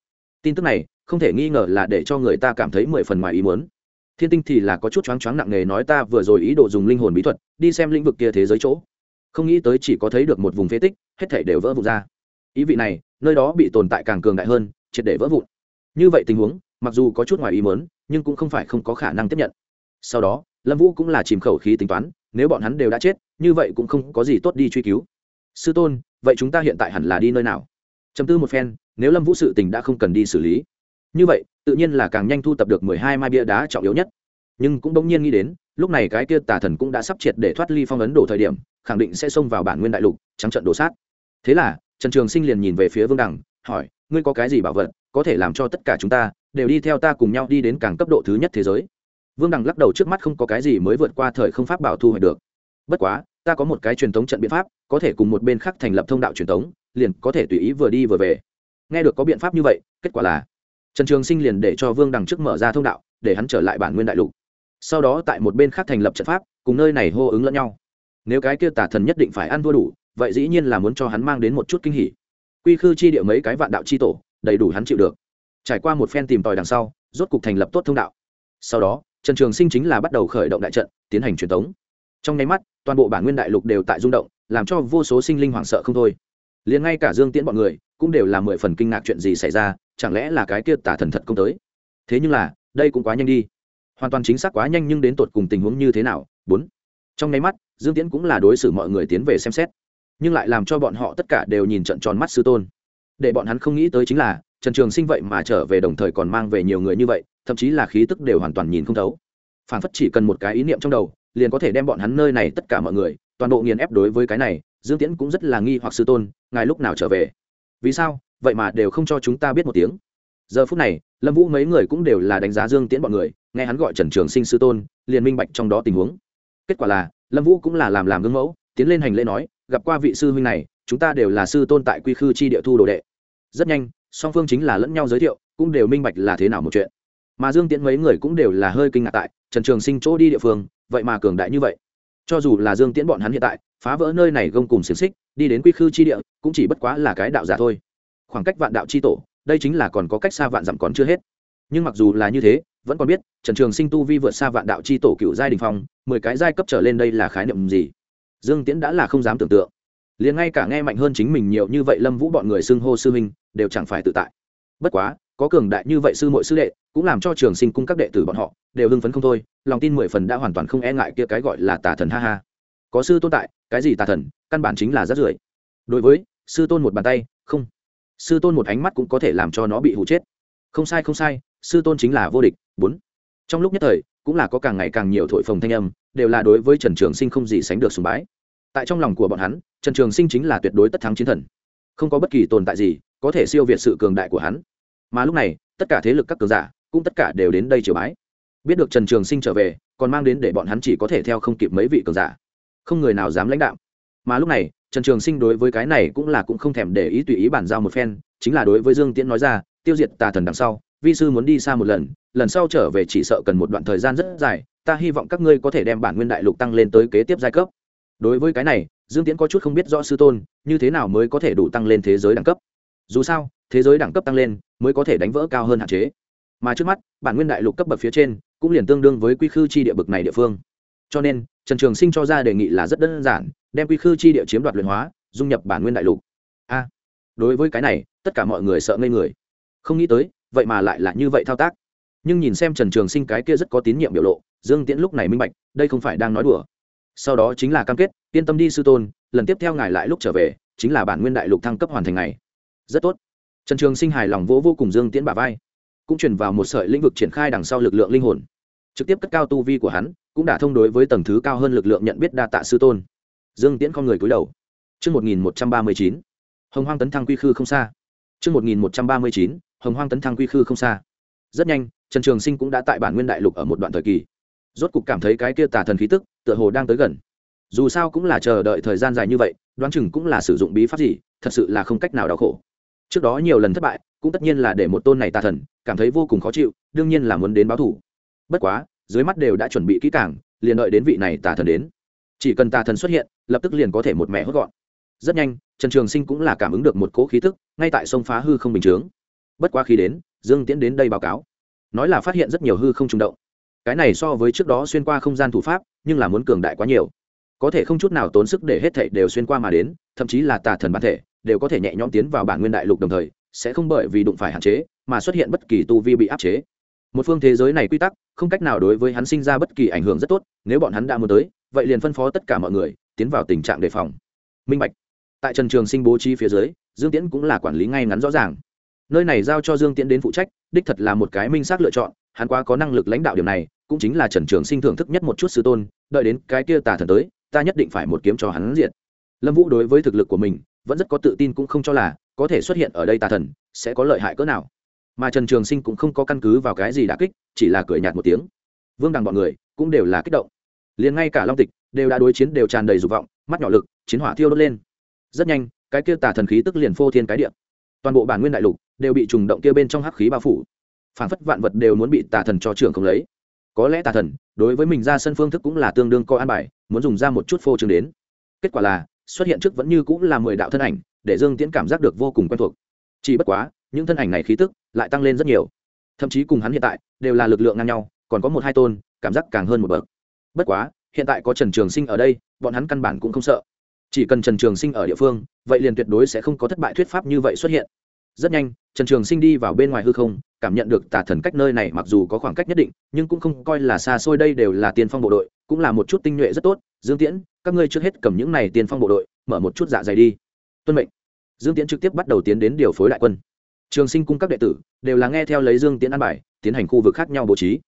Tin tức này, không thể nghi ngờ là để cho người ta cảm thấy mười phần ngoài ý muốn. Thiên tinh thì là có chút choáng choáng nặng nề nói ta vừa rồi ý đồ dùng linh hồn bí thuật, đi xem lĩnh vực kia thế giới chỗ. Không nghĩ tới chỉ có thấy được một vùng phế tích, hết thể đều vỡ vụn ra. Ý vị này, nơi đó bị tồn tại càng cường đại hơn, triệt để vỡ vụn như vậy tình huống, mặc dù có chút ngoài ý muốn, nhưng cũng không phải không có khả năng tiếp nhận. Sau đó, lâm vũ cũng là chìm khẩu khí tính toán, nếu bọn hắn đều đã chết, như vậy cũng không có gì tốt đi truy cứu. Sư tôn, vậy chúng ta hiện tại hẳn là đi nơi nào? Chấm tư một phen, nếu lâm vũ sự tình đã không cần đi xử lý. Như vậy, tự nhiên là càng nhanh thu tập được mười hai mai bia đá trọng yếu nhất. Nhưng cũng bỗng nhiên nghĩ đến, lúc này cái kia tà thần cũng đã sắp triệt để thoát ly phong ấn đổ thời điểm, khẳng định sẽ xông vào bản nguyên đại lục, trắng trận đổ sát. Thế là, trần trường sinh liền nhìn về phía vương đẳng hỏi, ngươi có cái gì bảo vật? Có thể làm cho tất cả chúng ta đều đi theo ta cùng nhau đi đến càng cấp độ thứ nhất thế giới. Vương đằng lắc đầu trước mắt không có cái gì mới vượt qua thời không pháp bảo thu hoạch được. Bất quá, ta có một cái truyền thống trận biện pháp, có thể cùng một bên khác thành lập thông đạo truyền thống, liền có thể tùy ý vừa đi vừa về. Nghe được có biện pháp như vậy, kết quả là trần trường sinh liền để cho vương đằng trước mở ra thông đạo, để hắn trở lại bản nguyên đại lục. Sau đó tại một bên khác thành lập trận pháp, cùng nơi này hô ứng lẫn nhau. Nếu cái kia tà thần nhất định phải ăn thua đủ, vậy dĩ nhiên là muốn cho hắn mang đến một chút kinh hỉ. Quy khư chi địa mấy cái vạn đạo chi tổ đầy đủ hắn chịu được. Trải qua một phen tìm tòi đằng sau, rốt cục thành lập tốt thông đạo. Sau đó, trần trường sinh chính là bắt đầu khởi động đại trận, tiến hành truyền thống trong nháy mắt, toàn bộ bản nguyên đại lục đều tại rung động, làm cho vô số sinh linh hoảng sợ không thôi. Liền ngay cả dương tiễn bọn người cũng đều là mười phần kinh ngạc chuyện gì xảy ra, chẳng lẽ là cái kia tả thần thật công tới? Thế nhưng là, đây cũng quá nhanh đi. Hoàn toàn chính xác quá nhanh nhưng đến tột cùng tình huống như thế nào? Bốn. Trong nháy mắt, dương tiễn cũng là đối xử mọi người tiến về xem xét. Nhưng lại làm cho bọn họ tất cả đều nhìn trận tròn mắt sư tôn để bọn hắn không nghĩ tới chính là, trần trường sinh vậy mà trở về đồng thời còn mang về nhiều người như vậy, thậm chí là khí tức đều hoàn toàn nhìn không thấu. Phản phất chỉ cần một cái ý niệm trong đầu, liền có thể đem bọn hắn nơi này tất cả mọi người, toàn bộ nghiền ép đối với cái này, dương tiễn cũng rất là nghi hoặc sư tôn, ngài lúc nào trở về? Vì sao? Vậy mà đều không cho chúng ta biết một tiếng. Giờ phút này, lâm vũ mấy người cũng đều là đánh giá dương tiễn bọn người, nghe hắn gọi trần trường sinh sư tôn, liền minh bạch trong đó tình huống. Kết quả là, lâm vũ cũng là làm làm gương mẫu, tiến lên hành lễ nói, gặp qua vị sư huynh này, chúng ta đều là sư tôn tại quy khư chi địa thu đồ đệ rất nhanh, song phương chính là lẫn nhau giới thiệu, cũng đều minh bạch là thế nào một chuyện. Mà dương tiễn mấy người cũng đều là hơi kinh ngạc tại, trần trường sinh chỗ đi địa phương, vậy mà cường đại như vậy. Cho dù là dương tiễn bọn hắn hiện tại, phá vỡ nơi này gông cùng xiềng xích, đi đến quy khư chi địa, cũng chỉ bất quá là cái đạo giả thôi. Khoảng cách vạn đạo chi tổ, đây chính là còn có cách xa vạn dặm còn chưa hết. Nhưng mặc dù là như thế, vẫn còn biết, trần trường sinh tu vi vượt xa vạn đạo chi tổ cựu giai đình phong, mười cái giai cấp trở lên đây là khái niệm gì? Dương tiễn đã là không dám tưởng tượng. Liền ngay cả nghe mạnh hơn chính mình nhiều như vậy lâm vũ bọn người xưng hô sư huynh đều chẳng phải tự tại. Bất quá, có cường đại như vậy sư muội sư đệ, cũng làm cho trường sinh cung các đệ tử bọn họ đều hưng phấn không thôi, lòng tin mười phần đã hoàn toàn không e ngại kia cái gọi là tà thần ha ha. Có sư tôn tại, cái gì tà thần, căn bản chính là rát rưởi. Đối với, sư tôn một bàn tay, không. Sư tôn một ánh mắt cũng có thể làm cho nó bị hụ chết. Không sai không sai, sư tôn chính là vô địch, bốn. Trong lúc nhất thời, cũng là có càng ngày càng nhiều thổi phồng thanh âm, đều là đối với trần trường sinh không gì sánh được sùng bái. Tại trong lòng của bọn hắn, trần trường sinh chính là tuyệt đối tất thắng chiến thần không có bất kỳ tồn tại gì có thể siêu việt sự cường đại của hắn. Mà lúc này, tất cả thế lực các cường giả, cũng tất cả đều đến đây triều bái. Biết được trần trường sinh trở về, còn mang đến để bọn hắn chỉ có thể theo không kịp mấy vị cường giả. Không người nào dám lãnh đạo. Mà lúc này, trần trường sinh đối với cái này cũng là cũng không thèm để ý tùy ý bản giao một phen, chính là đối với dương tiễn nói ra, tiêu diệt tà thần đằng sau, vi sư muốn đi xa một lần lần sau trở về chỉ sợ cần một đoạn thời gian rất dài, ta hy vọng các ngươi có thể đem bản nguyên đại lục tăng lên tới kế tiếp giai cấp. Đối với cái này dương tiễn có chút không biết rõ sư tôn, như thế nào mới có thể đủ tăng lên thế giới đẳng cấp? Dù sao, thế giới đẳng cấp tăng lên mới có thể đánh vỡ cao hơn hạn chế. Mà trước mắt, bản nguyên đại lục cấp bậc phía trên cũng liền tương đương với quy khư chi địa bực này địa phương. Cho nên, trần trường sinh cho ra đề nghị là rất đơn giản, đem quy khư chi địa chiếm đoạt luyện hóa, dung nhập bản nguyên đại lục. A, đối với cái này, tất cả mọi người sợ ngây người. Không nghĩ tới, vậy mà lại là như vậy thao tác. Nhưng nhìn xem trần trường sinh cái kia rất có tín nhiệm biểu lộ, dương tiễn lúc này minh bạch, đây không phải đang nói đùa sau đó chính là cam kết yên tâm đi sư tôn lần tiếp theo ngài lại lúc trở về chính là bản nguyên đại lục thăng cấp hoàn thành ngày. Rất tốt. Trần trường sinh hài lòng vỗ vô cùng dương tiễn bà vai cũng chuyển vào một sợi lĩnh vực triển khai đằng sau lực lượng linh hồn. Trực tiếp cất cao tu vi của hắn cũng đã thông đối với tầng thứ cao hơn lực lượng nhận biết đa tạ sư tôn. Dương tiễn con người cúi đầu. Trước 1139, hồng hoang tấn thăng quy khư không xa. Trước 1139, hồng hoang tấn thăng quy khư không xa. Rất nhanh, Trần Trường Sinh cũng đã tại bản nguyên đại lục ở một đoạn thời kỳ. Rốt cục cảm thấy cái kia tà thần khí tức, tựa hồ đang tới gần. Dù sao cũng là chờ đợi thời gian dài như vậy, đoán chừng cũng là sử dụng bí pháp gì, thật sự là không cách nào đau khổ. Trước đó nhiều lần thất bại, cũng tất nhiên là để một tôn này tà thần cảm thấy vô cùng khó chịu, đương nhiên là muốn đến báo thù. Bất quá, dưới mắt đều đã chuẩn bị kỹ càng, liền đợi đến vị này tà thần đến. Chỉ cần tà thần xuất hiện, lập tức liền có thể một mẹ hốt gọn. Rất nhanh, Trần Trường Sinh cũng là cảm ứng được một cỗ khí tức, ngay tại sông phá hư không bình thường. Bất quá khi đến, Dương Tiễn đến đây báo cáo, nói là phát hiện rất nhiều hư không trùng động. Cái này so với trước đó xuyên qua không gian thủ pháp, nhưng là muốn cường đại quá nhiều. Có thể không chút nào tốn sức để hết thảy đều xuyên qua mà đến, thậm chí là tà thần bản thể, đều có thể nhẹ nhõm tiến vào bản nguyên đại lục đồng thời, sẽ không bởi vì đụng phải hạn chế, mà xuất hiện bất kỳ tu vi bị áp chế. Một phương thế giới này quy tắc, không cách nào đối với hắn sinh ra bất kỳ ảnh hưởng rất tốt, nếu bọn hắn đã muốn tới, vậy liền phân phó tất cả mọi người tiến vào tình trạng đề phòng. Minh bạch tại trần trường sinh bố trí phía dưới dương tiễn cũng là quản lý ngay ngắn rõ ràng nơi này giao cho dương tiễn đến phụ trách đích thật là một cái minh xác lựa chọn hắn quá có năng lực lãnh đạo điểm này cũng chính là trần trường sinh thưởng thức nhất một chút sư tôn, đợi đến cái kia tà thần tới, ta nhất định phải một kiếm cho hắn diện lâm vũ đối với thực lực của mình, vẫn rất có tự tin cũng không cho là, có thể xuất hiện ở đây tà thần, sẽ có lợi hại cỡ nào. Mà trần trường sinh cũng không có căn cứ vào cái gì đã kích, chỉ là cười nhạt một tiếng. Vương đằng bọn người cũng đều là kích động. Liền ngay cả long tịch đều đã đối chiến đều tràn đầy dục vọng, mắt nhỏ lực, chiến hỏa thiêu đốt lên. Rất nhanh, cái kia tà thần khí tức liền phô thiên cái địa. Toàn bộ bản nguyên đại lục đều bị trùng động kia bên trong hắc khí bao phủ. Phảng phất vạn vật đều muốn bị tà thần cho trưởng không lấy có lẽ tà thần, đối với mình ra sân phương thức cũng là tương đương coi an bài, muốn dùng ra một chút phô trương đến. Kết quả là, xuất hiện trước vẫn như cũng là mười đạo thân ảnh, để dương tiễn cảm giác được vô cùng quen thuộc. Chỉ bất quá, những thân ảnh này khí tức lại tăng lên rất nhiều. Thậm chí cùng hắn hiện tại, đều là lực lượng ngang nhau, còn có một hai tôn, cảm giác càng hơn một bậc. Bất quá, hiện tại có trần trường sinh ở đây, bọn hắn căn bản cũng không sợ. Chỉ cần trần trường sinh ở địa phương, vậy liền tuyệt đối sẽ không có thất bại thuyết pháp như vậy xuất hiện rất nhanh, trần trường sinh đi vào bên ngoài hư không, cảm nhận được tà thần cách nơi này mặc dù có khoảng cách nhất định, nhưng cũng không coi là xa xôi đây đều là tiên phong bộ đội, cũng là một chút tinh nhuệ rất tốt. Dương tiễn, các ngươi trước hết cầm những này tiên phong bộ đội, mở một chút dạ dày đi. Tuân mệnh. Dương tiễn trực tiếp bắt đầu tiến đến điều phối đại quân. Trường sinh cung các đệ tử đều là nghe theo lấy dương tiễn an bài, tiến hành khu vực khác nhau bố trí.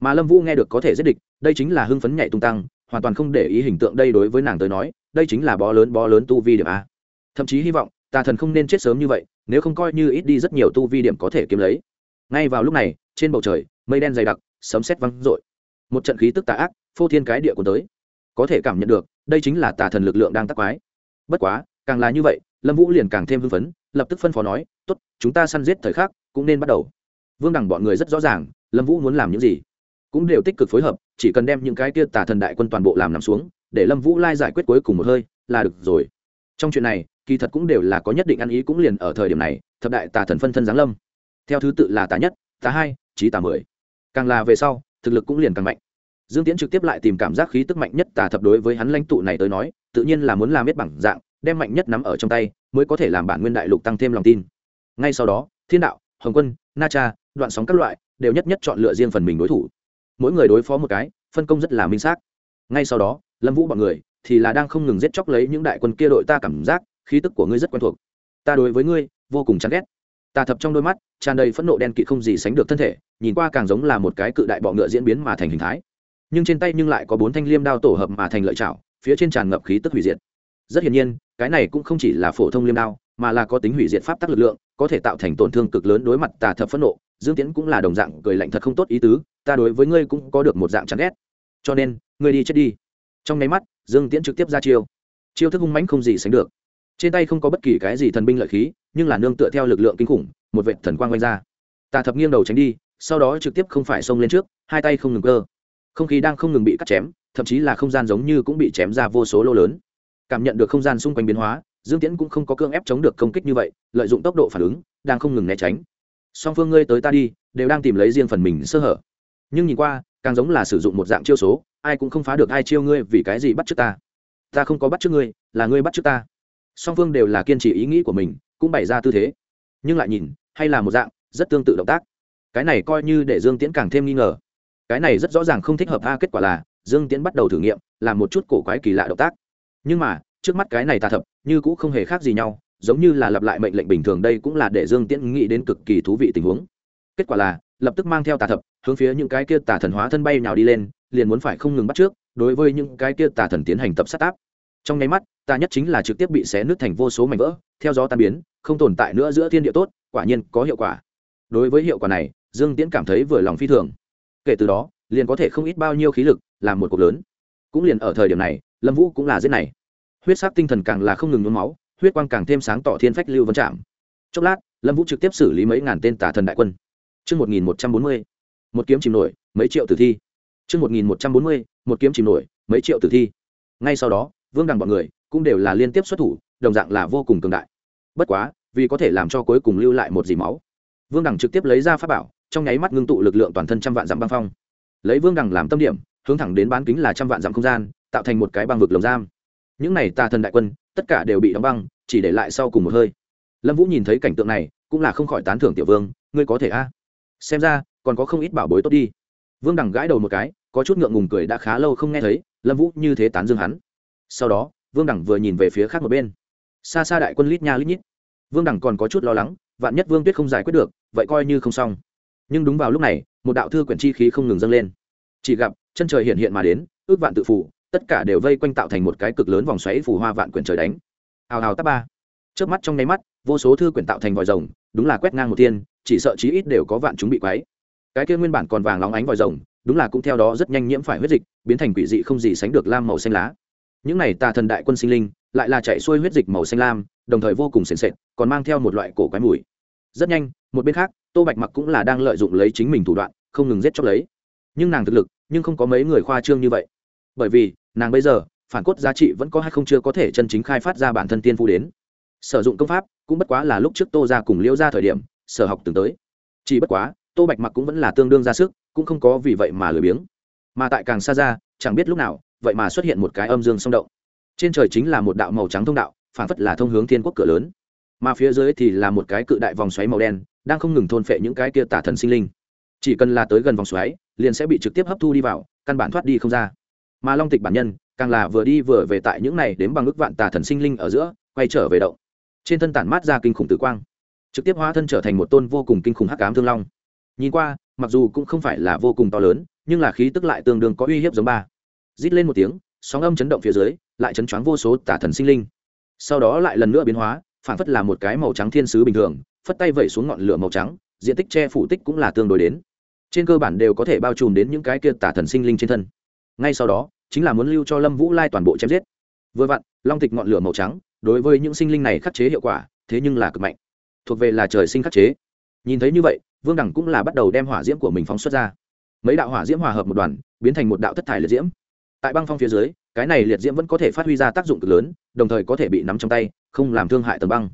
Mà lâm vũ nghe được có thể giết địch, đây chính là hưng phấn nhảy tung tăng, hoàn toàn không để ý hình tượng đây đối với nàng tới nói, đây chính là bó lớn bó lớn tu vi điểm a. Thậm chí hy vọng tà thần không nên chết sớm như vậy nếu không coi như ít đi rất nhiều tu vi điểm có thể kiếm lấy. Ngay vào lúc này, trên bầu trời, mây đen dày đặc, sấm sét văng rội một trận khí tức tà ác, phô thiên cái địa của tới. Có thể cảm nhận được, đây chính là tà thần lực lượng đang tắc quái. Bất quá, càng là như vậy, lâm vũ liền càng thêm hưng phấn, lập tức phân phó nói t ố t chúng ta săn giết thời khắc, cũng nên bắt đầu. Vương đẳng bọn người rất rõ ràng, lâm vũ muốn làm những gì, cũng đều tích cực phối hợp, chỉ cần đem những cái kia tà thần đại quân toàn bộ làm nằm xuống, để lâm vũ lai giải quyết cuối cùng một hơi, là được rồi trong chuyện này, kỳ thật cũng đều là có nhất định ăn ý cũng liền ở thời điểm này, thập đại tà thần phân thân giáng lâm. Theo thứ tự là tà nhất, tà hai trí tà mười. Càng là về sau, thực lực cũng liền càng mạnh. Dương tiễn trực tiếp lại tìm cảm giác khí tức mạnh nhất tà thập đối với hắn lãnh tụ này tới nói, tự nhiên là muốn làm biết bằng dạng, đem mạnh nhất nắm ở trong tay, mới có thể làm bản nguyên đại lục tăng thêm lòng tin. Ngay sau đó, thiên đạo, hồng quân, na cha, đoạn sóng các loại, đều nhất nhất chọn lựa riêng phần mình đối thủ. Mỗi người đối phó một cái, phân công rất là minh xác. Ngay sau đó, lâm vũ bọn người thì là đang không ngừng giết chóc lấy những đại quân kia đội ta cảm giác, khí tức của ngươi rất quen thuộc. Ta đối với ngươi, vô cùng chán ghét. Tà thập trong đôi mắt, tràn đầy phẫn nộ đen kỵ không gì sánh được thân thể, nhìn qua càng giống là một cái cự đại bọ ngựa diễn biến mà thành hình thái. Nhưng trên tay nhưng lại có bốn thanh liêm đao tổ hợp mà thành lợi chảo, phía trên tràn ngập khí tức hủy diệt. Rất hiển nhiên, cái này cũng không chỉ là phổ thông liêm đao, mà là có tính hủy diệt pháp tắc lực lượng, có thể tạo thành tổn thương cực lớn đối mặt tà thập phẫn nộ. Dương tiễn cũng là đồng dạng cười lạnh thật không tốt ý tứ, ta đối với ngươi cũng có được một dạng chán ghét. Cho nên, ngươi đi chết đi. Trong nháy mắt dương tiễn trực tiếp ra chiêu. Chiêu thức hung mãnh không gì sánh được. Trên tay không có bất kỳ cái gì thần binh lợi khí, nhưng là nương tựa theo lực lượng kinh khủng, một vệ thần quang quanh ra. Tà thập nghiêng đầu tránh đi, sau đó trực tiếp không phải xông lên trước, hai tay không ngừng cơ. Không khí đang không ngừng bị cắt chém, thậm chí là không gian giống như cũng bị chém ra vô số lô lớn. Cảm nhận được không gian xung quanh biến hóa, dương tiễn cũng không có cương ép chống được công kích như vậy, lợi dụng tốc độ phản ứng, đang không ngừng né tránh. Song phương ngươi tới ta đi, đều đang tìm lấy riêng phần mình sơ hở. Nhưng nhìn qua càng giống là sử dụng một dạng chiêu số, ai cũng không phá được ai chiêu ngươi vì cái gì bắt trước ta. Ta không có bắt trước ngươi, là ngươi bắt trước ta. Song phương đều là kiên trì ý nghĩ của mình, cũng bày ra tư thế. Nhưng lại nhìn, hay là một dạng, rất tương tự động tác. Cái này coi như để dương tiễn càng thêm nghi ngờ. Cái này rất rõ ràng không thích hợp, a, kết quả là, dương tiễn bắt đầu thử nghiệm làm một chút cổ quái kỳ lạ động tác. Nhưng mà, trước mắt cái này tà thập như cũng không hề khác gì nhau, giống như là lặp lại mệnh lệnh bình thường, đây cũng là để dương tiễn nghĩ đến cực kỳ thú vị tình huống. Kết quả là lập tức mang theo tà thập, hướng phía những cái kia tà thần hóa thân bay nhào đi lên, liền muốn phải không ngừng bắt trước, đối với những cái kia tà thần tiến hành tập sát áp. Trong nháy mắt, tà nhất chính là trực tiếp bị xé nứt thành vô số mảnh vỡ, theo gió tan biến, không tồn tại nữa giữa thiên địa tốt, quả nhiên có hiệu quả. Đối với hiệu quả này, dương tiễn cảm thấy vừa lòng phi thường. Kể từ đó, liền có thể không ít bao nhiêu khí lực làm một cuộc lớn. Cũng liền ở thời điểm này, lâm vũ cũng là giết này. Huyết sắc tinh thần càng là không ngừng nhuốm máu, huyết quang càng thêm sáng tỏ thiên phách lưu vân chạm chốc lát, lâm vũ trực tiếp xử lý mấy ngàn tên tà thần đại quân. Chương 1140, một kiếm chìm nổi, mấy triệu tử thi. Chương 1140, một kiếm chìm nổi, mấy triệu tử thi. Ngay sau đó, Vương Đằng bọn người cũng đều là liên tiếp xuất thủ, đồng dạng là vô cùng cường đại. Bất quá, vì có thể làm cho cuối cùng lưu lại một dì máu, Vương Đằng trực tiếp lấy ra pháp bảo, trong nháy mắt ngưng tụ lực lượng toàn thân trăm vạn dặm băng phong. Lấy Vương Đằng làm tâm điểm, hướng thẳng đến bán kính là trăm vạn dặm không gian, tạo thành một cái băng vực lồng giam. Những này tà thần đại quân, tất cả đều bị đóng băng, chỉ để lại sau cùng một hơi. Lâm Vũ nhìn thấy cảnh tượng này, cũng là không khỏi tán thưởng tiểu vương, ngươi có thể a? Xem ra, còn có không ít bảo bối tốt đi. Vương đằng gãi đầu một cái, có chút ngượng ngùng cười đã khá lâu không nghe thấy, lâm vũ như thế tán dương hắn. Sau đó, vương đằng vừa nhìn về phía khác một bên. Xa xa đại quân lít nha lít nhít. Vương đằng còn có chút lo lắng, vạn nhất vương tuyết không giải quyết được, vậy coi như không xong. Nhưng đúng vào lúc này, một đạo thư quyển chi khí không ngừng dâng lên. Chỉ gặp, chân trời hiện hiện mà đến, ước vạn tự phủ, tất cả đều vây quanh tạo thành một cái cực lớn vòng xoáy phủ hoa vạn quyển trời đánh. Hào hào tắp ba. Trước mắt trong nháy mắt, vô số thư quyển tạo thành vòi rồng đúng là quét ngang một tiên chỉ sợ chí ít đều có vạn chúng bị quấy. Cái kia nguyên bản còn vàng lóng ánh vòi rồng, đúng là cũng theo đó rất nhanh nhiễm phải huyết dịch, biến thành quỷ dị không gì sánh được lam màu xanh lá. Những này tà thần đại quân sinh linh, lại là chạy xuôi huyết dịch màu xanh lam, đồng thời vô cùng sền sệt, còn mang theo một loại cổ quái mùi. Rất nhanh, một bên khác, tô bạch mặc cũng là đang lợi dụng lấy chính mình thủ đoạn, không ngừng giết chóc lấy. Nhưng nàng thực lực, nhưng không có mấy người khoa trương như vậy. Bởi vì, nàng bây giờ, phản cốt giá trị vẫn có hay không chưa có thể chân chính khai phát ra bản thân tiên phu đến. Sử dụng công pháp cũng bất quá là lúc trước tô ra cùng liễu ra thời điểm, sở học từng tới. Chỉ bất quá, tô bạch mặc cũng vẫn là tương đương ra sức, cũng không có vì vậy mà lười biếng. Mà tại càng xa ra, chẳng biết lúc nào, vậy mà xuất hiện một cái âm dương song động. Trên trời chính là một đạo màu trắng thông đạo phản phất là thông hướng thiên quốc cửa lớn. Mà phía dưới thì là một cái cự đại vòng xoáy màu đen, đang không ngừng thôn phệ những cái kia tả thần sinh linh. Chỉ cần là tới gần vòng xoáy, liền sẽ bị trực tiếp hấp thu đi vào, căn bản thoát đi không ra. Mà long tịch bản nhân, càng là vừa đi vừa về tại những này đến bằng ước vạn tà thần sinh linh ở giữa, quay trở về động trên thân tản mát ra kinh khủng tử quang, trực tiếp hóa thân trở thành một tôn vô cùng kinh khủng hắc ám thương long. Nhìn qua, mặc dù cũng không phải là vô cùng to lớn, nhưng là khí tức lại tương đương có uy hiếp giống ba. Rít lên một tiếng, sóng âm chấn động phía dưới, lại chấn choáng vô số tả thần sinh linh. Sau đó lại lần nữa biến hóa, phản phất là một cái màu trắng thiên sứ bình thường, phất tay vẩy xuống ngọn lửa màu trắng, diện tích che phủ tích cũng là tương đối đến. Trên cơ bản đều có thể bao trùm đến những cái kia tả thần sinh linh trên thân. Ngay sau đó, chính là muốn lưu cho lâm vũ lai toàn bộ chém giết. Vừa vặn, long tịch ngọn lửa màu trắng đối với những sinh linh này khắc chế hiệu quả, thế nhưng là cực mạnh. Thuộc về là trời sinh khắc chế. Nhìn thấy như vậy, vương đẳng cũng là bắt đầu đem hỏa diễm của mình phóng xuất ra. Mấy đạo hỏa diễm hòa hợp một đoàn, biến thành một đạo thất thải liệt diễm. Tại băng phong phía dưới, cái này liệt diễm vẫn có thể phát huy ra tác dụng cực lớn, đồng thời có thể bị nắm trong tay, không làm thương hại tầng băng.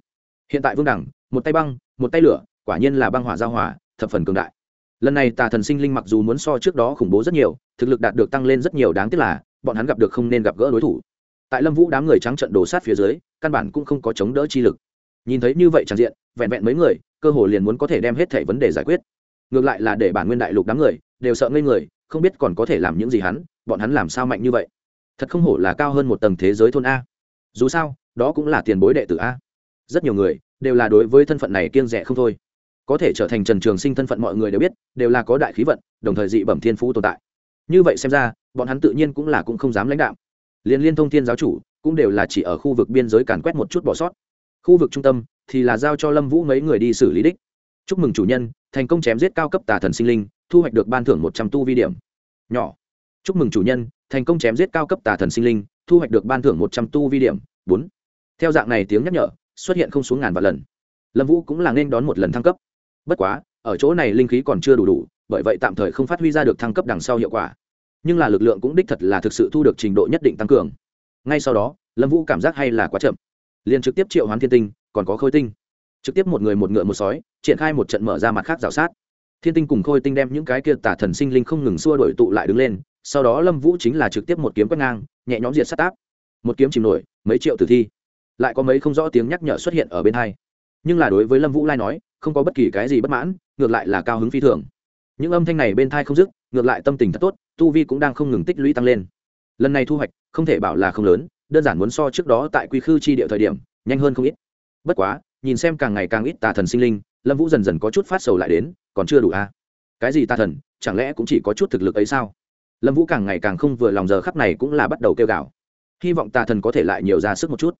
Hiện tại vương đẳng, một tay băng, một tay lửa, quả nhiên là băng hỏa giao hỏa thập phần cường đại. Lần này tà thần sinh linh mặc dù muốn so trước đó khủng bố rất nhiều, thực lực đạt được tăng lên rất nhiều đáng tiếc là, bọn hắn gặp được không nên gặp gỡ đối thủ tại lâm vũ đám người trắng trận đổ sát phía dưới, căn bản cũng không có chống đỡ chi lực. Nhìn thấy như vậy tràn diện, vẹn vẹn mấy người, cơ hồ liền muốn có thể đem hết thẻ vấn đề giải quyết. Ngược lại là để bản nguyên đại lục đám người, đều sợ ngây người, không biết còn có thể làm những gì hắn, bọn hắn làm sao mạnh như vậy? Thật không hổ là cao hơn một tầng thế giới thôn a. Dù sao, đó cũng là tiền bối đệ tử a. Rất nhiều người, đều là đối với thân phận này kiêng rẻ không thôi. Có thể trở thành trần trường sinh thân phận mọi người đều biết, đều là có đại khí vận, đồng thời dị bẩm thiên phú tồn tại. Như vậy xem ra, bọn hắn tự nhiên cũng là cũng không dám lãnh đạo liên liên thông thiên giáo chủ cũng đều là chỉ ở khu vực biên giới càn quét một chút bỏ sót. Khu vực trung tâm thì là giao cho lâm vũ mấy người đi xử lý đích. Chúc mừng chủ nhân, thành công chém giết cao cấp tà thần sinh linh, thu hoạch được ban thưởng một trăm tu vi điểm. Nhỏ. Chúc mừng chủ nhân, thành công chém giết cao cấp tà thần sinh linh, thu hoạch được ban thưởng một trăm tu vi điểm. Bốn. Theo dạng này tiếng nhắc nhở, xuất hiện không xuống ngàn vạn lần. Lâm vũ cũng là nên đón một lần thăng cấp. Bất quá, ở chỗ này linh khí còn chưa đủ đủ, bởi vậy tạm thời không phát huy ra được thăng cấp đằng sau hiệu quả nhưng là lực lượng cũng đích thật là thực sự thu được trình độ nhất định tăng cường. Ngay sau đó, lâm vũ cảm giác hay là quá chậm. Liền trực tiếp triệu hoán thiên tinh, còn có khôi tinh. Trực tiếp một người một ngựa một sói, triển khai một trận mở ra mặt khác rào sát. Thiên tinh cùng khôi tinh đem những cái kia tả thần sinh linh không ngừng xua đổi tụ lại đứng lên, sau đó lâm vũ chính là trực tiếp một kiếm quét ngang, nhẹ nhõm diệt sát áp. Một kiếm chìm nổi, mấy triệu tử thi. Lại có mấy không rõ tiếng nhắc nhở xuất hiện ở bên hai. Nhưng là đối với lâm vũ lai nói, không có bất kỳ cái gì bất mãn, ngược lại là cao hứng phi thường những âm thanh này bên thai không dứt, ngược lại tâm tình thật tốt, tu vi cũng đang không ngừng tích lũy tăng lên. Lần này thu hoạch, không thể bảo là không lớn, đơn giản muốn so trước đó tại quy khư chi địa thời điểm, nhanh hơn không ít. Bất quá, nhìn xem càng ngày càng ít tà thần sinh linh, lâm vũ dần dần có chút phát sầu lại đến, còn chưa đủ à? cái gì tà thần, chẳng lẽ cũng chỉ có chút thực lực ấy sao? Lâm vũ càng ngày càng không vừa lòng giờ khắp này cũng là bắt đầu kêu gào. Hy vọng tà thần có thể lại nhiều ra sức một chút.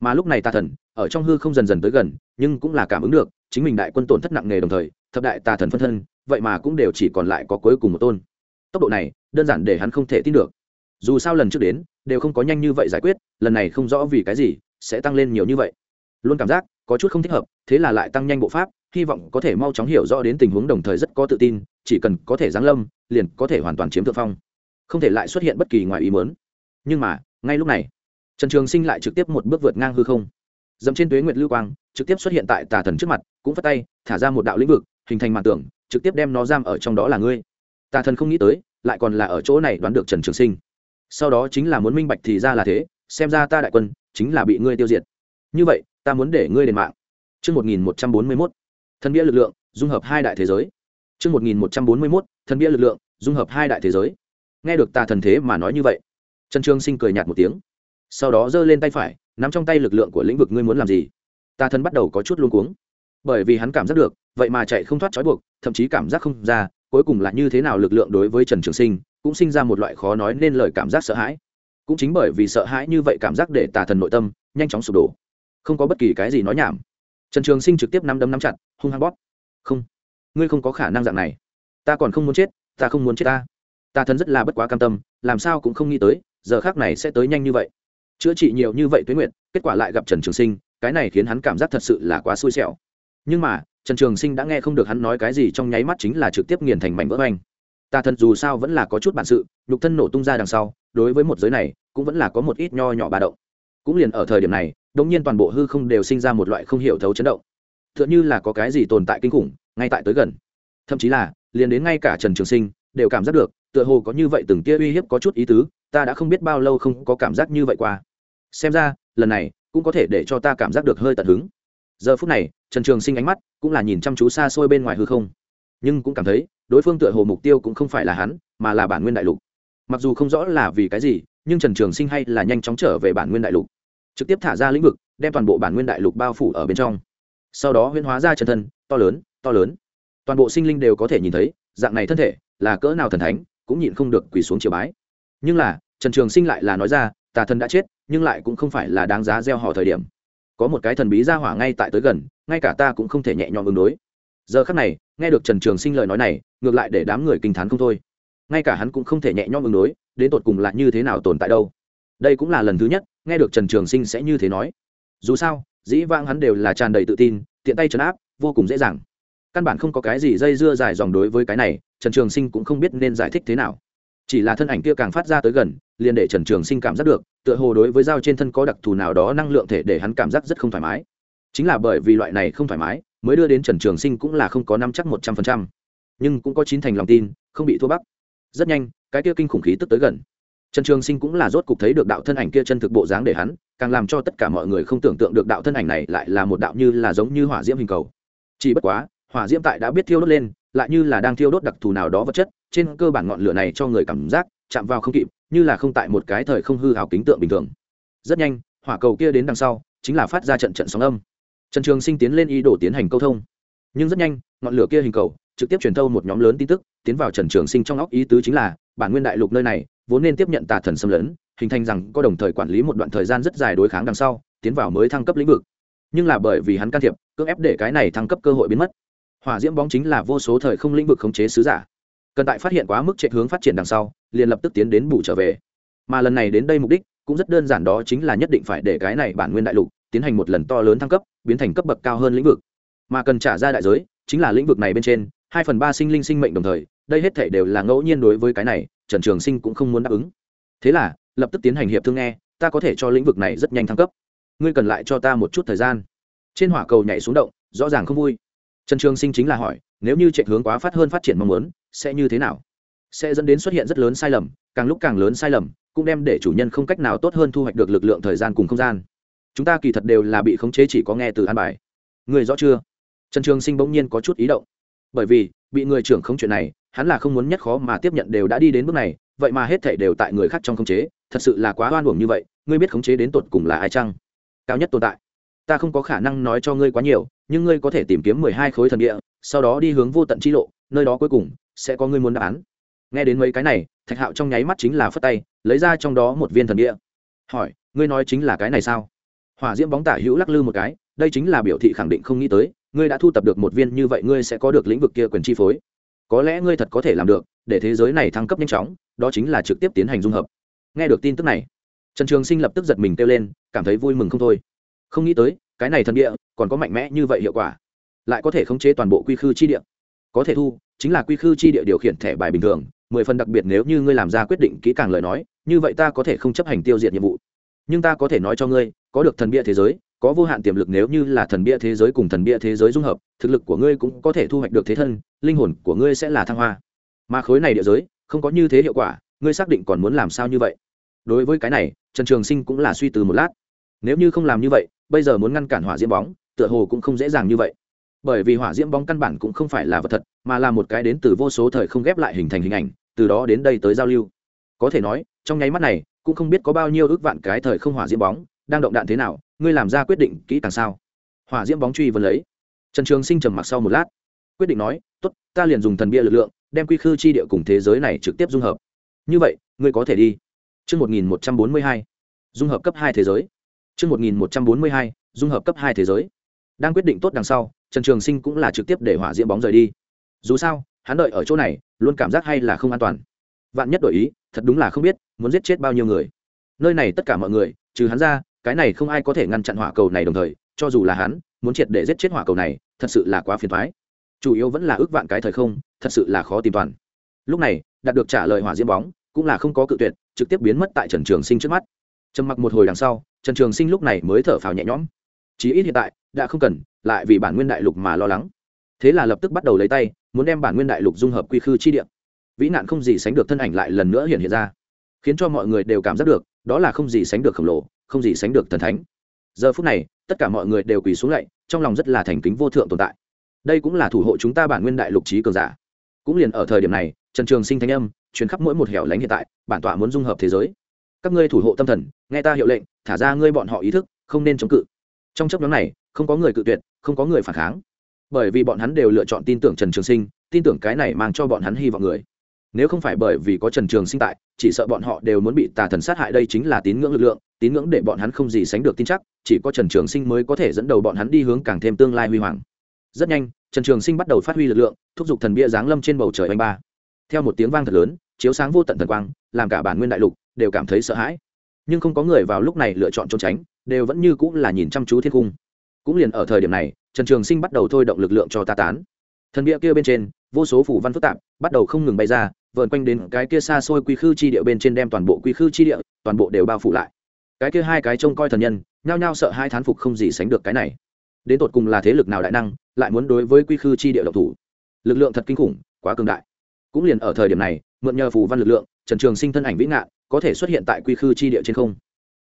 Mà lúc này tà thần, ở trong hư không dần dần tới gần, nhưng cũng là cảm ứng được, chính mình đại quân tổn thất nặng nề đồng thời, thập đại tà thần phân thân vậy mà cũng đều chỉ còn lại có cuối cùng một tôn. Tốc độ này, đơn giản để hắn không thể tin được. Dù sao lần trước đến, đều không có nhanh như vậy giải quyết, lần này không rõ vì cái gì sẽ tăng lên nhiều như vậy. Luôn cảm giác, có chút không thích hợp, thế là lại tăng nhanh bộ pháp, hy vọng có thể mau chóng hiểu rõ đến tình huống đồng thời rất có tự tin, chỉ cần có thể giáng lâm, liền có thể hoàn toàn chiếm thượng phong. Không thể lại xuất hiện bất kỳ ngoài ý mớn nhưng mà, ngay lúc này, trần trường sinh lại trực tiếp một bước vượt ngang hư không. Dẫm trên tuế nguyệt lưu quang, trực tiếp xuất hiện tại tà thần trước mặt, cũng phát tay, thả ra một đạo lĩnh vực, hình thành màn tưởng trực tiếp đem nó giam ở trong đó là ngươi tà thần không nghĩ tới lại còn là ở chỗ này đoán được trần trường sinh sau đó chính là muốn minh bạch thì ra là thế xem ra ta đại quân chính là bị ngươi tiêu diệt như vậy ta muốn để ngươi đền mạng Trước 1141, thân bia lực lượng, dung hợp hai đại thế giới. Trước 1141, thân bia lực lượng, dung hợp hai đại thế giới. Nghe được tà thần thế mà nói như vậy, Trần Trường Sinh cười nhạt một tiếng. Sau đó giơ lên tay phải, nắm trong tay lực lượng của lĩnh vực ngươi muốn làm gì? Tà thần bắt đầu có chút luống cuống. Bởi vì hắn cảm giác được, vậy mà chạy không thoát trói buộc, thậm chí cảm giác không ra, cuối cùng là như thế nào lực lượng đối với Trần Trường Sinh, cũng sinh ra một loại khó nói nên lời cảm giác sợ hãi. Cũng chính bởi vì sợ hãi như vậy cảm giác để tà thần nội tâm nhanh chóng sụp đổ. Không có bất kỳ cái gì nói nhảm. Trần trường sinh trực tiếp nắm đấm nắm chặt hung hăng bóp. Không ngươi không có khả năng dạng này. Ta còn không muốn chết ta không muốn chết ta. Tà thần rất là bất quá cam tâm làm sao cũng không nghĩ tới giờ khác này sẽ tới nhanh như vậy. Chữa trị nhiều như vậy tuyến nguyện kết quả lại gặp trần trường sinh cái này khiến hắn cảm giác thật sự là quá xui xẻo. Nhưng mà trần trường sinh đã nghe không được hắn nói cái gì trong nháy mắt chính là trực tiếp nghiền thành mảnh vỡ oanh tà thần dù sao vẫn là có chút bản sự, nhục thân nổ tung ra đằng sau, đối với một giới này, cũng vẫn là có một ít nho nhỏ ba động. Cũng liền ở thời điểm này đống nhiên toàn bộ hư không đều sinh ra một loại không hiểu thấu chấn động. Tựa như là có cái gì tồn tại kinh khủng, ngay tại tới gần. Thậm chí là, liền đến ngay cả trần trường sinh, đều cảm giác được, tựa hồ có như vậy từng tia uy hiếp có chút ý tứ, ta đã không biết bao lâu không có cảm giác như vậy qua. Xem ra, lần này, cũng có thể để cho ta cảm giác được hơi tận hứng. Giờ phút này trần trường sinh ánh mắt cũng là nhìn chăm chú xa xôi bên ngoài hư không. Nhưng cũng cảm thấy, đối phương tựa hồ mục tiêu cũng không phải là hắn, mà là bản nguyên đại lục. Mặc dù không rõ là vì cái gì, nhưng trần trường sinh hay là nhanh chóng trở về bản nguyên đại lục. Trực tiếp thả ra lĩnh vực, đem toàn bộ bản nguyên đại lục bao phủ ở bên trong. Sau đó huyễn hóa ra chân thân, to lớn to lớn. Toàn bộ sinh linh đều có thể nhìn thấy, dạng này thân thể, là cỡ nào thần thánh, cũng nhịn không được quỳ xuống chiều bái. Nhưng là, trần trường sinh lại là nói ra, tà thần đã chết, nhưng lại cũng không phải là đáng giá gieo họ thời điểm. Có một cái thần bí ra hỏa ngay tại tới gần ngay cả ta cũng không thể nhẹ nhõm ứng đối. Giờ khắc này, nghe được trần trường sinh lời nói này, ngược lại để đám người kinh t h á n không thôi. Ngay cả hắn cũng không thể nhẹ nhõm ứng đối, đến tột cùng là như thế nào tồn tại đâu. Đây cũng là lần thứ nhất, nghe được trần trường sinh sẽ như thế nói. Dù sao, dĩ vãng hắn đều là tràn đầy tự tin, tiện tay trấn áp, vô cùng dễ dàng. Căn bản không có cái gì dây dưa dài dòng đối với cái này, trần trường sinh cũng không biết nên giải thích thế nào. Chỉ là thân ảnh kia càng phát ra tới gần, liền để trần trường sinh cảm giác được, tựa hồ đối với dao trên thân có đặc thù nào đó năng lượng thể để hắn cảm giác rất không thoải mái chính là bởi vì loại này không thoải mái, mới đưa đến trần trường sinh cũng là không có năm chắc một trăm phần trăm. Nhưng cũng có chín thành lòng tin, không bị thua bắc. Rất nhanh, cái kia kinh khủng khí tức tới gần. Trần trường sinh cũng là rốt cục thấy được đạo thân ảnh kia chân thực bộ dáng để hắn, càng làm cho tất cả mọi người không tưởng tượng được đạo thân ảnh này lại là một đạo như là giống như hỏa diễm hình cầu. Chỉ bất quá, hỏa diễm tại đã biết thiêu đốt lên, lại như là đang thiêu đốt đặc thù nào đó vật chất, trên cơ bản ngọn lửa này cho người cảm giác chạm vào không kịp, như là không tại một cái thời không hư hào kính tượng bình thường. Rất nhanh, hỏa cầu kia đến đằng sau, chính là phát ra trận trận sóng âm trần trường sinh tiến lên ý đồ tiến hành câu thông. Nhưng rất nhanh, ngọn lửa kia hình cầu trực tiếp truyền thâu một nhóm lớn tin tức, tiến vào trần trường sinh trong óc ý tứ chính là, bản nguyên đại lục nơi này, vốn nên tiếp nhận tà thần xâm lấn, hình thành rằng có đồng thời quản lý một đoạn thời gian rất dài đối kháng đằng sau, tiến vào mới thăng cấp lĩnh vực. Nhưng là bởi vì hắn can thiệp, cưỡng ép để cái này thăng cấp cơ hội biến mất. Hỏa diễm bóng chính là vô số thời không lĩnh vực khống chế sứ giả. Cần tại phát hiện quá mức chạy hướng phát triển đằng sau, liền lập tức tiến đến bù trở về. Mà lần này đến đây mục đích, cũng rất đơn giản đó chính là nhất định phải để cái này bản nguyên đại lục tiến hành một lần to lớn thăng cấp, biến thành cấp bậc cao hơn lĩnh vực. Mà cần trả ra đại giới, chính là lĩnh vực này bên trên, hai phần ba sinh linh sinh mệnh đồng thời, đây hết thể đều là ngẫu nhiên đối với cái này, trần trường sinh cũng không muốn đáp ứng. Thế là, lập tức tiến hành hiệp thương nghe, ta có thể cho lĩnh vực này rất nhanh thăng cấp. Ngươi cần lại cho ta một chút thời gian. Trên hỏa cầu nhảy xuống động, rõ ràng không vui. Trần trường sinh chính là hỏi, nếu như chạy hướng quá phát hơn phát triển mong muốn, sẽ như thế nào? Sẽ dẫn đến xuất hiện rất lớn sai lầm, càng lúc càng lớn sai lầm, cũng đem để chủ nhân không cách nào tốt hơn thu hoạch được lực lượng thời gian cùng không gian chúng ta kỳ thật đều là bị khống chế chỉ có nghe từ an bài. Người rõ chưa? Trần trường sinh bỗng nhiên có chút ý động. Bởi vì, bị người trưởng không chuyện này, hắn là không muốn nhất khó mà tiếp nhận đều đã đi đến bước này, vậy mà hết thể đều tại người khác trong khống chế, thật sự là quá oan uổng như vậy, ngươi biết khống chế đến tột cùng là ai chăng? Cao nhất tồn tại. Ta không có khả năng nói cho ngươi quá nhiều, nhưng ngươi có thể tìm kiếm mười hai khối thần địa, sau đó đi hướng vô tận chi lộ, nơi đó cuối cùng, sẽ có ngươi muốn đáp án. Nghe đến mấy cái này, thạch hạo trong nháy mắt chính là phất tay, lấy ra trong đó một viên thần địa. Hỏi, ngươi nói chính là cái này sao? Hỏa diễm bóng tả hữu lắc lư một cái, đây chính là biểu thị khẳng định không nghĩ tới, ngươi đã thu tập được một viên như vậy ngươi sẽ có được lĩnh vực kia quyền chi phối. Có lẽ ngươi thật có thể làm được, để thế giới này thăng cấp nhanh chóng, đó chính là trực tiếp tiến hành dung hợp. Nghe được tin tức này, trần trường sinh lập tức giật mình kêu lên, cảm thấy vui mừng không thôi. Không nghĩ tới, cái này thần địa, còn có mạnh mẽ như vậy hiệu quả. Lại có thể khống chế toàn bộ quy khư chi địa. Có thể thu, chính là quy khư chi địa điều khiển thẻ bài bình thường, mười phần đặc biệt nếu như ngươi làm ra quyết định kỹ càng lời nói, như vậy ta có thể không chấp hành tiêu diệt nhiệm vụ. Nhưng ta có thể nói cho ngươi có được thần bia thế giới, có vô hạn tiềm lực nếu như là thần bia thế giới cùng thần bia thế giới dung hợp, thực lực của ngươi cũng có thể thu hoạch được thế thân, linh hồn của ngươi sẽ là thăng hoa. Mà khối này địa giới, không có như thế hiệu quả, ngươi xác định còn muốn làm sao như vậy? Đối với cái này, trần trường sinh cũng là suy từ một lát. Nếu như không làm như vậy, bây giờ muốn ngăn cản hỏa diễm bóng, tựa hồ cũng không dễ dàng như vậy. Bởi vì hỏa diễm bóng căn bản cũng không phải là vật thật, mà là một cái đến từ vô số thời không ghép lại hình thành hình ảnh, từ đó đến đây tới giao lưu. Có thể nói, trong nháy mắt này, cũng không biết có bao nhiêu ước vạn cái thời không hỏa diễm bóng đang động đạn thế nào ngươi làm ra quyết định kỹ càng sao hỏa diễm bóng truy vân lấy trần trường sinh trầm mặc sau một lát quyết định nói tốt ta liền dùng thần bia lực lượng đem quy khư chi địa cùng thế giới này trực tiếp dung hợp như vậy ngươi có thể đi Trước 1142, dung hợp cấp hai thế giới. Trước 1142, dung hợp cấp hai thế giới. Đang quyết định tốt đằng sau, Trần Trường Sinh cũng là trực tiếp để hỏa diễm bóng rời đi. Dù sao, hắn đợi ở chỗ này, luôn cảm giác hay là không an toàn. Vạn nhất đổi ý, thật đúng là không biết muốn giết chết bao nhiêu người. Nơi này tất cả mọi người trừ hắn ra cái này không ai có thể ngăn chặn hỏa cầu này đồng thời, cho dù là hắn, muốn triệt để giết chết hỏa cầu này, thật sự là quá phiền thoái chủ yếu vẫn là ước vạn cái thời không, thật sự là khó tìm toàn. Lúc này, đạt được trả lời hỏa diễm bóng, cũng là không có cự tuyệt, trực tiếp biến mất tại trần trường sinh trước mắt. Trầm mặc một hồi đằng sau, trần trường sinh lúc này mới thở phào nhẹ nhõm. Chí ít hiện tại, đã không cần, lại vì bản nguyên đại lục mà lo lắng. Thế là lập tức bắt đầu lấy tay, muốn đem bản nguyên đại lục dung hợp quy khư chi địa. Vĩ nạn không gì sánh được thân ảnh lại lần nữa hiện hiện ra, khiến cho mọi người đều cảm giác được, đó là không gì sánh được khổng lồ không gì sánh được thần thánh. Giờ phút này, tất cả mọi người đều quỳ xuống lạy trong lòng rất là thành kính vô thượng tồn tại. Đây cũng là thủ hộ chúng ta bản nguyên đại lục trí cường giả. Cũng liền ở thời điểm này, trần trường sinh thanh âm chuyến khắp mỗi một hẻo lánh hiện tại, bản tọa muốn dung hợp thế giới. Các ngươi thủ hộ tâm thần, nghe ta hiệu lệnh, thả ra ngươi bọn họ ý thức, không nên chống cự. Trong chấp nhóm này, không có người cự tuyệt, không có người phản kháng. Bởi vì bọn hắn đều lựa chọn tin tưởng trần trường sinh, tin tưởng cái này mang cho bọn hắn hy vọng người. Nếu không phải bởi vì có trần trường sinh tại, chỉ sợ bọn họ đều muốn bị tà thần sát hại đây chính là tín ngưỡng lực lượng tín ngưỡng để bọn hắn không gì sánh được tin chắc, chỉ có trần trường sinh mới có thể dẫn đầu bọn hắn đi hướng càng thêm tương lai huy hoàng. Rất nhanh, trần trường sinh bắt đầu phát huy lực lượng, thúc giục thần bia giáng lâm trên bầu trời anh ba. Theo một tiếng vang thật lớn, chiếu sáng vô tận thần quang, làm cả bản nguyên đại lục đều cảm thấy sợ hãi. Nhưng không có người vào lúc này lựa chọn trốn tránh, đều vẫn như cũng là nhìn chăm chú thiên cung. Cũng liền ở thời điểm này, trần trường sinh bắt đầu thôi động lực lượng cho ta tán. Thần bia kia bên trên, vô số phủ văn phức tạp, bắt đầu không ngừng bay ra, vờn quanh đến cái kia xa xôi quy khư chi địa bên trên đem toàn bộ quy khư chi địa, toàn bộ đều bao phủ lại cái kia hai cái trông coi thần nhân, nhao nhao sợ hai thán phục không gì sánh được cái này. Đến tột cùng là thế lực nào đại năng, lại muốn đối với quy khư chi địa độc thủ? Lực lượng thật kinh khủng, quá cường đại. Cũng liền ở thời điểm này, mượn nhờ phù văn lực lượng, trần trường sinh thân ảnh vĩ ngạn, có thể xuất hiện tại quy khư chi địa trên không.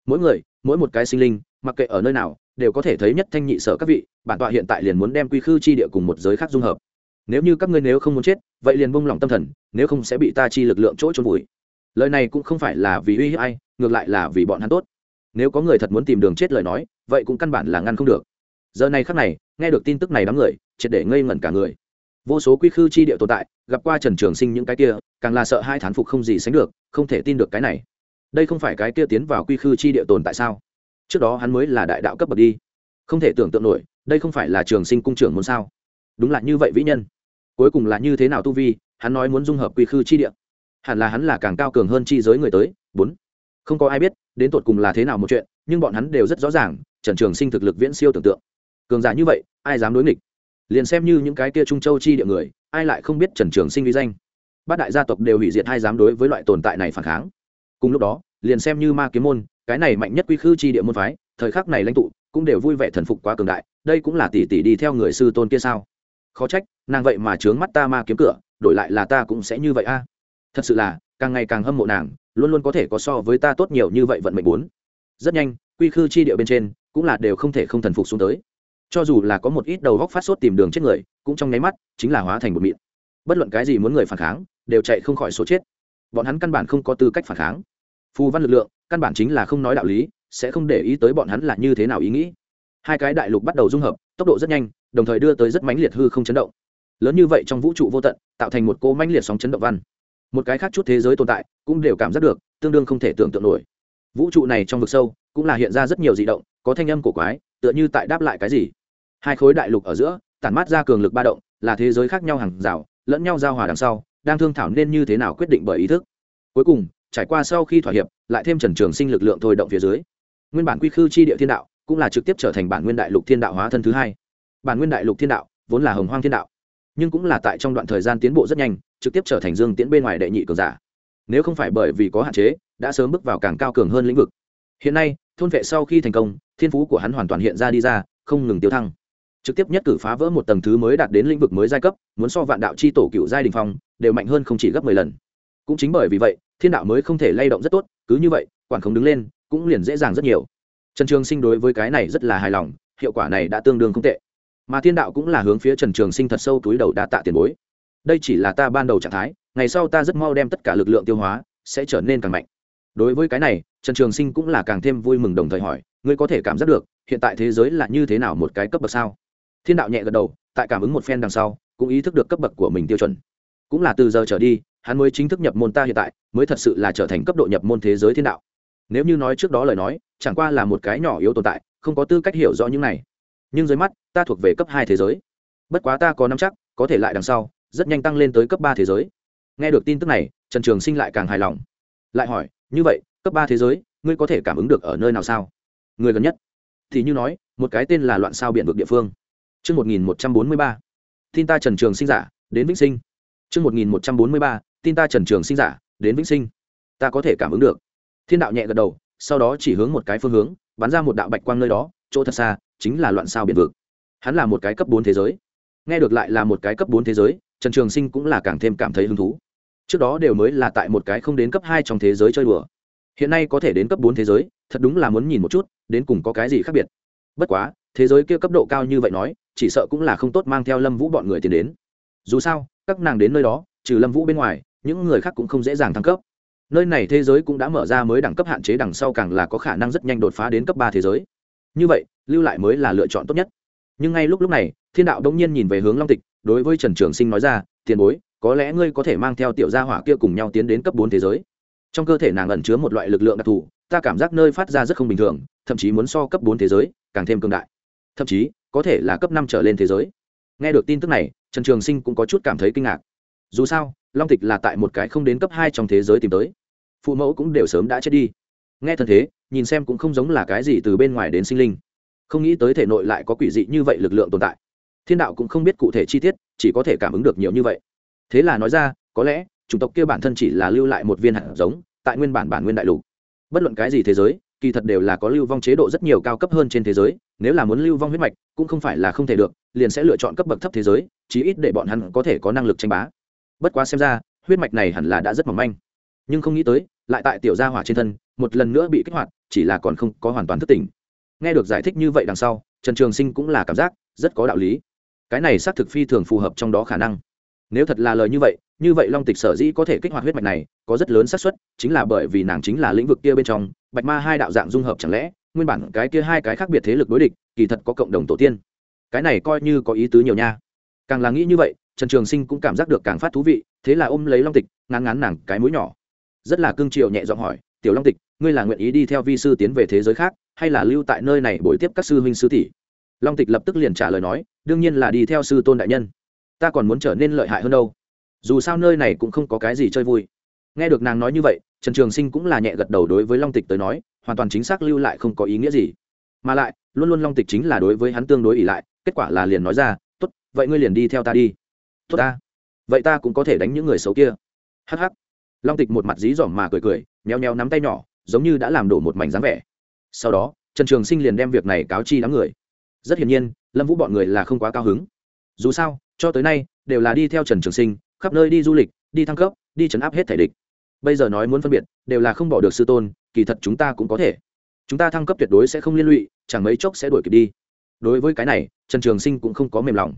Mỗi người, mỗi một cái sinh linh, mặc kệ ở nơi nào, đều có thể thấy nhất thanh nhị sở các vị, bản tọa hiện tại liền muốn đem quy khư chi địa cùng một giới khác dung hợp. Nếu như các ngươi nếu không muốn chết, vậy liền bông lòng tâm thần, nếu không sẽ bị ta chi lực lượng chỗ trôn vùi. Lời này cũng không phải là vì uy hiếp ai, ngược lại là vì bọn hắn tốt nếu có người thật muốn tìm đường chết lời nói, vậy cũng căn bản là ngăn không được. Giờ này khắc này, nghe được tin tức này đám người, triệt để ngây ngẩn cả người. Vô số quy khư chi địa tồn tại, gặp qua trần trường sinh những cái kia, càng là sợ hai thán phục không gì sánh được, không thể tin được cái này. Đây không phải cái kia tiến vào quy khư chi địa tồn tại sao? Trước đó hắn mới là đại đạo cấp bậc đi. Không thể tưởng tượng nổi, đây không phải là trường sinh cung trưởng muốn sao? Đúng là như vậy vĩ nhân. Cuối cùng là như thế nào tu vi, hắn nói muốn dung hợp quy khư chi địa. Hẳn là hắn là càng cao cường hơn chi giới người tới. Bốn. Không có ai biết đến tột cùng là thế nào một chuyện, nhưng bọn hắn đều rất rõ ràng, trần trường sinh thực lực viễn siêu tưởng tượng. Cường giả như vậy, ai dám đối nghịch? Liền xem như những cái kia trung châu chi địa người, ai lại không biết trần trường sinh vi danh? Bát đại gia tộc đều hủy diệt hai dám đối với loại tồn tại này phản kháng? Cùng lúc đó, liền xem như ma kiếm môn, cái này mạnh nhất quy khư chi địa môn phái, thời khắc này lãnh tụ, cũng đều vui vẻ thần phục quá cường đại, đây cũng là tỷ tỷ đi theo người sư tôn kia sao? Khó trách, nàng vậy mà trướng mắt ta ma kiếm cửa, đổi lại là ta cũng sẽ như vậy a. Thật sự là càng ngày càng hâm mộ nàng, luôn luôn có thể có so với ta tốt nhiều như vậy vận mệnh bốn. Rất nhanh, quy khư chi địa bên trên, cũng là đều không thể không thần phục xuống tới. Cho dù là có một ít đầu góc phát sốt tìm đường chết người, cũng trong nháy mắt, chính là hóa thành một mịn. Bất luận cái gì muốn người phản kháng, đều chạy không khỏi số chết. Bọn hắn căn bản không có tư cách phản kháng. Phù văn lực lượng, căn bản chính là không nói đạo lý, sẽ không để ý tới bọn hắn là như thế nào ý nghĩ. Hai cái đại lục bắt đầu dung hợp, tốc độ rất nhanh, đồng thời đưa tới rất mãnh liệt hư không chấn động. Lớn như vậy trong vũ trụ vô tận, tạo thành một cô mãnh liệt sóng chấn động văn một cái khác chút thế giới tồn tại cũng đều cảm giác được tương đương không thể tưởng tượng nổi. Vũ trụ này trong vực sâu cũng là hiện ra rất nhiều dị động, có thanh âm cổ quái, tựa như tại đáp lại cái gì. Hai khối đại lục ở giữa, tản mát ra cường lực ba động, là thế giới khác nhau hàng rào, lẫn nhau giao hòa đằng sau, đang thương thảo nên như thế nào quyết định bởi ý thức. Cuối cùng, trải qua sau khi thỏa hiệp, lại thêm trần trường sinh lực lượng thôi động phía dưới. Nguyên bản quy khư chi địa thiên đạo cũng là trực tiếp trở thành bản nguyên đại lục thiên đạo hóa thân thứ hai. Bản nguyên đại lục thiên đạo vốn là hồng hoang thiên đạo, nhưng cũng là tại trong đoạn thời gian tiến bộ rất nhanh trực tiếp trở thành dương tiễn bên ngoài đệ nhị cường giả. Nếu không phải bởi vì có hạn chế, đã sớm bước vào càng cao cường hơn lĩnh vực. Hiện nay, thôn vệ sau khi thành công, thiên phú của hắn hoàn toàn hiện ra đi ra, không ngừng tiêu thăng. Trực tiếp nhất cử phá vỡ một tầng thứ mới đạt đến lĩnh vực mới giai cấp, muốn so vạn đạo c h i tổ cựu giai đình phong, đều mạnh hơn không chỉ gấp mười lần. Cũng chính bởi vì vậy, thiên đạo mới không thể lay động rất tốt, cứ như vậy, quản không đứng lên, cũng liền dễ dàng rất nhiều. Trần trường sinh đối với cái này rất là hài lòng, hiệu quả này đã tương đương không tệ. Mà thiên đạo cũng là hướng phía trần trường sinh thật sâu túi đầu đã tạ tiền bối đây chỉ là ta ban đầu trạng thái, ngày sau ta rất mau đem tất cả lực lượng tiêu hóa, sẽ trở nên càng mạnh. Đối với cái này, trần trường sinh cũng là càng thêm vui mừng đồng thời hỏi, ngươi có thể cảm giác được, hiện tại thế giới là như thế nào một cái cấp bậc sao? Thiên đạo nhẹ gật đầu, tại cảm ứng một phen đằng sau, cũng ý thức được cấp bậc của mình tiêu chuẩn. Cũng là từ giờ trở đi, hắn mới chính thức nhập môn ta hiện tại, mới thật sự là trở thành cấp độ nhập môn thế giới thiên đạo. Nếu như nói trước đó lời nói, chẳng qua là một cái nhỏ yếu tồn tại, không có tư cách hiểu rõ những này. Nhưng dưới mắt, ta thuộc về cấp hai thế giới. Bất quá ta có năm chắc, có thể lại đằng sau rất nhanh tăng lên tới cấp ba thế giới nghe được tin tức này trần trường sinh lại càng hài lòng lại hỏi như vậy cấp ba thế giới ngươi có thể cảm ứng được ở nơi nào sao người gần nhất thì như nói một cái tên là loạn sao biển vực địa phương Trước 1143, tin ta Trần Trường sinh giả, đến Vĩnh Sinh. Trước 1143, tin ta Trần Trường sinh giả, đến Vĩnh Sinh. Ta có thể cảm ứng được. Thiên đạo nhẹ gật đầu, sau đó chỉ hướng một cái phương hướng, bắn ra một đạo bạch quang nơi đó, chỗ thật xa, chính là loạn sao biển vực. Hắn là một cái cấp bốn thế giới. Nghe được lại là một cái cấp bốn thế giới, Trần Trường Sinh cũng là càng thêm cảm thấy hứng thú. Trước đó đều mới là tại một cái không đến cấp hai trong thế giới chơi đùa. Hiện nay có thể đến cấp bốn thế giới, thật đúng là muốn nhìn một chút, đến cùng có cái gì khác biệt. Bất quá, thế giới kia cấp độ cao như vậy nói, chỉ sợ cũng là không tốt mang theo Lâm Vũ bọn người tiến đến. Dù sao, các nàng đến nơi đó, trừ Lâm Vũ bên ngoài, những người khác cũng không dễ dàng thăng cấp nơi này thế giới cũng đã mở ra mới đẳng cấp hạn chế đằng sau càng là có khả năng rất nhanh đột phá đến cấp ba thế giới như vậy lưu lại mới là lựa chọn tốt nhất nhưng ngay lúc lúc này thiên đạo đông nhiên nhìn về hướng long tịch, đối với trần trường sinh nói ra, tiền bối, có lẽ ngươi có thể mang theo tiểu gia hỏa kia cùng nhau tiến đến cấp bốn thế giới. Trong cơ thể nàng ẩn chứa một loại lực lượng đặc thù, ta cảm giác nơi phát ra rất không bình thường, thậm chí muốn so cấp bốn thế giới càng thêm cương đại. Thậm chí, có thể là cấp năm trở lên thế giới. Nghe được tin tức này, trần trường sinh cũng có chút cảm thấy kinh ngạc. Dù sao, long tịch là tại một cái không đến cấp hai trong thế giới tìm tới. Phụ mẫu cũng đều sớm đã chết đi. Nghe thân thế, nhìn xem cũng không giống là cái gì từ bên ngoài đến sinh linh. Không nghĩ tới thể nội lại có quỷ dị như vậy lực lượng tồn tại thiên đạo cũng không biết cụ thể chi tiết, chỉ có thể cảm ứng được nhiều như vậy. Thế là nói ra, có lẽ, chủng tộc kia bản thân chỉ là lưu lại một viên hạt giống, tại nguyên bản bản nguyên đại lục. Bất luận cái gì thế giới, kỳ thật đều là có lưu vong chế độ rất nhiều cao cấp hơn trên thế giới, nếu là muốn lưu vong huyết mạch, cũng không phải là không thể được, liền sẽ lựa chọn cấp bậc thấp thế giới, chí ít để bọn hắn có thể có năng lực tranh bá. Bất quá xem ra, huyết mạch này hẳn là đã rất mỏng manh. Nhưng không nghĩ tới, lại tại tiểu gia hỏa trên thân, một lần nữa bị kích hoạt, chỉ là còn không có hoàn toàn thất tình nghe được giải thích như vậy đằng sau, trần trường sinh cũng là cảm giác rất có đạo lý cái này xác thực phi thường phù hợp trong đó khả năng. Nếu thật là lời như vậy như vậy long tịch sở dĩ có thể kích hoạt huyết mạch này, có rất lớn xác suất, chính là bởi vì nàng chính là lĩnh vực kia bên trong, bạch ma hai đạo dạng dung hợp chẳng lẽ, nguyên bản cái kia hai cái khác biệt thế lực đối địch, kỳ thật có cộng đồng tổ tiên. Cái này coi như có ý tứ nhiều nha. Càng là nghĩ như vậy, trần trường sinh cũng cảm giác được càng phát thú vị, thế là ôm lấy long tịch, ngán ngán nàng cái mũi nhỏ. Rất là cương triều nhẹ giọng hỏi, tiểu long tịch, ngươi là nguyện ý đi theo vi sư tiến về thế giới khác, hay là lưu tại nơi này bồi tiếp các sư huynh sư tỷ? Long tịch lập tức liền trả lời nói, đương nhiên là đi theo sư tôn đại nhân. Ta còn muốn trở nên lợi hại hơn đâu. Dù sao nơi này cũng không có cái gì chơi vui. Nghe được nàng nói như vậy, trần trường sinh cũng là nhẹ gật đầu đối với long tịch tới nói, hoàn toàn chính xác lưu lại không có ý nghĩa gì. Mà lại, luôn luôn long tịch chính là đối với hắn tương đối ỉ lại, kết quả là liền nói ra, tốt, vậy ngươi liền đi theo ta đi. Tốt ta. Vậy ta cũng có thể đánh những người xấu kia. Hh long tịch một mặt dí dỏm mà cười cười, nheo nheo nắm tay nhỏ, giống như đã làm đổ một mảnh dáng vẻ. Sau đó, trần trường sinh liền đem việc này cáo chi đám người rất hiển nhiên, lâm vũ bọn người là không quá cao hứng. Dù sao, cho tới nay, đều là đi theo trần trường sinh, khắp nơi đi du lịch, đi thăng cấp, đi chấn áp hết thể địch. Bây giờ nói muốn phân biệt, đều là không bỏ được sư tôn, kỳ thật chúng ta cũng có thể. Chúng ta thăng cấp tuyệt đối sẽ không liên lụy, chẳng mấy chốc sẽ đuổi kịp đi. Đối với cái này, trần trường sinh cũng không có mềm lòng.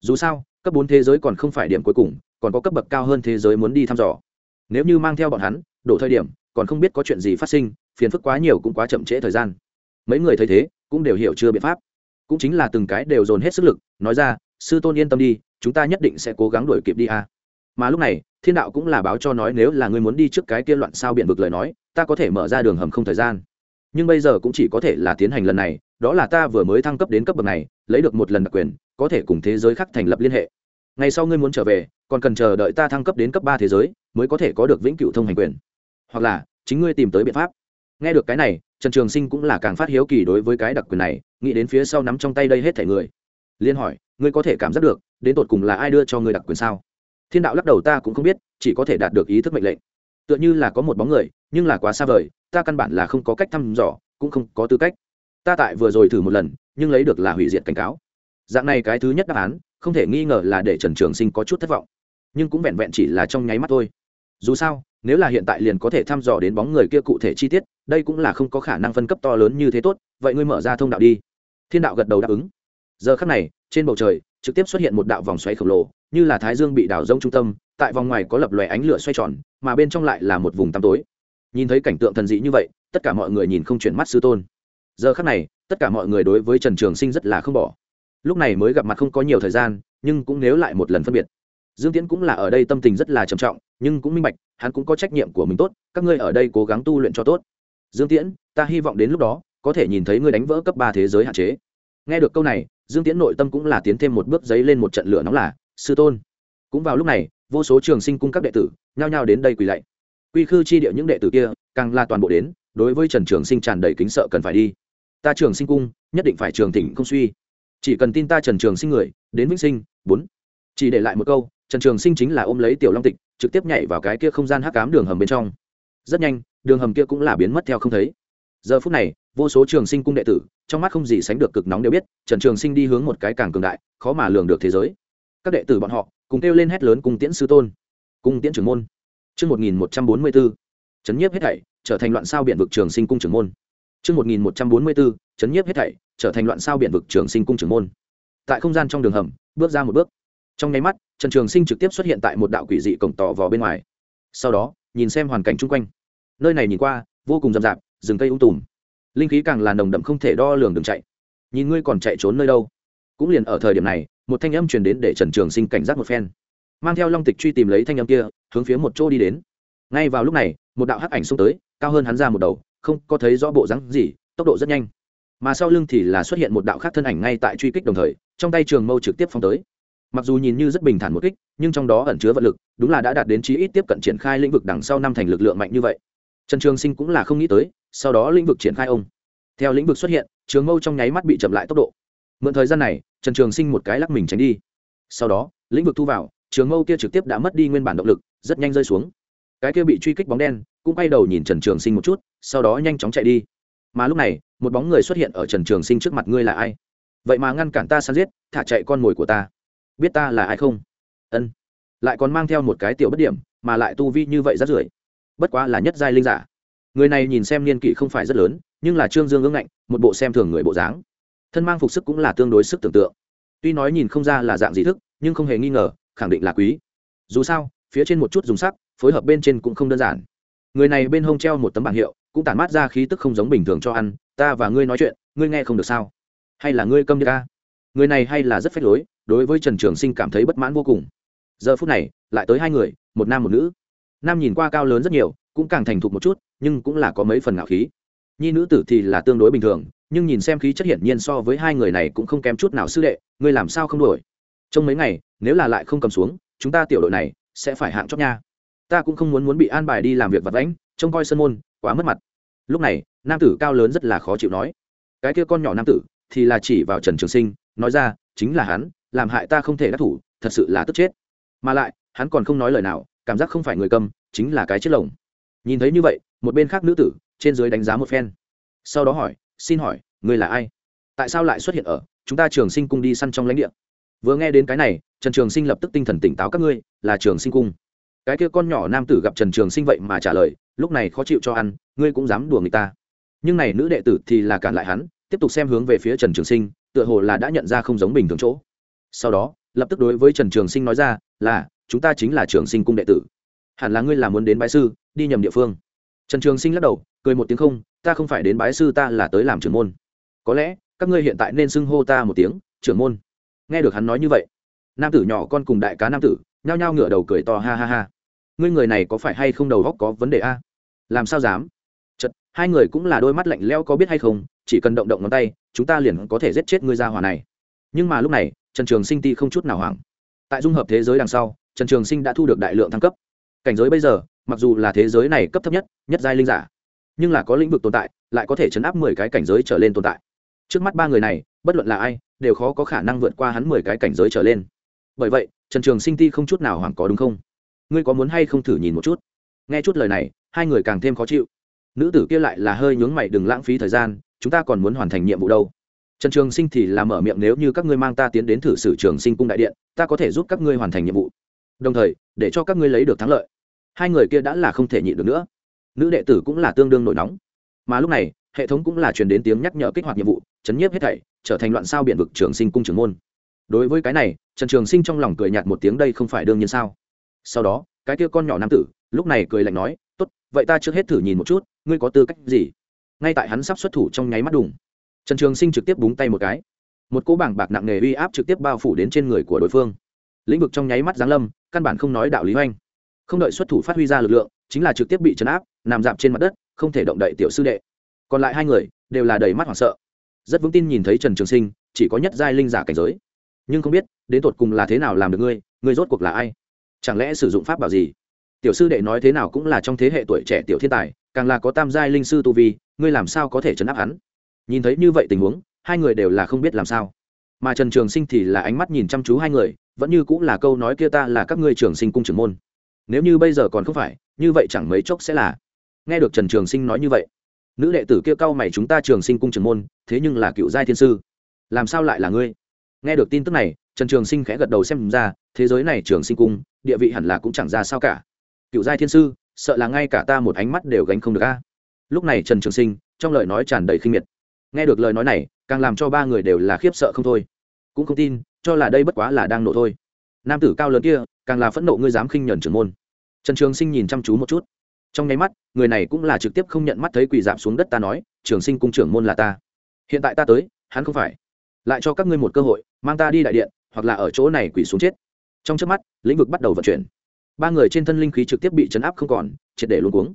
Dù sao, cấp bốn thế giới còn không phải điểm cuối cùng, còn có cấp bậc cao hơn thế giới muốn đi thăm dò. Nếu như mang theo bọn hắn, đổ thời điểm, còn không biết có chuyện gì phát sinh, phiền phức quá nhiều cũng quá chậm trễ thời gian. Mấy người thấy thế, cũng đều hiểu chưa biện pháp cũng chính là từng cái đều dồn hết sức lực, nói ra, sư tôn yên tâm đi, chúng ta nhất định sẽ cố gắng đuổi kịp đi a. Mà lúc này, thiên đạo cũng là báo cho nói nếu là ngươi muốn đi trước cái kia loạn sao biện vực lời nói, ta có thể mở ra đường hầm không thời gian. Nhưng bây giờ cũng chỉ có thể là tiến hành lần này, đó là ta vừa mới thăng cấp đến cấp bậc này, lấy được một lần đặc quyền, có thể cùng thế giới khác thành lập liên hệ. Ngày sau ngươi muốn trở về, còn cần chờ đợi ta thăng cấp đến cấp ba thế giới, mới có thể có được vĩnh cửu thông hành quyền. Hoặc là, chính ngươi tìm tới biện pháp nghe được cái này, trần trường sinh cũng là càng phát hiếu kỳ đối với cái đặc quyền này, nghĩ đến phía sau nắm trong tay đây hết thẻ người. Liên hỏi, ngươi có thể cảm giác được, đến tột cùng là ai đưa cho ngươi đặc quyền sao? Thiên đạo lắc đầu, ta cũng không biết, chỉ có thể đạt được ý thức mệnh lệnh. Tựa như là có một bóng người, nhưng là quá xa vời, ta căn bản là không có cách thăm dò, cũng không có tư cách. Ta tại vừa rồi thử một lần, nhưng lấy được là hủy diệt cảnh cáo. Dạng này cái thứ nhất đáp án, không thể nghi ngờ là để trần trường sinh có chút thất vọng. Nhưng cũng vẹn vẹn chỉ là trong nháy mắt thôi. Dù sao, nếu là hiện tại liền có thể thăm dò đến bóng người kia cụ thể chi tiết đây cũng là không có khả năng phân cấp to lớn như thế tốt, vậy ngươi mở ra thông đạo đi. Thiên đạo gật đầu đáp ứng. Giờ khắc này, trên bầu trời, trực tiếp xuất hiện một đạo vòng xoáy khổng lồ, như là thái dương bị đảo rông trung tâm, tại vòng ngoài có lập lòe ánh lửa xoay tròn, mà bên trong lại là một vùng tăm tối. Nhìn thấy cảnh tượng thần dị như vậy, tất cả mọi người nhìn không chuyển mắt sư tôn. Giờ khắc này, tất cả mọi người đối với trần trường sinh rất là không bỏ. Lúc này mới gặp mặt không có nhiều thời gian, nhưng cũng nếu lại một lần phân biệt. Dương tiễn cũng là ở đây tâm tình rất là trầm trọng, nhưng cũng minh bạch, hắn cũng có trách nhiệm của mình tốt, các ngươi ở đây cố gắng tu luyện cho tốt dương tiễn, ta hy vọng đến lúc đó, có thể nhìn thấy ngươi đánh vỡ cấp ba thế giới hạn chế. Nghe được câu này, dương tiễn nội tâm cũng là tiến thêm một bước giấy lên một trận lửa nóng là, sư tôn. Cũng vào lúc này, vô số trường sinh cung các đệ tử, nhao nhao đến đây quỳ lạy. Quy khư chi địa những đệ tử kia, càng là toàn bộ đến, đối với trần trường sinh tràn đầy kính sợ cần phải đi. Ta trường sinh cung, nhất định phải trường thịnh không suy. Chỉ cần tin ta trần trường sinh người, đến vĩnh sinh, bốn. Chỉ để lại một câu, trần trường sinh chính là ôm lấy tiểu long tịch, trực tiếp nhảy vào cái kia không gian hắc cám đường hầm bên trong. Rất nhanh đường hầm kia cũng là biến mất theo không thấy giờ phút này vô số trường sinh cung đệ tử trong mắt không gì sánh được cực nóng đều biết trần trường sinh đi hướng một cái càng cường đại khó mà lường được thế giới các đệ tử bọn họ cùng kêu lên hét lớn cùng tiễn sư tôn cung tiễn trưởng môn Trước 1144, chấn nhiếp hết thảy, trở thành loạn sao biển vực trường sinh cung trưởng môn. Trước 1144, chấn nhiếp hết thảy, trở thành loạn sao biển vực trường sinh cung trưởng môn. Tại không gian trong đường hầm, bước ra một bước. Trong nháy mắt, Trần Trường Sinh trực tiếp xuất hiện tại một đạo quỷ dị cổng tỏ vò bên ngoài. Sau đó, nhìn xem hoàn cảnh chung quanh. Nơi này nhìn qua, vô cùng rậm rạp, rừng cây ung tùm. Linh khí càng là nồng đậm không thể đo lường đường chạy. Nhìn ngươi còn chạy trốn nơi đâu? Cũng liền ở thời điểm này, một thanh âm truyền đến để Trần Trường Sinh cảnh giác một phen mang theo long tịch truy tìm lấy thanh âm kia hướng phía một chỗ đi đến ngay vào lúc này một đạo hắc ảnh xông tới cao hơn hắn ra một đầu không có thấy rõ bộ dáng gì tốc độ rất nhanh mà sau lưng thì là xuất hiện một đạo khác thân ảnh ngay tại truy kích đồng thời trong tay trường mâu trực tiếp phong tới mặc dù nhìn như rất bình thản một kích nhưng trong đó ẩn chứa vật lực đúng là đã đạt đến chí ít tiếp cận triển khai lĩnh vực đằng sau năm thành lực lượng mạnh như vậy trần trường sinh cũng là không nghĩ tới, sau đó lĩnh vực triển khai ông. Theo lĩnh vực xuất hiện, trường mâu trong nháy mắt bị chậm lại tốc độ. Mượn thời gian này, trần trường sinh một cái lắc mình tránh đi. Sau đó, lĩnh vực thu vào, trường mâu kia trực tiếp đã mất đi nguyên bản động lực, rất nhanh rơi xuống. Cái kia bị truy kích bóng đen, cũng quay đầu nhìn trần trường sinh một chút, sau đó nhanh chóng chạy đi. Mà lúc này, một bóng người xuất hiện ở trần trường sinh trước mặt ngươi là ai? Vậy mà ngăn cản ta săn giết, thả chạy con mồi của ta. Biết ta là ai không? Ân. Lại còn mang theo một cái tiểu bất điểm, mà lại tu vi như vậy rất rưởi bất quá là nhất giai linh giả. Người này nhìn xem niên kỷ không phải rất lớn, nhưng là trương dương ương ngạnh, một bộ xem thường người bộ dáng. Thân mang phục sức cũng là tương đối sức tưởng tượng. Tuy nói nhìn không ra là dạng gì thức, nhưng không hề nghi ngờ, khẳng định là quý. Dù sao, phía trên một chút dùng sắc, phối hợp bên trên cũng không đơn giản. Người này bên hông treo một tấm bảng hiệu, cũng tản mát ra khí tức không giống bình thường cho ăn, ta và ngươi nói chuyện, ngươi nghe không được sao? Hay là ngươi câm như ca? Người này hay là rất phách lối, đối với trần trường sinh cảm thấy bất mãn vô cùng. Giờ phút này, lại tới hai người, một nam một nữ nam nhìn qua cao lớn rất nhiều, cũng càng thành thục một chút, nhưng cũng là có mấy phần ngạo khí. Nhi nữ tử thì là tương đối bình thường, nhưng nhìn xem khí chất hiển nhiên so với hai người này cũng không kém chút nào sư đệ, ngươi làm sao không đổi trong mấy ngày, nếu là lại không cầm xuống, chúng ta tiểu đội này sẽ phải hạng chót nha. Ta cũng không muốn muốn bị an bài đi làm việc vật lãnh trông coi sân môn, quá mất mặt. Lúc này, nam tử cao lớn rất là khó chịu nói. Cái kia con nhỏ nam tử thì là chỉ vào trần trường sinh, nói ra, chính là hắn, làm hại ta không thể đắc thủ, thật sự là tức chết. Mà lại, hắn còn không nói lời nào cảm giác không phải người cầm, chính là cái chiếc lồng. Nhìn thấy như vậy, một bên khác nữ tử, trên dưới đánh giá một phen. Sau đó hỏi, xin hỏi, ngươi là ai? Tại sao lại xuất hiện ở chúng ta trường sinh cung đi săn trong lãnh địa? Vừa nghe đến cái này, trần trường sinh lập tức tinh thần tỉnh táo các ngươi, là trường sinh cung. Cái kia con nhỏ nam tử gặp trần trường sinh vậy mà trả lời, lúc này khó chịu cho ăn, ngươi cũng dám đùa người ta. Nhưng này nữ đệ tử thì là cản lại hắn, tiếp tục xem hướng về phía trần trường sinh, tựa hồ là đã nhận ra không giống bình thường chỗ. Sau đó, lập tức đối với trần trường sinh nói ra, là chúng ta chính là trường sinh cung đệ tử. Hẳn là ngươi là muốn đến bái sư, đi nhầm địa phương. Trần trường sinh lắc đầu, cười một tiếng không, ta không phải đến bái sư ta là tới làm trưởng môn. Có lẽ, các ngươi hiện tại nên xưng hô ta một tiếng, trưởng môn. Nghe được hắn nói như vậy, nam tử nhỏ con cùng đại cá nam tử, nhao nhao ngửa đầu cười to ha ha ha. Ngươi người này có phải hay không đầu góc có vấn đề a? Làm sao dám? Chật, hai người cũng là đôi mắt lạnh leo có biết hay không, chỉ cần động động ngón tay, chúng ta liền có thể giết chết ngươi ra hỏa này. Nhưng mà lúc này, trần trường sinh ti không chút nào hoảng. Tại dung hợp thế giới đằng sau trần trường sinh đã thu được đại lượng thăng cấp. Cảnh giới bây giờ, mặc dù là thế giới này cấp thấp nhất nhất giai linh giả, nhưng là có lĩnh vực tồn tại, lại có thể chấn áp mười cái cảnh giới trở lên tồn tại. Trước mắt ba người này, bất luận là ai, đều khó có khả năng vượt qua hắn mười cái cảnh giới trở lên. Bởi vậy, trần trường sinh ti không chút nào hoảng có đúng không? Ngươi có muốn hay không thử nhìn một chút? Nghe chút lời này, hai người càng thêm khó chịu. Nữ tử kia lại là hơi nhướng mày đừng lãng phí thời gian, chúng ta còn muốn hoàn thành nhiệm vụ đâu. Trần trường sinh thì là mở miệng, nếu như các ngươi mang ta tiến đến thử sử trường sinh cung đại điện, ta có thể giúp các ngươi hoàn thành nhiệm vụ đồng thời, để cho các ngươi lấy được thắng lợi. Hai người kia đã là không thể nhịn được nữa. Nữ đệ tử cũng là tương đương nổi nóng. Mà lúc này, hệ thống cũng là truyền đến tiếng nhắc nhở kích hoạt nhiệm vụ, chấn nhiếp hết thảy, trở thành loạn sao biển vực trường sinh cung trưởng môn. Đối với cái này, trần trường sinh trong lòng cười nhạt một tiếng đây không phải đương nhiên sao? Sau đó, cái kia con nhỏ nam tử, lúc này cười lạnh nói, tốt, vậy ta trước hết thử nhìn một chút, ngươi có tư cách gì? Ngay tại hắn sắp xuất thủ trong nháy mắt đùng, trần trường sinh trực tiếp búng tay một cái. Một cỗ bảng bạc nặng nề uy áp trực tiếp bao phủ đến trên người của đối phương. Lĩnh vực trong nháy mắt giáng lâm căn bản không nói đạo lý oanh. Không đợi xuất thủ phát huy ra lực lượng, chính là trực tiếp bị chấn áp, nằm dạp trên mặt đất, không thể động đậy tiểu sư đệ. Còn lại hai người, đều là đầy mắt hoảng sợ. Rất vững tin nhìn thấy trần trường sinh, chỉ có nhất giai linh giả cảnh giới. Nhưng không biết, đến tột cùng là thế nào làm được ngươi ngươi rốt cuộc là ai? Chẳng lẽ sử dụng pháp bảo gì? Tiểu sư đệ nói thế nào cũng là trong thế hệ tuổi trẻ tiểu thiên tài, càng là có tam giai linh sư tu vi, ngươi làm sao có thể chấn áp hắn? Nhìn thấy như vậy tình huống, hai người đều là không biết làm sao. Mà trần trường sinh thì là ánh mắt nhìn chăm chú hai người vẫn như cũng là câu nói kia ta là các ngươi trường sinh cung trưởng môn. Nếu như bây giờ còn không phải, như vậy chẳng mấy chốc sẽ là. Nghe được trần trường sinh nói như vậy, nữ đệ tử kia cau mày chúng ta trường sinh cung trưởng môn, thế nhưng là cựu giai thiên sư. Làm sao lại là ngươi? Nghe được tin tức này, trần trường sinh khẽ gật đầu xem ra, thế giới này trường sinh cung, địa vị hẳn là cũng chẳng ra sao cả. Cựu giai thiên sư, sợ là ngay cả ta một ánh mắt đều gánh không được a. Lúc này trần trường sinh, trong lời nói tràn đầy khinh miệt. Nghe được lời nói này, càng làm cho ba người đều là khiếp sợ không thôi. Cũng không tin cho là đây bất quá là đang nổ thôi. Nam tử cao lớn kia, càng là phẫn nộ ngươi dám khinh nhẫn trưởng môn. Trần trường sinh nhìn chăm chú một chút. Trong nháy mắt, người này cũng là trực tiếp không nhận mắt thấy quỳ giảm xuống đất ta nói, trường sinh cung trưởng môn là ta. Hiện tại ta tới, hắn không phải. Lại cho các ngươi một cơ hội, mang ta đi đại điện, hoặc là ở chỗ này quỳ xuống chết. Trong trước mắt, lĩnh vực bắt đầu vận chuyển. Ba người trên thân linh khí trực tiếp bị chấn áp không còn, triệt để luôn cuống.